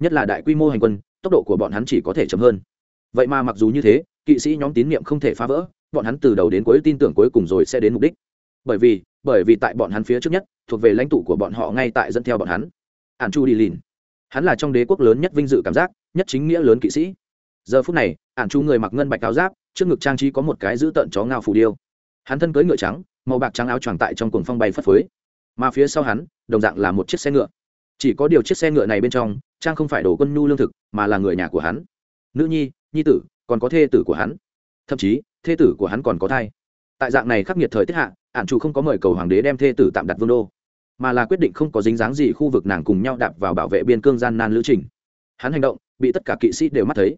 Nhất là đại quy mô hành quân, tốc độ của bọn hắn chỉ có thể chậm hơn. Vậy mà mặc dù như thế, kỵ sĩ nhóm tín nhiệm không thể phá vỡ, bọn hắn từ đầu đến cuối tin tưởng cuối cùng rồi sẽ đến mục đích. Bởi vì bởi vì tại bọn hắn phía trước nhất, thuộc về lãnh tụ của bọn họ ngay tại dẫn theo bọn hắn. Ản chu đi lìn. Hắn là trong đế quốc lớn nhất vinh dự cảm giác, nhất chính nghĩa lớn kỵ sĩ giờ phút này, ản chu người mặc ngân bạch áo giáp, trước ngực trang trí có một cái giữ tợn chó ngao phù điêu. Hắn thân cưỡi ngựa trắng, màu bạc trắng áo choàng tại trong cuồng phong bay phất phới. Mà phía sau hắn, đồng dạng là một chiếc xe ngựa. Chỉ có điều chiếc xe ngựa này bên trong, trang không phải đồ quân nhu lương thực, mà là người nhà của hắn. Nữ nhi nhi tử, còn có thê tử của hắn. Thậm chí, thê tử của hắn còn có thai. Tại dạng này khắc nghiệt thời tiết hạ, ản chủ không có mời cầu hoàng đế đem thê tử tạm đặt vương đô, mà là quyết định không có dính dáng gì khu vực nàng cùng nhau đạp vào bảo vệ biên cương gian nan lữ trình. Hắn hành động, bị tất cả kỵ sĩ đều mắt thấy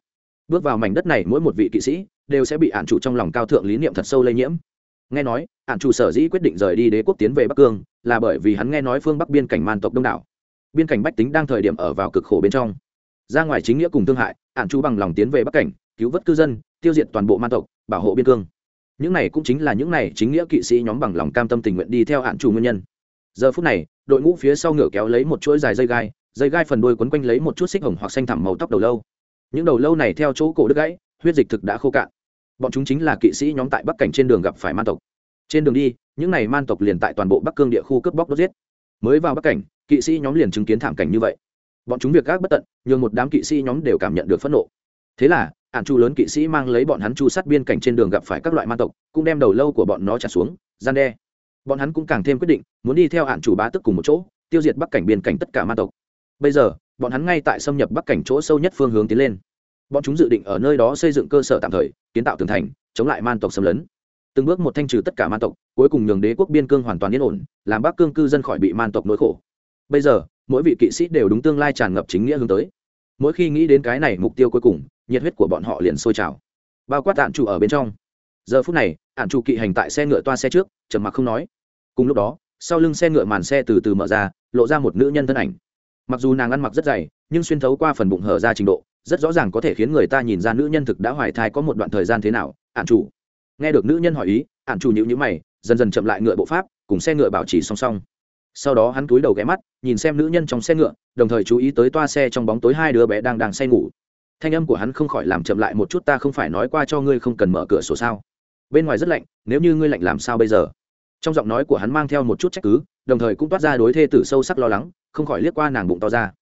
bước vào mảnh đất này mỗi một vị kỵ sĩ đều sẽ bị ạn chủ trong lòng cao thượng lý niệm thật sâu lây nhiễm. Nghe nói, ạn chủ sở dĩ quyết định rời đi đế quốc tiến về bắc cương là bởi vì hắn nghe nói phương bắc biên cảnh man tộc đông đảo. Biên cảnh bách tính đang thời điểm ở vào cực khổ bên trong. Ra ngoài chính nghĩa cùng thương hại, ạn chủ bằng lòng tiến về bắc cảnh, cứu vớt cư dân, tiêu diệt toàn bộ man tộc, bảo hộ biên cương. Những này cũng chính là những này chính nghĩa kỵ sĩ nhóm bằng lòng cam tâm tình nguyện đi theo hạn chủ nguyên nhân. Giờ phút này, đội ngũ phía sau ngựa kéo lấy một chuỗi dài dây gai dây gai phần đuôi quấn quanh lấy một chút xích hồng hoặc xanh thẳm màu tóc đầu lâu những đầu lâu này theo chỗ cổ đứt gãy, huyết dịch thực đã khô cạn. Bọn chúng chính là kỵ sĩ nhóm tại bắc cảnh trên đường gặp phải man tộc. Trên đường đi, những này man tộc liền tại toàn bộ bắc cương địa khu cướp bóc đốt giết. Mới vào bắc cảnh, kỵ sĩ nhóm liền chứng kiến thảm cảnh như vậy. Bọn chúng việc gác bất tận, nhường một đám kỵ sĩ nhóm đều cảm nhận được phẫn nộ. Thế là ạn chu lớn kỵ sĩ mang lấy bọn hắn chu sát biên cảnh trên đường gặp phải các loại man tộc, cũng đem đầu lâu của bọn nó trả xuống, gian đe. Bọn hắn cũng càng thêm quyết định, muốn đi theo ạn chủ bá tức cùng một chỗ, tiêu diệt bắc cảnh biên cảnh tất cả man tộc. Bây giờ bọn hắn ngay tại xâm nhập bắc cảnh chỗ sâu nhất phương hướng tiến lên. Bọn chúng dự định ở nơi đó xây dựng cơ sở tạm thời, kiến tạo tường thành, chống lại man tộc xâm lấn. Từng bước một thanh trừ tất cả man tộc, cuối cùng nhường đế quốc biên cương hoàn toàn yên ổn, làm bắc cương cư dân khỏi bị man tộc nỗi khổ. Bây giờ, mỗi vị kỵ sĩ đều đúng tương lai tràn ngập chính nghĩa hướng tới. Mỗi khi nghĩ đến cái này mục tiêu cuối cùng, nhiệt huyết của bọn họ liền sôi trào. Bao quát tạm chủ ở bên trong. Giờ phút này, ạn chủ kỵ hành tại xe ngựa toa xe trước, trầm mặc không nói. Cùng lúc đó, sau lưng xe ngựa màn xe từ từ mở ra, lộ ra một nữ nhân thân ảnh mặc dù nàng ăn mặc rất dày, nhưng xuyên thấu qua phần bụng hở ra trình độ, rất rõ ràng có thể khiến người ta nhìn ra nữ nhân thực đã hoài thai có một đoạn thời gian thế nào ạn chủ. Nghe được nữ nhân hỏi ý ạn chủ nhịu nhữ mày, dần dần chậm lại ngựa bộ pháp, cùng xe ngựa bảo trì song song. Sau đó hắn cúi đầu ghé mắt, nhìn xem nữ nhân trong xe ngựa, đồng thời chú ý tới toa xe trong bóng tối hai đứa bé đang đang say ngủ. Thanh âm của hắn không khỏi làm chậm lại một chút, ta không phải nói qua cho ngươi không cần mở cửa sổ sao? Bên ngoài rất lạnh, nếu như ngươi lạnh làm sao bây giờ? Trong giọng nói của hắn mang theo một chút trách cứ, đồng thời cũng toát ra đối thê tử sâu sắc lo lắng không khỏi liếc qua nàng bụng to ra.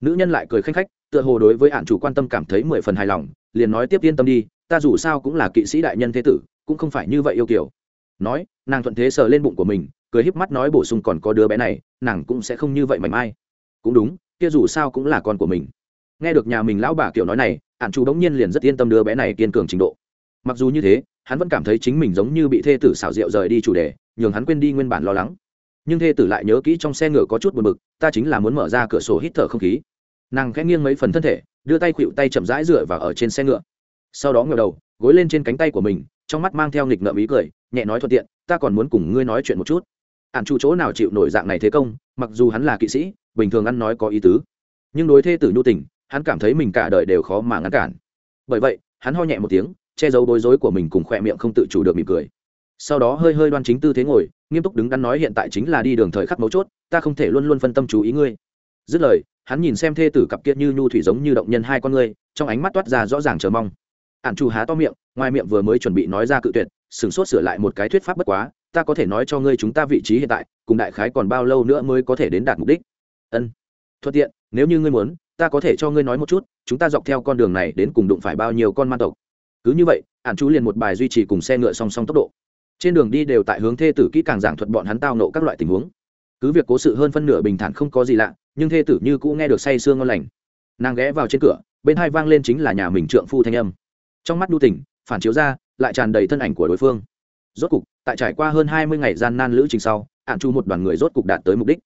Nữ nhân lại cười khanh khách, tựa hồ đối với hạn chủ quan tâm cảm thấy mười phần hài lòng, liền nói tiếp yên tâm đi, ta dù sao cũng là kỵ sĩ đại nhân thế tử, cũng không phải như vậy yêu kiểu. Nói, nàng thuận thế sờ lên bụng của mình, cười híp mắt nói bổ sung còn có đứa bé này, nàng cũng sẽ không như vậy mảnh mai cũng đúng, kia dù sao cũng là con của mình. Nghe được nhà mình lão bà kiểu nói này ạn chủ đống nhiên liền rất yên tâm đứa bé này kiên cường trình độ. Mặc dù như thế, hắn vẫn cảm thấy chính mình giống như bị thê tử xảo diệu rời đi chủ đề, nhường hắn quên đi nguyên bản lo lắng nhưng thê tử lại nhớ kỹ trong xe ngựa có chút buồn bực, ta chính là muốn mở ra cửa sổ hít thở không khí. Nàng khẽ nghiêng mấy phần thân thể, đưa tay khuỵu tay chậm rãi dựa vào ở trên xe ngựa. Sau đó ngờ đầu, gối lên trên cánh tay của mình, trong mắt mang theo nghịch ngợm ý cười, nhẹ nói thuận tiện, ta còn muốn cùng ngươi nói chuyện một chút. Ạn chủ chỗ nào chịu nổi dạng này thế công, mặc dù hắn là kỵ sĩ, bình thường ăn nói có ý tứ. Nhưng đối thê tử nhu tình, hắn cảm thấy mình cả đời đều khó mà ngăn cản. Bởi vậy, hắn ho nhẹ một tiếng, che giấu bối rối của mình cùng khỏe miệng không tự chủ được mỉm cười. Sau đó hơi hơi đoan chính tư thế ngồi nghiêm túc đứng đắn nói hiện tại chính là đi đường thời khắc mấu chốt, ta không thể luôn luôn phân tâm chú ý ngươi. Dứt lời, hắn nhìn xem thê tử cặp kia như nhu thủy giống như động nhân hai con ngươi, trong ánh mắt toát ra rõ ràng chờ mong. Ạn chủ há to miệng, ngoài miệng vừa mới chuẩn bị nói ra cự tuyệt, sửng sốt sửa lại một cái thuyết pháp bất quá, ta có thể nói cho ngươi chúng ta vị trí hiện tại, cùng đại khái còn bao lâu nữa mới có thể đến đạt mục đích. Ân, thuận tiện, nếu như ngươi muốn, ta có thể cho ngươi nói một chút, chúng ta dọc theo con đường này đến cùng đụng phải bao nhiêu con man tộc. Cứ như vậy ạn chú liền một bài duy trì cùng xe ngựa song song tốc độ trên đường đi đều tại hướng thê tử kỹ càng giảng thuật bọn hắn tao nộ các loại tình huống. Cứ việc cố sự hơn phân nửa bình thản không có gì lạ, nhưng thê tử như cũ nghe được say sương ngon lành. Nàng ghé vào trên cửa, bên hai vang lên chính là nhà mình trượng phu thanh âm. Trong mắt đu tỉnh phản chiếu ra, lại tràn đầy thân ảnh của đối phương. Rốt cục, tại trải qua hơn hai mươi ngày gian nan lữ trình sau ạn chu một đoàn người rốt cục đạt tới mục đích.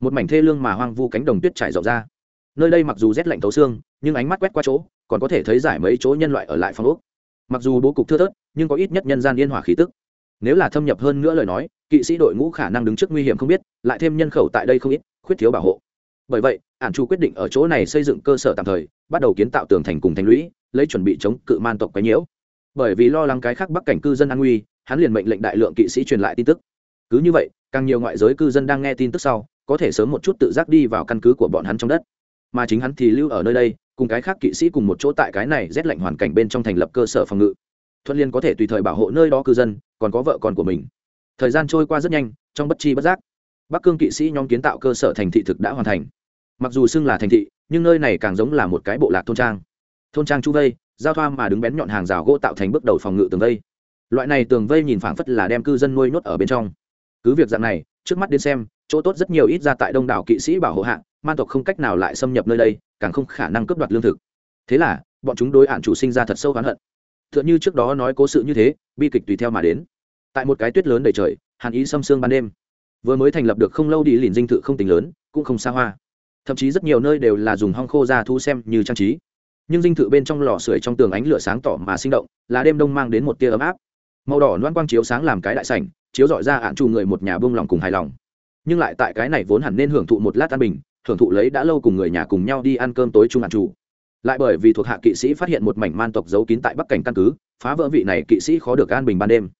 Một mảnh thê lương mà hoang vu cánh đồng tuyết trải rộng ra. Nơi đây mặc dù rét lạnh thấu xương, nhưng ánh mắt quét qua chỗ, còn có thể thấy giải mấy chỗ nhân loại ở lại phong ốc. Mặc dù bố cục thưa thớt, nhưng có ít nhất nhân gian yên hòa khí tức nếu là thâm nhập hơn nữa lời nói, kỵ sĩ đội ngũ khả năng đứng trước nguy hiểm không biết, lại thêm nhân khẩu tại đây không ít, khuyết thiếu bảo hộ. Bởi vậy, ản chu quyết định ở chỗ này xây dựng cơ sở tạm thời, bắt đầu kiến tạo tường thành cùng thành lũy, lấy chuẩn bị chống cự man tộc quấy nhiễu. Bởi vì lo lắng cái khác bắc cảnh cư dân an nguy, hắn liền mệnh lệnh đại lượng kỵ sĩ truyền lại tin tức. Cứ như vậy, càng nhiều ngoại giới cư dân đang nghe tin tức sau, có thể sớm một chút tự giác đi vào căn cứ của bọn hắn trong đất. Mà chính hắn thì lưu ở nơi đây, cùng cái khác kỵ sĩ cùng một chỗ tại cái này rét lạnh hoàn cảnh bên trong thành lập cơ sở phòng ngự thuận liên có thể tùy thời bảo hộ nơi đó cư dân, còn có vợ con của mình. Thời gian trôi qua rất nhanh, trong bất chi bất giác, bắc cương kỵ sĩ nhóm kiến tạo cơ sở thành thị thực đã hoàn thành. Mặc dù xưng là thành thị, nhưng nơi này càng giống là một cái bộ lạc thôn trang. Thôn trang chu vây, giao thoa mà đứng bén nhọn hàng rào gỗ tạo thành bước đầu phòng ngự tường vây. Loại này tường vây nhìn phảng phất là đem cư dân nuôi nhốt ở bên trong. Cứ việc dạng này, trước mắt đến xem, chỗ tốt rất nhiều ít ra tại đông đảo kỵ sĩ bảo hộ hạng man tộc không cách nào lại xâm nhập nơi đây, càng không khả năng cướp đoạt lương thực. Thế là, bọn chúng đối hạn chủ sinh ra thật sâu oán hận. Tựa như trước đó nói cố sự như thế, bi kịch tùy theo mà đến. Tại một cái tuyết lớn đầy trời, hàn ý xâm xương ban đêm. Vừa mới thành lập được không lâu đi lìn dinh thự không tính lớn, cũng không xa hoa. Thậm chí rất nhiều nơi đều là dùng hong khô ra thu xem như trang trí. Nhưng dinh thự bên trong lò sưởi trong tường ánh lửa sáng tỏ mà sinh động, là đêm đông mang đến một tia ấm áp. Màu đỏ loan quang chiếu sáng làm cái đại sảnh, chiếu dọi ra ạn trù người một nhà bông lòng cùng hài lòng. Nhưng lại tại cái này vốn hẳn nên hưởng thụ một lát an bình, hưởng thụ lấy đã lâu cùng người nhà cùng nhau đi ăn cơm tối chung ạn trù lại bởi vì thuộc hạ kỵ sĩ phát hiện một mảnh man tộc giấu kín tại bắc cảnh căn cứ, phá vỡ vị này kỵ sĩ khó được an bình ban đêm.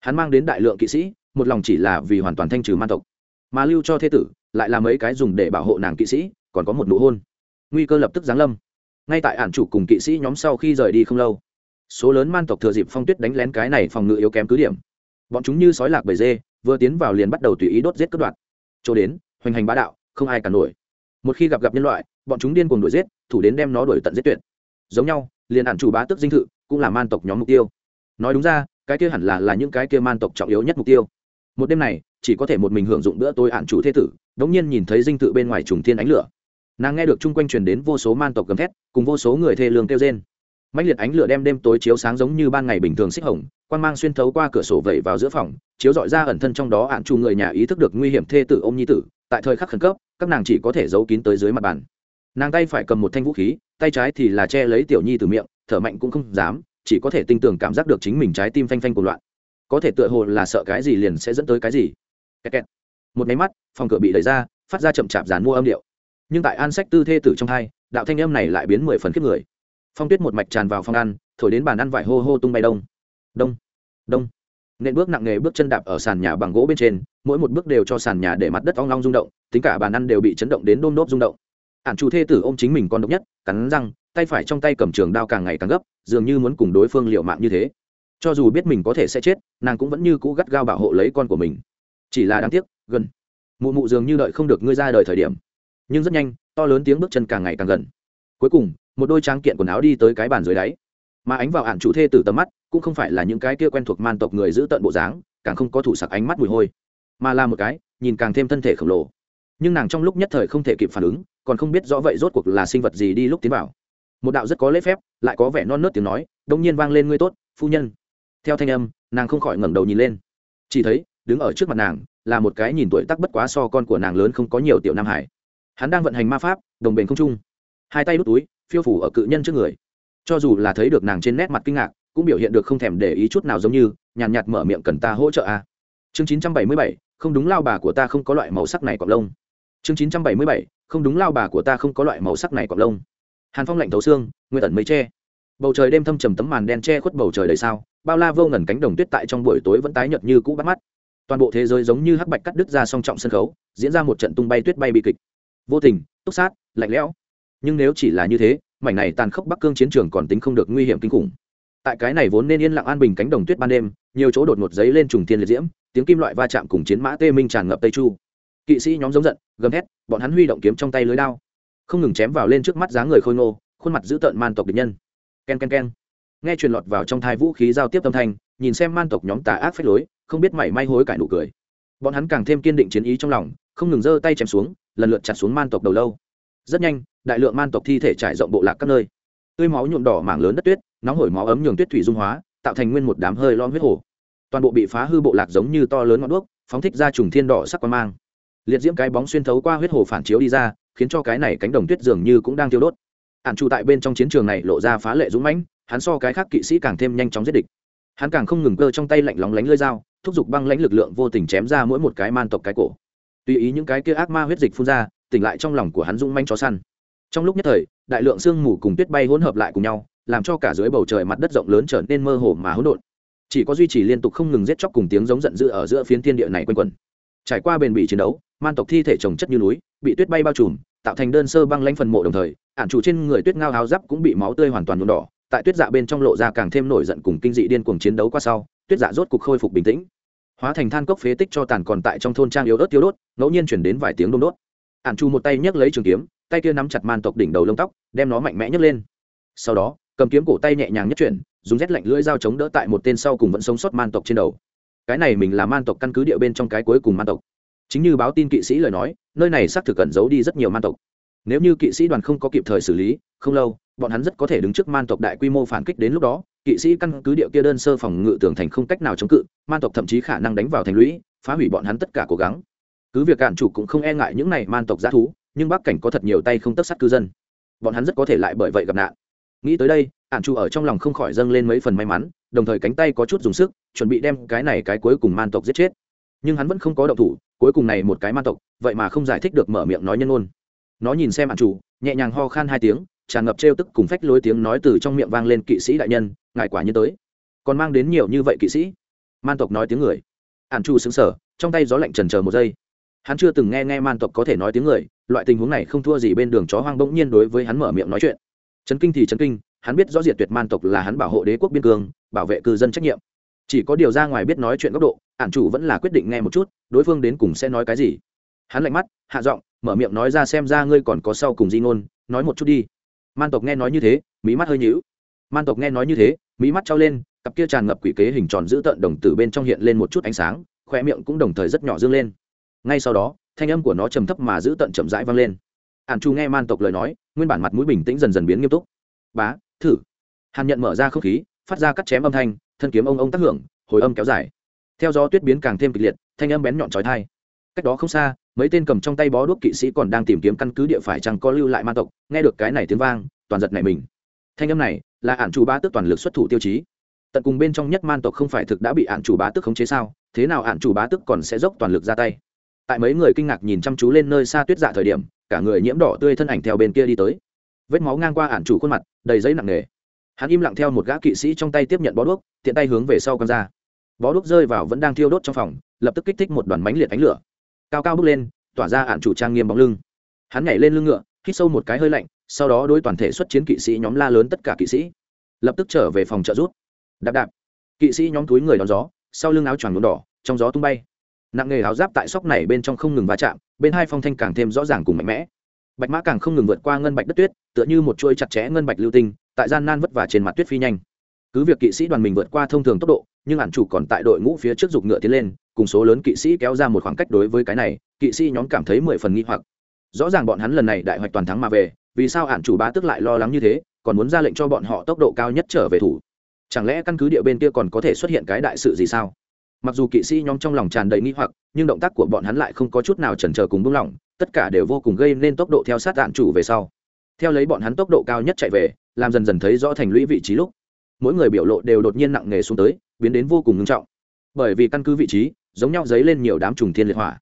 Hắn mang đến đại lượng kỵ sĩ, một lòng chỉ là vì hoàn toàn thanh trừ man tộc. Mà lưu cho thế tử, lại là mấy cái dùng để bảo hộ nàng kỵ sĩ, còn có một nụ hôn. Nguy cơ lập tức giáng lâm. Ngay tại ản chủ cùng kỵ sĩ nhóm sau khi rời đi không lâu, số lớn man tộc thừa dịp phong tuyết đánh lén cái này phòng ngự yếu kém cứ điểm. Bọn chúng như sói lạc bầy dê, vừa tiến vào liền bắt đầu tùy ý đốt giết cướp đoạt. Chỗ đến, hoành hành bá đạo, không ai cả nổi. Một khi gặp gặp nhân loại bọn chúng điên cuồng đuổi giết, thủ đến đem nó đuổi tận giết tuyệt. Giống nhau, liền ản chủ bá tức dinh thự cũng là man tộc nhóm mục tiêu. Nói đúng ra, cái kia hẳn là là những cái kia man tộc trọng yếu nhất mục tiêu. Một đêm này, chỉ có thể một mình hưởng dụng bữa tối ạn chủ thế tử, đống nhiên nhìn thấy dinh thự bên ngoài trùng thiên ánh lửa. Nàng nghe được chung quanh truyền đến vô số man tộc gầm thét, cùng vô số người thê lương kêu trên mạnh liệt ánh lửa đem đêm tối chiếu sáng giống như ban ngày bình thường xích hồng quan mang xuyên thấu qua cửa sổ vẩy vào giữa phòng, chiếu dọi ra ẩn thân trong đó ạn chu người nhà ý thức được nguy hiểm thê tử ôm nhi tử, tại thời khắc khẩn cấp, các nàng chỉ có thể giấu kín tới dưới mặt bàn nàng tay phải cầm một thanh vũ khí, tay trái thì là che lấy tiểu nhi từ miệng, thở mạnh cũng không dám, chỉ có thể tinh tường cảm giác được chính mình trái tim phanh phanh của loạn. Có thể tựa hồ là sợ cái gì liền sẽ dẫn tới cái gì. Kẹt kẹt. một máy mắt, phòng cửa bị đẩy ra, phát ra chậm chạp dàn mua âm điệu. Nhưng tại an sách tư thê tử trong hai, đạo thanh âm này lại biến mười phần khiếp người. Phong tuyết một mạch tràn vào phòng ăn, thổi đến bàn ăn vải hô hô tung bay đông. Đông đông. Nên bước nặng nề bước chân đạp ở sàn nhà bằng gỗ bên trên, mỗi một bước đều cho sàn nhà để mặt đất ong long rung động, tính cả bàn ăn đều bị chấn động đến đôm đốp rung động ản chủ thê tử ô m chính mình con độc nhất, cắn răng, tay phải trong tay cầm trường đao càng ngày càng gấp, dường như muốn cùng đối phương liệu mạng như thế. Cho dù biết mình có thể sẽ chết, nàng cũng vẫn như cũ gắt gao bảo hộ lấy con của mình. Chỉ là đáng tiếc, gần. Mụ mụ dường như đợi không được ngươi ra đời thời điểm. Nhưng rất nhanh, to lớn tiếng bước chân càng ngày càng gần. Cuối cùng, một đôi tráng kiện quần áo đi tới cái bàn dưới đáy. Mà ánh vào ạn chủ thê tử tầm mắt, cũng không phải là những cái kia quen thuộc man tộc người giữ tận bộ dáng, càng không có thủ sặc ánh mắt mùi hôi. Mà là một cái, nhìn càng thêm thân thể khổng lồ. Nhưng nàng trong lúc nhất thời không thể kịp phản ứng còn không biết rõ vậy rốt cuộc là sinh vật gì đi lúc tiến vào. Một đạo rất có lễ phép lại có vẻ non nớt tiếng nói đông nhiên vang lên ngươi tốt phu nhân. Theo thanh âm nàng không khỏi ngẩng đầu nhìn lên. Chỉ thấy đứng ở trước mặt nàng là một cái nhìn tuổi tắc bất quá so con của nàng lớn không có nhiều tiểu nam hải. Hắn đang vận hành ma pháp đồng bền không trung. Hai tay đút túi phiêu phủ ở cự nhân trước người. Cho dù là thấy được nàng trên nét mặt kinh ngạc cũng biểu hiện được không thèm để ý chút nào giống như nhàn nhạt, mở miệng cần ta hỗ trợ a à. chương chín trăm bảy mươi bảy không đúng lao bà của ta không có loại màu sắc này cọc lông chương chín trăm bảy mươi bảy, không đúng lao bà của ta không có loại màu sắc này cọc lông. Hàn phong lạnh thấu xương nguyên tần mây tre bầu trời đêm thâm trầm tấm màn đen che khuất bầu trời đầy sao, bao la vô ngần cánh đồng tuyết tại trong buổi tối vẫn tái nhợt như cũ bắt mắt. Toàn bộ thế giới giống như hắc bạch cắt đứt ra song trọng sân khấu, diễn ra một trận tung bay tuyết bay bi kịch. Vô tình, túc sát, lạnh lẽo. Nhưng nếu chỉ là như thế, mảnh này tàn khốc bắc cương chiến trường còn tính không được nguy hiểm kinh khủng. Tại cái này vốn nên yên lặng an bình cánh đồng tuyết ban đêm, nhiều chỗ đột ngột giấy lên trùng thiên liệt diễm, tiếng kim loại va chạm cùng chiến mã tê minh tràn ngập tây chu kỵ sĩ nhóm giống giận, gầm thét, bọn hắn huy động kiếm trong tay lưới đao, không ngừng chém vào lên trước mắt dáng người khôi ngô, khuôn mặt dữ tợn man tộc địch nhân. K e n k e n k e n nghe truyền lọt vào trong thai vũ khí giao tiếp tâm thanh, nhìn xem man tộc nhóm tà ác phách lối, không biết mảy may hối cải nụ cười. Bọn hắn càng thêm kiên định chiến ý trong lòng, không ngừng giơ tay chém xuống, lần lượt chặt xuống man tộc đầu lâu. Rất nhanh, đại lượng man tộc thi thể trải rộng bộ lạc các nơi. Tươi máu nhuộm đỏ mảng lớn đất tuyết, nóng hổi máu ấm nhường tuyết thủy dung hóa, tạo thành nguyên một đám hơi lon huyết hồ. Toàn bộ bị phá hư bộ lạc giống như to lớn ngọn đuốc, phóng thích ra trùng thiên đỏ sắc quan mang liệt diễm cái bóng xuyên thấu qua huyết hồ phản chiếu đi ra, khiến cho cái này cánh đồng tuyết dường như cũng đang tiêu đốt. Ạn trụ tại bên trong chiến trường này lộ ra phá lệ dũng mãnh, hắn so cái khác kỵ sĩ càng thêm nhanh chóng giết địch. Hắn càng không ngừng cơ trong tay lạnh lóng lánh lơi dao, thúc giục băng lãnh lực lượng vô tình chém ra mỗi một cái man tộc cái cổ. Tùy ý những cái kia ác ma huyết dịch phun ra, tỉnh lại trong lòng của hắn dũng manh chó săn. Trong lúc nhất thời, đại lượng sương mù cùng tuyết bay hỗn hợp lại cùng nhau, làm cho cả dưới bầu trời mặt đất rộng lớn trở nên mơ hồ mà hỗn độn. Chỉ có duy trì liên tục không ngừng giết chóc cùng tiếng giống giận dữ ở giữa phiến thiên địa này quanh quẩn trải qua bền bỉ chiến đấu, man tộc thi thể trồng chất như núi, bị tuyết bay bao trùm, tạo thành đơn sơ băng lanh phần mộ đồng thời, ản chủ trên người tuyết ngao áo giáp cũng bị máu tươi hoàn toàn nhuộm đỏ, tại tuyết dạ bên trong lộ ra càng thêm nổi giận cùng kinh dị điên cuồng chiến đấu qua sau, tuyết dạ rốt cục khôi phục bình tĩnh. Hóa thành than cốc phế tích cho tàn còn tại trong thôn trang yếu ớt tiêu đốt, ngẫu nhiên chuyển đến vài tiếng đôn đốt. Ản chủ một tay nhấc lấy trường kiếm, tay kia nắm chặt man tộc đỉnh đầu lông tóc, đem nó mạnh mẽ nhấc lên. Sau đó, cầm kiếm cổ tay nhẹ nhàng nhất chuyển, dùng rét lạnh lưỡi dao chống đỡ tại một tên sau cùng vẫn sống sót man tộc trên đầu cái này mình là man tộc căn cứ địa bên trong cái cuối cùng man tộc. Chính như báo tin kỵ sĩ lời nói, nơi này xác thực cẩn giấu đi rất nhiều man tộc. Nếu như kỵ sĩ đoàn không có kịp thời xử lý, không lâu, bọn hắn rất có thể đứng trước man tộc đại quy mô phản kích đến lúc đó, kỵ sĩ căn cứ địa kia đơn sơ phòng ngự tường thành không cách nào chống cự, man tộc thậm chí khả năng đánh vào thành lũy, phá hủy bọn hắn tất cả cố gắng. Cứ việc cản chủ cũng không e ngại những này man tộc g thú, nhưng bắc cảnh có thật nhiều tay không tất sát cư dân. Bọn hắn rất có thể lại bởi vậy gặp nạn nghĩ tới đây ạn chủ ở trong lòng không khỏi dâng lên mấy phần may mắn, đồng thời cánh tay có chút dùng sức, chuẩn bị đem cái này cái cuối cùng man tộc giết chết. Nhưng hắn vẫn không có động thủ, cuối cùng này một cái man tộc, vậy mà không giải thích được mở miệng nói nhân ôn nó nhìn xem ạn chủ nhẹ nhàng ho khan hai tiếng, tràn ngập trêu tức cùng phách lối tiếng nói từ trong miệng vang lên kỵ sĩ đại nhân, ngài quả như tới. Còn mang đến nhiều như vậy kỵ sĩ? Man tộc nói tiếng người. Ạn chủ xứng sở trong tay gió lạnh trần chờ một giây. Hắn chưa từng nghe nghe man tộc có thể nói tiếng người, loại tình huống này không thua gì bên đường chó hoang bỗng nhiên đối với hắn mở miệng nói chuyện chấn kinh thì chấn kinh, hắn biết rõ diệt tuyệt man tộc là hắn bảo hộ đế quốc biên cương, bảo vệ cư dân trách nhiệm. Chỉ có điều ra ngoài biết nói chuyện góc độ, ản chủ vẫn là quyết định nghe một chút, đối phương đến cùng sẽ nói cái gì. Hắn lạnh mắt, hạ giọng, mở miệng nói ra xem ra ngươi còn có sau cùng di ngôn, nói một chút đi. Man tộc nghe nói như thế, mí mắt hơi nhíu. Man tộc nghe nói như thế, mí mắt trao lên, cặp kia tràn ngập quỷ kế hình tròn giữ tợn đồng tử bên trong hiện lên một chút ánh sáng khoe miệng cũng đồng thời rất nhỏ dương lên. Ngay sau đó, thanh âm của nó trầm thấp mà giữ tận chậm rãi vang lên. Ản chu nghe man tộc lời nói nguyên bản mặt mũi bình tĩnh dần dần biến nghiêm túc. Bá, thử. Hàn nhận mở ra không khí, phát ra cắt chém âm thanh, thân kiếm ông ông tác hưởng, hồi âm kéo dài. Theo gió tuyết biến càng thêm kịch liệt, thanh âm bén nhọn trói thai. Cách đó không xa, mấy tên cầm trong tay bó đuốc kỵ sĩ còn đang tìm kiếm căn cứ địa phải chẳng có lưu lại ma tộc, nghe được cái này tiếng vang, toàn giật này mình. Thanh âm này là ản chủ bá tước toàn lực xuất thủ tiêu chí. Tận cùng bên trong nhất man tộc không phải thực đã bị ản chủ bá tước khống chế sao? Thế nào ản chủ bá tước còn sẽ dốc toàn lực ra tay? Tại mấy người kinh ngạc nhìn chăm chú lên nơi xa tuyết dạ thời điểm, cả người nhiễm đỏ tươi thân ảnh theo bên kia đi tới. Vết máu ngang qua ản chủ khuôn mặt, đầy giấy nặng nề. Hắn im lặng theo một gã kỵ sĩ trong tay tiếp nhận bó đuốc, tiện tay hướng về sau con ra. Bó đuốc rơi vào vẫn đang thiêu đốt trong phòng, lập tức kích thích một đoàn bánh liệt ánh lửa. Cao cao bước lên, tỏa ra ản chủ trang nghiêm bóng lưng. Hắn nhảy lên lưng ngựa, hít sâu một cái hơi lạnh, sau đó đối toàn thể xuất chiến kỵ sĩ nhóm la lớn tất cả kỵ sĩ. Lập tức trở về phòng trợ rút đạp đạp. Kỵ sĩ nhóm túi người đón gió, sau lưng áo choàng đỏ, trong gió tung bay nặng nghề áo giáp tại sóc này bên trong không ngừng va chạm, bên hai phong thanh càng thêm rõ ràng cùng mạnh mẽ. Bạch mã càng không ngừng vượt qua ngân bạch đất tuyết, tựa như một chuôi chặt chẽ ngân bạch lưu tinh, tại gian nan vất vả trên mặt tuyết phi nhanh. Cứ việc kỵ sĩ đoàn mình vượt qua thông thường tốc độ, nhưng ản chủ còn tại đội ngũ phía trước dục ngựa tiến lên, cùng số lớn kỵ sĩ kéo ra một khoảng cách đối với cái này, kỵ sĩ nhóm cảm thấy mười phần nghi hoặc. Rõ ràng bọn hắn lần này đại hoạch toàn thắng mà về, vì sao ản chủ bá tức lại lo lắng như thế, còn muốn ra lệnh cho bọn họ tốc độ cao nhất trở về thủ? Chẳng lẽ căn cứ địa bên kia còn có thể xuất hiện cái đại sự gì sao? Mặc dù kỵ sĩ nhóm trong lòng tràn đầy nghi hoặc, nhưng động tác của bọn hắn lại không có chút nào chần chờ cùng buông lỏng, tất cả đều vô cùng gây nên tốc độ theo sát đạn chủ về sau. Theo lấy bọn hắn tốc độ cao nhất chạy về, làm dần dần thấy rõ thành lũy vị trí lúc, mỗi người biểu lộ đều đột nhiên nặng nề xuống tới, biến đến vô cùng ngưng trọng. Bởi vì căn cứ vị trí, giống nhau dấy lên nhiều đám trùng thiên liệt hỏa.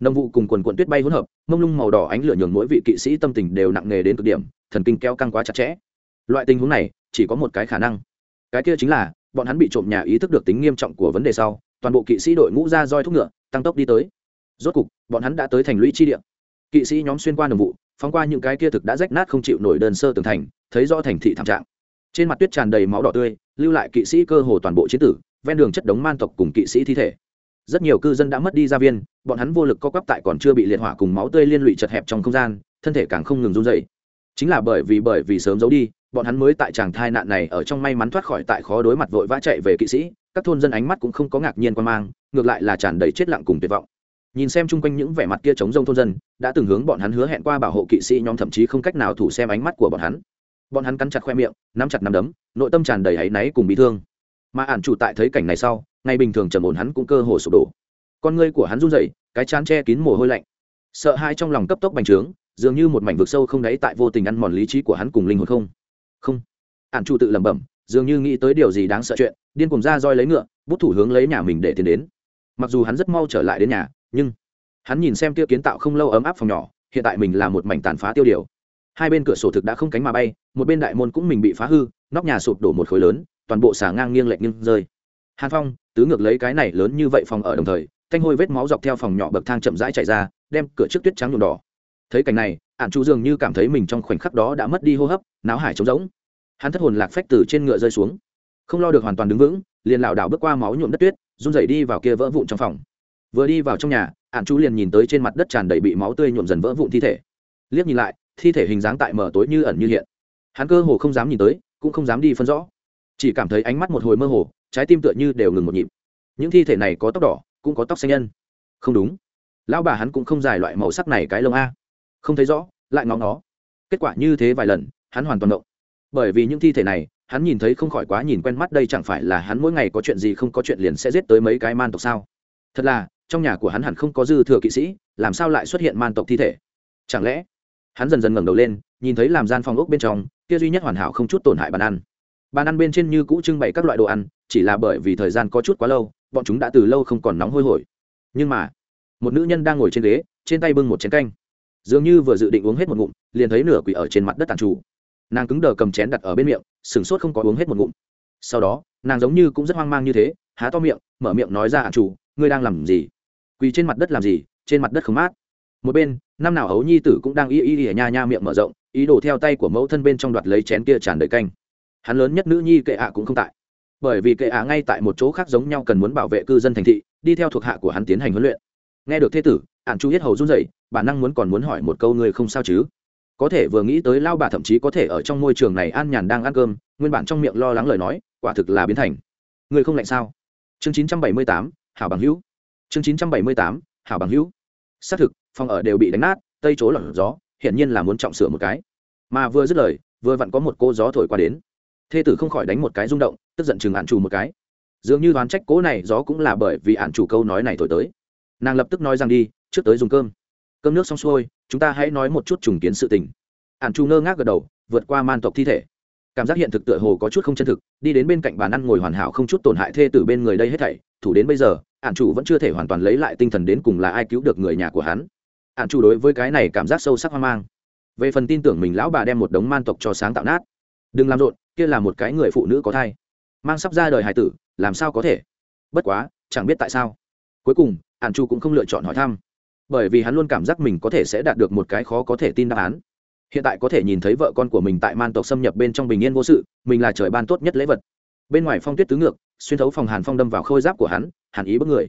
Nông vụ cùng quần quận tuyết bay hỗn hợp, mông lung màu đỏ ánh lửa nhường mỗi vị kỵ sĩ tâm tình đều nặng nề đến cực điểm, thần kinh keo căng quá chặt chẽ. Loại tình huống này, chỉ có một cái khả năng. Cái kia chính là, bọn hắn bị trộm nhà ý thức được tính nghiêm trọng của vấn đề sau toàn bộ kỵ sĩ đội ngũ ra roi thúc ngựa, tăng tốc đi tới. Rốt cục, bọn hắn đã tới thành lũy chi địa. Kỵ sĩ nhóm xuyên qua đồng vụ, phóng qua những cái kia thực đã rách nát không chịu nổi đơn sơ tường thành, thấy rõ thành thị thảm trạng. Trên mặt tuyết tràn đầy máu đỏ tươi, lưu lại kỵ sĩ cơ hồ toàn bộ chiến tử, ven đường chất đống man tộc cùng kỵ sĩ thi thể. Rất nhiều cư dân đã mất đi gia viên, bọn hắn vô lực co quắp tại còn chưa bị liệt hỏa cùng máu tươi liên lụy chật hẹp trong không gian, thân thể càng không ngừng run dày chính là bởi vì bởi vì sớm giấu đi, bọn hắn mới tại tràng thai nạn này ở trong may mắn thoát khỏi tại khó đối mặt vội vã chạy về kỵ sĩ các thôn dân ánh mắt cũng không có ngạc nhiên quan mang, ngược lại là tràn đầy chết lặng cùng tuyệt vọng. Nhìn xem chung quanh những vẻ mặt kia chống rông thôn dân, đã từng hướng bọn hắn hứa hẹn qua bảo hộ kỵ sĩ nhóm, thậm chí không cách nào thủ xem ánh mắt của bọn hắn. Bọn hắn cắn chặt khoe miệng, nắm chặt nắm đấm, nội tâm tràn đầy áy náy cùng bị thương. Mà ản chủ tại thấy cảnh này sau ngày bình thường trầm ổn hắn cũng cơ hồ sụp đổ. Con ngươi của hắn run rẩy, cái chán che kín mồ hôi lạnh. Sợ hãi trong lòng cấp tốc bành trướng, dường như một mảnh vực sâu không đáy tại vô tình ăn mòn lý trí của hắn cùng linh hồn không. Không. Ản chủ tự lẩm bẩm, dường như nghĩ tới điều gì đáng sợ chuyện điên cùng ra roi lấy ngựa, bút thủ hướng lấy nhà mình để tiến đến. Mặc dù hắn rất mau trở lại đến nhà, nhưng hắn nhìn xem kia kiến tạo không lâu ấm áp phòng nhỏ, hiện tại mình là một mảnh tàn phá tiêu điều. Hai bên cửa sổ thực đã không cánh mà bay, một bên đại môn cũng mình bị phá hư, nóc nhà sụp đổ một khối lớn, toàn bộ xả ngang nghiêng lệch nghiêng rơi. Hàn phong, tứ ngược lấy cái này lớn như vậy phòng ở đồng thời, thanh hôi vết máu dọc theo phòng nhỏ bậc thang chậm rãi chạy ra, đem cửa trước tuyết trắng nhuộm đỏ. Thấy cảnh này ạn chu dường như cảm thấy mình trong khoảnh khắc đó đã mất đi hô hấp náo hải trống rỗng. Hắn thất hồn lạc phách từ trên ngựa rơi xuống không lo được hoàn toàn đứng vững, liền lảo đảo bước qua máu nhuộm đất tuyết, run rẩy đi vào kia vỡ vụn trong phòng. Vừa đi vào trong nhà ạn chú liền nhìn tới trên mặt đất tràn đầy bị máu tươi nhuộm dần vỡ vụn thi thể. Liếc nhìn lại, thi thể hình dáng tại mở tối như ẩn như hiện. Hắn cơ hồ không dám nhìn tới, cũng không dám đi phân rõ. Chỉ cảm thấy ánh mắt một hồi mơ hồ, trái tim tựa như đều ngừng một nhịp. Những thi thể này có tóc đỏ, cũng có tóc xanh nhân. Không đúng. Lão bà hắn cũng không dài loại màu sắc này cái lông a. Không thấy rõ, lại ngóng nó kết quả như thế vài lần, hắn hoàn toàn động. Bởi vì những thi thể này hắn nhìn thấy không khỏi quá nhìn quen mắt đây chẳng phải là hắn mỗi ngày có chuyện gì không có chuyện liền sẽ giết tới mấy cái man tộc sao? Thật là, trong nhà của hắn hẳn không có dư thừa kỵ sĩ, làm sao lại xuất hiện man tộc thi thể? Chẳng lẽ, hắn dần dần ngẩng đầu lên, nhìn thấy làm gian phòng ốc bên trong, kia duy nhất hoàn hảo không chút tổn hại bàn ăn. Bàn ăn bên trên như cũ trưng bày các loại đồ ăn, chỉ là bởi vì thời gian có chút quá lâu, bọn chúng đã từ lâu không còn nóng hôi hổi. Nhưng mà, một nữ nhân đang ngồi trên ghế, trên tay bưng một chén canh. Dường như vừa dự định uống hết một ngụm, liền thấy nửa quỷ ở trên mặt đất tàn trù nàng cứng đờ cầm chén đặt ở bên miệng sửng sốt không có uống hết một ngụm. Sau đó, nàng giống như cũng rất hoang mang như thế, há to miệng, mở miệng nói ra ạn chủ, ngươi đang làm gì? Quỳ trên mặt đất làm gì? Trên mặt đất không mát. Một bên, năm nào hấu nhi tử cũng đang y y y nha nha miệng mở rộng, ý đồ theo tay của mẫu thân bên trong đoạt lấy chén kia tràn đầy canh. Hắn lớn nhất nữ nhi kệ ạ cũng không tại. Bởi vì kệ ạ ngay tại một chỗ khác giống nhau cần muốn bảo vệ cư dân thành thị, đi theo thuộc hạ của hắn tiến hành huấn luyện. Nghe được thế tử ạn chu hết hầu run rẩy, bản năng muốn còn muốn hỏi một câu người không sao chứ? Có thể vừa nghĩ tới lao bà thậm chí có thể ở trong môi trường này an nhàn đang ăn cơm, nguyên bản trong miệng lo lắng lời nói, quả thực là biến thành. Người không lạnh sao? Chương chín trăm bảy mươi tám, hảo bằng hữu. Chương chín trăm bảy mươi tám, hảo bằng hữu. Xác thực, phòng ở đều bị đánh nát, tây chỗ lỏng gió, hiển nhiên là muốn trọng sửa một cái. Mà vừa dứt lời, vừa vặn có một cô gió thổi qua đến. Thê tử không khỏi đánh một cái rung động, tức giận chừng ạn chủ một cái. Dường như đoán trách cố này gió cũng là bởi vì ạn chủ câu nói này thổi tới. Nàng lập tức nói rằng đi, trước tới dùng cơm. Cơm nước xong xuôi chúng ta hãy nói một chút trùng kiến sự tình. Ạn chủ ngơ ngác gật đầu, vượt qua man tộc thi thể. Cảm giác hiện thực tựa hồ có chút không chân thực, đi đến bên cạnh bàn ăn ngồi hoàn hảo không chút tổn hại thê từ bên người đây hết thảy, thủ đến bây giờ ạn chủ vẫn chưa thể hoàn toàn lấy lại tinh thần đến cùng là ai cứu được người nhà của hắn. Ạn chủ đối với cái này cảm giác sâu sắc hoang mang. Về phần tin tưởng mình, lão bà đem một đống man tộc cho sáng tạo nát. Đừng làm rộn, kia là một cái người phụ nữ có thai. Mang sắp ra đời hải tử, làm sao có thể? Bất quá, chẳng biết tại sao. Cuối cùng ạn chu cũng không lựa chọn hỏi thăm bởi vì hắn luôn cảm giác mình có thể sẽ đạt được một cái khó có thể tin đáp án. Hiện tại có thể nhìn thấy vợ con của mình tại man tộc xâm nhập bên trong bình yên vô sự, mình là trời ban tốt nhất lễ vật. Bên ngoài phong tuyết tứ ngược, xuyên thấu phòng hàn phong đâm vào khôi giáp của hắn, hàn ý bất người.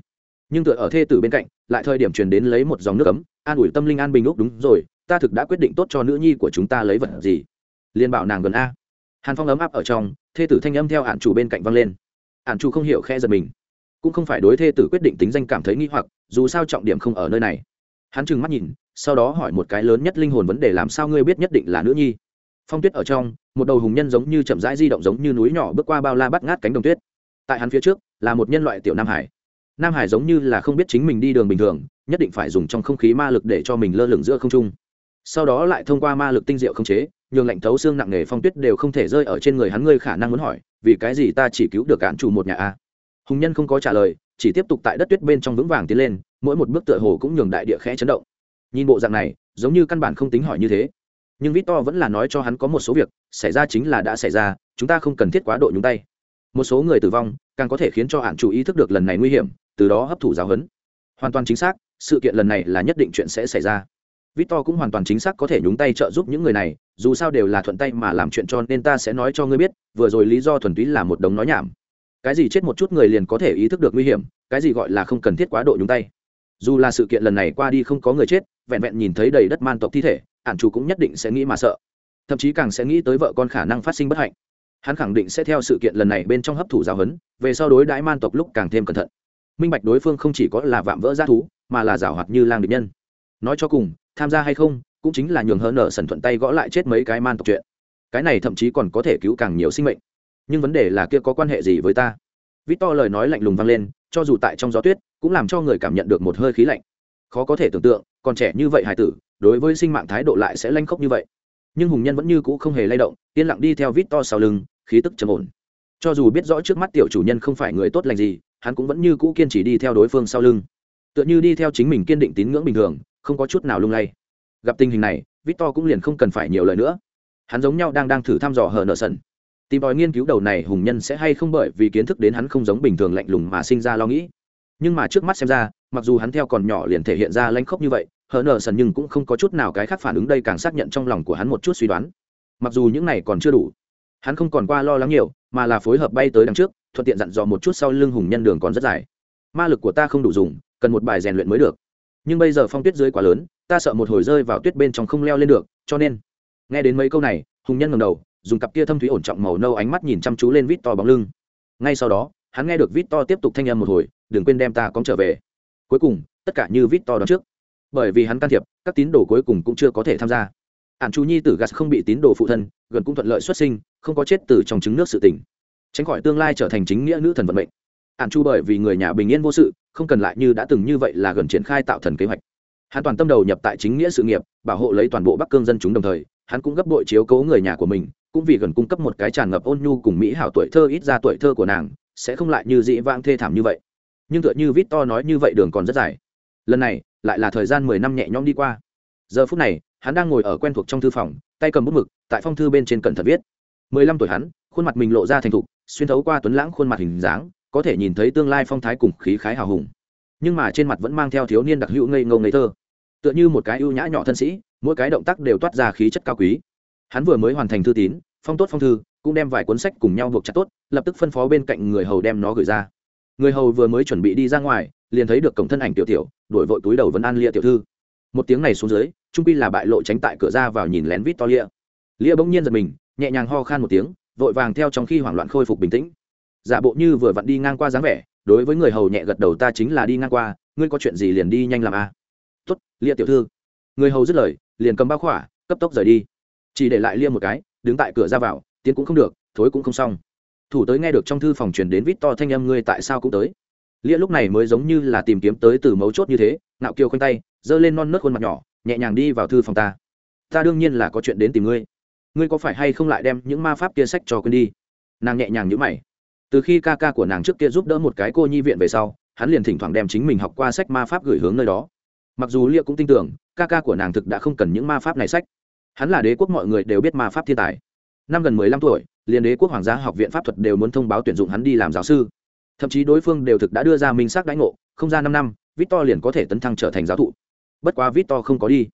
Nhưng tựa ở thê tử bên cạnh, lại thời điểm truyền đến lấy một dòng nước ấm, an ủi tâm linh an bình úc đúng rồi, ta thực đã quyết định tốt cho nữ nhi của chúng ta lấy vật gì? Liên bảo nàng gần a. Hàn phong ấm áp ở trong, thê tử thanh âm theo hạn chủ bên cạnh vang lên. Hạn chủ không hiểu khe giật mình. Cũng không phải đối thê tử quyết định tính danh cảm thấy nghi hoặc, dù sao trọng điểm không ở nơi này hắn trừng mắt nhìn, sau đó hỏi một cái lớn nhất linh hồn vấn đề làm sao ngươi biết nhất định là nữ nhi. Phong tuyết ở trong, một đầu hùng nhân giống như chậm rãi di động giống như núi nhỏ bước qua bao la bắt ngát cánh đồng tuyết. Tại hắn phía trước, là một nhân loại tiểu nam hải. Nam hải giống như là không biết chính mình đi đường bình thường, nhất định phải dùng trong không khí ma lực để cho mình lơ lửng giữa không trung. Sau đó lại thông qua ma lực tinh diệu không chế, nhường lạnh thấu xương nặng nề phong tuyết đều không thể rơi ở trên người hắn, ngươi khả năng muốn hỏi, vì cái gì ta chỉ cứu được cản chủ một nhà a? Hùng nhân không có trả lời, chỉ tiếp tục tại đất tuyết bên trong vững vàng tiến lên mỗi một bước tựa hồ cũng nhường đại địa khẽ chấn động. Nhìn bộ dạng này, giống như căn bản không tính hỏi như thế. Nhưng vít to vẫn là nói cho hắn có một số việc, xảy ra chính là đã xảy ra, chúng ta không cần thiết quá độ nhúng tay. Một số người tử vong, càng có thể khiến cho hạn chủ ý thức được lần này nguy hiểm, từ đó hấp thụ giáo huấn. Hoàn toàn chính xác, sự kiện lần này là nhất định chuyện sẽ xảy ra. Victor cũng hoàn toàn chính xác có thể nhúng tay trợ giúp những người này, dù sao đều là thuận tay mà làm chuyện cho nên ta sẽ nói cho ngươi biết, vừa rồi lý do thuần túy là một đống nói nhảm. Cái gì chết một chút người liền có thể ý thức được nguy hiểm, cái gì gọi là không cần thiết quá độ nhúng tay dù là sự kiện lần này qua đi không có người chết, vẹn vẹn nhìn thấy đầy đất man tộc thi thể, ản chủ cũng nhất định sẽ nghĩ mà sợ. Thậm chí càng sẽ nghĩ tới vợ con khả năng phát sinh bất hạnh. Hắn khẳng định sẽ theo sự kiện lần này bên trong hấp thụ giáo huấn, về sau đối đãi man tộc lúc càng thêm cẩn thận. Minh bạch đối phương không chỉ có là vạm vỡ g thú, mà là giảo hoạt như lang địch nhân. Nói cho cùng, tham gia hay không, cũng chính là nhường hỡ nở sần thuận tay gõ lại chết mấy cái man tộc chuyện. Cái này thậm chí còn có thể cứu càng nhiều sinh mệnh. Nhưng vấn đề là kia có quan hệ gì với ta? Vít to lời nói lạnh lùng vang lên, cho dù tại trong gió tuyết cũng làm cho người cảm nhận được một hơi khí lạnh. Khó có thể tưởng tượng còn trẻ như vậy hải tử, đối với sinh mạng thái độ lại sẽ lanh khốc như vậy. Nhưng hùng nhân vẫn như cũ không hề lay động, yên lặng đi theo vít to sau lưng, khí tức trầm ổn. Cho dù biết rõ trước mắt tiểu chủ nhân không phải người tốt lành gì, hắn cũng vẫn như cũ kiên trì đi theo đối phương sau lưng. Tựa như đi theo chính mình kiên định tín ngưỡng bình thường, không có chút nào lung lay. Gặp tình hình này victor cũng liền không cần phải nhiều lời nữa. Hắn giống nhau đang đang thử thăm dò hờ nợ sần. Tìm tòi nghiên cứu đầu này hùng nhân sẽ hay không bởi vì kiến thức đến hắn không giống bình thường lạnh lùng mà sinh ra lo nghĩ nhưng mà trước mắt xem ra, mặc dù hắn theo còn nhỏ liền thể hiện ra lanh khốc như vậy, hờ nờ sần nhưng cũng không có chút nào cái khác phản ứng đây càng xác nhận trong lòng của hắn một chút suy đoán. Mặc dù những này còn chưa đủ, hắn không còn qua lo lắng nhiều, mà là phối hợp bay tới đằng trước, thuận tiện dặn dò một chút sau lưng hùng nhân đường còn rất dài. Ma lực của ta không đủ dùng, cần một bài rèn luyện mới được. Nhưng bây giờ phong tuyết dưới quá lớn, ta sợ một hồi rơi vào tuyết bên trong không leo lên được, cho nên, nghe đến mấy câu này, hùng nhân ngầm đầu, dùng cặp kia thâm thúy ổn trọng màu nâu ánh mắt nhìn chăm chú lên vít to bóng lưng. Ngay sau đó hắn nghe được vít to tiếp tục thanh âm một hồi, đừng quên đem ta cóng trở về. Cuối cùng, tất cả như vít to đón trước. Bởi vì hắn can thiệp, các tín đồ cuối cùng cũng chưa có thể tham gia. Ản chú nhi tử gas không bị tín đồ phụ thân, gần cũng thuận lợi xuất sinh, không có chết từ trong trứng nước sự tỉnh tránh khỏi tương lai trở thành chính nghĩa nữ thần vận mệnh. Ản chu bởi vì người nhà bình yên vô sự, không cần lại như đã từng như vậy là gần triển khai tạo thần kế hoạch. Hắn toàn tâm đầu nhập tại chính nghĩa sự nghiệp, bảo hộ lấy toàn bộ bắc cương dân chúng đồng thời, hắn cũng gấp bội chiếu cố người nhà của mình, cũng vì gần cung cấp một cái tràn ngập ôn nhu cùng mỹ hảo tuổi thơ ít ra tuổi thơ của nàng sẽ không lại như dĩ vãng thê thảm như vậy. Nhưng tựa như vít to nói như vậy đường còn rất dài. Lần này, lại là thời gian mười năm nhẹ nhõm đi qua. Giờ phút này, hắn đang ngồi ở quen thuộc trong thư phòng, tay cầm bút mực, tại phong thư bên trên cẩn thận viết. Mười lăm tuổi hắn, khuôn mặt mình lộ ra thành thục, xuyên thấu qua tuấn lãng khuôn mặt hình dáng, có thể nhìn thấy tương lai phong thái cùng khí khái hào hùng. Nhưng mà trên mặt vẫn mang theo thiếu niên đặc hữu ngây ngô ngây thơ. Tựa như một cái ưu nhã nhỏ thân sĩ, mỗi cái động tác đều toát ra khí chất cao quý. Hắn vừa mới hoàn thành thư tín phong tốt phong thư, cũng đem vài cuốn sách cùng nhau buộc chặt tốt, lập tức phân phó bên cạnh người hầu đem nó gửi ra. Người hầu vừa mới chuẩn bị đi ra ngoài, liền thấy được cổng thân ảnh tiểu tiểu đổi vội túi đầu vẫn an lia tiểu thư. Một tiếng này xuống dưới, trung pi là bại lộ tránh tại cửa ra vào nhìn lén vít to lia lia bỗng nhiên giật mình, nhẹ nhàng ho khan một tiếng, vội vàng theo trong khi hoảng loạn khôi phục bình tĩnh. Giả bộ như vừa vặn đi ngang qua dáng vẻ, đối với người hầu nhẹ gật đầu ta chính là đi ngang qua, ngươi có chuyện gì liền đi nhanh làm a à? tuất lia tiểu thư. Người hầu dứt lời, liền cầm bao khỏa, cấp tốc rời đi. Chỉ để lại lia một cái đứng tại cửa ra vào, tiến cũng không được, thối cũng không xong. Thủ tới nghe được trong thư phòng truyền đến vít to thanh âm, ngươi tại sao cũng tới? Lia lúc này mới giống như là tìm kiếm tới từ mấu chốt như thế nạo kiều khoanh tay, giơ lên non nớt khuôn mặt nhỏ, nhẹ nhàng đi vào thư phòng ta. Ta đương nhiên là có chuyện đến tìm ngươi. Ngươi có phải hay không lại đem những ma pháp kia sách cho quên đi? Nàng nhẹ nhàng nhữ mày. Từ khi ca ca của nàng trước kia giúp đỡ một cái cô nhi viện về sau, hắn liền thỉnh thoảng đem chính mình học qua sách ma pháp gửi hướng nơi đó. Mặc dù lia cũng tin tưởng, ca ca của nàng thực đã không cần những ma pháp này sách hắn là đế quốc mọi người đều biết ma pháp thiên tài. Năm gần mười lăm tuổi, liền đế quốc hoàng gia học viện pháp thuật đều muốn thông báo tuyển dụng hắn đi làm giáo sư. Thậm chí đối phương đều thực đã đưa ra minh xác đãi ngộ, không ra năm năm, victor liền có thể tấn thăng trở thành giáo thụ. Bất quá victor không có đi.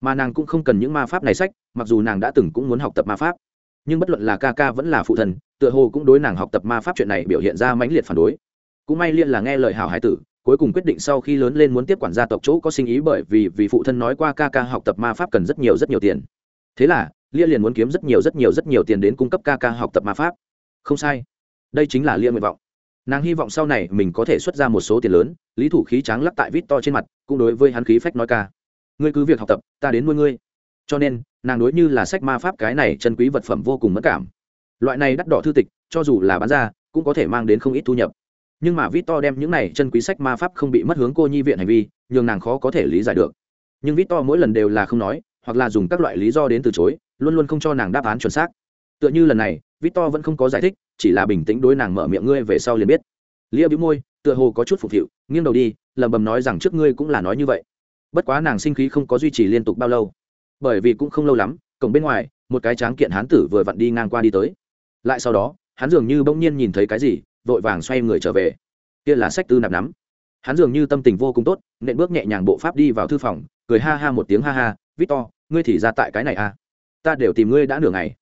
Mà nàng cũng không cần những ma pháp này sách, mặc dù nàng đã từng cũng muốn học tập ma pháp. Nhưng bất luận là ca ca vẫn là phụ thần, tựa hồ cũng đối nàng học tập ma pháp chuyện này biểu hiện ra mãnh liệt phản đối. Cũng may liên là nghe lời hảo hải tử, cuối cùng quyết định sau khi lớn lên muốn tiếp quản gia tộc chỗ có sinh ý bởi vì vì phụ thân nói qua ca ca học tập ma pháp cần rất nhiều rất nhiều tiền thế là, lia liền muốn kiếm rất nhiều rất nhiều rất nhiều tiền đến cung cấp ca ca học tập ma pháp. Không sai. Đây chính là lia nguyện vọng. Nàng hy vọng sau này mình có thể xuất ra một số tiền lớn, lý thủ khí tráng lắc tại vít to trên mặt, cũng đối với hắn khí phách nói ca. Ngươi cứ việc học tập, ta đến nuôi ngươi. Cho nên, nàng đối như là sách ma pháp cái này chân quý vật phẩm vô cùng mất cảm. Loại này đắt đỏ thư tịch, cho dù là bán ra, cũng có thể mang đến không ít thu nhập. Nhưng mà vít to đem những này chân quý sách ma pháp không bị mất hướng cô nhi viện hành vi, nhường nàng khó có thể lý giải được. Nhưng vít to mỗi lần đều là không nói hoặc là dùng các loại lý do đến từ chối, luôn luôn không cho nàng đáp án chuẩn xác. Tựa như lần này, victor vẫn không có giải thích, chỉ là bình tĩnh đối nàng mở miệng ngươi về sau liền biết. Lia bĩu môi, tựa hồ có chút phục vụ, nghiêng đầu đi, lẩm bẩm nói rằng trước ngươi cũng là nói như vậy. Bất quá nàng sinh khí không có duy trì liên tục bao lâu. Bởi vì cũng không lâu lắm, cổng bên ngoài, một cái tráng kiện hán tử vừa vặn đi ngang qua đi tới. Lại sau đó, hắn dường như bỗng nhiên nhìn thấy cái gì, vội vàng xoay người trở về. Kia là sách tư nạp nắm. Hắn dường như tâm tình vô cùng tốt, nện bước nhẹ nhàng bộ pháp đi vào thư phòng, cười ha ha một tiếng ha ha, victor ngươi thì ra tại cái này à? Ta đều tìm ngươi đã nửa ngày.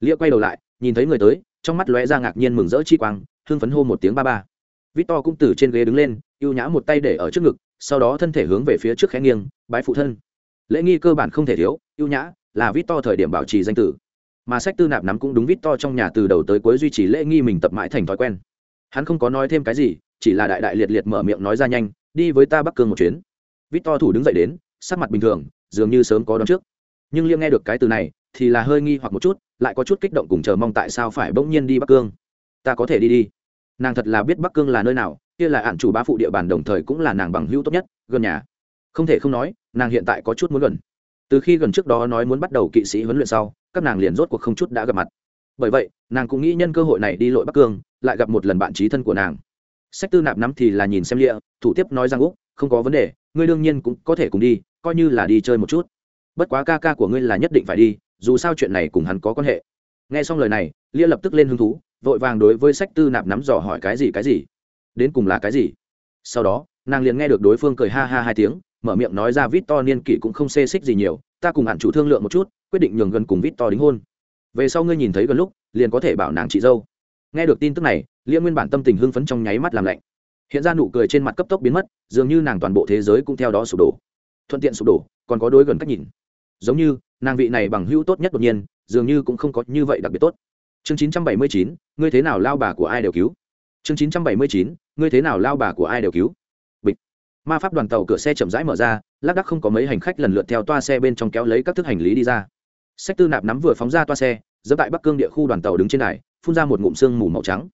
Lia quay đầu lại, nhìn thấy người tới, trong mắt lóe ra ngạc nhiên mừng rỡ chi quang, hưng phấn hô một tiếng ba ba. Victor cũng từ trên ghế đứng lên, ưu nhã một tay để ở trước ngực, sau đó thân thể hướng về phía trước khẽ nghiêng, bái phụ thân. Lễ nghi cơ bản không thể thiếu, ưu nhã là victor thời điểm bảo trì danh tử. Mà sách tư nạp nắm cũng đúng victor trong nhà từ đầu tới cuối duy trì lễ nghi mình tập mãi thành thói quen. Hắn không có nói thêm cái gì, chỉ là đại đại liệt liệt mở miệng nói ra nhanh, đi với ta bắc cương một chuyến. Victor thủ đứng dậy đến, sắc mặt bình thường, dường như sớm có đón trước nhưng liêm nghe được cái từ này thì là hơi nghi hoặc một chút, lại có chút kích động cùng chờ mong tại sao phải bỗng nhiên đi bắc cương. Ta có thể đi đi. Nàng thật là biết bắc cương là nơi nào, kia là ạn chủ ba phụ địa bàn đồng thời cũng là nàng bằng hữu tốt nhất, gần nhà. Không thể không nói, nàng hiện tại có chút muốn gần. Từ khi gần trước đó nói muốn bắt đầu kỵ sĩ huấn luyện sau, các nàng liền rốt cuộc không chút đã gặp mặt. Bởi vậy, nàng cũng nghĩ nhân cơ hội này đi lội bắc cương, lại gặp một lần bạn trí thân của nàng. Sách tư nạp nắm thì là nhìn xem lịa, thủ tiếp nói rằng, úc, không có vấn đề, ngươi đương nhiên cũng có thể cùng đi, coi như là đi chơi một chút bất quá ca ca của ngươi là nhất định phải đi, dù sao chuyện này cùng hắn có quan hệ. Nghe xong lời này, lia lập tức lên hứng thú, vội vàng đối với sách tư nạp nắm dò hỏi cái gì cái gì. Đến cùng là cái gì? Sau đó, nàng liền nghe được đối phương cười ha ha hai tiếng, mở miệng nói ra vít to niên kỷ cũng không xê xích gì nhiều, ta cùng hạn chủ thương lượng một chút, quyết định nhường gần cùng vít to đính hôn. Về sau ngươi nhìn thấy gần lúc, liền có thể bảo nàng chị dâu. Nghe được tin tức này, lia nguyên bản tâm tình hưng phấn trong nháy mắt làm lạnh. Hiện ra nụ cười trên mặt cấp tốc biến mất, dường như nàng toàn bộ thế giới cũng theo đó sụp đổ. Thuận tiện sụp đổ, còn có đối gần cách nhìn giống như nàng vị này bằng hữu tốt nhất đột nhiên dường như cũng không có như vậy đặc biệt tốt. Chương 979, ngươi thế nào lao bà của ai đều cứu? Chương 979, ngươi thế nào lao bà của ai đều cứu? Bịch. Ma pháp đoàn tàu cửa xe chậm rãi mở ra lác đắc không có mấy hành khách lần lượt theo toa xe bên trong kéo lấy các thức hành lý đi ra. Sách tư nạp nắm vừa phóng ra toa xe dẫm tại bắc cương địa khu đoàn tàu đứng trên này phun ra một ngụm xương mù màu trắng.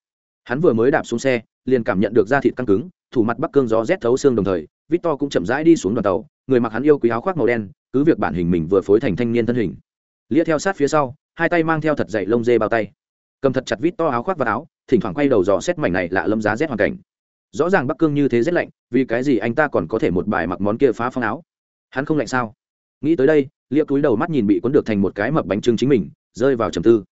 Hắn vừa mới đạp xuống xe liền cảm nhận được da thịt căng cứng thủ mặt bắc cương gió rét thấu xương đồng thời victor cũng chậm rãi đi xuống đoàn tàu người mặc hắn yêu quý áo khoác màu đen, cứ việc bản hình mình vừa phối thành thanh niên thân hình. Lia theo sát phía sau, hai tay mang theo thật dày lông dê bao tay. Cầm thật chặt vít to áo khoác và áo, thỉnh thoảng quay đầu dò xét mảnh này lạ lâm giá rét hoàn cảnh. Rõ ràng bắc cương như thế rét lạnh, vì cái gì anh ta còn có thể một bài mặc món kia phá phong áo? Hắn không lạnh sao? Nghĩ tới đây, lia cúi đầu mắt nhìn bị cuốn được thành một cái mập bánh trưng chính mình, rơi vào trầm tư.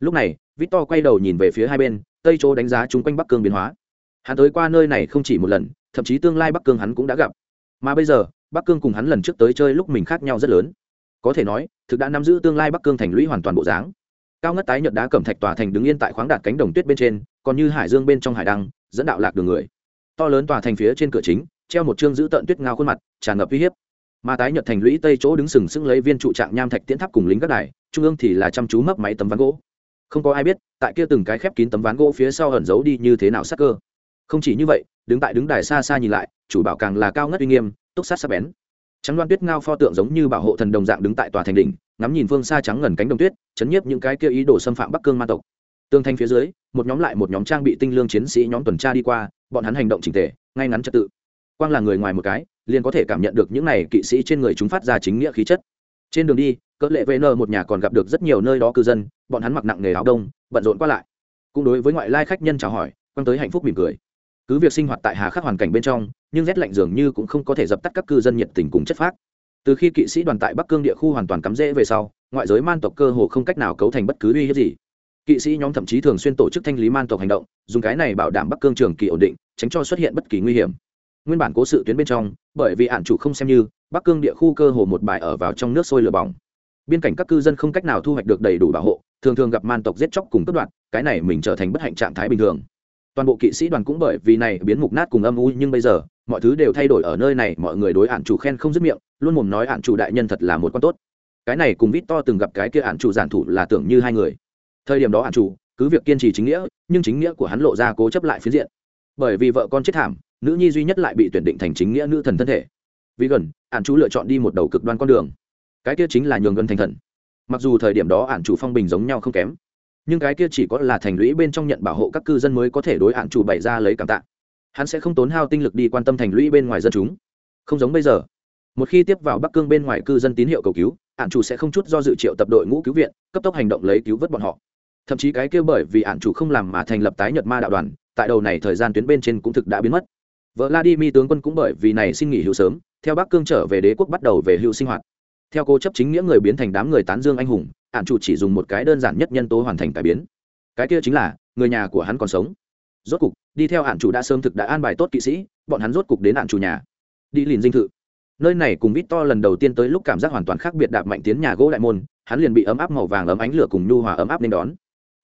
Lúc này, vít to quay đầu nhìn về phía hai bên, tây chỗ đánh giá chung quanh bắc cương biến hóa. Hắn tới qua nơi này không chỉ một lần, thậm chí tương lai bắc cương hắn cũng đã gặp. Mà bây giờ bắc cương cùng hắn lần trước tới chơi lúc mình khác nhau rất lớn. Có thể nói, thực đã nắm giữ tương lai bắc cương thành lũy hoàn toàn bộ dáng. Cao ngất tái nhợt đá cẩm thạch tòa thành đứng yên tại khoáng đạt cánh đồng tuyết bên trên, còn như hải dương bên trong hải đăng, dẫn đạo lạc đường người. To lớn tòa thành phía trên cửa chính, treo một chương giữ tận tuyết ngao khuôn mặt, tràn ngập uy hiếp. Mà tái nhật thành lũy tây chỗ đứng sừng sững lấy viên trụ trạng nham thạch tiến tháp cùng lính các đài, trung ương thì là chăm chú mấp máy tấm ván gỗ. Không có ai biết, tại kia từng cái khép kín tấm ván gỗ phía sau ẩn giấu đi như thế nào sắc cơ. Không chỉ như vậy, đứng tại đứng đài xa xa nhìn lại, chủ bảo càng là cao ngất uy nghiêm túc sát sắc bén. Trắng loan tuyết ngao pho tượng giống như bảo hộ thần đồng dạng đứng tại tòa thành đỉnh, ngắm nhìn phương xa trắng ngần cánh đồng tuyết, chấn nhiếp những cái kia ý đồ xâm phạm bắc cương ma tộc. Tương thanh phía dưới, một nhóm lại một nhóm trang bị tinh lương chiến sĩ nhóm tuần tra đi qua, bọn hắn hành động trình tề, ngay ngắn trật tự. Quang là người ngoài một cái, liền có thể cảm nhận được những này kỵ sĩ trên người chúng phát ra chính nghĩa khí chất. Trên đường đi, cỡ lệ vn một nhà còn gặp được rất nhiều nơi đó cư dân, bọn hắn mặc nặng nghề áo đông, bận rộn qua lại. Cũng đối với ngoại lai khách nhân chào hỏi, quăng tới hạnh phúc mỉm cười cứ việc sinh hoạt tại hà khắc hoàn cảnh bên trong, nhưng rét lạnh dường như cũng không có thể dập tắt các cư dân nhiệt tình cùng chất phác. Từ khi kỵ sĩ đoàn tại bắc cương địa khu hoàn toàn cắm rễ về sau, ngoại giới man tộc cơ hồ không cách nào cấu thành bất cứ uy hiếp gì. Kỵ sĩ nhóm thậm chí thường xuyên tổ chức thanh lý man tộc hành động, dùng cái này bảo đảm bắc cương trường kỳ ổn định, tránh cho xuất hiện bất kỳ nguy hiểm. Nguyên bản cố sự tuyến bên trong, bởi vì ạn chủ không xem như, bắc cương địa khu cơ hồ một bài ở vào trong nước sôi lửa bỏng. Biên cảnh các cư dân không cách nào thu hoạch được đầy đủ bảo hộ, thường thường gặp man tộc giết chóc cùng cướp đoạt, cái này mình trở thành bất hạnh trạng thái bình thường toàn bộ kỵ sĩ đoàn cũng bởi vì này biến mục nát cùng âm u, nhưng bây giờ, mọi thứ đều thay đổi ở nơi này, mọi người đối ạn chủ khen không dứt miệng, luôn mồm nói ạn chủ đại nhân thật là một con tốt. Cái này cùng vít to từng gặp cái kia ạn chủ giản thủ là tưởng như hai người. Thời điểm đó ạn chủ, cứ việc kiên trì chính nghĩa, nhưng chính nghĩa của hắn lộ ra cố chấp lại phiến diện. Bởi vì vợ con chết thảm, nữ nhi duy nhất lại bị tuyển định thành chính nghĩa nữ thần thân thể. Vì gần ạn chủ lựa chọn đi một đầu cực đoan con đường. Cái kia chính là nhường gần thành thần. Mặc dù thời điểm đó ạn chủ phong bình giống nhau không kém nhưng cái kia chỉ có là thành lũy bên trong nhận bảo hộ các cư dân mới có thể đối hạn chủ bày ra lấy cảm tạ. Hắn sẽ không tốn hao tinh lực đi quan tâm thành lũy bên ngoài dân chúng. Không giống bây giờ. Một khi tiếp vào bắc cương bên ngoài cư dân tín hiệu cầu cứu, hạn chủ sẽ không chút do dự triệu tập đội ngũ cứu viện, cấp tốc hành động lấy cứu vớt bọn họ. Thậm chí cái kia bởi vì hạn chủ không làm mà thành lập tái nhật ma đạo đoàn, tại đầu này thời gian tuyến bên trên cũng thực đã biến mất. Vợ vladimir tướng quân cũng bởi vì này xin nghỉ hưu sớm, theo bắc cương trở về đế quốc bắt đầu về hưu sinh hoạt. Theo cô chấp chính nghĩa người biến thành đám người tán dương anh hùng ạn chủ chỉ dùng một cái đơn giản nhất nhân tố hoàn thành cải biến. Cái kia chính là, người nhà của hắn còn sống. Rốt cục, đi theo hạn chủ đã sớm thực đã an bài tốt kỵ sĩ, bọn hắn rốt cục đến hạn chủ nhà. Đi liền dinh thự. Nơi này cùng vít to lần đầu tiên tới lúc cảm giác hoàn toàn khác biệt đạp mạnh tiến nhà gỗ đại môn, hắn liền bị ấm áp màu vàng ấm ánh lửa cùng nhu hòa ấm áp nên đón.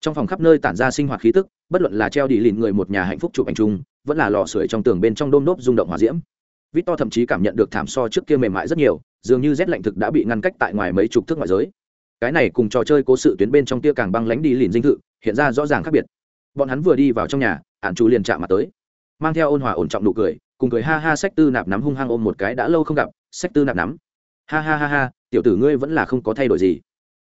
Trong phòng khắp nơi tản ra sinh hoạt khí tức, bất luận là treo đi lìn người một nhà hạnh phúc chụp ảnh chung, vẫn là lò sưởi trong tường bên trong đôm nốt rung động hòa diễm. Vít to thậm chí cảm nhận được thảm so trước kia mềm mại rất nhiều, dường như rét lạnh thực đã bị ngăn cách tại ngoài mấy chục thước ngoại giới cái này cùng trò chơi cố sự tuyến bên trong tia càng băng lánh đi lìn dinh thự, hiện ra rõ ràng khác biệt. Bọn hắn vừa đi vào trong nhà ạn chú liền chạm mặt tới. Mang theo ôn hòa ổn trọng nụ cười, cùng cười ha ha sách tư nạp nắm hung hăng ôm một cái đã lâu không gặp, sách tư nạp nắm. Ha ha ha ha, tiểu tử ngươi vẫn là không có thay đổi gì.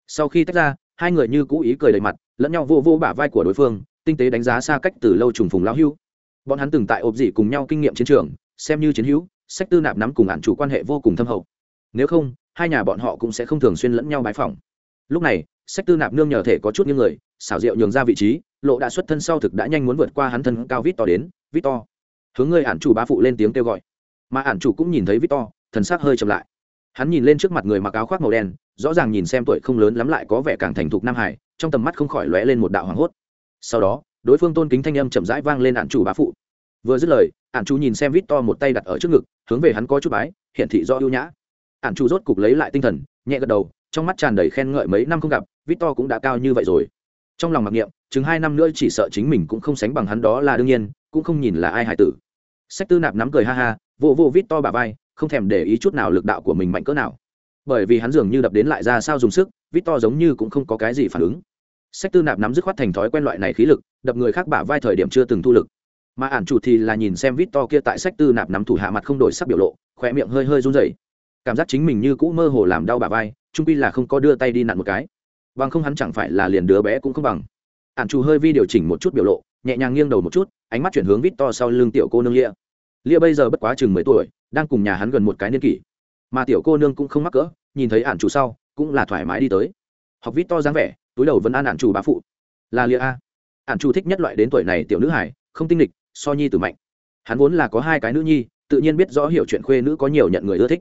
Sau khi tách ra, hai người như cũ ý cười đầy mặt, lẫn nhau vô vô bả vai của đối phương, tinh tế đánh giá xa cách từ lâu trùng phùng lão hưu. Bọn hắn từng tại ộp dị cùng nhau kinh nghiệm chiến trường, xem như chiến hữu, sách tư nạp nắm cùng ạn chủ quan hệ vô cùng thâm hậu. Nếu không, hai nhà bọn họ cũng sẽ không thường xuyên lẫn nhau bái phỏng lúc này, sách tư nạp nương nhờ thể có chút những người, xảo diệu nhường ra vị trí, lộ đã xuất thân sau thực đã nhanh muốn vượt qua hắn thân cao vít to đến vít to hướng người ản chủ bá phụ lên tiếng kêu gọi. Mà ản chủ cũng nhìn thấy vít to thần sắc hơi chậm lại. Hắn nhìn lên trước mặt người mặc áo khoác màu đen, rõ ràng nhìn xem tuổi không lớn lắm lại có vẻ càng thành thục nam hải, trong tầm mắt không khỏi lóe lên một đạo hoảng hốt. Sau đó, đối phương tôn kính thanh âm chậm rãi vang lên ản chủ bá phụ. Vừa dứt lời, ản chủ nhìn xem vít to một tay đặt ở trước ngực, hướng về hắn có chút bái hiện thị do ưu nhã. Ản chủ rốt cục lấy lại tinh thần, nhẹ gật đầu trong mắt tràn đầy khen ngợi mấy năm không gặp, victor cũng đã cao như vậy rồi. Trong lòng mặc niệm, chừng hai năm nữa chỉ sợ chính mình cũng không sánh bằng hắn đó là đương nhiên, cũng không nhìn là ai hải tử. Sách tư nạp nắm cười ha ha vô vô Victor bả bà vai, không thèm để ý chút nào lực đạo của mình mạnh cỡ nào. Bởi vì hắn dường như đập đến lại ra sao dùng sức, victor giống như cũng không có cái gì phản ứng. Sách tư nạp nắm dứt khoát thành thói quen loại này khí lực, đập người khác bả vai thời điểm chưa từng thu lực. Mà ản chủ thì là nhìn xem vít to kia tại sách tư nạp nắm thủ hạ mặt không đổi sắc biểu lộ khoe miệng hơi hơi run rẩy. Cảm giác chính mình như cũ mơ hồ làm đau bả vai trung quy là không có đưa tay đi nặn một cái. Bằng không hắn chẳng phải là liền đứa bé cũng không bằng. Ạn chủ hơi vi điều chỉnh một chút biểu lộ, nhẹ nhàng nghiêng đầu một chút, ánh mắt chuyển hướng vít to sau lưng tiểu cô nương lia. Lia bây giờ bất quá chừng mười tuổi, đang cùng nhà hắn gần một cái niên kỷ. Mà tiểu cô nương cũng không mắc cỡ, nhìn thấy ạn chủ sau, cũng là thoải mái đi tới. Học vít to dáng vẻ, túi đầu vẫn an ạn chủ bá phụ. Là lia a. Ạn chủ thích nhất loại đến tuổi này tiểu nữ hải không tinh lịch so nhi từ mạnh. Hắn vốn là có hai cái nữ nhi, tự nhiên biết rõ hiểu chuyện khuê nữ có nhiều nhận người ưa thích.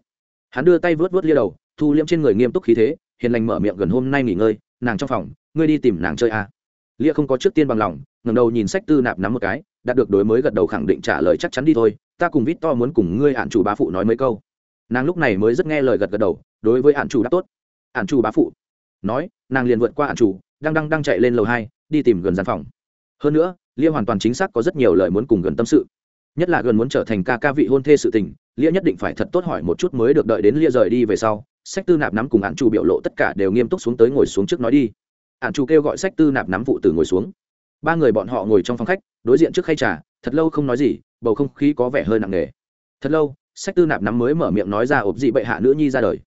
Hắn đưa tay vớt vớt lia đầu thu liễm trên người nghiêm túc khí thế, hiền lành mở miệng gần hôm nay nghỉ ngơi, nàng trong phòng, ngươi đi tìm nàng chơi à. lia không có trước tiên bằng lòng ngầm đầu nhìn sách tư nạp nắm một cái, đạt được đối mới gật đầu khẳng định trả lời chắc chắn đi thôi, ta cùng vít to muốn cùng ngươi ạn chủ bá phụ nói mấy câu. Nàng lúc này mới rất nghe lời gật gật đầu, đối với ạn chủ đã tốt. Ạn chủ bá phụ, nói, nàng liền vượt qua ạn chủ, đang đang đang chạy lên lầu hai, đi tìm gần gian phòng. Hơn nữa, lia hoàn toàn chính xác có rất nhiều lời muốn cùng gần tâm sự. Nhất là gần muốn trở thành ca ca vị hôn thê sự tình lia nhất định phải thật tốt hỏi một chút mới được đợi đến lia rời đi về sau, sách tư nạp nắm cùng hạn chủ biểu lộ tất cả đều nghiêm túc xuống tới ngồi xuống trước nói đi. Hạn chủ kêu gọi sách tư nạp nắm phụ tử ngồi xuống. Ba người bọn họ ngồi trong phòng khách, đối diện trước khay trà, thật lâu không nói gì, bầu không khí có vẻ hơi nặng nề. Thật lâu, sách tư nạp nắm mới mở miệng nói ra ộp dị bệ hạ nữ nhi ra đời.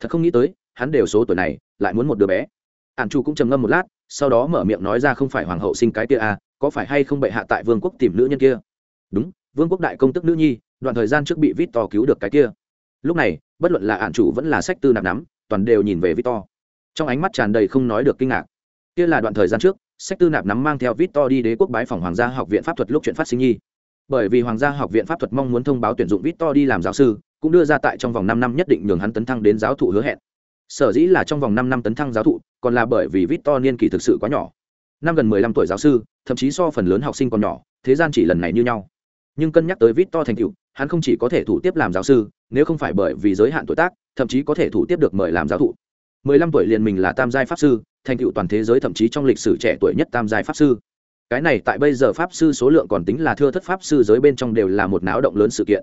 Thật không nghĩ tới, hắn đều số tuổi này, lại muốn một đứa bé. Ản chủ cũng trầm ngâm một lát, sau đó mở miệng nói ra không phải hoàng hậu sinh cái kia à có phải hay không bệ hạ tại vương quốc tìm nữ nhân kia? Đúng, vương quốc đại công tức nữ nhi đoạn thời gian trước bị vít to cứu được cái kia. Lúc này, bất luận là ạn chủ vẫn là sách tư nạp nắm, toàn đều nhìn về vít to trong ánh mắt tràn đầy không nói được kinh ngạc. Kia là đoạn thời gian trước, sách tư nạp nắm mang theo vít to đi đế quốc bái phòng hoàng gia học viện pháp thuật lúc chuyện phát sinh nhi bởi vì hoàng gia học viện pháp thuật mong muốn thông báo tuyển dụng vít to đi làm giáo sư, cũng đưa ra tại trong vòng năm năm nhất định nhường hắn tấn thăng đến giáo thụ hứa hẹn. Sở dĩ là trong vòng năm năm tấn thăng giáo thụ, còn là bởi vì vít to niên kỷ thực sự quá nhỏ. Năm gần mười lăm tuổi giáo sư, thậm chí so phần lớn học sinh còn nhỏ, thế gian chỉ lần này như nhau. Nhưng cân nhắc tới vít to thành tựu hắn không chỉ có thể thủ tiếp làm giáo sư, nếu không phải bởi vì giới hạn tuổi tác, thậm chí có thể thủ tiếp được mời làm giáo thụ. Mười lăm tuổi liền mình là tam giai pháp sư, thành tựu toàn thế giới thậm chí trong lịch sử trẻ tuổi nhất tam giai pháp sư. Cái này tại bây giờ pháp sư số lượng còn tính là thưa thất pháp sư giới bên trong đều là một náo động lớn sự kiện.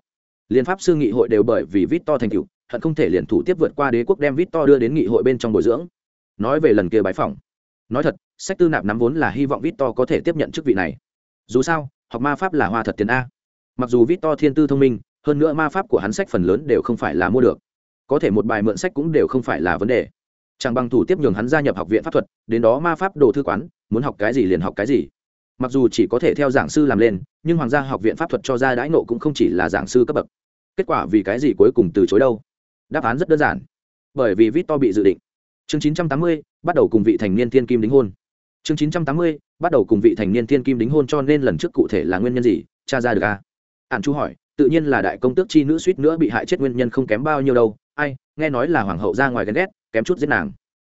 Liên pháp sư nghị hội đều bởi vì vít to thành tựu, hận không thể liền thủ tiếp vượt qua đế quốc đem vít to đưa đến nghị hội bên trong bồi dưỡng. Nói về lần kia bái phỏng. Nói thật, sách tư nạp nắm vốn là hy vọng vít to có thể tiếp nhận chức vị này. Dù sao, học ma pháp là hoa thật tiền a mặc dù vít to thiên tư thông minh hơn nữa ma pháp của hắn sách phần lớn đều không phải là mua được. Có thể một bài mượn sách cũng đều không phải là vấn đề. Chẳng bằng thủ tiếp nhường hắn gia nhập học viện pháp thuật đến đó ma pháp đồ thư quán muốn học cái gì liền học cái gì. Mặc dù chỉ có thể theo giảng sư làm lên nhưng hoàng gia học viện pháp thuật cho ra đãi nộ cũng không chỉ là giảng sư cấp bậc. Kết quả vì cái gì cuối cùng từ chối đâu? Đáp án rất đơn giản. Bởi vì vít to bị dự định. Chương 980, bắt đầu cùng vị thành niên thiên kim đính hôn. Chương 980, bắt đầu cùng vị thành niên thiên kim đính hôn cho nên lần trước cụ thể là nguyên nhân gì cha ra được à? Ạn chú hỏi, tự nhiên là đại công tước chi nữ suýt nữa bị hại chết nguyên nhân không kém bao nhiêu đâu. Ai, nghe nói là hoàng hậu ra ngoài ghen ghét, kém chút giết nàng.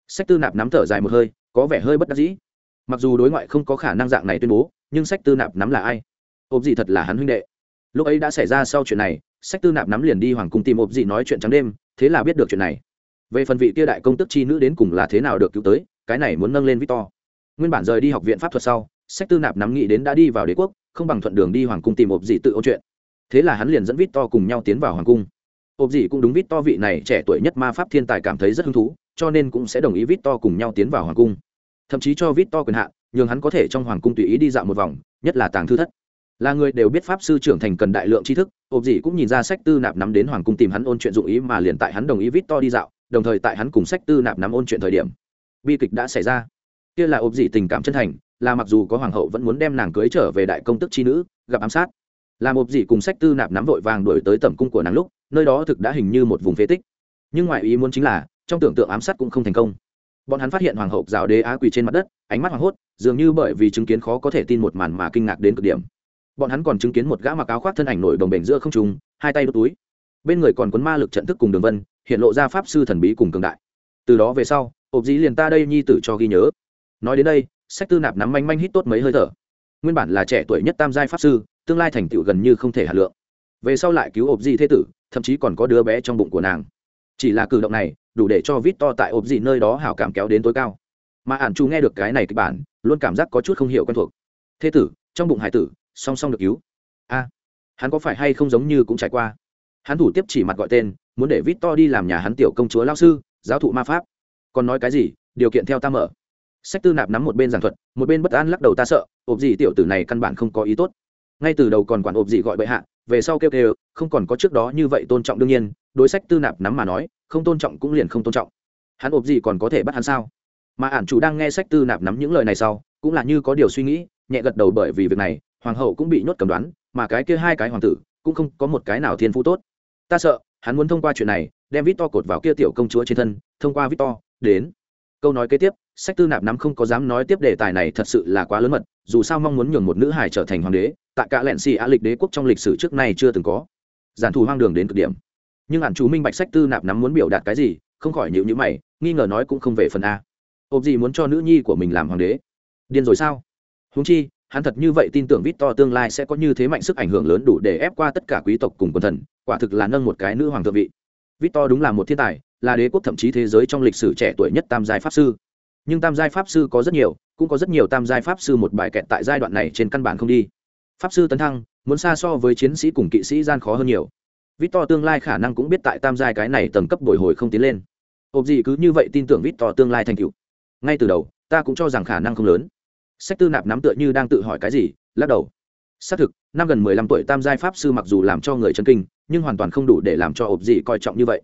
Sách tư nạp nắm thở dài một hơi, có vẻ hơi bất đắc dĩ. Mặc dù đối ngoại không có khả năng dạng này tuyên bố, nhưng sách tư nạp nắm là ai? Ộp dị thật là hắn huynh đệ. Lúc ấy đã xảy ra sau chuyện này, sách tư nạp nắm liền đi hoàng cung tìm ộp dị nói chuyện trắng đêm, thế là biết được chuyện này. Về phần vị kia đại công tức chi nữ đến cùng là thế nào được cứu tới, cái này muốn nâng lên victor nguyên bản rời đi học viện pháp thuật sau, sách tư nạp nắm nghĩ đến đã đi vào đế quốc không bằng thuận đường đi hoàng cung tìm ộp dị tự ôn chuyện. Thế là hắn liền dẫn victor cùng nhau tiến vào hoàng cung. Ộp dị cũng đúng victor vị này trẻ tuổi nhất ma pháp thiên tài cảm thấy rất hứng thú, cho nên cũng sẽ đồng ý victor cùng nhau tiến vào hoàng cung. Thậm chí cho victor quyền hạn, nhường hắn có thể trong hoàng cung tùy ý đi dạo một vòng, nhất là tàng thư thất. Là người đều biết pháp sư trưởng thành cần đại lượng tri thức, ộp dị cũng nhìn ra sách tư nạp nắm đến hoàng cung tìm hắn ôn chuyện dụng ý mà liền tại hắn đồng ý vít to đi dạo, đồng thời tại hắn cùng sách tư nạp nắm ôn chuyện thời điểm, bi kịch đã xảy ra. Kia là ộp dị tình cảm chân thành là mặc dù có hoàng hậu vẫn muốn đem nàng cưới trở về đại công tức chi nữ, gặp ám sát. Làm ộp dị cùng sách tư nạp nắm vội vàng đổi tới tầm cung của nàng lúc, nơi đó thực đã hình như một vùng phế tích. Nhưng ngoại ý muốn chính là, trong tưởng tượng ám sát cũng không thành công. Bọn hắn phát hiện hoàng hậu rào đế á quỳ trên mặt đất, ánh mắt hoảng hốt, dường như bởi vì chứng kiến khó có thể tin một màn mà kinh ngạc đến cực điểm. Bọn hắn còn chứng kiến một gã mặc áo khoác thân ảnh nổi đồng bể giữa không trùng hai tay đốt túi. Bên người còn quấn ma lực trận thức cùng đường vân, hiện lộ ra pháp sư thần bí cùng cường đại. Từ đó về sau, ộp dĩ liền ta đây nhi tử cho ghi nhớ. Nói đến đây sách tư nạp nắm manh manh hít tốt mấy hơi thở. Nguyên bản là trẻ tuổi nhất tam giai pháp sư, tương lai thành tựu gần như không thể hạt lượng. Về sau lại cứu ộp di thế tử, thậm chí còn có đứa bé trong bụng của nàng. Chỉ là cử động này, đủ để cho vít to tại ộp di nơi đó hào cảm kéo đến tối cao. Mà ản chu nghe được cái này kịch bản, luôn cảm giác có chút không hiểu quen thuộc. Thế tử, trong bụng hải tử, song song được cứu. A, hắn có phải hay không giống như cũng trải qua? Hắn thủ tiếp chỉ mặt gọi tên, muốn để vít to đi làm nhà hắn tiểu công chúa lao sư, giáo thụ ma pháp. Còn nói cái gì, điều kiện theo ta mở sách tư nạp nắm một bên giảng thuật, một bên bất an lắc đầu ta sợ, ộp gì tiểu tử này căn bản không có ý tốt. Ngay từ đầu còn quản ộp gì gọi bệ hạ, về sau kêu kêu, không còn có trước đó như vậy tôn trọng đương nhiên, đối sách tư nạp nắm mà nói, không tôn trọng cũng liền không tôn trọng. Hắn ộp gì còn có thể bắt hắn sao? Mà ản chủ đang nghe sách tư nạp nắm những lời này sau, cũng là như có điều suy nghĩ, nhẹ gật đầu bởi vì việc này, hoàng hậu cũng bị nhốt cầm đoán, mà cái kia hai cái hoàng tử, cũng không có một cái nào thiên phú tốt. Ta sợ, hắn muốn thông qua chuyện này, đem vít to cột vào kia tiểu công chúa trên thân, thông qua vít to đến câu nói kế tiếp, sách tư nạp nắm không có dám nói tiếp đề tài này thật sự là quá lớn mật, dù sao mong muốn nhường một nữ hải trở thành hoàng đế, tại cả lẹn xì á lịch đế quốc trong lịch sử trước nay chưa từng có. Giản thù hoang đường đến cực điểm. Nhưng hẳn chú minh bạch sách tư nạp nắm muốn biểu đạt cái gì, không khỏi nhịu nhữ mày, nghi ngờ nói cũng không về phần a. Ộp gì muốn cho nữ nhi của mình làm hoàng đế? Điên rồi sao? Húng chi, hắn thật như vậy tin tưởng vít to tương lai sẽ có như thế mạnh sức ảnh hưởng lớn đủ để ép qua tất cả quý tộc cùng quần thần, quả thực là nâng một cái nữ hoàng thượng vị. Vít to đúng là một thiên tài là đế quốc thậm chí thế giới trong lịch sử trẻ tuổi nhất tam giai pháp sư. Nhưng tam giai pháp sư có rất nhiều, cũng có rất nhiều tam giai pháp sư một bài kẹt tại giai đoạn này trên căn bản không đi. Pháp sư tấn thăng, muốn xa so với chiến sĩ cùng kỵ sĩ gian khó hơn nhiều. Vít to tương lai khả năng cũng biết tại tam giai cái này tầng cấp bồi hồi không tiến lên. Ộp gì cứ như vậy tin tưởng vít to tương lai thành cựu ngay từ đầu, ta cũng cho rằng khả năng không lớn. Sách tư nạp nắm tựa như đang tự hỏi cái gì, lắc đầu. Xác thực, năm gần mười lăm tuổi tam giai pháp sư mặc dù làm cho người chân kinh, nhưng hoàn toàn không đủ để làm cho ộp gì coi trọng như vậy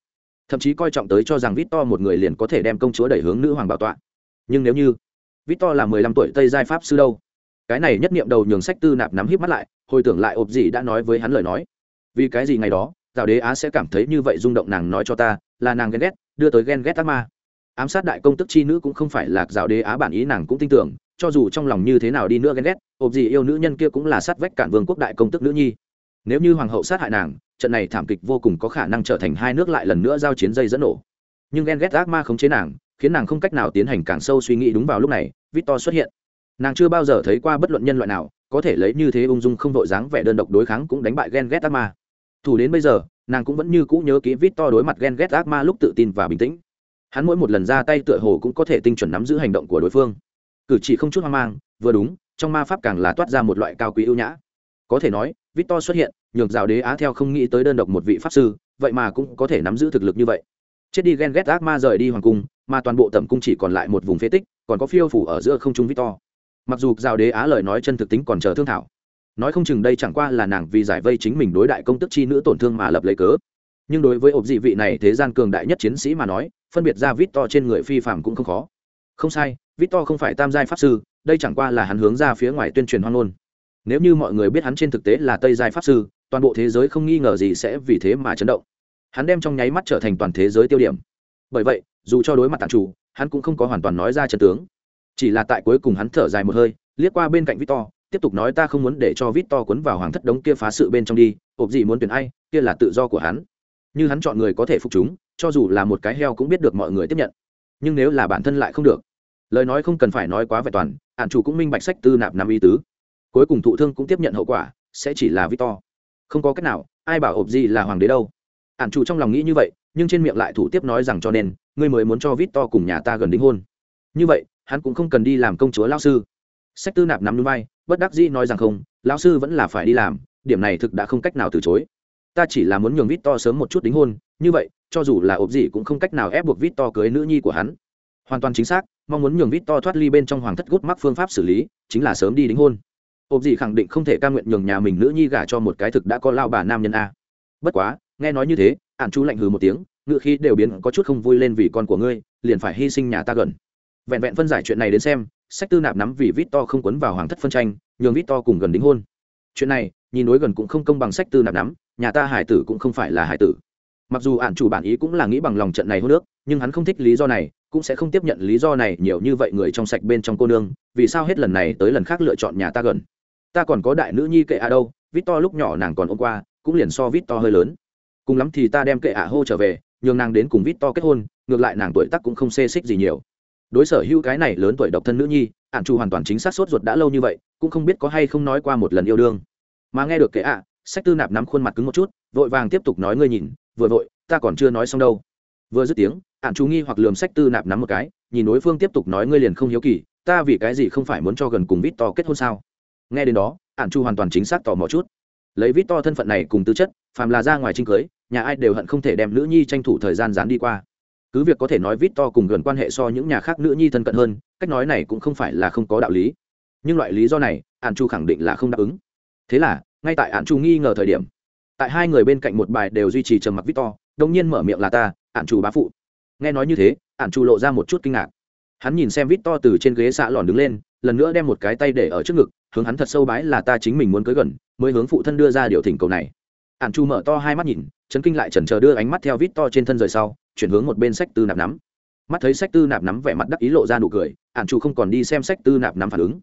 thậm chí coi trọng tới cho rằng vít to một người liền có thể đem công chúa đẩy hướng nữ hoàng bảo tọa. Nhưng nếu như vít to là mười lăm tuổi tây giai pháp sư đâu? Cái này nhất niệm đầu nhường sách tư nạp nắm híp mắt lại, hồi tưởng lại ộp gì đã nói với hắn lời nói. Vì cái gì ngày đó giáo đế á sẽ cảm thấy như vậy rung động nàng nói cho ta, là nàng ghen ghét, đưa tới ghen ghét ác ma. Ám sát đại công tức chi nữ cũng không phải là giáo đế á bản ý nàng cũng tin tưởng, cho dù trong lòng như thế nào đi nữa ghen ghét, ộp gì yêu nữ nhân kia cũng là sát vách cản vương quốc đại công tức nữ nhi nếu như hoàng hậu sát hại nàng, trận này thảm kịch vô cùng có khả năng trở thành hai nước lại lần nữa giao chiến dây dẫn nổ. Nhưng ghen ghét ác ma khống chế nàng, khiến nàng không cách nào tiến hành càng sâu suy nghĩ đúng vào lúc này, victor xuất hiện. Nàng chưa bao giờ thấy qua bất luận nhân loại nào, có thể lấy như thế ung dung không vội dáng vẻ đơn độc đối kháng cũng đánh bại ghen ghét ác ma. Thủ đến bây giờ, nàng cũng vẫn như cũ nhớ kỹ victor đối mặt ghen ghét ác ma lúc tự tin và bình tĩnh. Hắn mỗi một lần ra tay tựa hồ cũng có thể tinh chuẩn nắm giữ hành động của đối phương. Cử chỉ không chút hoang mang, vừa đúng, trong ma pháp càng là toát ra một loại cao quý ưu nhã. Có thể nói victor xuất hiện, nhường rào đế á theo không nghĩ tới đơn độc một vị pháp sư, vậy mà cũng có thể nắm giữ thực lực như vậy. Chết đi ghen ghét ác ma rời đi hoàng cung, mà toàn bộ tẩm cung chỉ còn lại một vùng phế tích, còn có phiêu phủ ở giữa không trung victor. Mặc dù rào đế á lời nói chân thực tính còn chờ thương thảo, nói không chừng đây chẳng qua là nàng vì giải vây chính mình đối đại công tức chi nữ tổn thương mà lập lấy cớ. Nhưng đối với ộp dị vị này thế gian cường đại nhất chiến sĩ mà nói, phân biệt ra Victor trên người phi phàm cũng không khó. Không sai, victor không phải tam giai pháp sư, đây chẳng qua là hắn hướng ra phía ngoài tuyên truyền hoang ngôn nếu như mọi người biết hắn trên thực tế là tây giai pháp sư, toàn bộ thế giới không nghi ngờ gì sẽ vì thế mà chấn động. Hắn đem trong nháy mắt trở thành toàn thế giới tiêu điểm. Bởi vậy, dù cho đối mặt tàn chủ, hắn cũng không có hoàn toàn nói ra chân tướng. Chỉ là tại cuối cùng hắn thở dài một hơi, liếc qua bên cạnh victor, tiếp tục nói ta không muốn để cho victor cuốn vào hoàng thất đống kia phá sự bên trong đi, ộp gì muốn tuyển ai, kia là tự do của hắn. Như hắn chọn người có thể phục chúng, cho dù là một cái heo cũng biết được mọi người tiếp nhận. Nhưng nếu là bản thân lại không được, lời nói không cần phải nói quá vẹn toàn ạn chủ cũng minh bạch sách tư nạp năm y tứ cuối cùng thụ thương cũng tiếp nhận hậu quả, sẽ chỉ là victor. Không có cách nào, ai bảo ộp gì là hoàng đế đâu. Ản chủ trong lòng nghĩ như vậy, nhưng trên miệng lại thủ tiếp nói rằng cho nên, ngươi mới muốn cho victor cùng nhà ta gần đính hôn. Như vậy, hắn cũng không cần đi làm công chúa lao sư. Sách tư nạp nắm núi bay, bất đắc dĩ nói rằng không lao sư vẫn là phải đi làm, điểm này thực đã không cách nào từ chối. Ta chỉ là muốn nhường vít to sớm một chút đính hôn, như vậy, cho dù là ộp gì cũng không cách nào ép buộc vít to cưới nữ nhi của hắn. Hoàn toàn chính xác, mong muốn nhường vít to thoát ly bên trong hoàng thất gút mắc phương pháp xử lý, chính là sớm đi đính hôn ộp gì khẳng định không thể ca nguyện nhường nhà mình nữ nhi gả cho một cái thực đã có lao bà nam nhân a. Bất quá, nghe nói như thế ạn chú lạnh hừ một tiếng, ngựa khí đều biến có chút không vui lên vì con của ngươi, liền phải hy sinh nhà ta gần. Vẹn vẹn phân giải chuyện này đến xem, sách tư nạp nắm vì vít to không quấn vào hoàng thất phân tranh, nhường vít to cùng gần đính hôn. Chuyện này, nhìn đối gần cũng không công bằng sách tư nạp nắm, nhà ta hải tử cũng không phải là hải tử. Mặc dù ạn chủ bản ý cũng là nghĩ bằng lòng trận này hô nước nhưng hắn không thích lý do này, cũng sẽ không tiếp nhận lý do này nhiều như vậy người trong sạch bên trong cô nương, vì sao hết lần này tới lần khác lựa chọn nhà ta gần? Ta còn có đại nữ nhi kệ à đâu vít to lúc nhỏ nàng còn ôm qua, cũng liền so vít to hơi lớn. Cùng lắm thì ta đem kệ ạ hô trở về, nhường nàng đến cùng vít to kết hôn, ngược lại nàng tuổi tắc cũng không xê xích gì nhiều. Đối sở hữu cái này lớn tuổi độc thân nữ nhi ạn chủ hoàn toàn chính xác sốt ruột đã lâu như vậy, cũng không biết có hay không nói qua một lần yêu đương. Mà nghe được kệ ạ, sách tư nạp nắm khuôn mặt cứng một chút, vội vàng tiếp tục nói ngươi nhìn, vừa vội, ta còn chưa nói xong đâu. Vừa dứt tiếng ạn chú nghi hoặc lườm sách tư nạp nắm một cái, nhìn đối phương tiếp tục nói ngươi liền không hiếu kỳ, ta vì cái gì không phải muốn cho gần cùng vít to kết hôn sao? Nghe đến đó ạn chu hoàn toàn chính xác tò mò chút. Lấy vít to thân phận này cùng tư chất phàm là ra ngoài trinh cưới nhà ai đều hận không thể đem nữ nhi tranh thủ thời gian dán đi qua. Cứ việc có thể nói vít to cùng gần quan hệ so những nhà khác nữ nhi thân cận hơn cách nói này cũng không phải là không có đạo lý. Nhưng loại lý do này ạn chu khẳng định là không đáp ứng. Thế là ngay tại ạn chu nghi ngờ thời điểm tại hai người bên cạnh một bài đều duy trì trầm mặc vít to, đông nhiên mở miệng là ta ạn chu bá phụ. Nghe nói như thế ạn chu lộ ra một chút kinh ngạc. Hắn nhìn xem vít to từ trên ghế xạ lòn đứng lên lần nữa đem một cái tay để ở trước ngực hướng hắn thật sâu bái là ta chính mình muốn cưới gần, mới hướng phụ thân đưa ra điều thỉnh cầu này. Ạn chu mở to hai mắt nhìn, chấn kinh lại chần chờ đưa ánh mắt theo vít to trên thân rời sau, chuyển hướng một bên sách tư nạp nắm. Mắt thấy sách tư nạp nắm vẻ mặt đắc ý lộ ra nụ cười ạn chu không còn đi xem sách tư nạp nắm phản ứng.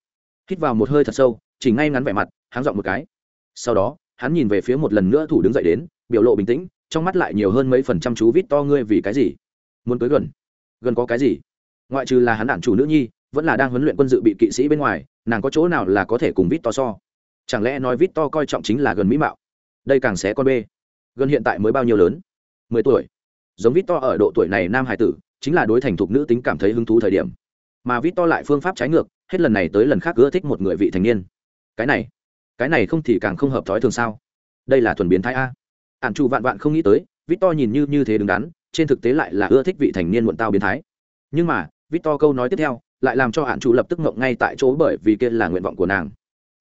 Hít vào một hơi thật sâu, chỉ ngay ngắn vẻ mặt, háng dọn một cái. Sau đó, hắn nhìn về phía một lần nữa thủ đứng dậy đến, biểu lộ bình tĩnh, trong mắt lại nhiều hơn mấy phần trăm chú vít to ngươi vì cái gì? Muốn cưới gần. Gần có cái gì? Ngoại trừ là hắn đản chủ nữ nhi, vẫn là đang huấn luyện quân dự bị kỵ sĩ bên ngoài nàng có chỗ nào là có thể cùng vít to so? Chẳng lẽ nói vít to coi trọng chính là gần mỹ mạo? Đây càng xé con bê. Gần hiện tại mới bao nhiêu lớn? Mười tuổi. Giống vít to ở độ tuổi này nam hải tử, chính là đối thành thục nữ tính cảm thấy hứng thú thời điểm. Mà vít to lại phương pháp trái ngược, hết lần này tới lần khác ưa thích một người vị thành niên. Cái này cái này không thì càng không hợp thói thường sao? Đây là thuần biến thái a. Ản chủ vạn vạn không nghĩ tới, vít to nhìn như như thế đứng đắn, trên thực tế lại là ưa thích vị thành niên muộn tao biến thái. Nhưng mà, vít to câu nói tiếp theo lại làm cho hạn chủ lập tức ngộng ngay tại chỗ bởi vì kia là nguyện vọng của nàng.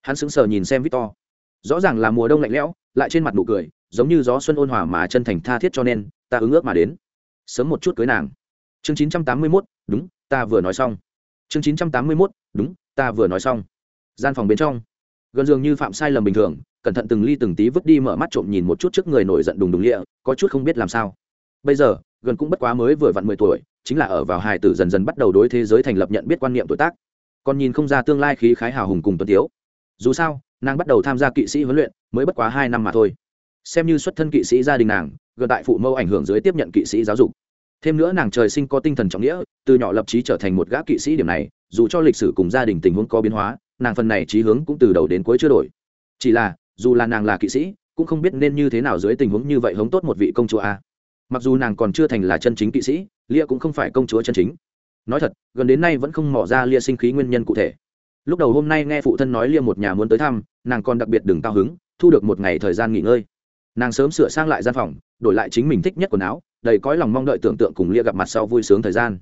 Hắn sững sờ nhìn xem victor. Rõ ràng là mùa đông lạnh lẽo lại trên mặt nụ cười giống như gió xuân ôn hòa mà chân thành tha thiết cho nên ta ứng ước mà đến. Sớm một chút cưới nàng. Chương 981, đúng ta vừa nói xong. Chương 981, đúng ta vừa nói xong. Gian phòng bên trong. Gần dường như phạm sai lầm bình thường cẩn thận từng ly từng tí vứt đi mở mắt trộm nhìn một chút trước người nổi giận đùng đùng lịa có chút không biết làm sao. Bây giờ gần cũng bất quá mới vừa vặn mười tuổi, chính là ở vào hài tử dần dần bắt đầu đối thế giới thành lập nhận biết quan niệm tuổi tác. Còn nhìn không ra tương lai khí khái hào hùng cùng tuấn tiếu. Dù sao, nàng bắt đầu tham gia kỵ sĩ huấn luyện mới bất quá hai năm mà thôi. Xem như xuất thân kỵ sĩ gia đình nàng, gần tại phụ mẫu ảnh hưởng dưới tiếp nhận kỵ sĩ giáo dục. Thêm nữa nàng trời sinh có tinh thần trọng nghĩa, từ nhỏ lập trí trở thành một gã kỵ sĩ điểm này, dù cho lịch sử cùng gia đình tình huống có biến hóa, nàng phần này trí hướng cũng từ đầu đến cuối chưa đổi. Chỉ là, dù là nàng là kỵ sĩ, cũng không biết nên như thế nào dưới tình huống như vậy hống tốt một vị công chúa a mặc dù nàng còn chưa thành là chân chính kỵ sĩ, lia cũng không phải công chúa chân chính. Nói thật, gần đến nay vẫn không mỏ ra lia sinh khí nguyên nhân cụ thể. Lúc đầu hôm nay nghe phụ thân nói lia một nhà muốn tới thăm, nàng còn đặc biệt đừng cao hứng, thu được một ngày thời gian nghỉ ngơi. Nàng sớm sửa sang lại gian phòng, đổi lại chính mình thích nhất quần áo, đầy cõi lòng mong đợi tưởng tượng cùng lia gặp mặt sau vui sướng thời gian.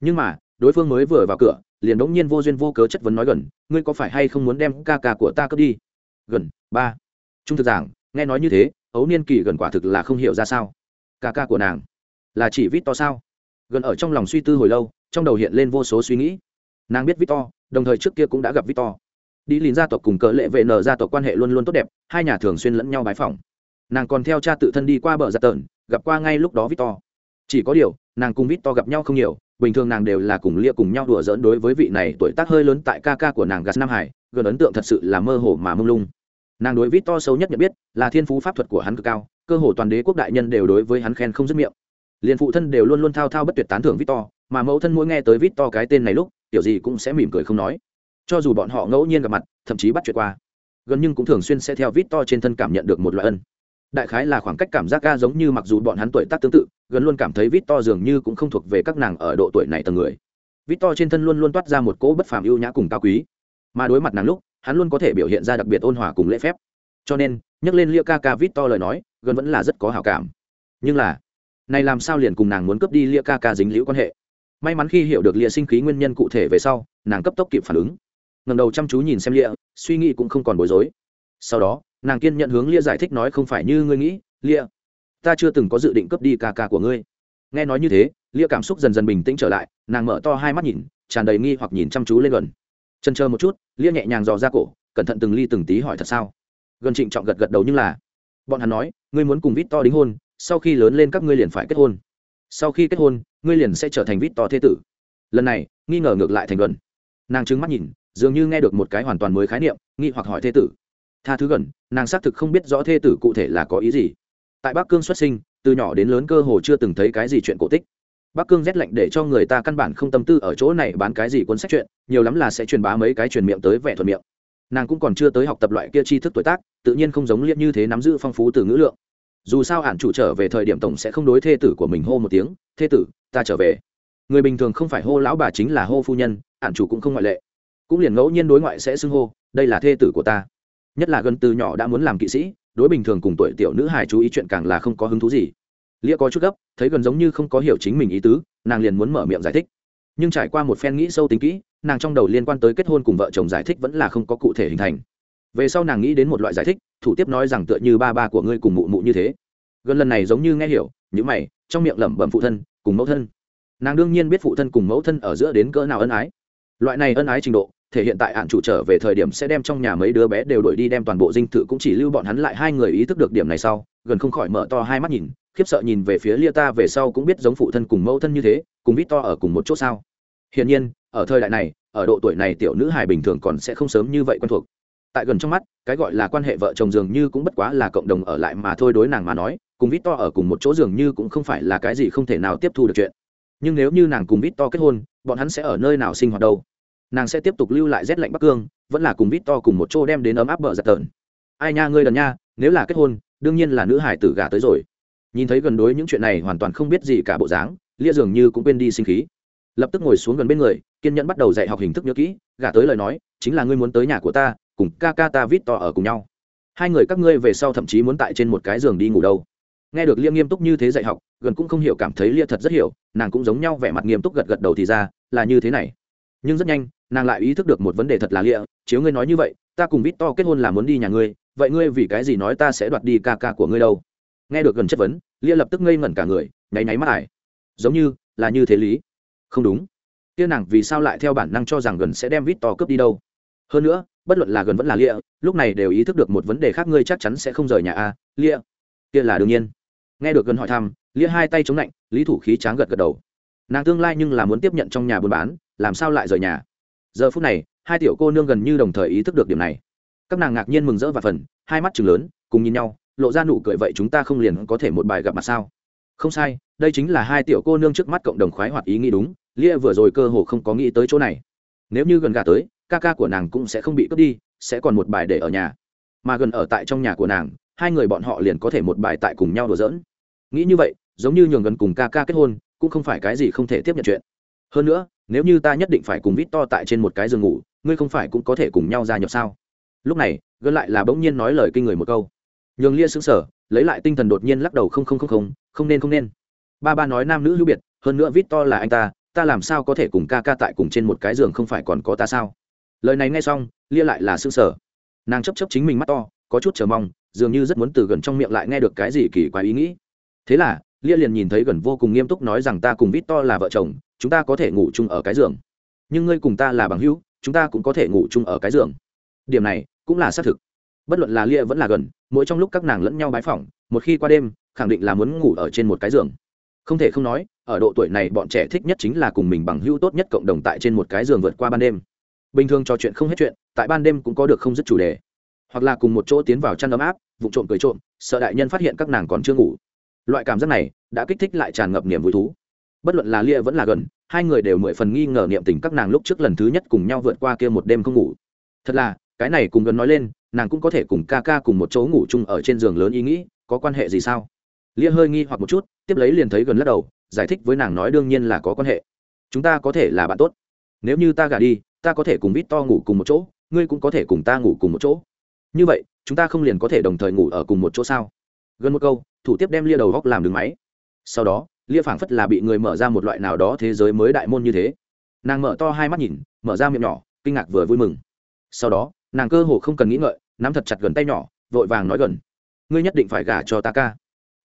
Nhưng mà, đối phương mới vừa vào cửa, liền đống nhiên vô duyên vô cớ chất vấn nói gần, ngươi có phải hay không muốn đem ca ca của ta cướp đi? Gần, ba. Trung thực giảng, nghe nói như thế, ấu niên kỳ gần quả thực là không hiểu ra sao ca ca của nàng là chỉ vít to sao? Gần ở trong lòng suy tư hồi lâu, trong đầu hiện lên vô số suy nghĩ. Nàng biết vít to, đồng thời trước kia cũng đã gặp vít to. Đi lìn gia tộc cùng cỡ lệ vệ nờ gia tộc quan hệ luôn luôn tốt đẹp, hai nhà thường xuyên lẫn nhau bái phỏng. Nàng còn theo cha tự thân đi qua bờ giặt tợn gặp qua ngay lúc đó vít to. Chỉ có điều, nàng cùng vít to gặp nhau không nhiều, bình thường nàng đều là cùng lia cùng nhau đùa giỡn đối với vị này tuổi tác hơi lớn tại ca ca của nàng gạt nam hải, gần ấn tượng thật sự là mơ hồ mà mông lung nàng đối vít to sâu nhất nhận biết là thiên phú pháp thuật của hắn cực cao, cơ hồ toàn đế quốc đại nhân đều đối với hắn khen không dứt miệng. Liền phụ thân đều luôn luôn thao thao bất tuyệt tán thưởng vít to, mà mẫu thân mỗi nghe tới vít to cái tên này lúc kiểu gì cũng sẽ mỉm cười không nói. Cho dù bọn họ ngẫu nhiên gặp mặt, thậm chí bắt chuyện qua, gần nhưng cũng thường xuyên sẽ theo vít to trên thân cảm nhận được một loại ân. Đại khái là khoảng cách cảm giác ca giống như mặc dù bọn hắn tuổi tác tương tự, gần luôn cảm thấy vít to dường như cũng không thuộc về các nàng ở độ tuổi này tầng người. Vít to trên thân luôn luôn toát ra một cỗ bất phàm ưu nhã cùng cao quý, mà đối mặt nàng lúc hắn luôn có thể biểu hiện ra đặc biệt ôn hòa cùng lễ phép. Cho nên, nhắc lên lia ca ca vít to lời nói, gần vẫn là rất có hảo cảm. Nhưng là, này làm sao liền cùng nàng muốn cướp đi lia ca ca dính liễu quan hệ? May mắn khi hiểu được lia sinh khí nguyên nhân cụ thể về sau, nàng cấp tốc kịp phản ứng. Ngầm đầu chăm chú nhìn xem lia, suy nghĩ cũng không còn bối rối. Sau đó, nàng kiên nhận hướng lia giải thích nói không phải như ngươi nghĩ, lia, ta chưa từng có dự định cướp đi ca ca của ngươi. Nghe nói như thế, lia cảm xúc dần dần bình tĩnh trở lại, nàng mở to hai mắt nhìn, tràn đầy nghi hoặc nhìn chăm chú lên gần chân chờ một chút, lia nhẹ nhàng dò ra cổ, cẩn thận từng ly từng tí hỏi thật sao? Gần trịnh trọng gật gật đầu nhưng là, bọn hắn nói, ngươi muốn cùng vít to đính hôn, sau khi lớn lên các ngươi liền phải kết hôn. Sau khi kết hôn, ngươi liền sẽ trở thành vít to thế tử. Lần này, nghi ngờ ngược lại thành gần. Nàng trứng mắt nhìn, dường như nghe được một cái hoàn toàn mới khái niệm, nghi hoặc hỏi thế tử. Tha thứ gần, nàng xác thực không biết rõ thê tử cụ thể là có ý gì. Tại bắc cương xuất sinh, từ nhỏ đến lớn cơ hồ chưa từng thấy cái gì chuyện cổ tích bắc cương rét lạnh để cho người ta căn bản không tâm tư ở chỗ này bán cái gì cuốn sách chuyện, nhiều lắm là sẽ truyền bá mấy cái truyền miệng tới vẻ thuận miệng. Nàng cũng còn chưa tới học tập loại kia tri thức tuổi tác, tự nhiên không giống liệt như thế nắm giữ phong phú từ ngữ lượng. Dù sao ản chủ trở về thời điểm tổng sẽ không đối thê tử của mình hô một tiếng, thê tử, ta trở về. Người bình thường không phải hô lão bà chính là hô phu nhân, ản chủ cũng không ngoại lệ. Cũng liền ngẫu nhiên đối ngoại sẽ xưng hô, đây là thê tử của ta. Nhất là gần từ nhỏ đã muốn làm kỵ sĩ, đối bình thường cùng tuổi tiểu nữ hài chú ý chuyện càng là không có hứng thú gì lia có chút gấp, thấy gần giống như không có hiểu chính mình ý tứ, nàng liền muốn mở miệng giải thích. Nhưng trải qua một phen nghĩ sâu tính kỹ, nàng trong đầu liên quan tới kết hôn cùng vợ chồng giải thích vẫn là không có cụ thể hình thành. Về sau nàng nghĩ đến một loại giải thích, thủ tiếp nói rằng tựa như ba ba của ngươi cùng mụ mụ như thế. Gần lần này giống như nghe hiểu những mày, trong miệng lẩm bẩm phụ thân, cùng mẫu thân. Nàng đương nhiên biết phụ thân cùng mẫu thân ở giữa đến cỡ nào ân ái. Loại này ân ái trình độ, thể hiện tại hạn chủ trở về thời điểm sẽ đem trong nhà mấy đứa bé đều đổi đi đem toàn bộ dinh thự cũng chỉ lưu bọn hắn lại hai người ý thức được điểm này sau, gần không khỏi mở to hai mắt nhìn khiếp sợ nhìn về phía lia ta về sau cũng biết giống phụ thân cùng mẫu thân như thế, cùng vít to ở cùng một chỗ sao? Hiển nhiên, ở thời đại này, ở độ tuổi này tiểu nữ hài bình thường còn sẽ không sớm như vậy quen thuộc. Tại gần trong mắt, cái gọi là quan hệ vợ chồng dường như cũng bất quá là cộng đồng ở lại mà thôi đối nàng mà nói, cùng vít to ở cùng một chỗ dường như cũng không phải là cái gì không thể nào tiếp thu được chuyện. Nhưng nếu như nàng cùng vít to kết hôn, bọn hắn sẽ ở nơi nào sinh hoạt đâu? Nàng sẽ tiếp tục lưu lại rét lạnh bắc cương, vẫn là cùng vít to cùng một chỗ đem đến ấm áp bờ giặt tờn. Ai nha ngươi đần nha, nếu là kết hôn, đương nhiên là nữ hải tử gả tới rồi nhìn thấy gần đối những chuyện này hoàn toàn không biết gì cả bộ dáng, lia dường như cũng quên đi sinh khí. Lập tức ngồi xuống gần bên người, kiên nhẫn bắt đầu dạy học hình thức nhớ kỹ, gả tới lời nói, chính là ngươi muốn tới nhà của ta, cùng ca ca ta vít to ở cùng nhau. Hai người các ngươi về sau thậm chí muốn tại trên một cái giường đi ngủ đâu. Nghe được lia nghiêm túc như thế dạy học, gần cũng không hiểu cảm thấy lia thật rất hiểu, nàng cũng giống nhau vẻ mặt nghiêm túc gật gật đầu thì ra, là như thế này. Nhưng rất nhanh, nàng lại ý thức được một vấn đề thật là lia, chiếu ngươi nói như vậy, ta cùng vít to kết hôn là muốn đi nhà ngươi, vậy ngươi vì cái gì nói ta sẽ đoạt đi ca ca của ngươi đâu? Nghe được gần chất vấn, lia lập tức ngây ngẩn cả người, nháy nháy mắt ải. Giống như là như thế lý. Không đúng. Tiên nàng vì sao lại theo bản năng cho rằng gần sẽ đem vít to cướp đi đâu? Hơn nữa, bất luận là gần vẫn là lia, lúc này đều ý thức được một vấn đề khác ngươi chắc chắn sẽ không rời nhà a, lia. Kia là đương nhiên. Nghe được gần hỏi thăm, lia hai tay chống lạnh lý thủ khí tráng gật gật đầu. Nàng tương lai nhưng là muốn tiếp nhận trong nhà buôn bán, làm sao lại rời nhà? Giờ phút này, hai tiểu cô nương gần như đồng thời ý thức được điểm này. Các nàng ngạc nhiên mừng rỡ và phần hai mắt chừng lớn, cùng nhìn nhau lộ ra nụ cười vậy chúng ta không liền có thể một bài gặp mặt sao? Không sai, đây chính là hai tiểu cô nương trước mắt cộng đồng khoái hoạt ý nghĩ đúng, lia vừa rồi cơ hồ không có nghĩ tới chỗ này. Nếu như gần gà tới, ca ca của nàng cũng sẽ không bị cướp đi, sẽ còn một bài để ở nhà. Mà gần ở tại trong nhà của nàng, hai người bọn họ liền có thể một bài tại cùng nhau đùa giỡn. Nghĩ như vậy, giống như nhường gần cùng ca ca kết hôn, cũng không phải cái gì không thể tiếp nhận chuyện. Hơn nữa, nếu như ta nhất định phải cùng vít to tại trên một cái giường ngủ, ngươi không phải cũng có thể cùng nhau ra nhập sao? Lúc này, gần lại là bỗng nhiên nói lời kinh người một câu nhường lia xứng sở lấy lại tinh thần đột nhiên lắc đầu không không không không không nên không nên. Ba ba nói nam nữ hữu biệt, hơn nữa vít to là anh ta ta làm sao có thể cùng ca ca tại cùng trên một cái giường không phải còn có ta sao? Lời này nghe xong, lia lại là xương sở nàng chấp chấp chính mình mắt to, có chút chờ mong, dường như rất muốn từ gần trong miệng lại nghe được cái gì kỳ quái ý nghĩ. Thế là, lia liền nhìn thấy gần vô cùng nghiêm túc nói rằng ta cùng vít to là vợ chồng, chúng ta có thể ngủ chung ở cái giường. Nhưng ngươi cùng ta là bằng hữu, chúng ta cũng có thể ngủ chung ở cái giường. Điểm này cũng là xác thực bất luận là lia vẫn là gần, mỗi trong lúc các nàng lẫn nhau bái phỏng, một khi qua đêm, khẳng định là muốn ngủ ở trên một cái giường. Không thể không nói, ở độ tuổi này bọn trẻ thích nhất chính là cùng mình bằng hữu tốt nhất cộng đồng tại trên một cái giường vượt qua ban đêm. Bình thường trò chuyện không hết chuyện, tại ban đêm cũng có được không dứt chủ đề. Hoặc là cùng một chỗ tiến vào chăn ấm áp vụ trộm cười trộm, sợ đại nhân phát hiện các nàng còn chưa ngủ. Loại cảm giác này đã kích thích lại tràn ngập niềm vui thú. Bất luận là lia vẫn là gần, hai người đều mười phần nghi ngờ niệm tình các nàng lúc trước lần thứ nhất cùng nhau vượt qua kia một đêm không ngủ. Thật là, cái này cùng gần nói lên nàng cũng có thể cùng ca ca cùng một chỗ ngủ chung ở trên giường lớn ý nghĩ, có quan hệ gì sao? Lia hơi nghi hoặc một chút, tiếp lấy liền thấy gần lắc đầu, giải thích với nàng nói đương nhiên là có quan hệ. Chúng ta có thể là bạn tốt. Nếu như ta gả đi, ta có thể cùng vít to ngủ cùng một chỗ, ngươi cũng có thể cùng ta ngủ cùng một chỗ. Như vậy, chúng ta không liền có thể đồng thời ngủ ở cùng một chỗ sao? Gần một câu, thủ tiếp đem lia đầu góc làm đường máy. Sau đó, lia phảng phất là bị người mở ra một loại nào đó thế giới mới đại môn như thế. Nàng mở to hai mắt nhìn, mở ra miệng nhỏ, kinh ngạc vừa vui mừng. Sau đó nàng cơ hồ không cần nghĩ ngợi, nắm thật chặt gần tay nhỏ, vội vàng nói gần, ngươi nhất định phải gả cho ta ca.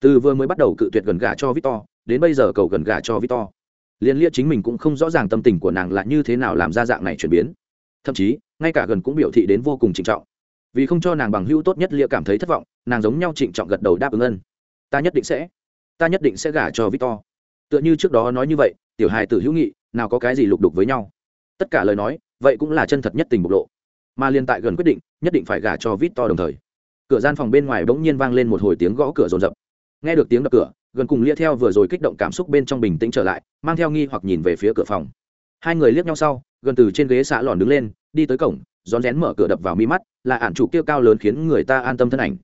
Từ vừa mới bắt đầu cự tuyệt gần gả cho victor, đến bây giờ cầu gần gả cho victor. Liên lia chính mình cũng không rõ ràng tâm tình của nàng là như thế nào làm ra dạng này chuyển biến. Thậm chí, ngay cả gần cũng biểu thị đến vô cùng trịnh trọng. Vì không cho nàng bằng hữu tốt nhất lia cảm thấy thất vọng, nàng giống nhau trịnh trọng gật đầu đáp ứng ân. Ta nhất định sẽ, ta nhất định sẽ gả cho victor. Tựa như trước đó nói như vậy, tiểu hài tử hữu nghị, nào có cái gì lục đục với nhau. Tất cả lời nói, vậy cũng là chân thật nhất tình bộc lộ mà liên tại gần quyết định, nhất định phải gả cho victor đồng thời. Cửa gian phòng bên ngoài bỗng nhiên vang lên một hồi tiếng gõ cửa rồn rập. Nghe được tiếng đập cửa, gần cùng lia theo vừa rồi kích động cảm xúc bên trong bình tĩnh trở lại, mang theo nghi hoặc nhìn về phía cửa phòng. Hai người liếc nhau sau, gần từ trên ghế xạ lòn đứng lên, đi tới cổng, rón rén mở cửa đập vào mi mắt, là ạn chủ kêu cao lớn khiến người ta an tâm thân ảnh.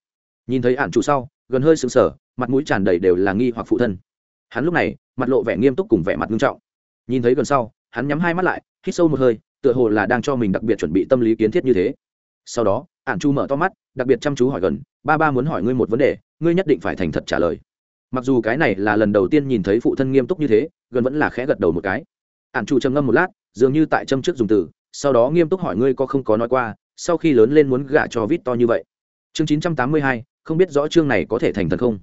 Nhìn thấy ạn chủ sau, gần hơi sững sờ, mặt mũi tràn đầy đều là nghi hoặc phụ thân. Hắn lúc này, mặt lộ vẻ nghiêm túc cùng vẻ mặt nghiêm trọng. Nhìn thấy gần sau, hắn nhắm hai mắt lại, hít sâu một hơi tựa hồ là đang cho mình đặc biệt chuẩn bị tâm lý kiến thiết như thế. Sau đó, ản chu mở to mắt, đặc biệt chăm chú hỏi gần, ba ba muốn hỏi ngươi một vấn đề, ngươi nhất định phải thành thật trả lời. Mặc dù cái này là lần đầu tiên nhìn thấy phụ thân nghiêm túc như thế, gần vẫn là khẽ gật đầu một cái. Ản chu trầm ngâm một lát, dường như tại châm trước dùng từ, sau đó nghiêm túc hỏi ngươi có không có nói qua, sau khi lớn lên muốn gả cho vít to như vậy. Chương chín trăm tám mươi hai, không biết rõ chương này có thể thành thần không?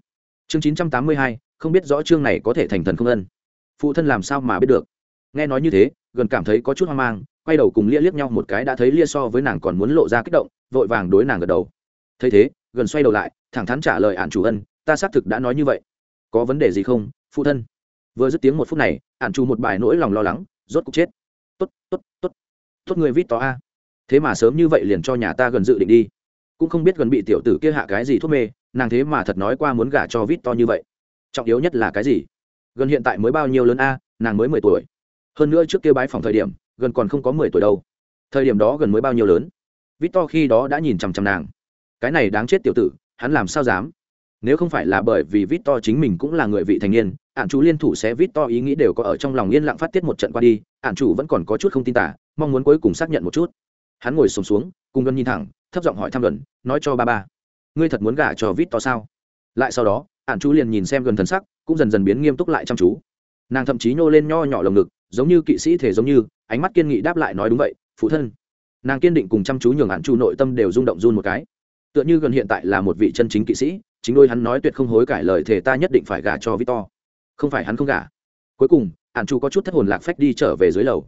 Chương chín trăm tám mươi hai, không biết rõ chương này có thể thành thần không ân? Phụ thân làm sao mà biết được? Nghe nói như thế, gần cảm thấy có chút hoang mang quay đầu cùng lia liếc nhau một cái đã thấy lia so với nàng còn muốn lộ ra kích động, vội vàng đối nàng gật đầu. Thấy thế, gần xoay đầu lại, thẳng thắn trả lời ạn chủ ân, ta xác thực đã nói như vậy. Có vấn đề gì không, phụ thân? Vừa dứt tiếng một phút này ạn chủ một bài nỗi lòng lo lắng, rốt cục chết. Tốt tốt tốt tốt người vít to a. Thế mà sớm như vậy liền cho nhà ta gần dự định đi. Cũng không biết gần bị tiểu tử kia hạ cái gì thuốc mê, nàng thế mà thật nói qua muốn gả cho vít to như vậy. Trọng yếu nhất là cái gì? Gần hiện tại mới bao nhiêu lớn a, nàng mới mười tuổi. Hơn nữa trước kia bái phòng thời điểm gần còn không có mười tuổi đâu. Thời điểm đó gần mới bao nhiêu lớn. Vít to khi đó đã nhìn chằm chằm nàng. Cái này đáng chết tiểu tử hắn làm sao dám? Nếu không phải là bởi vì vít to chính mình cũng là người vị thành niên ạn chủ liên thủ sẽ vít to ý nghĩ đều có ở trong lòng yên lặng phát tiết một trận qua đi ạn chủ vẫn còn có chút không tin tả mong muốn cuối cùng xác nhận một chút. Hắn ngồi sùng xuống, xuống cùng gần nhìn thẳng thấp giọng hỏi thăm gần nói cho ba ba ngươi thật muốn gả cho vít to sao? Lại sau đó ạn chủ liền nhìn xem gần thần sắc cũng dần dần biến nghiêm túc lại chăm chú. Nàng thậm chí nhô lên nho nhỏ lồng ngực giống như kỵ sĩ thể giống như ánh mắt kiên nghị đáp lại nói đúng vậy, phụ thân. Nàng kiên định cùng chăm chú nhường hạn chu nội tâm đều rung động run một cái. Tựa như gần hiện tại là một vị chân chính kỵ sĩ, chính đôi hắn nói tuyệt không hối cải lời thề ta nhất định phải gả cho victor. Không phải hắn không gả. Cuối cùng hạn chu có chút thất hồn lạc phách đi trở về dưới lầu.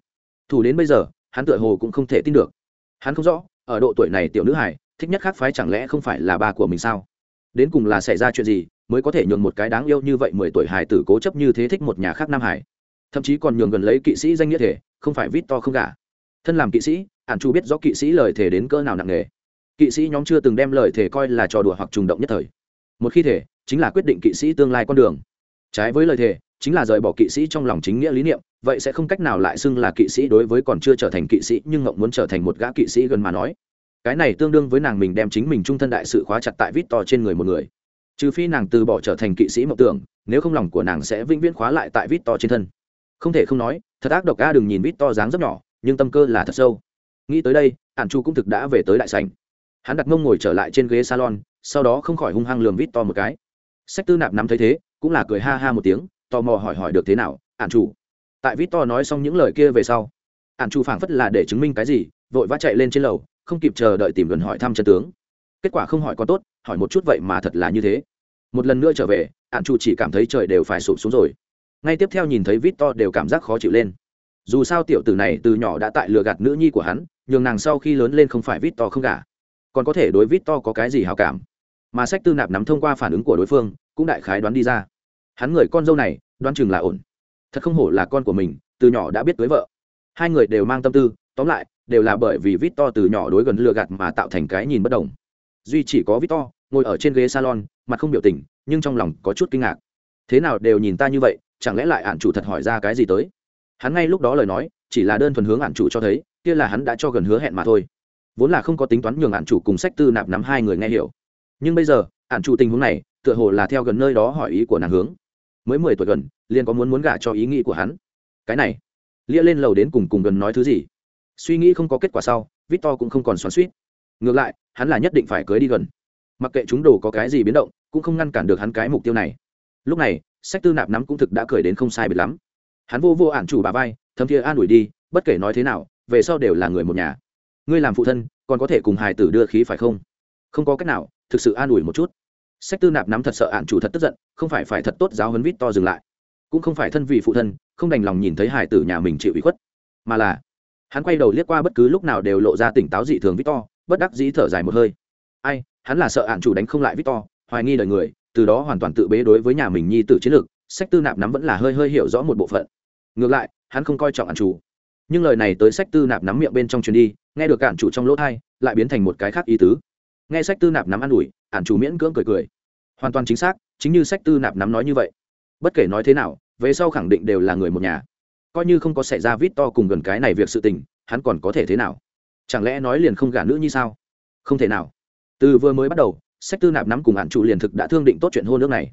Thủ đến bây giờ, hắn tựa hồ cũng không thể tin được. Hắn không rõ, ở độ tuổi này tiểu nữ hải thích nhất khác phái chẳng lẽ không phải là ba của mình sao? Đến cùng là xảy ra chuyện gì mới có thể nhường một cái đáng yêu như vậy mười tuổi hải tử cố chấp như thế thích một nhà khác nam hải thậm chí còn nhường gần lấy kỵ sĩ danh nghĩa thể không phải vít to không gả thân làm kỵ sĩ ạn chu biết rõ kỵ sĩ lời thể đến cỡ nào nặng nề. Kỵ sĩ nhóm chưa từng đem lời thể coi là trò đùa hoặc trùng động nhất thời. Một khi thể chính là quyết định kỵ sĩ tương lai con đường. Trái với lời thể chính là rời bỏ kỵ sĩ trong lòng chính nghĩa lý niệm, vậy sẽ không cách nào lại xưng là kỵ sĩ đối với còn chưa trở thành kỵ sĩ nhưng ngộng muốn trở thành một gã kỵ sĩ gần mà nói. Cái này tương đương với nàng mình đem chính mình trung thân đại sự khóa chặt tại vít to trên người một người. Trừ phi nàng từ bỏ trở thành kỵ sĩ mộng tưởng, nếu không lòng của nàng sẽ vĩnh viễn khóa lại tại vít to trên thân không thể không nói, thật ác độc a đừng nhìn vít to dáng rất nhỏ, nhưng tâm cơ là thật sâu. Nghĩ tới đây ạn chu cũng thực đã về tới đại sành hắn đặt mông ngồi trở lại trên ghế salon, sau đó không khỏi hung hăng lường vít to một cái. Sách tư nạp nắm thấy thế, cũng là cười ha ha một tiếng, tò mò hỏi hỏi được thế nào ạn chủ tại vít to nói xong những lời kia về sau ạn chủ phảng phất là để chứng minh cái gì, vội vã chạy lên trên lầu, không kịp chờ đợi tìm gần hỏi thăm chân tướng. Kết quả không hỏi có tốt, hỏi một chút vậy mà thật là như thế. Một lần nữa trở về ạn chủ chỉ cảm thấy trời đều phải sụp xuống rồi ngay tiếp theo nhìn thấy vít to đều cảm giác khó chịu lên. Dù sao tiểu tử này từ nhỏ đã tại lừa gạt nữ nhi của hắn, nhường nàng sau khi lớn lên không phải vít to không cả còn có thể đối vít to có cái gì hào cảm? Mà sách tư nạp nắm thông qua phản ứng của đối phương, cũng đại khái đoán đi ra. Hắn người con dâu này, đoán chừng là ổn. Thật không hổ là con của mình, từ nhỏ đã biết cưới vợ. Hai người đều mang tâm tư, tóm lại, đều là bởi vì vít to từ nhỏ đối gần lừa gạt mà tạo thành cái nhìn bất đồng. Duy chỉ có vít to, ngồi ở trên ghế salon, mặt không biểu tình, nhưng trong lòng có chút kinh ngạc. Thế nào đều nhìn ta như vậy chẳng lẽ lại ạn chủ thật hỏi ra cái gì tới? Hắn ngay lúc đó lời nói, chỉ là đơn thuần hướng ạn chủ cho thấy, kia là hắn đã cho gần hứa hẹn mà thôi. Vốn là không có tính toán nhường ạn chủ cùng sách tư nạp nắm hai người nghe hiểu. Nhưng bây giờ ạn chủ tình huống này, tựa hồ là theo gần nơi đó hỏi ý của nàng hướng. Mới mười tuổi gần, liền có muốn muốn gả cho ý nghĩ của hắn. Cái này, lia lên lầu đến cùng cùng gần nói thứ gì? Suy nghĩ không có kết quả sau, victor cũng không còn xoắn suýt ngược lại, hắn là nhất định phải cưới đi gần. Mặc kệ chúng đồ có cái gì biến động, cũng không ngăn cản được hắn cái mục tiêu này. Lúc này sách tư nạp nắm cũng thực đã cười đến không sai biệt lắm. Hắn vô vô ản chủ bà vai, thấm thiê an ủi đi, bất kể nói thế nào, về sau đều là người một nhà. Ngươi làm phụ thân, còn có thể cùng hài tử đưa khí phải không? Không có cách nào, thực sự an ủi một chút. Sách tư nạp nắm thật sợ ạn chủ thật tức giận, không phải phải thật tốt giáo huấn vít to dừng lại. Cũng không phải thân vị phụ thân, không đành lòng nhìn thấy hài tử nhà mình chịu ủy khuất. Mà là, hắn quay đầu liếc qua bất cứ lúc nào đều lộ ra tỉnh táo dị thường vít to, bất đắc dĩ thở dài một hơi. Ai, hắn là sợ ạn chủ đánh không lại vít to, hoài nghi đời người từ đó hoàn toàn tự bế đối với nhà mình nhi tử chiến lược, sách tư nạp nắm vẫn là hơi hơi hiểu rõ một bộ phận. Ngược lại, hắn không coi trọng ạn chủ. Nhưng lời này tới sách tư nạp nắm miệng bên trong truyền đi, nghe được ạn chủ trong lỗ thai, lại biến thành một cái khác ý tứ. Nghe sách tư nạp nắm an ủi ạn chủ miễn cưỡng cười cười. Hoàn toàn chính xác, chính như sách tư nạp nắm nói như vậy. Bất kể nói thế nào, về sau khẳng định đều là người một nhà. Coi như không có xảy ra vít to cùng gần cái này việc sự tình, hắn còn có thể thế nào? Chẳng lẽ nói liền không gả nữ như sao? Không thể nào. Từ vừa mới bắt đầu sách tư nạp nắm cùng hạn chủ liền thực đã thương định tốt chuyện hôn nước này.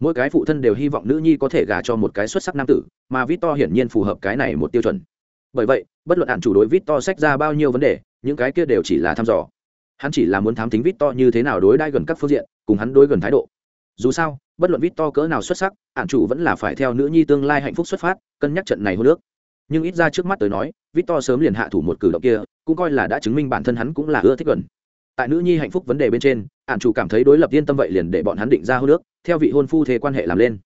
Mỗi cái phụ thân đều hy vọng nữ nhi có thể gả cho một cái xuất sắc nam tử, mà vít to hiển nhiên phù hợp cái này một tiêu chuẩn. Bởi vậy, bất luận hạn chủ đối vít to sách ra bao nhiêu vấn đề, những cái kia đều chỉ là thăm dò. Hắn chỉ là muốn thám tính vít to như thế nào đối đai gần các phương diện, cùng hắn đối gần thái độ. Dù sao, bất luận vít to cỡ nào xuất sắc hạn chủ vẫn là phải theo nữ nhi tương lai hạnh phúc xuất phát, cân nhắc trận này hôn nước nhưng ít ra trước mắt tới nói vít to sớm liền hạ thủ một cử động kia, cũng coi là đã chứng minh bản thân hắn cũng là ưa thích gần tại nữ nhi hạnh phúc vấn đề bên trên ạn chủ cảm thấy đối lập yên tâm vậy liền để bọn hắn định ra hô nước theo vị hôn phu thế quan hệ làm lên.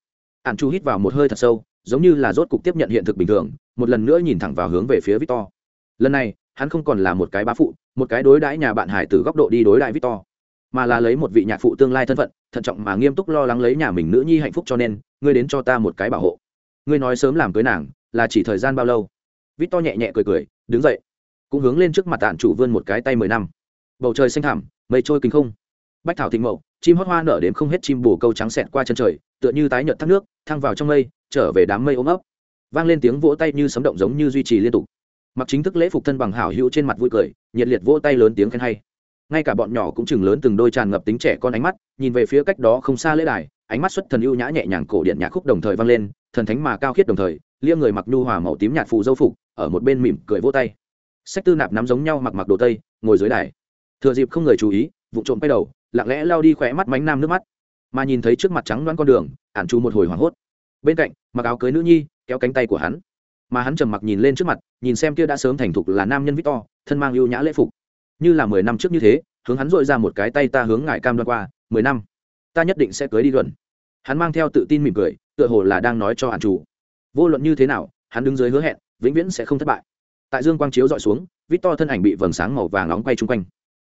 Ạn chủ hít vào một hơi thật sâu, giống như là rốt cục tiếp nhận hiện thực bình thường, một lần nữa nhìn thẳng vào hướng về phía victor. Lần này, hắn không còn là một cái bá phụ, một cái đối đãi nhà bạn hải từ góc độ đi đối đại victor, mà là lấy một vị nhạc phụ tương lai thân phận, thận trọng mà nghiêm túc lo lắng lấy nhà mình nữ nhi hạnh phúc cho nên, ngươi đến cho ta một cái bảo hộ. Ngươi nói sớm làm cưới nàng, là chỉ thời gian bao lâu? Victor nhẹ nhẹ cười cười, đứng dậy, cũng hướng lên trước mặt tạn chủ vươn một cái tay mười năm bầu trời xanh thẳm, mây trôi kinh không. Bách thảo thịnh mậu, chim hót hoa nở đến không hết chim bù câu trắng xẹt qua chân trời, tựa như tái nhợt thác nước, thăng vào trong mây, trở về đám mây ôm ấp. Vang lên tiếng vỗ tay như sấm động giống như duy trì liên tục. Mặc chính thức lễ phục thân bằng hảo hữu trên mặt vui cười, nhiệt liệt vỗ tay lớn tiếng khen hay. Ngay cả bọn nhỏ cũng chừng lớn từng đôi tràn ngập tính trẻ con ánh mắt, nhìn về phía cách đó không xa lễ đài, ánh mắt xuất thần ưu nhã nhẹ nhàng cổ điện nhạc khúc đồng thời vang lên, thần thánh mà cao khiết đồng thời lia người mặc nhu hòa màu tím nhạt phù dâu phục, ở một bên mỉm cười vỗ tay. Sách tư nạp nắm giống nhau mặc mặc đồ tây, ngồi dưới đài thừa dịp không người chú ý, vụ trộm quay đầu, lặng lẽ lao đi khỏe mắt mánh nam nước mắt. Mà nhìn thấy trước mặt trắng đoán con đường, ản chu một hồi hoảng hốt. Bên cạnh, mặc áo cưới nữ nhi, kéo cánh tay của hắn. Mà hắn trầm mặc nhìn lên trước mặt, nhìn xem kia đã sớm thành thục là nam nhân victor, thân mang ưu nhã lễ phục. Như là mười năm trước như thế, hướng hắn dội ra một cái tay ta hướng ngài cam đoan qua, mười năm. Ta nhất định sẽ cưới đi gần hắn mang theo tự tin mỉm cười, tựa hồ là đang nói cho ản chủ vô luận như thế nào, hắn đứng dưới hứa hẹn, vĩnh viễn sẽ không thất bại. Tại dương quang chiếu dọi xuống, victor thân ảnh bị vầng sáng màu vàng nóng quay chung quanh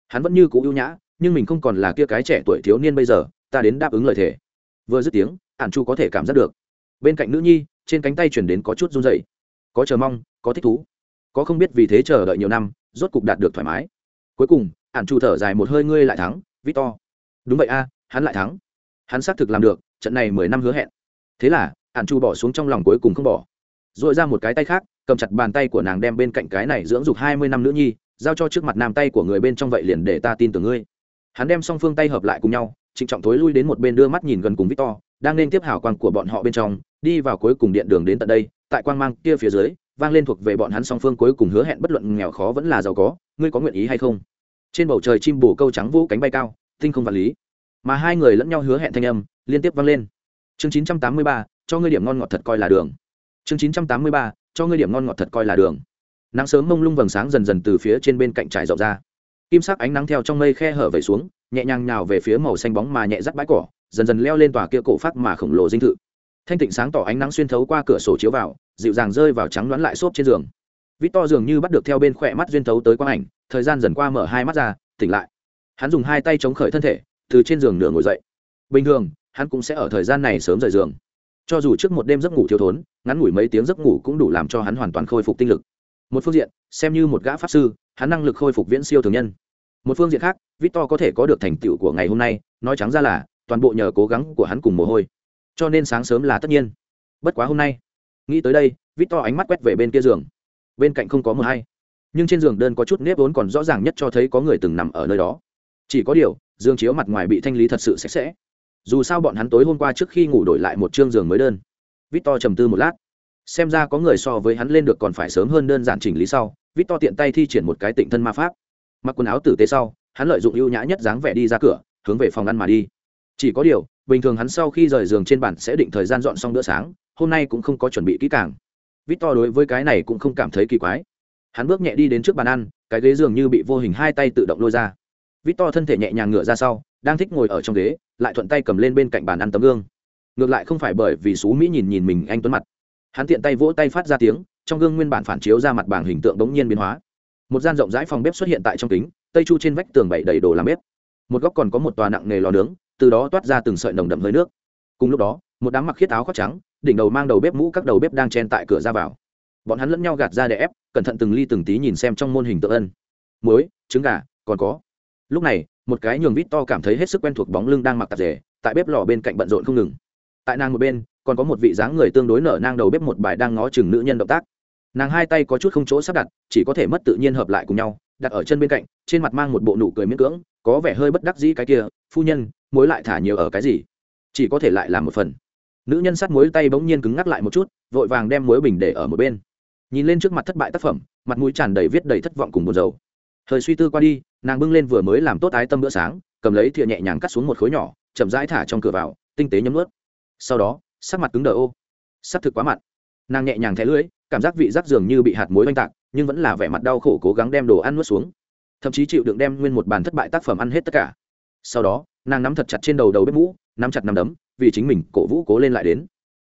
hắn vẫn như cũ ưu nhã, nhưng mình không còn là kia cái trẻ tuổi thiếu niên bây giờ, ta đến đáp ứng lời thề. Vừa dứt tiếng, ản chu có thể cảm giác được. Bên cạnh nữ nhi, trên cánh tay chuyển đến có chút run dậy có chờ mong, có thích thú. Có không biết vì thế chờ đợi nhiều năm, rốt cục đạt được thoải mái. Cuối cùng, ản chu thở dài một hơi ngươi lại thắng, victor. Đúng vậy a, hắn lại thắng. Hắn xác thực làm được, trận này mười năm hứa hẹn. Thế là, ản chu bỏ xuống trong lòng cuối cùng không bỏ. R ồ i ra một cái tay khác, cầm chặt bàn tay của nàng đem bên cạnh cái này dưỡng dục hai mươi năm nữ nhi giao cho trước mặt nam tay của người bên trong vậy liền để ta tin tưởng ngươi. Hắn đem song phương tay hợp lại cùng nhau trịnh trọng thối lui đến một bên đưa mắt nhìn gần cùng victor đang nên tiếp hào quang của bọn họ bên trong đi vào cuối cùng điện đường đến tận đây tại quang mang kia phía dưới vang lên thuộc về bọn hắn song phương cuối cùng hứa hẹn bất luận nghèo khó vẫn là giàu có ngươi có nguyện ý hay không? Trên bầu trời chim bồ câu trắng vũ cánh bay cao tinh không vật lý. Mà hai người lẫn nhau hứa hẹn thanh âm liên tiếp vang lên. Chương 983, cho ngươi điểm ngon ngọt thật coi là đường. Chương 983, cho ngươi điểm ngon ngọt thật coi là đường nắng sớm mông lung vầng sáng dần dần từ phía trên bên cạnh trải rộng ra. Kim sắc ánh nắng theo trong mây khe hở vẩy xuống, nhẹ nhàng nhào về phía màu xanh bóng mà nhẹ rắt bãi cỏ, dần dần leo lên tòa kia cổ phát mà khổng lồ dinh thự. Thanh tịnh sáng tỏ ánh nắng xuyên thấu qua cửa sổ chiếu vào, dịu dàng rơi vào trắng đoán lại xốp trên giường. Vít to dường như bắt được theo bên khỏe mắt duyên thấu tới quang ảnh, thời gian dần qua mở hai mắt ra, tỉnh lại. Hắn dùng hai tay chống khởi thân thể, từ trên giường nửa ngồi dậy. Bình thường, hắn cũng sẽ ở thời gian này sớm rời giường. Cho dù trước một đêm giấc ngủ thiếu thốn, ngắn ngủi mấy tiếng giấc ngủ cũng đủ làm cho hắn hoàn toàn khôi phục tinh lực một phương diện, xem như một gã pháp sư, hắn năng lực khôi phục viễn siêu thường nhân. Một phương diện khác, victor có thể có được thành tựu của ngày hôm nay, nói trắng ra là, toàn bộ nhờ cố gắng của hắn cùng mồ hôi. Cho nên sáng sớm là tất nhiên. Bất quá hôm nay, nghĩ tới đây, victor ánh mắt quét về bên kia giường. Bên cạnh không có mờ hay, nhưng trên giường đơn có chút nếp vốn còn rõ ràng nhất cho thấy có người từng nằm ở nơi đó. Chỉ có điều, giường chiếu mặt ngoài bị thanh lý thật sự sạch sẽ. Dù sao bọn hắn tối hôm qua trước khi ngủ đổi lại một chương giường mới đơn. Victor trầm tư một lát xem ra có người so với hắn lên được còn phải sớm hơn đơn giản chỉnh lý sau vít to tiện tay thi triển một cái tịnh thân ma pháp. Mặc quần áo tử tế sau, hắn lợi dụng ưu nhã nhất dáng vẻ đi ra cửa, hướng về phòng ăn mà đi. Chỉ có điều, bình thường hắn sau khi rời giường trên bàn sẽ định thời gian dọn xong bữa sáng, hôm nay cũng không có chuẩn bị kỹ càng. Vít to đối với cái này cũng không cảm thấy kỳ quái. Hắn bước nhẹ đi đến trước bàn ăn, cái ghế dường như bị vô hình hai tay tự động lôi ra. Vít to thân thể nhẹ nhàng ngựa ra sau, đang thích ngồi ở trong ghế, lại thuận tay cầm lên bên cạnh bàn ăn tấm gương. Ngược lại không phải bởi vì xú mỹ nhìn nhìn mình anh tuấn mặt hắn tiện tay vỗ tay phát ra tiếng, trong gương nguyên bản phản chiếu ra mặt bảng hình tượng đống nhiên biến hóa. Một gian rộng rãi phòng bếp xuất hiện tại trong kính, tây chu trên vách tường bậy đầy đồ làm bếp. Một góc còn có một tòa nặng nghề lò nướng, từ đó toát ra từng sợi nồng đậm hơi nước. Cùng lúc đó, một đám mặc khiết áo khoác trắng, đỉnh đầu mang đầu bếp mũ các đầu bếp đang chen tại cửa ra vào. Bọn hắn lẫn nhau gạt ra để ép, cẩn thận từng ly từng tí nhìn xem trong môn hình tượng ân. Muối, trứng gà, còn có. Lúc này, một cái nhường vít to cảm thấy hết sức quen thuộc bóng lưng đang mặc tạp rể tại bếp lò bên cạnh bận rộn không ngừng. Tại nàng một bên còn có một vị dáng người tương đối nở nang đầu bếp một bài đang ngó chừng nữ nhân động tác. Nàng hai tay có chút không chỗ sắp đặt, chỉ có thể mất tự nhiên hợp lại cùng nhau, đặt ở chân bên cạnh, trên mặt mang một bộ nụ cười miễn cưỡng, có vẻ hơi bất đắc dĩ cái kia, phu nhân, muối lại thả nhiều ở cái gì? Chỉ có thể lại làm một phần. Nữ nhân sắt muối tay bỗng nhiên cứng ngắc lại một chút, vội vàng đem muối bình để ở một bên. Nhìn lên trước mặt thất bại tác phẩm, mặt mũi tràn đầy viết đầy thất vọng cùng buồn rầu. Thời suy tư qua đi, nàng bưng lên vừa mới làm tốt ái tâm bữa sáng, cầm lấy thìa nhẹ nhàng cắt xuống một khối nhỏ, chậm rãi thả trong cửa vào, tinh tế nhấm ướt sau đó sắc mặt cứng đờ ô. Sắc thực quá mặn. Nàng nhẹ nhàng thẻ lưỡi, cảm giác vị giác dường như bị hạt muối oanh tạc, nhưng vẫn là vẻ mặt đau khổ cố gắng đem đồ ăn nuốt xuống. Thậm chí chịu đựng đem nguyên một bàn thất bại tác phẩm ăn hết tất cả. Sau đó, nàng nắm thật chặt trên đầu đầu bếp mũ, nắm chặt nắm đấm, vì chính mình cổ vũ cố lên lại đến.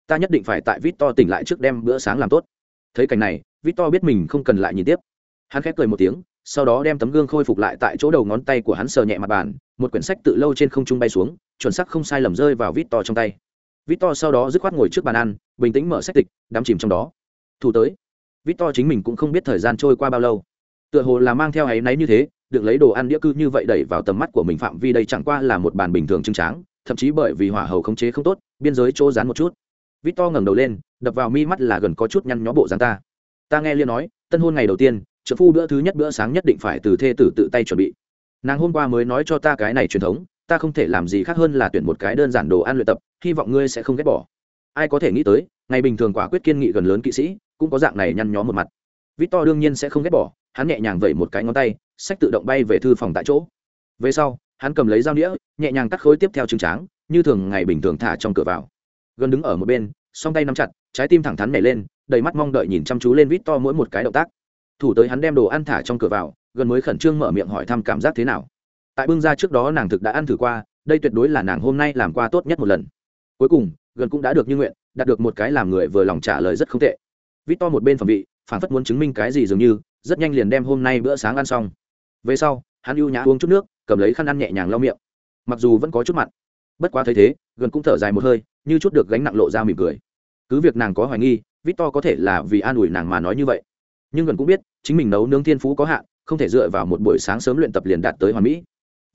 Ta nhất định phải tại vít to tỉnh lại trước đem bữa sáng làm tốt. Thấy cảnh này vít to biết mình không cần lại nhìn tiếp. Hắn khép cười một tiếng, sau đó đem tấm gương khôi phục lại tại chỗ đầu ngón tay của hắn sờ nhẹ mặt bàn, một quyển sách tự lâu trên không trung bay xuống, chuẩn sắc không sai lầm rơi vào vít to trong tay. Victor sau đó dứt khoát ngồi trước bàn ăn, bình tĩnh mở sách tịch, đắm chìm trong đó. Thủ tới. Victor chính mình cũng không biết thời gian trôi qua bao lâu. Tựa hồ là mang theo ấy nấy như thế, được lấy đồ ăn đĩa cư như vậy đẩy vào tầm mắt của mình phạm vi đây chẳng qua là một bàn bình thường trưng tráng, thậm chí bởi vì hỏa hầu khống chế không tốt, biên giới chỗ dán một chút. Victor ngẩng đầu lên, đập vào mi mắt là gần có chút nhăn nhó bộ dáng ta. Ta nghe liên nói, tân hôn ngày đầu tiên trợ phu bữa thứ nhất bữa sáng nhất định phải từ thê tử tự tay chuẩn bị. Nàng hôm qua mới nói cho ta cái này truyền thống ta không thể làm gì khác hơn là tuyển một cái đơn giản đồ ăn luyện tập, hy vọng ngươi sẽ không ghét bỏ. Ai có thể nghĩ tới, ngày bình thường quả quyết kiên nghị gần lớn kỵ sĩ, cũng có dạng này nhăn nhó một mặt. Vít to đương nhiên sẽ không ghét bỏ, hắn nhẹ nhàng vẩy một cái ngón tay sách tự động bay về thư phòng tại chỗ. Về sau, hắn cầm lấy dao đĩa nhẹ nhàng cắt khối tiếp theo trứng tráng, như thường ngày bình thường thả trong cửa vào. Gần đứng ở một bên, song tay nắm chặt, trái tim thẳng thắn nhảy lên, đầy mắt mong đợi nhìn chăm chú lên vít to mỗi một cái động tác. Thủ tới hắn đem đồ ăn thả trong cửa vào, gần mới khẩn trương mở miệng hỏi thăm cảm giác thế nào tại bưng ra trước đó nàng thực đã ăn thử qua, đây tuyệt đối là nàng hôm nay làm qua tốt nhất một lần. Cuối cùng, gần cũng đã được như nguyện, đạt được một cái làm người vừa lòng trả lời rất không tệ. Vít to một bên phẩm vị, phản phất muốn chứng minh cái gì dường như, rất nhanh liền đem hôm nay bữa sáng ăn xong. Về sau, hắn ưu nhã uống chút nước, cầm lấy khăn ăn nhẹ nhàng lau miệng. Mặc dù vẫn có chút mặn bất quá thấy thế, gần cũng thở dài một hơi, như chút được gánh nặng lộ ra mỉm cười. Cứ việc nàng có hoài nghi, Vít To có thể là vì an ủi nàng mà nói như vậy. Nhưng gần cũng biết, chính mình nấu nướng thiên phú có hạn, không thể dựa vào một buổi sáng sớm luyện tập liền đạt tới hoàn mỹ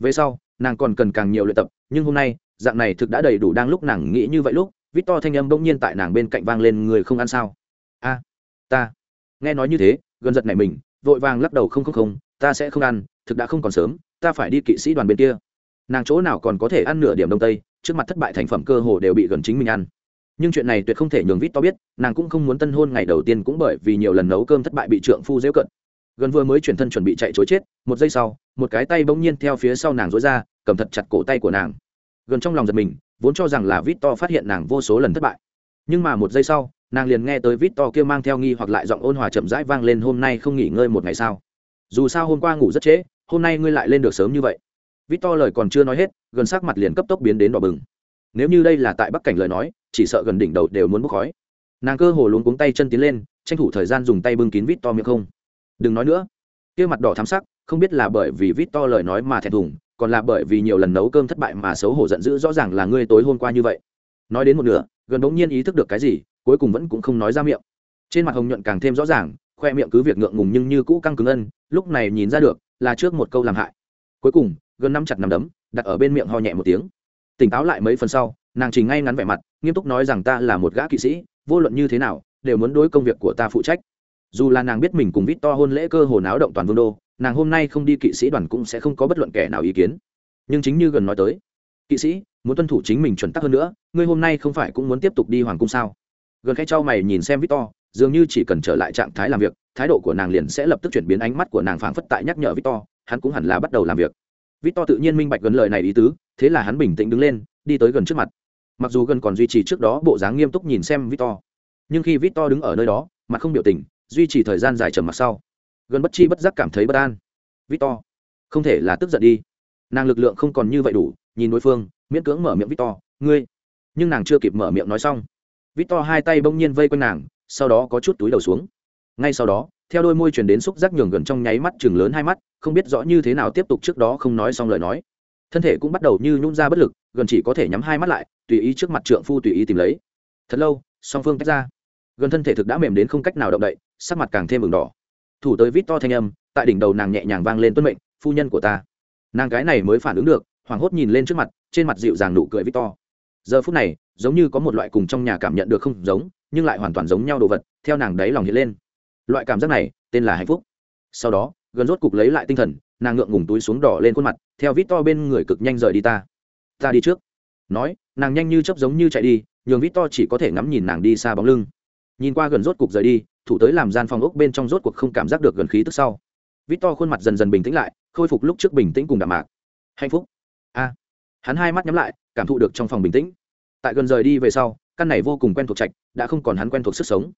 về sau, nàng còn cần càng nhiều luyện tập, nhưng hôm nay, dạng này thực đã đầy đủ đang lúc nàng nghĩ như vậy lúc vít to thanh âm bỗng nhiên tại nàng bên cạnh vang lên, người không ăn sao? A, ta. Nghe nói như thế, gần giật này mình, vội vàng lắc đầu, không không không, ta sẽ không ăn, thực đã không còn sớm, ta phải đi kỵ sĩ đoàn bên kia. Nàng chỗ nào còn có thể ăn nửa điểm đông tây, trước mặt thất bại thành phẩm cơ hồ đều bị gần chính mình ăn. Nhưng chuyện này tuyệt không thể nhường vít to biết, nàng cũng không muốn tân hôn ngày đầu tiên cũng bởi vì nhiều lần nấu cơm thất bại bị trượng phu dễu cận gần vừa mới chuyển thân chuẩn bị chạy chối chết, một giây sau, một cái tay bỗng nhiên theo phía sau nàng dối ra, cầm thật chặt cổ tay của nàng. Gần trong lòng giật mình, vốn cho rằng là vít to phát hiện nàng vô số lần thất bại. Nhưng mà một giây sau, nàng liền nghe tới vít to kia mang theo nghi hoặc lại giọng ôn hòa chậm rãi vang lên, hôm nay không nghỉ ngơi một ngày sao? Dù sao hôm qua ngủ rất trễ, hôm nay ngươi lại lên được sớm như vậy. Vít to lời còn chưa nói hết, gần sắc mặt liền cấp tốc biến đến đỏ bừng. Nếu như đây là tại bắc cảnh lời nói, chỉ sợ gần đỉnh đầu đều muốn bốc khói. Nàng cơ hồ luống cuống tay chân tiến lên, tranh thủ thời gian dùng tay bưng kín vít to miệng không đừng nói nữa. Kia mặt đỏ thắm sắc, không biết là bởi vì vít to lời nói mà thẹn thùng, còn là bởi vì nhiều lần nấu cơm thất bại mà xấu hổ giận dữ, rõ ràng là ngươi tối hôm qua như vậy. Nói đến một nửa, gần đ ỗ n g nhiên ý thức được cái gì, cuối cùng vẫn cũng không nói ra miệng. Trên mặt hồng nhuận càng thêm rõ ràng, khoe miệng cứ việc ngượng ngùng nhưng như cũ căng cứng ân, lúc này nhìn ra được, là trước một câu làm hại. Cuối cùng, gần năm chặt nằm đấm, đặt ở bên miệng ho nhẹ một tiếng. Tỉnh táo lại mấy phần sau, nàng trình ngay ngắn vẻ mặt, nghiêm túc nói rằng ta là một gã kỵ sĩ, vô luận như thế nào, đều muốn đối công việc của ta phụ trách dù là nàng biết mình cùng vít to hôn lễ cơ hồ náo động toàn vương đô, nàng hôm nay không đi kỵ sĩ đoàn cũng sẽ không có bất luận kẻ nào ý kiến. Nhưng chính như gần nói tới, kỵ sĩ, muốn tuân thủ chính mình chuẩn tắc hơn nữa, ngươi hôm nay không phải cũng muốn tiếp tục đi hoàng cung sao? Gần khẽ trao mày nhìn xem vít to, dường như chỉ cần trở lại trạng thái làm việc, thái độ của nàng liền sẽ lập tức chuyển biến ánh mắt của nàng phảng phất tại nhắc nhở vít to, hắn cũng hẳn là bắt đầu làm việc. Vít to tự nhiên minh bạch gần lời này ý tứ, thế là hắn bình tĩnh đứng lên, đi tới gần trước mặt. Mặc dù gần còn duy trì trước đó bộ dáng nghiêm túc nhìn xem vít to, nhưng khi vít to đứng ở nơi đó, mặt không biểu tình duy trì thời gian dài trầm mặc sau. Gần bất chi bất giác cảm thấy bất an. Victor to không thể là tức giận đi. Nàng lực lượng không còn như vậy đủ, nhìn đối phương, miễn cưỡng mở miệng victor to ngươi. Nhưng nàng chưa kịp mở miệng nói xong. Victor to hai tay bỗng nhiên vây quanh nàng, sau đó có chút túi đầu xuống. Ngay sau đó, theo đôi môi truyền đến xúc giác nhường gần trong nháy mắt chừng lớn hai mắt, không biết rõ như thế nào tiếp tục trước đó không nói xong lời nói. Thân thể cũng bắt đầu như nhún ra bất lực, gần chỉ có thể nhắm hai mắt lại, tùy ý trước mặt trượng phu tùy ý tìm lấy. Thật lâu, song phương tách ra. Gần thân thể thực đã mềm đến không cách nào động đậy sắc mặt càng thêm mừng đỏ. Thủ tới vít to thanh âm, tại đỉnh đầu nàng nhẹ nhàng vang lên tuân mệnh, phu nhân của ta. Nàng cái này mới phản ứng được, hoảng hốt nhìn lên trước mặt, trên mặt dịu dàng nụ cười vít to. Giờ phút này, giống như có một loại cùng trong nhà cảm nhận được không giống, nhưng lại hoàn toàn giống nhau đồ vật, theo nàng đấy lòng hiện lên. Loại cảm giác này, tên là hạnh phúc. Sau đó, gần rốt cục lấy lại tinh thần, nàng ngượng ngùng túi xuống đỏ lên khuôn mặt, theo vít to bên người cực nhanh rời đi ta. Ta đi trước. Nói, nàng nhanh như chấp giống như chạy đi, nhường vít to chỉ có thể ngắm nhìn nàng đi xa bóng lưng nhìn qua gần rốt cục rời đi, thủ tới làm gian phòng ốc bên trong rốt cuộc không cảm giác được gần khí tức sau. Vít to khuôn mặt dần dần bình tĩnh lại, khôi phục lúc trước bình tĩnh cùng đạm mạc. Hạnh phúc. A. Hắn hai mắt nhắm lại, cảm thụ được trong phòng bình tĩnh. Tại gần rời đi về sau, căn này vô cùng quen thuộc trạch, đã không còn hắn quen thuộc sức sống.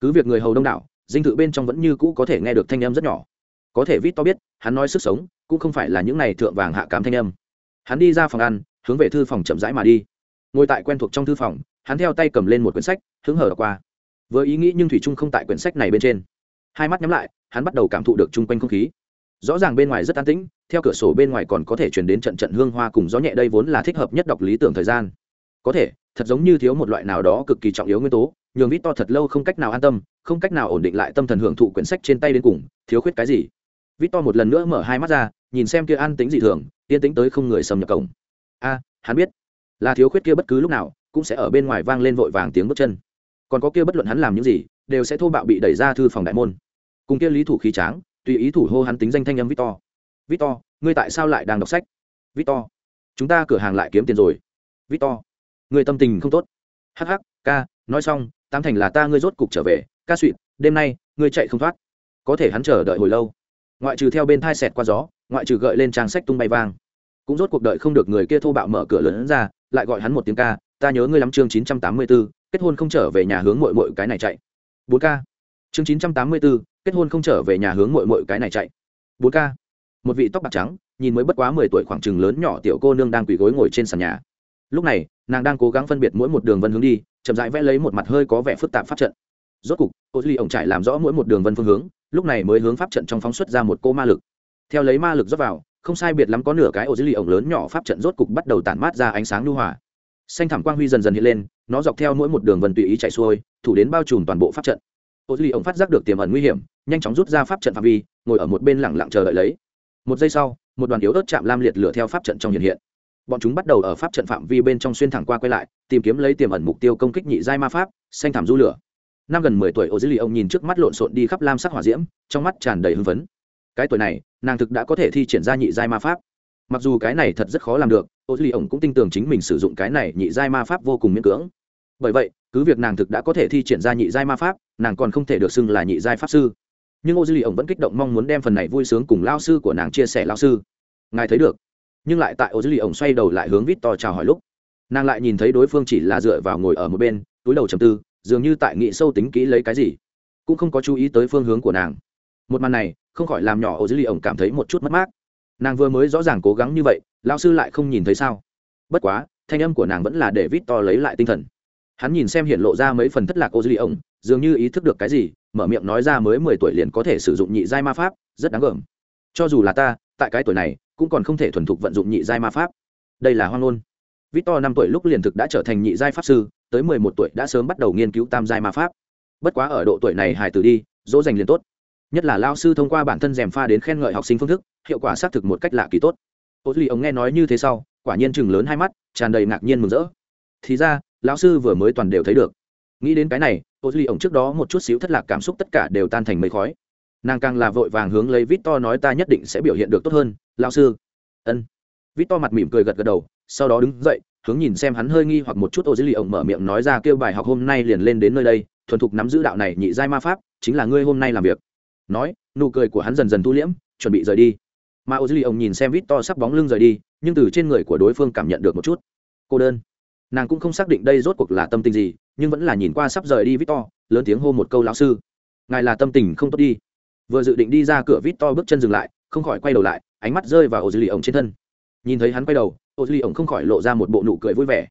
Cứ việc người hầu đông đảo, dinh thự bên trong vẫn như cũ có thể nghe được thanh âm rất nhỏ. Có thể vít to biết, hắn nói sức sống, cũng không phải là những này thượng vàng hạ cám thanh âm. Hắn đi ra phòng ăn, hướng về thư phòng chậm rãi mà đi. Ngồi tại quen thuộc trong thư phòng, hắn theo tay cầm lên một quyển sách hướng hở qua với ý nghĩ nhưng thủy trung không tại quyển sách này bên trên. Hai mắt nhắm lại, hắn bắt đầu cảm thụ được chung quanh không khí. Rõ ràng bên ngoài rất an tĩnh, theo cửa sổ bên ngoài còn có thể chuyển đến trận trận hương hoa cùng gió nhẹ đây vốn là thích hợp nhất đọc lý tưởng thời gian. Có thể, thật giống như thiếu một loại nào đó cực kỳ trọng yếu nguyên tố, nhường vít to thật lâu không cách nào an tâm, không cách nào ổn định lại tâm thần hưởng thụ quyển sách trên tay đến cùng, thiếu khuyết cái gì? Vít to một lần nữa mở hai mắt ra, nhìn xem kia an tính dị thường, yên tĩnh tới không người xâm nhập cổng. A, hắn biết, là thiếu khuyết kia bất cứ lúc nào cũng sẽ ở bên ngoài vang lên vội vàng tiếng bước chân còn có kia bất luận hắn làm những gì đều sẽ thô bạo bị đẩy ra thư phòng đại môn. Cùng kia lý thủ khí tráng tùy ý thủ hô hắn tính danh thanh âm victor. Victor ngươi tại sao lại đang đọc sách? Victor chúng ta cửa hàng lại kiếm tiền rồi. Victor người tâm tình không tốt. Hắc hắc ca nói xong tám thành là ta ngươi rốt cục trở về ca suỵt đêm nay ngươi chạy không thoát. Có thể hắn chờ đợi hồi lâu. Ngoại trừ theo bên thai sẹt qua gió ngoại trừ gợi lên trang sách tung bay vang. Cũng rốt cuộc đợi không được người kia thô bạo mở cửa lớn ra lại gọi hắn một tiếng ca ta nhớ ngươi lắm chương chín trăm tám mươi 984, kết hôn không trở về nhà hướng mội mội cái này chạy. Bốn k. Chương chín trăm tám mươi 984, kết hôn không trở về nhà hướng mội mội cái này chạy. Bốn k. Một vị tóc bạc trắng nhìn mới bất quá mười tuổi khoảng chừng lớn nhỏ tiểu cô nương đang quỳ gối ngồi trên sàn nhà. Lúc này nàng đang cố gắng phân biệt mỗi một đường vân hướng đi chậm rãi vẽ lấy một mặt hơi có vẻ phức tạp pháp trận. Rốt cục ô duy ổng trải làm rõ mỗi một đường vân phương hướng lúc này mới hướng pháp trận trong phóng xuất ra một cô ma lực. Theo lấy ma lực rót vào không sai biệt lắm có nửa cái ô duy ổng lớn nhỏ pháp trận rốt cục bắt đầu tản mát ra ánh sáng lưu hòa. Xanh thảm quang huy dần dần hiện lên nó dọc theo mỗi một đường vần tùy ý chạy xuôi, thủ đến bao trùm toàn bộ pháp trận. Ô duy ổng phát giác được tiềm ẩn nguy hiểm, nhanh chóng rút ra pháp trận phạm vi, ngồi ở một bên lẳng lặng chờ đợi lấy. Một giây sau, một đoàn yếu ớt chạm lam liệt lửa theo pháp trận trong hiện hiện. Bọn chúng bắt đầu ở pháp trận phạm vi bên trong xuyên thẳng qua quay lại, tìm kiếm lấy tiềm ẩn mục tiêu công kích nhị giai ma pháp, xanh thảm du lửa. Năm gần mười tuổi ô dữ lì ông nhìn trước mắt lộn xộn đi khắp lam sắc hỏa diễm, trong mắt tràn đầy hưng phấn. Cái tuổi này, nàng thực đã có thể thi triển ra nhị giai ma pháp. Mặc dù cái này thật rất khó làm được, ô dữ lì ông cũng tin tưởng chính mình sử dụng cái này nhị giai ma pháp vô cùng miễn cưỡng bởi vậy, cứ việc nàng thực đã có thể thi triển ra nhị giai ma pháp, nàng còn không thể được xưng là nhị giai pháp sư. Nhưng ô dư lì ổng vẫn kích động mong muốn đem phần này vui sướng cùng lao sư của nàng chia sẻ lao sư. Ngài thấy được. Nhưng lại tại ô dư lì ổng xoay đầu lại hướng vít to chào hỏi lúc, nàng lại nhìn thấy đối phương chỉ là dựa vào ngồi ở một bên, túi đầu trầm tư, dường như tại nghị sâu tính kỹ lấy cái gì, cũng không có chú ý tới phương hướng của nàng. Một màn này, không khỏi làm nhỏ ô dư lì ổng cảm thấy một chút mất mát. Nàng vừa mới rõ ràng cố gắng như vậy, lao sư lại không nhìn thấy sao? Bất quá, thanh âm của nàng vẫn là để vít to lấy lại tinh thần hắn nhìn xem hiện lộ ra mấy phần thất lạc ô dư lì ổng dường như ý thức được cái gì, mở miệng nói ra mới mười tuổi liền có thể sử dụng nhị giai ma pháp, rất đáng gờm. Cho dù là ta, tại cái tuổi này, cũng còn không thể thuần thục vận dụng nhị giai ma pháp. Đây là hoang ngôn. Victor năm tuổi lúc liền thực đã trở thành nhị giai pháp sư, tới mười một tuổi đã sớm bắt đầu nghiên cứu tam giai ma pháp. Bất quá ở độ tuổi này hài tử đi, dỗ dành liền tốt. Nhất là lao sư thông qua bản thân rèm pha đến khen ngợi học sinh phương thức, hiệu quả xác thực một cách lạ kỳ tốt. Ô duy ông nghe nói như thế sau, quả nhiên chừng lớn hai mắt, tràn đầy ngạc nhiên mừng rỡ. Thì ra lão sư vừa mới toàn đều thấy được. Nghĩ đến cái này ô duy ổng trước đó một chút xíu thất lạc cảm xúc tất cả đều tan thành mây khói. Nàng càng là vội vàng hướng lấy vít to nói ta nhất định sẽ biểu hiện được tốt hơn, lão sư. Ân. Vít to mặt mỉm cười gật gật đầu, sau đó đứng dậy, hướng nhìn xem hắn hơi nghi hoặc một chút ô duy ổng mở miệng nói ra kêu bài học hôm nay liền lên đến nơi đây, thuần thục nắm giữ đạo này nhị giai ma pháp, chính là ngươi hôm nay làm việc. Nói, nụ cười của hắn dần dần thu liễm, chuẩn bị rời đi. Mà ô duy ổng nhìn xem vít to sắp bóng lưng rời đi, nhưng từ trên người của đối phương cảm nhận được một chút. Cô đơn nàng cũng không xác định đây rốt cuộc là tâm tình gì, nhưng vẫn là nhìn qua sắp rời đi vít to lớn tiếng hô một câu, lão sư, ngài là tâm tình không tốt đi. Vừa dự định đi ra cửa vít to bước chân dừng lại, không khỏi quay đầu lại, ánh mắt rơi vào ô duy ổng trên thân. Nhìn thấy hắn quay đầu ô duy ổng không khỏi lộ ra một bộ nụ cười vui vẻ.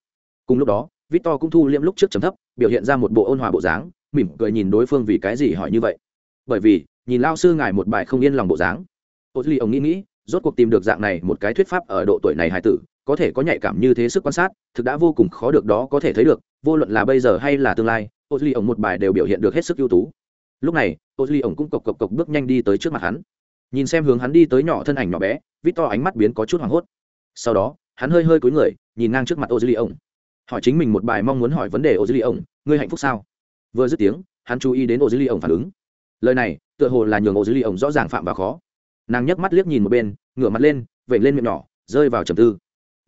Cùng lúc đó vít to cũng thu liễm lúc trước chấm thấp, biểu hiện ra một bộ ôn hòa bộ dáng, mỉm cười nhìn đối phương vì cái gì hỏi như vậy. Bởi vì, nhìn lao sư ngài một bài không yên lòng bộ dáng ô duy ổng nghĩ nghĩ, rốt cuộc tìm được dạng này một cái thuyết pháp ở độ tuổi này hài tử có thể có nhạy cảm như thế sức quan sát, thực đã vô cùng khó được đó có thể thấy được, vô luận là bây giờ hay là tương lai ô duy ổng một bài đều biểu hiện được hết sức ưu tú. Lúc này ô duy ổng cũng cộc cộc cộc bước nhanh đi tới trước mặt hắn. Nhìn xem hướng hắn đi tới nhỏ thân ảnh nhỏ bé vít to ánh mắt biến có chút hoảng hốt. Sau đó, hắn hơi hơi cúi người, nhìn ngang trước mặt ô duy ổng. Hỏi chính mình một bài mong muốn hỏi vấn đề ô duy ổng, ngươi hạnh phúc sao? Vừa dứt tiếng, hắn chú ý đến ô duy ổng phản ứng. Lời này, tựa hồ là nhường ô duy ổng rõ ràng phạm và khó. Nàng nhấc mắt liếc nhìn một bên, ngửa mặt lên vẩy lên miệng nhỏ, rơi vào trầm tư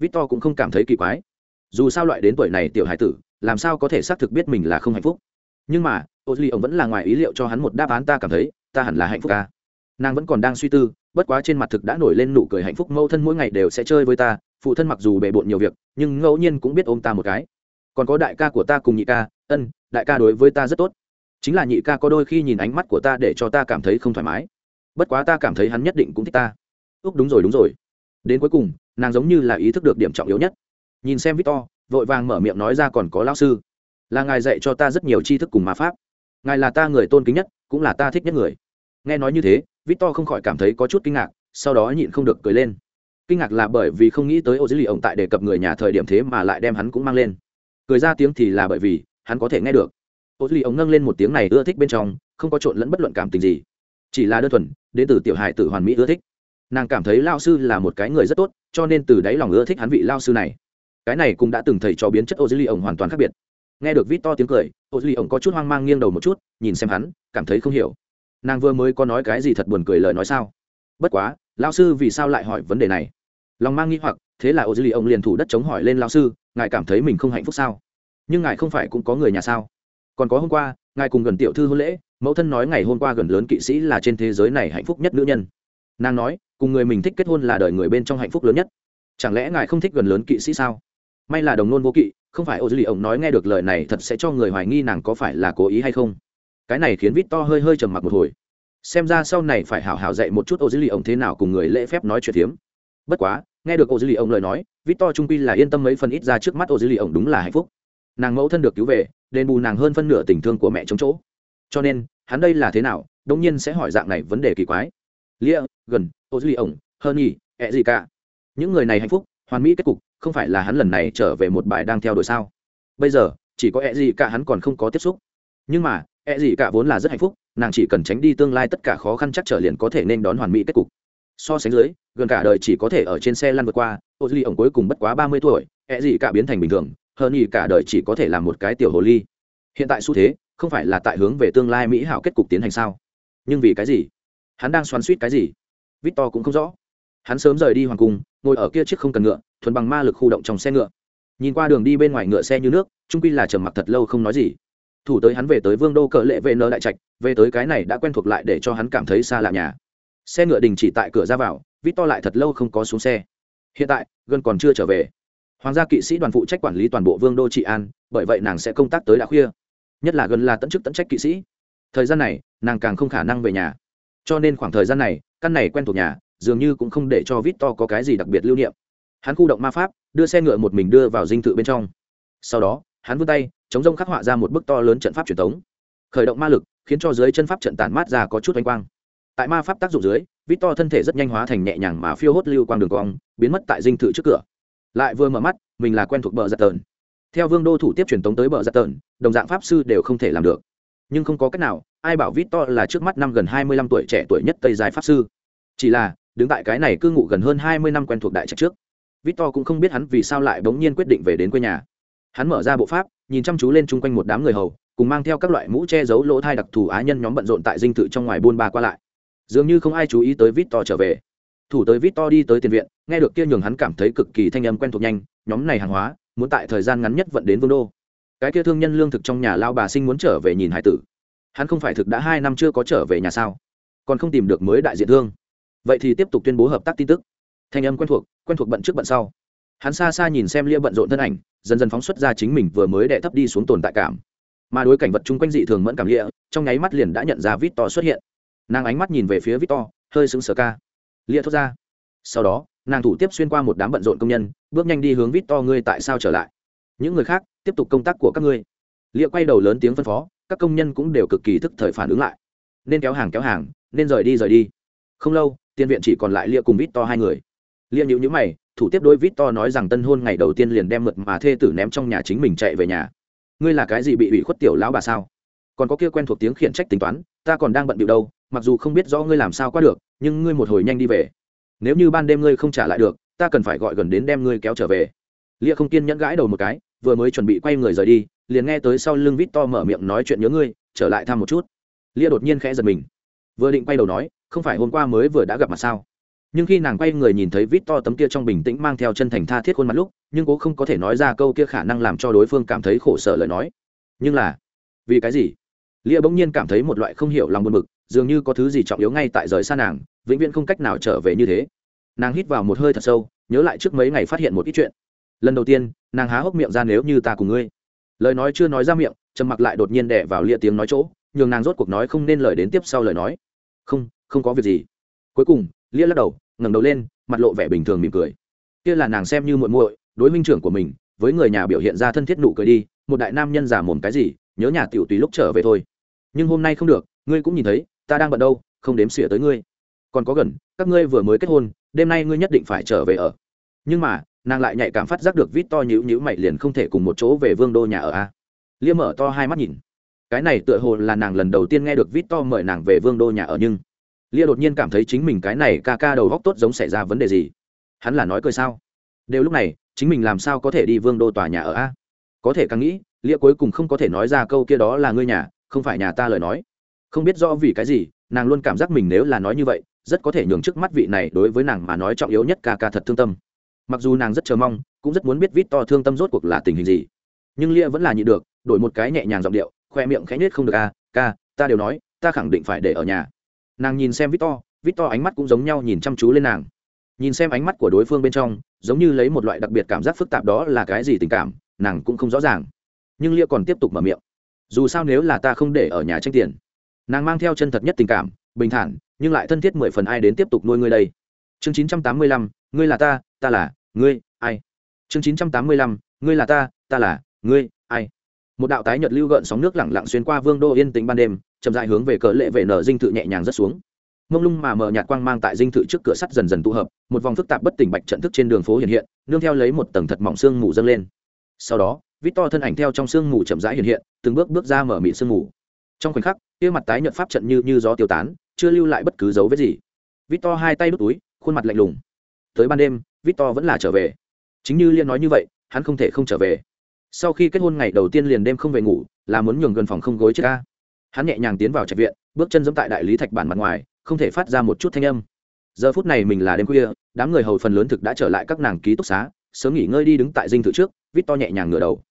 victor cũng không cảm thấy kỳ quái. Dù sao loại đến tuổi này tiểu hải tử, làm sao có thể xác thực biết mình là không hạnh phúc? Nhưng mà ô duy ông vẫn là ngoài ý liệu cho hắn một đáp án ta cảm thấy, ta hẳn là hạnh phúc ca nàng vẫn còn đang suy tư, bất quá trên mặt thực đã nổi lên nụ cười hạnh phúc, mẫu thân mỗi ngày đều sẽ chơi với ta, phụ thân mặc dù bề bộn nhiều việc, nhưng ngẫu nhiên cũng biết ôm ta một cái. Còn có đại ca của ta cùng nhị ca, ân, đại ca đối với ta rất tốt. Chính là nhị ca có đôi khi nhìn ánh mắt của ta để cho ta cảm thấy không thoải mái. Bất quá ta cảm thấy hắn nhất định cũng thích ta. Úc, đúng rồi đúng rồi. Đến cuối cùng nàng giống như là ý thức được điểm trọng yếu nhất. Nhìn xem victor, vội vàng mở miệng nói ra còn có lão sư. Là ngài dạy cho ta rất nhiều tri thức cùng ma pháp. Ngài là ta người tôn kính nhất, cũng là ta thích nhất người. Nghe nói như thế, victor không khỏi cảm thấy có chút kinh ngạc, sau đó nhịn không được cười lên. Kinh ngạc là bởi vì không nghĩ tới ô dữ lì ổng tại đề cập người nhà thời điểm thế mà lại đem hắn cũng mang lên. Cười ra tiếng thì là bởi vì, hắn có thể nghe được. Ô dữ lì ổng nâng lên một tiếng này ưa thích bên trong, không có trộn lẫn bất luận cảm tình gì. Chỉ là đơn thuần, đến từ tiểu hài tử hoàn mỹ ưa thích. Nàng cảm thấy lao sư là một cái người rất tốt cho nên từ đáy lòng ưa thích hắn vị lao sư này. Cái này cũng đã từng thầy cho biến chất ô dư ly ổng hoàn toàn khác biệt. Nghe được vít to tiếng cười ô dư ly ổng có chút hoang mang nghiêng đầu một chút, nhìn xem hắn, cảm thấy không hiểu. Nàng vừa mới có nói cái gì thật buồn cười lời nói sao? Bất quá, lao sư vì sao lại hỏi vấn đề này? Lòng mang nghi hoặc, thế là ô dư ly ổng liền thủ đất chống hỏi lên lao sư, ngài cảm thấy mình không hạnh phúc sao? Nhưng ngài không phải cũng có người nhà sao? Còn có hôm qua, ngài cùng gần tiểu thư hôn lễ, mẫu thân nói ngày hôm qua gần lớn kỵ sĩ là trên thế giới này hạnh phúc nhất nữ nhân. Nàng nói cùng người mình thích kết hôn là đời người bên trong hạnh phúc lớn nhất. Chẳng lẽ ngài không thích gần lớn kỵ sĩ sao? May là đồng nôn vô kỵ, không phải ô dư lì ổng nói nghe được lời này thật sẽ cho người hoài nghi nàng có phải là cố ý hay không. Cái này khiến vít to hơi hơi trầm mặc một hồi. Xem ra sau này phải hảo hảo dạy một chút ô dư lì ổng thế nào cùng người lễ phép nói chuyện phiếm. Bất quá, nghe được ô dư lì ổng lời nói, vít to trung pi là yên tâm mấy phần ít ra trước mắt ô dư lì ổng đúng là hạnh phúc. Nàng mẫu thân được cứu về, đền bù nàng hơn phân nửa tình thương của mẹ chống chỗ. Cho nên, hắn đây là thế nào đông nhiên sẽ hỏi dạng này vấn đề kỳ quái lia, gần ô duy ổng hơn nhỉ ẹ gì cả. Những người này hạnh phúc, hoàn mỹ kết cục, không phải là hắn lần này trở về một bài đang theo đuổi sao? Bây giờ, chỉ có ẹ gì cả hắn còn không có tiếp xúc. Nhưng mà, ẹ gì cả vốn là rất hạnh phúc, nàng chỉ cần tránh đi tương lai tất cả khó khăn chắc trở liền có thể nên đón hoàn mỹ kết cục. So sánh dưới, gần cả đời chỉ có thể ở trên xe lăn vượt qua ô duy ổng cuối cùng bất quá ba mươi tuổi, ẹ gì cả biến thành bình thường hơn nhỉ cả đời chỉ có thể làm một cái tiểu hồ ly. Hiện tại xu thế, không phải là tại hướng về tương lai mỹ hảo kết cục tiến hành sao? Nhưng vì cái gì? Hắn đang xoắn suýt cái gì? Victor cũng không rõ. Hắn sớm rời đi hoàng cung, ngồi ở kia chiếc không cần ngựa, thuần bằng ma lực khu động trong xe ngựa. Nhìn qua đường đi bên ngoài ngựa xe như nước trung quy là trầm mặc thật lâu không nói gì. Thủ tới hắn về tới vương đô cờ lệ vệ nơ đại trạch, về tới cái này đã quen thuộc lại để cho hắn cảm thấy xa lạ nhà. Xe ngựa đình chỉ tại cửa ra vào vít to lại thật lâu không có xuống xe. Hiện tại, gần còn chưa trở về. Hoàng gia kỵ sĩ đoàn phụ trách quản lý toàn bộ vương đô trị an, bởi vậy nàng sẽ công tác tới đã khuya. Nhất là gần là tận chức tận trách kỵ sĩ. Thời gian này, nàng càng không khả năng về nhà cho nên khoảng thời gian này, căn này quen thuộc nhà, dường như cũng không để cho vít to có cái gì đặc biệt lưu niệm. Hắn khu động ma pháp, đưa xe ngựa một mình đưa vào dinh thự bên trong. Sau đó, hắn vươn tay, chống rông khắc họa ra một bức to lớn trận pháp truyền thống khởi động ma lực, khiến cho dưới chân pháp trận tản mát ra có chút oanh quang. Tại ma pháp tác dụng dưới vít to thân thể rất nhanh hóa thành nhẹ nhàng mà phiêu hốt lưu quang đường cong, biến mất tại dinh thự trước cửa. Lại vừa mở mắt, mình là quen thuộc bờ giặt tờn. Theo vương đô thủ tiếp truyền tống tới bờ giặt tờn, đồng dạng pháp sư đều không thể làm được. Nhưng không có cách nào ai bảo vít to là trước mắt năm gần hai mươi lăm tuổi trẻ tuổi nhất tây giai pháp sư. Chỉ là, đứng tại cái này cư ngụ gần hơn hai mươi năm quen thuộc đại trạch trước, vít to cũng không biết hắn vì sao lại bỗng nhiên quyết định về đến quê nhà. Hắn mở ra bộ pháp, nhìn chăm chú lên chung quanh một đám người hầu, cùng mang theo các loại mũ che giấu lỗ thai đặc thù á nhân nhóm bận rộn tại dinh thự trong ngoài buôn ba qua lại. Dường như không ai chú ý tới vít to trở về. Thủ tới vít to đi tới tiền viện, nghe được kia nhường hắn cảm thấy cực kỳ thanh âm quen thuộc nhanh, nhóm này hàng hóa, muốn tại thời gian ngắn nhất vận đến vương đô. Cái kia thương nhân lương thực trong nhà lao bà sinh muốn trở về nhìn hải tử hắn không phải thực đã hai năm chưa có trở về nhà sao? Còn không tìm được mới đại diện thương. Vậy thì tiếp tục tuyên bố hợp tác tin tức. Thanh âm quen thuộc quen thuộc bận trước bận sau. Hắn xa xa nhìn xem lia bận rộn thân ảnh, dần dần phóng xuất ra chính mình vừa mới đệ thấp đi xuống tồn tại cảm. Mà đối cảnh vật chung quanh dị thường mẫn cảm lia, trong nháy mắt liền đã nhận ra vít to xuất hiện. Nàng ánh mắt nhìn về phía vít to hơi sững sờ ca. Lia thốt ra. Sau đó, nàng thủ tiếp xuyên qua một đám bận rộn công nhân, bước nhanh đi hướng vít to ngươi tại sao trở lại? Những người khác, tiếp tục công tác của các ngươi. Lia quay đầu lớn tiếng phân phó các công nhân cũng đều cực kỳ thức thời phản ứng lại. Nên kéo hàng kéo hàng, nên rời đi rời đi. Không lâu tiên viện chỉ còn lại lia cùng vít to hai người. Lia nhữ nhữ mày, thủ tiếp đôi vít to nói rằng tân hôn ngày đầu tiên liền đem mượt mà thê tử ném trong nhà chính mình chạy về nhà. Ngươi là cái gì bị ủy khuất tiểu lão bà sao? Còn có kia quen thuộc tiếng khiển trách tính toán, ta còn đang bận điệu đâu, mặc dù không biết rõ ngươi làm sao qua được, nhưng ngươi một hồi nhanh đi về. Nếu như ban đêm ngươi không trả lại được, ta cần phải gọi gần đến đem ngươi kéo trở về. Lia không kiên nhẫn gãi đầu một cái vừa mới chuẩn bị quay người rời đi, liền nghe tới sau lưng vít to mở miệng nói chuyện nhớ ngươi, trở lại thăm một chút. Lia đột nhiên khẽ giật mình. Vừa định quay đầu nói, không phải hôm qua mới vừa đã gặp mặt sao? Nhưng khi nàng quay người nhìn thấy vít to tấm kia trong bình tĩnh mang theo chân thành tha thiết khuôn mặt lúc, nhưng cố không có thể nói ra câu kia khả năng làm cho đối phương cảm thấy khổ sở lời nói. Nhưng là, vì cái gì? Lia bỗng nhiên cảm thấy một loại không hiểu lòng buồn bực, dường như có thứ gì trọng yếu ngay tại rời xa nàng, vĩnh viễn không cách nào trở về như thế. Nàng hít vào một hơi thật sâu, nhớ lại trước mấy ngày phát hiện một ít chuyện lần đầu tiên, nàng há hốc miệng ra nếu như ta cùng ngươi. Lời nói chưa nói ra miệng, trầm mặc lại đột nhiên đẻ vào lia tiếng nói chỗ, nhường nàng rốt cuộc nói không nên lời đến tiếp sau lời nói. Không không có việc gì. Cuối cùng, lia lắc đầu, ngẩng đầu lên, mặt lộ vẻ bình thường mỉm cười. Kia là nàng xem như muội muội, đối minh trưởng của mình, với người nhà biểu hiện ra thân thiết nụ cười đi, một đại nam nhân giả mồm cái gì, nhớ nhà tiểu tùy lúc trở về thôi. Nhưng hôm nay không được, ngươi cũng nhìn thấy, ta đang bận đâu, không đếm xỉa tới ngươi. Còn có gần, các ngươi vừa mới kết hôn, đêm nay ngươi nhất định phải trở về ở. Nhưng mà nàng lại nhạy cảm phát giác được vít to nhữ nhữ mày liền không thể cùng một chỗ về vương đô nhà ở a. Liêm mở to hai mắt nhìn. Cái này tựa hồ là nàng lần đầu tiên nghe được vít to mời nàng về vương đô nhà ở nhưng lia đột nhiên cảm thấy chính mình cái này ca ca đầu góc tốt giống xảy ra vấn đề gì? Hắn là nói cười sao? Đều lúc này, chính mình làm sao có thể đi vương đô tòa nhà ở a? Có thể càng nghĩ, lia cuối cùng không có thể nói ra câu kia đó là ngươi nhà, không phải nhà ta lời nói. Không biết rõ vì cái gì, nàng luôn cảm giác mình nếu là nói như vậy, rất có thể nhường trước mắt vị này đối với nàng mà nói trọng yếu nhất ca ca thật thương tâm mặc dù nàng rất chờ mong, cũng rất muốn biết vít to thương tâm rốt cuộc là tình hình gì. Nhưng lia vẫn là nhịn được, đổi một cái nhẹ nhàng giọng điệu, khoe miệng khẽ nết không được a ca, ta đều nói, ta khẳng định phải để ở nhà. Nàng nhìn xem victor victor ánh mắt cũng giống nhau nhìn chăm chú lên nàng. Nhìn xem ánh mắt của đối phương bên trong, giống như lấy một loại đặc biệt cảm giác phức tạp đó là cái gì tình cảm, nàng cũng không rõ ràng. Nhưng lia còn tiếp tục mở miệng. Dù sao nếu là ta không để ở nhà tranh tiền, nàng mang theo chân thật nhất tình cảm, bình thản, nhưng lại thân thiết mười phần ai đến tiếp tục nuôi ngươi đây chương chín trăm tám mươi lăm, ngươi là ta ta là, ngươi, ai? Chương chín trăm tám mươi lăm, ngươi là ta ta là, ngươi, ai? Một đạo tái nhật lưu gợn sóng nước lẳng lặng xuyên qua vương đô yên tĩnh ban đêm, chậm dại hướng về cỡ lệ vệ nở dinh thự nhẹ nhàng rất xuống. Mông lung mà mờ nhạt quang mang tại dinh thự trước cửa sắt dần dần tụ hợp, một vòng phức tạp bất tỉnh bạch trận thức trên đường phố hiện hiện, nương theo lấy một tầng thật mỏng sương mù dâng lên. Sau đó, vít to thân ảnh theo trong sương mù chậm rãi hiện hiện, từng bước bước ra mở mịn sương mù. Trong khoảnh khắc, kia mặt tái nhợt pháp trận như như gió tiêu tán, chưa lưu lại bất cứ dấu vết gì. Vít to hai tay đút túi khuôn mặt lạnh lùng. Tới ban đêm, victor vẫn là trở về. Chính như liên nói như vậy, hắn không thể không trở về. Sau khi kết hôn ngày đầu tiên liền đêm không về ngủ, là muốn nhường gần phòng không gối chết ca hắn nhẹ nhàng tiến vào trạch viện, bước chân dẫm tại đại lý thạch bản mặt ngoài, không thể phát ra một chút thanh âm. Giờ phút này mình là đêm khuya, đám người hầu phần lớn thực đã trở lại các nàng ký túc xá, sớm nghỉ ngơi đi đứng tại dinh thự trước vít to nhẹ nhàng ngửa đầu.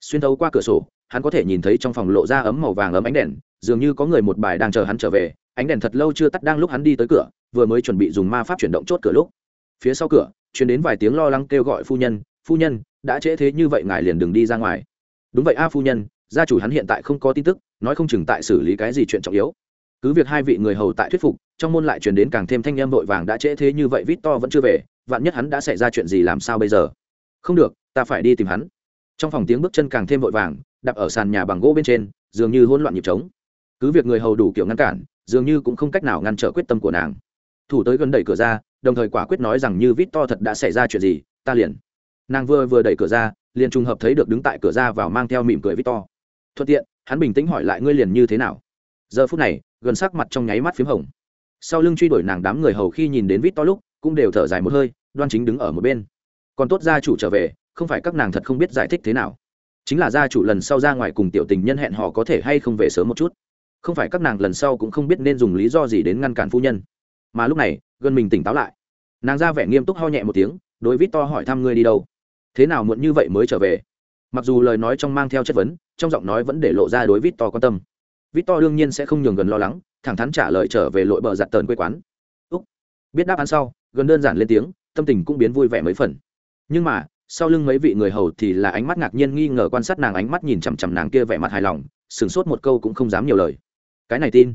Xuyên thấu qua cửa sổ, hắn có thể nhìn thấy trong phòng lộ ra ấm màu vàng ấm ánh đèn, dường như có người một bài đang chờ hắn trở về ánh đèn thật lâu chưa tắt đang lúc hắn đi tới cửa, vừa mới chuẩn bị dùng ma pháp chuyển động chốt cửa lúc. Phía sau cửa chuyển đến vài tiếng lo lắng kêu gọi phu nhân phu nhân, đã trễ thế như vậy ngài liền đừng đi ra ngoài. Đúng vậy a, phu nhân, gia chủ hắn hiện tại không có tin tức, nói không chừng tại xử lý cái gì chuyện trọng yếu. Cứ việc hai vị người hầu tại thuyết phục, trong môn lại chuyển đến càng thêm thanh em vội vàng, đã trễ thế như vậy, vít to vẫn chưa về, vạn nhất hắn đã xảy ra chuyện gì làm sao bây giờ? Không được, ta phải đi tìm hắn. Trong phòng tiếng bước chân càng thêm vội vàng, đạp ở sàn nhà bằng gỗ bên trên, dường như hỗn loạn nhịp trống. Cứ việc người hầu đủ kiểu ngăn cản dường như cũng không cách nào ngăn trở quyết tâm của nàng. Thủ tới gần đẩy cửa ra, đồng thời quả quyết nói rằng như vít to thật đã xảy ra chuyện gì, ta liền. Nàng vừa vừa đẩy cửa ra, liền trùng hợp thấy được đứng tại cửa ra vào mang theo mỉm cười vít to. Thuận tiện, hắn bình tĩnh hỏi lại ngươi liền như thế nào? Giờ phút này, gần sắc mặt trong nháy mắt p h í m hồng. Sau lưng truy đuổi nàng đám người hầu khi nhìn đến vít to lúc, cũng đều thở dài một hơi, đoan chính đứng ở một bên. Còn tốt gia chủ trở về, không phải các nàng thật không biết giải thích thế nào. Chính là gia chủ lần sau ra ngoài cùng tiểu tình nhân hẹn họ có thể hay không về sớm một chút không phải các nàng lần sau cũng không biết nên dùng lý do gì đến ngăn cản phu nhân. Mà lúc này, gần mình tỉnh táo lại. Nàng ra vẻ nghiêm túc ho nhẹ một tiếng, đối vít to hỏi thăm ngươi đi đâu. Thế nào muộn như vậy mới trở về? Mặc dù lời nói trong mang theo chất vấn, trong giọng nói vẫn để lộ ra đối vít to quan tâm. Vít to đương nhiên sẽ không nhường gần lo lắng, thẳng thắn trả lời trở về lội bờ giặt tờn quê quán. Úc. Biết đáp án sau, gần đơn giản lên tiếng, tâm tình cũng biến vui vẻ mấy phần. Nhưng mà, sau lưng mấy vị người hầu thì là ánh mắt ngạc nhiên nghi ngờ quan sát nàng ánh mắt nhìn chằm chằm nàng kia vẻ mặt hài lòng, sửng sốt một câu cũng không dám nhiều lời cái này tin.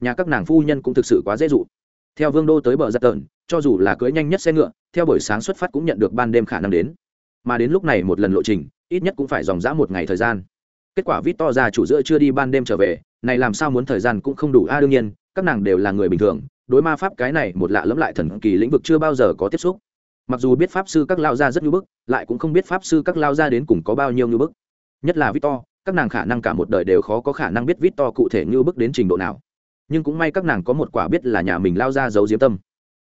Nhà các nàng phu nhân cũng thực sự quá dễ dụ. Theo vương đô tới bờ giặt tợn, cho dù là cưới nhanh nhất xe ngựa, theo buổi sáng xuất phát cũng nhận được ban đêm khả năng đến. Mà đến lúc này một lần lộ trình, ít nhất cũng phải dòng dã một ngày thời gian. Kết quả vít to ra chủ giữa chưa đi ban đêm trở về, này làm sao muốn thời gian cũng không đủ. A, đương nhiên, các nàng đều là người bình thường, đối ma pháp cái này một lạ lẫm lại thần kỳ lĩnh vực chưa bao giờ có tiếp xúc. Mặc dù biết pháp sư các lao gia rất nhu bức, lại cũng không biết pháp sư các lao gia đến cùng có bao nhiêu nhu bức. Nhất là victor các nàng khả năng cả một đời đều khó có khả năng biết vít to cụ thể như bước đến trình độ nào. Nhưng cũng may các nàng có một quả biết là nhà mình lao ra giấu diếm tâm.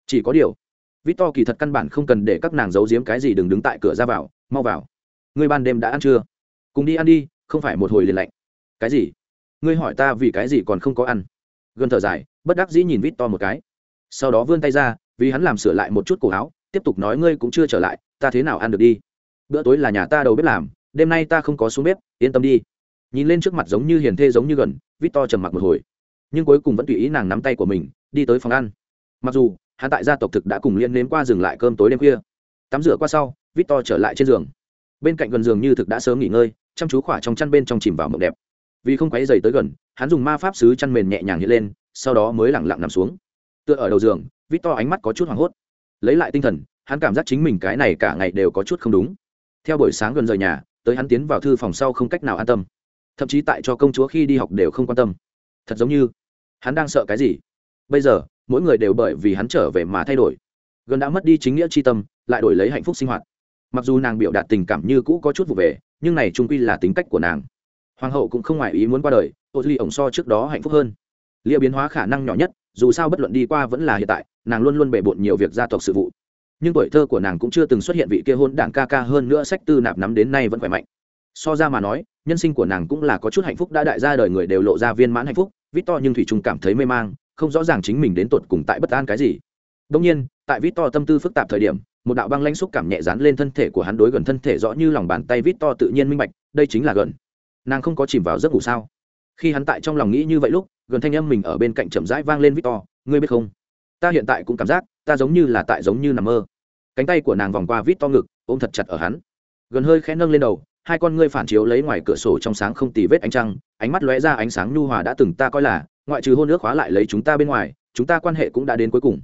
Chỉ có điều, vít to kỳ thật căn bản không cần để các nàng giấu diếm cái gì đừng đứng tại cửa ra vào, mau vào. Ngươi ban đêm đã ăn chưa? Cùng đi ăn đi, không phải một hồi liền lạnh. Cái gì? Ngươi hỏi ta vì cái gì còn không có ăn? Gần thở dài, bất đắc dĩ nhìn vít to một cái. Sau đó vươn tay ra, vì hắn làm sửa lại một chút cổ áo, tiếp tục nói ngươi cũng chưa trở lại, ta thế nào ăn được đi? Bữa tối là nhà ta đầu bếp làm, đêm nay ta không có xuống bếp, yên tâm đi nhìn lên trước mặt giống như hiền thê giống như gần, vít to trầm mặc một hồi. Nhưng cuối cùng vẫn tùy ý nàng nắm tay của mình, đi tới phòng ăn. Mặc dù, hắn tại gia tộc thực đã cùng liên nếm qua dừng lại cơm tối đêm khuya. Tắm rửa qua sau, vít to trở lại trên giường. Bên cạnh gần giường như thực đã sớm nghỉ ngơi, chăm chú khỏa trong chăn bên trong chìm vào mộng đẹp. Vì không quấy dày tới gần, hắn dùng ma pháp sứ chăn mền nhẹ nhàng hiện lên, sau đó mới lẳng lặng nằm xuống. Tựa ở đầu giường, vít to ánh mắt có chút hoảng hốt. Lấy lại tinh thần, hắn cảm giác chính mình cái này cả ngày đều có chút không đúng. Theo buổi sáng gần rời nhà, tới hắn tiến vào thư phòng sau không cách nào an tâm thậm chí tại cho công chúa khi đi học đều không quan tâm. Thật giống như, hắn đang sợ cái gì? Bây giờ, mỗi người đều bởi vì hắn trở về mà thay đổi. Gần đã mất đi chính nghĩa c h i tâm, lại đổi lấy hạnh phúc sinh hoạt. Mặc dù nàng biểu đạt tình cảm như cũ có chút vụ về, nhưng này trung quy là tính cách của nàng. Hoàng hậu cũng không ngoài ý muốn qua đời ô duy ổng so trước đó hạnh phúc hơn. Lia biến hóa khả năng nhỏ nhất, dù sao bất luận đi qua vẫn là hiện tại, nàng luôn luôn bề bộn nhiều việc gia tộc sự vụ. Nhưng tuổi thơ của nàng cũng chưa từng xuất hiện vị kia hôn đảng ca ca hơn nữa, sách tư nạp nắm đến nay vẫn khỏe mạnh. So ra mà nói nhân sinh của nàng cũng là có chút hạnh phúc, đã đại gia đời người đều lộ ra viên mãn hạnh phúc. Vít to nhưng thủy trung cảm thấy mê mang, không rõ ràng chính mình đến tột cùng tại bất an cái gì. Đông nhiên, tại vít to tâm tư phức tạp thời điểm, một đạo băng lãnh xúc cảm nhẹ dán lên thân thể của hắn đối gần thân thể rõ như lòng bàn tay vít to tự nhiên minh bạch, đây chính là gần. Nàng không có chìm vào giấc ngủ sao? Khi hắn tại trong lòng nghĩ như vậy lúc, gần thanh âm mình ở bên cạnh chậm rãi vang lên vít to ngươi biết không? Ta hiện tại cũng cảm giác, ta giống như là tại giống như nằm mơ. Cánh tay của nàng vòng qua vít to ngực, ôm thật chặt ở hắn. Gần hơi khẽ nâng lên đầu hai con ngươi phản chiếu lấy ngoài cửa sổ trong sáng không tì vết ánh trăng, ánh mắt lóe ra ánh sáng nhu hòa đã từng ta coi là, ngoại trừ hôn nước khóa lại lấy chúng ta bên ngoài, chúng ta quan hệ cũng đã đến cuối cùng.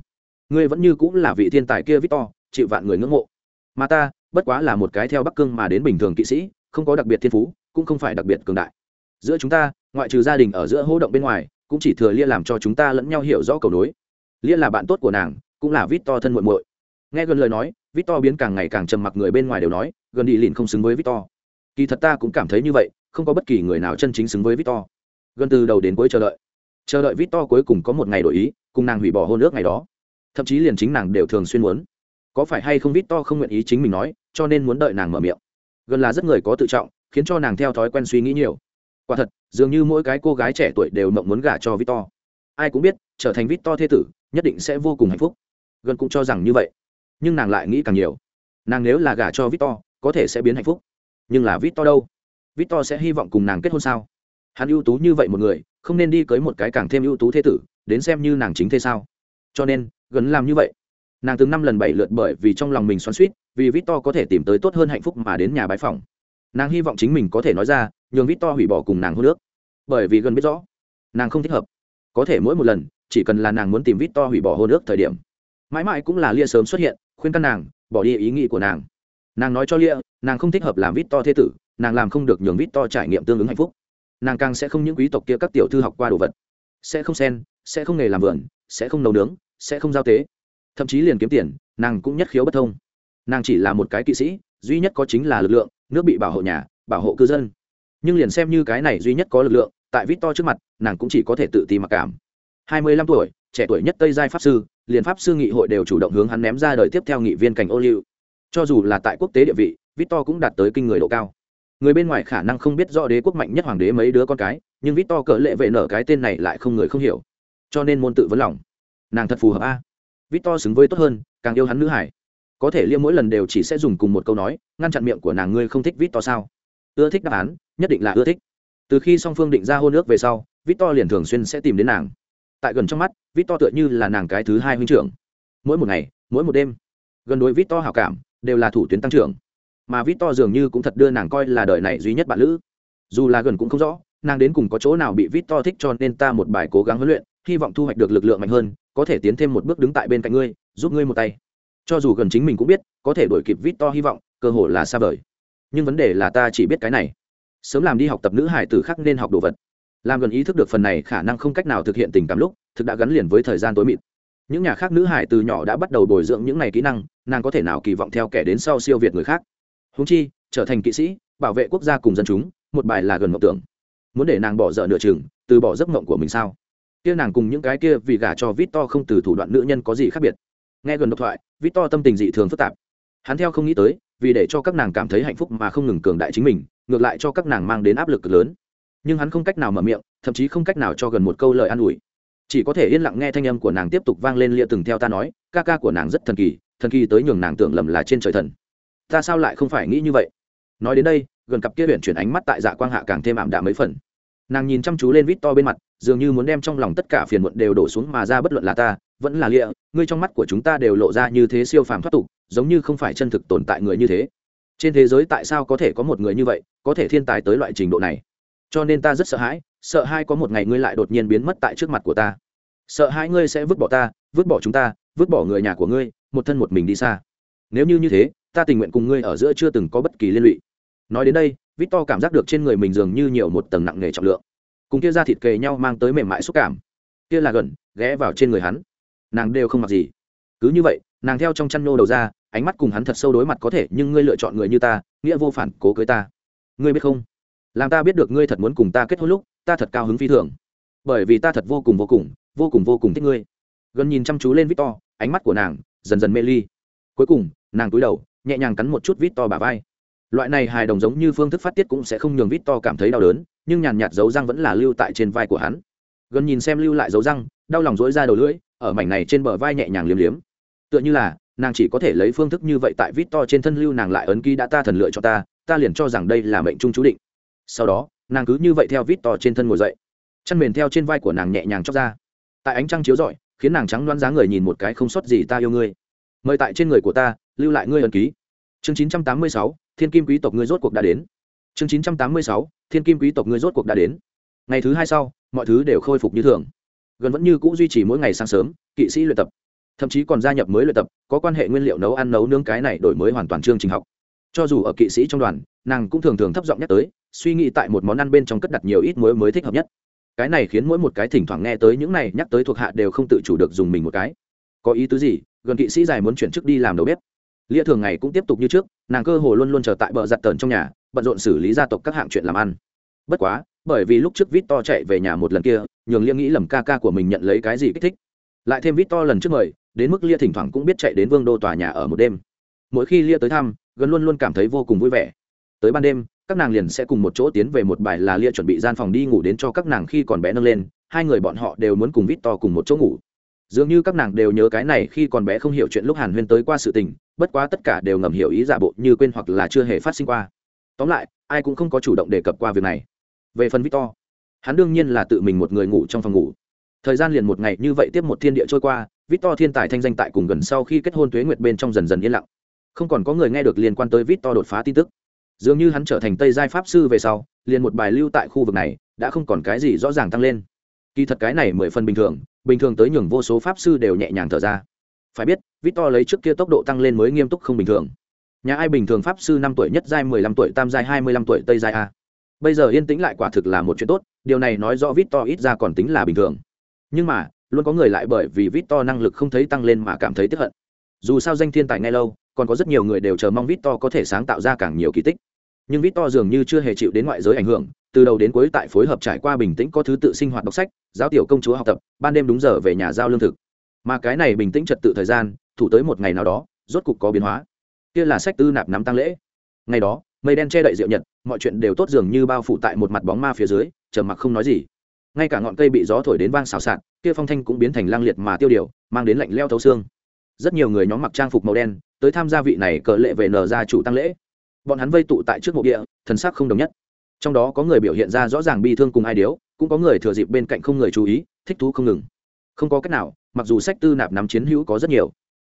Ngươi vẫn như cũng là vị thiên tài kia victor, chịu vạn người ngưỡng mộ. Mà ta, bất quá là một cái theo bắc cương mà đến bình thường kỵ sĩ, không có đặc biệt thiên phú, cũng không phải đặc biệt cường đại. Giữa chúng ta, ngoại trừ gia đình ở giữa hỗ động bên ngoài, cũng chỉ thừa lia làm cho chúng ta lẫn nhau hiểu rõ cầu nối. Lia là bạn tốt của nàng, cũng là victor thân muộn muội. Nghe gần lời nói, victor biến càng ngày càng trầm mặc người bên ngoài đều nói, gần đi lìn không xứng với victor kỳ thật ta cũng cảm thấy như vậy, không có bất kỳ người nào chân chính xứng với victor. Gần từ đầu đến cuối chờ đợi. Chờ đợi victor cuối cùng có một ngày đổi ý, cùng nàng hủy bỏ hôn ước ngày đó. Thậm chí liền chính nàng đều thường xuyên muốn. Có phải hay không victor không nguyện ý chính mình nói, cho nên muốn đợi nàng mở miệng. Gần là rất người có tự trọng, khiến cho nàng theo thói quen suy nghĩ nhiều. Quả thật, dường như mỗi cái cô gái trẻ tuổi đều mộng muốn gả cho victor. Ai cũng biết, trở thành victor to thế tử, nhất định sẽ vô cùng hạnh phúc. Gần cũng cho rằng như vậy. Nhưng nàng lại nghĩ càng nhiều. Nàng nếu là gả cho victor, có thể sẽ biến hạnh phúc nhưng là vít to đâu? Vít to sẽ hy vọng cùng nàng kết hôn sao? Hắn ưu tú như vậy một người, không nên đi cưới một cái càng thêm ưu tú thế tử, đến xem như nàng chính thế sao? Cho nên, gần làm như vậy. Nàng từng năm lần bảy lượt bởi vì trong lòng mình xoắn suýt vì vít to có thể tìm tới tốt hơn hạnh phúc mà đến nhà bái phòng nàng hy vọng chính mình có thể nói ra, nhường vít to hủy bỏ cùng nàng hô nước bởi vì gần biết rõ, nàng không thích hợp. Có thể mỗi một lần, chỉ cần là nàng muốn tìm vít to hủy bỏ hô nước thời điểm, mãi mãi cũng là lia sớm xuất hiện, khuyên căn nàng, bỏ đi ý nghĩ của nàng nàng nói cho lia, nàng không thích hợp làm vít to thế tử, nàng làm không được nhường vít to trải nghiệm tương ứng hạnh phúc. Nàng càng sẽ không những quý tộc kia các tiểu thư học qua đồ vật. Sẽ không sen, sẽ không nghề làm vườn, sẽ không nấu nướng, sẽ không giao tế. Thậm chí liền kiếm tiền, nàng cũng nhất khiếu bất thông. Nàng chỉ là một cái kỵ sĩ, duy nhất có chính là lực lượng, nước bị bảo hộ nhà, bảo hộ cư dân. Nhưng liền xem như cái này duy nhất có lực lượng, tại vít to trước mặt, nàng cũng chỉ có thể tự ti mặc cảm. Hai mươi lăm tuổi, trẻ tuổi nhất tây giai pháp sư, liền pháp sư nghị hội đều chủ động hướng hắn ném ra đời tiếp theo nghị viên cảnh ô liu cho dù là tại quốc tế địa vị vít to cũng đạt tới kinh người độ cao. Người bên ngoài khả năng không biết rõ đế quốc mạnh nhất hoàng đế mấy đứa con cái, nhưng vít to cỡ lệ vệ nở cái tên này lại không người không hiểu. Cho nên môn tự vấn lòng. Nàng thật phù hợp a. Vít to xứng với tốt hơn, càng yêu hắn nữ hải. Có thể liêm mỗi lần đều chỉ sẽ dùng cùng một câu nói, ngăn chặn miệng của nàng ngươi không thích vít to sao? Ưa thích đáp án, nhất định là ưa thích. Từ khi song phương định ra hôn ước về sau vít to liền thường xuyên sẽ tìm đến nàng. Tại gần trong mắt vít to tựa như là nàng cái thứ hai huynh trưởng. Mỗi một ngày, mỗi một đêm, gần đối vít to hào cảm đều là thủ tuyến tăng trưởng. Mà vít to dường như cũng thật đưa nàng coi là đời này duy nhất bạn lữ. Dù là gần cũng không rõ, nàng đến cùng có chỗ nào bị vít to thích cho nên ta một bài cố gắng huấn luyện, hy vọng thu hoạch được lực lượng mạnh hơn, có thể tiến thêm một bước đứng tại bên cạnh ngươi, giúp ngươi một tay. Cho dù gần chính mình cũng biết, có thể đổi kịp vít to hy vọng, cơ hội là xa vời. Nhưng vấn đề là ta chỉ biết cái này. Sớm làm đi học tập nữ hải tử khác nên học đồ vật. Làm gần ý thức được phần này khả năng không cách nào thực hiện tình cảm lúc, thực đã gắn liền với thời gian tối mịt những nhà khác nữ hải từ nhỏ đã bắt đầu bồi dưỡng những này kỹ năng, nàng có thể nào kỳ vọng theo kẻ đến sau siêu việt người khác? Húng chi, trở thành kỵ sĩ, bảo vệ quốc gia cùng dân chúng, một bài là gần mộng tưởng. Muốn để nàng bỏ dở nửa chừng, từ bỏ giấc mộng của mình sao? Kia nàng cùng những cái kia vì gả cho vít to không từ thủ đoạn nữ nhân có gì khác biệt? Nghe gần độc thoại vít to tâm tình dị thường phức tạp. Hắn theo không nghĩ tới, vì để cho các nàng cảm thấy hạnh phúc mà không ngừng cường đại chính mình, ngược lại cho các nàng mang đến áp lực lớn. Nhưng hắn không cách nào mở miệng, thậm chí không cách nào cho gần một câu lời an ủi chỉ có thể yên lặng nghe thanh âm của nàng tiếp tục vang lên lia từng theo ta nói, ca ca của nàng rất thần kỳ thần kỳ tới nhường nàng tưởng lầm là trên trời thần. Ta sao lại không phải nghĩ như vậy? Nói đến đây, gần cặp kia huyện chuyển ánh mắt tại dạ quang hạ càng thêm ảm đạm mấy phần. Nàng nhìn chăm chú lên vít to bên mặt, dường như muốn đem trong lòng tất cả phiền muộn đều đổ xuống mà ra bất luận là ta, vẫn là lịa ngươi trong mắt của chúng ta đều lộ ra như thế siêu phàm thoát tục, giống như không phải chân thực tồn tại người như thế. Trên thế giới tại sao có thể có một người như vậy, có thể thiên tài tới loại trình độ này? Cho nên ta rất sợ hãi sợ hai có một ngày ngươi lại đột nhiên biến mất tại trước mặt của ta. Sợ hai ngươi sẽ vứt bỏ ta, vứt bỏ chúng ta, vứt bỏ người nhà của ngươi, một thân một mình đi xa. Nếu như như thế, ta tình nguyện cùng ngươi ở giữa chưa từng có bất kỳ liên lụy. Nói đến đây, victor cảm giác được trên người mình dường như nhiều một tầng nặng nề trọng lượng. Cùng kia ra thịt kề nhau mang tới mềm mại xúc cảm. Kia là gần, ghé vào trên người hắn. Nàng đều không mặc gì. Cứ như vậy, nàng theo trong chăn nô đầu ra, ánh mắt cùng hắn thật sâu đối mặt có thể, nhưng ngươi lựa chọn người như ta, nghĩa vô phản, cố cưới ta. Ngươi biết không? Làm ta biết được ngươi thật muốn cùng ta kết hôn lúc ta thật cao hứng phi thường. Bởi vì ta thật vô cùng vô cùng vô cùng vô cùng thích ngươi. Gần nhìn chăm chú lên victor, ánh mắt của nàng dần dần mê ly. Cuối cùng, nàng cúi đầu, nhẹ nhàng cắn một chút victor bả vai. Loại này hài đồng giống như phương thức phát tiết cũng sẽ không nhường victor cảm thấy đau đớn, nhưng nhàn nhạt dấu răng vẫn là lưu tại trên vai của hắn. Gần nhìn xem lưu lại dấu răng, đau lòng dỗi ra đầu lưỡi, ở mảnh này trên bờ vai nhẹ nhàng liếm liếm. Tựa như là, nàng chỉ có thể lấy phương thức như vậy tại vít to trên thân lưu nàng lại ấn ký đã ta thần lựa cho ta ta liền cho rằng đây là mệnh trung chú định. Sau đó nàng cứ như vậy theo vít to trên thân ngồi dậy chăn mền theo trên vai của nàng nhẹ nhàng chóc ra tại ánh trăng chiếu rọi khiến nàng trắng loan dáng người nhìn một cái không sót gì ta yêu ngươi. mời tại trên người của ta lưu lại ngươi ẩn ký. chương 986, thiên kim quý tộc ngươi rốt cuộc đã đến. chương 986, thiên kim quý tộc ngươi rốt cuộc đã đến. ngày thứ hai sau mọi thứ đều khôi phục như thường. gần vẫn như cũ duy trì mỗi ngày sáng sớm kỵ sĩ luyện tập. thậm chí còn gia nhập mới luyện tập có quan hệ nguyên liệu nấu ăn nấu nướng cái này đổi mới hoàn toàn chương trình học cho dù ở kỵ sĩ trong đoàn, nàng cũng thường thường thấp giọng nhắc tới, suy nghĩ tại một món ăn bên trong cất đặt nhiều ít muối mới thích hợp nhất. Cái này khiến mỗi một cái thỉnh thoảng nghe tới những này nhắc tới thuộc hạ đều không tự chủ được dùng mình một cái. Có ý tứ gì? Gần kỵ sĩ dài muốn chuyển chức đi làm đầu bếp. Lia thường ngày cũng tiếp tục như trước, nàng cơ hồ luôn luôn chờ tại bờ giặt tờn trong nhà, bận rộn xử lý gia tộc các hạng chuyện làm ăn. Bất quá, bởi vì lúc trước vít to chạy về nhà một lần kia, nhường lia nghĩ lầm ca ca của mình nhận lấy cái gì kích thích. Lại thêm vít to lần trước mời, đến mức lia thỉnh thoảng cũng biết chạy đến vương đô tòa nhà ở một đêm. Mỗi khi lia tới thăm gần luôn luôn cảm thấy vô cùng vui vẻ. Tới ban đêm, các nàng liền sẽ cùng một chỗ tiến về một bài là lia chuẩn bị gian phòng đi ngủ đến cho các nàng khi còn bé nâng lên, hai người bọn họ đều muốn cùng vít to cùng một chỗ ngủ. Dường như các nàng đều nhớ cái này khi còn bé không hiểu chuyện lúc hàn huyên tới qua sự tình, bất quá tất cả đều ngầm hiểu ý giả bộ như quên hoặc là chưa hề phát sinh qua. Tóm lại, ai cũng không có chủ động đề cập qua việc này. Về phần victor, hắn đương nhiên là tự mình một người ngủ trong phòng ngủ. Thời gian liền một ngày như vậy tiếp một thiên địa trôi qua, victor thiên tài thanh danh tại cùng gần sau khi kết hôn tuế nguyệt bên trong dần dần yên lặng không còn có người nghe được liên quan tới victor đột phá tin tức. Dường như hắn trở thành tây giai pháp sư về sau, liền một bài lưu tại khu vực này, đã không còn cái gì rõ ràng tăng lên. Kỳ thật cái này mười phần bình thường bình thường tới nhường vô số pháp sư đều nhẹ nhàng thở ra. Phải biết, victor lấy trước kia tốc độ tăng lên mới nghiêm túc không bình thường. Nhà ai bình thường pháp sư năm tuổi nhất giai, mười lăm tuổi tam giai, hai mươi lăm tuổi tây giai a. Bây giờ yên tĩnh lại quả thực là một chuyện tốt, điều này nói rõ victor ít ra còn tính là bình thường. Nhưng mà, luôn có người lại bởi vì victor năng lực không thấy tăng lên mà cảm thấy tức hận. Dù sao danh thiên tài ngay lâu còn có rất nhiều người đều chờ mong victor có thể sáng tạo ra càng nhiều kỳ tích. Nhưng victor dường như chưa hề chịu đến ngoại giới ảnh hưởng, từ đầu đến cuối tại phối hợp trải qua bình tĩnh có thứ tự sinh hoạt đọc sách, giáo tiểu công chúa học tập, ban đêm đúng giờ về nhà giao lương thực. Mà cái này bình tĩnh trật tự thời gian, thủ tới một ngày nào đó, rốt cục có biến hóa. Kia là sách tư nạp nắm tăng lễ. Ngày đó, mây đen che đậy diệu nhật, mọi chuyện đều tốt dường như bao phủ tại một mặt bóng ma phía dưới, trầm mặc không nói gì. Ngay cả ngọn cây bị gió thổi đến vang xào xạc, kia phong thanh cũng biến thành lang liệt mà tiêu điều, mang đến lạnh leo thấu xương rất nhiều người nhóm mặc trang phục màu đen tới tham gia vị này cờ lệ về nở ra chủ tăng lễ. Bọn hắn vây tụ tại trước mộ địa, thần sắc không đồng nhất. Trong đó có người biểu hiện ra rõ ràng bi thương cùng ai điếu, cũng có người thừa dịp bên cạnh không người chú ý, thích thú không ngừng. Không có cách nào, mặc dù sách tư nạp nắm chiến hữu có rất nhiều,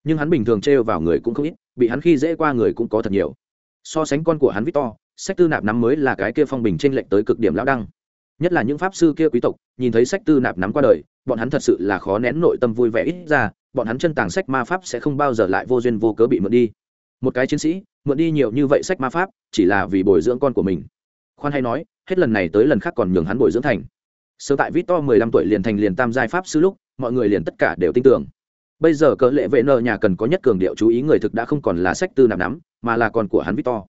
nhưng hắn bình thường trêu vào người cũng không ít, bị hắn khi dễ qua người cũng có thật nhiều. So sánh con của hắn victor, sách tư nạp nắm mới là cái kia phong bình t r ê n lệch tới cực điểm lão đăng. Nhất là những pháp sư kia quý tộc, nhìn thấy sách tư nạp nắm qua đời bọn hắn thật sự là khó nén nội tâm vui vẻ ít ra, bọn hắn chân tàng sách ma pháp sẽ không bao giờ lại vô duyên vô cớ bị mượn đi. Một cái chiến sĩ, mượn đi nhiều như vậy sách ma pháp, chỉ là vì bồi dưỡng con của mình. Khoan hay nói, hết lần này tới lần khác còn nhường hắn bồi dưỡng thành. Sớm tại vít to mười lăm tuổi liền thành liền tam giai pháp sư lúc, mọi người liền tất cả đều tin tưởng. Bây giờ cỡ lệ vệ nợ nhà cần có nhất cường điệu chú ý người thực đã không còn là sách tư nạp nắm, mà là con của hắn vít to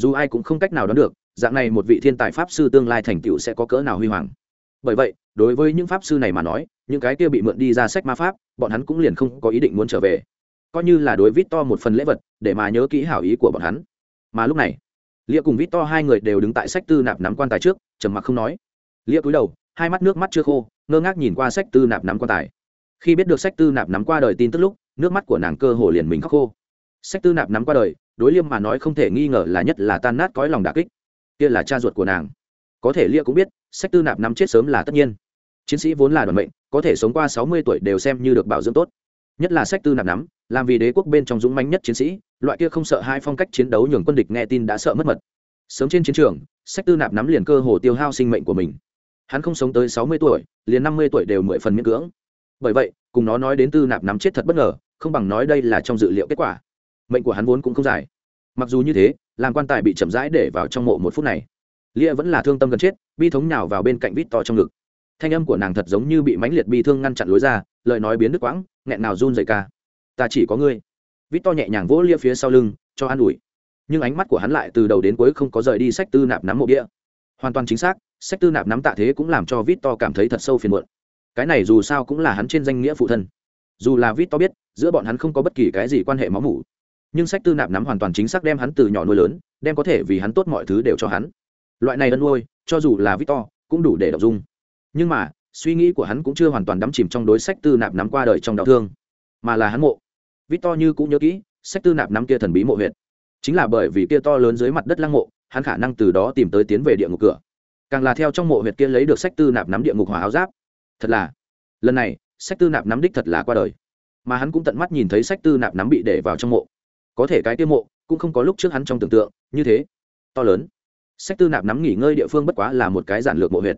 dù ai cũng không cách nào đoán được, dạng này một vị thiên tài pháp sư tương lai thành tựu sẽ có cỡ nào huy hoàng. Bởi vậy đối với những pháp sư này mà nói, những cái kia bị mượn đi ra sách ma pháp, bọn hắn cũng liền không có ý định muốn trở về. Coi như là đối vít to một phần lễ vật, để mà nhớ kỹ hảo ý của bọn hắn. Mà lúc này, lia cùng vít to hai người đều đứng tại sách tư nạp nắm quan tài trước, trầm mặc không nói. Lia cúi đầu, hai mắt nước mắt chưa khô, ngơ ngác nhìn qua sách tư nạp nắm quan tài. Khi biết được sách tư nạp nắm qua đời tin tức lúc, nước mắt của nàng cơ hồ liền mình khóc khô. Sách tư nạp nắm qua đời, đối liêm mà nói không thể nghi ngờ là nhất là tan nát cõi lòng đà kích. Kia là cha ruột của nàng. Có thể lia cũng biết, sách tư nạp nắm chết sớm là tất nhiên chiến sĩ vốn là đoàn mệnh, có thể sống qua sáu mươi tuổi đều xem như được bảo dưỡng tốt. Nhất là sách tư nạp nắm, làm vì đế quốc bên trong dũng mãnh nhất chiến sĩ, loại kia không sợ hai phong cách chiến đấu nhường quân địch nghe tin đã sợ mất mật. Sớm trên chiến trường, sách tư nạp nắm liền cơ hồ tiêu hao sinh mệnh của mình. Hắn không sống tới sáu mươi tuổi, liền năm mươi tuổi đều mười phần miễn cưỡng. Bởi vậy, cùng nó nói đến tư nạp nắm chết thật bất ngờ, không bằng nói đây là trong dự liệu kết quả. Mệnh của hắn vốn cũng không dài. Mặc dù như thế, làm quan tài bị chậm rãi để vào trong mộ một phút này. Lia vẫn là thương tâm gần chết, bi thống nào vào bên cạnh vít to trong ngực thanh âm của nàng thật giống như bị mãnh liệt bi thương ngăn chặn lối ra, lời nói biến đứt quãng, nghẹn nào run dậy ca ta chỉ có ngươi. Vít to nhẹ nhàng vỗ lia phía sau lưng, cho an ủi. Nhưng ánh mắt của hắn lại từ đầu đến cuối không có rời đi sách tư nạp nắm mộ đĩa hoàn toàn chính xác, sách tư nạp nắm tạ thế cũng làm cho vít to cảm thấy thật sâu phiền muộn. Cái này dù sao cũng là hắn trên danh nghĩa phụ thân. Dù là vít to biết, giữa bọn hắn không có bất kỳ cái gì quan hệ máu mủ. Nhưng sách tư nạp nắm hoàn toàn chính xác đem hắn từ nhỏ nuôi lớn, đem có thể vì hắn tốt mọi thứ đều cho hắn. Loại này ân nuôi, cho dù là vít to, cũng đủ để đọc dung nhưng mà, suy nghĩ của hắn cũng chưa hoàn toàn đắm chìm trong đối sách tư nạp nắm qua đời trong đau thương, mà là hắn mộ. Vít to như cũng nhớ kỹ, sách tư nạp nắm kia thần bí mộ huyện chính là bởi vì kia to lớn dưới mặt đất lăng mộ, hắn khả năng từ đó tìm tới tiến về địa ngục cửa. Càng là theo trong mộ huyệt kia lấy được sách tư nạp nắm địa ngục hỏa áo giáp. Thật là, lần này, sách tư nạp nắm đích thật là qua đời. Mà hắn cũng tận mắt nhìn thấy sách tư nạp nắm bị để vào trong mộ. Có thể cái tiêu mộ cũng không có lúc trước hắn trong tưởng tượng, như thế, to lớn. Sách tư nạp nắm nghỉ ngơi địa phương bất quá là một cái giản lược mộ huyệt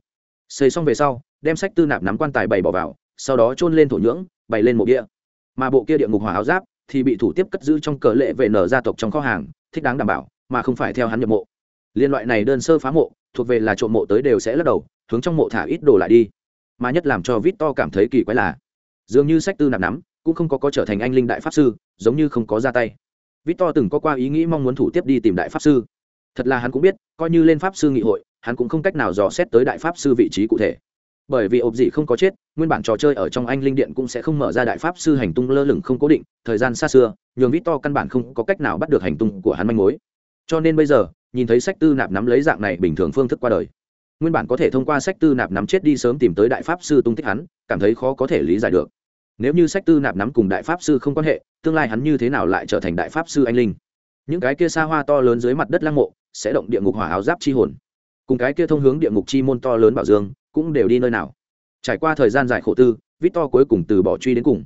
xây xong về sau, đem sách tư nạp nắm quan tài bày bỏ vào, sau đó trôn lên thổ nhưỡng, bày lên mộ địa. Mà bộ kia địa ngục hỏa áo giáp thì bị thủ tiếp cất giữ trong cờ lệ vệ nở gia tộc trong kho hàng, thích đáng đảm bảo, mà không phải theo hắn nhập mộ. Liên loại này đơn sơ phá mộ, thuộc về là trộm mộ tới đều sẽ lắc đầu, hướng trong mộ thả ít đồ lại đi. Mà nhất làm cho vít to cảm thấy kỳ quái là, dường như sách tư nạp nắm cũng không có có trở thành anh linh đại pháp sư, giống như không có ra tay. Vít to từng có qua ý nghĩ mong muốn thủ tiếp đi tìm đại pháp sư. Thật là hắn cũng biết, coi như lên pháp sư nghị hội hắn cũng không cách nào dò xét tới đại pháp sư vị trí cụ thể. Bởi vì ộp dị không có chết, nguyên bản trò chơi ở trong anh linh điện cũng sẽ không mở ra đại pháp sư hành tung lơ lửng không cố định, thời gian xa xưa, nhường vít to căn bản không có cách nào bắt được hành tung của hắn manh mối. Cho nên bây giờ, nhìn thấy sách tư nạp nắm lấy dạng này bình thường phương thức qua đời, nguyên bản có thể thông qua sách tư nạp nắm chết đi sớm tìm tới đại pháp sư tung tích hắn, cảm thấy khó có thể lý giải được. Nếu như sách tư nạp nắm cùng đại pháp sư không quan hệ, tương lai hắn như thế nào lại trở thành đại pháp sư anh linh? Những cái kia xa hoa to lớn dưới mặt đất lăng mộ, sẽ động địa ngục hỏa áo giáp chi hồn cùng cái kia thông hướng địa ngục chi môn to lớn bảo dương cũng đều đi nơi nào. Trải qua thời gian dài khổ tư vít to cuối cùng từ bỏ truy đến cùng.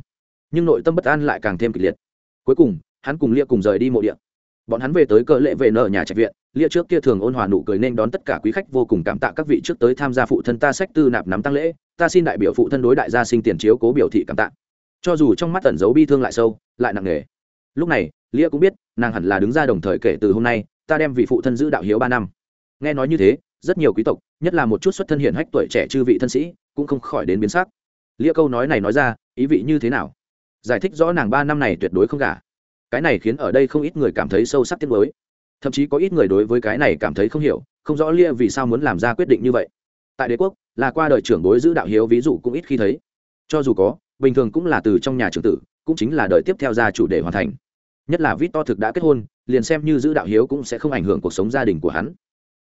Nhưng nội tâm bất an lại càng thêm kịch liệt. Cuối cùng, hắn cùng lia cùng rời đi mộ địa. Bọn hắn về tới cỡ lệ về nợ nhà trạch viện, lia trước kia thường ôn hòa nụ cười nên đón tất cả quý khách vô cùng cảm tạ các vị trước tới tham gia phụ thân ta sách tư nạp nắm tăng lễ, ta xin đại biểu phụ thân đối đại gia sinh tiền chiếu cố biểu thị cảm tạ. Cho dù trong mắt tẩn giấu bi thương lại sâu, lại nặng nề. Lúc này, lia cũng biết, nàng hẳn là đứng ra đồng thời kể từ hôm nay, ta đem vị phụ thân giữ đạo hiếu ba năm. Nghe nói như thế rất nhiều quý tộc, nhất là một chút xuất thân hiển hách tuổi trẻ chư vị thân sĩ, cũng không khỏi đến biến sắc. Lia câu nói này nói ra, ý vị như thế nào? Giải thích rõ nàng ba năm này tuyệt đối không gả. cái này khiến ở đây không ít người cảm thấy sâu sắc tiếc mới thậm chí có ít người đối với cái này cảm thấy không hiểu, không rõ lia vì sao muốn làm ra quyết định như vậy. Tại đế quốc, là qua đời trưởng bối giữ đạo hiếu ví dụ cũng ít khi thấy. Cho dù có, bình thường cũng là từ trong nhà trưởng tử, cũng chính là đời tiếp theo gia chủ để hoàn thành. Nhất là vít to thực đã kết hôn, liền xem như giữ đạo hiếu cũng sẽ không ảnh hưởng cuộc sống gia đình của hắn.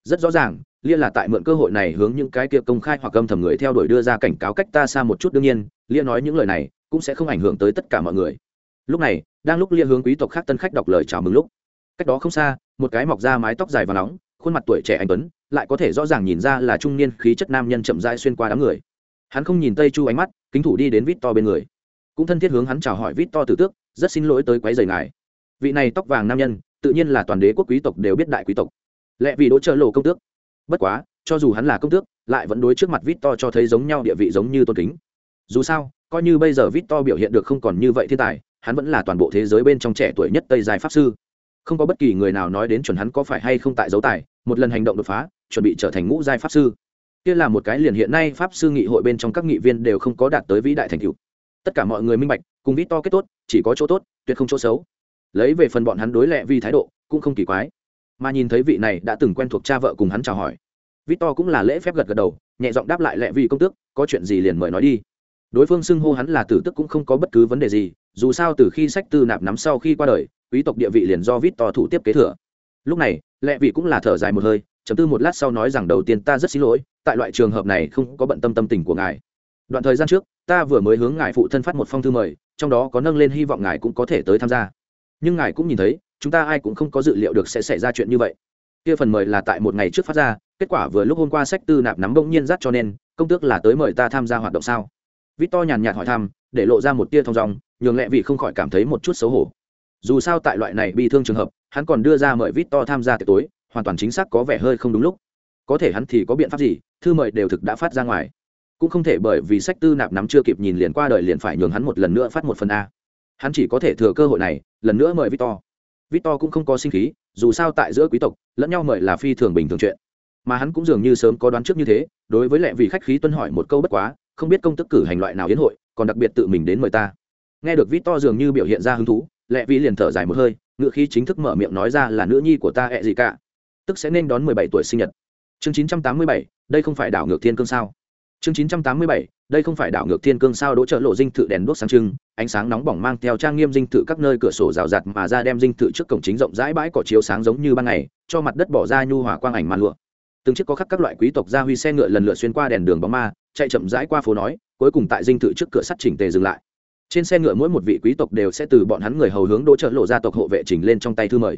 Rất rõ ràng lia là tại mượn cơ hội này hướng những cái kia công khai hoặc âm thầm người theo đuổi đưa ra cảnh cáo cách ta xa một chút, đương nhiên, lia nói những lời này cũng sẽ không ảnh hưởng tới tất cả mọi người. Lúc này, đang lúc lia hướng quý tộc khác tân khách đọc lời chào mừng lúc. Cách đó không xa, một cái mọc ra mái tóc dài và nóng, khuôn mặt tuổi trẻ anh tuấn, lại có thể rõ ràng nhìn ra là trung niên khí chất nam nhân chậm rãi xuyên qua đám người. Hắn không nhìn tây chu ánh mắt, kính thủ đi đến vít to bên người. Cũng thân thiết hướng hắn chào hỏi vít to tử tước, rất xin lỗi tới quấy rầy ngài. Vị này tóc vàng nam nhân, tự nhiên là toàn đế quốc quý tộc đều biết đại quý tộc. Lẽ vì đỗ trợ lộ công tước bất quá, cho dù hắn là công tước, lại vẫn đối trước mặt vít to cho thấy giống nhau địa vị giống như tôn kính. Dù sao, coi như bây giờ vít to biểu hiện được không còn như vậy thiên tài, hắn vẫn là toàn bộ thế giới bên trong trẻ tuổi nhất tây dài pháp sư. Không có bất kỳ người nào nói đến chuẩn hắn có phải hay không tại dấu tài, một lần hành động đột phá, chuẩn bị trở thành ngũ giai pháp sư. Kia là một cái liền hiện nay pháp sư nghị hội bên trong các nghị viên đều không có đạt tới vĩ đại thành tựu. Tất cả mọi người minh bạch, cùng vít to kết tốt, chỉ có chỗ tốt, tuyệt không chỗ xấu. Lấy về phần bọn hắn đối lệ vì thái độ, cũng không kỳ quái mà nhìn thấy vị này đã từng quen thuộc cha vợ cùng hắn chào hỏi. Vít to cũng là lễ phép gật gật đầu, nhẹ giọng đáp lại lệ vị công tước, có chuyện gì liền mời nói đi. Đối phương xưng hô hắn là tử tức cũng không có bất cứ vấn đề gì, dù sao từ khi sách tư nạp nắm sau khi qua đời, quý tộc địa vị liền do vít to thủ tiếp kế thừa. Lúc này lệ vị cũng là thở dài một hơi chấm tư một lát sau nói rằng đầu tiên ta rất xin lỗi, tại loại trường hợp này không có bận tâm tâm tình của ngài. Đoạn thời gian trước, ta vừa mới hướng ngài phụ thân phát một phong thư mời, trong đó có nâng lên hy vọng ngài cũng có thể tới tham gia. Nhưng ngài cũng nhìn thấy chúng ta ai cũng không có dự liệu được sẽ xảy ra chuyện như vậy. Kia phần mời là tại một ngày trước phát ra, kết quả vừa lúc hôm qua sách tư nạp nắm bỗng nhiên dắt cho nên, công tước là tới mời ta tham gia hoạt động sao? Vít to nhàn nhạt hỏi thăm, để lộ ra một tia thong dong, nhường lẹ vì không khỏi cảm thấy một chút xấu hổ. Dù sao tại loại này bị thương trường hợp, hắn còn đưa ra mời vít to tham gia tiệc tối, hoàn toàn chính xác có vẻ hơi không đúng lúc. Có thể hắn thì có biện pháp gì, thư mời đều thực đã phát ra ngoài. Cũng không thể bởi vì sách tư nạp nắm chưa kịp nhìn liền qua đời liền phải nhường hắn một lần nữa phát một phần a. Hắn chỉ có thể thừa cơ hội này, lần nữa mời victor victor cũng không có sinh khí, dù sao tại giữa quý tộc, lẫn nhau mời là phi thường bình thường chuyện. Mà hắn cũng dường như sớm có đoán trước như thế, đối với lệ vị khách khí tuân hỏi một câu bất quá, không biết công tức cử hành loại nào hiến hội, còn đặc biệt tự mình đến mời ta. Nghe được victor dường như biểu hiện ra hứng thú, lệ vị liền thở dài một hơi, ngựa khí chính thức mở miệng nói ra là nữ nhi của ta ẹ gì cả. Tức sẽ nên đón mười bảy tuổi sinh nhật. Chương chín trăm tám mươi bảy, đây không phải đảo ngược thiên cương sao? Chương chín trăm tám mươi bảy, đây không phải đảo ngược thiên cương sao đỗ trợ lộ dinh thự đèn đuốc sáng trưng, ánh sáng nóng bỏng mang theo trang nghiêm dinh thự các nơi cửa sổ rào rạt mà ra đem dinh thự trước cổng chính rộng rãi bãi cỏ chiếu sáng giống như ban ngày, cho mặt đất bỏ ra nhu hòa quang ảnh màn lụa. Từng chiếc có khắc các loại quý tộc gia huy xe ngựa lần lượt xuyên qua đèn đường bóng ma, chạy chậm rãi qua phố nói, cuối cùng tại dinh thự trước cửa sắt chỉnh tề dừng lại. Trên xe ngựa mỗi một vị quý tộc đều sẽ từ bọn hắn người hầu hướng đỗ trợ lộ gia tộc hộ vệ chỉnh lên trong tay thư mời.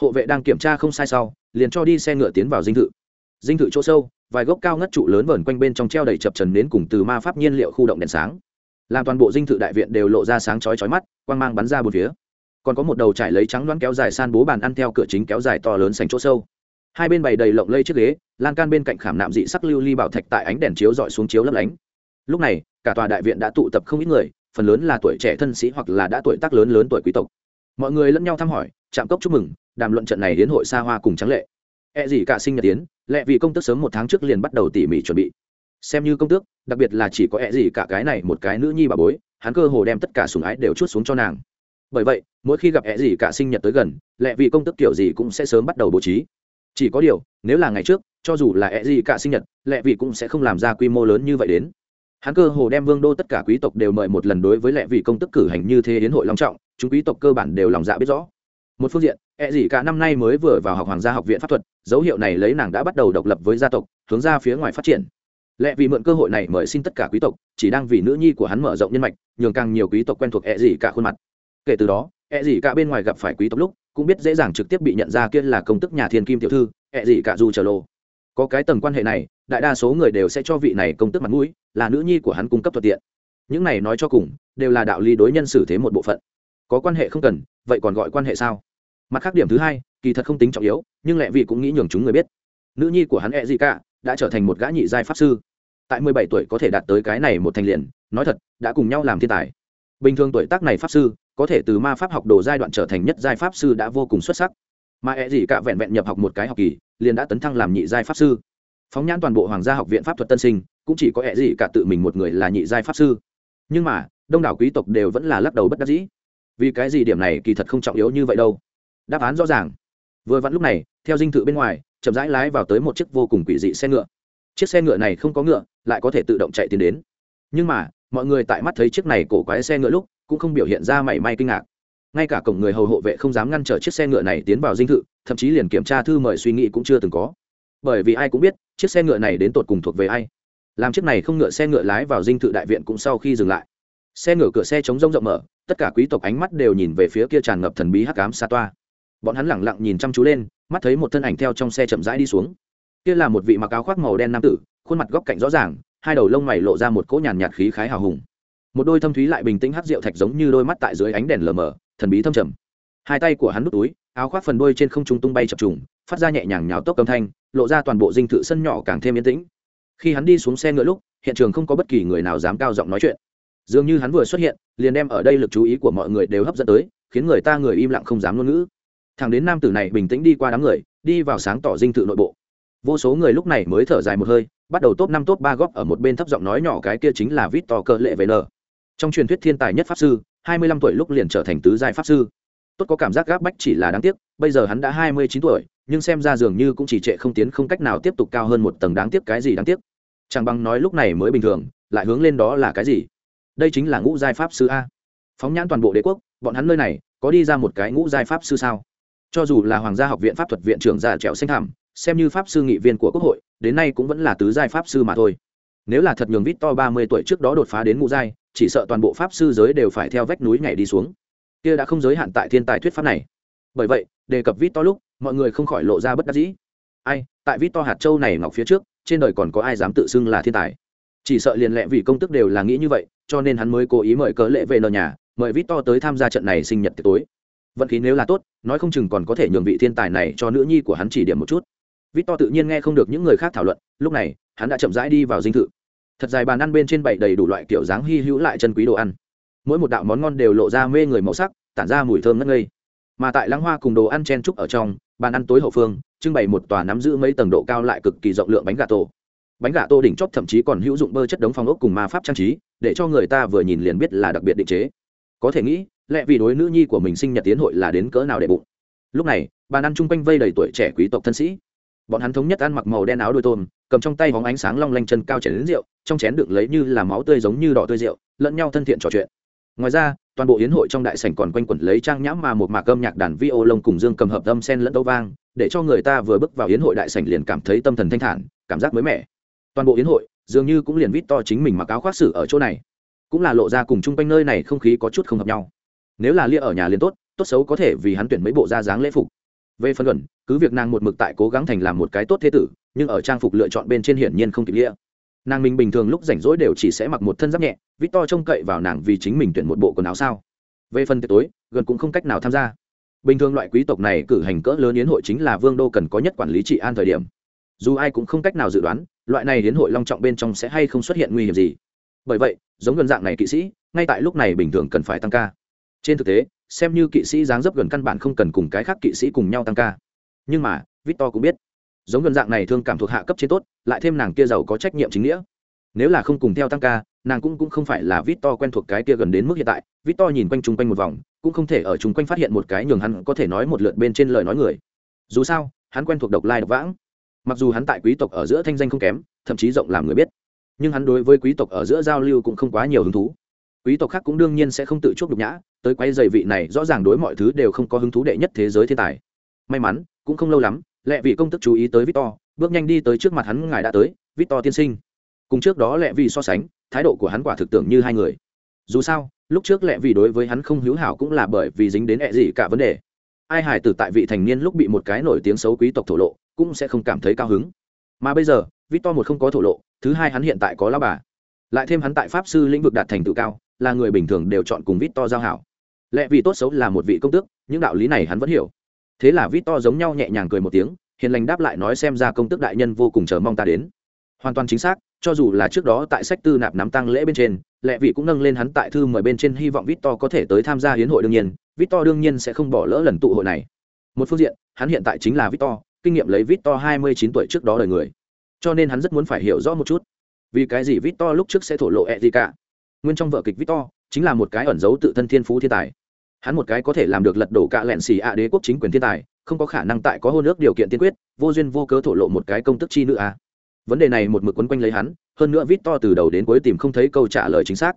Hộ vệ đang kiểm tra không sai sau, liền cho đi xe ngựa tiến vào dinh thự. Dinh thự chỗ sâu vài gốc cao ngất trụ lớn vờn quanh bên trong treo đầy chập trần nến cùng từ ma pháp nhiên liệu khu động đèn sáng. Làm toàn bộ dinh thự đại viện đều lộ ra sáng chói chói mắt, quang mang bắn ra bốn phía. Còn có một đầu trải lấy trắng đoán kéo dài san bố bàn ăn theo cửa chính kéo dài to lớn sành chỗ sâu. Hai bên bày đầy lộng lây chiếc ghế, lan can bên cạnh khảm nạm dị sắc lưu ly bảo thạch tại ánh đèn chiếu dọi xuống chiếu lấp lánh. Lúc này, cả tòa đại viện đã tụ tập không ít người, phần lớn là tuổi trẻ thân sĩ hoặc là đã tuổi tác lớn lớn tuổi quý tộc. Mọi người lẫn nhau thăm hỏi, chạm cốc chúc mừng, đàm luận trận này đến hội xa hoa cùng trắng lệ. E gì cả sinh nhật tiến lẽ vì công tước sớm một tháng trước liền bắt đầu tỉ mỉ chuẩn bị. Xem như công tước, đặc biệt là chỉ có E gì cả cái này một cái nữ nhi bà bối, hắn cơ hồ đem tất cả sủng ái đều chút xuống cho nàng. Bởi vậy, mỗi khi gặp E gì cả sinh nhật tới gần lẽ vì công tước kiểu gì cũng sẽ sớm bắt đầu bố trí. Chỉ có điều, nếu là ngày trước, cho dù là E gì cả sinh nhật lẽ vì cũng sẽ không làm ra quy mô lớn như vậy đến. Hắn cơ hồ đem vương đô tất cả quý tộc đều mời một lần đối với lẽ vì công tức cử hành như thế hiến hội long trọng, chúng quý tộc cơ bản đều lòng dạ biết rõ. Một phương diện E gì cả năm nay mới vừa vào học hoàng gia học viện pháp thuật, dấu hiệu này lấy nàng đã bắt đầu độc lập với gia tộc, hướng ra phía ngoài phát triển. Lệ vì mượn cơ hội này mời xin tất cả quý tộc, chỉ đang vì nữ nhi của hắn mở rộng nhân mạch, nhường càng nhiều quý tộc quen thuộc E gì cả khuôn mặt. Kể từ đó E gì cả bên ngoài gặp phải quý tộc lúc, cũng biết dễ dàng trực tiếp bị nhận ra kia là công tức nhà thiên kim tiểu thư E gì cả dù trở lô. Có cái tầng quan hệ này, đại đa số người đều sẽ cho vị này công tức mặt mũi, là nữ nhi của hắn cung cấp thuận tiện. Những này nói cho cùng, đều là đạo lý đối nhân xử thế một bộ phận. Có quan hệ không cần, vậy còn gọi quan hệ sao? Mặt khác điểm thứ hai, kỳ thật không tính trọng yếu, nhưng lẹ vị cũng nghĩ nhường chúng người biết. Nữ nhi của hắn e gì cả đã trở thành một gã nhị giai pháp sư. Tại mười bảy tuổi có thể đạt tới cái này một thành liền, nói thật, đã cùng nhau làm thiên tài. Bình thường tuổi tác này pháp sư, có thể từ ma pháp học đồ giai đoạn trở thành nhất giai pháp sư đã vô cùng xuất sắc. Mà e gì cả vẹn vẹn nhập học một cái học kỳ, liền đã tấn thăng làm nhị giai pháp sư. Phóng nhãn toàn bộ hoàng gia học viện pháp thuật tân sinh, cũng chỉ có e gì cả tự mình một người là nhị giai pháp sư. Nhưng mà, đông đảo quý tộc đều vẫn là lắc đầu bất đắc dĩ. Vì cái gì điểm này kỳ thật không trọng yếu như vậy đâu? Đáp án rõ ràng. Vừa vặn lúc này, theo dinh thự bên ngoài, chậm rãi lái vào tới một chiếc vô cùng quỷ dị xe ngựa. Chiếc xe ngựa này không có ngựa, lại có thể tự động chạy tiến đến. Nhưng mà, mọi người tại mắt thấy chiếc này cổ quái xe ngựa lúc, cũng không biểu hiện ra mảy may kinh ngạc. Ngay cả cổng người hầu hộ vệ không dám ngăn trở chiếc xe ngựa này tiến vào dinh thự, thậm chí liền kiểm tra thư mời suy nghĩ cũng chưa từng có. Bởi vì ai cũng biết, chiếc xe ngựa này đến tột cùng thuộc về ai. Làm chiếc này không ngựa xe ngựa lái vào dinh thự đại viện cũng sau khi dừng lại. Xe ngựa cửa xe chống rông rộng mở, tất cả quý tộc ánh mắt đều nhìn về phía kia tràn ngập thần bí hắc ám xa toa bọn hắn lẳng lặng nhìn chăm chú lên, mắt thấy một thân ảnh theo trong xe chậm rãi đi xuống. Kia là một vị mặc áo khoác màu đen nam tử, khuôn mặt góc cạnh rõ ràng, hai đầu lông mày lộ ra một cỗ nhàn nhạt khí khái hào hùng. Một đôi thâm thúy lại bình tĩnh hát rượu thạch giống như đôi mắt tại dưới ánh đèn lờ mờ, thần bí thâm trầm. Hai tay của hắn nút túi, áo khoác phần đôi trên không trung tung bay chập trùng, phát ra nhẹ nhàng nhào tốc âm thanh, lộ ra toàn bộ dinh thự sân nhỏ càng thêm yên tĩnh. Khi hắn đi xuống xe ngựa lúc, hiện trường không có bất kỳ người nào dám cao giọng nói chuyện. Dường như hắn vừa xuất hiện, liền đem ở đây lực chú ý của mọi người đều hấp dẫn tới, khiến người ta người im lặng không dám ngôn ngữ thằng đến nam tử này bình tĩnh đi qua đám người, đi vào sáng tỏ dinh thự nội bộ. Vô số người lúc này mới thở dài một hơi, bắt đầu top năm, top ba góp ở một bên thấp giọng nói nhỏ cái kia chính là vít to cỡ lệ về n trong truyền thuyết thiên tài nhất pháp sư, hai mươi lăm tuổi lúc liền trở thành tứ giai pháp sư. Tốt có cảm giác gáp bách chỉ là đáng tiếc, bây giờ hắn đã hai mươi chín tuổi, nhưng xem ra dường như cũng chỉ trệ không tiến không cách nào tiếp tục cao hơn một tầng đáng tiếc cái gì đáng tiếc. Chàng băng nói lúc này mới bình thường, lại hướng lên đó là cái gì? Đây chính là ngũ giai pháp sư a. Phóng nhãn toàn bộ đế quốc, bọn hắn nơi này, có đi ra một cái ngũ giai pháp sư sao? Cho dù là hoàng gia học viện pháp thuật viện trưởng già trẻo xanh thảm, xem như pháp sư nghị viên của quốc hội, đến nay cũng vẫn là tứ giai pháp sư mà thôi. Nếu là thật nhường vít to ba mươi tuổi trước đó đột phá đến ngũ giai, chỉ sợ toàn bộ pháp sư giới đều phải theo vách núi nhảy đi xuống. Kia đã không giới hạn tại thiên tài thuyết pháp này. Bởi vậy, đề cập vít to lúc, mọi người không khỏi lộ ra bất đắc dĩ. Ai, tại vít to hạt châu này ngọc phía trước, trên đời còn có ai dám tự xưng là thiên tài? Chỉ sợ liền lẹ vì công tức đều là nghĩ như vậy, cho nên hắn mới cố ý mời cớ lệ về nờ nhà, mời vít to tới tham gia trận này sinh nhật tối vận khí nếu là tốt, nói không chừng còn có thể nhường vị thiên tài này cho nữ nhi của hắn chỉ điểm một chút. Vít to tự nhiên nghe không được những người khác thảo luận, lúc này, hắn đã chậm rãi đi vào dinh thự. Thật dài bàn ăn bên trên bậy đầy đủ loại kiểu dáng hy hữu lại chân quý đồ ăn. Mỗi một đạo món ngon đều lộ ra mê người màu sắc, tản ra mùi thơm ngất ngây. Mà tại lãng hoa cùng đồ ăn chen trúc ở trong, bàn ăn tối hậu phương, trưng bày một tòa nắm giữ mấy tầng độ cao lại cực kỳ rộng lượng bánh gà tổ bánh gà tô đỉnh chóp thậm chí còn hữu dụng bơ chất đống phong ốc cùng ma pháp trang trí, để cho người ta vừa nhìn liền biết là đặc biệt định chế. Có thể nghĩ lẽ vì đối nữ nhi của mình sinh nhật tiến hội là đến cỡ nào để bụng. Lúc này, bàn ăn chung quanh vây đầy tuổi trẻ quý tộc thân sĩ. Bọn hắn thống nhất ăn mặc màu đen áo đôi tôm, cầm trong tay hóng ánh sáng long lanh chân cao chảy đến rượu, trong chén đựng lấy như là máu tươi giống như đỏ tươi rượu, lẫn nhau thân thiện trò chuyện. Ngoài ra, toàn bộ yến hội trong đại sảnh còn quanh quẩn lấy trang nhãm mà một mạc âm nhạc đàn vi ô lông cùng dương cầm hợp âm sen lẫn đấu vang, để cho người ta vừa bước vào yến hội đại sảnh liền cảm thấy tâm thần thanh thản, cảm giác mới mẻ. Toàn bộ yến hội, dường như cũng liền vít to chính mình mặc áo khoác sử ở chỗ này. Cũng là lộ ra cùng chung quanh nơi này không khí có chút không hợp nhau nếu là lia ở nhà liền tốt tốt xấu có thể vì hắn tuyển mấy bộ da dáng lễ phục. Về phần luận, cứ việc nàng một mực tại cố gắng thành làm một cái tốt thế tử, nhưng ở trang phục lựa chọn bên trên hiển nhiên không kịp lia. Nàng mình bình thường lúc rảnh rỗi đều chỉ sẽ mặc một thân giáp nhẹ, vít to trông cậy vào nàng vì chính mình tuyển một bộ quần áo sao. Về phần tiệc tối gần cũng không cách nào tham gia. Bình thường loại quý tộc này cử hành cỡ lớn yến hội chính là vương đô cần có nhất quản lý trị an thời điểm. Dù ai cũng không cách nào dự đoán, loại này yến hội long trọng bên trong sẽ hay không xuất hiện nguy hiểm gì. Bởi vậy, giống gần dạng này kỵ sĩ, ngay tại lúc này bình thường cần phải tăng ca trên thực tế, xem như kỵ sĩ dáng dấp gần căn bản không cần cùng cái khác kỵ sĩ cùng nhau tăng ca. Nhưng mà, victor cũng biết, giống gần dạng này thương cảm thuộc hạ cấp trên tốt, lại thêm nàng kia giàu có trách nhiệm chính nghĩa. Nếu là không cùng theo tăng ca, nàng cũng cũng không phải là victor quen thuộc cái kia gần đến mức hiện tại. Victor nhìn quanh chung quanh một vòng, cũng không thể ở chung quanh phát hiện một cái nhường hắn có thể nói một lượt bên trên lời nói người. Dù sao, hắn quen thuộc độc lai độc vãng. Mặc dù hắn tại quý tộc ở giữa thanh danh không kém, thậm chí rộng làm người biết, nhưng hắn đối với quý tộc ở giữa giao lưu cũng không quá nhiều hứng thú. Quý tộc khác cũng đương nhiên sẽ không tự chuốc nhục nhã tới quay dày vị này, rõ ràng đối mọi thứ đều không có hứng thú đệ nhất thế giới thiên tài. May mắn, cũng không lâu lắm, lẹ vị công tức chú ý tới victor, bước nhanh đi tới trước mặt hắn ngài đã tới, victor tiên sinh. Cùng trước đó lẹ vị so sánh, thái độ của hắn quả thực tưởng như hai người. Dù sao, lúc trước lẹ vị đối với hắn không hữu hảo cũng là bởi vì dính đến e ẹ gì cả vấn đề. Ai hải tử tại vị thành niên lúc bị một cái nổi tiếng xấu quý tộc thổ lộ, cũng sẽ không cảm thấy cao hứng. Mà bây giờ, victor một không có thổ lộ, thứ hai hắn hiện tại có lao bà. Lại thêm hắn tại pháp sư lĩnh vực đạt thành tựu cao, là người bình thường đều chọn cùng victor giao hảo lẽ vì tốt xấu là một vị công tước, những đạo lý này hắn vẫn hiểu. Thế là victor giống nhau nhẹ nhàng cười một tiếng, hiền lành đáp lại nói xem ra công tước đại nhân vô cùng chờ mong ta đến. Hoàn toàn chính xác, cho dù là trước đó tại sách tư nạp nắm tăng lễ bên trên lệ vị cũng nâng lên hắn tại thư mời bên trên hy vọng victor có thể tới tham gia hiến hội đương nhiên, victor đương nhiên sẽ không bỏ lỡ lần tụ hội này. Một phương diện, hắn hiện tại chính là victor, kinh nghiệm lấy victor hai mươi chín tuổi trước đó đời người. Cho nên hắn rất muốn phải hiểu rõ một chút. Vì cái gì victor lúc trước sẽ thổ lộ e gì cả nguyên trong vở kịch victor chính là một cái ẩn giấu tự thân thiên phú thiên tài hắn một cái có thể làm được lật đổ cả lẹn xì ạ đế quốc chính quyền thiên tài, không có khả năng tại có hôn ước điều kiện tiên quyết, vô duyên vô cớ thổ lộ một cái công tức chi nữ à. vấn đề này một mực quấn quanh lấy hắn, hơn nữa victor từ đầu đến cuối tìm không thấy câu trả lời chính xác.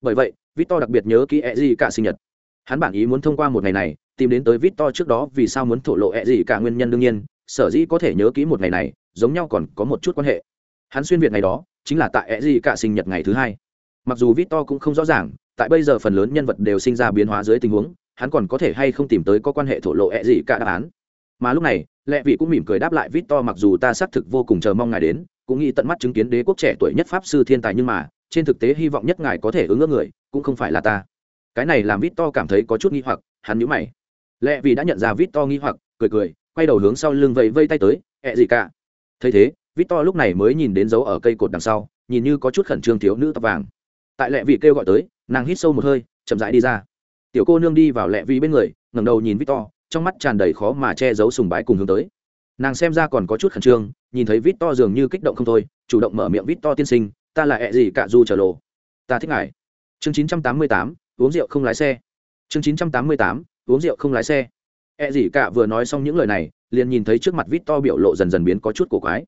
Bởi vậy, victor đặc biệt nhớ kỹ e gì cả sinh nhật. Hắn bản ý muốn thông qua một ngày này, tìm đến tới vít to trước đó vì sao muốn thổ lộ ẹ gì cả nguyên nhân đương nhiên, sở dĩ có thể nhớ kỹ một ngày này, giống nhau còn có một chút quan hệ. Hắn xuyên việt ngày đó, chính là tại ẹ gì cả sinh nhật ngày thứ hai. Mặc dù vít to cũng không rõ ràng tại bây giờ phần lớn nhân vật đều sinh ra biến hóa dưới tình huống, hắn còn có thể hay không tìm tới có quan hệ thổ lộ ẹ gì cả đáp án. Mà lúc này, lệ vị cũng mỉm cười đáp lại vít to mặc dù ta xác thực vô cùng chờ mong ngài đến, cũng nghĩ tận mắt chứng kiến đế quốc trẻ tuổi nhất pháp sư thiên tài nhưng mà, trên thực tế hy vọng nhất ngài có thể ứng ước người, cũng không phải là ta. Cái này làm vít to cảm thấy có chút nghi hoặc, hắn nhíu mày. Lệ vị đã nhận ra vít to nghi hoặc, cười cười, quay đầu hướng sau lưng vẫy vây tay tới ẹ gì cả? Thấy thế vít to lúc này mới nhìn đến dấu ở cây cột đằng sau, nhìn như có chút khẩn trương thiếu nữ tóc vàng. Tại lẹ vị kêu gọi tới nàng hít sâu một hơi, chậm rãi đi ra. Tiểu cô nương đi vào lẹ vi bên người, ngẩng đầu nhìn vít to trong mắt tràn đầy khó mà che giấu sùng bái cùng hướng tới. Nàng xem ra còn có chút khẩn trương, nhìn thấy vít to dường như kích động không thôi, chủ động mở miệng vít to tiên sinh, ta là ẹ gì cả du trở lộ. Ta thích ngài. Chương chín trăm tám mươi tám, uống rượu không lái xe. Chương chín trăm tám mươi tám, uống rượu không lái xe. Ẹ gì cả vừa nói xong những lời này, liền nhìn thấy trước mặt vít to biểu lộ dần dần biến có chút cổ quái.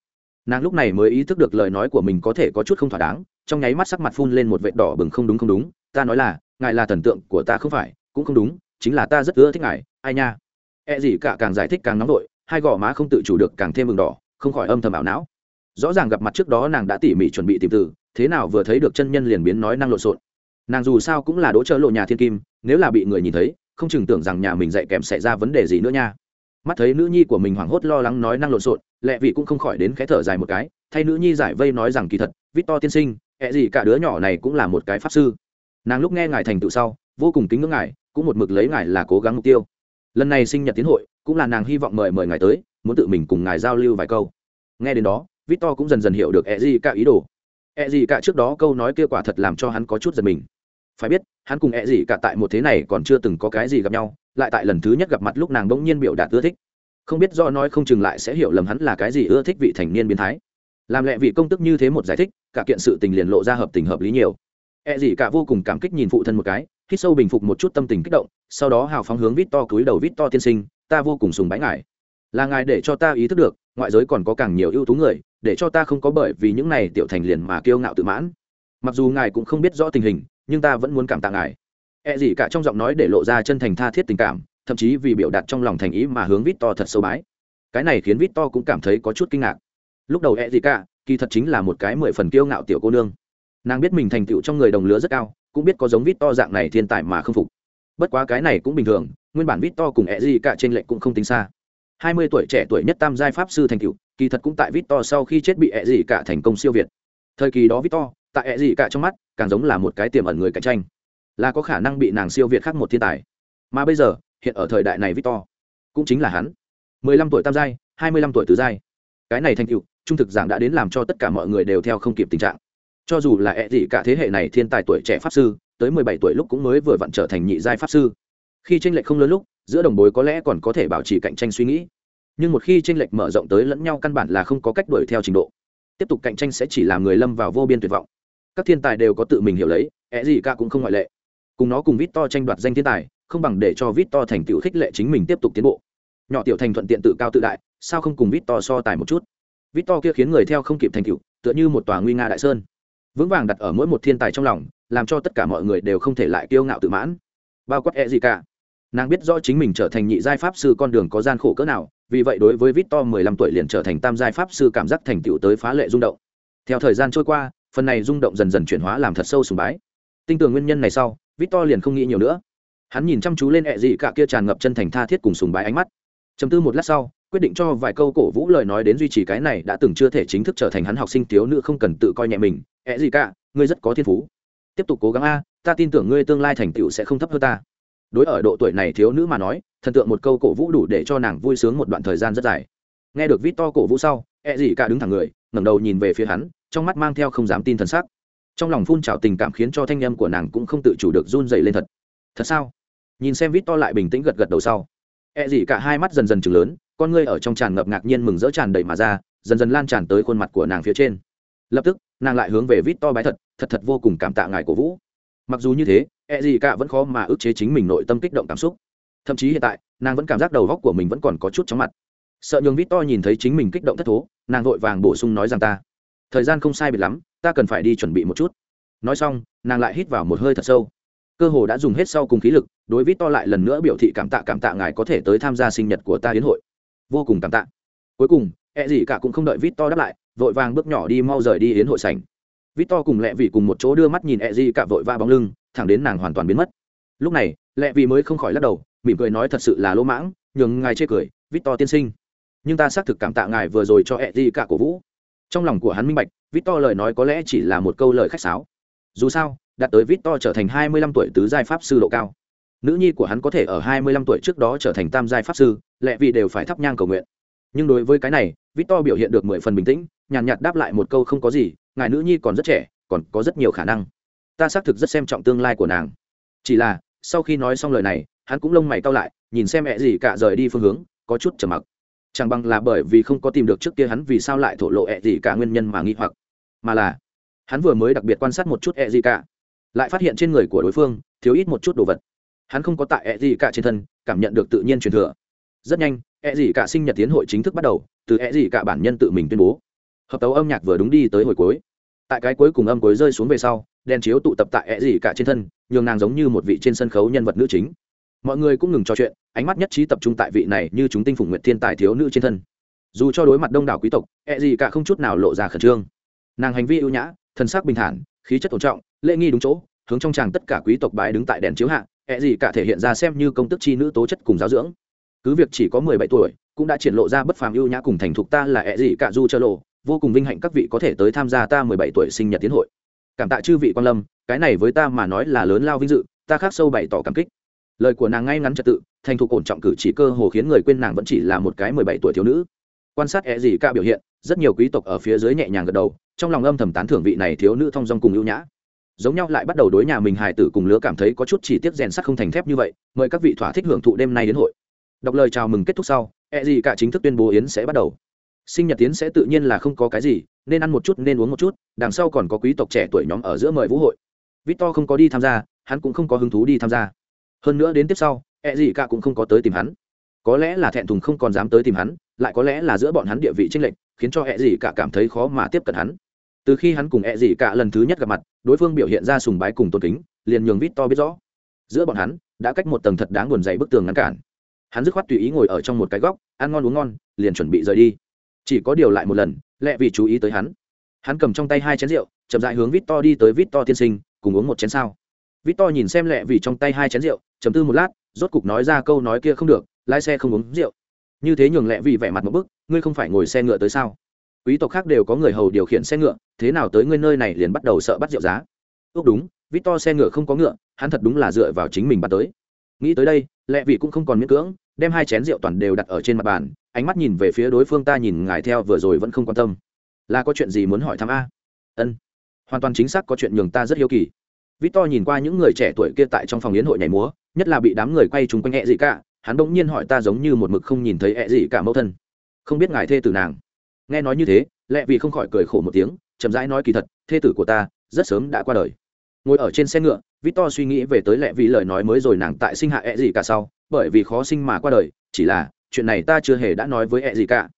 Nàng lúc này mới ý thức được lời nói của mình có thể có chút không thỏa đáng, trong nháy mắt sắc mặt phun lên một vệt đỏ bừng không đúng không đúng ta nói là, ngài là thần tượng của ta không phải, cũng không đúng, chính là ta rất ưa thích ngài, ai nha. E gì cả càng giải thích càng nóng vội, hai gò má không tự chủ được càng thêm mừng đỏ, không khỏi âm thầm ảo não. Rõ ràng gặp mặt trước đó nàng đã tỉ mỉ chuẩn bị tìm từ, thế nào vừa thấy được chân nhân liền biến nói năng lộn xộn. Nàng dù sao cũng là đỗ trợ lộ nhà thiên kim, nếu là bị người nhìn thấy, không chừng tưởng rằng nhà mình dạy kèm xảy ra vấn đề gì nữa nha. Mắt thấy nữ nhi của mình hoảng hốt lo lắng nói năng lộn xộn, lẹ vị cũng không khỏi đến khẽ thở dài một cái, thay nữ nhi giải vây nói rằng kỳ thật, victor tiên sinh ẹ gì cả đứa nhỏ này cũng là một cái pháp sư nàng lúc nghe ngài thành tựu sau, vô cùng kính ngưỡng ngài, cũng một mực lấy ngài là cố gắng mục tiêu. Lần này sinh nhật tiến hội, cũng là nàng hy vọng mời mời ngài tới, muốn tự mình cùng ngài giao lưu vài câu. Nghe đến đó, victor cũng dần dần hiểu được e gì cả ý đồ. E gì cả trước đó câu nói kia quả thật làm cho hắn có chút giật mình. Phải biết, hắn cùng e gì cả tại một thế này còn chưa từng có cái gì gặp nhau, lại tại lần thứ nhất gặp mặt lúc nàng bỗng nhiên biểu đạt ưa thích. Không biết do nói không chừng lại sẽ hiểu lầm hắn là cái gì ưa thích vị thành niên biến thái. Làm lẽ vị công tức như thế một giải thích, cả kiện sự tình liền lộ ra hợp tình hợp lý nhiều. E gì cả vô cùng cảm kích nhìn phụ thân một cái, hít sâu bình phục một chút tâm tình kích động, sau đó hào phóng hướng vít to cúi đầu vít to tiên sinh, ta vô cùng sùng bái ngài. Là ngài để cho ta ý thức được, ngoại giới còn có càng nhiều ưu tú người, để cho ta không có bởi vì những này tiểu thành liền mà kiêu ngạo tự mãn. Mặc dù ngài cũng không biết rõ tình hình, nhưng ta vẫn muốn cảm tạ ngài. E gì cả trong giọng nói để lộ ra chân thành tha thiết tình cảm, thậm chí vì biểu đạt trong lòng thành ý mà hướng vít to thật sâu bái. Cái này khiến vít to cũng cảm thấy có chút kinh ngạc. Lúc đầu E gì cả, kỳ thật chính là một cái mười phần kiêu ngạo tiểu cô nương nàng biết mình thành tựu trong người đồng lứa rất cao, cũng biết có giống vít to dạng này thiên tài mà không phục. Bất quá cái này cũng bình thường, nguyên bản vít to cùng E gì cả trên lệnh cũng không tính xa. Hai mươi tuổi trẻ tuổi nhất tam giai pháp sư thành tựu, kỳ thật cũng tại vít to sau khi chết bị E gì cả thành công siêu việt. Thời kỳ đó vít to, tại E gì cả trong mắt, càng giống là một cái tiềm ẩn người cạnh tranh. Là có khả năng bị nàng siêu việt khác một thiên tài. Mà bây giờ, hiện ở thời đại này victor cũng chính là hắn. Mười lăm tuổi tam giai, hai mươi lăm tuổi tứ giai. Cái này thành tựu, trung thực giảng đã đến làm cho tất cả mọi người đều theo không kịp tình trạng cho dù là ẹ gì cả thế hệ này thiên tài tuổi trẻ pháp sư, tới mười bảy tuổi lúc cũng mới vừa vặn trở thành nhị giai pháp sư. Khi tranh lệch không lớn lúc, giữa đồng bối có lẽ còn có thể bảo trì cạnh tranh suy nghĩ. Nhưng một khi tranh lệch mở rộng tới lẫn nhau căn bản là không có cách đuổi theo trình độ. Tiếp tục cạnh tranh sẽ chỉ làm người lâm vào vô biên tuyệt vọng. Các thiên tài đều có tự mình hiểu lấy, ẹ gì cả cũng không ngoại lệ. Cùng nó cùng vít to tranh đoạt danh thiên tài, không bằng để cho vít to thành tựu khích lệ chính mình tiếp tục tiến bộ. Nhỏ tiểu thành thuận tiện tự cao tự đại, sao không cùng vít to so tài một chút? Vít to kia khiến người theo không kịp thành tựu, tựa như một tòa nguy nga đại sơn vững vàng đặt ở mỗi một thiên tài trong lòng, làm cho tất cả mọi người đều không thể lại kiêu ngạo tự mãn. Bao quát e gì cả nàng biết rõ chính mình trở thành nhị giai pháp sư con đường có gian khổ cỡ nào, vì vậy đối với victor mười lăm tuổi liền trở thành tam giai pháp sư cảm giác thành tựu tới phá lệ rung động. Theo thời gian trôi qua, phần này rung động dần dần chuyển hóa làm thật sâu sùng bái. Tinh tường nguyên nhân này sau, victor liền không nghĩ nhiều nữa. Hắn nhìn chăm chú lên ẹ dị cả kia tràn ngập chân thành tha thiết cùng sùng bái ánh mắt. Chấm tư một lát sau quyết định cho vài câu cổ vũ lời nói đến duy trì cái này đã từng chưa thể chính thức trở thành hắn học sinh thiếu nữ không cần tự coi nhẹ mình. Ẹ gì cả, ngươi rất có thiên phú. Tiếp tục cố gắng a, ta tin tưởng ngươi tương lai thành tựu sẽ không thấp hơn ta. Đối ở độ tuổi này thiếu nữ mà nói, thần tượng một câu cổ vũ đủ để cho nàng vui sướng một đoạn thời gian rất dài. Nghe được vít to cổ vũ sau, ẹ gì cả đứng thẳng người, ngẩng đầu nhìn về phía hắn, trong mắt mang theo không dám tin thần sắc. Trong lòng phun trào tình cảm khiến cho thanh âm của nàng cũng không tự chủ được run dày lên thật. Thật sao? Nhìn xem vít to lại bình tĩnh gật gật đầu sau. E gì cả hai mắt dần dần trừng lớn, con ngươi ở trong tràn ngập ngạc nhiên mừng rỡ tràn đầy mà ra, dần dần lan tràn tới khuôn mặt của nàng phía trên. Lập tức, nàng lại hướng về Victor bái thật thật thật vô cùng cảm tạ ngài cổ vũ. Mặc dù như thế E gì cả vẫn khó mà ức chế chính mình nội tâm kích động cảm xúc. Thậm chí hiện tại, nàng vẫn cảm giác đầu góc của mình vẫn còn có chút chóng mặt. Sợ nhường Victor nhìn thấy chính mình kích động thất thố, nàng vội vàng bổ sung nói rằng ta, thời gian không sai biệt lắm, ta cần phải đi chuẩn bị một chút. Nói xong, nàng lại hít vào một hơi thật sâu cơ hồ đã dùng hết sau cùng khí lực, đối vít to lại lần nữa biểu thị cảm tạ cảm tạ ngài có thể tới tham gia sinh nhật của ta đến hội. Vô cùng cảm tạ. Cuối cùng e gì cả cũng không đợi vít to đáp lại, vội vàng bước nhỏ đi mau rời đi đến hội sảnh. Vít to cùng lẹ vị cùng một chỗ đưa mắt nhìn e gì cả vội va bóng lưng, thẳng đến nàng hoàn toàn biến mất. Lúc này lẹ vị mới không khỏi lắc đầu, mỉm cười nói thật sự là lỗ mãng, nhường ngài chê cười, vít to tiên sinh. Nhưng ta xác thực cảm tạ ngài vừa rồi cho e gì cả cổ vũ. Trong lòng của hắn minh bạch, vít to lời nói có lẽ chỉ là một câu lời khách sáo. Dù sao đạt tới vít to trở thành hai mươi lăm tuổi tứ giai pháp sư độ cao. Nữ nhi của hắn có thể ở hai mươi lăm tuổi trước đó trở thành tam giai pháp sư, lẽ vì đều phải thắp nhang cầu nguyện. Nhưng đối với cái này, victor biểu hiện được mười phần bình tĩnh, nhàn nhạt đáp lại một câu không có gì, ngài nữ nhi còn rất trẻ, còn có rất nhiều khả năng. Ta xác thực rất xem trọng tương lai của nàng. Chỉ là, sau khi nói xong lời này, hắn cũng lông mày cau lại, nhìn xem mẹ gì cả rời đi phương hướng, có chút trầm mặc. Chẳng bằng là bởi vì không có tìm được trước kia hắn vì sao lại thổ lộ ẹ gì cả nguyên nhân mà nghi hoặc. Mà là, hắn vừa mới đặc biệt quan sát một chút ẹ gì cả lại phát hiện trên người của đối phương thiếu ít một chút đồ vật. Hắn không có tại ẹ gì cả trên thân, cảm nhận được tự nhiên truyền thừa. Rất nhanh ẹ gì cả sinh nhật tiến hội chính thức bắt đầu, từ ẹ gì cả bản nhân tự mình tuyên bố. Hợp tấu âm nhạc vừa đúng đi tới hồi cuối. Tại cái cuối cùng âm cuối rơi xuống về sau, đèn chiếu tụ tập tại ẹ gì cả trên thân, nhường nàng giống như một vị trên sân khấu nhân vật nữ chính. Mọi người cũng ngừng trò chuyện, ánh mắt nhất trí tập trung tại vị này như chúng tinh phủng nguyện thiên tài thiếu nữ trên thân. Dù cho đối mặt đông đảo quý tộc ẹ gì cả không chút nào lộ ra khẩn trương. Nàng hành vi ưu nhã, thân sắc bình thản, khí chất tôn trọng lễ nghi đúng chỗ, hướng trong tràng tất cả quý tộc bái đứng tại đèn chiếu hạ, ẹ gì cả thể hiện ra xem như công tức chi nữ tố chất cùng giáo dưỡng. Cứ việc chỉ có mười bảy tuổi, cũng đã triển lộ ra bất phàm ưu nhã cùng thành thục ta là ẹ gì cả du chơ lộ vô cùng vinh hạnh các vị có thể tới tham gia ta mười bảy tuổi sinh nhật tiến hội. Cảm tạ chư vị quan lâm, cái này với ta mà nói là lớn lao vinh dự, ta khác sâu bày tỏ cảm kích. Lời của nàng ngay ngắn trật tự, thành thục ổn trọng cử chỉ cơ hồ khiến người quên nàng vẫn chỉ là một cái mười bảy tuổi thiếu nữ. Quan sát ẹ gì cả biểu hiện, rất nhiều quý tộc ở phía dưới nhẹ nhàng gật đầu, trong lòng âm thầm tán thưởng vị này thiếu nữ thong dong cùng ưu nhã giống nhau lại bắt đầu đối nhà mình hài tử cùng lứa cảm thấy có chút chỉ tiết rèn sắt không thành thép như vậy, mời các vị thỏa thích hưởng thụ đêm nay đến hội. Đọc lời chào mừng kết thúc sau e gì cả chính thức tuyên bố yến sẽ bắt đầu. Sinh nhật tiến sẽ tự nhiên là không có cái gì, nên ăn một chút, nên uống một chút, đằng sau còn có quý tộc trẻ tuổi nhóm ở giữa mời vũ hội. Victor không có đi tham gia, hắn cũng không có hứng thú đi tham gia. Hơn nữa đến tiếp sau e gì cả cũng không có tới tìm hắn. Có lẽ là thẹn thùng không còn dám tới tìm hắn, lại có lẽ là giữa bọn hắn địa vị tranh lệch, khiến cho e gì cả cảm thấy khó mà tiếp cận hắn từ khi hắn cùng e ẹ dị cả lần thứ nhất gặp mặt, đối phương biểu hiện ra sùng bái cùng tôn kính, liền nhường vít to biết rõ. Giữa bọn hắn, đã cách một tầng thật đáng buồn dày bức tường ngăn cản. Hắn dứt khoát tùy ý ngồi ở trong một cái góc, ăn ngon uống ngon, liền chuẩn bị rời đi. Chỉ có điều lại một lần, lẹ vì chú ý tới hắn. Hắn cầm trong tay hai chén rượu, chậm dại hướng vít to đi tới vít to tiên sinh, cùng uống một chén sao vít to nhìn xem lẹ vì trong tay hai chén rượu chấm tư một lát, rốt cục nói ra câu nói kia không được, lái xe không uống rượu. Như thế nhường lẹ vì vẻ mặt một bức, ngươi không phải ngồi xe ngựa tới sao? Quý tộc khác đều có người hầu điều khiển xe ngựa, thế nào tới ngươi nơi này liền bắt đầu sợ bắt rượu giá. Ước đúng, victor xe ngựa không có ngựa, hắn thật đúng là dựa vào chính mình bắt tới. Nghĩ tới đây, lẹ vị cũng không còn miễn cưỡng, đem hai chén rượu toàn đều đặt ở trên mặt bàn, ánh mắt nhìn về phía đối phương ta nhìn ngài theo vừa rồi vẫn không quan tâm. Là có chuyện gì muốn hỏi thăm a? Ân. Hoàn toàn chính xác có chuyện nhường ta rất hiếu kỳ. Victor nhìn qua những người trẻ tuổi kia tại trong phòng yến hội nhảy múa, nhất là bị đám người quay chung quanh hẹ gì cả, hắn bỗng nhiên hỏi ta giống như một mực không nhìn thấy hẹ gì cả mẫu thân. Không biết ngài thê tử nàng nghe nói như thế lẹ vì không khỏi cười khổ một tiếng, chậm rãi nói kỳ thật, thê tử của ta, rất sớm đã qua đời. Ngồi ở trên xe ngựa, victor suy nghĩ về tới lẹ vì lời nói mới rồi nàng tại sinh hạ ẹ gì cả sau, bởi vì khó sinh mà qua đời, chỉ là, chuyện này ta chưa hề đã nói với ẹ gì cả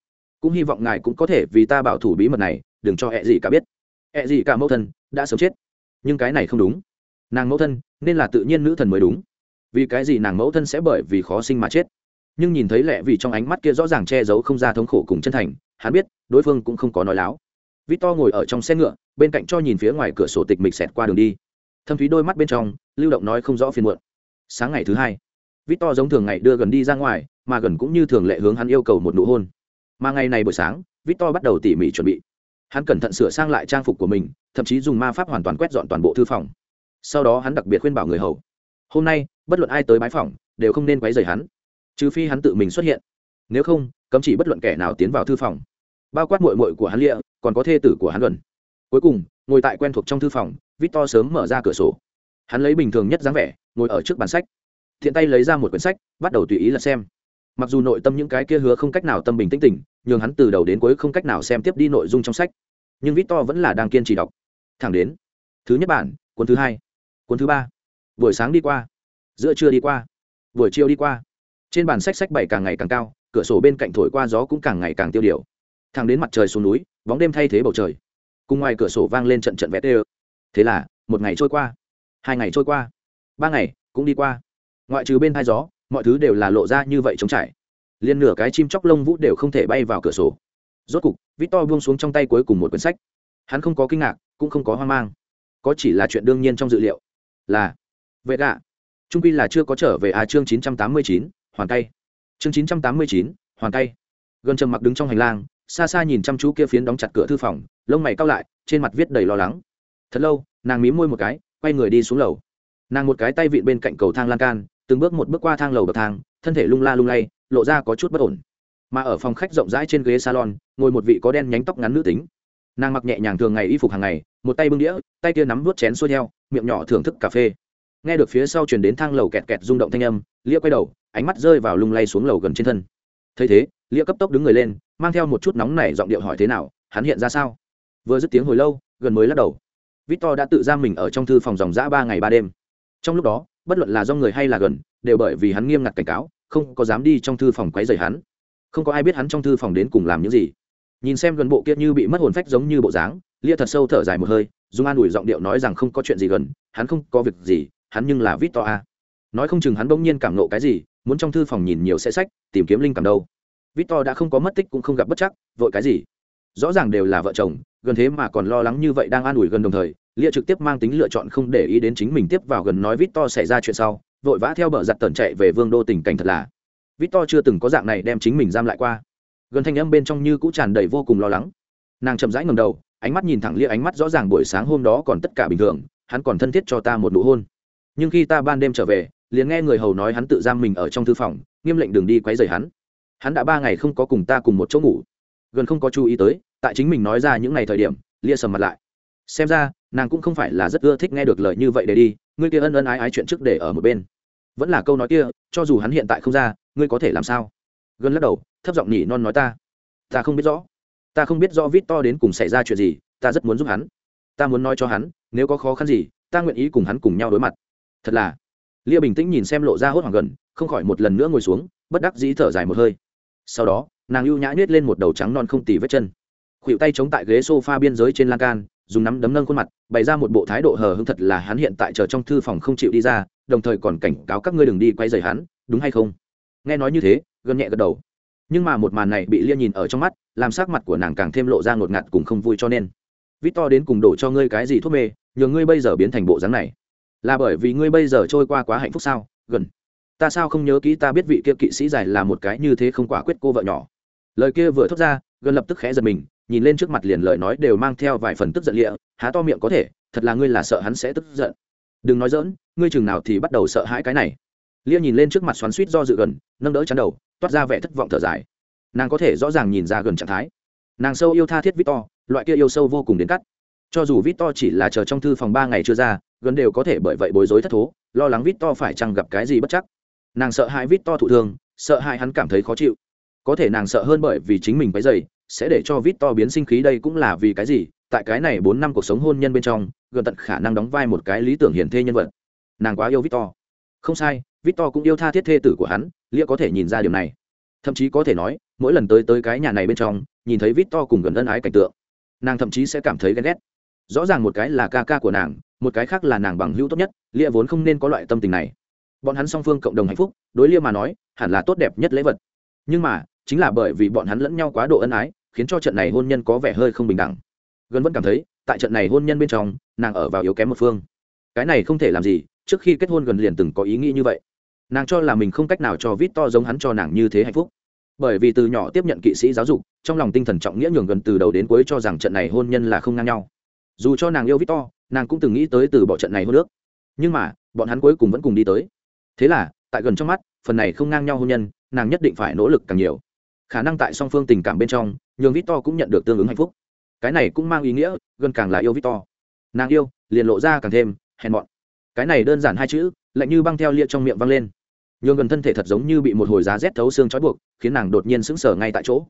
cũng hy vọng ngài cũng có thể vì ta bảo thủ bí mật này, đừng cho ẹ gì cả biết. Ẹ gì cả mẫu thân, đã sớm chết. Nhưng cái này không đúng. Nàng mẫu thân, nên là tự nhiên nữ thần mới đúng. Vì cái gì nàng mẫu thân sẽ bởi vì khó sinh mà chết? Nhưng nhìn thấy lẹ vì trong ánh mắt kia rõ ràng che giấu không ra thống khổ cùng chân thành hắn biết, đối phương cũng không có nói láo. Victor ngồi ở trong xe ngựa, bên cạnh cho nhìn phía ngoài cửa sổ tịch mịch xẹt qua đường đi. Thâm thúy đôi mắt bên trong, lưu động nói không rõ phiền muộn. Sáng ngày thứ hai, victor giống thường ngày đưa gần đi ra ngoài, mà gần cũng như thường lệ hướng hắn yêu cầu một nụ hôn. Mà ngày này buổi sáng, victor bắt đầu tỉ mỉ chuẩn bị. Hắn cẩn thận sửa sang lại trang phục của mình, thậm chí dùng ma pháp hoàn toàn quét dọn toàn bộ thư phòng. Sau đó hắn đặc biệt khuyên bảo người hầu, hôm nay, bất luận ai tới bái phòng đều không nên quấy rầy hắn, trừ phi hắn tự mình xuất hiện. Nếu không, cấm chỉ bất luận kẻ nào tiến vào thư phòng bao quát mội mội của hắn lịa, còn có thê tử của hắn luận. Cuối cùng, ngồi tại quen thuộc trong thư phòng, victor sớm mở ra cửa sổ. Hắn lấy bình thường nhất dáng vẻ, ngồi ở trước bàn sách. Thiện tay lấy ra một quyển sách, bắt đầu tùy ý là xem. Mặc dù nội tâm những cái kia hứa không cách nào tâm bình tĩnh tỉnh, nhường hắn từ đầu đến cuối không cách nào xem tiếp đi nội dung trong sách. Nhưng victor vẫn là đang kiên trì đọc. Thẳng đến, thứ nhất bản, cuốn thứ hai, cuốn thứ ba. Buổi sáng đi qua, giữa trưa đi qua, buổi chiều đi qua. Trên bàn sách sách bảy càng ngày càng cao, cửa sổ bên cạnh thổi qua gió cũng càng ngày càng tiêu điều thẳng đến mặt trời xuống núi, bóng đêm thay thế bầu trời. Cùng ngoài cửa sổ vang lên trận trận vét đê thế là, một ngày trôi qua, hai ngày trôi qua, ba ngày cũng đi qua. Ngoại trừ bên hai gió, mọi thứ đều là lộ ra như vậy trống trải. Liền nửa cái chim chóc lông vũ đều không thể bay vào cửa sổ. Rốt cục, victor buông xuống trong tay cuối cùng một quyển sách. Hắn không có kinh ngạc, cũng không có hoang mang. Có chỉ là chuyện đương nhiên trong dự liệu. Là, vệ gạ. Trung pi là chưa có trở về à chương chín trăm tám mươi chín, hoàn tay. Chương chín trăm tám mươi chín, hoàn tay. Gần trầm mặc đứng trong hành lang xa xa nhìn chăm chú kia phiến đóng chặt cửa thư phòng, lông mày cao lại, trên mặt viết đầy lo lắng. Thật lâu, nàng mí môi một cái, quay người đi xuống lầu. Nàng một cái tay vịn bên cạnh cầu thang lan can, từng bước một bước qua thang lầu bậc thang, thân thể lung la lung lay, lộ ra có chút bất ổn. Mà ở phòng khách rộng rãi trên ghế salon, ngồi một vị có đen nhánh tóc ngắn nữ tính. Nàng mặc nhẹ nhàng thường ngày y phục hàng ngày, một tay bưng đĩa, tay kia nắm vút chén xuôi theo miệng nhỏ thưởng thức cà phê. Nghe được phía sau chuyển đến thang lầu kẹt kẹt rung động thanh âm, lia quay đầu, ánh mắt rơi vào lung lay xuống lầu gần trên thân. Thấy thế lia cấp tốc đứng người lên, mang theo một chút nóng này giọng điệu hỏi thế nào, hắn hiện ra sao? Vừa dứt tiếng hồi lâu, gần mới lắc đầu. Victor đã tự giam mình ở trong thư phòng dòng giã ba ngày ba đêm. Trong lúc đó, bất luận là do người hay là gần, đều bởi vì hắn nghiêm ngặt cảnh cáo, không có dám đi trong thư phòng quấy rầy hắn. Không có ai biết hắn trong thư phòng đến cùng làm những gì. Nhìn xem gần bộ kia như bị mất hồn phách giống như bộ dáng, lia thật sâu thở dài một hơi dung an ủi giọng điệu nói rằng không có chuyện gì gần, hắn không có việc gì, hắn nhưng là vít to a à. nói không chừng hắn bỗng nhiên cảm nộ cái gì, muốn trong thư phòng nhìn nhiều sẽ sách, tìm kiếm linh cảm đâu. Victor đã không có mất tích cũng không gặp bất chắc, vội cái gì? Rõ ràng đều là vợ chồng, gần thế mà còn lo lắng như vậy đang an ủi gần đồng thời, lia trực tiếp mang tính lựa chọn không để ý đến chính mình tiếp vào gần nói Victor xảy ra chuyện sau, vội vã theo bờ giặt tần chạy về vương đô tình cảnh thật là. Victor chưa từng có dạng này đem chính mình giam lại qua. Gần thanh âm bên trong như cũng tràn đầy vô cùng lo lắng. Nàng chậm rãi ngẩng đầu, ánh mắt nhìn thẳng lia, ánh mắt rõ ràng buổi sáng hôm đó còn tất cả bình thường, hắn còn thân thiết cho ta một nụ hôn. Nhưng khi ta ban đêm trở về, liền nghe người hầu nói hắn tự giam mình ở trong thư phòng, nghiêm lệnh đường đi quấy rầy hắn hắn đã ba ngày không có cùng ta cùng một chỗ ngủ. Gần không có chú ý tới, tại chính mình nói ra những ngày thời điểm, lia sầm mặt lại. Xem ra, nàng cũng không phải là rất ưa thích nghe được lời như vậy để đi, ngươi kia ân ân ái ái chuyện trước để ở một bên. Vẫn là câu nói kia, cho dù hắn hiện tại không ra, ngươi có thể làm sao? Gần lắc đầu, thấp giọng nhỉ non nói ta. Ta không biết rõ. Ta không biết rõ vít to đến cùng xảy ra chuyện gì, ta rất muốn giúp hắn. Ta muốn nói cho hắn, nếu có khó khăn gì, ta nguyện ý cùng hắn cùng nhau đối mặt. Thật là. Lia bình tĩnh nhìn xem lộ ra hốt hoảng gần, không khỏi một lần nữa ngồi xuống, bất đắc dĩ thở dài một hơi sau đó, nàng ưu nhã nhét lên một đầu trắng non không tì vết chân. Khuỵu tay chống tại ghế s o f a biên giới trên lan can, dùng nắm đấm nâng khuôn mặt, bày ra một bộ thái độ hờ hững thật là hắn hiện tại chờ trong thư phòng không chịu đi ra, đồng thời còn cảnh cáo các ngươi đừng đi quay dày hắn, đúng hay không? Nghe nói như thế gần nhẹ gật đầu. Nhưng mà một màn này bị lia nhìn ở trong mắt, làm sắc mặt của nàng càng thêm lộ ra ngột ngạt cùng không vui cho nên. Vít to đến cùng đổ cho ngươi cái gì thuốc mê, nhờ ngươi bây giờ biến thành bộ dáng này. Là bởi vì ngươi bây giờ trôi qua quá hạnh phúc sao? Gần ta sao không nhớ kỹ ta biết vị kia kỵ sĩ dài là một cái như thế không quả quyết cô vợ nhỏ. Lời kia vừa thốt ra gần lập tức khẽ giật mình, nhìn lên trước mặt liền lời nói đều mang theo vài phần tức giận lịa, há to miệng có thể, thật là ngươi là sợ hắn sẽ tức giận. Đừng nói dỡn ngươi chừng nào thì bắt đầu sợ hãi cái này. Lia nhìn lên trước mặt xoắn suýt do dự gần, nâng đỡ chắn đầu, toát ra vẻ thất vọng thở dài. Nàng có thể rõ ràng nhìn ra gần trạng thái. Nàng sâu yêu tha thiết victor, loại kia yêu sâu vô cùng đến cắt. Cho dù victor chỉ là chờ trong thư phòng ba ngày chưa ra, gần đều có thể bởi vậy bối rối thất thố, lo lắng victor phải chăng gặp cái gì bất chắc nàng sợ hãi victor thụ thương, sợ hãi hắn cảm thấy khó chịu. Có thể nàng sợ hơn bởi vì chính mình bấy dày sẽ để cho victor biến sinh khí đây cũng là vì cái gì? Tại cái này bốn năm cuộc sống hôn nhân bên trong, gần tận khả năng đóng vai một cái lý tưởng hiển thê nhân vật. Nàng quá yêu victor không sai victor cũng yêu tha thiết thê tử của hắn, lia có thể nhìn ra điều này. Thậm chí có thể nói, mỗi lần tới tới cái nhà này bên trong, nhìn thấy victor cùng gần ân ái cảnh tượng, nàng thậm chí sẽ cảm thấy ghen ghét. Rõ ràng một cái là ca ca của nàng, một cái khác là nàng bằng hữu tốt nhất, lia vốn không nên có loại tâm tình này bọn hắn song phương cộng đồng hạnh phúc, đối lia mà nói, hẳn là tốt đẹp nhất lễ vật. Nhưng mà, chính là bởi vì bọn hắn lẫn nhau quá độ ân ái, khiến cho trận này hôn nhân có vẻ hơi không bình đẳng. Gần vẫn cảm thấy, tại trận này hôn nhân bên trong, nàng ở vào yếu kém một phương. Cái này không thể làm gì, trước khi kết hôn gần liền từng có ý nghĩ như vậy. Nàng cho là mình không cách nào cho vít to giống hắn cho nàng như thế hạnh phúc. Bởi vì từ nhỏ tiếp nhận kỵ sĩ giáo dục, trong lòng tinh thần trọng nghĩa nhường gần từ đầu đến cuối cho rằng trận này hôn nhân là không ngang nhau. Dù cho nàng yêu vít to, nàng cũng từng nghĩ tới từ bỏ trận này hôn nước nhưng mà, bọn hắn cuối cùng vẫn cùng đi tới thế là, tại gần trong mắt, phần này không ngang nhau hôn nhân, nàng nhất định phải nỗ lực càng nhiều. Khả năng tại song phương tình cảm bên trong, nhường vít to cũng nhận được tương ứng hạnh phúc. Cái này cũng mang ý nghĩa, gần càng là yêu vít to nàng yêu, liền lộ ra càng thêm hèn mọn. Cái này đơn giản hai chữ, lạnh như băng theo lia trong miệng văng lên. Nhường gần thân thể thật giống như bị một hồi giá rét thấu xương trói buộc, khiến nàng đột nhiên sững sờ ngay tại chỗ.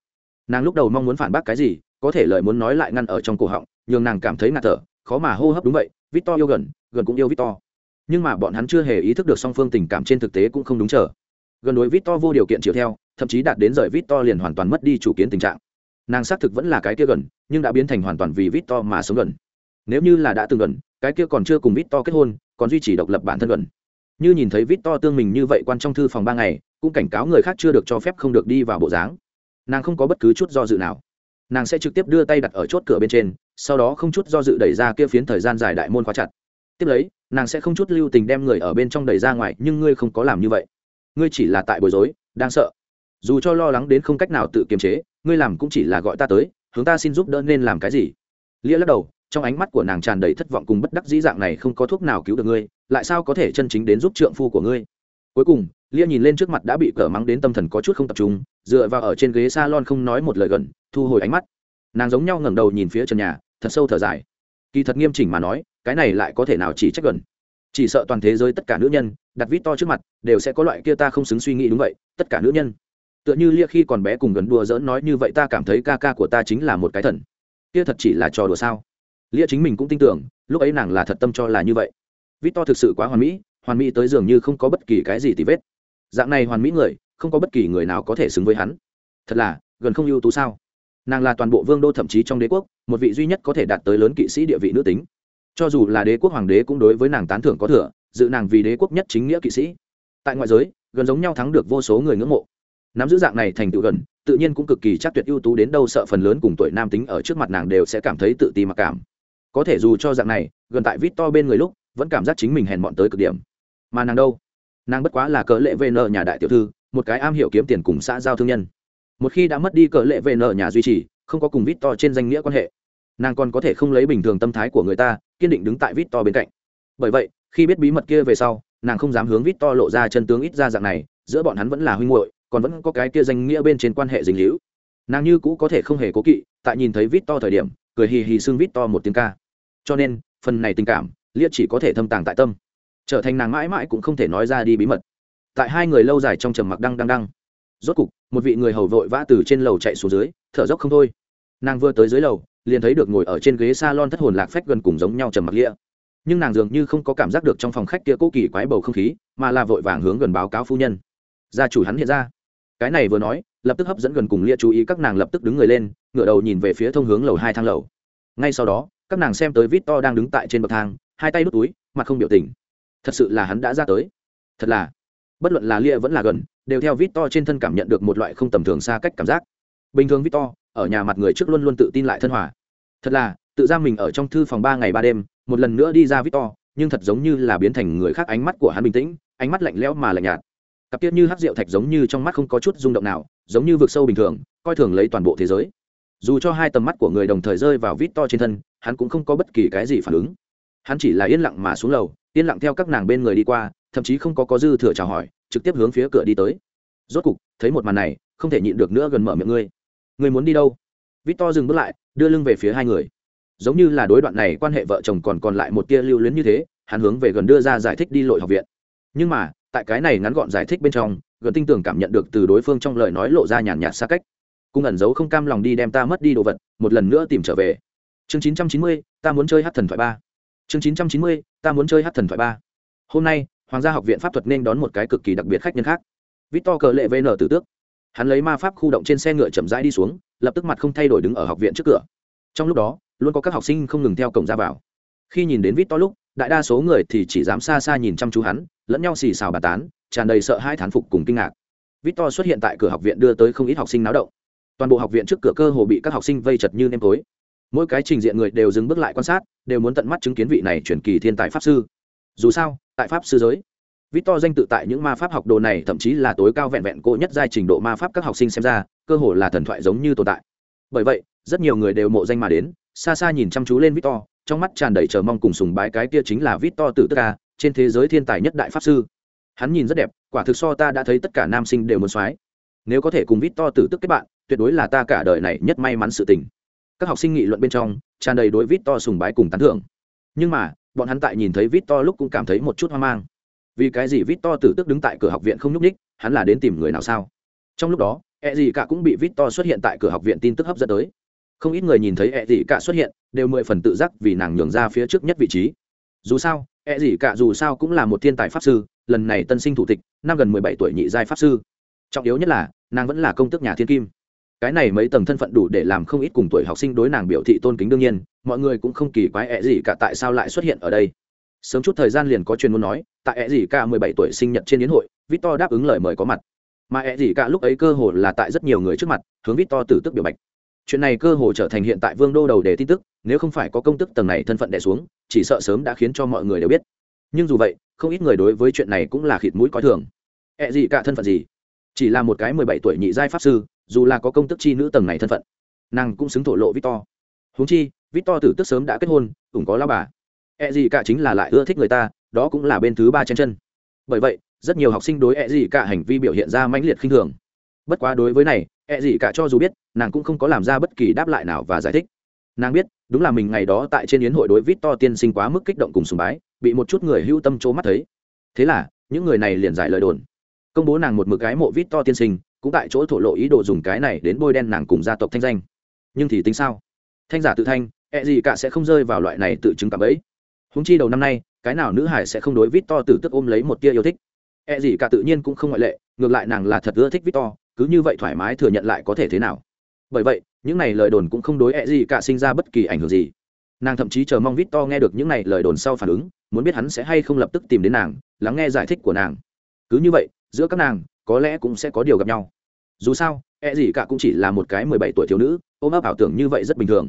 Nàng lúc đầu mong muốn phản bác cái gì, có thể lời muốn nói lại ngăn ở trong cổ họng, nhường nàng cảm thấy ngạt thở, khó mà hô hấp đúng vậy, victor yêu gần gần cũng yêu victor nhưng mà bọn hắn chưa hề ý thức được song phương tình cảm trên thực tế cũng không đúng trở gần đối victor vô điều kiện chiều theo, thậm chí đạt đến rời victor liền hoàn toàn mất đi chủ kiến tình trạng. Nàng xác thực vẫn là cái kia gần, nhưng đã biến thành hoàn toàn vì victor mà sống gần. Nếu như là đã từng gần, cái kia còn chưa cùng victor kết hôn, còn duy trì độc lập bản thân gần. Như nhìn thấy vít to tương mình như vậy quan trong thư phòng ba ngày, cũng cảnh cáo người khác chưa được cho phép không được đi vào bộ dáng. Nàng không có bất cứ chút do dự nào. Nàng sẽ trực tiếp đưa tay đặt ở chốt cửa bên trên, sau đó không chút do dự đẩy ra kia phiến thời gian dài đại môn khóa chặt tiếp lấy, nàng sẽ không chút lưu tình đem người ở bên trong đẩy ra ngoài, nhưng ngươi không có làm như vậy. Ngươi chỉ là tại bối rối, đang sợ. Dù cho lo lắng đến không cách nào tự kiềm chế, ngươi làm cũng chỉ là gọi ta tới, hướng ta xin giúp đỡ nên làm cái gì? Lia lắc đầu, trong ánh mắt của nàng tràn đầy thất vọng cùng bất đắc dĩ dạng này không có thuốc nào cứu được ngươi, lại sao có thể chân chính đến giúp trượng phu của ngươi? Cuối cùng, lia nhìn lên trước mặt đã bị cờ mắng đến tâm thần có chút không tập trung, dựa vào ở trên ghế s a lon không nói một lời gần, thu hồi ánh mắt. Nàng giống nhau ngẩng đầu nhìn phía trần nhà, thật sâu thở dài. Kỳ thật nghiêm chỉnh mà nói cái này lại có thể nào chỉ trách gần? Chỉ sợ toàn thế giới tất cả nữ nhân, đặt vít to trước mặt, đều sẽ có loại kia ta không xứng suy nghĩ đúng vậy, tất cả nữ nhân. Tựa như lia khi còn bé cùng gần đùa dỡn nói như vậy ta cảm thấy ca ca của ta chính là một cái thần. Kia thật chỉ là trò đùa sao? Lia chính mình cũng tin tưởng, lúc ấy nàng là thật tâm cho là như vậy. Vít to thực sự quá hoàn mỹ hoàn mỹ tới dường như không có bất kỳ cái gì tì vết. Dạng này hoàn mỹ người, không có bất kỳ người nào có thể xứng với hắn. Thật là, gần không ưu tú sao? Nàng là toàn bộ vương đô thậm chí trong đế quốc, một vị duy nhất có thể đạt tới lớn kỵ sĩ địa vị nữ tính cho dù là đế quốc hoàng đế cũng đối với nàng tán thưởng có thừa, dự nàng vì đế quốc nhất chính nghĩa kỵ sĩ. Tại ngoại giới, gần giống nhau thắng được vô số người ngưỡng mộ. Nắm giữ dạng này thành tựu gần, tự nhiên cũng cực kỳ chắc tuyệt ưu tú đến đâu sợ phần lớn cùng tuổi nam tính ở trước mặt nàng đều sẽ cảm thấy tự ti mặc cảm. Có thể dù cho dạng này, gần tại vít to bên người lúc, vẫn cảm giác chính mình hèn mọn tới cực điểm. Mà nàng đâu? Nàng bất quá là cỡ lệ vn nhà đại tiểu thư, một cái am hiểu kiếm tiền cùng xã giao thương nhân. Một khi đã mất đi cỡ lệ vn nhà duy trì, không có cùng vít to trên danh nghĩa quan hệ, nàng còn có thể không lấy bình thường tâm thái của người ta kiên định đứng tại vít to bên cạnh. Bởi vậy, khi biết bí mật kia về sau, nàng không dám hướng vít to lộ ra chân tướng ít ra dạng này, giữa bọn hắn vẫn là huynh hội còn vẫn có cái kia danh nghĩa bên trên quan hệ dình hữu nàng như cũ có thể không hề cố kỵ, tại nhìn thấy vít to thời điểm, cười hì hì xưng vít to một tiếng ca. Cho nên, phần này tình cảm lia chỉ có thể thâm tàng tại tâm. Trở thành nàng mãi mãi cũng không thể nói ra đi bí mật. Tại hai người lâu dài trong trầm mặc đăng đăng đăng, rốt cục, một vị người hầu vội vã từ trên lầu chạy xuống dưới, thở dốc không thôi. Nàng vừa tới dưới lầu liền thấy được ngồi ở trên ghế s a lon thất hồn lạc phách gần cùng giống nhau trầm mặc lia. Nhưng nàng dường như không có cảm giác được trong phòng khách kia cố kỳ quái bầu không khí, mà là vội vàng hướng gần báo cáo phu nhân. Gia chủ hắn hiện ra. Cái này vừa nói, lập tức hấp dẫn gần cùng lia chú ý các nàng lập tức đứng người lên, ngửa đầu nhìn về phía thông hướng lầu hai thang lầu. Ngay sau đó, các nàng xem tới vít to đang đứng tại trên bậc thang, hai tay đút túi, mặt không biểu tình. Thật sự là hắn đã ra tới. Thật là. Bất luận là lia vẫn là gần, đều theo vít to trên thân cảm nhận được một loại không tầm thường xa cách cảm giác. Bình thường vít to ở nhà mặt người trước luôn luôn tự tin lại thân hòa. Thật là, tự ra mình ở trong thư phòng ba ngày ba đêm, một lần nữa đi ra vít to nhưng thật giống như là biến thành người khác ánh mắt của hắn bình tĩnh, ánh mắt lạnh lẽo mà lạnh nhạt. Cặp tiết như hát rượu thạch giống như trong mắt không có chút rung động nào, giống như vực sâu bình thường, coi thường lấy toàn bộ thế giới. Dù cho hai tầm mắt của người đồng thời rơi vào vít to trên thân, hắn cũng không có bất kỳ cái gì phản ứng. Hắn chỉ là yên lặng mà xuống lầu, yên lặng theo các nàng bên người đi qua, thậm chí không có có dư thừa chào hỏi, trực tiếp hướng phía cửa đi tới. Rốt cục, thấy một màn này, không thể nhịn được nữa gần mở miệng ngươi ngươi muốn đi đâu? Vít to dừng bước lại, đưa lưng về phía hai người. Giống như là đối đoạn này, quan hệ vợ chồng còn còn lại một tia lưu luyến như thế, hắn hướng về gần đưa ra giải thích đi lội học viện. Nhưng mà, tại cái này ngắn gọn giải thích bên trong, gần tinh tưởng cảm nhận được từ đối phương trong lời nói lộ ra nhàn nhạt xa cách. Cung ẩn giấu không cam lòng đi đem ta mất đi đồ vật, một lần nữa tìm trở về. Chương chín trăm chín mươi, ta muốn chơi hát thần thoại ba. Chương chín trăm chín mươi, ta muốn chơi hát thần thoại ba. Hôm nay, hoàng gia học viện pháp thuật nên đón một cái cực kỳ đặc biệt khách nhân khác. Victor cờ lệ vn tử tước hắn lấy ma pháp khu động trên xe ngựa chậm rãi đi xuống, lập tức mặt không thay đổi đứng ở học viện trước cửa. Trong lúc đó, luôn có các học sinh không ngừng theo cổng ra vào. Khi nhìn đến Vít To lúc, đại đa số người thì chỉ dám xa xa nhìn chăm chú hắn, lẫn nhau xì xào bà tán, tràn đầy sợ hai thán phục cùng kinh ngạc. Vít To xuất hiện tại cửa học viện đưa tới không ít học sinh náo động. Toàn bộ học viện trước cửa cơ hồ bị các học sinh vây chật như nêm tối. Mỗi cái trình diện người đều dừng bước lại quan sát, đều muốn tận mắt chứng kiến vị này chuyển kỳ thiên tài pháp sư. Dù sao, tại pháp sư giới Victor danh tự tại những ma pháp học đồ này thậm chí là tối cao vẹn vẹn cô nhất giai trình độ ma pháp các học sinh xem ra, cơ hồ là thần thoại giống như tồn tại. Bởi vậy, rất nhiều người đều mộ danh mà đến, xa xa nhìn chăm chú lên Victor, trong mắt tràn đầy chờ mong cùng sùng bái cái kia chính là Victor tự tức ca, trên thế giới thiên tài nhất đại pháp sư. Hắn nhìn rất đẹp, quả thực so ta đã thấy tất cả nam sinh đều muốn soái. Nếu có thể cùng Victor tự tức kết bạn, tuyệt đối là ta cả đời này nhất may mắn sự tình. Các học sinh nghị luận bên trong, tràn đầy đối Victor sùng bái cùng tán thưởng. Nhưng mà, bọn hắn tại nhìn thấy Victor lúc cũng cảm thấy một chút hoang mang vì cái gì vít to tử tức đứng tại cửa học viện không nhúc ních hắn là đến tìm người nào sao? Trong lúc đó e gì cả cũng bị vít to xuất hiện tại cửa học viện tin tức hấp dẫn tới. Không ít người nhìn thấy e gì cả xuất hiện, đều mười phần tự giác vì nàng nhường ra phía trước nhất vị trí. Dù sao e gì cả dù sao cũng là một thiên tài pháp sư, lần này tân sinh thủ tịch, năm gần mười bảy tuổi nhị giai pháp sư. Trọng yếu nhất là, nàng vẫn là công tước nhà thiên kim. Cái này mấy tầng thân phận đủ để làm không ít cùng tuổi học sinh đối nàng biểu thị tôn kính đương nhiên, mọi người cũng không kỳ quái e ẹ gì cả tại sao lại xuất hiện ở đây. Sớm chút thời gian liền có chuyên muốn nói tại ẹ gì cả mười bảy tuổi sinh nhật trên yến hội, victor đáp ứng lời mời có mặt. Mà ẹ gì cả lúc ấy cơ hồ là tại rất nhiều người trước mặt, hướng victor tử tức biểu bạch. Chuyện này cơ hồ trở thành hiện tại vương đô đầu đề tin tức, nếu không phải có công tức tầng này thân phận đẻ xuống, chỉ sợ sớm đã khiến cho mọi người đều biết. Nhưng dù vậy, không ít người đối với chuyện này cũng là khịt mũi coi thường. Ẹ gì cả thân phận gì? Chỉ là một cái mười bảy tuổi nhị giai pháp sư, dù là có công tức chi nữ tầng này thân phận, nàng cũng xứng thổ lộ victor. Huống chi, victor tử tức sớm đã kết hôn, cũng có lao bà. Ẹ gì cả chính là lại ưa thích người ta đó cũng là bên thứ ba trên chân. Bởi vậy, rất nhiều học sinh đối e gì cả hành vi biểu hiện ra mãnh liệt khinh thường. Bất quá đối với này e gì cả cho dù biết, nàng cũng không có làm ra bất kỳ đáp lại nào và giải thích. Nàng biết, đúng là mình ngày đó tại trên yến hội đối vít to tiên sinh quá mức kích động cùng sùng bái, bị một chút người hưu tâm chỗ mắt thấy. Thế là, những người này liền giải lời đồn. Công bố nàng một mực gái mộ vít to tiên sinh, cũng tại chỗ thổ lộ ý đồ dùng cái này đến bôi đen nàng cùng gia tộc thanh danh. Nhưng thì tính sao? Thanh giả tự thanh e gì cả sẽ không rơi vào loại này tự chứng cảm ấy húng chi đầu năm nay, cái nào nữ hải sẽ không đối vít to từ tức ôm lấy một tia yêu thích? E gì cả tự nhiên cũng không ngoại lệ, ngược lại nàng là thật ưa thích vít to cứ như vậy thoải mái thừa nhận lại có thể thế nào? Bởi vậy, những này lời đồn cũng không đối e gì cả sinh ra bất kỳ ảnh hưởng gì. Nàng thậm chí chờ mong vít to nghe được những này lời đồn sau phản ứng, muốn biết hắn sẽ hay không lập tức tìm đến nàng, lắng nghe giải thích của nàng. Cứ như vậy, giữa các nàng, có lẽ cũng sẽ có điều gặp nhau. Dù sao e gì cả cũng chỉ là một cái mười bảy tuổi thiếu nữ, ôm ấp ảo tưởng như vậy rất bình thường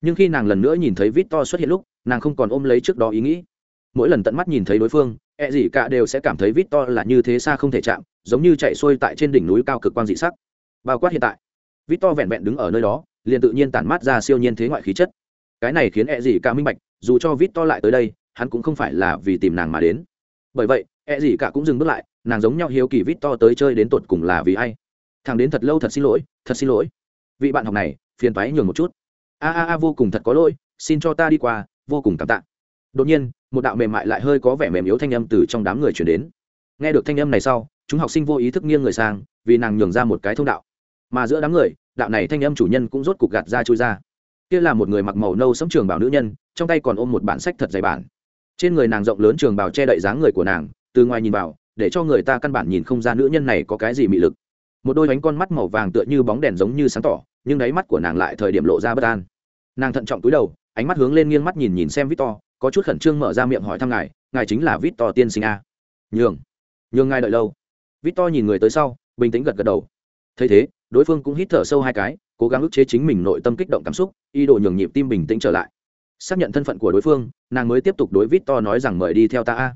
nhưng khi nàng lần nữa nhìn thấy vít to xuất hiện lúc, nàng không còn ôm lấy trước đó ý nghĩ. Mỗi lần tận mắt nhìn thấy đối phương e ẹ gì cả đều sẽ cảm thấy vít to là như thế xa không thể chạm, giống như chạy xuôi tại trên đỉnh núi cao cực quang dị sắc. Bao quát hiện tại vít to vẹn vẹn đứng ở nơi đó, liền tự nhiên tản mát ra siêu nhiên thế ngoại khí chất. Cái này khiến e ẹ gì cả minh bạch, dù cho vít to lại tới đây, hắn cũng không phải là vì tìm nàng mà đến. Bởi vậy e ẹ gì cả cũng dừng bước lại, nàng giống nhau hiếu kỳ vít to tới chơi đến tột cùng là vì ai. Thằng đến thật lâu thật xin lỗi, thật xin lỗi. Vị bạn học này, phiền toái nhường một chút a a a, vô cùng thật có lỗi, xin cho ta đi qua, vô cùng cảm tạ. Đột nhiên, một đạo mềm mại lại hơi có vẻ mềm yếu thanh âm từ trong đám người chuyển đến. Nghe được thanh âm này sau, chúng học sinh vô ý thức nghiêng người sang, vì nàng nhường ra một cái thông đạo. Mà giữa đám người, đạo này thanh âm chủ nhân cũng rốt cục gạt ra chui ra. Kia là một người mặc màu nâu sẫm trường bảo nữ nhân, trong tay còn ôm một bản sách thật dày bản. Trên người nàng rộng lớn trường bảo che đậy dáng người của nàng, từ ngoài nhìn vào, để cho người ta căn bản nhìn không ra nữ nhân này có cái gì mị lực. Một đôi bánh con mắt màu vàng tựa như bóng đèn giống như sáng tỏ nhưng đáy mắt của nàng lại thời điểm lộ ra bất an. Nàng thận trọng túi đầu, ánh mắt hướng lên nghiêng mắt nhìn nhìn xem victor, có chút khẩn trương mở ra miệng hỏi thăm ngài ngài chính là victor tiên sinh a. Nhường nhường ngài đợi lâu. Victor nhìn người tới sau, bình tĩnh gật gật đầu. Thấy thế, đối phương cũng hít thở sâu hai cái, cố gắng ức chế chính mình nội tâm kích động cảm xúc y đồ nhường nhịp tim bình tĩnh trở lại. Xác nhận thân phận của đối phương, nàng mới tiếp tục đối victor nói rằng mời đi theo ta a.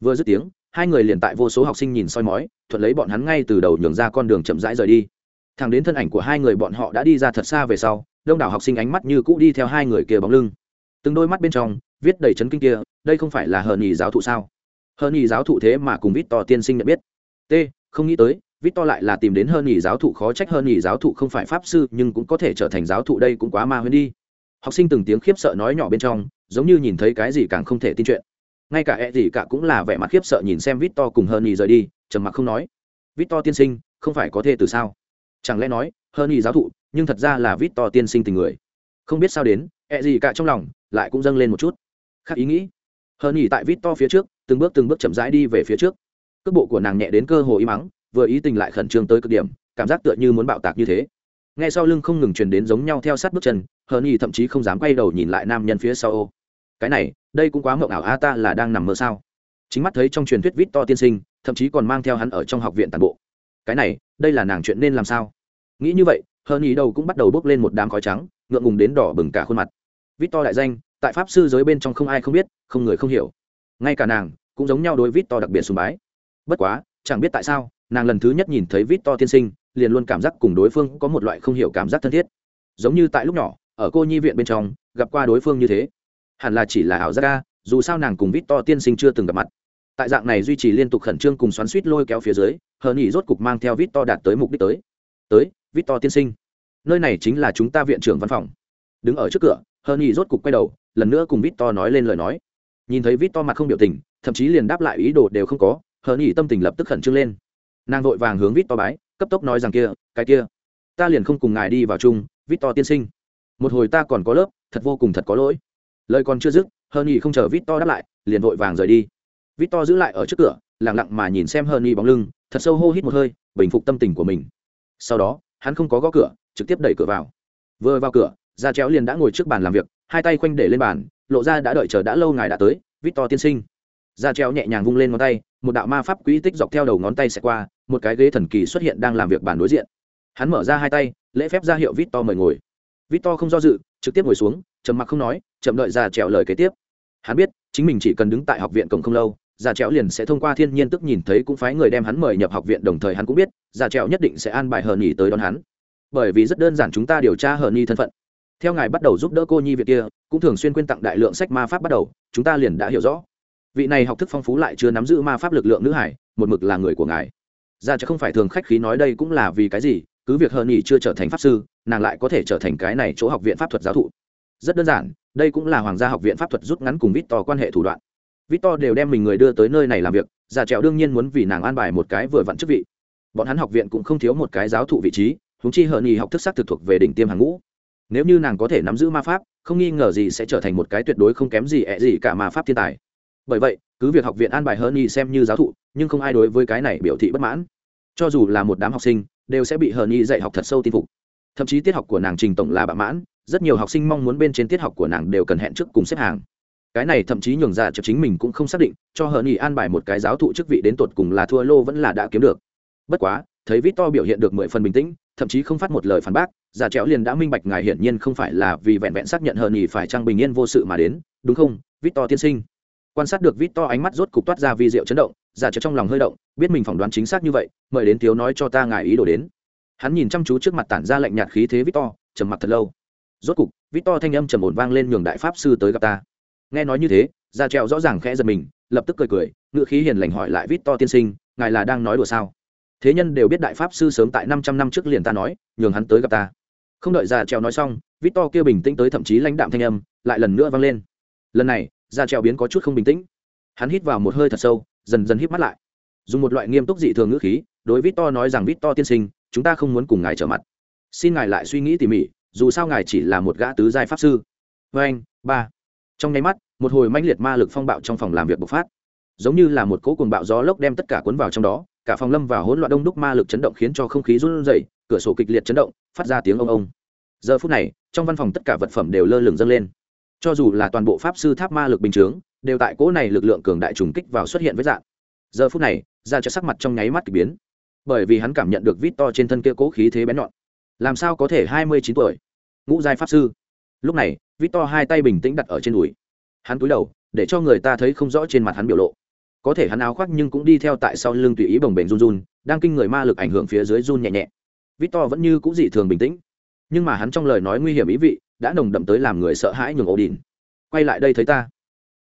Vừa dứt tiếng, hai người liền tại vô số học sinh nhìn soi mói, thuận lấy bọn hắn ngay từ đầu nhường ra con đường chậm rãi rời đi thẳng đến thân ảnh của hai người bọn họ đã đi ra thật xa về sau, đông đảo học sinh ánh mắt như cũ đi theo hai người kia bóng lưng. Từng đôi mắt bên trong, viết đầy chấn kinh kia, đây không phải là hờ nhì giáo thụ sao? Hờ nhì giáo thụ thế mà cùng vít to tiên sinh nhận biết. T, không nghĩ tới vít to lại là tìm đến hờ nhì giáo thụ khó trách hờ nhì giáo thụ không phải pháp sư, nhưng cũng có thể trở thành giáo thụ đây cũng quá ma huyên đi. Học sinh từng tiếng khiếp sợ nói nhỏ bên trong, giống như nhìn thấy cái gì càng không thể tin chuyện. Ngay cả e gì cả cũng là vẻ mặt khiếp sợ nhìn xem vít to cùng hờ nhì rời đi, trầm mặc không nói. Vít to tiên sinh, không phải có thể từ sao? Chẳng lẽ nói, hơn y giáo thụ, nhưng thật ra là vít to tiên sinh tình người. Không biết sao đến e gì cả trong lòng, lại cũng dâng lên một chút. Khác ý nghĩ, hơn y tại vít to phía trước, từng bước từng bước chậm rãi đi về phía trước. Cước bộ của nàng nhẹ đến cơ hồ y mắng vừa ý tình lại khẩn trương tới cực điểm, cảm giác tựa như muốn bạo tạc như thế. Ngay sau lưng không ngừng truyền đến giống nhau theo sát bước chân hờn nhì thậm chí không dám quay đầu nhìn lại nam nhân phía sau. Ô cái này, đây cũng quá mộng ảo a, ta là đang nằm mơ sao? Chính mắt thấy trong truyền thuyết vít to tiên sinh, thậm chí còn mang theo hắn ở trong học viện tàn bộ. Cái này, đây là nàng chuyện nên làm sao? Nghĩ như vậy hờn nhì đầu cũng bắt đầu bốc lên một đám khói trắng, ngượng ngùng đến đỏ bừng cả khuôn mặt. Vít to đại danh, tại pháp sư giới bên trong không ai không biết, không người không hiểu. Ngay cả nàng, cũng giống nhau đối vít to đặc biệt sùng bái. Bất quá, chẳng biết tại sao, nàng lần thứ nhất nhìn thấy vít to tiên sinh, liền luôn cảm giác cùng đối phương có một loại không hiểu cảm giác thân thiết. Giống như tại lúc nhỏ, ở cô nhi viện bên trong, gặp qua đối phương như thế. Hẳn là chỉ là ảo giác ca dù sao nàng cùng vít to tiên sinh chưa từng gặp mặt. Tại dạng này duy trì liên tục khẩn trương cùng xoắn suýt lôi kéo phía dưới, hờ nghỉ rốt cục mang theo vít to đạt tới mục đích tới. Tới vít to tiên sinh. Nơi này chính là chúng ta viện trưởng văn phòng. Đứng ở trước cửa hờ Nhi rốt cục quay đầu, lần nữa cùng vít to nói lên lời nói. Nhìn thấy vít to mặt không biểu tình, thậm chí liền đáp lại ý đồ đều không có hờ Nhi tâm tình lập tức khẩn trương lên. Nàng vội vàng hướng vít to bái, cấp tốc nói rằng kia, cái kia, ta liền không cùng ngài đi vào chung vít to tiên sinh. Một hồi ta còn có lớp, thật vô cùng thật có lỗi. Lời còn chưa dứt hơn Nhi không chờ vít to đáp lại, liền vội vàng rời đi. Vít to giữ lại ở trước cửa lẳng lặng mà nhìn xem hơn Nhi bóng lưng, thật sâu hô hít một hơi, bình phục tâm tình của mình. Sau đó hắn không có gõ cửa, trực tiếp đẩy cửa vào. Vừa vào cửa ra chéo liền đã ngồi trước bàn làm việc, hai tay khoanh để lên bàn, lộ ra đã đợi chờ đã lâu ngài đã tới vít to tiên sinh. Da treo nhẹ nhàng vung lên ngón tay, một đạo ma pháp quỹ tích dọc theo đầu ngón tay sẽ qua, một cái ghế thần kỳ xuất hiện đang làm việc bàn đối diện. Hắn mở ra hai tay, lễ phép ra hiệu vít to mời ngồi. Vít to không do dự, trực tiếp ngồi xuống, trầm mặc không nói, chậm đợi ra trèo lời kế tiếp. Hắn biết, chính mình chỉ cần đứng tại học viện cổng không lâu già trèo liền sẽ thông qua thiên nhiên tức nhìn thấy cũng phái người đem hắn mời nhập học viện, đồng thời hắn cũng biết, già trèo nhất định sẽ an bài hờ nhi tới đón hắn. Bởi vì rất đơn giản chúng ta điều tra hờ nhi thân phận. Theo ngài bắt đầu giúp đỡ cô nhi việc kia, cũng thường xuyên quyên tặng đại lượng sách ma pháp bắt đầu, chúng ta liền đã hiểu rõ. Vị này học thức phong phú lại chưa nắm giữ ma pháp lực lượng nữ hải, một mực là người của ngài. Ra chứ không phải thường khách khí nói đây cũng là vì cái gì, cứ việc hờ nhi chưa trở thành pháp sư, nàng lại có thể trở thành cái này chỗ học viện pháp thuật giáo thụ. Rất đơn giản, đây cũng là hoàng gia học viện pháp thuật rút ngắn cùng vít to quan hệ thủ đoạn. Victor đều đem mình người đưa tới nơi này làm việc, già trèo đương nhiên muốn vì nàng an bài một cái vừa vặn chức vị. Bọn hắn học viện cũng không thiếu một cái giáo thụ vị trí, huống chi Hở nhì học thức sắc thực thuộc về đỉnh tiêm hàng ngũ. Nếu như nàng có thể nắm giữ ma pháp, không nghi ngờ gì sẽ trở thành một cái tuyệt đối không kém gì ẻ gì cả ma pháp thiên tài. Bởi vậy, cứ việc học viện an bài Hở nhì xem như giáo thụ, nhưng không ai đối với cái này biểu thị bất mãn. Cho dù là một đám học sinh, đều sẽ bị Hở nhì dạy học thật sâu tin phục. Thậm chí tiết học của nàng trình tổng là bạ mãn, rất nhiều học sinh mong muốn bên trên tiết học của nàng đều cần hẹn trước cùng xếp hàng cái này thậm chí nhường ra cho chính mình cũng không xác định, cho hờ nhì an bài một cái giáo thụ chức vị đến tột cùng là thua lô vẫn là đã kiếm được. Bất quá, thấy vít to biểu hiện được mười phần bình tĩnh, thậm chí không phát một lời phản bác, giả trèo liền đã minh bạch ngài hiển nhiên không phải là vì vẹn vẹn xác nhận hờ nhì phải trang bình yên vô sự mà đến, đúng không, vít to tiên sinh? Quan sát được vít to ánh mắt rốt cục toát ra vi diệu chấn động, giả trèo trong lòng hơi động, biết mình phỏng đoán chính xác như vậy, mời đến thiếu nói cho ta ngài ý đồ đến. Hắn nhìn chăm chú trước mặt tản ra lạnh nhạt khí thế vít to, trầm mặt thật lâu. Rốt cục, vít to thanh âm trầm ổn vang lên nhường đại pháp sư tới gặp ta nghe nói như thế ra trèo rõ ràng khẽ giật mình, lập tức cười cười ngự khí hiền lành hỏi lại vít to tiên sinh, ngài là đang nói đùa sao? Thế nhân đều biết đại pháp sư sớm tại năm trăm năm trước liền ta nói, nhường hắn tới gặp ta. Không đợi ra trèo nói xong vít to kia bình tĩnh tới thậm chí lãnh đạm thanh âm, lại lần nữa vang lên. Lần này ra trèo biến có chút không bình tĩnh. Hắn hít vào một hơi thật sâu, dần dần hít mắt lại. Dùng một loại nghiêm túc dị thường ngữ khí, đối vít to nói rằng vít to tiên sinh, chúng ta không muốn cùng ngài trở mặt. Xin ngài lại suy nghĩ tỉ mỉ, dù sao ngài chỉ là một gã tứ giai pháp sư. Vê anh ba. Trong nháy mắt một hồi manh liệt ma lực phong bạo trong phòng làm việc bộc phát. Giống như là một cỗ cuồng bạo gió lốc đem tất cả cuốn vào trong đó, cả phòng lâm và hỗn loạn đông đúc ma lực chấn động khiến cho không khí run rẩy, cửa sổ kịch liệt chấn động, phát ra tiếng ông ông. Giờ phút này, trong văn phòng tất cả vật phẩm đều lơ lửng dâng lên. Cho dù là toàn bộ pháp sư tháp ma lực bình chướng, đều tại cỗ này lực lượng cường đại trùng kích vào xuất hiện với dạng. Giờ phút này, ra cho sắc mặt trong nháy mắt k ỳ biến. Bởi vì hắn cảm nhận được vít to trên thân kia cố khí thế bén nhọn. Làm sao có thể hai mươi chín tuổi? Ngũ giai pháp sư. Lúc này, vít to hai tay bình tĩnh đặt ở trên đùi hắn cúi đầu, để cho người ta thấy không rõ trên mặt hắn biểu lộ. Có thể hắn áo khoác nhưng cũng đi theo tại sau lưng tùy ý bồng bềnh run run, đang kinh người ma lực ảnh hưởng phía dưới run nhẹ nhẹ. Victor vẫn như cũng dị thường bình tĩnh. Nhưng mà hắn trong lời nói nguy hiểm ý vị, đã nồng đậm tới làm người sợ hãi nhường ổ đình quay lại đây thấy ta.